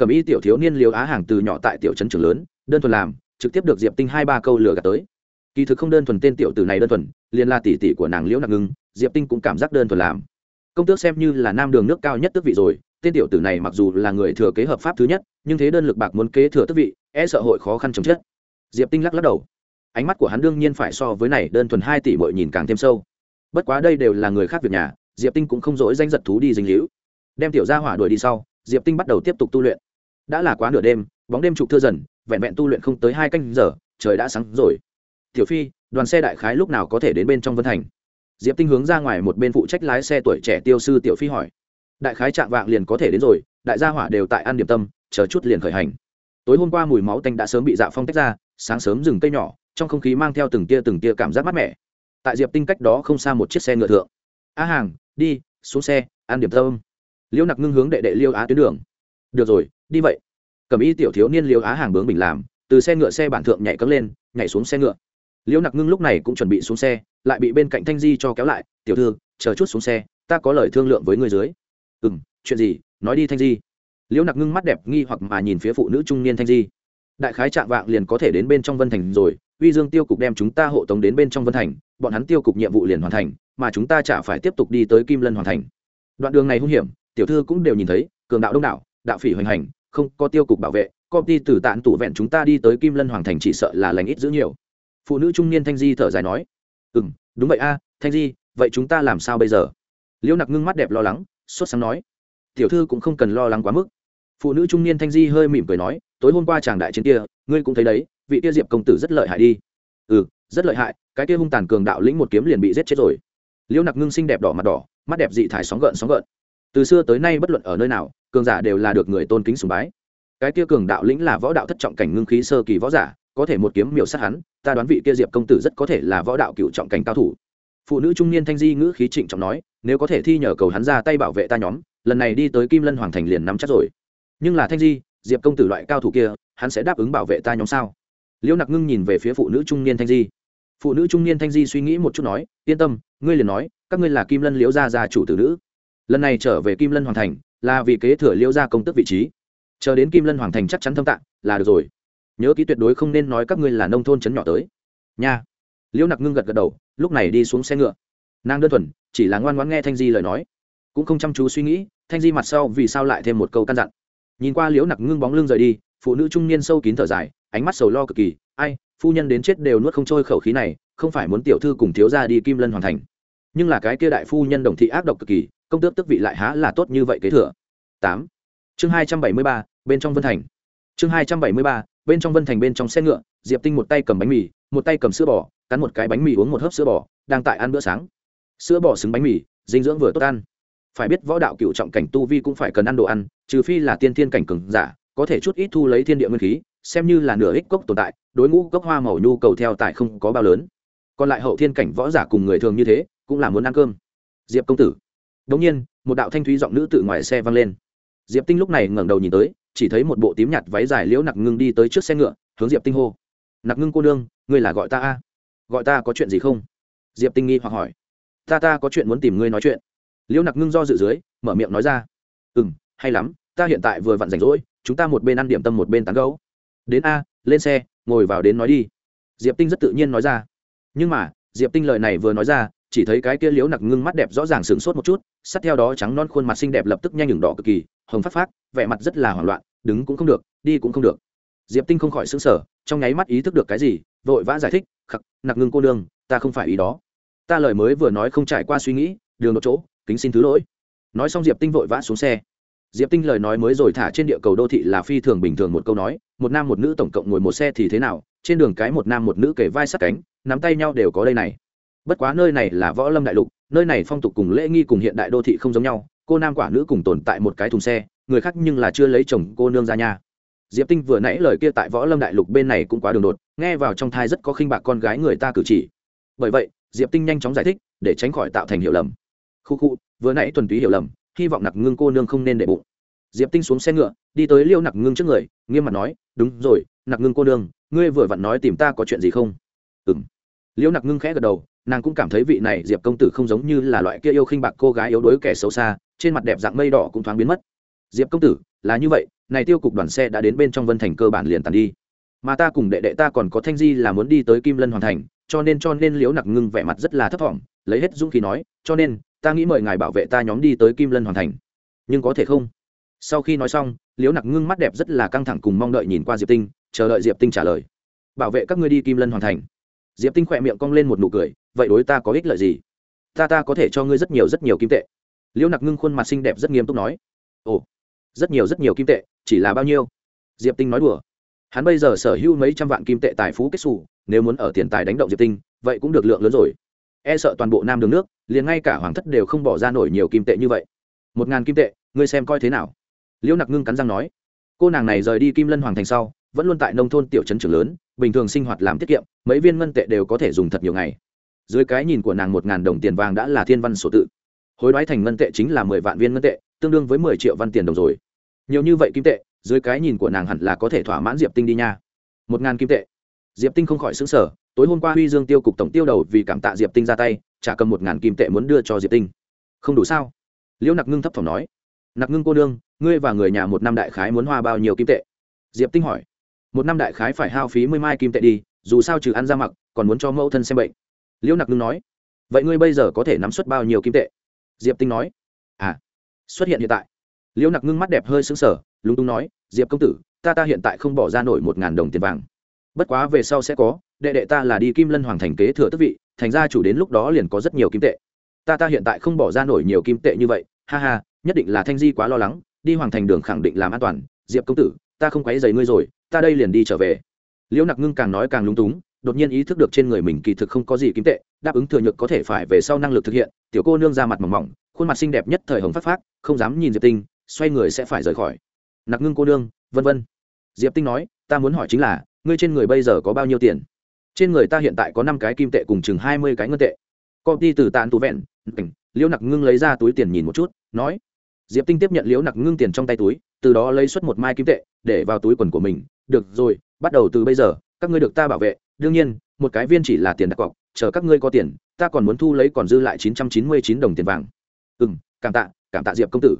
cầm Y tiểu thiếu niên liều á hàng từ nhỏ tại tiểu trấn trường lớn, đơn thuần làm, trực tiếp được diệp tinh hai ba câu lừa gạt tới. Kỳ thực không đơn thuần tên tiểu tử này đơn thuần, liền là tỷ tỷ của nàng liễu nặc ngưng, diệp tinh cũng cảm giác đơn thuần làm. Công tước xem như là nam đường nước cao nhất tước vị rồi, tên tiểu tử này mặc dù là người thừa kế hợp pháp thứ nhất, nhưng thế đơn lực bạc muốn kế thừa tước vị e sợ hội khó khăn chống chết diệp tinh lắc lắc đầu. Ánh mắt của hắn đương nhiên phải so với này đơn thuần hai tỷ bội nhìn càng thêm sâu. Bất quá đây đều là người khác việc nhà diệp tinh cũng không dỗi danh giật thú đi dinh hữu đem tiểu gia hỏa đuổi đi sau, diệp tinh bắt đầu tiếp tục tu luyện. Đã là quá nửa đêm, bóng đêm trục thưa dần, vẹn vẹn tu luyện không tới hai canh giờ, trời đã sáng rồi. Tiểu phi, đoàn xe đại khái lúc nào có thể đến bên trong vân thành? Diệp tinh hướng ra ngoài một bên phụ trách lái xe tuổi trẻ tiêu sư tiểu phi hỏi. Đại khái chạm vạng liền có thể đến rồi, đại gia hỏa đều tại ăn điểm tâm, chờ chút liền khởi hành. Tối hôm qua mùi máu tanh đã sớm bị dạ phong tách ra, sáng sớm rừng cây nhỏ, trong không khí mang theo từng tia từng tia cảm giác mát mẻ. Tại diệp tinh cách đó không xa một chiếc xe ngựa thượng á hàng, đi, xuống xe, ăn điểm tâm. Liễu nặc ngưng hướng đệ đệ liêu á tuyến đường. Được rồi, đi vậy. Cầm y tiểu thiếu niên liêu á hàng bướng bình làm, từ xe ngựa xe bản thượng nhảy cấm lên, nhảy xuống xe ngựa. Liễu nặc ngưng lúc này cũng chuẩn bị xuống xe, lại bị bên cạnh thanh di cho kéo lại, tiểu thư, chờ chút xuống xe, ta có lời thương lượng với người dưới. Ừ m chuyện gì, nói đi thanh di. Liễu nặc ngưng mắt đẹp nghi hoặc mà nhìn phía phụ nữ trung niên thanh di. Đại khái trạng vạng liền có thể đến bên trong vân thành rồi, uy dương tiêu cục đem chúng ta hộ tống đến bên trong vân thành bọn hắn tiêu cục nhiệm vụ liền hoàn thành, mà chúng ta chả phải tiếp tục đi tới kim lân hoàn thành. Đoạn đường này hung hiểm, tiểu thư cũng đều nhìn thấy, cường đạo đông đảo, đạo phỉ hoành hành, không có tiêu cục bảo vệ, công ty từ tạn tủ vẹn chúng ta đi tới kim lân hoàng thành chỉ sợ là lành ít giữ nhiều. Phụ nữ trung niên thanh di thở dài nói ừ m đúng vậy a, thanh di, vậy chúng ta làm sao bây giờ? Liễu nặc ngưng mắt đẹp lo lắng, sốt sáng nói, tiểu thư cũng không cần lo lắng quá mức. Phụ nữ trung niên thanh di hơi mỉm cười nói, tối hôm qua chàng đại chiến kia, ngươi cũng thấy đấy, vị kia diệp công tử rất lợi hại đi. Ừ rất lợi hại, cái kia hung tàn cường đạo lĩnh một kiếm liền bị giết chết rồi. Liễu nặc ngưng xinh đẹp đỏ mặt đỏ, mắt đẹp dị thải sóng gợn sóng gợn. Từ xưa tới nay bất luận ở nơi nào, cường giả đều là được người tôn kính sùng bái. Cái kia cường đạo lĩnh là võ đạo thất trọng cảnh ngưng khí sơ kỳ võ giả, có thể một kiếm miểu sát hắn, ta đoán vị kia diệp công tử rất có thể là võ đạo cựu trọng cảnh cao thủ. Phụ nữ trung niên thanh di ngữ khí trịnh trọng nói, nếu có thể thi nhờ cầu hắn ra tay bảo vệ ta nhóm, lần này đi tới kim lân hoàng thành liền nắm chắc rồi. Nhưng là thanh di, diệp công tử loại cao thủ kia, hắn sẽ đáp ứng bảo vệ ta nhóm sao? Liễu nặc ngưng nhìn về phía phụ nữ trung niên thanh di phụ nữ trung niên thanh di suy nghĩ một chút nói, yên tâm, ngươi liền nói, các ngươi là kim lân liễu gia gia chủ tử nữ. Lần này trở về kim lân hoàng thành, là vì kế thừa liễu gia công tức vị trí. Chờ đến kim lân hoàng thành chắc chắn thâm tạng, là được rồi. Nhớ ký tuyệt đối không nên nói các ngươi là nông thôn trấn nhỏ tới. Nha. Liễu nặc ngưng gật gật đầu, lúc này đi xuống xe ngựa. Nàng đơn thuần, chỉ là ngoan ngoãn nghe thanh di lời nói. Cũng không chăm chú suy nghĩ, thanh di mặt sau vì sao lại thêm một câu căn dặn. Nhìn qua liễu nặc ngưng bóng lưng rời đi, phụ nữ trung niên sâu kín thở dài, ánh mắt sầu lo cực kỳ. Ai phu nhân đến chết đều nuốt không trôi khẩu khí này, không phải muốn tiểu thư cùng thiếu ra đi kim lân hoàn thành. Nhưng là cái kia đại phu nhân đồng thị ác độc cực kỳ, công tước tức vị lại há là tốt như vậy kế thừa. Tám. Chương hai trăm bảy mươi ba, bên trong vân thành. Chương hai trăm bảy mươi ba, bên trong vân thành bên trong xe ngựa, diệp tinh một tay cầm bánh mì, một tay cầm sữa bò, cắn một cái bánh mì uống một hớp sữa bò, đang tại ăn bữa sáng. Sữa bò xứng bánh mì, dinh dưỡng vừa tốt ăn. Phải biết võ đạo cựu trọng cảnh tu vi cũng phải cần ăn đồ ăn, trừ phi là tiên thiên cảnh cường giả, có thể chút ít thu lấy thiên địa nguyên khí xem như là nửa ích cốc tồn tại, đối ngũ cốc hoa màu nhu cầu theo tại không có bao lớn. Còn lại hậu thiên cảnh võ giả cùng người thường như thế, cũng là muốn ăn cơm. Diệp công tử. Đống nhiên, một đạo thanh thúy giọng nữ tự ngoài xe vang lên. Diệp tinh lúc này ngẩng đầu nhìn tới, chỉ thấy một bộ tím nhạt váy dài liễu nặc ngưng đi tới trước xe ngựa, hướng diệp tinh hô. Nặc ngưng cô nương, ngươi là gọi ta a? Gọi ta có chuyện gì không? Diệp tinh nghi hoặc hỏi. Ta ta có chuyện muốn tìm ngươi nói chuyện. Liễu nặc ngưng do dự dưới, mở miệng nói ra. Ừ m hay lắm, ta hiện tại vừa vặn rảnh rỗi, chúng ta một bên ăn điểm tâm một bên tán gấu đến a, lên xe, ngồi vào đến nói đi. Diệp tinh rất tự nhiên nói ra. Nhưng mà, diệp tinh lời này vừa nói ra, chỉ thấy cái kia liếu nặc ngưng mắt đẹp rõ ràng sửng sốt một chút sát theo đó trắng non khuôn mặt xinh đẹp lập tức nhanh nhường đỏ cực kỳ, hồng phát phát vẻ mặt rất là hoảng loạn, đứng cũng không được, đi cũng không được. Diệp tinh không khỏi xứng sở trong nháy mắt ý thức được cái gì, vội vã giải thích khắc nặc ngưng cô nương, ta không phải ý đó. Ta lời mới vừa nói không trải qua suy nghĩ, đường một chỗ, kính xin thứ lỗi. Nói xong diệp tinh vội vã xuống xe diệp tinh lời nói mới rồi thả trên địa cầu đô thị là phi thường bình thường một câu nói, một nam một nữ tổng cộng ngồi một xe thì thế nào, trên đường cái một nam một nữ kể vai sát cánh, nắm tay nhau đều có đây này. Bất quá nơi này là võ lâm đại lục, nơi này phong tục cùng lễ nghi cùng hiện đại đô thị không giống nhau, cô nam quả nữ cùng tồn tại một cái thùng xe, người khác nhưng là chưa lấy chồng cô nương ra nhà. Diệp tinh vừa nãy lời kia tại võ lâm đại lục bên này cũng quá đường đột, nghe vào trong thai rất có khinh bạc con gái người ta cử chỉ. Bởi vậy, diệp tinh nhanh chóng giải thích, để tránh khỏi tạo thành hiểu lầm. Khu khu, vừa nãy tuần túy hiểu lầm hy vọng nặc ngưng cô nương không nên để bụng. Diệp tinh xuống xe ngựa, đi tới liêu nặc ngưng trước người, nghiêm mặt nói, đúng rồi, nặc ngưng cô nương, ngươi vừa vặn nói tìm ta có chuyện gì không? Ừ m liêu nặc ngưng khẽ gật đầu, nàng cũng cảm thấy vị này diệp công tử không giống như là loại kia yêu khinh bạc cô gái yếu đuối kẻ xấu xa, trên mặt đẹp dạng mây đỏ cũng thoáng biến mất. Diệp công tử, là như vậy, này tiêu cục đoàn xe đã đến bên trong vân thành cơ bản liền tàn đi. Mà ta cùng đệ đệ ta còn có thanh di là muốn đi tới kim lân hoàn thành, cho nên cho nên liễu nặc ngưng vẻ mặt rất là thấp thỏm, lấy hết dũng khí nói, cho nên ta nghĩ mời ngài bảo vệ ta nhóm đi tới kim lân hoàn thành. Nhưng có thể không? Sau khi nói xong, liễu nặc ngưng mắt đẹp rất là căng thẳng cùng mong đợi nhìn qua diệp tinh, chờ đợi diệp tinh trả lời. Bảo vệ các ngươi đi kim lân hoàn thành. Diệp tinh khỏe miệng cong lên một nụ cười, vậy đối ta có ích lợi gì? Ta ta có thể cho ngươi rất nhiều rất nhiều kim tệ. Liễu nặc ngưng khuôn mặt xinh đẹp rất nghiêm túc nói. Ồ, rất nhiều rất nhiều kim tệ, chỉ là bao nhiêu? Diệp tinh nói đùa. Hắn bây giờ sở hữu mấy trăm vạn kim tệ tài phú kết xù, nếu muốn ở tiền tài đánh động diệp tinh, vậy cũng được lượng lớn rồi e sợ toàn bộ nam đường nước, liền ngay cả hoàng thất đều không bỏ ra nổi nhiều kim tệ như vậy. Một ngàn kim tệ, ngươi xem coi thế nào? Liễu nặc ngưng cắn răng nói. Cô nàng này rời đi kim lân hoàng thành sau, vẫn luôn tại nông thôn tiểu trấn trường lớn, bình thường sinh hoạt làm tiết kiệm, mấy viên ngân tệ đều có thể dùng thật nhiều ngày. Dưới cái nhìn của nàng một ngàn đồng tiền vàng đã là thiên văn sổ tự. Hối đoái thành ngân tệ chính là mười vạn viên ngân tệ, tương đương với mười triệu văn tiền đồng rồi. Nhiều như vậy kim tệ, dưới cái nhìn của nàng hẳn là có thể thỏa mãn diệp tinh đi nha. Một ngàn kim tệ. Diệp tinh không khỏi xứng sở tối hôm qua huy dương tiêu cục tổng tiêu đầu vì cảm tạ diệp tinh ra tay, trả cầm một ngàn kim tệ muốn đưa cho diệp tinh. Không đủ sao? Liễu nặc ngưng thấp thỏm nói. Nặc ngưng cô đương ngươi và người nhà một năm đại khái muốn hoa bao nhiêu kim tệ? Diệp tinh hỏi. Một năm đại khái phải hao phí mươi mai kim tệ đi, dù sao trừ ăn ra mặc, còn muốn cho mẫu thân xem bệnh. Liễu nặc ngưng nói. Vậy ngươi bây giờ có thể nắm suất bao nhiêu kim tệ? Diệp tinh nói. À xuất hiện hiện tại. Liễu nặc ngưng mắt đẹp hơi xứng sở lúng túng nói. Diệp công tử, ta ta hiện tại không bỏ ra nổi một ngàn đồng tiền vàng bất quá về sau sẽ có, đệ đệ ta là đi kim lân hoàng thành kế thừa tức vị, thành ra chủ đến lúc đó liền có rất nhiều kim tệ. Ta ta hiện tại không bỏ ra nổi nhiều kim tệ như vậy, ha ha, nhất định là thanh di quá lo lắng, đi hoàng thành đường khẳng định làm an toàn. Diệp công tử, ta không quấy dày ngươi rồi, ta đây liền đi trở về. Liễu nặc ngưng càng nói càng lúng túng, đột nhiên ý thức được trên người mình kỳ thực không có gì kim tệ, đáp ứng thừa nhược có thể phải về sau năng lực thực hiện, tiểu cô nương ra mặt mỏng mỏng, khuôn mặt xinh đẹp nhất thời hồng phát phát không dám nhìn diệp tinh, xoay người sẽ phải rời khỏi. Nặc ngưng cô nương, vân vân. Diệp tinh nói, ta muốn hỏi chính là ngươi trên người bây giờ có bao nhiêu tiền? Trên người ta hiện tại có năm cái kim tệ cùng chừng hai mươi cái ngân tệ. Công ty từ tàn tù vẹn liễu nặc ngưng lấy ra túi tiền nhìn một chút, nói, diệp tinh tiếp nhận liễu nặc ngưng tiền trong tay túi, từ đó lấy xuất một mai kim tệ, để vào túi quần của mình. Được rồi, bắt đầu từ bây giờ, các ngươi được ta bảo vệ. Đương nhiên, một cái viên chỉ là tiền đặt cọc, chờ các ngươi có tiền, ta còn muốn thu lấy còn dư lại chín trăm chín mươi chín đồng tiền vàng. Ừ m cảm tạ cảm tạ diệp công tử.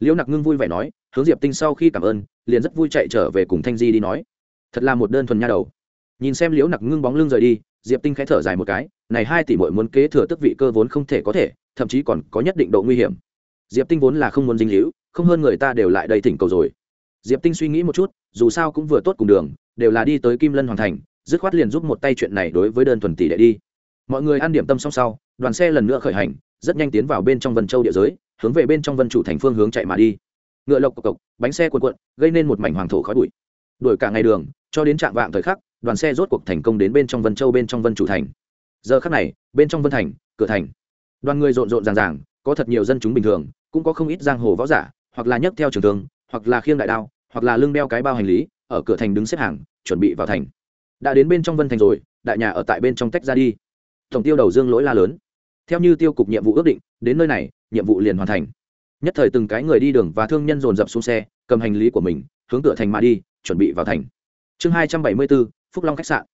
Liễu nặc ngưng vui vẻ nói, hướng diệp tinh sau khi cảm ơn, liền rất vui chạy trở về cùng thanh di đi nói thật là một đơn thuần nha đầu. Nhìn xem liễu nặc ngưng bóng lưng rời đi, diệp tinh khẽ thở dài một cái, này hai tỷ mội muốn kế thừa tức vị cơ vốn không thể có thể, thậm chí còn có nhất định độ nguy hiểm. Diệp tinh vốn là không muốn dinh hữu không hơn người ta đều lại đầy thỉnh cầu rồi. Diệp tinh suy nghĩ một chút, dù sao cũng vừa tốt cùng đường, đều là đi tới kim lân hoàn thành, dứt khoát liền giúp một tay chuyện này đối với đơn thuần tỷ đệ đi. Mọi người ăn điểm tâm xong sau, đoàn xe lần nữa khởi hành, rất nhanh tiến vào bên trong vân châu địa giới, hướng về bên trong vân chủ thành phương hướng chạy mà đi. Ngựa lộc cộc cộc, bánh xe cuộn cuộn, gây nên một mảnh hoàng thổ khói bụi. Đuổi cả ngày đường cho đến trạm vạng thời khắc, đoàn xe rốt cuộc thành công đến bên trong vân châu bên trong vân chủ thành. Giờ khắc này, bên trong vân thành, cửa thành. Đoàn người rộn rộn ràng ràng, có thật nhiều dân chúng bình thường, cũng có không ít giang hồ võ giả, hoặc là nhấc theo trường thương, hoặc là khiêng đại đao, hoặc là lưng đeo cái bao hành lý, ở cửa thành đứng xếp hàng, chuẩn bị vào thành. Đã đến bên trong vân thành rồi, đại nhà ở tại bên trong tách ra đi. Tổng tiêu đầu dương lỗi la lớn. Theo như tiêu cục nhiệm vụ ước định, đến nơi này, nhiệm vụ liền hoàn thành. Nhất thời từng cái người đi đường và thương nhân dồn dập xuống xe, cầm hành lý của mình, hướng cửa thành mà đi, chuẩn bị vào thành chương hai trăm bảy mươi b ố phúc long khách sạn.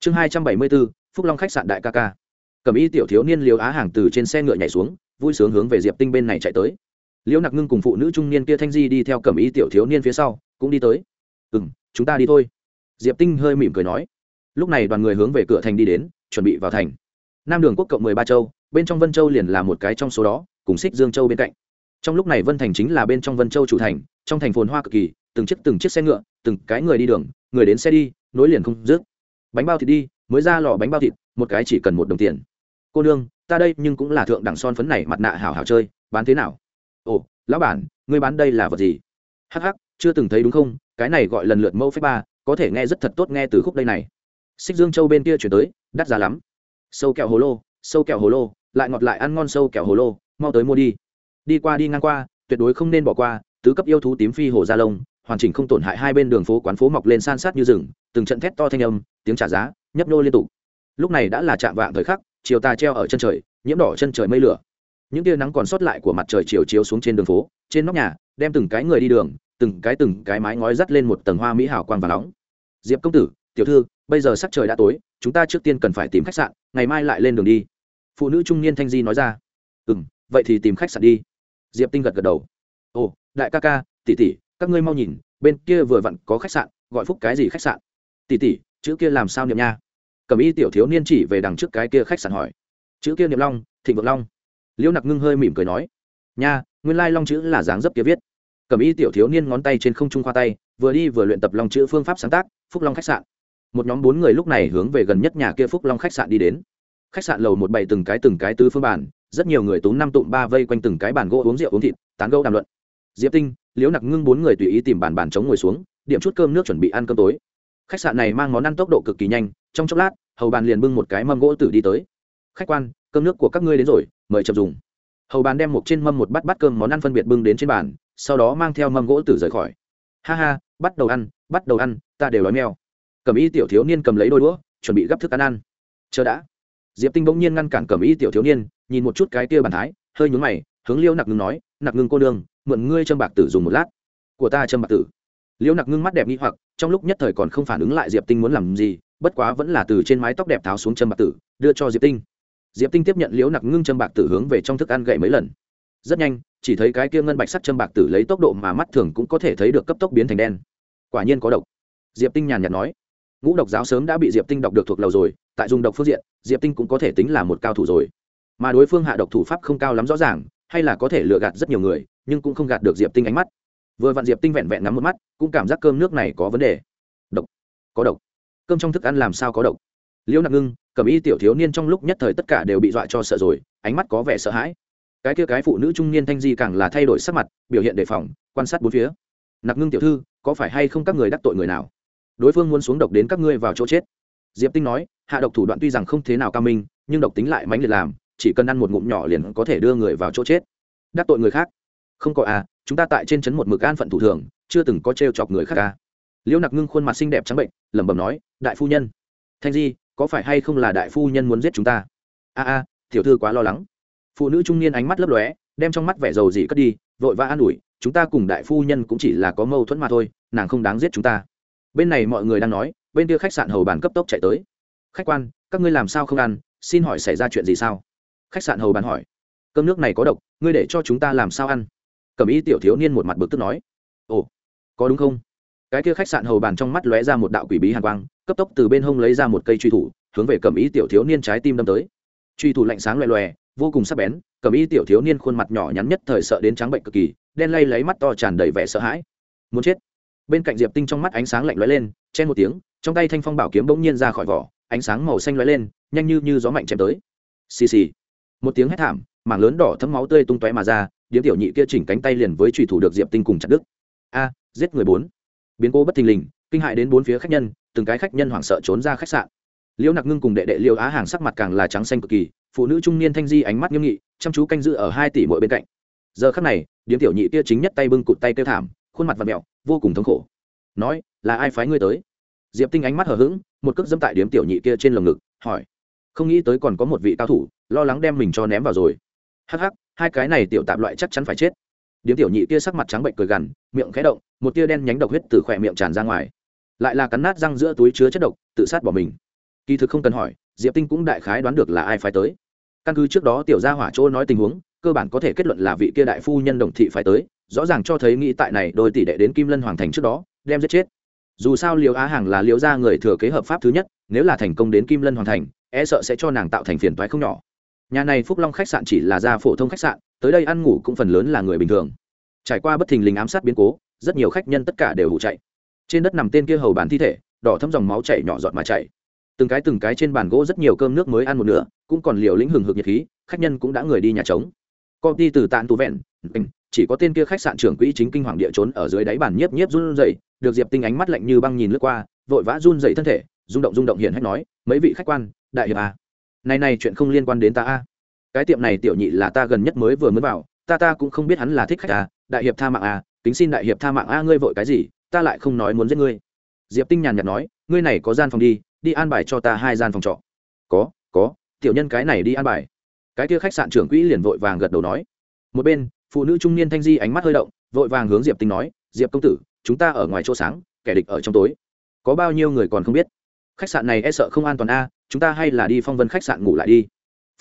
Chương hai trăm bảy mươi b ố phúc long khách sạn đại ca ca. Cầm y tiểu thiếu niên liều á hàng từ trên xe ngựa nhảy xuống, vui sướng hướng về diệp tinh bên này chạy tới. Liễu nặc ngưng cùng phụ nữ trung niên kia thanh di đi theo cầm y tiểu thiếu niên phía sau, cũng đi tới. Ừ m chúng ta đi thôi. Diệp tinh hơi mỉm cười nói. Lúc này đoàn người hướng về cửa thành đi đến, chuẩn bị vào thành. Nam đường quốc cộng mười ba châu, bên trong vân châu liền là một cái trong số đó, cùng xích dương châu bên cạnh. Trong lúc này vân thành chính là bên trong vân châu chủ thành, trong thành phồn hoa cực kỳ, từng chiếc từng chiếc xe ngựa, từng cái người đi đường người đến xe đi, nối liền không dứt. Bánh bao thịt đi, mới ra lò bánh bao thịt, một cái chỉ cần một đồng tiền. Cô nương, ta đây nhưng cũng là thượng đẳng son phấn này, mặt nạ hảo hảo chơi, bán thế nào? Ồ, lão bản, ngươi bán đây là vật gì? Hắc hắc, chưa từng thấy đúng không? Cái này gọi lần lượt mẫu phép ba, có thể nghe rất thật tốt nghe từ khúc đây này. Xích dương châu bên kia chuyển tới, đắt giá lắm. Sâu kẹo hồ lô, sâu kẹo hồ lô, lại ngọt lại ăn ngon sâu kẹo hồ lô, mau tới mua đi. Đi qua đi ngang qua, tuyệt đối không nên bỏ qua, tứ cấp yêu thú tím phi hồ gia lông hoàn chỉnh không tổn hại hai bên đường phố quán phố mọc lên san sát như rừng, từng trận thét to thanh âm, tiếng trả giá, nhấp nô liên tục. Lúc này đã là chạm vạng thời khắc, chiều tà treo ở chân trời, nhiễm đỏ chân trời mây lửa. Những tia nắng còn sót lại của mặt trời chiều chiếu xuống trên đường phố, trên nóc nhà, đem từng cái người đi đường, từng cái từng cái mái ngói dắt lên một tầng hoa mỹ hảo quang và nóng. Diệp công tử, tiểu thư, bây giờ sắc trời đã tối, chúng ta trước tiên cần phải tìm khách sạn, ngày mai lại lên đường đi. Phụ nữ trung niên thanh di nói ra. Ừ m vậy thì tìm khách sạn đi. Diệp tinh gật gật đầu. Ồ, đại ca ca, tỷ tỷ các ngươi mau nhìn, bên kia vừa vặn có khách sạn, gọi phúc cái gì khách sạn? Tỷ tỷ, chữ kia làm sao niệm nha? Cầm y tiểu thiếu niên chỉ về đằng trước cái kia khách sạn hỏi. Chữ kia niệm long, thịnh vượng long. Liễu nặc ngưng hơi mỉm cười nói. Nha, nguyên lai long chữ là dáng dấp kia viết. Cầm y tiểu thiếu niên ngón tay trên không trung khoa tay, vừa đi vừa luyện tập long chữ phương pháp sáng tác, phúc long khách sạn. Một nhóm bốn người lúc này hướng về gần nhất nhà kia phúc long khách sạn đi đến. Khách sạn lầu một bảy từng cái từng cái tứ phương bàn, rất nhiều người túm năm tụm ba vây quanh từng cái bàn gỗ uống rượu uống thịt, tán gẫu đàm luận diệp tinh, liễu nặc ngưng bốn người tùy ý tìm bàn bàn trống ngồi xuống, điểm chút cơm nước chuẩn bị ăn cơm tối. Khách sạn này mang món ăn tốc độ cực kỳ nhanh, trong chốc lát, hầu bàn liền bưng một cái mâm gỗ tử đi tới. Khách quan, cơm nước của các ngươi đến rồi, mời chậm dùng. Hầu bàn đem một trên mâm một bát bát cơm món ăn phân biệt bưng đến trên bàn, sau đó mang theo mâm gỗ tử rời khỏi. Ha ha, bắt đầu ăn, bắt đầu ăn, ta đều nói meo. cầm y tiểu thiếu niên cầm lấy đôi đũa, chuẩn bị gấp thức ăn ăn. Chờ đã. Diệp tinh bỗng nhiên ngăn cản cầm y tiểu thiếu niên, nhìn một chút cái kia bàn thái, hơi nhún mày, hướng liêu nặc ngưng nói, nặc ngưng cô đương mượn ngươi châm bạc tử dùng một lát. Của ta châm bạc tử. Liễu nặc ngưng mắt đẹp nghi hoặc, trong lúc nhất thời còn không phản ứng lại diệp tinh muốn làm gì, bất quá vẫn là từ trên mái tóc đẹp tháo xuống châm bạc tử, đưa cho diệp tinh. Diệp tinh tiếp nhận liễu nặc ngưng châm bạc tử hướng về trong thức ăn gậy mấy lần. Rất nhanh, chỉ thấy cái kia ngân bạch sắc châm bạc tử lấy tốc độ mà mắt thường cũng có thể thấy được cấp tốc biến thành đen. Quả nhiên có độc. Diệp tinh nhàn nhạt nói. Ngũ độc giáo sớm đã bị diệp tinh đọc được thuộc lầu rồi, tại dùng độc phương diện, diệp tinh cũng có thể tính là một cao thủ rồi. Mà đối phương hạ độc thủ pháp không cao lắm rõ ràng, hay là có thể lừa gạt rất nhiều người nhưng cũng không gạt được diệp tinh ánh mắt. Vừa vặn diệp tinh vẹn vẹn ngắm một mắt, cũng cảm giác cơm nước này có vấn đề. Độc. Có độc. Cơm trong thức ăn làm sao có độc? Liễu nặc ngưng cầm y tiểu thiếu niên trong lúc nhất thời tất cả đều bị dọa cho sợ rồi, ánh mắt có vẻ sợ hãi. Cái kia cái phụ nữ trung niên thanh di càng là thay đổi sắc mặt, biểu hiện đề phòng, quan sát bốn phía. Nặc ngưng tiểu thư, có phải hay không các người đắc tội người nào? Đối phương muốn xuống độc đến các ngươi vào chỗ chết. Diệp tinh nói, hạ độc thủ đoạn tuy rằng không thế nào cao minh, nhưng độc tính lại mãnh liệt làm, chỉ cần ăn một ngụm nhỏ liền có thể đưa người vào chỗ chết. Đắc tội người khác không có à chúng ta tại trên trấn một mực an phận thủ thường, chưa từng có t chọc người khác à. Liễu nặc ngưng khuôn mặt xinh đẹp trắng bệnh, lẩm bẩm nói, đại phu nhân, thanh di, có phải hay không là đại phu nhân muốn giết chúng ta? A a, tiểu thư quá lo lắng. Phụ nữ trung niên ánh mắt lấp lóe, đem trong mắt vẻ dầu gì cất đi, vội vã an ủi, chúng ta cùng đại phu nhân cũng chỉ là có mâu thuẫn mà thôi, nàng không đáng giết chúng ta. Bên này mọi người đang nói, bên kia khách sạn hầu bàn cấp tốc chạy tới. Khách quan, các ngươi làm sao không ăn, xin hỏi xảy ra chuyện gì sao? Khách sạn hầu bàn hỏi, cơm nước này có độc, ngươi để cho chúng ta làm sao ăn? Cẩm y tiểu thiếu niên một mặt bực tức nói, ồ, có đúng không? Cái kia khách sạn hầu bàn trong mắt lóe ra một đạo quỷ bí hàn quang, cấp tốc từ bên hông lấy ra một cây truy thủ, hướng về cẩm y tiểu thiếu niên trái tim đâm tới. Truy thủ lạnh sáng loè loè, vô cùng sắc bén, cẩm y tiểu thiếu niên khuôn mặt nhỏ nhắn nhất thời sợ đến trắng bệnh cực kỳ, đen lay lấy mắt to tràn đầy vẻ sợ hãi. Muốn chết? Bên cạnh diệp tinh trong mắt ánh sáng lạnh lóe lên, chen một tiếng, trong tay thanh phong bảo kiếm bỗng nhiên ra khỏi vỏ, ánh sáng màu xanh lóe lên, nhanh như như gió mạnh chém tới. Xì xì. Một tiếng hét thảm, mảng lớn đỏ thấm máu tươi tung tóe mà ra điếm tiểu nhị kia chỉnh cánh tay liền với trùy thủ được diệp tinh cùng chặt đứt. A, giết người bốn. Biến cố bất thình lình, kinh hại đến bốn phía khách nhân, từng cái khách nhân hoảng sợ trốn ra khách sạn. Liễu nặc ngưng cùng đệ đệ liêu á hàng sắc mặt càng là trắng xanh cực kỳ, phụ nữ trung niên thanh di ánh mắt nghiêm nghị, chăm chú canh giữ ở hai tỷ mỗi bên cạnh. Giờ khắc này, điếm tiểu nhị kia chính nhất tay bưng cụt tay kêu thảm, khuôn mặt và mẹo vô cùng thống khổ. Nói, là ai phái ngươi tới? Diệp tinh ánh mắt hờ hững, một cước dâm tại điếm tiểu nhị kia trên lồng ngực, hỏi, không nghĩ tới còn có một vị cao thủ, lo lắng đem mình cho ném vào rồi. Hắc hắc hai cái này tiểu tạp loại chắc chắn phải chết. Điếm tiểu nhị kia sắc mặt trắng bệnh cười gằn, miệng khẽ động, một tia đen nhánh độc huyết từ khỏe miệng tràn ra ngoài. Lại là cắn nát răng giữa túi chứa chất độc, tự sát bỏ mình. Kỳ thực không cần hỏi, diệp tinh cũng đại khái đoán được là ai phái tới. Căn cứ trước đó tiểu gia hỏa chỗ nói tình huống, cơ bản có thể kết luận là vị kia đại phu nhân đồng thị phái tới, rõ ràng cho thấy nghĩ tại này đôi tỷ đệ đến kim lân hoàng thành trước đó, đem giết chết. Dù sao liều á hàng là liều Gia người thừa kế hợp pháp thứ nhất, nếu là thành công đến kim lân hoàng thành e sợ sẽ cho nàng tạo thành phiền toái không nhỏ nhà này phúc long khách sạn chỉ là gia phổ thông khách sạn, tới đây ăn ngủ cũng phần lớn là người bình thường. Trải qua bất thình lình ám sát biến cố, rất nhiều khách nhân tất cả đều hụ chạy. Trên đất nằm tên kia hầu bàn thi thể, đỏ thấm dòng máu chảy nhỏ giọt mà chảy. Từng cái từng cái trên bàn gỗ rất nhiều cơm nước mới ăn một nửa, cũng còn liều lĩnh hừng hực nhiệt khí, khách nhân cũng đã người đi nhà trống. Công ty từ tạn tù vẹn chỉ có tên kia khách sạn trưởng quỹ chính kinh hoàng địa trốn ở dưới đáy bàn nhiếp nhiếp run rẩy, được diệp tinh ánh mắt lạnh như băng nhìn lướt qua, vội vã run rẩy thân thể, rung động rung động hiện hách nói, mấy vị khách quan, đại hiệp à này này chuyện không liên quan đến ta a. À. cái tiệm này tiểu nhị là ta gần nhất mới vừa mới vào, ta ta cũng không biết hắn là thích khách à đại hiệp tha mạng à Tính xin đại hiệp tha mạng a, ngươi vội cái gì, ta lại không nói muốn giết ngươi. Diệp tinh nhàn nhạt nói, ngươi này có gian phòng đi đi an bài cho ta hai gian phòng trọ. Có có, tiểu nhân cái này đi an bài. Cái kia khách sạn trưởng quỹ liền vội vàng gật đầu nói. Một bên, phụ nữ trung niên thanh di ánh mắt hơi động, vội vàng hướng diệp tinh nói, diệp công tử, chúng ta ở ngoài chỗ sáng, kẻ địch ở trong tối. Có bao nhiêu người còn không biết? Khách sạn này e sợ không an toàn a chúng ta hay là đi phong vân khách sạn ngủ lại đi.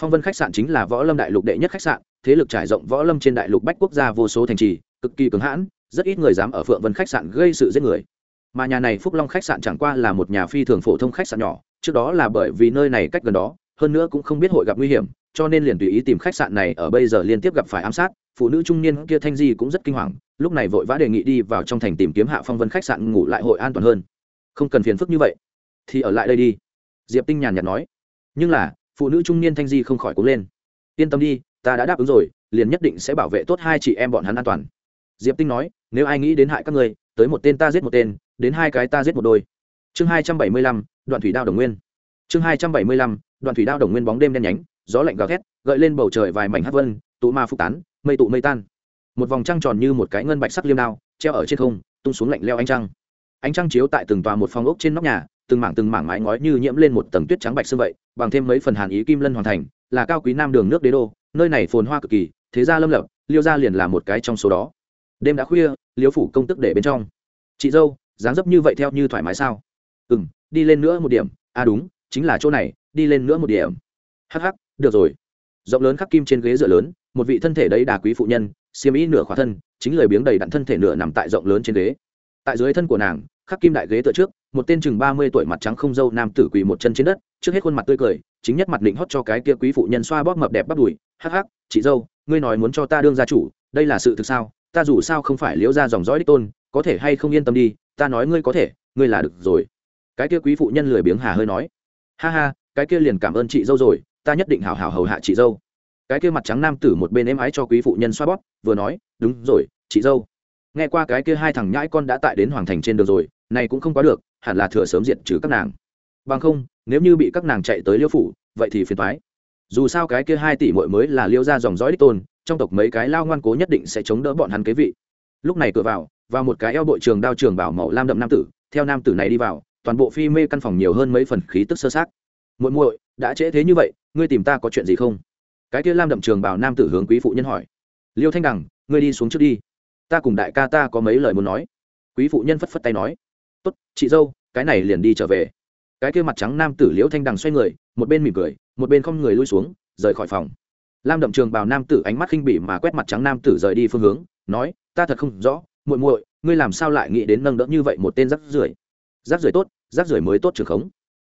Phong vân khách sạn chính là võ lâm đại lục đệ nhất khách sạn, thế lực trải rộng võ lâm trên đại lục bách quốc gia vô số thành trì, cực kỳ cứng hãn, rất ít người dám ở phượng vân khách sạn gây sự giết người. Mà nhà này phúc long khách sạn chẳng qua là một nhà phi thường phổ thông khách sạn nhỏ, trước đó là bởi vì nơi này cách gần đó, hơn nữa cũng không biết hội gặp nguy hiểm, cho nên liền tùy ý tìm khách sạn này ở bây giờ liên tiếp gặp phải ám sát, phụ nữ trung niên kia thanh di cũng rất kinh hoàng, lúc này vội vã đề nghị đi vào trong thành tìm kiếm hạ phong vân khách sạn ngủ lại hội an toàn hơn. Không cần phiền phức như vậy. Thì ở lại đây đi diệp tinh nhàn nhạt nói. Nhưng là, phụ nữ trung niên thanh di không khỏi cố lên. Yên tâm đi, ta đã đáp ứng rồi, liền nhất định sẽ bảo vệ tốt hai chị em bọn hắn an toàn. Diệp tinh nói, nếu ai nghĩ đến hại các người tới một tên ta giết một tên, đến hai cái ta giết một đôi. Chương hai trăm bảy mươi lăm, đoạn thủy đao đồng nguyên. Chương hai trăm bảy mươi lăm, đoạn thủy đao đồng nguyên bóng đêm đen nhánh, gió lạnh gào thét, gợi lên bầu trời vài mảnh hát vân, tụ ma phúc tán, mây tụ mây tan. Một vòng trăng tròn như một cái ngân bạch sắc liêm đao, treo ở trên không, tung xuống lạnh leo ánh trăng. Ánh trăng chiếu tại từng tòa một phòng ốc trên nóc nhà từng mảng từng mảng mái ngói như nhiễm lên một tầng tuyết trắng bạch sương vậy, bằng thêm mấy phần hàn ý kim lân hoàn thành, là cao quý nam đường nước đế đô, nơi này phồn hoa cực kỳ, thế gia lâm lập, liêu gia liền là một cái trong số đó. Đêm đã khuya, liêu phủ công tức để bên trong. Chị dâu, dáng dấp như vậy theo như thoải mái sao? Ừ m đi lên nữa một điểm. À đúng, chính là chỗ này, đi lên nữa một điểm. Hh được rồi. Rộng lớn khắc kim trên ghế dựa lớn, một vị thân thể đấy đà quý phụ nhân, xiêm ý nửa khỏa thân, chính người biếng đầy đặn thân thể nửa nằm tại rộng lớn trên ghế. Tại dưới thân của nàng khắc kim đại ghế tựa trước, một tên chừng ba mươi tuổi mặt trắng không dâu nam tử quỳ một chân trên đất, trước hết khuôn mặt tươi cười, chính nhất mặt định hót cho cái kia quý phụ nhân xoa bóp mập đẹp bắt đùi, hắc hắc, chị dâu, ngươi nói muốn cho ta đương gia chủ, đây là sự thực sao? Ta dù sao không phải liễu ra dòng dõi đích tôn, có thể hay không yên tâm đi, ta nói ngươi có thể, ngươi là được rồi. Cái kia quý phụ nhân lười biếng hà hơi nói, ha ha, cái kia liền cảm ơn chị dâu rồi, ta nhất định hào hào hầu hạ chị dâu. Cái kia mặt trắng nam tử một bên êm ái cho quý phụ nhân xoa bóp, vừa nói, đúng rồi, chị dâu nghe qua cái kia hai thằng nhãi con đã tại đến hoàng thành trên đường rồi, này cũng không quá được, hẳn là thừa sớm diệt trừ các nàng. Bằng không, nếu như bị các nàng chạy tới liêu phủ, vậy thì phiền thoái dù sao cái kia hai tỷ mội mới là liêu ra dòng dõi đích tôn, trong tộc mấy cái lao ngoan cố nhất định sẽ chống đỡ bọn hắn kế vị. Lúc này cửa vào và một cái eo bội trường đao trường bảo màu lam đậm nam tử, theo nam tử này đi vào, toàn bộ phi mê căn phòng nhiều hơn mấy phần khí tức sơ sát muội muội, đã trễ thế như vậy, ngươi tìm ta có chuyện gì không? Cái kia lam đậm trường bảo nam tử hướng quý phụ nhân hỏi. Liêu thanh đằng, ngươi đi xuống trước đi ta cùng đại ca ta có mấy lời muốn nói. Quý phụ nhân phất phất tay nói. Tốt chị dâu cái này liền đi trở về. Cái kia mặt trắng nam tử liễu thanh đằng xoay người một bên mỉm cười một bên không người lui xuống rời khỏi phòng. Lam đậm trường bào nam tử ánh mắt khinh bỉ mà quét mặt trắng nam tử rời đi phương hướng nói ta thật không rõ muội muội ngươi làm sao lại nghĩ đến nâng đỡ như vậy một tên rác rưởi? Rác rưởi tốt rác rưởi mới tốt trưởng khống.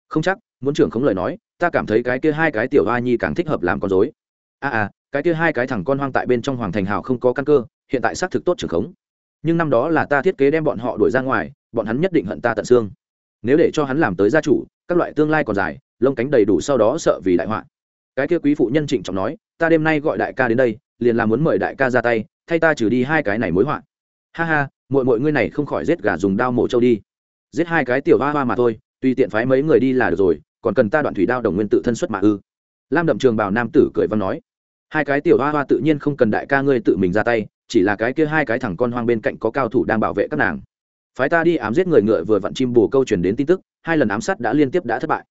Không chắc muốn trưởng khống lời nói ta cảm thấy cái kia hai cái tiểu hoa nhi càng thích hợp làm con dối a à, à cái kia hai cái thằng con hoang tại bên trong hoàng thành hào không có căn cơ hiện tại xác thực tốt trưởng khống. Nhưng năm đó là ta thiết kế đem bọn họ đuổi ra ngoài, bọn hắn nhất định hận ta tận xương. Nếu để cho hắn làm tới gia chủ, các loại tương lai còn dài, lông cánh đầy đủ sau đó sợ vì đại họa. Cái kia quý phụ nhân trịnh trọng nói, ta đêm nay gọi đại ca đến đây, liền là muốn mời đại ca ra tay, thay ta trừ đi hai cái này mối họa. Ha ha mọi mọi ngươi này không khỏi giết gà dùng đao mổ trâu đi. Giết hai cái tiểu hoa hoa mà thôi, tùy tiện phái mấy người đi là được rồi, còn cần ta đoạn thủy đao đồng nguyên tự thân xuất mà ư. Lam đậm trường bảo nam tử cười văn nói, hai cái tiểu hoa hoa tự nhiên không cần đại ca ngươi tự mình ra tay chỉ là cái kia hai cái thằng con hoang bên cạnh có cao thủ đang bảo vệ các nàng. Phái ta đi ám giết người ngựa vừa vặn chim bù câu truyền đến tin tức, hai lần ám sát đã liên tiếp đã thất bại.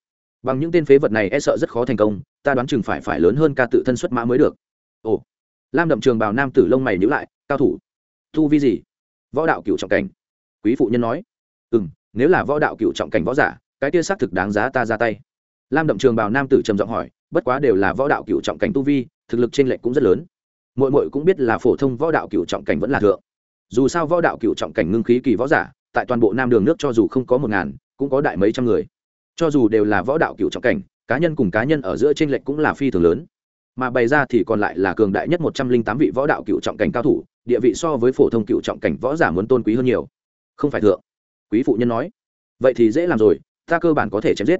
Bằng những tên phế vật này e sợ rất khó thành công, ta đoán chừng phải phải lớn hơn ca tự thân xuất mã mới được. Ồ. Lam đậm trường bào nam tử lông mày nhữ lại, cao thủ thu vi gì? Võ đạo cựu trọng cảnh. Quý phụ nhân nói. Ừ m nếu là võ đạo cựu trọng cảnh võ giả, cái kia xác thực đáng giá ta ra tay. Lam đậm trường bào nam tử trầm giọng hỏi, bất quá đều là võ đạo cựu trọng cảnh tu vi, thực lực t r ê n lệch cũng rất lớn mỗi mỗi cũng biết là phổ thông võ đạo cựu trọng cảnh vẫn là thượng. Dù sao võ đạo cựu trọng cảnh ngưng khí kỳ võ giả, tại toàn bộ nam đường nước cho dù không có một ngàn, cũng có đại mấy trăm người. Cho dù đều là võ đạo cựu trọng cảnh, cá nhân cùng cá nhân ở giữa t r ê n lệch cũng là phi thường lớn. Mà bày ra thì còn lại là cường đại nhất một trăm linh tám vị võ đạo cựu trọng cảnh cao thủ, địa vị so với phổ thông cựu trọng cảnh võ giả muốn tôn quý hơn nhiều. Không phải thượng. Quý phụ nhân nói. Vậy thì dễ làm rồi, ta cơ bản có thể chém giết.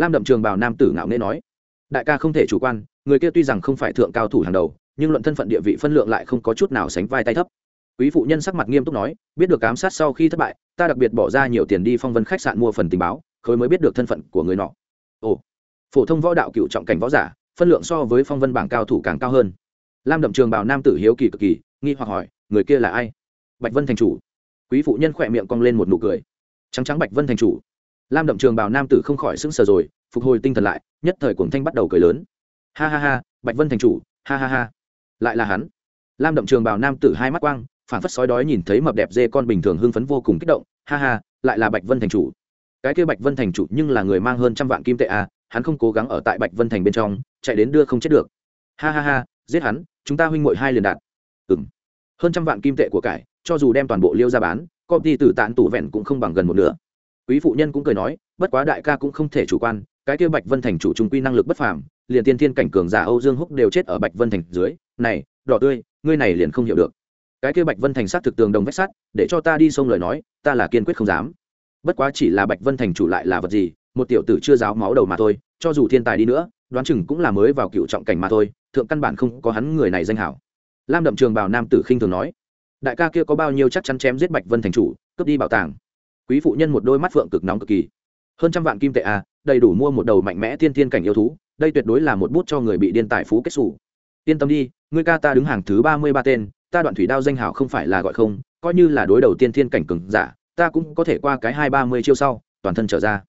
Lam đậm trường bảo nam tử ngạo nghễ nói. Đại ca không thể chủ quan, người kia tuy rằng không phải thượng cao thủ hàng đầu nhưng luận thân phận địa vị phân lượng lại không có chút nào sánh vai tay thấp. Quý phụ nhân sắc mặt nghiêm túc nói, biết được ám sát sau khi thất bại, ta đặc biệt bỏ ra nhiều tiền đi phong vân khách sạn mua phần tình báo, khối mới biết được thân phận của người nọ. Ồ, phổ thông võ đạo cựu trọng cảnh võ giả, phân lượng so với phong vân bảng cao thủ càng cao hơn. Lam đậm trường bào nam tử hiếu kỳ cực kỳ, nghi hoặc hỏi, người kia là ai? Bạch vân thành chủ. Quý phụ nhân khỏe miệng cong lên một nụ cười. Trắng trắng bạch vân thành chủ. Lam đậm trường bào nam tử không khỏi sững sờ rồi, phục hồi tinh thần lại, nhất thời cuồng thanh bắt đầu cười lớn. Ha ha ha, bạch vân thành chủ, ha ha ha lại là hắn. Lam đậm trường bào nam tử hai mắt quang phản phất sói đói nhìn thấy mập đẹp dê con bình thường hưng phấn vô cùng kích động, ha ha, lại là bạch vân thành chủ. Cái kia bạch vân thành chủ nhưng là người mang hơn trăm vạn kim tệ à hắn không cố gắng ở tại bạch vân thành bên trong, chạy đến đưa không chết được. Ha ha ha, giết hắn, chúng ta huynh mội hai liền đạt ừng hơn trăm vạn kim tệ của cải, cho dù đem toàn bộ liêu ra bán, công ty tử tạn tủ vẹn cũng không bằng gần một nửa. Quý phụ nhân cũng cười nói, bất quá đại ca cũng không thể chủ quan, cái kia bạch vân thành chủ trung quy năng lực bất phàm, liền tiên thiên cảnh cường giả âu dương húc đều chết ở bạch vân thành dưới này, đỏ tươi, ngươi này liền không hiểu được. Cái kia bạch vân thành sát thực tường đồng vách sắt, để cho ta đi xông lời nói, ta là kiên quyết không dám. Bất quá chỉ là bạch vân thành chủ lại là vật gì, một tiểu tử chưa giáo máu đầu mà thôi, cho dù thiên tài đi nữa, đoán chừng cũng là mới vào cựu trọng cảnh mà thôi, thượng căn bản không có hắn người này danh hảo. Lam đậm trường bảo nam tử khinh thường nói, đại ca kia có bao nhiêu chắc chắn chém giết bạch vân thành chủ, cướp đi bảo tàng. Quý phụ nhân một đôi mắt phượng cực nóng cực kỳ. Hơn trăm vạn kim tệ à đầy đủ mua một đầu mạnh mẽ tiên thiên cảnh yêu thú, đây tuyệt đối là một bút cho người bị điên tài phú kết xù yên tâm đi ngươi ca ta đứng hàng thứ ba mươi ba tên, ta đoạn thủy đao danh hào không phải là gọi không, coi như là đối đầu tiên thiên cảnh cừng giả, ta cũng có thể qua cái hai ba mươi chiêu sau, toàn thân trở ra.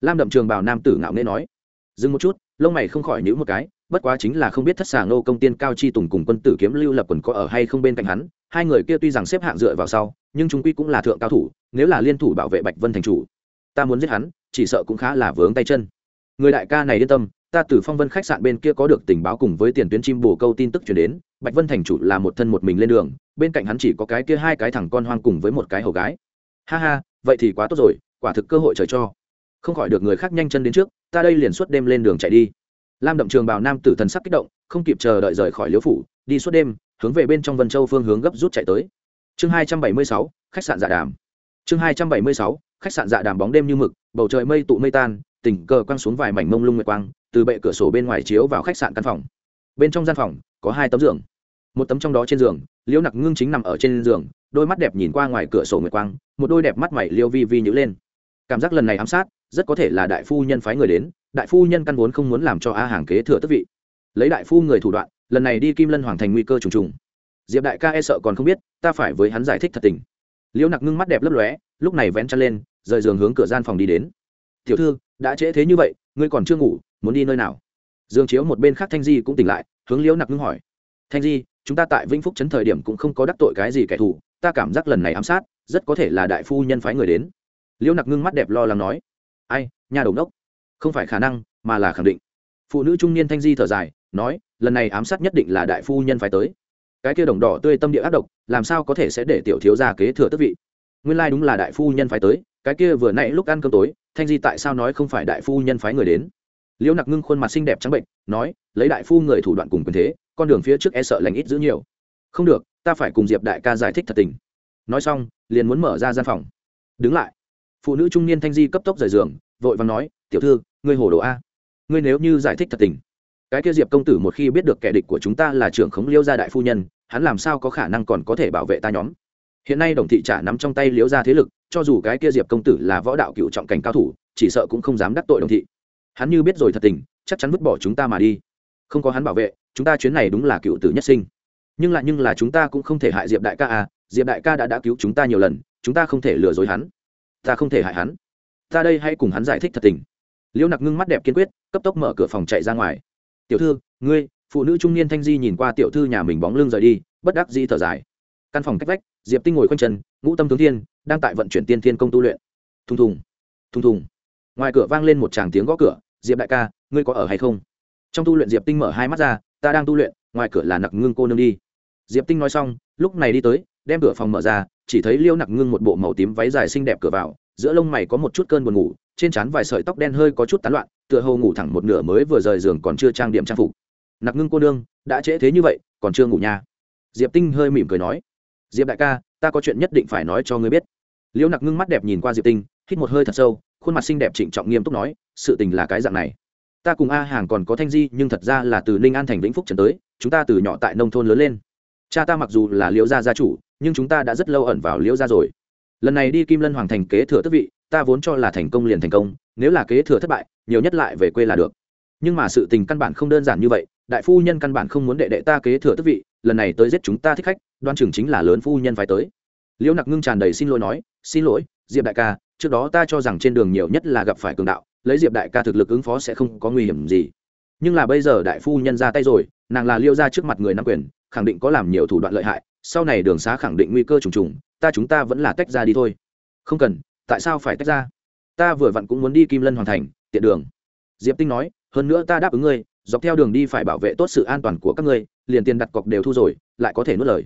Lam đậm trường bảo nam tử ngạo nghễ nói. Dừng một chút, lông mày không khỏi nhữ một cái, bất quá chính là không biết thất xà ngô công tiên cao chi tùng cùng quân tử kiếm lưu lập quần có ở hay không bên cạnh hắn, hai người kia tuy rằng xếp hạng dựa vào sau, nhưng chúng quy cũng là thượng cao thủ, nếu là liên thủ bảo vệ bạch vân thành chủ, ta muốn giết hắn, chỉ sợ cũng khá là vướng tay chân. Người đại ca này yên tâm ta từ phong vân khách sạn bên kia có được tình báo cùng với tiền tuyến chim bồ câu tin tức chuyển đến, bạch vân thành chủ là một thân một mình lên đường, bên cạnh hắn chỉ có cái kia hai cái thằng con hoang cùng với một cái hầu gái. Ha ha, vậy thì quá tốt rồi, quả thực cơ hội trời cho. Không khỏi được người khác nhanh chân đến trước, ta đây liền suốt đêm lên đường chạy đi. Lam đậm trường bảo nam tử thần sắc kích động, không kịp chờ đợi rời khỏi liễu phủ, đi suốt đêm, hướng về bên trong vân châu phương hướng gấp rút chạy tới. Chương hai trăm bảy mươi sáu, khách sạn dạ đàm. Chương hai trăm bảy mươi sáu, khách sạn dạ đàm bóng đêm như mực, bầu trời mây tụ mây tan, tình cờ quăng xuống vài mảnh mông lung nguyệt quang từ bệ cửa sổ bên ngoài chiếu vào khách sạn căn phòng. Bên trong gian phòng, có hai tấm giường. Một tấm trong đó trên giường, liễu nặc ngưng chính nằm ở trên giường, đôi mắt đẹp nhìn qua ngoài cửa sổ nguyệt quang, một đôi đẹp mắt mày liêu vi vi nhữ lên. Cảm giác lần này ám sát, rất có thể là đại phu nhân phái người đến, đại phu nhân căn vốn không muốn làm cho a hàng kế thừa tức vị. Lấy đại phu người thủ đoạn, lần này đi kim lân hoàng thành nguy cơ trùng trùng. Diệp đại ca e sợ còn không biết, ta phải với hắn giải thích thật tình. Liễu nặc ngưng mắt đẹp lấp lóe, lúc này vén chân lên, rời giường hướng cửa gian phòng đi đến. Tiểu thư, đã trễ thế như vậy, ngươi còn chưa ngủ muốn đi nơi nào? Dương chiếu một bên khác thanh di cũng tỉnh lại, hướng liễu nặc ngưng hỏi. Thanh di, chúng ta tại vĩnh phúc chấn thời điểm cũng không có đắc tội cái gì kẻ thù, ta cảm giác lần này ám sát, rất có thể là đại phu nhân phái người đến. Liễu nặc ngưng mắt đẹp lo lắng nói. Ai, nhà đầu đốc? Không phải khả năng, mà là khẳng định. Phụ nữ trung niên thanh di thở dài, nói, lần này ám sát nhất định là đại phu nhân phải tới. Cái kia đồng đỏ tươi tâm địa ác độc, làm sao có thể sẽ để tiểu thiếu gia kế thừa tước vị? Nguyên lai đúng là đại phu nhân phải tới, cái kia vừa nãy lúc ăn cơm tối, thanh di tại sao nói không phải đại phu nhân phái người đến? Liễu nặc ngưng khuôn mặt xinh đẹp trắng bệnh, nói, lấy đại phu người thủ đoạn cùng quyền thế, con đường phía trước e sợ lành ít giữ nhiều. Không được, ta phải cùng diệp đại ca giải thích thật tình. Nói xong, liền muốn mở ra gian phòng. Đứng lại. Phụ nữ trung niên thanh di cấp tốc rời giường, vội vàng nói, tiểu thư, ngươi hồ đồ a. Ngươi nếu như giải thích thật tình. Cái kia diệp công tử một khi biết được kẻ địch của chúng ta là trưởng khống liêu gia đại phu nhân, hắn làm sao có khả năng còn có thể bảo vệ ta nhóm? Hiện nay đồng thị trả nắm trong tay Liễu gia thế lực, cho dù cái kia diệp công tử là võ đạo cựu trọng cảnh cao thủ, chỉ sợ cũng không dám đắc tội đồng thị hắn như biết rồi thật tình, chắc chắn vứt bỏ chúng ta mà đi. Không có hắn bảo vệ, chúng ta chuyến này đúng là cựu tử nhất sinh. Nhưng lại nhưng là chúng ta cũng không thể hại diệp đại ca à diệp đại ca đã đã cứu chúng ta nhiều lần, chúng ta không thể lừa dối hắn. Ta không thể hại hắn. Ta đây hãy cùng hắn giải thích thật tình. Liễu nặc ngưng mắt đẹp kiên quyết, cấp tốc mở cửa phòng chạy ra ngoài. Tiểu thư, ngươi, phụ nữ trung niên thanh di nhìn qua tiểu thư nhà mình bóng lưng rời đi, bất đắc di thở dài. Căn phòng cách vách, diệp tinh ngồi quanh chân, ngũ tâm tướng thiên, đang tại vận chuyển tiên thiên công tu luyện. Thùng thùng thùng thùng ngoài cửa vang lên một tràng tiếng gõ cửa, diệp đại ca, ngươi có ở hay không? Trong tu luyện diệp tinh mở hai mắt ra, ta đang tu luyện, ngoài cửa là nặc ngưng cô nương đi. Diệp tinh nói xong, lúc này đi tới, đem cửa phòng mở ra, chỉ thấy liêu nặc ngưng một bộ màu tím váy dài xinh đẹp cửa vào, giữa lông mày có một chút cơn buồn ngủ, trên trán vài sợi tóc đen hơi có chút tán loạn, tựa hồ ngủ thẳng một nửa mới vừa rời giường còn chưa trang điểm trang phục. Nặc ngưng cô nương, đã trễ thế như vậy, còn chưa ngủ nha. Diệp tinh hơi mỉm cười nói, diệp đại ca, ta có chuyện nhất định phải nói cho ngươi biết. Liễu nặc ngưng mắt đẹp nhìn qua diệp tinh, hít một hơi thật sâu khuôn mặt xinh đẹp trịnh trọng nghiêm túc nói, sự tình là cái dạng này. Ta cùng a hàng còn có thanh di, nhưng thật ra là từ ninh an thành vĩnh phúc trần tới, chúng ta từ nhỏ tại nông thôn lớn lên. Cha ta mặc dù là liễu gia gia chủ, nhưng chúng ta đã rất lâu ẩn vào liễu gia rồi. Lần này đi kim lân hoàng thành kế thừa tước vị, ta vốn cho là thành công liền thành công, nếu là kế thừa thất bại, nhiều nhất lại về quê là được. Nhưng mà sự tình căn bản không đơn giản như vậy, đại phu nhân căn bản không muốn đệ đệ ta kế thừa tước vị, lần này tới giết chúng ta thích khách, đoan chừng chính là lớn phu nhân phải tới. Liễu nặc ngưng tràn đầy xin lỗi nói, xin lỗi, diệp đại ca trước đó ta cho rằng trên đường nhiều nhất là gặp phải cường đạo, lấy diệp đại ca thực lực ứng phó sẽ không có nguy hiểm gì. Nhưng là bây giờ đại phu nhân ra tay rồi, nàng là liêu ra trước mặt người nắm quyền, khẳng định có làm nhiều thủ đoạn lợi hại, sau này đường xá khẳng định nguy cơ trùng trùng, ta chúng ta vẫn là tách ra đi thôi. Không cần, tại sao phải tách ra? Ta vừa vặn cũng muốn đi kim lân hoàn thành, tiện đường. Diệp tinh nói, hơn nữa ta đáp ứng ngươi, dọc theo đường đi phải bảo vệ tốt sự an toàn của các ngươi, liền tiền đặt cọc đều thu rồi, lại có thể nuốt lời.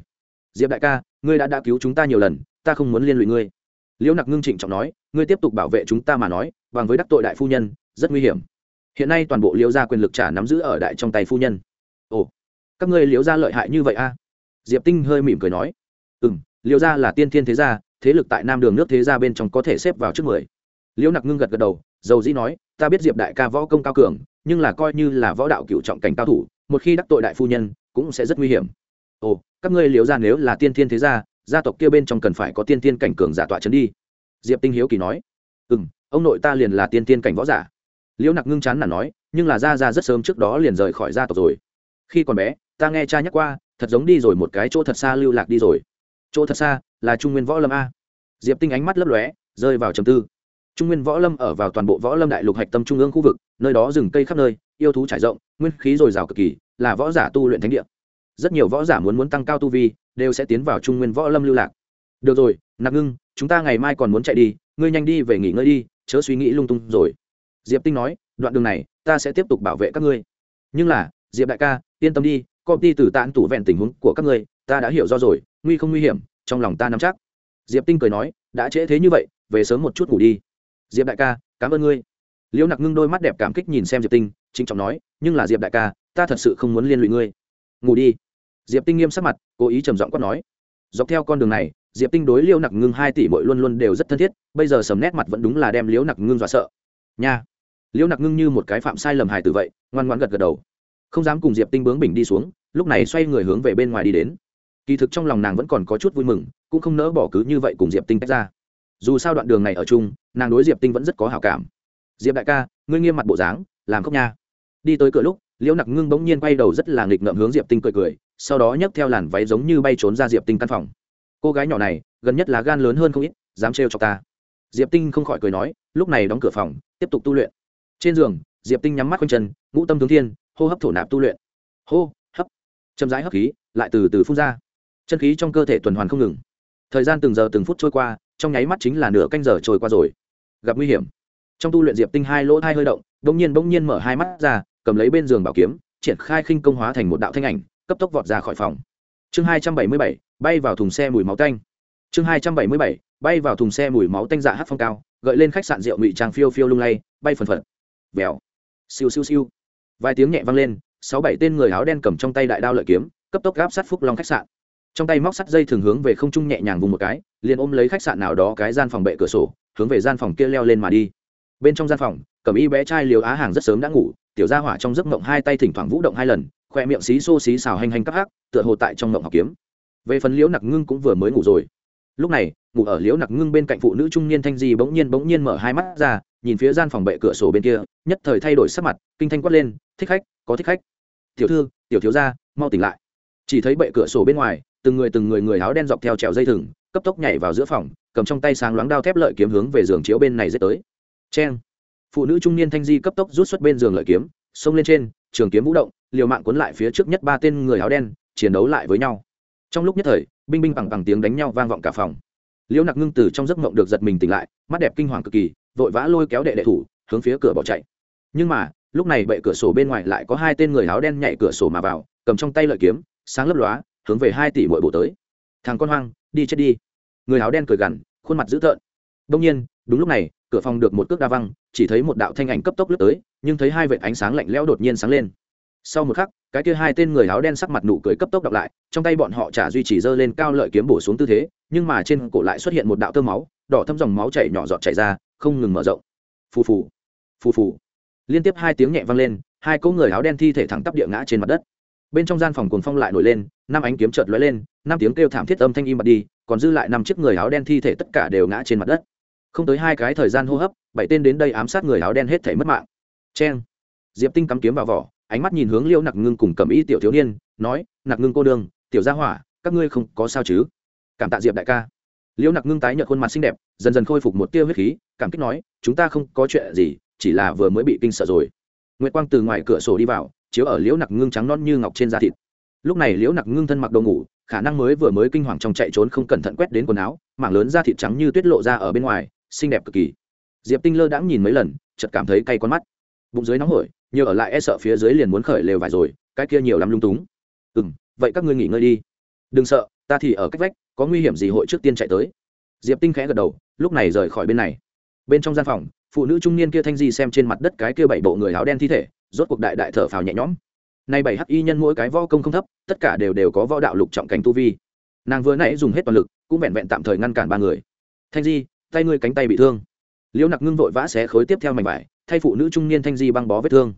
Diệp đại ca, ngươi đã đã cứu chúng ta nhiều lần, ta không muốn liên lụy ngươi liễu nặc ngưng trịnh trọng nói, ngươi tiếp tục bảo vệ chúng ta mà nói, bằng với đắc tội đại phu nhân, rất nguy hiểm. Hiện nay toàn bộ liễu gia quyền lực trả nắm giữ ở đại trong tay phu nhân. Ồ, các ngươi liễu gia lợi hại như vậy a? Diệp tinh hơi mỉm cười nói. Ừ m liễu gia là tiên thiên thế gia, thế lực tại nam đường nước thế gia bên trong có thể xếp vào trước mười. Liễu nặc ngưng gật gật đầu, dầu dĩ nói, ta biết diệp đại ca võ công cao cường, nhưng là coi như là võ đạo cựu trọng cảnh cao thủ, một khi đắc tội đại phu nhân, cũng sẽ rất nguy hiểm. Ồ, các ngươi liễu gia nếu là tiên thiên thế gia gia tộc kia bên trong cần phải có tiên tiên cảnh cường giả tọa trấn đi. Diệp tinh hiếu kỳ nói ừ m ông nội ta liền là tiên tiên cảnh võ giả. Liễu nặc ngưng chán là nói, nhưng là ra ra rất sớm trước đó liền rời khỏi gia tộc rồi. Khi còn bé, ta nghe cha nhắc qua, thật giống đi rồi một cái chỗ thật xa lưu lạc đi rồi. Chỗ thật xa là trung nguyên võ lâm a. Diệp tinh ánh mắt lấp lóe, rơi vào trầm tư. Trung nguyên võ lâm ở vào toàn bộ võ lâm đại lục hạch tâm trung ương khu vực, nơi đó rừng cây khắp nơi, yêu thú trải rộng, nguyên khí dồi dào cực kỳ, là võ giả tu luyện thánh địa. Rất nhiều võ giả muốn muốn tăng cao tu vi đều sẽ tiến vào trung nguyên võ lâm lưu lạc. Được rồi, nặc ngưng, chúng ta ngày mai còn muốn chạy đi, ngươi nhanh đi về nghỉ ngơi đi, chớ suy nghĩ lung tung rồi. Diệp tinh nói, đoạn đường này, ta sẽ tiếp tục bảo vệ các ngươi. Nhưng là, diệp đại ca, yên tâm đi, công ty tử tán tủ vẹn tình huống của các ngươi, ta đã hiểu do rồi, nguy không nguy hiểm, trong lòng ta nắm chắc. Diệp tinh cười nói, đã trễ thế như vậy, về sớm một chút ngủ đi. Diệp đại ca, cảm ơn ngươi. Liễu nặc ngưng đôi mắt đẹp cảm kích nhìn xem diệp tinh chính trọng nói, nhưng là diệp đại ca, ta thật sự không muốn liên lụy ngươi. Ngủ đi diệp tinh nghiêm sắc mặt, cố ý trầm giọng quát nói. Dọc theo con đường này, diệp tinh đối liễu nặc ngưng hai tỷ muội luôn luôn đều rất thân thiết, bây giờ sầm nét mặt vẫn đúng là đem liễu nặc ngưng dọa sợ. Nha! Liễu nặc ngưng như một cái phạm sai lầm hài từ vậy, ngoan ngoan gật gật đầu. Không dám cùng diệp tinh bướng bình đi xuống, lúc này xoay người hướng về bên ngoài đi đến. Kỳ thực trong lòng nàng vẫn còn có chút vui mừng, cũng không nỡ bỏ cứ như vậy cùng diệp tinh tách ra. Dù sao đoạn đường này ở chung, nàng đối diệp tinh vẫn rất có hảo cảm. Diệp đại ca, ngươi nghiêm mặt bộ dáng, làm khóc nha. Đi tới cửa lúc liễu nặc ngưng bỗng nhiên quay đầu rất là nghịch ngợm hướng diệp tinh cười cười sau đó nhấc theo làn váy giống như bay trốn ra diệp tinh căn phòng. Cô gái nhỏ này, gần nhất là gan lớn hơn không ít, dám trêu cho ta. Diệp tinh không khỏi cười nói, lúc này đóng cửa phòng, tiếp tục tu luyện. Trên giường, diệp tinh nhắm mắt quanh chân, ngũ tâm tướng thiên, hô hấp thổ nạp tu luyện. Hô, hấp. Chậm rãi hấp khí, lại từ từ phun ra. Chân khí trong cơ thể tuần hoàn không ngừng. Thời gian từng giờ từng phút trôi qua, trong nháy mắt chính là nửa canh giờ trôi qua rồi. Gặp nguy hiểm. Trong tu luyện diệp tinh hai lỗ thai hơi động bỗng nhiên bỗng nhiên mở hai mắt ra, cầm lấy bên giường bảo kiếm, triển khai khinh công hóa thành một đạo thanh ảnh cấp tốc vọt ra khỏi phòng. Chương hai trăm bảy mươi bảy, bay vào thùng xe mùi máu tanh. Chương hai trăm bảy mươi bảy, bay vào thùng xe mùi máu tanh dạ hát phong cao, gợi lên khách sạn rượu ngụy trang phiêu phiêu lung lay, bay phần phật. Vèo. Siêu siêu siêu. Vài tiếng nhẹ vang lên, sáu bảy tên người áo đen cầm trong tay đại đao lợi kiếm, cấp tốc gáp sát phúc long khách sạn. Trong tay móc sắt dây thường hướng về không trung nhẹ nhàng vùng một cái, liền ôm lấy khách sạn nào đó cái gian phòng bệ cửa sổ, hướng về gian phòng kia leo lên mà đi. Bên trong gian phòng, cầm y bé trai liều á hàng rất sớm đã ngủ, tiểu gia hỏa trong giấc mộng hai tay thỉnh thoảng vũ động hai lần khoe miệng xí xô xí xào hành hành cắp hắc, tựa hồ tại trong ngộng học kiếm. Về phần liễu nặc ngưng cũng vừa mới ngủ rồi. Lúc này, ngủ ở liễu nặc ngưng bên cạnh phụ nữ trung niên thanh di bỗng nhiên bỗng nhiên mở hai mắt ra, nhìn phía gian phòng bệ cửa sổ bên kia, nhất thời thay đổi sắc mặt, kinh thanh quát lên, thích khách, có thích khách. Tiểu thư, tiểu thiếu gia, mau tỉnh lại. Chỉ thấy bệ cửa sổ bên ngoài, từng người từng người người áo đen dọc theo trèo dây thừng, cấp tốc nhảy vào giữa phòng, cầm trong tay sáng loáng đao thép lợi kiếm hướng về giường chiếu bên này dết tới. Cheng. Phụ nữ trung niên thanh di cấp tốc rút xuất bên giường lợi kiếm, xông lên trên, trường kiếm vũ động liều mạng cuốn lại phía trước nhất ba tên người áo đen, chiến đấu lại với nhau. Trong lúc nhất thời, binh binh bằng bằng tiếng đánh nhau vang vọng cả phòng. Liễu nặc ngưng từ trong giấc mộng được giật mình tỉnh lại, mắt đẹp kinh hoàng cực kỳ, vội vã lôi kéo đệ đệ thủ, hướng phía cửa bỏ chạy. Nhưng mà, lúc này bệ cửa sổ bên ngoài lại có hai tên người áo đen nhảy cửa sổ mà vào, cầm trong tay lợi kiếm, sáng lấp lóa, hướng về hai tỷ mỗi bộ tới. Thằng con hoang, đi chết đi. Người áo đen cười gằn, khuôn mặt dữ tợn. Đông nhiên, đúng lúc này, cửa phòng được một cước đa văng, chỉ thấy một đạo thanh ảnh cấp tốc lướt tới, nhưng thấy hai vệt ánh sáng lạnh lẽo đột nhiên sáng lên sau một khắc, cái kia hai tên người áo đen sắc mặt nụ cười cấp tốc đọc lại, trong tay bọn họ trả duy trì dơ lên cao lợi kiếm bổ xuống tư thế, nhưng mà trên cổ lại xuất hiện một đạo tơ máu, đỏ thâm dòng máu chảy nhỏ giọt chảy ra, không ngừng mở rộng. Phù phù phù phù. Liên tiếp hai tiếng nhẹ vang lên, hai cỗ người áo đen thi thể thẳng tắp địa ngã trên mặt đất. Bên trong gian phòng cuồng phong lại nổi lên, năm ánh kiếm chợt lóe lên, năm tiếng kêu thảm thiết âm thanh im bặt đi, còn dư lại năm chiếc người áo đen thi thể tất cả đều ngã trên mặt đất. Không tới hai cái thời gian hô hấp, bảy tên đến đây ám sát người áo đen hết thể mất mạng. Cheng. Diệp tinh cắm kiếm vào vỏ ánh mắt nhìn hướng liêu nặc ngưng cùng cầm y tiểu thiếu niên, nói, nặc ngưng cô đường tiểu gia hỏa, các ngươi không có sao chứ? Cảm tạ diệp đại ca. Liêu nặc ngưng tái nhợt khuôn mặt xinh đẹp, dần dần khôi phục một tia huyết khí, cảm kích nói, chúng ta không có chuyện gì, chỉ là vừa mới bị kinh sợ rồi. Nguyệt quang từ ngoài cửa sổ đi vào, chiếu ở liễu nặc ngưng trắng non như ngọc trên da thịt. Lúc này liễu nặc ngưng thân mặc đồ ngủ, khả năng mới vừa mới kinh hoàng trong chạy trốn không cẩn thận quét đến quần áo, mảng lớn da thịt trắng như tuyết lộ ra ở bên ngoài, xinh đẹp cực kỳ. Diệp tinh lơ đãng nhìn mấy lần, chợt cảm thấy cay con mắt bụng dưới nóng hổi, nhiều ở lại e sợ phía dưới liền muốn khởi lều vải rồi, cái kia nhiều lắm lung túng. Ừ m vậy các ngươi nghỉ ngơi đi. Đừng sợ, ta thì ở cách vách, có nguy hiểm gì hội trước tiên chạy tới. Diệp tinh khẽ gật đầu, lúc này rời khỏi bên này. Bên trong gian phòng, phụ nữ trung niên kia thanh di xem trên mặt đất cái kia bảy bộ người áo đen thi thể, rốt cuộc đại đại thở phào nhẹ nhõm. Nay bảy hắc y nhân mỗi cái võ công không thấp, tất cả đều đều có võ đạo lục trọng cảnh tu vi. Nàng vừa nãy dùng hết toàn lực, cũng vẹn vẹn tạm thời ngăn cản ba người. Thanh di, tay ngươi cánh tay bị thương. Liễu nặc ngưng vội vã xé khối tiếp theo mảnh vải thay phụ nữ trung niên thanh di băng bó vết thương.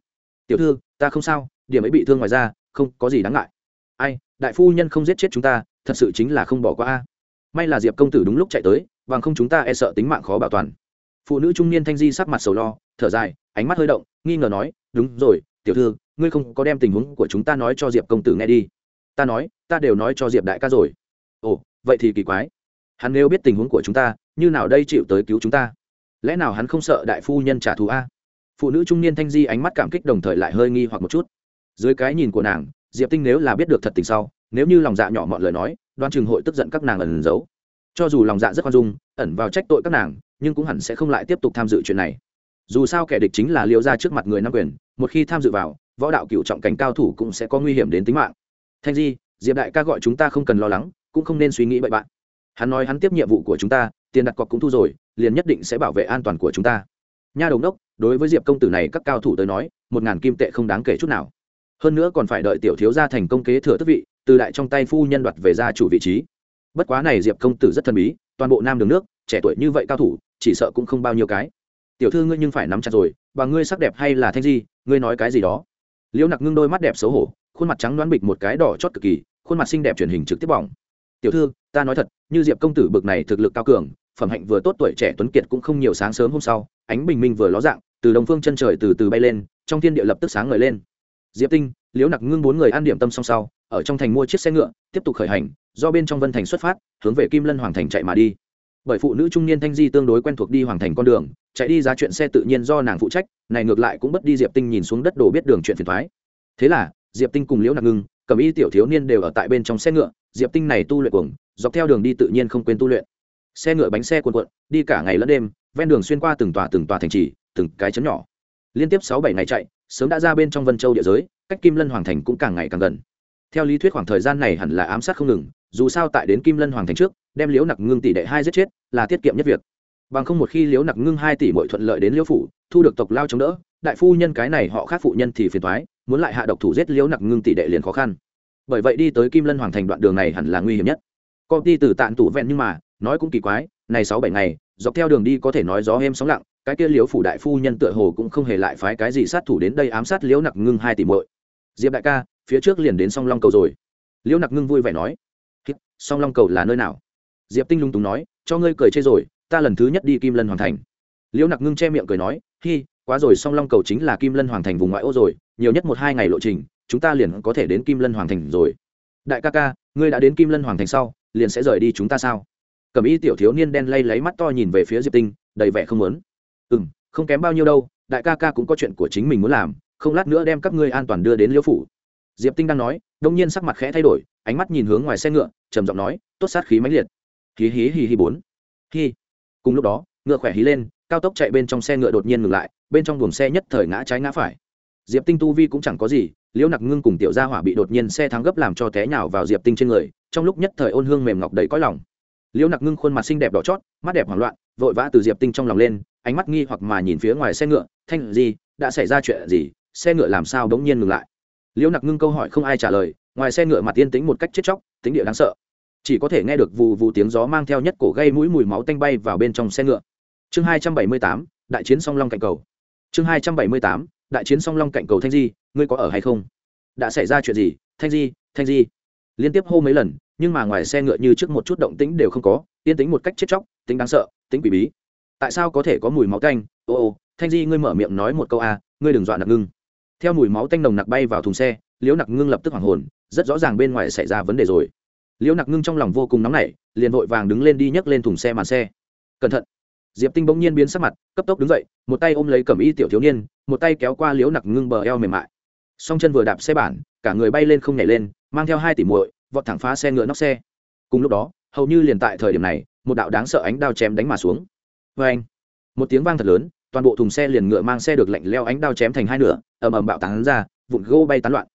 Tiểu thư, ta không sao, điểm ấy bị thương ngoài ra không có gì đáng ngại. Ai, đại phu nhân không giết chết chúng ta, thật sự chính là không bỏ qua a. May là diệp công tử đúng lúc chạy tới, bằng không chúng ta e sợ tính mạng khó bảo toàn. Phụ nữ trung niên thanh di sắc mặt sầu lo, thở dài, ánh mắt hơi động, nghi ngờ nói, đúng rồi, tiểu thư, ngươi không có đem tình huống của chúng ta nói cho diệp công tử nghe đi. Ta nói, ta đều nói cho diệp đại ca rồi. Ồ, vậy thì kỳ quái. Hắn nếu biết tình huống của chúng ta, như nào đây chịu tới cứu chúng ta? Lẽ nào hắn không sợ đại phu nhân trả thù a? Phụ nữ trung niên thanh di ánh mắt cảm kích đồng thời lại hơi nghi hoặc một chút. Dưới cái nhìn của nàng, diệp tinh nếu là biết được thật tình sau, nếu như lòng dạ nhỏ mọn lời nói, đoan chừng hội tức giận các nàng ẩn giấu. Cho dù lòng dạ rất khoan dung, ẩn vào trách tội các nàng, nhưng cũng hẳn sẽ không lại tiếp tục tham dự chuyện này. Dù sao kẻ địch chính là liêu ra trước mặt người nam quyền, một khi tham dự vào, võ đạo cựu trọng cảnh cao thủ cũng sẽ có nguy hiểm đến tính mạng. Thanh di, diệp đại ca gọi chúng ta không cần lo lắng, cũng không nên suy nghĩ bậy bạn. Hắn nói hắn tiếp nhiệm vụ của chúng ta, tiền đặt cọc cũng thu rồi, liền nhất định sẽ bảo vệ an toàn của chúng ta nha đồng đốc, đối với diệp công tử này các cao thủ tới nói, một ngàn kim tệ không đáng kể chút nào. Hơn nữa còn phải đợi tiểu thiếu gia thành công kế thừa tước vị, từ đại trong tay phu nhân đoạt về gia chủ vị trí. Bất quá này diệp công tử rất thần bí, toàn bộ nam đường nước, trẻ tuổi như vậy cao thủ, chỉ sợ cũng không bao nhiêu cái. Tiểu thư ngươi nhưng phải nắm chặt rồi và ngươi sắc đẹp hay là thanh di, ngươi nói cái gì đó. Liễu nặc ngưng đôi mắt đẹp xấu hổ, khuôn mặt trắng đoán bịch một cái đỏ chót cực kỳ, khuôn mặt xinh đẹp truyền hình trực tiếp bỏng. Tiểu thư, ta nói thật, như diệp công tử bực này thực lực cao cường phẩm hạnh vừa tốt tuổi trẻ tuấn kiệt cũng không nhiều sáng sớm hôm sau, ánh bình minh vừa ló dạng, từ đồng phương chân trời từ từ bay lên, trong thiên địa lập tức sáng ngời lên. Diệp tinh, liễu nặc ngưng bốn người ăn điểm tâm song sau, ở trong thành mua chiếc xe ngựa, tiếp tục khởi hành, do bên trong vân thành xuất phát, hướng về kim lân hoàng thành chạy mà đi. Bởi phụ nữ trung niên thanh di tương đối quen thuộc đi hoàng thành con đường, chạy đi giá chuyện xe tự nhiên do nàng phụ trách, này ngược lại cũng bất đi diệp tinh nhìn xuống đất đồ biết đường chuyện phiền thoái thế là, diệp tinh cùng liễu nặc ngưng, cầm y tiểu thiếu niên đều ở tại bên trong xe ngựa, diệp tinh này tu luyện cuồng, dọc theo đường đi tự nhiên không quên tu luyện xe ngựa bánh xe cuồn cuộn, đi cả ngày lẫn đêm, ven đường xuyên qua từng tòa từng tòa thành trì, từng cái chấn nhỏ. Liên tiếp sáu bảy ngày chạy, sớm đã ra bên trong vân châu địa giới, cách kim lân hoàng thành cũng càng ngày càng gần. Theo lý thuyết khoảng thời gian này hẳn là ám sát không ngừng, dù sao tại đến kim lân hoàng thành trước, đem liễu nặc ngưng tỷ đệ hai giết chết là tiết kiệm nhất việc. Bằng không một khi liễu nặc ngưng hai tỷ mọi thuận lợi đến liễu phủ, thu được tộc lao chống đỡ, đại phu nhân cái này họ khác phụ nhân thì phiền thoái muốn lại hạ độc thủ giết liễu nặc ngưng tỷ đệ liền khó khăn. Bởi vậy đi tới kim lân hoàng thành đoạn đường này hẳn là nguy hiểm nhất. Công ty từ tạn tủ vẹn nhưng mà nói cũng kỳ quái, này sáu bảy ngày, dọc theo đường đi có thể nói gió êm sóng lặng, cái kia liễu phủ đại phu nhân tựa hồ cũng không hề lại phái cái gì sát thủ đến đây ám sát liễu nặc ngưng hai tỷ muội. Diệp đại ca, phía trước liền đến song long cầu rồi. Liễu nặc ngưng vui vẻ nói song long cầu là nơi nào? Diệp tinh lung túng nói, cho ngươi cười chê rồi, ta lần thứ nhất đi kim lân hoàng thành. Liễu nặc ngưng che miệng cười nói, hi, quá rồi, song long cầu chính là kim lân hoàng thành vùng ngoại ô rồi, nhiều nhất một hai ngày lộ trình, chúng ta liền có thể đến kim lân hoàng thành rồi. Đại ca ca, ngươi đã đến kim lân hoàng thành sau, liền sẽ rời đi chúng ta sao? Cầm y tiểu thiếu niên đen lay lấy mắt to nhìn về phía diệp tinh, đầy vẻ không muốn. Ừ m không kém bao nhiêu đâu, đại ca ca cũng có chuyện của chính mình muốn làm, không lát nữa đem các ngươi an toàn đưa đến liễu phủ. Diệp tinh đang nói, đông nhiên sắc mặt khẽ thay đổi, ánh mắt nhìn hướng ngoài xe ngựa, trầm giọng nói, tốt sát khí mãnh liệt. Hí hí hí hí bốn. Hí. Cùng lúc đó, ngựa khỏe hí lên, cao tốc chạy bên trong xe ngựa đột nhiên ngừng lại, bên trong buồng xe nhất thời ngã trái ngã phải. Diệp tinh tu vi cũng chẳng có gì, liễu nặc ngưng cùng tiểu gia hỏa bị đột nhiên xe thắng gấp làm cho té nhào vào diệp tinh trên người, trong lúc nhất thời ôn hương mềm ngọc đầy cõi lòng liễu nặc ngưng khuôn mặt xinh đẹp đỏ chót, mắt đẹp hoảng loạn, vội vã từ diệp tinh trong lòng lên, ánh mắt nghi hoặc mà nhìn phía ngoài xe ngựa. Thanh gì, đã xảy ra chuyện gì? Xe ngựa làm sao đống nhiên ngừng lại? Liễu nặc ngưng câu hỏi không ai trả lời, ngoài xe ngựa mặt yên tính một cách chết chóc, tính địa đáng sợ. Chỉ có thể nghe được vù vù tiếng gió mang theo nhất cổ gây mũi mùi máu tanh bay vào bên trong xe ngựa. Chương hai trăm bảy mươi tám, đại chiến song long cạnh cầu. Chương hai trăm bảy mươi tám, đại chiến song long cạnh cầu thanh di, ngươi có ở hay không? Đã xảy ra chuyện gì? Thanh di thanh di. Liên tiếp hô mấy lần nhưng mà ngoài xe ngựa như trước một chút động tĩnh đều không có yên tính một cách chết chóc tính đáng sợ tính quỷ bí. Tại sao có thể có mùi máu tanh? Ô ô thanh di ngươi mở miệng nói một câu a à, ngươi đừng dọa nặc ngưng. Theo mùi máu tanh nồng nặc bay vào thùng xe liễu nặc ngưng lập tức hoảng hồn rất rõ ràng bên ngoài xảy ra vấn đề rồi. Liễu nặc ngưng trong lòng vô cùng nóng nảy liền vội vàng đứng lên đi nhấc lên thùng xe màn xe. Cẩn thận. Diệp tinh bỗng nhiên biến sắc mặt cấp tốc đứng dậy một tay ôm lấy cẩm y tiểu thiếu niên một tay kéo qua liễu nặc ngưng bờ eo mềm mại. Song chân vừa đạp xe bản cả người bay lên không nhảy lên mang theo hai tỷ muội vọt thẳng phá xe ngựa nóc xe. Cùng lúc đó, hầu như liền tại thời điểm này, một đạo đáng sợ ánh đao chém đánh mà xuống. Vê anh, một tiếng vang thật lớn, toàn bộ thùng xe liền ngựa mang xe được lạnh leo ánh đao chém thành hai nửa, ầm ầm bạo tán ra, vụn gô bay tán loạn.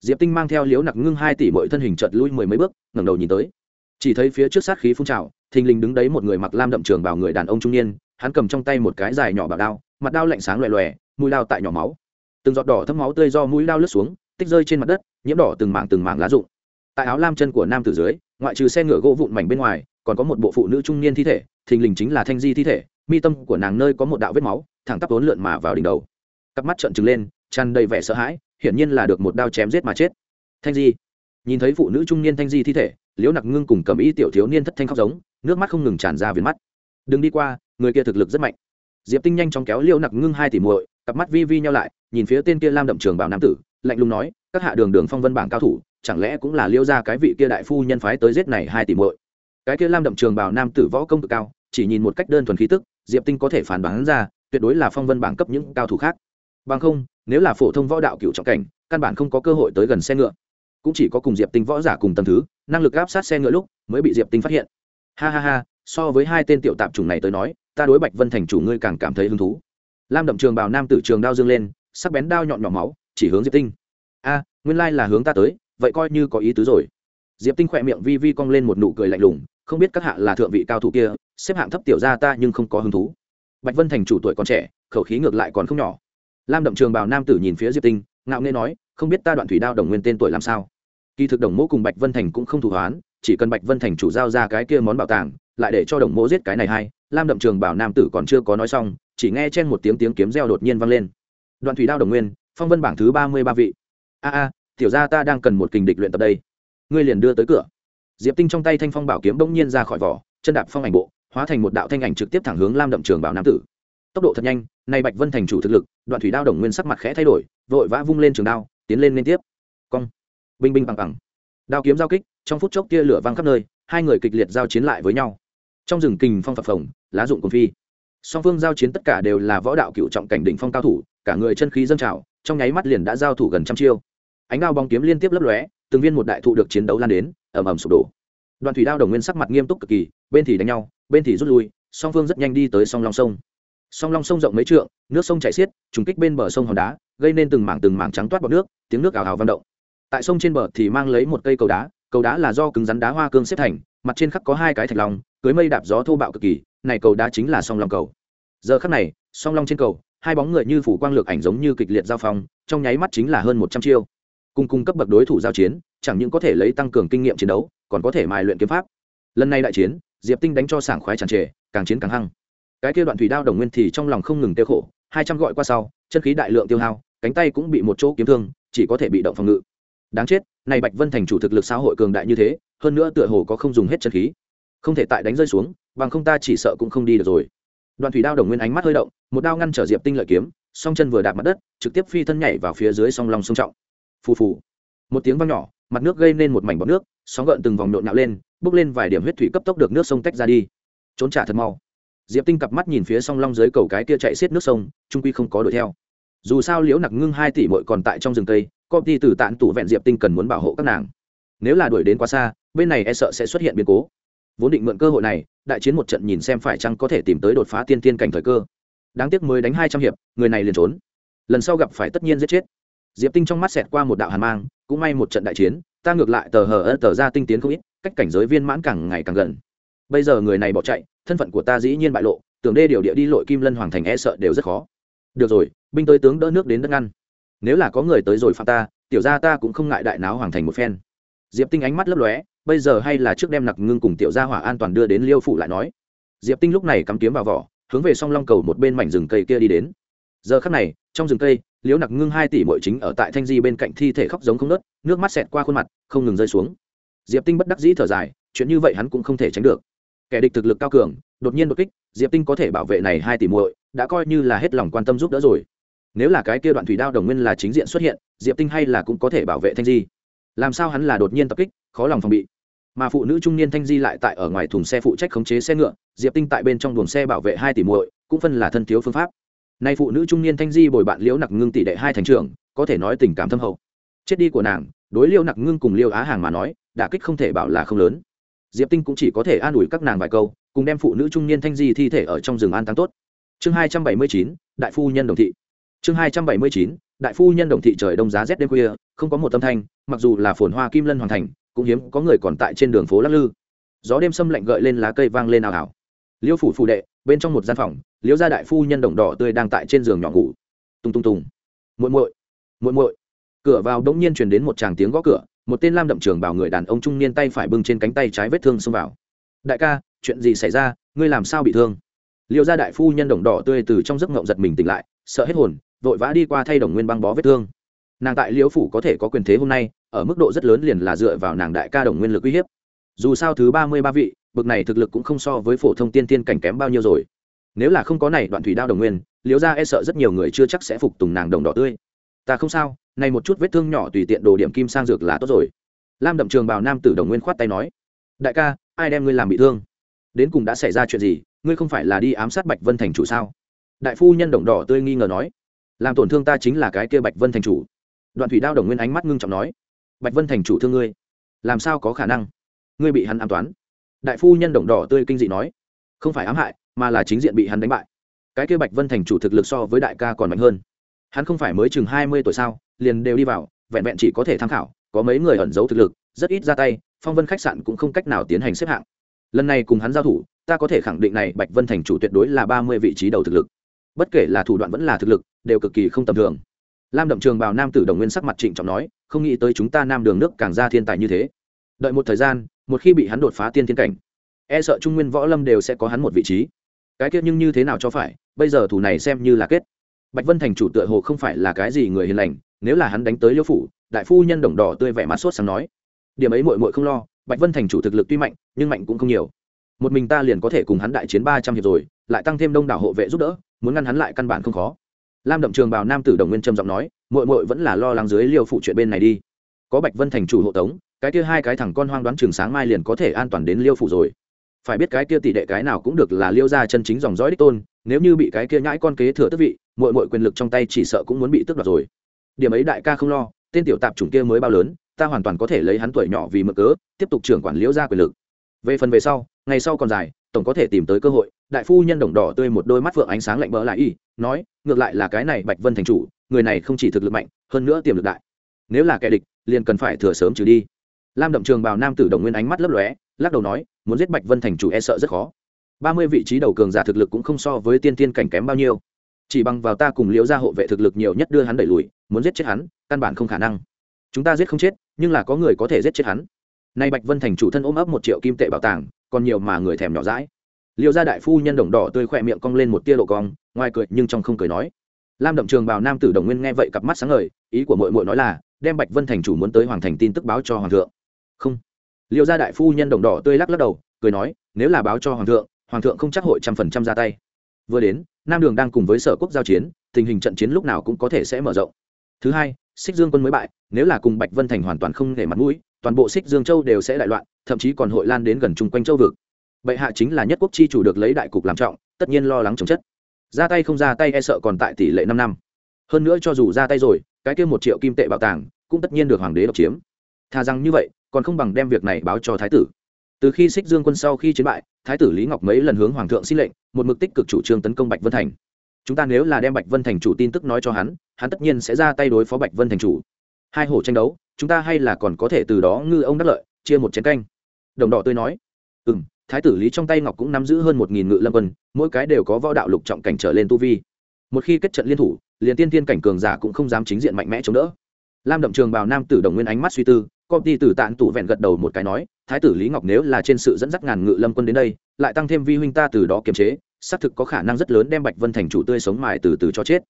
Diệp tinh mang theo liếu nặc ngưng hai tỷ mỗi thân hình chợt lui mười mấy bước, ngẩng đầu nhìn tới. Chỉ thấy phía trước sát khí phun trào, thình lình đứng đấy một người mặc lam đậm trường vào người đàn ông trung niên, hắn cầm trong tay một cái dài nhỏ bạc đao, mặt đao lạnh sáng loè loè, mũi đao tại nhỏ máu. Từng giọt đỏ thấm máu tươi do mũi đao lướt xuống, tích rơi trên mặt đất, nhiễm đỏ từng mảng từng mảng lá rụng tại áo lam chân của nam tử dưới, ngoại trừ xe ngựa gỗ vụn mảnh bên ngoài, còn có một bộ phụ nữ trung niên thi thể, thình lình chính là thanh di thi thể, mi tâm của nàng nơi có một đạo vết máu, thẳng tắp vốn lượn mà vào đỉnh đầu. Cặp mắt trợn trừng lên, tràn đầy vẻ sợ hãi, hiển nhiên là được một đao chém giết mà chết. Thanh di. Nhìn thấy phụ nữ trung niên thanh di thi thể, liễu nặc ngưng cùng cầm y tiểu thiếu niên thất thanh khóc giống, nước mắt không ngừng tràn ra viền mắt. Đừng đi qua, người kia thực lực rất mạnh. Diệp tinh nhanh chóng kéo liễu nặc ngưng hai tỷ muội, cặp mắt vi vi nhau lại, nhìn phía tên kia lam đậm trường bảo nam tử, lạnh lùng nói, các hạ đường đường phong vân bảng cao thủ chẳng lẽ cũng là liêu ra cái vị kia đại phu nhân phái tới giết này hai tỷ muội? Cái kia lam đậm trường bảo nam tử võ công cực cao, chỉ nhìn một cách đơn thuần khí tức, diệp tinh có thể phản đoán ra, tuyệt đối là phong vân bảng cấp những cao thủ khác. Bằng không, nếu là phổ thông võ đạo cựu trọng cảnh, căn bản không có cơ hội tới gần xe ngựa. Cũng chỉ có cùng diệp tinh võ giả cùng tầm thứ, năng lực áp sát xe ngựa lúc mới bị diệp tinh phát hiện. Ha ha ha, so với hai tên tiểu tạp chủng này tới nói, ta đối bạch vân thành chủ ngươi càng cảm thấy hứng thú. Lam đậm trường bảo nam tử trường đao dương lên, sắc bén đao nhọn nhỏ máu, chỉ hướng diệp tinh. A, nguyên lai là hướng ta tới vậy coi như có ý tứ rồi. Diệp tinh khỏe miệng vi vi cong lên một nụ cười lạnh lùng, không biết các hạ là thượng vị cao thủ kia, xếp hạng thấp tiểu ra ta nhưng không có hứng thú. Bạch vân thành chủ tuổi còn trẻ, khẩu khí ngược lại còn không nhỏ. Lam đậm trường bào nam tử nhìn phía diệp tinh, ngạo nghê nói, không biết ta đoạn thủy đao đồng nguyên tên tuổi làm sao? Kỳ thực đồng mỗ cùng bạch vân thành cũng không thủ hoán, chỉ cần bạch vân thành chủ giao ra cái kia món bảo tàng, lại để cho đồng mỗ giết cái này hay, lam đậm trường bảo nam tử còn chưa có nói xong, chỉ nghe trên một tiếng tiếng kiếm reo đột nhiên vang lên. Đoạn thủy đao đồng nguyên, phong vân bảng thứ ba mươi ba vị. A a tiểu ra ta đang cần một kình địch luyện tập đây. Ngươi liền đưa tới cửa. Diệp tinh trong tay thanh phong bảo kiếm bỗng nhiên ra khỏi vỏ, chân đạp phong ảnh bộ, hóa thành một đạo thanh ảnh trực tiếp thẳng hướng lam đậm trường bảo nam tử. Tốc độ thật nhanh, nay bạch vân thành chủ thực lực, đoạn thủy đao đồng nguyên sắc mặt khẽ thay đổi, vội vã vung lên trường đao, tiến lên liên tiếp. Cong. Binh binh bằng bằng. Đao kiếm giao kích, trong phút chốc tia lửa văng khắp nơi, hai người kịch liệt giao chiến lại với nhau. Trong rừng kình phong phập phồng, lá dụng cồn phi. Song phương giao chiến tất cả đều là võ đạo cựu trọng cảnh đỉnh phong cao thủ, cả người chân khí dâng trào, trong nháy mắt liền đã giao thủ gần trăm chiêu ánh đao bóng kiếm liên tiếp lấp lóe, từng viên một đại thụ được chiến đấu lan đến, ầm ầm sụp đổ. Đoàn thủy đao đồng nguyên sắc mặt nghiêm túc cực kỳ, bên thì đánh nhau, bên thì rút lui, song phương rất nhanh đi tới song long sông. Song long sông rộng mấy trượng, nước sông chảy xiết, trùng kích bên bờ sông hòn đá, gây nên từng mảng từng mảng trắng toát bọt nước, tiếng nước ào ào vang động. Tại sông trên bờ thì mang lấy một cây cầu đá cầu đá là do cứng rắn đá hoa cương xếp thành, mặt trên khắc có hai cái thạch lòng cưới mây đạp gió thô bạo cực kỳ, này cầu đá chính là song long cầu. Giờ khắc này, song long trên cầu, hai bóng người như phủ quang lược ảnh giống như kịch liệt giao phong, trong nháy mắt chính là hơn một trăm chiêu cùng cung cấp bậc đối thủ giao chiến, chẳng những có thể lấy tăng cường kinh nghiệm chiến đấu, còn có thể mài luyện kiếm pháp. Lần này đại chiến, diệp tinh đánh cho sảng khoái tràn trề, càng chiến càng hăng. Cái kia đoạn thủy đao đồng nguyên thì trong lòng không ngừng tiêu khổ, hai trăm gọi qua sau, chân khí đại lượng tiêu hao, cánh tay cũng bị một chỗ kiếm thương, chỉ có thể bị động phòng ngự. Đáng chết, này bạch vân thành chủ thực lực xã hội cường đại như thế, hơn nữa tựa hồ có không dùng hết chân khí. Không thể tại đánh rơi xuống, bằng không ta chỉ sợ cũng không đi được rồi. Đoạn thủy đao đồng nguyên ánh mắt hơi động, một đao ngăn trở diệp tinh lợi kiếm, song chân vừa đạp mặt đất, trực tiếp phi thân nhảy vào phía dưới song long sông trọng phù phù. Một tiếng vang nhỏ, mặt nước gây nên một mảnh bọt nước, sóng gợn từng vòng nhộn nhạo lên, bước lên vài điểm huyết thủy cấp tốc được nước sông tách ra đi. Trốn trả thật mau. Diệp tinh cặp mắt nhìn phía song long dưới cầu cái kia chạy xiết nước sông, trung quy không có đuổi theo. Dù sao liễu nặc ngưng hai tỷ mội còn tại trong rừng cây công ty từ tạn tủ vẹn diệp tinh cần muốn bảo hộ các nàng. Nếu là đuổi đến quá xa, bên này e sợ sẽ xuất hiện biến cố. Vốn định mượn cơ hội này, đại chiến một trận nhìn xem phải chăng có thể tìm tới đột phá tiên tiên cảnh thời cơ. Đáng tiếc mới đánh hai trăm hiệp, người này liền trốn. Lần sau gặp phải tất nhiên giết chết diệp tinh trong mắt xẹt qua một đạo hàn mang, cũng may một trận đại chiến, ta ngược lại tờ hờ ơ tờ ra tinh tiến không ít, cách cảnh giới viên mãn càng ngày càng gần. Bây giờ người này bỏ chạy, thân phận của ta dĩ nhiên bại lộ, tưởng đê điều địa đi lội kim lân hoàng thành e sợ đều rất khó. Được rồi, binh tới tướng đỡ nước đến đất ngăn. Nếu là có người tới rồi phạm ta, tiểu ra ta cũng không ngại đại náo hoàng thành một phen. Diệp tinh ánh mắt lấp lóe, bây giờ hay là trước đem nặc ngưng cùng tiểu gia hỏa an toàn đưa đến liêu phủ lại nói. Diệp tinh lúc này cắm kiếm vào vỏ, hướng về song long cầu một bên mảnh rừng cây kia đi đến. Giờ khắc này, trong rừng cây liễu nặc ngưng hai tỷ mội chính ở tại thanh di bên cạnh thi thể khóc giống không nớt, nước mắt xẹt qua khuôn mặt, không ngừng rơi xuống. Diệp tinh bất đắc dĩ thở dài, chuyện như vậy hắn cũng không thể tránh được. Kẻ địch thực lực cao cường, đột nhiên đột kích, diệp tinh có thể bảo vệ này hai tỷ muội, đã coi như là hết lòng quan tâm giúp đỡ rồi. Nếu là cái kia đoạn thủy đao đồng nguyên là chính diện xuất hiện, diệp tinh hay là cũng có thể bảo vệ thanh di. Làm sao hắn là đột nhiên tập kích, khó lòng phòng bị. Mà phụ nữ trung niên thanh di lại tại ở ngoài thùng xe phụ trách khống chế xe ngựa, diệp tinh tại bên trong buồng xe bảo vệ hai tỷ muội, cũng phân là thân thiếu phương pháp nay phụ nữ trung niên thanh di bồi bạn liễu nặc ngưng tỷ đệ hai thành trưởng, có thể nói tình cảm thâm hậu. Chết đi của nàng, đối liễu nặc ngưng cùng liễu á hàng mà nói, đả kích không thể bảo là không lớn. Diệp tinh cũng chỉ có thể an ủi các nàng vài câu, cùng đem phụ nữ trung niên thanh di thi thể ở trong rừng an táng tốt. Chương hai trăm bảy mươi chín, đại phu nhân đồng thị. Chương hai trăm bảy mươi chín, đại phu nhân đồng thị trời đông giá rét đêm khuya, không có một tâm thanh, mặc dù là phồn hoa kim lân hoàn thành, cũng hiếm có người còn tại trên đường phố lắc lư. Gió đêm xâm lạnh gợi lên lá cây vang lên ảo ảo liêu phủ phụ đệ, bên trong một gian phòng liễu gia đại phu nhân đồng đỏ tươi đang tại trên giường nhỏ ngủ. Tung tung tùng muội muội muội muội. Cửa vào đống nhiên truyền đến một tràng tiếng gõ cửa, một tên lam đậm trường bảo người đàn ông trung niên tay phải bưng trên cánh tay trái vết thương xông vào. Đại ca, chuyện gì xảy ra? Ngươi làm sao bị thương? Liêu gia đại phu nhân đồng đỏ tươi từ trong giấc ngộng giật mình tỉnh lại, sợ hết hồn, vội vã đi qua thay đồng nguyên băng bó vết thương. Nàng tại liễu phủ có thể có quyền thế hôm nay, ở mức độ rất lớn liền là dựa vào nàng đại ca đồng nguyên lực uy hiếp. Dù sao thứ ba mươi ba vị bực này thực lực cũng không so với phổ thông tiên tiên cảnh kém bao nhiêu rồi. Nếu là không có này đoạn thủy đao đồng nguyên, liễu gia e sợ rất nhiều người chưa chắc sẽ phục tùng nàng đồng đỏ tươi. Ta không sao, này một chút vết thương nhỏ tùy tiện đồ điểm kim sang dược là tốt rồi. Lam đậm trường bào nam tử đồng nguyên khoát tay nói, đại ca, ai đem ngươi làm bị thương? Đến cùng đã xảy ra chuyện gì, ngươi không phải là đi ám sát bạch vân thành chủ sao? Đại phu nhân đồng đỏ tươi nghi ngờ nói, làm tổn thương ta chính là cái kia bạch vân thành chủ. Đoạn thủy đao đồng nguyên ánh mắt ngưng trọng nói, bạch vân thành chủ thương ngươi, làm sao có khả năng? Ngươi bị hắn ám toán đại phu nhân đồng đỏ tươi kinh dị nói, không phải ám hại, mà là chính diện bị hắn đánh bại. Cái kia bạch vân thành chủ thực lực so với đại ca còn mạnh hơn. Hắn không phải mới chừng hai mươi tuổi sao, liền đều đi vào, vẹn vẹn chỉ có thể tham khảo, có mấy người ẩn giấu thực lực, rất ít ra tay, phong vân khách sạn cũng không cách nào tiến hành xếp hạng. Lần này cùng hắn giao thủ, ta có thể khẳng định này bạch vân thành chủ tuyệt đối là ba mươi vị trí đầu thực lực. Bất kể là thủ đoạn vẫn là thực lực, đều cực kỳ không tầm thường. Lam đậm trường bào nam tử đồng nguyên sắc mặt trịnh trọng nói, không nghĩ tới chúng ta nam đường nước càng ra thiên tài như thế. Đợi một thời gian một khi bị hắn đột phá tiên thiên cảnh e sợ trung nguyên võ lâm đều sẽ có hắn một vị trí. Cái kia nhưng như thế nào cho phải, bây giờ thủ này xem như là kết. Bạch vân thành chủ tựa hồ không phải là cái gì người hiền lành, nếu là hắn đánh tới liêu phủ, đại phu nhân đồng đỏ tươi vẻ mặt sốt sáng nói. Điểm ấy mội mội không lo, bạch vân thành chủ thực lực tuy mạnh, nhưng mạnh cũng không nhiều. Một mình ta liền có thể cùng hắn đại chiến ba trăm hiệp rồi, lại tăng thêm đông đảo hộ vệ giúp đỡ, muốn ngăn hắn lại căn bản không khó. Lam đậm trường bào nam tử đồng nguyên trầm giọng nói mội mội vẫn là lo lắng dưới liêu phụ chuyện bên này đi. Có bạch vân thành chủ hộ tống cái kia hai cái thằng con hoang đoán trường sáng mai liền có thể an toàn đến liêu phủ rồi. Phải biết cái kia tỷ đệ cái nào cũng được là liêu ra chân chính dòng dõi đích tôn, nếu như bị cái kia nhãi con kế thừa tức vị mọi mọi quyền lực trong tay chỉ sợ cũng muốn bị tước đoạt rồi. Điểm ấy đại ca không lo, tên tiểu tạp chủng kia mới bao lớn, ta hoàn toàn có thể lấy hắn tuổi nhỏ vì mực cớ, tiếp tục trưởng quản liễu ra quyền lực. Về phần về sau, ngày sau còn dài, tổng có thể tìm tới cơ hội, đại phu nhân đồng đỏ tươi một đôi mắt phượng ánh sáng lạnh bỡ lại y, nói, ngược lại là cái này bạch vân thành chủ, người này không chỉ thực lực mạnh, hơn nữa tiềm lực đại. Nếu là kẻ địch, liền cần phải thừa sớm trừ đi lam đậm trường bào nam tử đồng nguyên ánh mắt lấp lóe, lắc đầu nói, muốn giết bạch vân thành chủ e sợ rất khó. Ba mươi vị trí đầu cường giả thực lực cũng không so với tiên tiên cảnh kém bao nhiêu. Chỉ bằng vào ta cùng liễu gia hộ vệ thực lực nhiều nhất đưa hắn đẩy lùi, muốn giết chết hắn, căn bản không khả năng. Chúng ta giết không chết, nhưng là có người có thể giết chết hắn. Nay bạch vân thành chủ thân ôm ấp một triệu kim tệ bảo tàng, còn nhiều mà người thèm nhỏ rãi liễu gia đại phu nhân đồng đỏ tươi khỏe miệng cong lên một tia lộ cong, ngoài cười nhưng trong không cười nói. Lam đậm trường bào nam tử đồng nguyên nghe vậy cặp mắt sáng ngời, ý của mội mội nói là, đem bạch vân thành chủ muốn tới hoàng thành tin tức báo cho hoàng thượng không. Liệu gia đại phu nhân đồng đỏ tươi lắc lắc đầu, cười nói, nếu là báo cho hoàng thượng hoàng thượng không chắc hội trăm phần trăm ra tay. Vừa đến, nam đường đang cùng với sở quốc giao chiến, tình hình trận chiến lúc nào cũng có thể sẽ mở rộng. Thứ hai, xích dương quân mới bại, nếu là cùng bạch vân thành hoàn toàn không để mặt mũi, toàn bộ xích dương châu đều sẽ đại loạn, thậm chí còn hội lan đến gần chung quanh châu vực. Bệ hạ chính là nhất quốc chi chủ được lấy đại cục làm trọng, tất nhiên lo lắng chống chất. Ra tay không ra tay e sợ còn tại tỷ lệ năm năm. Hơn nữa cho dù ra tay rồi, cái kia một triệu kim tệ bảo tàng cũng tất nhiên được hoàng đế độc chiếm. Thà rằng như vậy còn không bằng đem việc này báo cho thái tử. Từ khi xích dương quân sau khi chiến bại, thái tử lý ngọc mấy lần hướng hoàng thượng xin lệnh, một mực tích cực chủ trương tấn công bạch vân thành. Chúng ta nếu là đem bạch vân thành chủ tin tức nói cho hắn hắn tất nhiên sẽ ra tay đối phó bạch vân thành chủ. Hai hổ tranh đấu, chúng ta hay là còn có thể từ đó ngư ông đắc lợi, chia một chén canh. Đồng đỏ tôi nói ừ m thái tử lý trong tay ngọc cũng nắm giữ hơn một nghìn ngự lâm quân, mỗi cái đều có võ đạo lục trọng cảnh trở lên tu vi. Một khi kết trận liên thủ, liền tiên tiên cảnh cường giả cũng không dám chính diện mạnh mẽ chống đỡ. Lam đậm trường bào nam tử đồng nguyên ánh mắt suy tư công ty tử tạn tủ vẹn gật đầu một cái nói, thái tử lý ngọc nếu là trên sự dẫn dắt ngàn ngự lâm quân đến đây, lại tăng thêm vi huynh ta từ đó kiềm chế, xác thực có khả năng rất lớn đem bạch vân thành chủ tươi sống mài từ từ cho chết.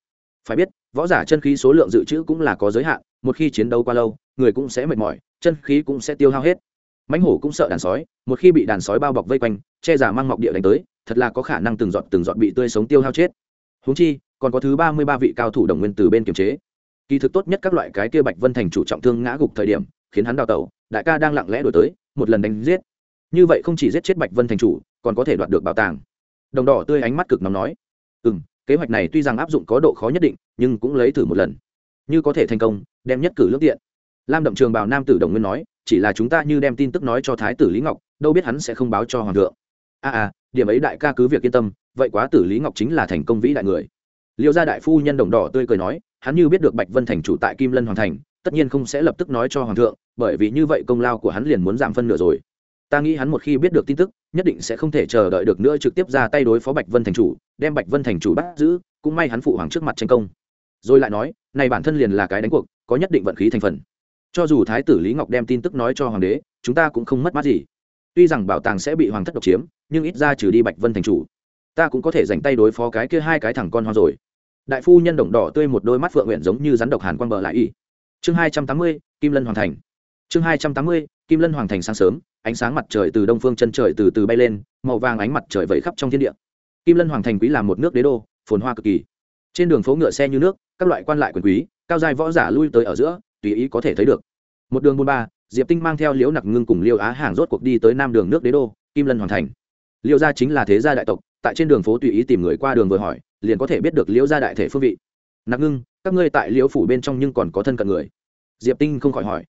Phải biết, võ giả chân khí số lượng dự trữ cũng là có giới hạn, một khi chiến đấu qua lâu, người cũng sẽ mệt mỏi, chân khí cũng sẽ tiêu hao hết. Mãnh hổ cũng sợ đàn sói, một khi bị đàn sói bao bọc vây quanh, che giả mang mọc địa đánh tới, thật là có khả năng từng giọt từng giọt bị tươi sống tiêu hao chết. Húng chi, còn có thứ ba mươi ba vị cao thủ đồng nguyên từ bên kiềm chế. Kỳ thực tốt nhất các loại cái kia bạch vân thành chủ trọng thương ngã gục thời điểm khiến hắn đào tẩu đại ca đang lặng lẽ đổi tới một lần đánh giết. Như vậy không chỉ giết chết bạch vân thành chủ còn có thể đoạt được bảo tàng. Đồng đỏ tươi ánh mắt cực nóng nói ừ m kế hoạch này tuy rằng áp dụng có độ khó nhất định nhưng cũng lấy thử một lần. Như có thể thành công đem nhất cử lước tiện. Lam đậm trường bào nam tử đồng nguyên nói chỉ là chúng ta như đem tin tức nói cho thái tử lý ngọc đâu biết hắn sẽ không báo cho hoàng thượng. A à, à điểm ấy đại ca cứ việc yên tâm vậy quá tử lý ngọc chính là thành công vĩ đại người. Liệu gia đại phu nhân đồng đỏ tươi cười nói hắn như biết được bạch vân thành chủ tại kim lân hoàng thành tất nhiên không sẽ lập tức nói cho hoàng thượng, bởi vì như vậy công lao của hắn liền muốn giảm phân nửa rồi. Ta nghĩ hắn một khi biết được tin tức, nhất định sẽ không thể chờ đợi được nữa trực tiếp ra tay đối phó bạch vân thành chủ, đem bạch vân thành chủ bắt giữ, cũng may hắn phụ hoàng trước mặt tranh công. Rồi lại nói, này bản thân liền là cái đánh cuộc, có nhất định vận khí thành phần. Cho dù thái tử lý ngọc đem tin tức nói cho hoàng đế, chúng ta cũng không mất mát gì. Tuy rằng bảo tàng sẽ bị hoàng thất độc chiếm, nhưng ít ra trừ đi bạch vân thành chủ, ta cũng có thể dành tay đối phó cái kia hai cái thằng con hoa rồi. Đại phu nhân đồng đỏ tươi một đôi mắt phượng nguyện giống như rắn độc hàn quang bờ lại y chương hai trăm tám mươi, kim lân hoàng thành. Chương hai trăm tám mươi, kim lân hoàng thành sáng sớm, ánh sáng mặt trời từ đông phương chân trời từ từ bay lên, màu vàng ánh mặt trời vẫy khắp trong thiên địa. Kim lân hoàng thành quý là một nước đế đô, phồn hoa cực kỳ. Trên đường phố ngựa xe như nước, các loại quan lại quyền quý, cao dài võ giả lui tới ở giữa, tùy ý có thể thấy được. Một đường buôn ba, diệp tinh mang theo liễu nặc ngưng cùng liêu á hàng rốt cuộc đi tới nam đường nước đế đô, kim lân hoàng thành. Liêu gia chính là thế gia đại tộc, tại trên đường phố tùy ý tìm người qua đường vừa hỏi, liền có thể biết được liễu gia đại thể phương vị. Nặc ngưng các ngươi tại liễu phủ bên trong nhưng còn có thân cận người. Diệp tinh không khỏi hỏi.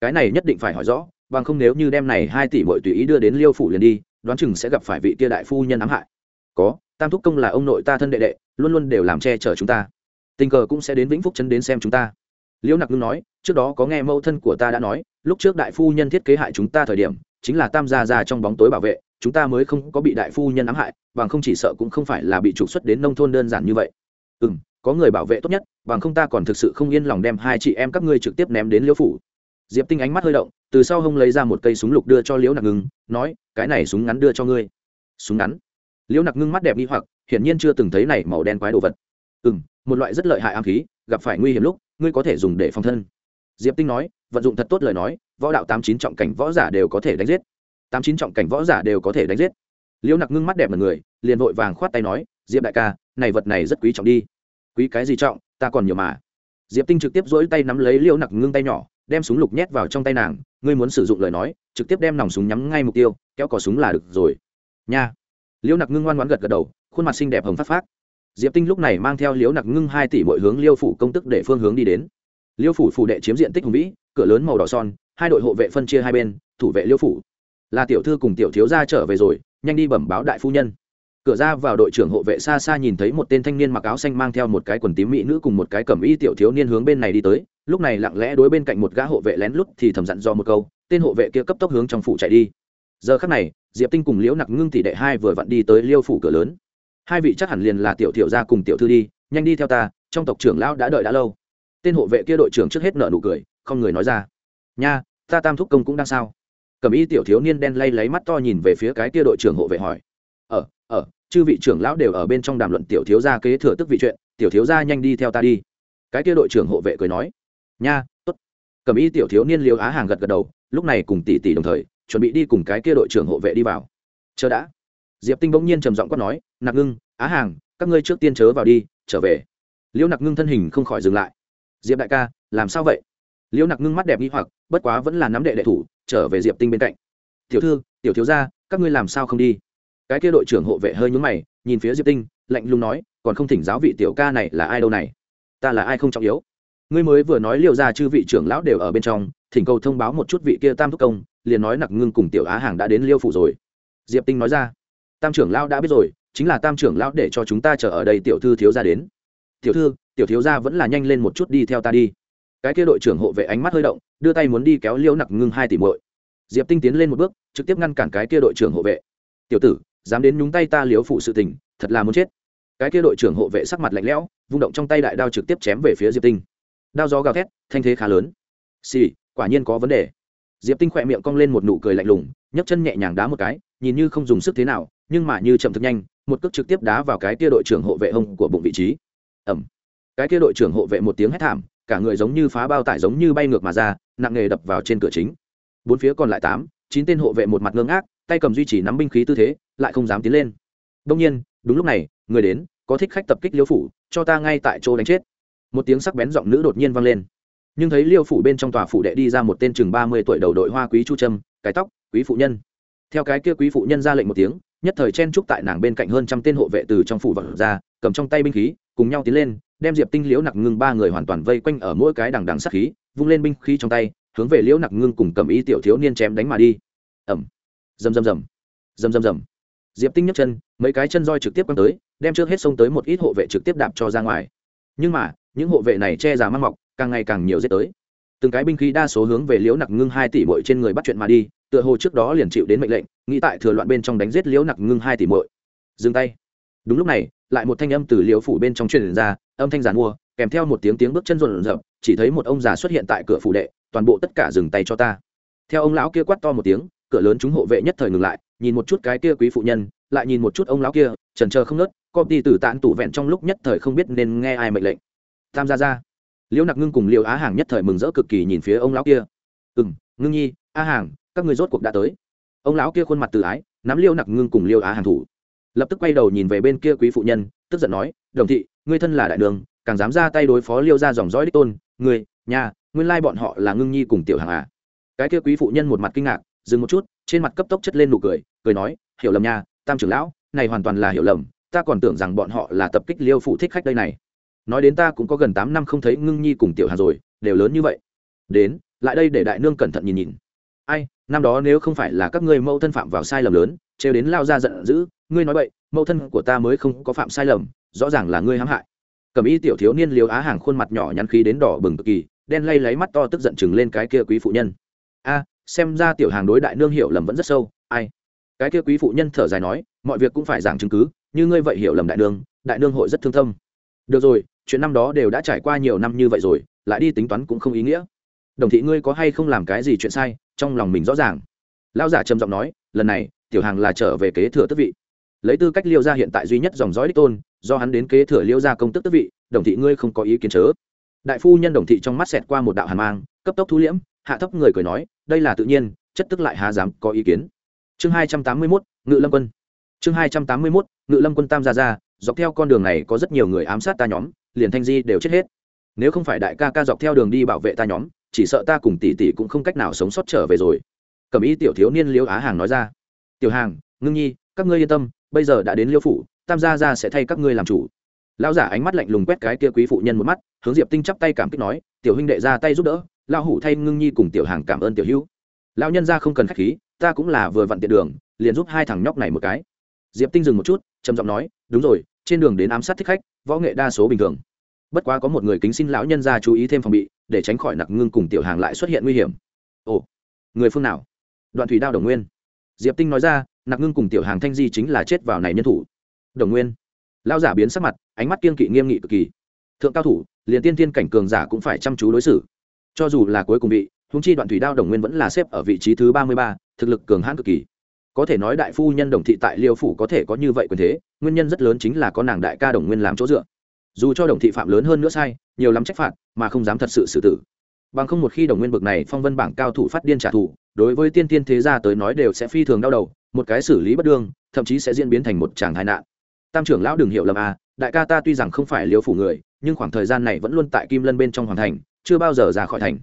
Cái này nhất định phải hỏi rõ, bằng không nếu như đem này hai tỷ bội tùy ý đưa đến liêu phủ liền đi, đoán chừng sẽ gặp phải vị tia đại phu nhân ám hại. Có, tam thúc công là ông nội ta thân đệ đệ, luôn luôn đều làm che chở chúng ta. Tình cờ cũng sẽ đến vĩnh phúc chân đến xem chúng ta. Liễu nặc ngưng nói, trước đó có nghe mẫu thân của ta đã nói, lúc trước đại phu nhân thiết kế hại chúng ta thời điểm, chính là tam gia già trong bóng tối bảo vệ, chúng ta mới không có bị đại phu nhân ám hại, bằng không chỉ sợ cũng không phải là bị trục xuất đến nông thôn đơn giản như vậy. Ừ m có người bảo vệ tốt nhất, bằng không ta còn thực sự không yên lòng đem hai chị em các ngươi trực tiếp ném đến liễu phủ. Diệp tinh ánh mắt hơi động, từ sau hông lấy ra một cây súng lục đưa cho liễu nặc ngưng, nói, cái này súng ngắn đưa cho ngươi. Súng ngắn? Liễu nặc ngưng mắt đẹp nghi hoặc, hiển nhiên chưa từng thấy này màu đen quái đồ vật. Ừ m một loại rất lợi hại ám khí, gặp phải nguy hiểm lúc, ngươi có thể dùng để phòng thân. Diệp tinh nói, vận dụng thật tốt lời nói, võ đạo tám chín trọng cảnh võ giả đều có thể đánh giết. Tám chín trọng cảnh võ giả đều có thể đánh giết. Liễu nặc ngưng mắt đẹp mật người, liền vội vàng khoát tay nói, diệp đại ca, này vật này rất quý trọng đi quý cái gì trọng, ta còn nhiều mà. Diệp tinh trực tiếp dỗi tay nắm lấy liễu nặc ngưng tay nhỏ, đem súng lục nhét vào trong tay nàng, ngươi muốn sử dụng lời nói, trực tiếp đem nòng súng nhắm ngay mục tiêu, kéo cò súng là được rồi. Nha. Liễu nặc ngưng ngoan ngoãn gật gật đầu, khuôn mặt xinh đẹp hồng phát phát diệp tinh lúc này mang theo liễu nặc ngưng hai tỷ mọi hướng liêu phủ công tức để phương hướng đi đến. Liêu phủ phủ đệ chiếm diện tích hùng vĩ, cửa lớn màu đỏ son, hai đội hộ vệ phân chia hai bên, thủ vệ liêu phủ. Là tiểu thư cùng tiểu thiếu gia trở về rồi, nhanh đi bẩm báo đại phu nhân cửa ra vào đội trưởng hộ vệ xa xa nhìn thấy một tên thanh niên mặc áo xanh mang theo một cái quần tím mỹ nữ cùng một cái cẩm y tiểu thiếu niên hướng bên này đi tới. Lúc này lặng lẽ đối bên cạnh một gã hộ vệ lén lút thì thầm dặn do một câu, tên hộ vệ kia cấp tốc hướng trong phủ chạy đi. Giờ khắc này, diệp tinh cùng liễu nặc ngưng tỷ đệ hai vừa vặn đi tới liêu phủ cửa lớn. Hai vị chắc hẳn liền là tiểu thiểu gia cùng tiểu thư đi, nhanh đi theo ta, trong tộc trưởng lão đã đợi đã lâu. Tên hộ vệ kia đội trưởng trước hết nợ nụ cười, không người nói ra. Nha, ta tam thúc công cũng đang sao? Cầm y tiểu thiếu niên đen lay lấy mắt to nhìn về phía cái kia đội trưởng hộ vệ hỏi ở chư vị trưởng lão đều ở bên trong đàm luận tiểu thiếu gia kế thừa tức vị chuyện, tiểu thiếu gia nhanh đi theo ta đi. Cái kia đội trưởng hộ vệ cười nói. Nha, tốt. Cầm y tiểu thiếu niên liều á hàng gật gật đầu, lúc này cùng tỷ tỷ đồng thời, chuẩn bị đi cùng cái kia đội trưởng hộ vệ đi vào. Chờ đã. Diệp tinh bỗng nhiên trầm giọng quát nói, nặc ngưng, á hàng, các ngươi trước tiên chớ vào đi, trở về. Liễu nặc ngưng thân hình không khỏi dừng lại. Diệp đại ca, làm sao vậy? Liễu nặc ngưng mắt đẹp nghi hoặc, bất quá vẫn là nắm đệ đệ thủ, trở về diệp tinh bên cạnh. Tiểu thư, tiểu thiếu gia, các ngươi làm sao không đi? Cái kia đội trưởng hộ vệ hơi nhúng mày, nhìn phía diệp tinh, lạnh lùng nói, còn không thỉnh giáo vị tiểu ca này là ai đâu này? Ta là ai không trọng yếu? Ngươi mới vừa nói liệu ra chư vị trưởng lão đều ở bên trong, thỉnh cầu thông báo một chút vị kia tam thúc công, liền nói nặc ngưng cùng tiểu á hàng đã đến liêu phủ rồi. Diệp tinh nói ra, tam trưởng lão đã biết rồi, chính là tam trưởng lão để cho chúng ta chờ ở đây tiểu thư thiếu gia đến. Tiểu thư, tiểu thiếu gia vẫn là nhanh lên một chút đi theo ta đi. Cái kia đội trưởng hộ vệ ánh mắt hơi động, đưa tay muốn đi kéo liêu nặc ngưng hai tỷ muội. Diệp tinh tiến lên một bước, trực tiếp ngăn cản cái kia đội trưởng hộ vệ. Tiểu tử dám đến nhúng tay ta liếu phụ sự tình, thật là muốn chết. Cái kia đội trưởng hộ vệ sắc mặt lạnh lẽo, vung động trong tay đại đao trực tiếp chém về phía diệp tinh. Đao gió gào thét, thanh thế khá lớn. Xì, quả nhiên có vấn đề. Diệp tinh khỏe miệng cong lên một nụ cười lạnh lùng, nhấc chân nhẹ nhàng đá một cái, nhìn như không dùng sức thế nào, nhưng mà như chậm thực nhanh, một cước trực tiếp đá vào cái kia đội trưởng hộ vệ hông của bụng vị trí. Ẩm cái kia đội trưởng hộ vệ một tiếng hét thảm, cả người giống như phá bao tải giống như bay ngược mà ra, nặng nghề đập vào trên cửa chính. Bốn phía còn lại tám, chín tên hộ vệ một mặt ngơ ngác, tay cầm duy trì nắm binh khí tư thế lại không dám tiến lên. Đông nhiên, đúng lúc này, người đến, có thích khách tập kích liêu phủ, cho ta ngay tại chỗ đánh chết. Một tiếng sắc bén giọng nữ đột nhiên vang lên. Nhưng thấy liêu phủ bên trong tòa phủ đệ đi ra một tên chừng ba mươi tuổi đầu đội hoa quý chu trâm, cái tóc, quý phụ nhân. Theo cái kia quý phụ nhân ra lệnh một tiếng, nhất thời chen trúc tại nàng bên cạnh hơn trăm tên hộ vệ từ trong phủ vật ra, cầm trong tay binh khí, cùng nhau tiến lên, đem diệp tinh, liễu nặc ngưng ba người hoàn toàn vây quanh ở mỗi cái đằng đằng sắc khí, vung lên binh khí trong tay, hướng về liễu nặc ngưng cùng cầm ý tiểu thiếu niên chém đánh mà đi. Ẩm rầm rầm rầm. Rầm rầm rầm diệp tinh nhấc chân, mấy cái chân roi trực tiếp quăng tới, đem trước hết xông tới một ít hộ vệ trực tiếp đạp cho ra ngoài. Nhưng mà, những hộ vệ này che giả mang mọc, càng ngày càng nhiều giết tới. Từng cái binh khí đa số hướng về liễu nặc ngưng hai tỷ bội trên người bắt chuyện mà đi, tựa hồ trước đó liền chịu đến mệnh lệnh, nghĩ tại thừa loạn bên trong đánh giết liễu nặc ngưng hai tỷ bội dừng tay. Đúng lúc này, lại một thanh âm từ liễu phủ bên trong truyền ra, âm thanh giàn mua, kèm theo một tiếng tiếng bước chân rộn rộn. chỉ thấy một ông già xuất hiện tại cửa phủ đệ, toàn bộ tất cả dừng tay cho ta. Theo ông lão kia quát to một tiếng, cửa lớn chúng hộ vệ nhất thời ngừng lại nhìn một chút cái kia quý phụ nhân, lại nhìn một chút ông lão kia trần trờ không nớt, có đi tử tạn tủ vẹn trong lúc nhất thời không biết nên nghe ai mệnh lệnh. Tam gia ra liễu nặc ngưng cùng liệu á hàng nhất thời mừng rỡ cực kỳ nhìn phía ông lão kia. Ừ m ngưng nhi, á hàng, các người rốt cuộc đã tới. Ông lão kia khuôn mặt tự ái, nắm liêu nặc ngưng cùng liêu á hàng thủ. Lập tức quay đầu nhìn về bên kia quý phụ nhân, tức giận nói, đồng thị, ngươi thân là đại đường, càng dám ra tay đối phó liêu ra dòng dõi đích tôn, ngươi, nhà, nguyên lai bọn họ là ngưng nhi cùng tiểu hàng à. Cái kia quý phụ nhân một mặt kinh ngạc, dừng một chút, trên mặt cấp tốc chất lên nụ cười cười nói, hiểu lầm nha, tam trưởng lão, này hoàn toàn là hiểu lầm, ta còn tưởng rằng bọn họ là tập kích liêu phụ thích khách đây này. Nói đến ta cũng có gần tám năm không thấy ngưng nhi cùng tiểu hà rồi, đều lớn như vậy. Đến, lại đây để đại nương cẩn thận nhìn nhìn. Ai, năm đó nếu không phải là các ngươi mẫu thân phạm vào sai lầm lớn, trêu đến lao ra giận dữ, ngươi nói vậy mẫu thân của ta mới không có phạm sai lầm, rõ ràng là ngươi hãm hại. Cầm y tiểu thiếu niên liều á hàng khuôn mặt nhỏ nhăn khí đến đỏ bừng cực kỳ, đen lay lấy mắt to tức giận chừng lên cái kia quý phụ nhân. A, xem ra tiểu hàng đối đại nương hiểu lầm vẫn rất sâu, ai cái kia quý phụ nhân thở dài nói, mọi việc cũng phải giảng chứng cứ, như ngươi vậy hiểu lầm đại nương đại nương hội rất thương tâm. Được rồi, chuyện năm đó đều đã trải qua nhiều năm như vậy rồi, lại đi tính toán cũng không ý nghĩa. Đồng thị ngươi có hay không làm cái gì chuyện sai, trong lòng mình rõ ràng. Lao giả trầm giọng nói, lần này, tiểu hàng là trở về kế thừa tước vị. Lấy tư cách liêu gia hiện tại duy nhất dòng dõi đích tôn, do hắn đến kế thừa liêu gia công tức tước vị, đồng thị ngươi không có ý kiến chớ. Đại phu nhân đồng thị trong mắt xẹt qua một đạo hàn mang, cấp tốc thu liễm, hạ thấp người cười nói, đây là tự nhiên, chất tức lại há dám có ý kiến chương hai trăm tám mươi mốt, ngự lâm quân. Chương hai trăm tám mươi mốt, ngự lâm quân tam gia ra dọc theo con đường này có rất nhiều người ám sát ta nhóm, liền thanh di đều chết hết. Nếu không phải đại ca ca dọc theo đường đi bảo vệ ta nhóm, chỉ sợ ta cùng tỷ tỷ cũng không cách nào sống sót trở về rồi. Cầm ý tiểu thiếu niên liêu á hàng nói ra. Tiểu hàng, ngưng nhi, các ngươi yên tâm, bây giờ đã đến liêu phủ, tam gia ra sẽ thay các ngươi làm chủ. Lão giả ánh mắt lạnh lùng quét cái kia quý phụ nhân một mắt, hướng diệp tinh chắp tay cảm kích nói, tiểu huynh đệ ra tay giúp đỡ, lão hủ thay ngưng nhi cùng tiểu hàng cảm ơn tiểu hữu. Lão nhân ra không cần khách khí ta cũng là vừa vặn tiện đường, liền giúp hai thằng nhóc này một cái. Diệp tinh dừng một chút, trầm giọng nói, đúng rồi, trên đường đến ám sát thích khách, võ nghệ đa số bình thường. Bất quá có một người kính xin lão nhân ra chú ý thêm phòng bị, để tránh khỏi nặc ngưng cùng tiểu hàng lại xuất hiện nguy hiểm. Ồ, người phương nào? Đoạn thủy đao đồng nguyên. Diệp tinh nói ra, nặc ngưng cùng tiểu hàng thanh di chính là chết vào này nhân thủ. Đồng nguyên? Lao giả biến sắc mặt, ánh mắt kiên kỵ nghiêm nghị cực kỳ. Thượng cao thủ, liền tiên tiên cảnh cường giả cũng phải chăm chú đối xử. Cho dù là cuối cùng bị húng chi đoạn thủy đao đồng nguyên vẫn là xếp ở vị trí thứ ba mươi ba, thực lực cường hãn cực kỳ. Có thể nói đại phu nhân đồng thị tại liêu phủ có thể có như vậy quyền thế, nguyên nhân rất lớn chính là có nàng đại ca đồng nguyên làm chỗ dựa. Dù cho đồng thị phạm lớn hơn nữa sai, nhiều lắm trách phạt, mà không dám thật sự xử tử. Bằng không một khi đồng nguyên bực này phong vân bảng cao thủ phát điên trả thù, đối với tiên tiên thế gia tới nói đều sẽ phi thường đau đầu, một cái xử lý bất đương, thậm chí sẽ diễn biến thành một tràng tai nạn. Tam trưởng lão đừng hiểu lầm à đại ca ta tuy rằng không phải liêu phủ người, nhưng khoảng thời gian này vẫn luôn tại kim lân bên trong hoàng thành, chưa bao giờ ra khỏi thành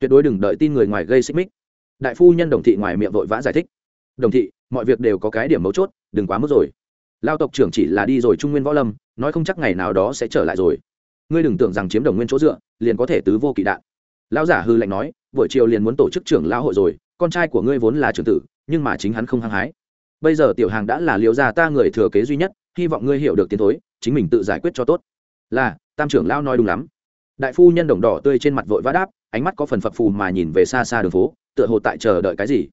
tuyệt đối đừng đợi tin người ngoài gây xích mích. Đại phu nhân đồng thị ngoài miệng vội vã giải thích. Đồng thị, mọi việc đều có cái điểm mấu chốt, đừng quá mức rồi. Lao tộc trưởng chỉ là đi rồi trung nguyên võ lâm, nói không chắc ngày nào đó sẽ trở lại rồi. Ngươi đừng tưởng rằng chiếm đồng nguyên chỗ dựa, liền có thể tứ vô kỵ đạn. Lão giả hư lệnh nói, buổi chiều liền muốn tổ chức trưởng lão hội rồi, con trai của ngươi vốn là trưởng tử, nhưng mà chính hắn không hăng hái. Bây giờ tiểu hàng đã là liều gia ta người thừa kế duy nhất, hy vọng ngươi hiểu được tiến thối, chính mình tự giải quyết cho tốt. Là, tam trưởng lão nói đúng lắm đại phu nhân đồng đỏ tươi trên mặt vội vã đáp ánh mắt có phần phập phù mà nhìn về xa xa đường phố tựa hồ tại chờ đợi cái gì.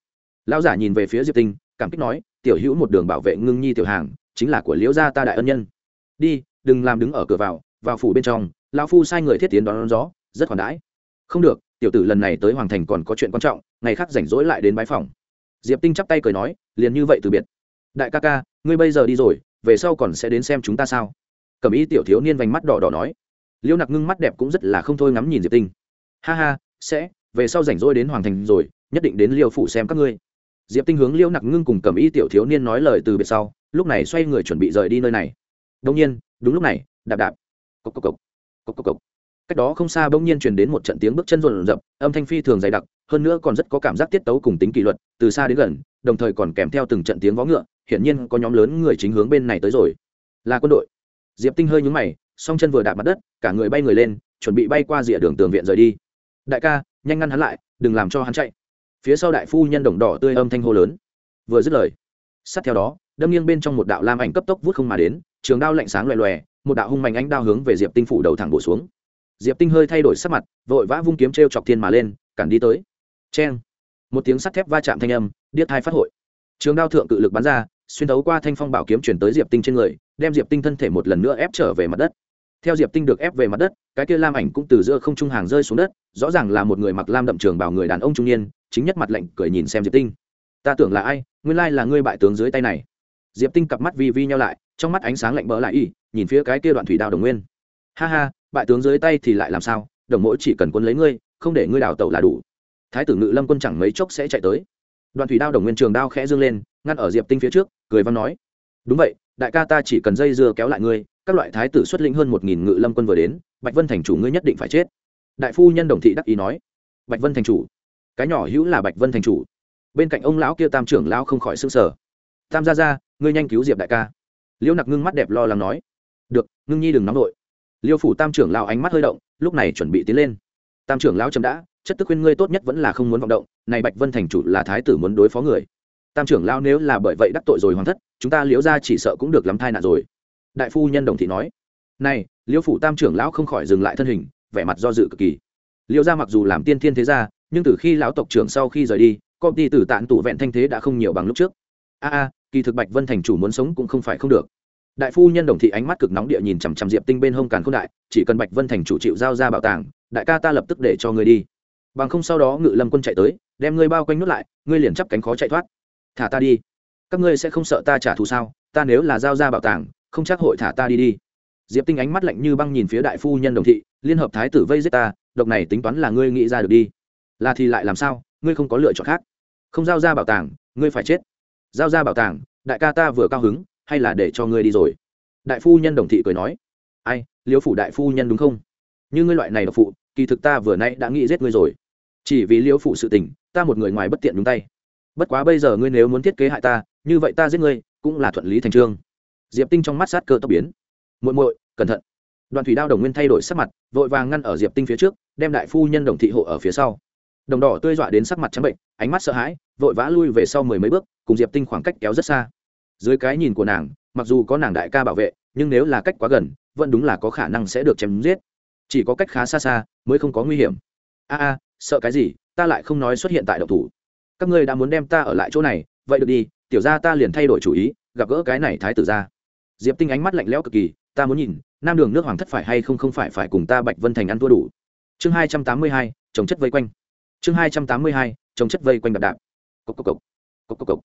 Lão giả nhìn về phía diệp tinh cảm kích nói tiểu hữu một đường bảo vệ ngưng nhi tiểu hàng chính là của liễu gia ta đại ân nhân. Đi đừng làm đứng ở cửa vào vào phủ bên trong lão phu sai người thiết tiến đón, đón gió rất khoản đãi. Không được tiểu tử lần này tới hoàng thành còn có chuyện quan trọng ngày khác rảnh rỗi lại đến bái phòng. Diệp tinh chắp tay cười nói liền như vậy từ biệt. Đại ca ca ngươi bây giờ đi rồi về sau còn sẽ đến xem chúng ta sao? Cầm ý tiểu thiếu niên vành mắt đỏ đỏ nói liêu nặc ngưng mắt đẹp cũng rất là không thôi ngắm nhìn diệp tinh. Ha ha, sẽ, về sau rảnh rỗi đến hoàng thành rồi, nhất định đến liêu phủ xem các ngươi. Diệp tinh hướng liêu nặc ngưng cùng cầm y tiểu thiếu niên nói lời từ biệt sau, lúc này xoay người chuẩn bị rời đi nơi này. Đông nhiên, đúng lúc này, đạp đạp. Cốc cốc cốc cốc cốc cốc cách đó không xa bỗng nhiên truyền đến một trận tiếng bước chân rộn rập, âm thanh phi thường dày đặc, hơn nữa còn rất có cảm giác tiết tấu cùng tính kỷ luật, từ xa đến gần, đồng thời còn kèm theo từng trận tiếng vó ngựa, hiển nhiên có nhóm lớn người chính hướng bên này tới rồi. Là quân đội. Diệp tinh hơi nhúng mày song chân vừa đạp mặt đất, cả người bay người lên, chuẩn bị bay qua rìa đường tường viện rời đi. Đại ca, nhanh ngăn hắn lại, đừng làm cho hắn chạy. Phía sau đại phu nhân đồng đỏ tươi âm thanh hô lớn. Vừa dứt lời, sát theo đó, đâm nghiêng bên trong một đạo lam ảnh cấp tốc vút không mà đến, trường đao lạnh sáng loè loè, một đạo hung mạnh ánh đao hướng về diệp tinh phủ đầu thẳng bổ xuống. Diệp tinh hơi thay đổi sắc mặt, vội vã vung kiếm t r e o chọc thiên mà lên, cản đi tới. C h e n một tiếng sắt thép va chạm thanh âm, điếc thai phát hội. Trường đao thượng cự lực bắn ra, xuyên thấu qua thanh phong bảo kiếm chuyển tới diệp tinh trên người, đem diệp tinh thân thể một lần nữa ép trở về mặt đất theo diệp tinh được ép về mặt đất, cái kia lam ảnh cũng từ giữa không trung hàng rơi xuống đất, rõ ràng là một người mặc lam đậm trường bảo người đàn ông trung niên, chính nhất mặt lạnh cười nhìn xem diệp tinh. Ta tưởng là ai, nguyên lai là ngươi bại tướng dưới tay này. Diệp tinh cặp mắt vi vi nhau lại, trong mắt ánh sáng lạnh bỡ lại y, nhìn phía cái kia đoạn thủy đao đồng nguyên. Ha ha, bại tướng dưới tay thì lại làm sao? Đồng mỗi chỉ cần quân lấy ngươi, không để ngươi đào tẩu là đủ. Thái tử ngự lâm quân chẳng mấy chốc sẽ chạy tới. Đoạn thủy đao đồng nguyên trường đao khẽ dương lên, ngăn ở diệp tinh phía trước, cười văn nói, đúng vậy, đại ca ta chỉ cần dây dưa kéo lại ngươi các loại thái tử xuất lĩnh hơn một nghìn ngự lâm quân vừa đến, bạch vân thành chủ ngươi nhất định phải chết. Đại phu nhân đồng thị đắc ý nói. Bạch vân thành chủ, cái nhỏ hữu là bạch vân thành chủ. Bên cạnh ông lão kia tam trưởng lão không khỏi s ư n g sở tam gia ra ngươi nhanh cứu diệp đại ca. Liễu nặc ngưng mắt đẹp lo lắng nói. Được, ngưng nhi đừng nóng đội liêu phủ tam trưởng lão ánh mắt hơi động, lúc này chuẩn bị tiến lên. Tam trưởng lão chấm đã, chất tức khuyên ngươi tốt nhất vẫn là không muốn vọng động, này bạch vân thành chủ là thái tử muốn đối phó người. Tam trưởng lão nếu là bởi vậy đắc tội rồi hoàn thất, chúng ta liễu ra chỉ sợ cũng được lắm thai nạn rồi đại phu nhân đồng thị nói, này, liêu phủ tam trưởng lão không khỏi dừng lại thân hình, vẻ mặt do dự cực kỳ. Liêu gia mặc dù làm tiên thiên thế gia, nhưng từ khi lão tộc trưởng sau khi rời đi, công ty tử tạn tụ vẹn thanh thế đã không nhiều bằng lúc trước. A a, kỳ thực bạch vân thành chủ muốn sống cũng không phải không được. Đại phu nhân đồng thị ánh mắt cực nóng địa nhìn chằm chằm diệp tinh bên hông càn k h ô n đại, chỉ cần bạch vân thành chủ chịu giao ra bảo tàng, đại ca ta lập tức để cho ngươi đi. Bằng không sau đó ngự lâm quân chạy tới, đem ngươi bao quanh nút lại, ngươi liền chắp cánh khó chạy thoát. Thả ta đi. Các ngươi sẽ không sợ ta trả thù sao? Ta nếu là giao ra bảo tàng không chắc hội thả ta đi đi. Diệp tinh ánh mắt lạnh như băng nhìn phía đại phu nhân đồng thị, liên hợp thái tử vây giết ta, độc này tính toán là ngươi nghĩ ra được đi. Là thì lại làm sao, ngươi không có lựa chọn khác. Không giao ra bảo tàng, ngươi phải chết. Giao ra bảo tàng, đại ca ta vừa cao hứng, hay là để cho ngươi đi rồi? Đại phu nhân đồng thị cười nói. Ai, liêu phủ đại phu nhân đúng không? Như ngươi loại này độc phụ, kỳ thực ta vừa nay đã nghĩ giết ngươi rồi. Chỉ vì liêu Phủ sự tình, ta một người ngoài bất tiện đúng tay. Bất quá bây giờ ngươi nếu muốn thiết kế hại ta, như vậy ta giết ngươi, cũng là thuận lý thành trương diệp tinh trong mắt sát cơ tốc biến. Muội muội, cẩn thận. Đoàn thủy đao đồng nguyên thay đổi sắc mặt, vội vàng ngăn ở diệp tinh phía trước, đem đại phu nhân đồng thị hộ ở phía sau. Đồng đỏ tươi dọa đến sắc mặt trắng bệnh, ánh mắt sợ hãi, vội vã lui về sau mười mấy bước, cùng diệp tinh khoảng cách kéo rất xa. Dưới cái nhìn của nàng, mặc dù có nàng đại ca bảo vệ, nhưng nếu là cách quá gần, vẫn đúng là có khả năng sẽ được chém giết. Chỉ có cách khá xa xa mới không có nguy hiểm. A a, sợ cái gì? Ta lại không nói xuất hiện tại độc thủ. Các ngươi đã muốn đem ta ở lại chỗ này, vậy được đi, tiểu ra ta liền thay đổi chủ ý, gặp gỡ cái này thái tử ra diệp tinh ánh mắt lạnh lẽo cực kỳ, ta muốn nhìn, nam đường nước hoàng thất phải hay không không phải phải cùng ta bạch vân thành ăn thua đủ? Chương hai trăm tám mươi hai trồng chất vây quanh. Chương hai trăm tám mươi hai trồng chất vây quanh đạp đạp. Cốc cốc cốc cốc cốc cốc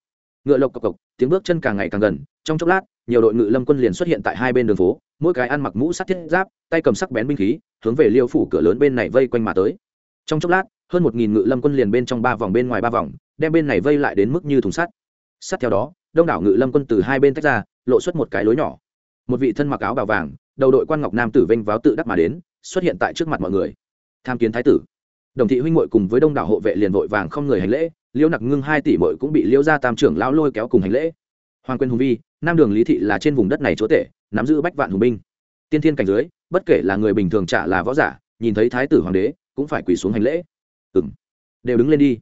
ngựa lộc cộc cộc, tiếng bước chân càng ngày càng gần, trong chốc lát, nhiều đội ngự lâm quân liền xuất hiện tại hai bên đường phố, mỗi cái ăn mặc mũ sắt thiết giáp, tay cầm sắc bén binh khí, hướng về liêu phủ cửa lớn bên này vây quanh mà tới. Trong chốc lát, hơn một nghìn ngự lâm quân liền bên trong ba vòng bên ngoài ba vòng, đem bên này vây lại đến mức như thùng sắt. Sắt theo đó, đông đảo ngự lâm quân từ hai bên tách ra lộ xuất một cái lối nhỏ. Một vị thân mặc áo bào vàng, đầu đội quan ngọc nam tử vênh váo tự đắc mà đến, xuất hiện tại trước mặt mọi người. Tham kiến thái tử. Đồng thị huynh muội cùng với đông đảo hộ vệ liền vội vàng không người hành lễ liêu nặc ngưng hai tỷ mội cũng bị liêu gia tam trưởng lão lôi kéo cùng hành lễ. Hoàng quyền hùng vi, nam đường lý thị là trên vùng đất này chúa tể, nắm giữ bách vạn hùng binh. Tiên thiên cảnh dưới, bất kể là người bình thường trả là võ giả, nhìn thấy thái tử hoàng đế, cũng phải quỳ xuống hành lễ. Ừ đều đứng lên đi.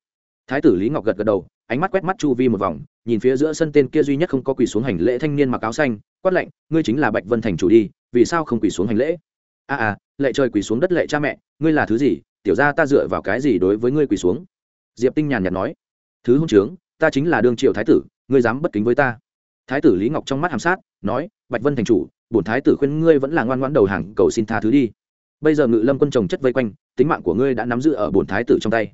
Thái tử lý ngọc gật gật đầu ánh mắt quét mắt chu vi một vòng nhìn phía giữa sân tên kia duy nhất không có quỳ xuống hành lễ thanh niên mặc áo xanh quát lạnh ngươi chính là bạch vân thành chủ đi vì sao không quỳ xuống hành lễ? A à, à lệ trời quỳ xuống đất lệ cha mẹ ngươi là thứ gì? Tiểu ra ta dựa vào cái gì đối với ngươi quỳ xuống? Diệp tinh nhàn nhạt nói. Thứ hôn trướng ta chính là đương Triệu thái tử ngươi dám bất kính với ta. Thái tử lý ngọc trong mắt hàm sát nói bạch vân thành chủ bổn thái tử khuyên ngươi vẫn là ngoan ngoãn đầu hàng cầu xin tha thứ đi. Bây giờ ngự lâm quân chồng chất vây quanh tính mạng của ngươi đã nắm giữ ở bổn thái tử trong tay.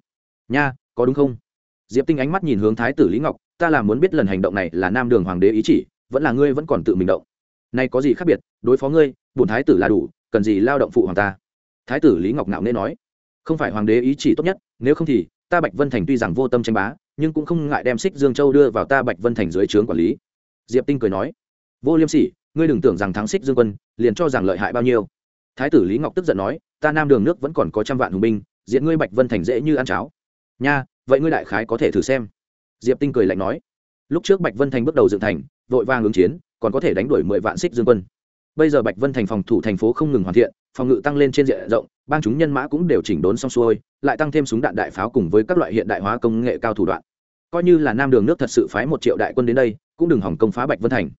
Nha có đúng không? Diệp tinh ánh mắt nhìn hướng thái tử lý ngọc, ta là muốn biết lần hành động này là nam đường hoàng đế ý chỉ, vẫn là ngươi vẫn còn tự mình động. Nay có gì khác biệt, đối phó ngươi, bổn thái tử là đủ, cần gì lao động phụ hoàng ta? Thái tử lý ngọc ngạo nên nói, không phải hoàng đế ý chỉ tốt nhất, nếu không thì, ta bạch vân thành tuy rằng vô tâm tranh bá, nhưng cũng không ngại đem xích dương châu đưa vào ta bạch vân thành dưới trướng quản lý. Diệp tinh cười nói, vô liêm sỉ, ngươi đừng tưởng rằng thắng xích dương quân, liền cho rằng lợi hại bao nhiêu. Thái tử lý ngọc tức giận nói, ta nam đường nước vẫn còn có trăm vạn hùng binh, diện ngươi bạch vân thành dễ như ăn cháo. Nha vậy ngươi đại khái có thể thử xem. Diệp tinh cười lạnh nói. Lúc trước bạch vân thành bước đầu dựng thành, vội vàng ứng chiến, còn có thể đánh đuổi mười vạn xích dương quân. Bây giờ bạch vân thành phòng thủ thành phố không ngừng hoàn thiện, phòng ngự tăng lên trên diện rộng, bang chúng nhân mã cũng đều chỉnh đốn xong xuôi, lại tăng thêm súng đạn đại pháo cùng với các loại hiện đại hóa công nghệ cao thủ đoạn. Coi như là nam đường nước thật sự phái một triệu đại quân đến đây, cũng đừng hỏng công phá bạch vân thành.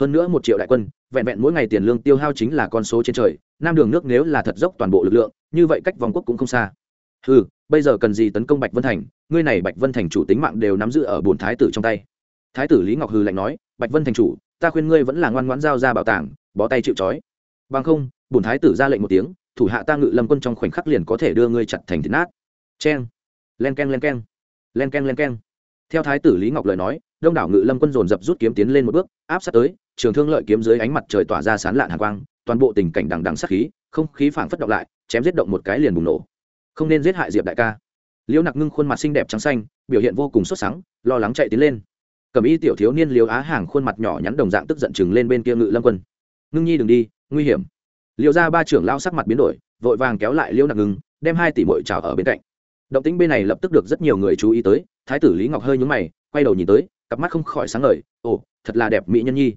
Hơn nữa một triệu đại quân, vẹn vẹn mỗi ngày tiền lương tiêu hao chính là con số trên trời, nam đường nước nếu là thật dốc toàn bộ lực lượng, như vậy cách vòng quốc cũng không xa. Ừ bây giờ cần gì tấn công bạch vân thành ngươi này bạch vân thành chủ tính mạng đều nắm giữ ở bổn thái tử trong tay. Thái tử lý ngọc hư lạnh nói, bạch vân thành chủ, ta khuyên ngươi vẫn là ngoan ngoãn giao ra bảo tàng, bó tay chịu trói. Bằng không, bổn thái tử ra lệnh một tiếng, thủ hạ ta ngự lâm quân trong khoảnh khắc liền có thể đưa ngươi chặt thành thịt nát. Cheng. Len keng len keng. Len keng len keng. Theo thái tử lý ngọc lời nói, đông đảo ngự lâm quân dồn dập rút kiếm tiến lên một bước, áp sát tới, trường thương lợi kiếm dưới ánh mặt trời tỏa ra sán lạn hàng quang, toàn bộ tình cảnh đằng đằng sát khí, không khí phảng phất động lại, chém giết động một cái liền bùng nổ. Không nên giết hại diệp đại ca liễu nặc ngưng khuôn mặt xinh đẹp trắng xanh, biểu hiện vô cùng xuất sáng lo lắng chạy tiến lên. Cầm y tiểu thiếu niên liễu á hàng khuôn mặt nhỏ nhắn đồng dạng tức giận chừng lên bên kia ngự lâm quân. Ngưng nhi đừng đi, nguy hiểm. Liễu ra ba trưởng lao sắc mặt biến đổi, vội vàng kéo lại liễu nặc ngưng, đem hai tỷ mội trào ở bên cạnh. Động tĩnh bên này lập tức được rất nhiều người chú ý tới, thái tử lý ngọc hơi nhúng mày, quay đầu nhìn tới, cặp mắt không khỏi sáng ngời, ồ, thật là đẹp mỹ nhân nhi.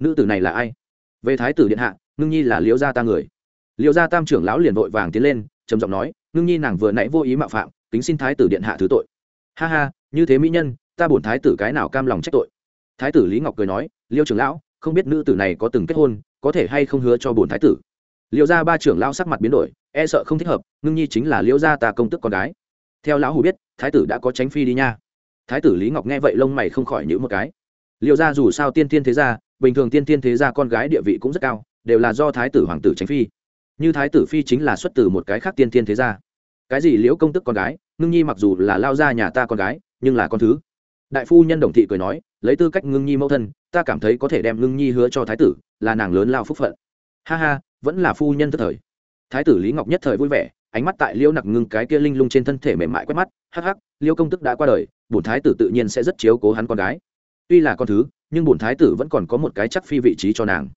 Nữ tử này là ai? Về thái tử điện hạ, ngưng nhi là liễu gia ta người. Liễu gia tam trưởng lão liền vội vàng tiến lên, trầm giọng nói, ngưng nhi nàng vừa nãy vô ý mạo phạm kính xin thái tử điện hạ thứ tội. Ha ha, như thế mỹ nhân, ta bổn thái tử cái nào cam lòng trách tội? Thái tử lý ngọc cười nói, liêu trưởng lão, không biết nữ tử này có từng kết hôn, có thể hay không hứa cho bổn thái tử? Liêu gia ba trưởng lão sắc mặt biến đổi e sợ không thích hợp, ngưng nhi chính là liêu gia ta công tức con gái. Theo lão hủ biết, thái tử đã có tránh phi đi nha. Thái tử lý ngọc nghe vậy lông mày không khỏi nhữ một cái. Liêu gia dù sao tiên tiên thế gia, bình thường tiên tiên thế gia con gái địa vị cũng rất cao, đều là do thái tử hoàng tử tránh phi. Như thái tử phi chính là xuất từ một cái khác tiên tiên thế gia cái gì liễu công tức con gái, ngưng nhi mặc dù là lao ra nhà ta con gái, nhưng là con thứ. Đại phu nhân đồng thị cười nói, lấy tư cách ngưng nhi mẫu thân, ta cảm thấy có thể đem ngưng nhi hứa cho thái tử, là nàng lớn lao phúc phận. Ha ha, vẫn là phu nhân tức thời. Thái tử lý ngọc nhất thời vui vẻ, ánh mắt tại liễu nặc ngưng cái kia linh lung trên thân thể mềm mại quét mắt, hắc hắc, liễu công tức đã qua đời, bổn thái tử tự nhiên sẽ rất chiếu cố hắn con gái. Tuy là con thứ, nhưng bổn thái tử vẫn còn có một cái chắc phi vị trí cho nàng.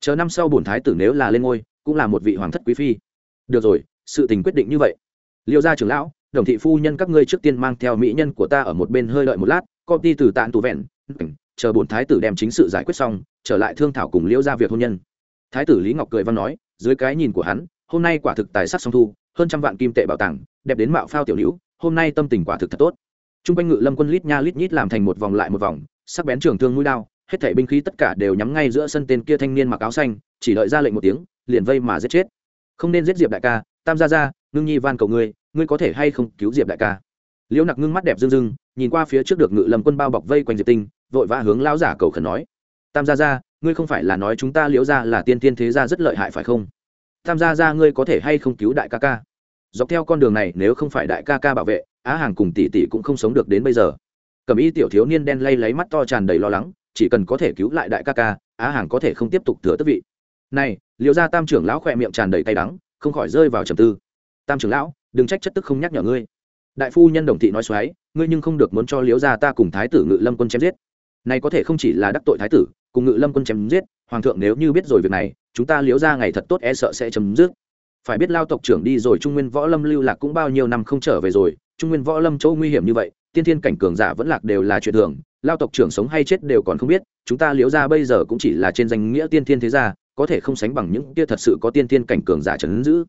Chờ năm sau bổn thái tử nếu là lên ngôi, cũng là một vị hoàng thất quý phi. Được rồi, sự tình quyết định như vậy liêu gia trưởng lão, đồng thị phu nhân các ngươi trước tiên mang theo mỹ nhân của ta ở một bên hơi đợi một lát công ty từ tạn tù vẹn chờ bổn thái tử đem chính sự giải quyết xong, trở lại thương thảo cùng liêu ra việc hôn nhân. Thái tử lý ngọc cười văn nói, dưới cái nhìn của hắn, hôm nay quả thực tài sắc song thu, hơn trăm vạn kim tệ bảo tàng, đẹp đến mạo phao tiểu nữ hôm nay tâm tình quả thực thật tốt. T r u n g quanh ngự lâm quân lít nha lít nhít làm thành một vòng lại một vòng, sắc bén trường thương mũi đao, hết thảy binh khí tất cả đều nhắm ngay giữa sân tên kia thanh niên mặc áo xanh, chỉ đợi ra lệnh một tiếng, liền vây mà giết chết. Không nên giết diệp đại ca, tam gia gia, ngưng nhi van cầu ngươi ngươi có thể hay không cứu diệp đại ca? Liễu nặc ngưng mắt đẹp rưng rưng, nhìn qua phía trước được ngự lâm quân bao bọc vây quanh diệp tinh, vội vã hướng lão giả cầu khẩn nói. Tam gia gia, ngươi không phải là nói chúng ta liễu gia là tiên tiên thế gia rất lợi hại phải không? Tam gia gia, ngươi có thể hay không cứu đại ca ca? Dọc theo con đường này, nếu không phải đại ca ca bảo vệ, á hàng cùng tỷ tỷ cũng không sống được đến bây giờ. Cầm y tiểu thiếu niên đen lay lấy mắt to tràn đầy lo lắng, chỉ cần có thể cứu lại đại ca ca, á hàng có thể không tiếp tục thừa tức vị. Này liệu ra tam trưởng lão khỏe miệng tràn đầy cay đắng, không khỏi rơi vào trầm tư. Tam trưởng lão đừng trách chất tức không nhắc nhở ngươi. Đại phu nhân đồng thị nói xoáy, ngươi nhưng không được muốn cho liếu ra ta cùng thái tử ngự lâm quân chém giết. Này có thể không chỉ là đắc tội thái tử, cùng ngự lâm quân chém giết, hoàng thượng nếu như biết rồi việc này, chúng ta liếu ra ngày thật tốt e sợ sẽ chấm dứt. Phải biết lao tộc trưởng đi rồi trung nguyên võ lâm lưu lạc cũng bao nhiêu năm không trở về rồi, trung nguyên võ lâm chỗ nguy hiểm như vậy, tiên thiên cảnh cường giả vẫn lạc đều là chuyện thường, lao tộc trưởng sống hay chết đều còn không biết, chúng ta liếu ra bây giờ cũng chỉ là trên danh nghĩa tiên thiên thế gia, có thể không sánh bằng những kia thật sự có tiên thiên cảnh cường giả trấn giữ.